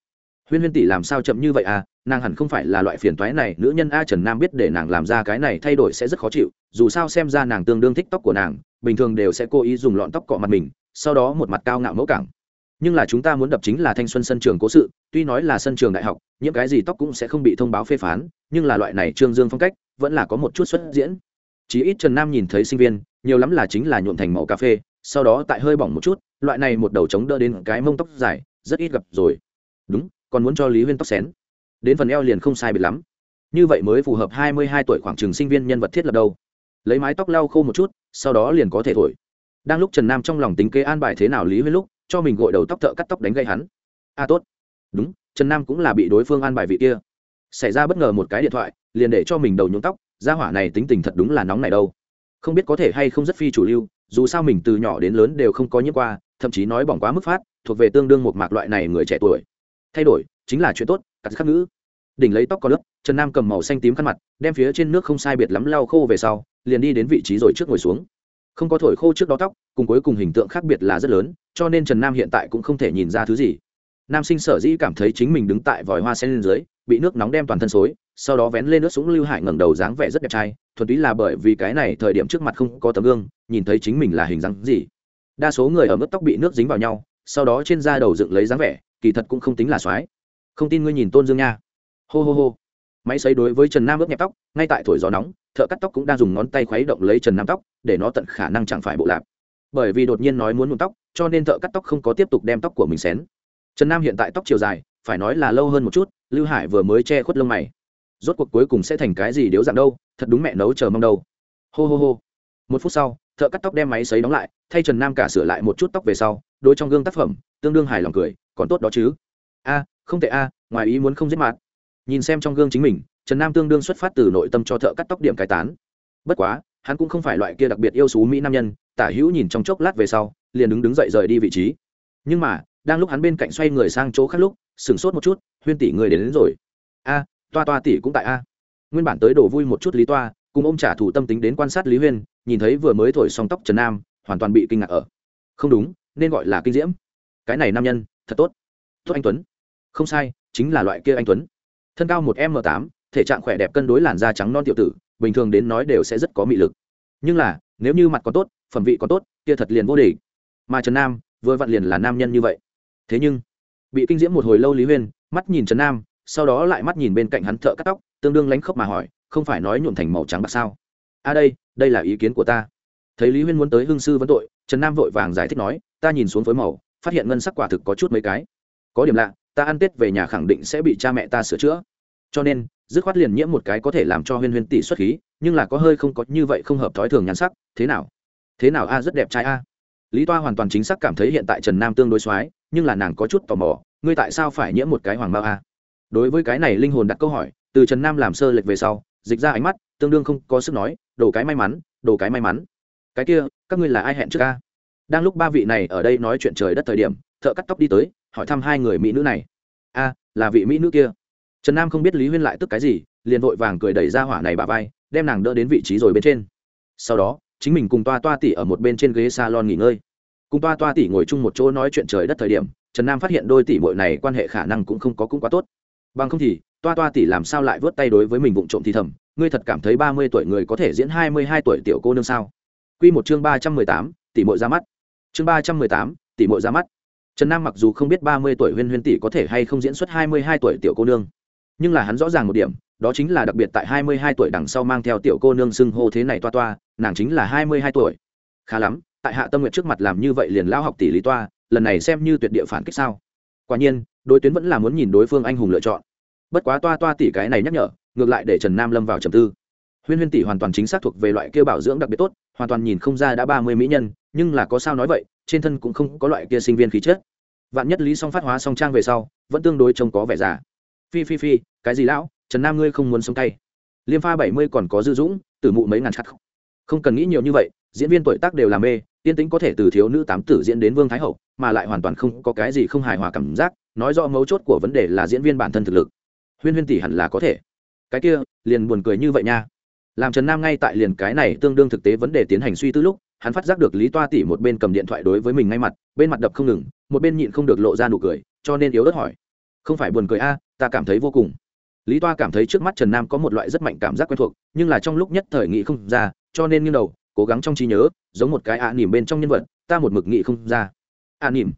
Huyên huyên tỷ làm sao chậm như vậy à? Nàng hẳn không phải là loại phiền toái này, nữ nhân a trần nam biết để nàng làm ra cái này thay đổi sẽ rất khó chịu, dù sao xem ra nàng tương đương thích tóc của nàng, bình thường đều sẽ cố ý dùng lọn tóc cọ mặt mình, sau đó một mặt cao ngạo mẫu cảng nhưng là chúng ta muốn đập chính là thanh xuân sân trường cố sự, tuy nói là sân trường đại học, những cái gì tóc cũng sẽ không bị thông báo phê phán, nhưng là loại này trương dương phong cách, vẫn là có một chút xuất diễn. Chí ít trần nam nhìn thấy sinh viên, nhiều lắm là chính là nhuộm thành màu cà phê, sau đó tại hơi bỏng một chút, loại này một đầu chống đỡ đến cái mông tóc dài, rất ít gặp rồi. Đúng, còn muốn cho lý huyên tóc xén. Đến phần eo liền không sai biệt lắm. Như vậy mới phù hợp hai mươi hai tuổi khoảng trường sinh viên nhân vật thiết lập đâu. Lấy mái tóc lau khô một chút, sau đó liền có thể thổi. Đang lúc trần nam trong lòng tính kế an bài thế nào lý huyên lúc cho mình gội đầu tóc thợ cắt tóc đánh gây hắn. A à, tốt. Đúng trần nam cũng là bị đối phương an bài vị kia. Xảy ra bất ngờ một cái điện thoại liền để cho mình đầu nhuộm tóc gia hỏa này tính tình thật đúng là nóng này đâu. Không biết có thể hay không rất phi chủ lưu dù sao mình từ nhỏ đến lớn đều không có nhiễm qua thậm chí nói bỏng quá mức phát thuộc về tương đương một mạc loại này người trẻ tuổi. Thay đổi chính là chuyện tốt cắt khắc ngữ đỉnh lấy tóc có lớp. trần nam cầm màu xanh tím khăn mặt đem phía trên nước không sai biệt lắm lau khô về sau liền đi đến vị trí rồi trước ngồi xuống không có thổi khô trước đó tóc, cùng cuối cùng hình tượng khác biệt là rất lớn, cho nên trần nam hiện tại cũng không thể nhìn ra thứ gì. Nam sinh sở dĩ cảm thấy chính mình đứng tại vòi hoa sen lên dưới, bị nước nóng đem toàn thân xối, sau đó vén lên nước súng lưu hải ngẩng đầu dáng vẻ rất đẹp trai, thuần túy là bởi vì cái này thời điểm trước mặt không có tấm gương, nhìn thấy chính mình là hình dáng gì. Đa số người ở mức tóc bị nước dính vào nhau, sau đó trên da đầu dựng lấy dáng vẻ, kỳ thật cũng không tính là soái không tin ngươi nhìn tôn dương nha. Hô hô hô máy xấy đối với trần nam ướp nhẹp tóc, ngay tại thổi gió nóng, thợ cắt tóc cũng đang dùng ngón tay khuấy động lấy trần nam tóc, để nó tận khả năng chẳng phải bộ lạp bởi vì đột nhiên nói muốn nhuộm tóc, cho nên thợ cắt tóc không có tiếp tục đem tóc của mình xén. Trần nam hiện tại tóc chiều dài, phải nói là lâu hơn một chút, lưu hải vừa mới che khuất lông mày. Rốt cuộc cuối cùng sẽ thành cái gì điếu dạng đâu, thật đúng mẹ nấu chờ mong đâu. Hô hô hô. Một phút sau, thợ cắt tóc đem máy xấy đóng lại, thay trần nam cả sửa lại một chút tóc về sau đôi trong gương tác phẩm, tương đương hài lòng cười, còn tốt đó chứ. A, không tệ a, ngoài ý muốn không giết mạt nhìn xem trong gương chính mình trần nam tương đương xuất phát từ nội tâm cho thợ cắt tóc điểm cải tán. Bất quá hắn cũng không phải loại kia đặc biệt yêu xú mỹ nam nhân tả hữu nhìn trong chốc lát về sau liền đứng đứng dậy rời đi vị trí. Nhưng mà đang lúc hắn bên cạnh xoay người sang chỗ khác lúc sửng sốt một chút huyên tỷ người đến, đến rồi. A toa toa tỷ cũng tại a. Nguyên bản tới đổ vui một chút lý toa cùng ông trả thủ tâm tính đến quan sát lý huyên nhìn thấy vừa mới thổi xong tóc trần nam hoàn toàn bị kinh ngạc ở. Không đúng nên gọi là kinh diễm. Cái này nam nhân thật tốt. Tốt anh tuấn. Không sai chính là loại kia anh tuấn thân cao một m tám, thể trạng khỏe đẹp cân đối làn da trắng non tiểu tử, bình thường đến nói đều sẽ rất có mị lực. Nhưng là, nếu như mặt có tốt, phẩm vị có tốt, kia thật liền vô địch. Mà trần nam, vừa vặn liền là nam nhân như vậy. Thế nhưng, bị kinh diễm một hồi lâu lý huyên, mắt nhìn trần nam, sau đó lại mắt nhìn bên cạnh hắn thợ cắt tóc, tương đương lánh khóc mà hỏi, không phải nói nhuộm thành màu trắng bạc sao? A à đây đây là ý kiến của ta. Thấy lý huyên muốn tới hương sư vấn tội, trần nam vội vàng giải thích nói, ta nhìn xuống với màu, phát hiện ngân sắc quả thực có chút mấy cái. Có điểm lạ ta ăn tết về nhà khẳng định sẽ bị cha mẹ ta sửa chữa. Cho nên, dứt khoát liền nhiễm một cái có thể làm cho huyên huyên tỷ xuất khí, nhưng là có hơi không có như vậy không hợp thói thường nhan sắc. Thế nào? Thế nào a, rất đẹp trai a. Lý toa hoàn toàn chính xác cảm thấy hiện tại trần nam tương đối soái, nhưng là nàng có chút tò mò, ngươi tại sao phải nhiễm một cái hoàng mao a? Đối với cái này linh hồn đặt câu hỏi, từ trần nam làm sơ lệch về sau, dịch ra ánh mắt, tương đương không có sức nói, đồ cái may mắn, đồ cái may mắn. Cái kia, các ngươi là ai hẹn trước a? đang lúc ba vị này ở đây nói chuyện trời đất thời điểm, thợ cắt tóc đi tới hỏi thăm hai người mỹ nữ này. A, là vị mỹ nữ kia. Trần nam không biết lý huyên lại tức cái gì, liền vội vàng cười đẩy ra hỏa này bà vai, đem nàng đỡ đến vị trí rồi bên trên. Sau đó, chính mình cùng toa toa tỉ ở một bên trên ghế salon nghỉ ngơi. Cùng toa toa tỉ ngồi chung một chỗ nói chuyện trời đất thời điểm, trần nam phát hiện đôi tỷ muội này quan hệ khả năng cũng không có cũng quá tốt. Bằng không thì, toa toa tỷ làm sao lại vớt tay đối với mình vụng trộm thì thầm, ngươi thật cảm thấy ba mươi tuổi người có thể diễn hai mươi hai tuổi tiểu cô nương sao? Quy một chương ba trăm mười tám tỷ muội ra mắt. Chương ba trăm mười tám tỷ muội ra mắt trần nam mặc dù không biết ba mươi tuổi huyên huyên tỷ có thể hay không diễn xuất hai mươi hai tuổi tiểu cô nương, nhưng là hắn rõ ràng một điểm, đó chính là đặc biệt tại hai mươi hai tuổi đằng sau mang theo tiểu cô nương xưng hô thế này toa toa, nàng chính là hai mươi hai tuổi. Khá lắm, tại hạ tâm nguyện trước mặt làm như vậy liền lao học tỷ lý toa, lần này xem như tuyệt địa phản kích sao. Quả nhiên, đối tuyến vẫn là muốn nhìn đối phương anh hùng lựa chọn. Bất quá toa toa tỷ cái này nhắc nhở, ngược lại để trần nam lâm vào trầm tư. Huyên huyên tỷ hoàn toàn chính xác thuộc về loại kia bảo dưỡng đặc biệt tốt, hoàn toàn nhìn không ra đã ba mươi mỹ nhân nhưng là có sao nói vậy, trên thân cũng không có loại kia sinh viên khí chất. Vạn nhất lý song phát hóa song trang về sau, vẫn tương đối trông có vẻ già. Phi phi phi, cái gì lão, trần nam ngươi không muốn sống tay liêm pha bảy mươi còn có dư dũng, tử mụ mấy ngàn chặt không cần nghĩ nhiều như vậy, diễn viên tuổi tác đều làm mê, tiên tính có thể từ thiếu nữ tám tử diễn đến vương thái hậu, mà lại hoàn toàn không có cái gì không hài hòa cảm giác, nói rõ mấu chốt của vấn đề là diễn viên bản thân thực lực. Huyên huyên tỷ hẳn là có thể. Cái kia, liền buồn cười như vậy nha. Làm trần nam ngay tại liền cái này tương đương thực tế vấn đề tiến hành suy tư lúc hắn phát giác được lý toa tỉ một bên cầm điện thoại đối với mình ngay mặt, bên mặt đập không ngừng, một bên nhịn không được lộ ra nụ cười, cho nên yếu ớt hỏi. Không phải buồn cười a, ta cảm thấy vô cùng. Lý toa cảm thấy trước mắt trần nam có một loại rất mạnh cảm giác quen thuộc, nhưng là trong lúc nhất thời nghị không ra, cho nên nghiêng đầu, cố gắng trong trí nhớ, giống một cái ạ à nỉm bên trong nhân vật, ta một mực nghị không ra. Ạ à nỉm,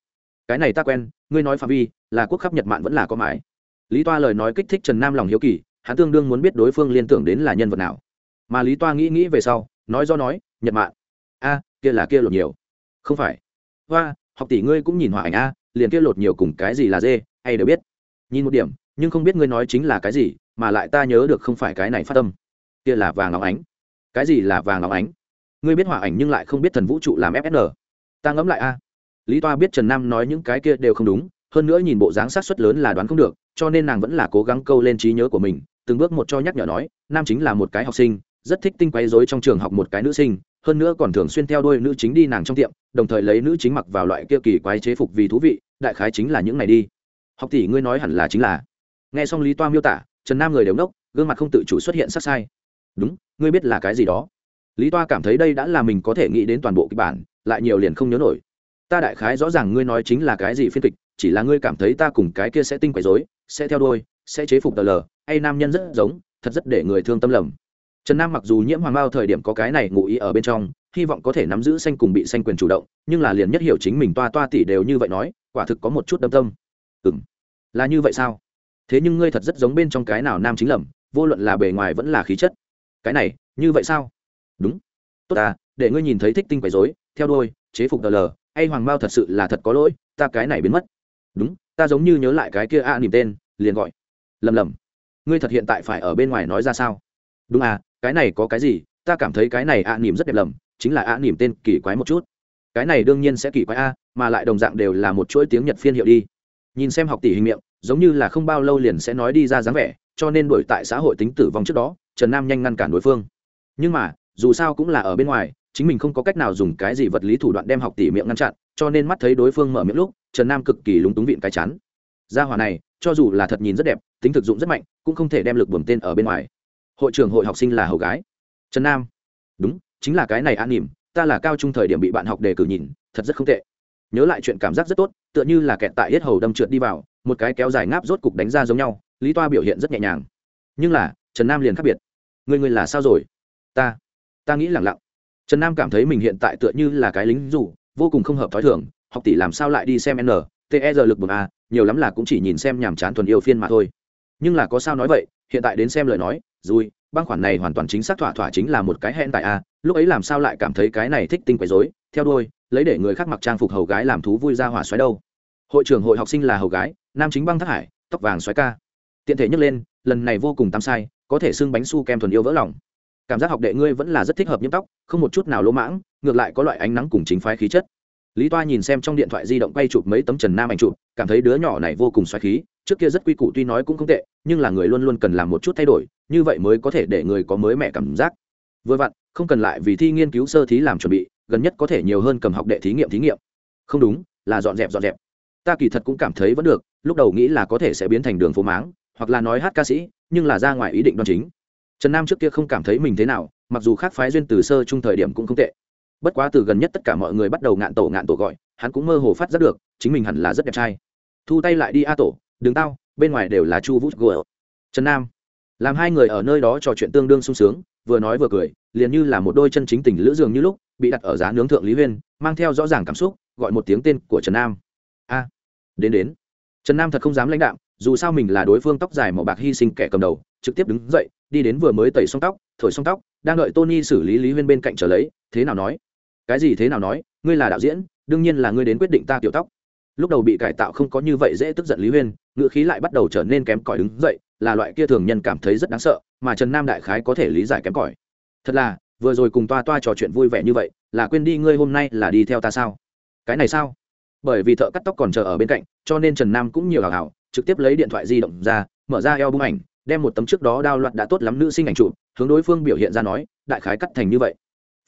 cái này ta quen, ngươi nói phạm vi, là quốc khắp nhật mạn vẫn là có mãi. Lý toa lời nói kích thích trần nam lòng hiếu kỳ, hắn tương đương muốn biết đối phương liên tưởng đến là nhân vật nào. Mà lý toa nghĩ nghĩ về sau, nói do nói, nhật mạn a, kia là kia lột nhiều. Không phải. Hoa, học tỷ ngươi cũng nhìn hòa ảnh a, liền kia lột nhiều cùng cái gì là dê hay đều biết. Nhìn một điểm, nhưng không biết ngươi nói chính là cái gì, mà lại ta nhớ được không phải cái này phát tâm kia là vàng óng ánh. Cái gì là vàng óng ánh? Ngươi biết hòa ảnh nhưng lại không biết thần vũ trụ làm fsn ta ngẫm lại a. Lý toa biết trần nam nói những cái kia đều không đúng, hơn nữa nhìn bộ dáng sát xuất lớn là đoán không được, cho nên nàng vẫn là cố gắng câu lên trí nhớ của mình, từng bước một cho nhắc nhở nói, nam chính là một cái học sinh, rất thích tinh quấy dối trong trường học một cái nữ sinh hơn nữa còn thường xuyên theo đôi nữ chính đi nàng trong tiệm, đồng thời lấy nữ chính mặc vào loại kia kỳ quái chế phục vì thú vị, đại khái chính là những này đi. Học tỷ ngươi nói hẳn là chính là. Nghe xong lý toa miêu tả, trần nam người đều nốc, gương mặt không tự chủ xuất hiện sắc sai. Đúng, ngươi biết là cái gì đó. Lý toa cảm thấy đây đã là mình có thể nghĩ đến toàn bộ kịch bản, lại nhiều liền không nhớ nổi. Ta đại khái rõ ràng ngươi nói chính là cái gì phiên kịch, chỉ là ngươi cảm thấy ta cùng cái kia sẽ tinh quấy dối sẽ theo đôi sẽ chế phục tờ lờ, hay nam nhân rất giống, thật rất để người thương tâm lầm trần nam mặc dù nhiễm hoàng bao thời điểm có cái này ngụ ý ở bên trong hy vọng có thể nắm giữ xanh cùng bị xanh quyền chủ động nhưng là liền nhất hiểu chính mình toa toa tỷ đều như vậy nói quả thực có một chút đâm tâm. Ừ m là như vậy sao? Thế nhưng ngươi thật rất giống bên trong cái nào nam chính lầm vô luận là bề ngoài vẫn là khí chất. Cái này như vậy sao? Đúng. Tốt à để ngươi nhìn thấy thích tinh quấy dối theo đôi chế phục tờ lờ hay hoàng mao thật sự là thật có lỗi ta cái này biến mất. Đúng ta giống như nhớ lại cái kia a à, nỉm tên liền gọi. Lầm lầm. Ngươi thật hiện tại phải ở bên ngoài nói ra sao? Đúng à cái này có cái gì ta cảm thấy cái này ạ à, nỉm rất đẹp lầm chính là ạ à, nỉm tên kỳ quái một chút. Cái này đương nhiên sẽ kỳ quái a mà lại đồng dạng đều là một chuỗi tiếng nhật phiên hiệu đi. Nhìn xem học tỷ hình miệng giống như là không bao lâu liền sẽ nói đi ra dáng vẻ cho nên đổi tại xã hội tính tử vong trước đó trần nam nhanh ngăn cản đối phương. Nhưng mà dù sao cũng là ở bên ngoài chính mình không có cách nào dùng cái gì vật lý thủ đoạn đem học tỷ miệng ngăn chặn cho nên mắt thấy đối phương mở miệng lúc trần nam cực kỳ lúng túng vịn cái chắn gia hỏa này cho dù là thật nhìn rất đẹp tính thực dụng rất mạnh cũng không thể đem lực buồm tên ở bên ngoài hội trưởng hội học sinh là hầu gái. Trần nam. Đúng, chính là cái này an nỉm, ta là cao trung thời điểm bị bạn học đề cử nhìn, thật rất không tệ. Nhớ lại chuyện cảm giác rất tốt, tựa như là kẹt tại hết hầu đâm trượt đi vào, một cái kéo dài ngáp rốt cục đánh ra giống nhau, lý toa biểu hiện rất nhẹ nhàng. Nhưng là, trần nam liền khác biệt. Người người là sao rồi? Ta ta nghĩ lẳng lặng. Trần nam cảm thấy mình hiện tại tựa như là cái lính dù, vô cùng không hợp t h ó i thường, học tỷ làm sao lại đi xem n te r lực bậc a, nhiều lắm là cũng chỉ nhìn xem nhàm chán thuần yêu phiên mà thôi. Nhưng là có sao nói vậy, hiện tại đến xem lời nói rồi băng khoản này hoàn toàn chính xác thỏa thỏa chính là một cái hẹn tại a, lúc ấy làm sao lại cảm thấy cái này thích tinh quấy dối theo đôi lấy để người khác mặc trang phục hầu gái làm thú vui ra hỏa xoáy đâu. Hội trưởng hội học sinh là hầu gái, nam chính băng thác hải, tóc vàng xoáy ca. Tiện thể nhắc lên, lần này vô cùng tam sai, có thể xưng bánh su kem thuần yêu vỡ lòng. Cảm giác học đệ ngươi vẫn là rất thích hợp nhiễm tóc, không một chút nào lỗ mãng, ngược lại có loại ánh nắng cùng chính phái khí chất. Lý toa nhìn xem trong điện thoại di động quay chụp mấy tấm trần nam ảnh chụp, cảm thấy đứa nhỏ này vô cùng xoáy khí trước kia rất quy củ tuy nói cũng không tệ, nhưng là người luôn luôn cần làm một chút thay đổi, như vậy mới có thể để người có mới mẻ cảm giác. Vừa vặn, không cần lại vì thi nghiên cứu sơ thí làm chuẩn bị, gần nhất có thể nhiều hơn cầm học đệ thí nghiệm thí nghiệm. Không đúng, là dọn dẹp dọn dẹp. Ta kỳ thật cũng cảm thấy vẫn được, lúc đầu nghĩ là có thể sẽ biến thành đường phố máng, hoặc là nói hát ca sĩ, nhưng là ra ngoài ý định đoan chính. Trần nam trước kia không cảm thấy mình thế nào, mặc dù khác phái duyên từ sơ chung thời điểm cũng không tệ. Bất quá từ gần nhất tất cả mọi người bắt đầu ngạn tổ ngạn tổ gọi, hắn cũng mơ hồ phát giác được, chính mình hẳn là rất đẹp trai. Thu tay lại đi a tổ đừng tao, bên ngoài đều là chu vũ gờ trần nam. Làm hai người ở nơi đó trò chuyện tương đương sung sướng, vừa nói vừa cười, liền như là một đôi chân chính tình lữ dường như lúc, bị đặt ở giá nướng thượng lý huyên, mang theo rõ ràng cảm xúc, gọi một tiếng tên của trần nam. A, đến đến. Trần nam thật không dám lãnh đạo dù sao mình là đối phương tóc dài màu bạc hy sinh kẻ cầm đầu, trực tiếp đứng dậy, đi đến vừa mới tẩy xong tóc, thổi xong tóc, đang đợi tony xử lý lý huyên bên cạnh trở lấy, thế nào nói? Cái gì thế nào nói? Ngươi là đạo diễn, đương nhiên là ngươi đến quyết định ta tiểu tóc lúc đầu bị cải tạo không có như vậy dễ tức giận lý huyên, ngữ khí lại bắt đầu trở nên kém cỏi đứng dậy, là loại kia thường nhân cảm thấy rất đáng sợ, mà trần nam đại khái có thể lý giải kém cỏi. Thật là, vừa rồi cùng toa toa trò chuyện vui vẻ như vậy, là quên đi ngươi hôm nay là đi theo ta sao? Cái này sao? Bởi vì thợ cắt tóc còn chờ ở bên cạnh, cho nên trần nam cũng nhiều hào hào, trực tiếp lấy điện thoại di động ra, mở ra eo bung ảnh, đem một tấm trước đó đao loạn đã tốt lắm nữ sinh ảnh chụp, hướng đối phương biểu hiện ra nói, đại khái cắt thành như vậy.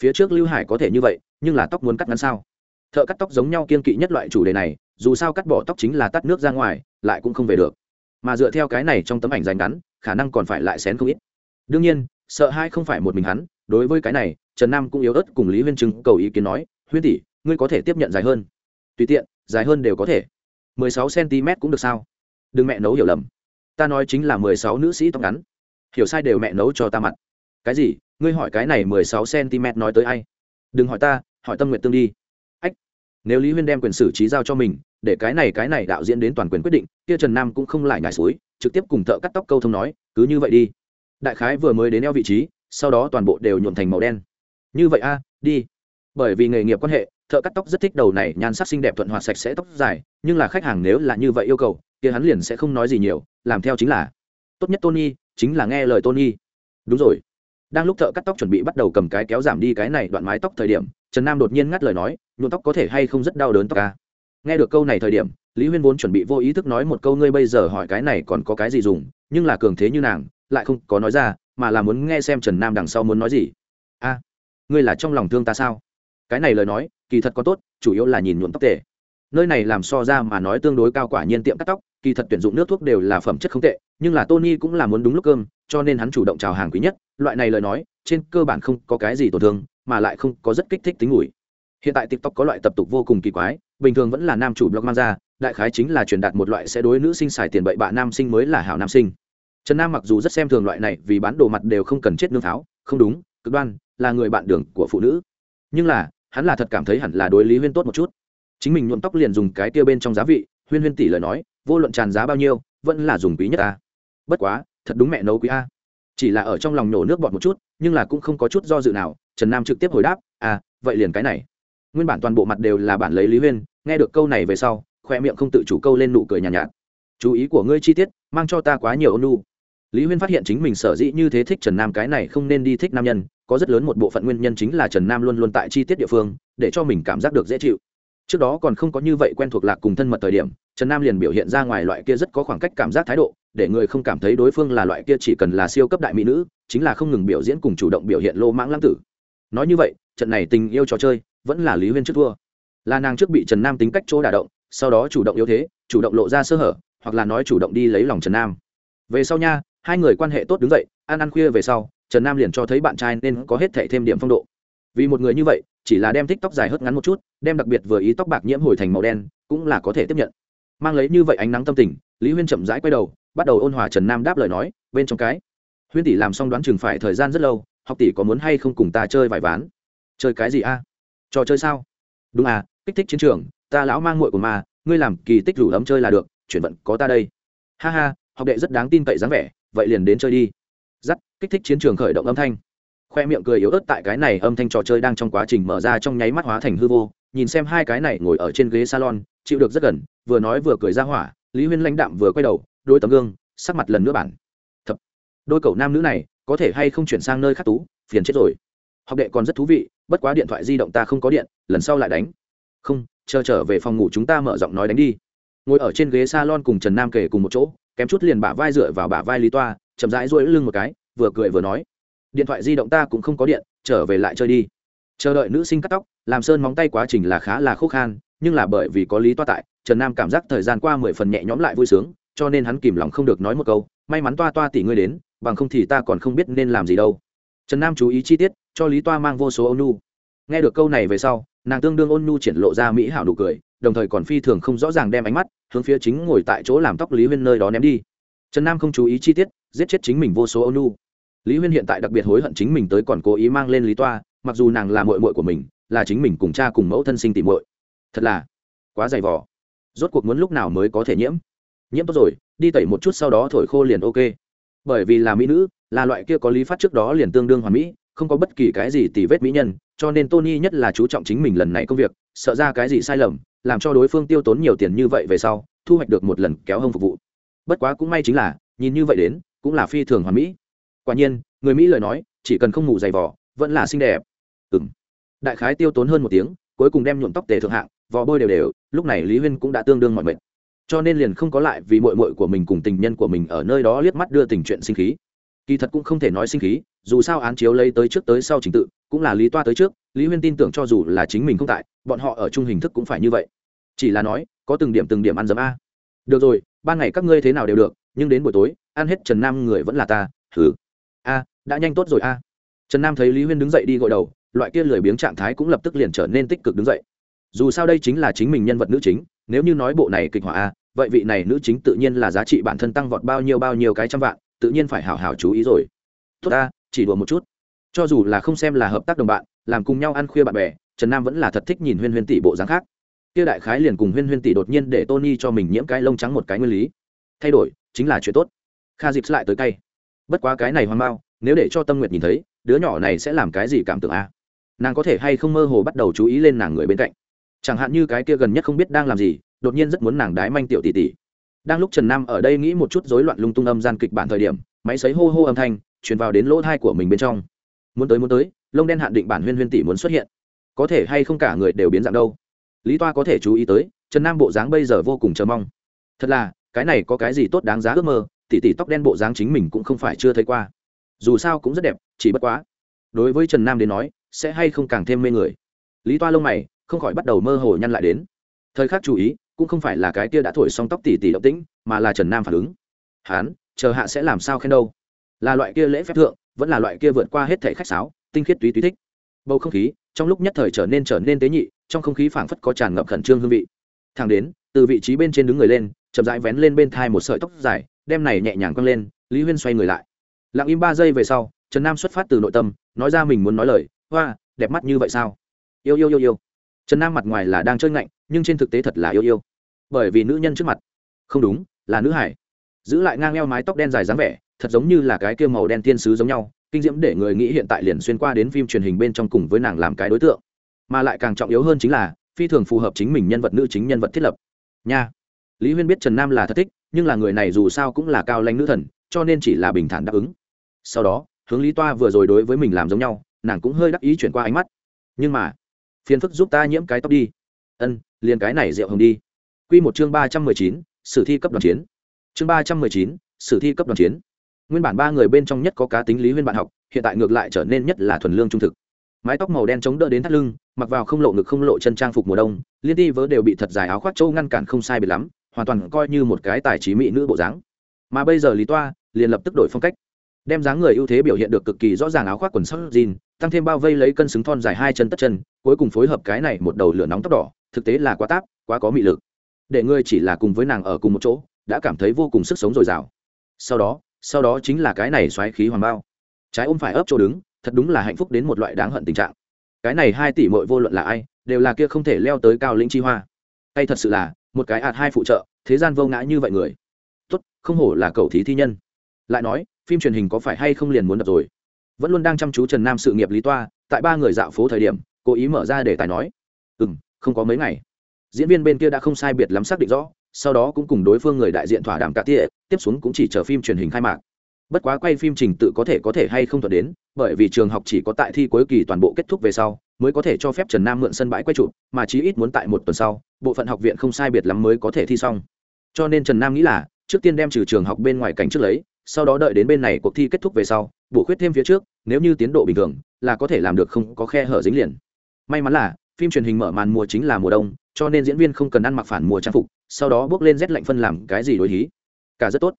Phía trước lưu hải có thể như vậy, nhưng là tóc muốn cắt ngắn sao? Thợ cắt tóc giống nhau kiên kỵ nhất loại chủ đề này dù sao cắt bỏ tóc chính là tắt nước ra ngoài, lại cũng không về được. Mà dựa theo cái này trong tấm ảnh dành ngắn, khả năng còn phải lại xén không ít. Đương nhiên, sợ hai không phải một mình hắn, đối với cái này, trần nam cũng yếu ớt cùng lý huyên chứng cầu ý kiến nói, huyên tỷ, ngươi có thể tiếp nhận dài hơn. Tùy tiện, dài hơn đều có thể. Mười sáu cm cũng được sao? Đừng mẹ nấu hiểu lầm. Ta nói chính là mười sáu nữ sĩ tóc ngắn. Hiểu sai đều mẹ nấu cho ta mặt. Cái gì? Ngươi hỏi cái này mười sáu cm nói tới ai? Đừng hỏi ta, hỏi tâm nguyện tương đi. Ách, nếu lý huyên đem quyền xử trí giao cho mình để cái này cái này đạo diễn đến toàn quyền quyết định, kia trần nam cũng không lại nhảy suối, trực tiếp cùng thợ cắt tóc câu thông nói, cứ như vậy đi. Đại khái vừa mới đến eo vị trí, sau đó toàn bộ đều nhuộm thành màu đen. Như vậy a, đi. Bởi vì nghề nghiệp quan hệ, thợ cắt tóc rất thích đầu này, nhan sắc xinh đẹp thuận hoạt sạch sẽ tóc dài, nhưng là khách hàng nếu là như vậy yêu cầu, kia hắn liền sẽ không nói gì nhiều, làm theo chính là, tốt nhất tony, chính là nghe lời tony. Đúng rồi. Đang lúc thợ cắt tóc chuẩn bị bắt đầu cầm cái kéo giảm đi cái này đoạn mái tóc thời điểm, trần nam đột nhiên ngắt lời nói, nhuộm tóc có thể hay không rất đau đớn tóc ca nghe được câu này thời điểm, lý huyên vốn chuẩn bị vô ý thức nói một câu ngươi bây giờ hỏi cái này còn có cái gì dùng, nhưng là cường thế như nàng, lại không có nói ra, mà là muốn nghe xem trần nam đằng sau muốn nói gì. A, ngươi là trong lòng thương ta sao? Cái này lời nói, kỳ thật có tốt, chủ yếu là nhìn nhuộm tóc tệ nơi này làm so ra mà nói tương đối cao quả nhiên tiệm cắt tóc, kỳ thật tuyển dụng nước thuốc đều là phẩm chất không tệ, nhưng là tony cũng là muốn đúng lúc cơm, cho nên hắn chủ động chào hàng quý nhất. Loại này lời nói, trên cơ bản không có cái gì tổn thương, mà lại không có rất kích thích tính ngủi hiện tại tiktok có loại tập tục vô cùng kỳ quái bình thường vẫn là nam chủ blog mang ra đại khái chính là truyền đạt một loại sẽ đối nữ sinh xài tiền bậy bạ nam sinh mới là hảo nam sinh. Trần nam mặc dù rất xem thường loại này vì bán đồ mặt đều không cần chết nương tháo, không đúng cực đoan là người bạn đường của phụ nữ. Nhưng là hắn là thật cảm thấy hẳn là đối lý huyên tốt một chút. Chính mình nhuộm tóc liền dùng cái tiêu bên trong giá vị huyên huyên tỷ lời nói vô luận tràn giá bao nhiêu vẫn là dùng quý nhất ta. Bất quá thật đúng mẹ nấu quý a. Chỉ là ở trong lòng nổ nước bọt một chút nhưng là cũng không có chút do dự nào trần nam trực tiếp hồi đáp à vậy liền cái này nguyên bản toàn bộ mặt đều là bản lấy lý huyên nghe được câu này về sau khoe miệng không tự chủ câu lên nụ cười nhàn nhạt, nhạt. chú ý của ngươi chi tiết mang cho ta quá nhiều ôn nu lý huyên phát hiện chính mình sở dĩ như thế thích trần nam cái này không nên đi thích nam nhân có rất lớn một bộ phận nguyên nhân chính là trần nam luôn luôn tại chi tiết địa phương để cho mình cảm giác được dễ chịu. trước đó còn không có như vậy quen thuộc lạc cùng thân mật thời điểm trần nam liền biểu hiện ra ngoài loại kia rất có khoảng cách cảm giác thái độ để người không cảm thấy đối phương là loại kia chỉ cần là siêu cấp đại mỹ nữ chính là không ngừng biểu diễn cùng chủ động biểu hiện lô mãng lãng tử. nói như vậy trận này tình yêu trò chơi vẫn là lý huyên trước thua. Là nàng trước bị trần nam tính cách chỗ đả động, sau đó chủ động yếu thế, chủ động lộ ra sơ hở, hoặc là nói chủ động đi lấy lòng trần nam. Về sau nha, hai người quan hệ tốt đứng dậy, ăn ăn khuya về sau, trần nam liền cho thấy bạn trai nên có hết thệ thêm điểm phong độ. Vì một người như vậy, chỉ là đem thích tóc dài hớt ngắn một chút, đem đặc biệt vừa ý tóc bạc nhiễm hồi thành màu đen, cũng là có thể tiếp nhận. Mang lấy như vậy ánh nắng tâm tình, lý huyên chậm rãi quay đầu, bắt đầu ôn hòa trần nam đáp lời nói, bên trong cái. Huyên tỷ làm xong đoán chừng phải thời gian rất lâu, học tỷ có muốn hay không cùng ta chơi vài ván? Chơi cái gì a? Trò chơi sao? Đúng à kích thích chiến trường, ta lão mang muội của ma, ngươi làm kỳ tích rủ ấm chơi là được, chuyển vận có ta đây. Ha ha, học đệ rất đáng tin cậy dáng vẻ, vậy liền đến chơi đi. Dắt kích thích chiến trường khởi động âm thanh. Khoe miệng cười yếu ớt tại cái này âm thanh trò chơi đang trong quá trình mở ra trong nháy mắt hóa thành hư vô, nhìn xem hai cái này ngồi ở trên ghế salon, chịu được rất gần, vừa nói vừa cười ra hỏa, lý huyên lãnh đạm vừa quay đầu, đôi tấm gương, sắc mặt lần nữa bản. Thập, đôi cậu nam nữ này, có thể hay không chuyển sang nơi khác tú, phiền chết rồi học đệ còn rất thú vị, bất quá điện thoại di động ta không có điện, lần sau lại đánh. Không, chờ trở về phòng ngủ chúng ta mở giọng nói đánh đi. Ngồi ở trên ghế salon cùng trần nam kể cùng một chỗ, kém chút liền bả vai dựa vào bả vai lý toa, chậm rãi duỗi lưng một cái, vừa cười vừa nói. Điện thoại di động ta cũng không có điện, trở về lại chơi đi. Chờ đợi nữ sinh cắt tóc, làm sơn móng tay quá trình là khá là khô khan, nhưng là bởi vì có lý toa tại, trần nam cảm giác thời gian qua mười phần nhẹ nhõm lại vui sướng, cho nên hắn kìm lòng không được nói một câu, may mắn toa toa tỷ ngươi đến, bằng không thì ta còn không biết nên làm gì đâu trần nam chú ý chi tiết, cho lý toa mang vô số ôn nu nghe được câu này về sau, nàng tương đương ôn nu triển lộ ra mỹ hảo nụ cười, đồng thời còn phi thường không rõ ràng đem ánh mắt hướng phía chính ngồi tại chỗ làm tóc lý huyên nơi đó ném đi. Trần nam không chú ý chi tiết, giết chết chính mình vô số ôn nu lý huyên hiện tại đặc biệt hối hận chính mình tới còn cố ý mang lên lý toa, mặc dù nàng là mội mội của mình, là chính mình cùng cha cùng mẫu thân sinh tìm mội thật là quá dày vỏ rốt cuộc muốn lúc nào mới có thể nhiễm? Nhiễm tốt rồi, đi tẩy một chút sau đó thổi khô liền ok. Bởi vì là mỹ nữ là loại kia có lý phát trước đó liền tương đương hoàn mỹ, không có bất kỳ cái gì tì vết mỹ nhân, cho nên tony nhất là chú trọng chính mình lần này công việc, sợ ra cái gì sai lầm, làm cho đối phương tiêu tốn nhiều tiền như vậy về sau, thu hoạch được một lần kéo hông phục vụ. Bất quá cũng may chính là, nhìn như vậy đến, cũng là phi thường hoàn mỹ. Quả nhiên, người mỹ lời nói, chỉ cần không ngủ dày vỏ vẫn là xinh đẹp. Ừ m đại khái tiêu tốn hơn một tiếng, cuối cùng đem nhuộm tóc tề thượng hạng, vò bôi đều đều, lúc này lý huyên cũng đã tương đương mọi mệt. Cho nên liền không có lại vì mội mội của mình cùng tình nhân của mình ở nơi đó liếc mắt đưa tình chuyện sinh khí kỳ thật cũng không thể nói sinh khí, dù sao án chiếu lấy tới trước tới sau trình tự, cũng là lý toa tới trước, lý huyên tin tưởng cho dù là chính mình không tại, bọn họ ở chung hình thức cũng phải như vậy. Chỉ là nói, có từng điểm từng điểm ăn dấm a. Được rồi, ban ngày các ngươi thế nào đều được, nhưng đến buổi tối, ăn hết trần nam người vẫn là ta thử a, đã nhanh tốt rồi a. Trần nam thấy lý huyên đứng dậy đi gội đầu, loại kia lười biếng trạng thái cũng lập tức liền trở nên tích cực đứng dậy. Dù sao đây chính là chính mình nhân vật nữ chính, nếu như nói bộ này kịch họa a, vậy vị này nữ chính tự nhiên là giá trị bản thân tăng vọt bao nhiêu bao nhiêu cái trăm vạn tự nhiên phải hào hào chú ý rồi. Tốt ta, chỉ đùa một chút. Cho dù là không xem là hợp tác đồng bạn, làm cùng nhau ăn khuya bạn bè, trần nam vẫn là thật thích nhìn huyên huyên tỷ bộ dáng khác. Kia đại khái liền cùng huyên huyên tỷ đột nhiên để tony cho mình nhiễm cái lông trắng một cái nguyên lý. Thay đổi, chính là chuyện tốt. Kha dịp lại tới cay. Bất quá cái này hoang mau, nếu để cho tâm nguyệt nhìn thấy, đứa nhỏ này sẽ làm cái gì cảm tưởng a? Nàng có thể hay không mơ hồ bắt đầu chú ý lên nàng người bên cạnh? Chẳng hạn như cái kia gần nhất không biết đang làm gì, đột nhiên rất muốn nàng đái manh tiểu tỷ tỷ đang lúc trần nam ở đây nghĩ một chút rối loạn lung tung âm gian kịch bản thời điểm, máy sấy hô hô âm thanh, truyền vào đến lỗ thai của mình bên trong. Muốn tới muốn tới, lông đen hạn định bản huyên huyên tỷ muốn xuất hiện. Có thể hay không cả người đều biến dạng đâu. Lý toa có thể chú ý tới, trần nam bộ dáng bây giờ vô cùng chờ mong. Thật là, cái này có cái gì tốt đáng giá ước mơ, tỷ tỷ tóc đen bộ dáng chính mình cũng không phải chưa thấy qua. Dù sao cũng rất đẹp, chỉ bất quá. Đối với trần nam đến nói, sẽ hay không càng thêm mê người. Lý toa lông mày, không khỏi bắt đầu mơ hồ nhăn lại đến. Thời khắc chú ý cũng không phải là cái kia đã thổi xong tóc tỉ tỉ động tĩnh, mà là trần nam phản ứng. Hán, chờ hạ sẽ làm sao khen đâu? Là loại kia lễ phép thượng, vẫn là loại kia vượt qua hết thể khách sáo, tinh khiết túy túy thích. Bầu không khí, trong lúc nhất thời trở nên trở nên tế nhị, trong không khí phảng phất có tràn ngập khẩn trương hương vị. Thang đến, từ vị trí bên trên đứng người lên, chậm rãi vén lên bên thai một sợi tóc dài, đem này nhẹ nhàng quăng lên, lý huyên xoay người lại. Lặng im ba giây về sau, trần nam xuất phát từ nội tâm, nói ra mình muốn nói lời, hoa, đẹp mắt như vậy sao? Yêu yêu yêu yêu trần nam mặt ngoài là đang chơi ngạnh, nhưng trên thực tế thật là yêu yêu. Bởi vì nữ nhân trước mặt. Không đúng, là nữ hải. Giữ lại ngang eo mái tóc đen dài dáng vẻ, thật giống như là cái kia màu đen thiên sứ giống nhau, kinh diễm để người nghĩ hiện tại liền xuyên qua đến phim truyền hình bên trong cùng với nàng làm cái đối tượng. Mà lại càng trọng yếu hơn chính là, phi thường phù hợp chính mình nhân vật nữ chính nhân vật thiết lập. Nha. Lý huyên biết trần nam là thật thích, nhưng là người này dù sao cũng là cao lãnh nữ thần, cho nên chỉ là bình thản đáp ứng. Sau đó, hướng lý toa vừa rồi đối với mình làm giống nhau, nàng cũng hơi đắc ý chuyển qua ánh mắt. Nhưng mà phiền phức giúp ta nhiễm cái tóc đi. Ân, liền cái này rượu hồng đi. Q một chương ba trăm mười chín, sử thi cấp đoàn chiến. Chương ba trăm mười chín, sử thi cấp đoàn chiến. Nguyên bản ba người bên trong nhất có cá tính lý huyên bạn học, hiện tại ngược lại trở nên nhất là thuần lương trung thực. Mái tóc màu đen chống đỡ đến thắt lưng, mặc vào không lộ ngực không lộ chân trang phục mùa đông, liên ti vớ đều bị thật dài áo khoác trâu ngăn cản không sai biệt lắm, hoàn toàn coi như một cái tài trí mỹ nữ bộ dáng. Mà bây giờ lý toa liền lập tức đổi phong cách đem dáng người ưu thế biểu hiện được cực kỳ rõ ràng áo khoác quần sắc jean, tăng thêm bao vây lấy cân xứng thon dài hai chân tất chân, cuối cùng phối hợp cái này một đầu lửa nóng tóc đỏ, thực tế là quá táp, quá có mị lực. Để ngươi chỉ là cùng với nàng ở cùng một chỗ, đã cảm thấy vô cùng sức sống dồi dào. Sau đó sau đó chính là cái này xoáy khí hoàng bao. Trái ôm phải ấp chỗ đứng, thật đúng là hạnh phúc đến một loại đáng hận tình trạng. Cái này hai tỷ mội vô luận là ai, đều là kia không thể leo tới cao lĩnh chi hoa. Hay thật sự là, một cái ạt hai phụ trợ, thế gian vô ngã như vậy người. Tốt, không hổ là cầu thí thi nhân. Lại nói phim truyền hình có phải hay không liền muốn đập rồi? Vẫn luôn đang chăm chú trần nam sự nghiệp lý toa, tại ba người dạo phố thời điểm, cố ý mở ra để tài nói ừ m không có mấy ngày. Diễn viên bên kia đã không sai biệt lắm xác định rõ, sau đó cũng cùng đối phương người đại diện thỏa đàm cả tỉa tiếp xuống cũng chỉ chờ phim truyền hình khai mạc. Bất quá quay phim trình tự có thể có thể hay không thuận đến, bởi vì trường học chỉ có tại thi cuối kỳ toàn bộ kết thúc về sau, mới có thể cho phép trần nam mượn sân bãi quay trụ mà chí ít muốn tại một tuần sau, bộ phận học viện không sai biệt lắm mới có thể thi xong. Cho nên trần nam nghĩ là, trước tiên đem trừ trường học bên ngoài cảnh trước lấy sau đó đợi đến bên này cuộc thi kết thúc về sau, bổ khuyết thêm phía trước, nếu như tiến độ bình thường, là có thể làm được không có khe hở dính liền. May mắn là, phim truyền hình mở màn mùa chính là mùa đông, cho nên diễn viên không cần ăn mặc phản mùa trang phục, sau đó bước lên rét lạnh phân làm cái gì đối hí cả rất tốt.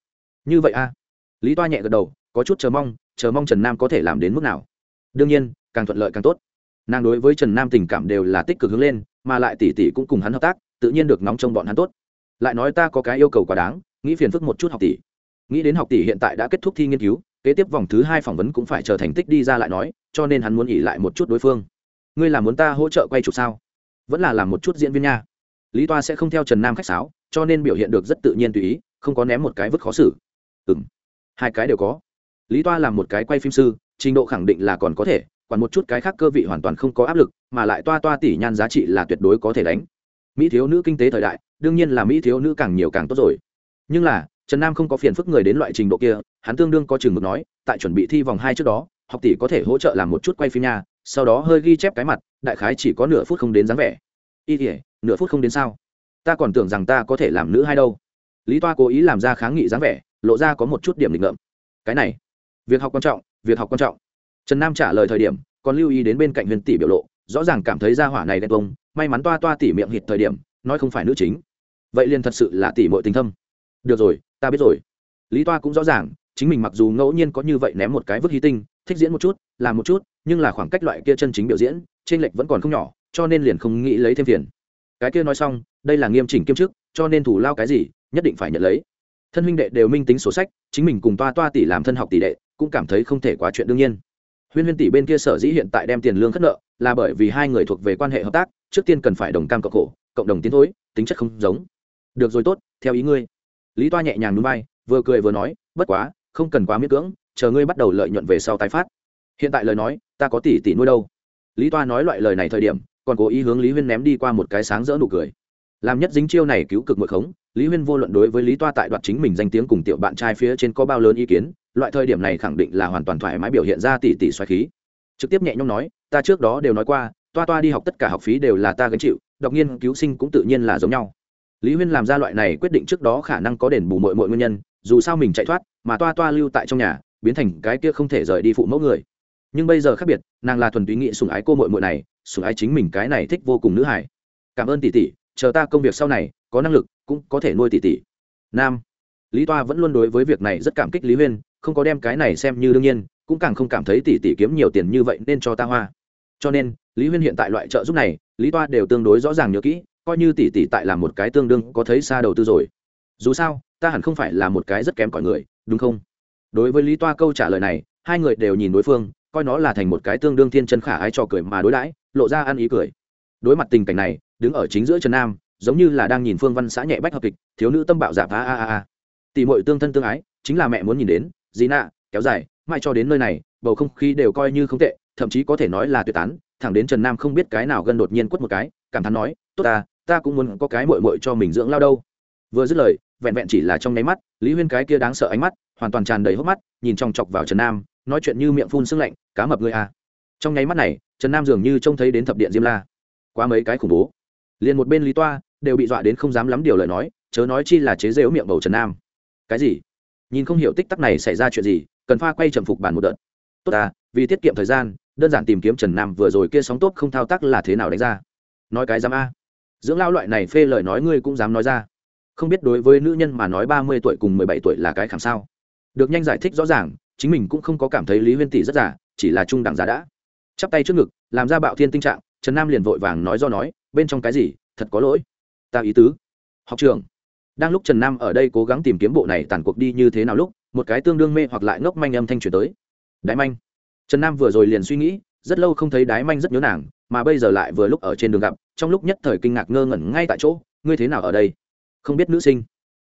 Như vậy a lý toa nhẹ gật đầu, có chút chờ mong chờ mong trần nam có thể làm đến mức nào. Đương nhiên, càng thuận lợi càng tốt. Nàng đối với trần nam tình cảm đều là tích cực hướng lên, mà lại tỷ tỷ cũng cùng hắn hợp tác, tự nhiên được nóng trong bọn hắn tốt. Lại nói ta có cái yêu cầu quá đáng, nghĩ phiền phức một chút học tỷ nghĩ đến học tỷ hiện tại đã kết thúc thi nghiên cứu, kế tiếp vòng thứ hai phỏng vấn cũng phải chờ thành tích đi ra lại nói, cho nên hắn muốn nghỉ lại một chút đối phương. Ngươi là muốn ta hỗ trợ quay chụp sao? Vẫn là làm một chút diễn viên nha. Lý toa sẽ không theo trần nam khách sáo, cho nên biểu hiện được rất tự nhiên tùy ý, không có ném một cái vứt khó xử. Ừ m hai cái đều có. Lý toa làm một cái quay phim sư, trình độ khẳng định là còn có thể còn một chút cái khác cơ vị hoàn toàn không có áp lực, mà lại toa toa tỷ nhan giá trị là tuyệt đối có thể đánh. Mỹ thiếu nữ kinh tế thời đại, đương nhiên là mỹ thiếu nữ càng nhiều càng tốt rồi. Nhưng là trần nam không có phiền phức người đến loại trình độ kia, hắn tương đương có chừng mực nói, tại chuẩn bị thi vòng hai trước đó, học tỷ có thể hỗ trợ làm một chút quay phim nha, sau đó hơi ghi chép cái mặt, đại khái chỉ có nửa phút không đến dáng vẻ. Y thể nửa phút không đến sao? Ta còn tưởng rằng ta có thể làm nữ hai đâu. Lý toa cố ý làm ra kháng nghị dáng vẻ, lộ ra có một chút điểm định ngợm. Cái này, việc học quan trọng, việc học quan trọng. Trần nam trả lời thời điểm, còn lưu ý đến bên cạnh huyền tỷ biểu lộ, rõ ràng cảm thấy ra hỏa này đen bông, may mắn toa toa tỉ miệng hịt thời điểm, nói không phải nữ chính. Vậy liền thật sự là tỉ mội tình thâm được rồi, ta biết rồi. Lý toa cũng rõ ràng, chính mình mặc dù ngẫu nhiên có như vậy ném một cái vứt hy tinh, thích diễn một chút, làm một chút, nhưng là khoảng cách loại kia chân chính biểu diễn trên lệch vẫn còn không nhỏ, cho nên liền không nghĩ lấy thêm tiền. cái kia nói xong, đây là nghiêm chỉnh kiêm chức, cho nên thủ lao cái gì, nhất định phải nhận lấy. Thân huynh đệ đều minh tính sổ sách, chính mình cùng toa toa tỷ làm thân học tỷ đệ, cũng cảm thấy không thể quá chuyện đương nhiên. Huyên huyên tỷ bên kia sở dĩ hiện tại đem tiền lương khất nợ, là bởi vì hai người thuộc về quan hệ hợp tác, trước tiên cần phải đồng cam cộng khổ, cộng đồng tiến thối, tính chất không giống. Được rồi tốt, theo ý ngươi lý toa nhẹ nhàng núi bay vừa cười vừa nói, bất quá, không cần quá miễn cưỡng, chờ ngươi bắt đầu lợi nhuận về sau tái phát. Hiện tại lời nói, ta có tỷ tỷ nuôi đâu. Lý toa nói loại lời này thời điểm, còn cố ý hướng lý huyên ném đi qua một cái sáng rỡ nụ cười. Làm nhất dính chiêu này cứu cực mượn khống lý huyên vô luận đối với lý toa tại đoạt chính mình danh tiếng cùng tiểu bạn trai phía trên có bao lớn ý kiến, loại thời điểm này khẳng định là hoàn toàn thoải mái biểu hiện ra tỷ tỷ xoáy khí. Trực tiếp nhẹ nhõm nói, ta trước đó đều nói qua, toa toa đi học tất cả học phí đều là ta gánh chịu, đọc nghiên cứu sinh cũng tự nhiên là giống nhau lý huyên làm ra loại này quyết định trước đó khả năng có đền bù mọi mọi nguyên nhân, dù sao mình chạy thoát, mà toa toa lưu tại trong nhà, biến thành cái kia không thể rời đi phụ mẫu người. Nhưng bây giờ khác biệt, nàng là thuần túy nghị sùng ái cô mội mội này sùng ái chính mình cái này thích vô cùng nữ hải cảm ơn tỷ tỷ, chờ ta công việc sau này, có năng lực, cũng có thể nuôi tỷ tỷ. Nam. Lý toa vẫn luôn đối với việc này rất cảm kích lý huyên, không có đem cái này xem như đương nhiên, cũng càng không cảm thấy tỷ tỷ kiếm nhiều tiền như vậy nên cho ta hoa. Cho nên, lý huyên hiện tại loại trợ giúp này, lý toa đều tương đối rõ ràng nhớ kỹ coi như tỷ tỷ tại là một cái tương đương có thấy xa đầu tư rồi. Dù sao ta hẳn không phải là một cái rất kém cỏi người đúng không? Đối với lý toa câu trả lời này hai người đều nhìn đối phương coi nó là thành một cái tương đương thiên chân khả ái cho cười mà đối đãi lộ ra ăn ý cười. Đối mặt tình cảnh này đứng ở chính giữa trần nam giống như là đang nhìn phương văn xã nhẹ bách hợp kịch thiếu nữ tâm bạo giả phá, a a a. Tỷ muội tương thân tương ái chính là mẹ muốn nhìn đến dì nạ kéo dài mãi cho đến nơi này bầu không khí đều coi như không tệ thậm chí có thể nói là tuyệt tán thẳng đến trần nam không biết cái nào gần đột nhiên quất một cái cảm thán nói tốt ta ta cũng muốn có cái mội mội cho mình dưỡng lao đâu. Vừa dứt lời, vẹn vẹn chỉ là trong nháy mắt, lý huyên cái kia đáng sợ ánh mắt, hoàn toàn tràn đầy hốc mắt, nhìn trong chọc vào trần nam, nói chuyện như miệng phun sưng lạnh, cá mập người à. trong nháy mắt này, trần nam dường như trông thấy đến thập điện diêm la. Quá mấy cái khủng bố. Liền một bên lý toa đều bị dọa đến không dám lắm điều lời nói, chớ nói chi là chế rêu miệng bầu trần nam. Cái gì? Nhìn không hiểu tích tắc này xảy ra chuyện gì, cần pha quay trầm phục bản một đợt. Tốt à vì tiết kiệm thời gian, đơn giản tìm kiếm trần nam vừa rồi kia sóng tốt không thao tác là thế nào đánh ra? Nói cái dám a dưỡng lao loại này phê lời nói ngươi cũng dám nói ra. Không biết đối với nữ nhân mà nói ba mươi tuổi cùng mười bảy tuổi là cái khảm sao? Được nhanh giải thích rõ ràng, chính mình cũng không có cảm thấy lý huyên tỷ rất giả chỉ là trung đẳng giả đã. Chắp tay trước ngực, làm ra bạo thiên tinh trạng, trần nam liền vội vàng nói do nói, bên trong cái gì, thật có lỗi. Ta ý tứ. Học trường đang lúc trần nam ở đây cố gắng tìm kiếm bộ này tàn cuộc đi như thế nào lúc, một cái tương đương mê hoặc lại ngốc manh âm thanh truyền tới. Đái manh. Trần nam vừa rồi liền suy nghĩ, rất lâu không thấy đái manh rất nhớ nàng mà bây giờ lại vừa lúc ở trên đường gặp, trong lúc nhất thời kinh ngạc ngơ ngẩn ngay tại chỗ, ngươi thế nào ở đây? Không biết nữ sinh.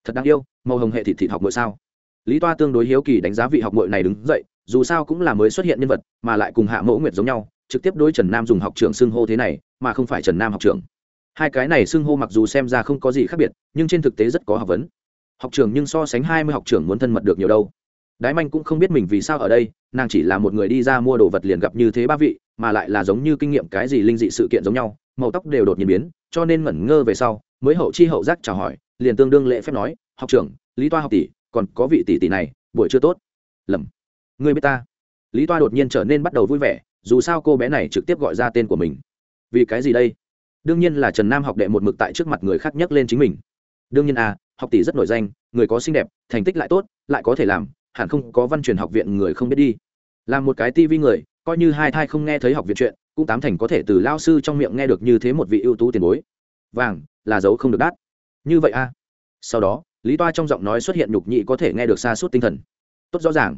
Thật đáng yêu, màu hồng hệ thịt thịt học mội sao? Lý toa tương đối hiếu kỳ đánh giá vị học mội này đứng dậy, dù sao cũng là mới xuất hiện nhân vật, mà lại cùng hạ mẫu nguyệt giống nhau, trực tiếp đối trần nam dùng học trưởng xưng hô thế này, mà không phải trần nam học trưởng. Hai cái này xưng hô mặc dù xem ra không có gì khác biệt, nhưng trên thực tế rất có học vấn. Học trưởng nhưng so sánh hai mươi học trưởng muốn thân mật được nhiều đâu đái manh cũng không biết mình vì sao ở đây, nàng chỉ là một người đi ra mua đồ vật liền gặp như thế ba vị, mà lại là giống như kinh nghiệm cái gì linh dị sự kiện giống nhau, màu tóc đều đột nhiên biến, cho nên ngẩn ngơ về sau, mới hậu chi hậu giác chào hỏi, liền tương đương lễ phép nói, học trưởng, lý toa học tỷ, còn có vị tỷ tỷ này, buổi chưa tốt. Lầm. Người biết ta? Lý toa đột nhiên trở nên bắt đầu vui vẻ, dù sao cô bé này trực tiếp gọi ra tên của mình. Vì cái gì đây? Đương nhiên là trần nam học đệ một mực tại trước mặt người khác nhắc lên chính mình. Đương nhiên à học tỷ rất nổi danh, người có xinh đẹp, thành tích lại tốt, lại có thể làm hẳn không có văn truyền học viện người không biết đi. Làm một cái tivi người, coi như hai thai không nghe thấy học viện chuyện, cũng tám thành có thể từ lao sư trong miệng nghe được như thế một vị ưu tú tiền bối. Vàng, là dấu không được đắt như vậy a à. sau đó, lý toa trong giọng nói xuất hiện nhục nhị có thể nghe được xa suốt tinh thần. Tốt rõ ràng.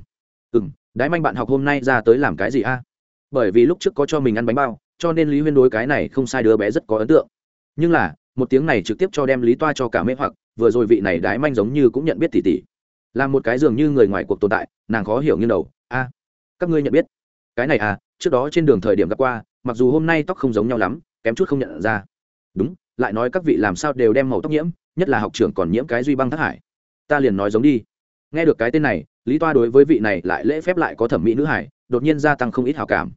Ừ m đái manh bạn học hôm nay ra tới làm cái gì a bởi vì lúc trước có cho mình ăn bánh bao, cho nên lý huyên đối cái này không sai đứa bé rất có ấn tượng. Nhưng là, một tiếng này trực tiếp cho đem lý toa cho cả mê hoặc, vừa rồi vị này đái manh giống như cũng nhận biết tỉ tỉ là một cái dường như người ngoài cuộc tồn tại, nàng khó hiểu như đầu, a, các ngươi nhận biết. Cái này à trước đó trên đường thời điểm gặp qua, mặc dù hôm nay tóc không giống nhau lắm, kém chút không nhận ra. Đúng, lại nói các vị làm sao đều đem màu tóc nhiễm, nhất là học trưởng còn nhiễm cái duy băng thác hải. Ta liền nói giống đi. Nghe được cái tên này, lý toa đối với vị này lại lễ phép lại có thẩm mỹ nữ hải, đột nhiên gia tăng không ít hào cảm.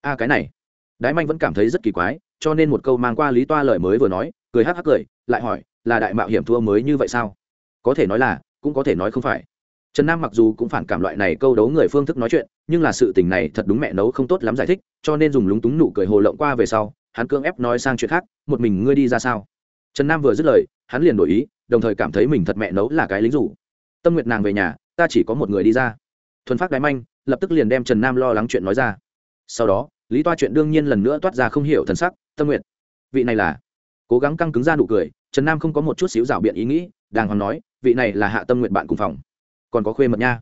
A, cái này. Đái manh vẫn cảm thấy rất kỳ quái, cho nên một câu mang qua lý toa lời mới vừa nói, cười hắc hắc cười, lại hỏi, là đại mạo hiểm thua mới như vậy sao? Có thể nói là cũng có thể nói không phải. Trần nam mặc dù cũng phản cảm loại này câu đấu người phương thức nói chuyện, nhưng là sự tình này thật đúng mẹ nấu không tốt lắm giải thích, cho nên dùng lúng túng nụ cười hồ lộng qua về sau, hắn cưỡng ép nói sang chuyện khác, một mình ngươi đi ra sao? Trần nam vừa dứt lời, hắn liền đổi ý, đồng thời cảm thấy mình thật mẹ nấu là cái lính rủ. Tâm nguyệt nàng về nhà, ta chỉ có một người đi ra. Thuần phát đái manh lập tức liền đem trần nam lo lắng chuyện nói ra. Sau đó, lý toa chuyện đương nhiên lần nữa toát ra không hiểu thần sắc, tâm nguyện vị này là? Cố gắng căng cứng ra nụ cười, trần nam không có một chút xíu rảo biện ý nghĩ, đàng hoàng nói vị này là hạ tâm nguyện bạn cùng phòng. Còn có khuê mật nha.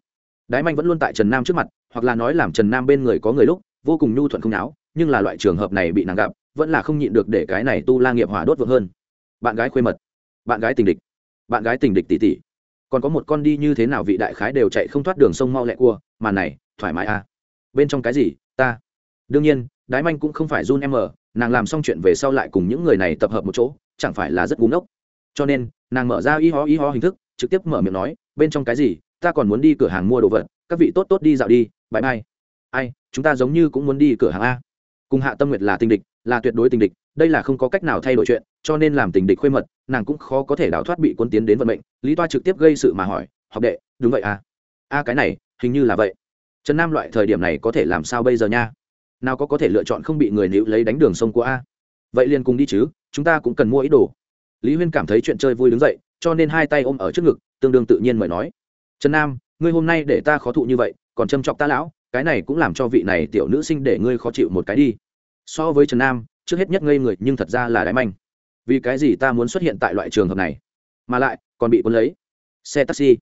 Đái manh vẫn luôn tại trần nam trước mặt, hoặc là nói làm trần nam bên người có người lúc, vô cùng nhu thuận không náo, nhưng là loại trường hợp này bị nàng gặp, vẫn là không nhịn được để cái này tu la nghiệp hỏa đốt vượng hơn. Bạn gái khuê mật, bạn gái tình địch, bạn gái tình địch tỷ tỷ còn có một con đi như thế nào vị đại khái đều chạy không thoát đường sông mau lẹ cua, mà này, thoải mái à. Bên trong cái gì, ta? Đương nhiên, đái manh cũng không phải run em ở nàng làm xong chuyện về sau lại cùng những người này tập hợp một chỗ, chẳng phải là rất búng ốc cho nên, nàng mở ra y ho y ho hình thức trực tiếp mở miệng nói, bên trong cái gì? Ta còn muốn đi cửa hàng mua đồ vật, các vị tốt tốt đi dạo đi bãi mai ai, chúng ta giống như cũng muốn đi cửa hàng a. Cùng hạ tâm nguyệt là tình địch, là tuyệt đối tình địch, đây là không có cách nào thay đổi chuyện, cho nên làm tình địch khuê mật, nàng cũng khó có thể đào thoát bị quân tiến đến vận mệnh, lý toa trực tiếp gây sự mà hỏi, học đệ, đúng vậy à a, cái này, hình như là vậy. Trần nam loại thời điểm này có thể làm sao bây giờ nha? Nào có có thể lựa chọn không bị người níu lấy đánh đường sông của a? Vậy liền cùng đi chứ, chúng ta cũng cần mua ít đồ. Lý huyên cảm thấy chuyện chơi vui đứng dậy cho nên hai tay ôm ở trước ngực, tương đương tự nhiên mời nói. Trần nam, ngươi hôm nay để ta khó thụ như vậy, còn châm chọc ta lão, cái này cũng làm cho vị này tiểu nữ sinh để ngươi khó chịu một cái đi. So với trần nam, trước hết nhất ngây người nhưng thật ra là đái manh. Vì cái gì ta muốn xuất hiện tại loại trường hợp này? Mà lại, còn bị cuốn lấy. Xe taxi.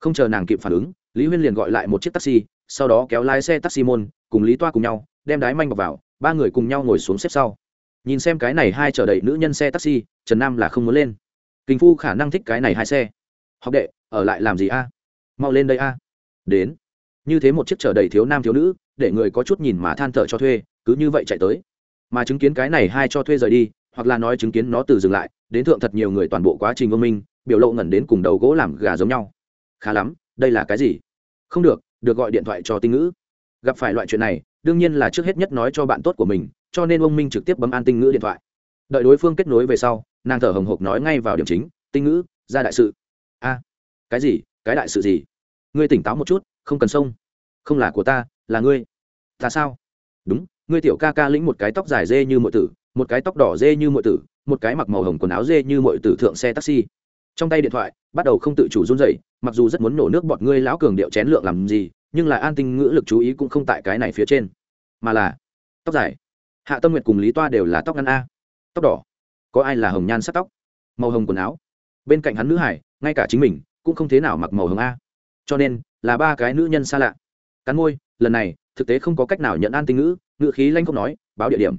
Không chờ nàng kịp phản ứng, lý huyên liền gọi lại một chiếc taxi, sau đó kéo lái xe taxi môn, cùng lý toa cùng nhau, đem đái manh bọc vào, ba người cùng nhau ngồi xuống xếp sau. Nhìn xem cái này hai chở đầy nữ nhân xe taxi, trần nam là không muốn lên kinh phu khả năng thích cái này hai xe. Học đệ, ở lại làm gì a? Mau lên đây a. Đến. Như thế một chiếc chở đầy thiếu nam thiếu nữ, để người có chút nhìn mà than thở cho thuê, cứ như vậy chạy tới. Mà chứng kiến cái này hai cho thuê rời đi, hoặc là nói chứng kiến nó từ dừng lại, đến thượng thật nhiều người toàn bộ quá trình ông minh, biểu lộ ngẩn đến cùng đầu gỗ làm gà giống nhau. Khá lắm, đây là cái gì? Không được được gọi điện thoại cho tinh ngữ. Gặp phải loại chuyện này, đương nhiên là trước hết nhất nói cho bạn tốt của mình, cho nên ông minh trực tiếp bấm an tinh ngữ điện thoại. Đợi đối phương kết nối về sau nàng thở hồng hộc nói ngay vào điểm chính, tinh ngữ, ra đại sự. A, cái gì? Cái đại sự gì? Ngươi tỉnh táo một chút, không cần sông. Không là của ta, là ngươi. Ta sao? Đúng, ngươi tiểu ca ca lĩnh một cái tóc dài dê như mọi tử, một cái tóc đỏ dê như mọi tử, một cái mặc màu hồng quần áo dê như mọi tử thượng xe taxi. Trong tay điện thoại, bắt đầu không tự chủ run rẩy, mặc dù rất muốn nổ nước bọt ngươi lão cường điệu chén lượng làm gì, nhưng là an tinh ngữ lực chú ý cũng không tại cái này phía trên. Mà là, tóc dài. Hạ tâm nguyệt cùng lý toa đều là tóc ngắn a. Tóc đỏ có ai là hồng nhan sắc tóc, màu hồng quần áo. Bên cạnh hắn nữ hải, ngay cả chính mình cũng không thế nào mặc màu hồng a. Cho nên, là ba cái nữ nhân xa lạ. Cắn môi, lần này, thực tế không có cách nào nhận an tinh ngữ ngữ khí lanh không nói, báo địa điểm.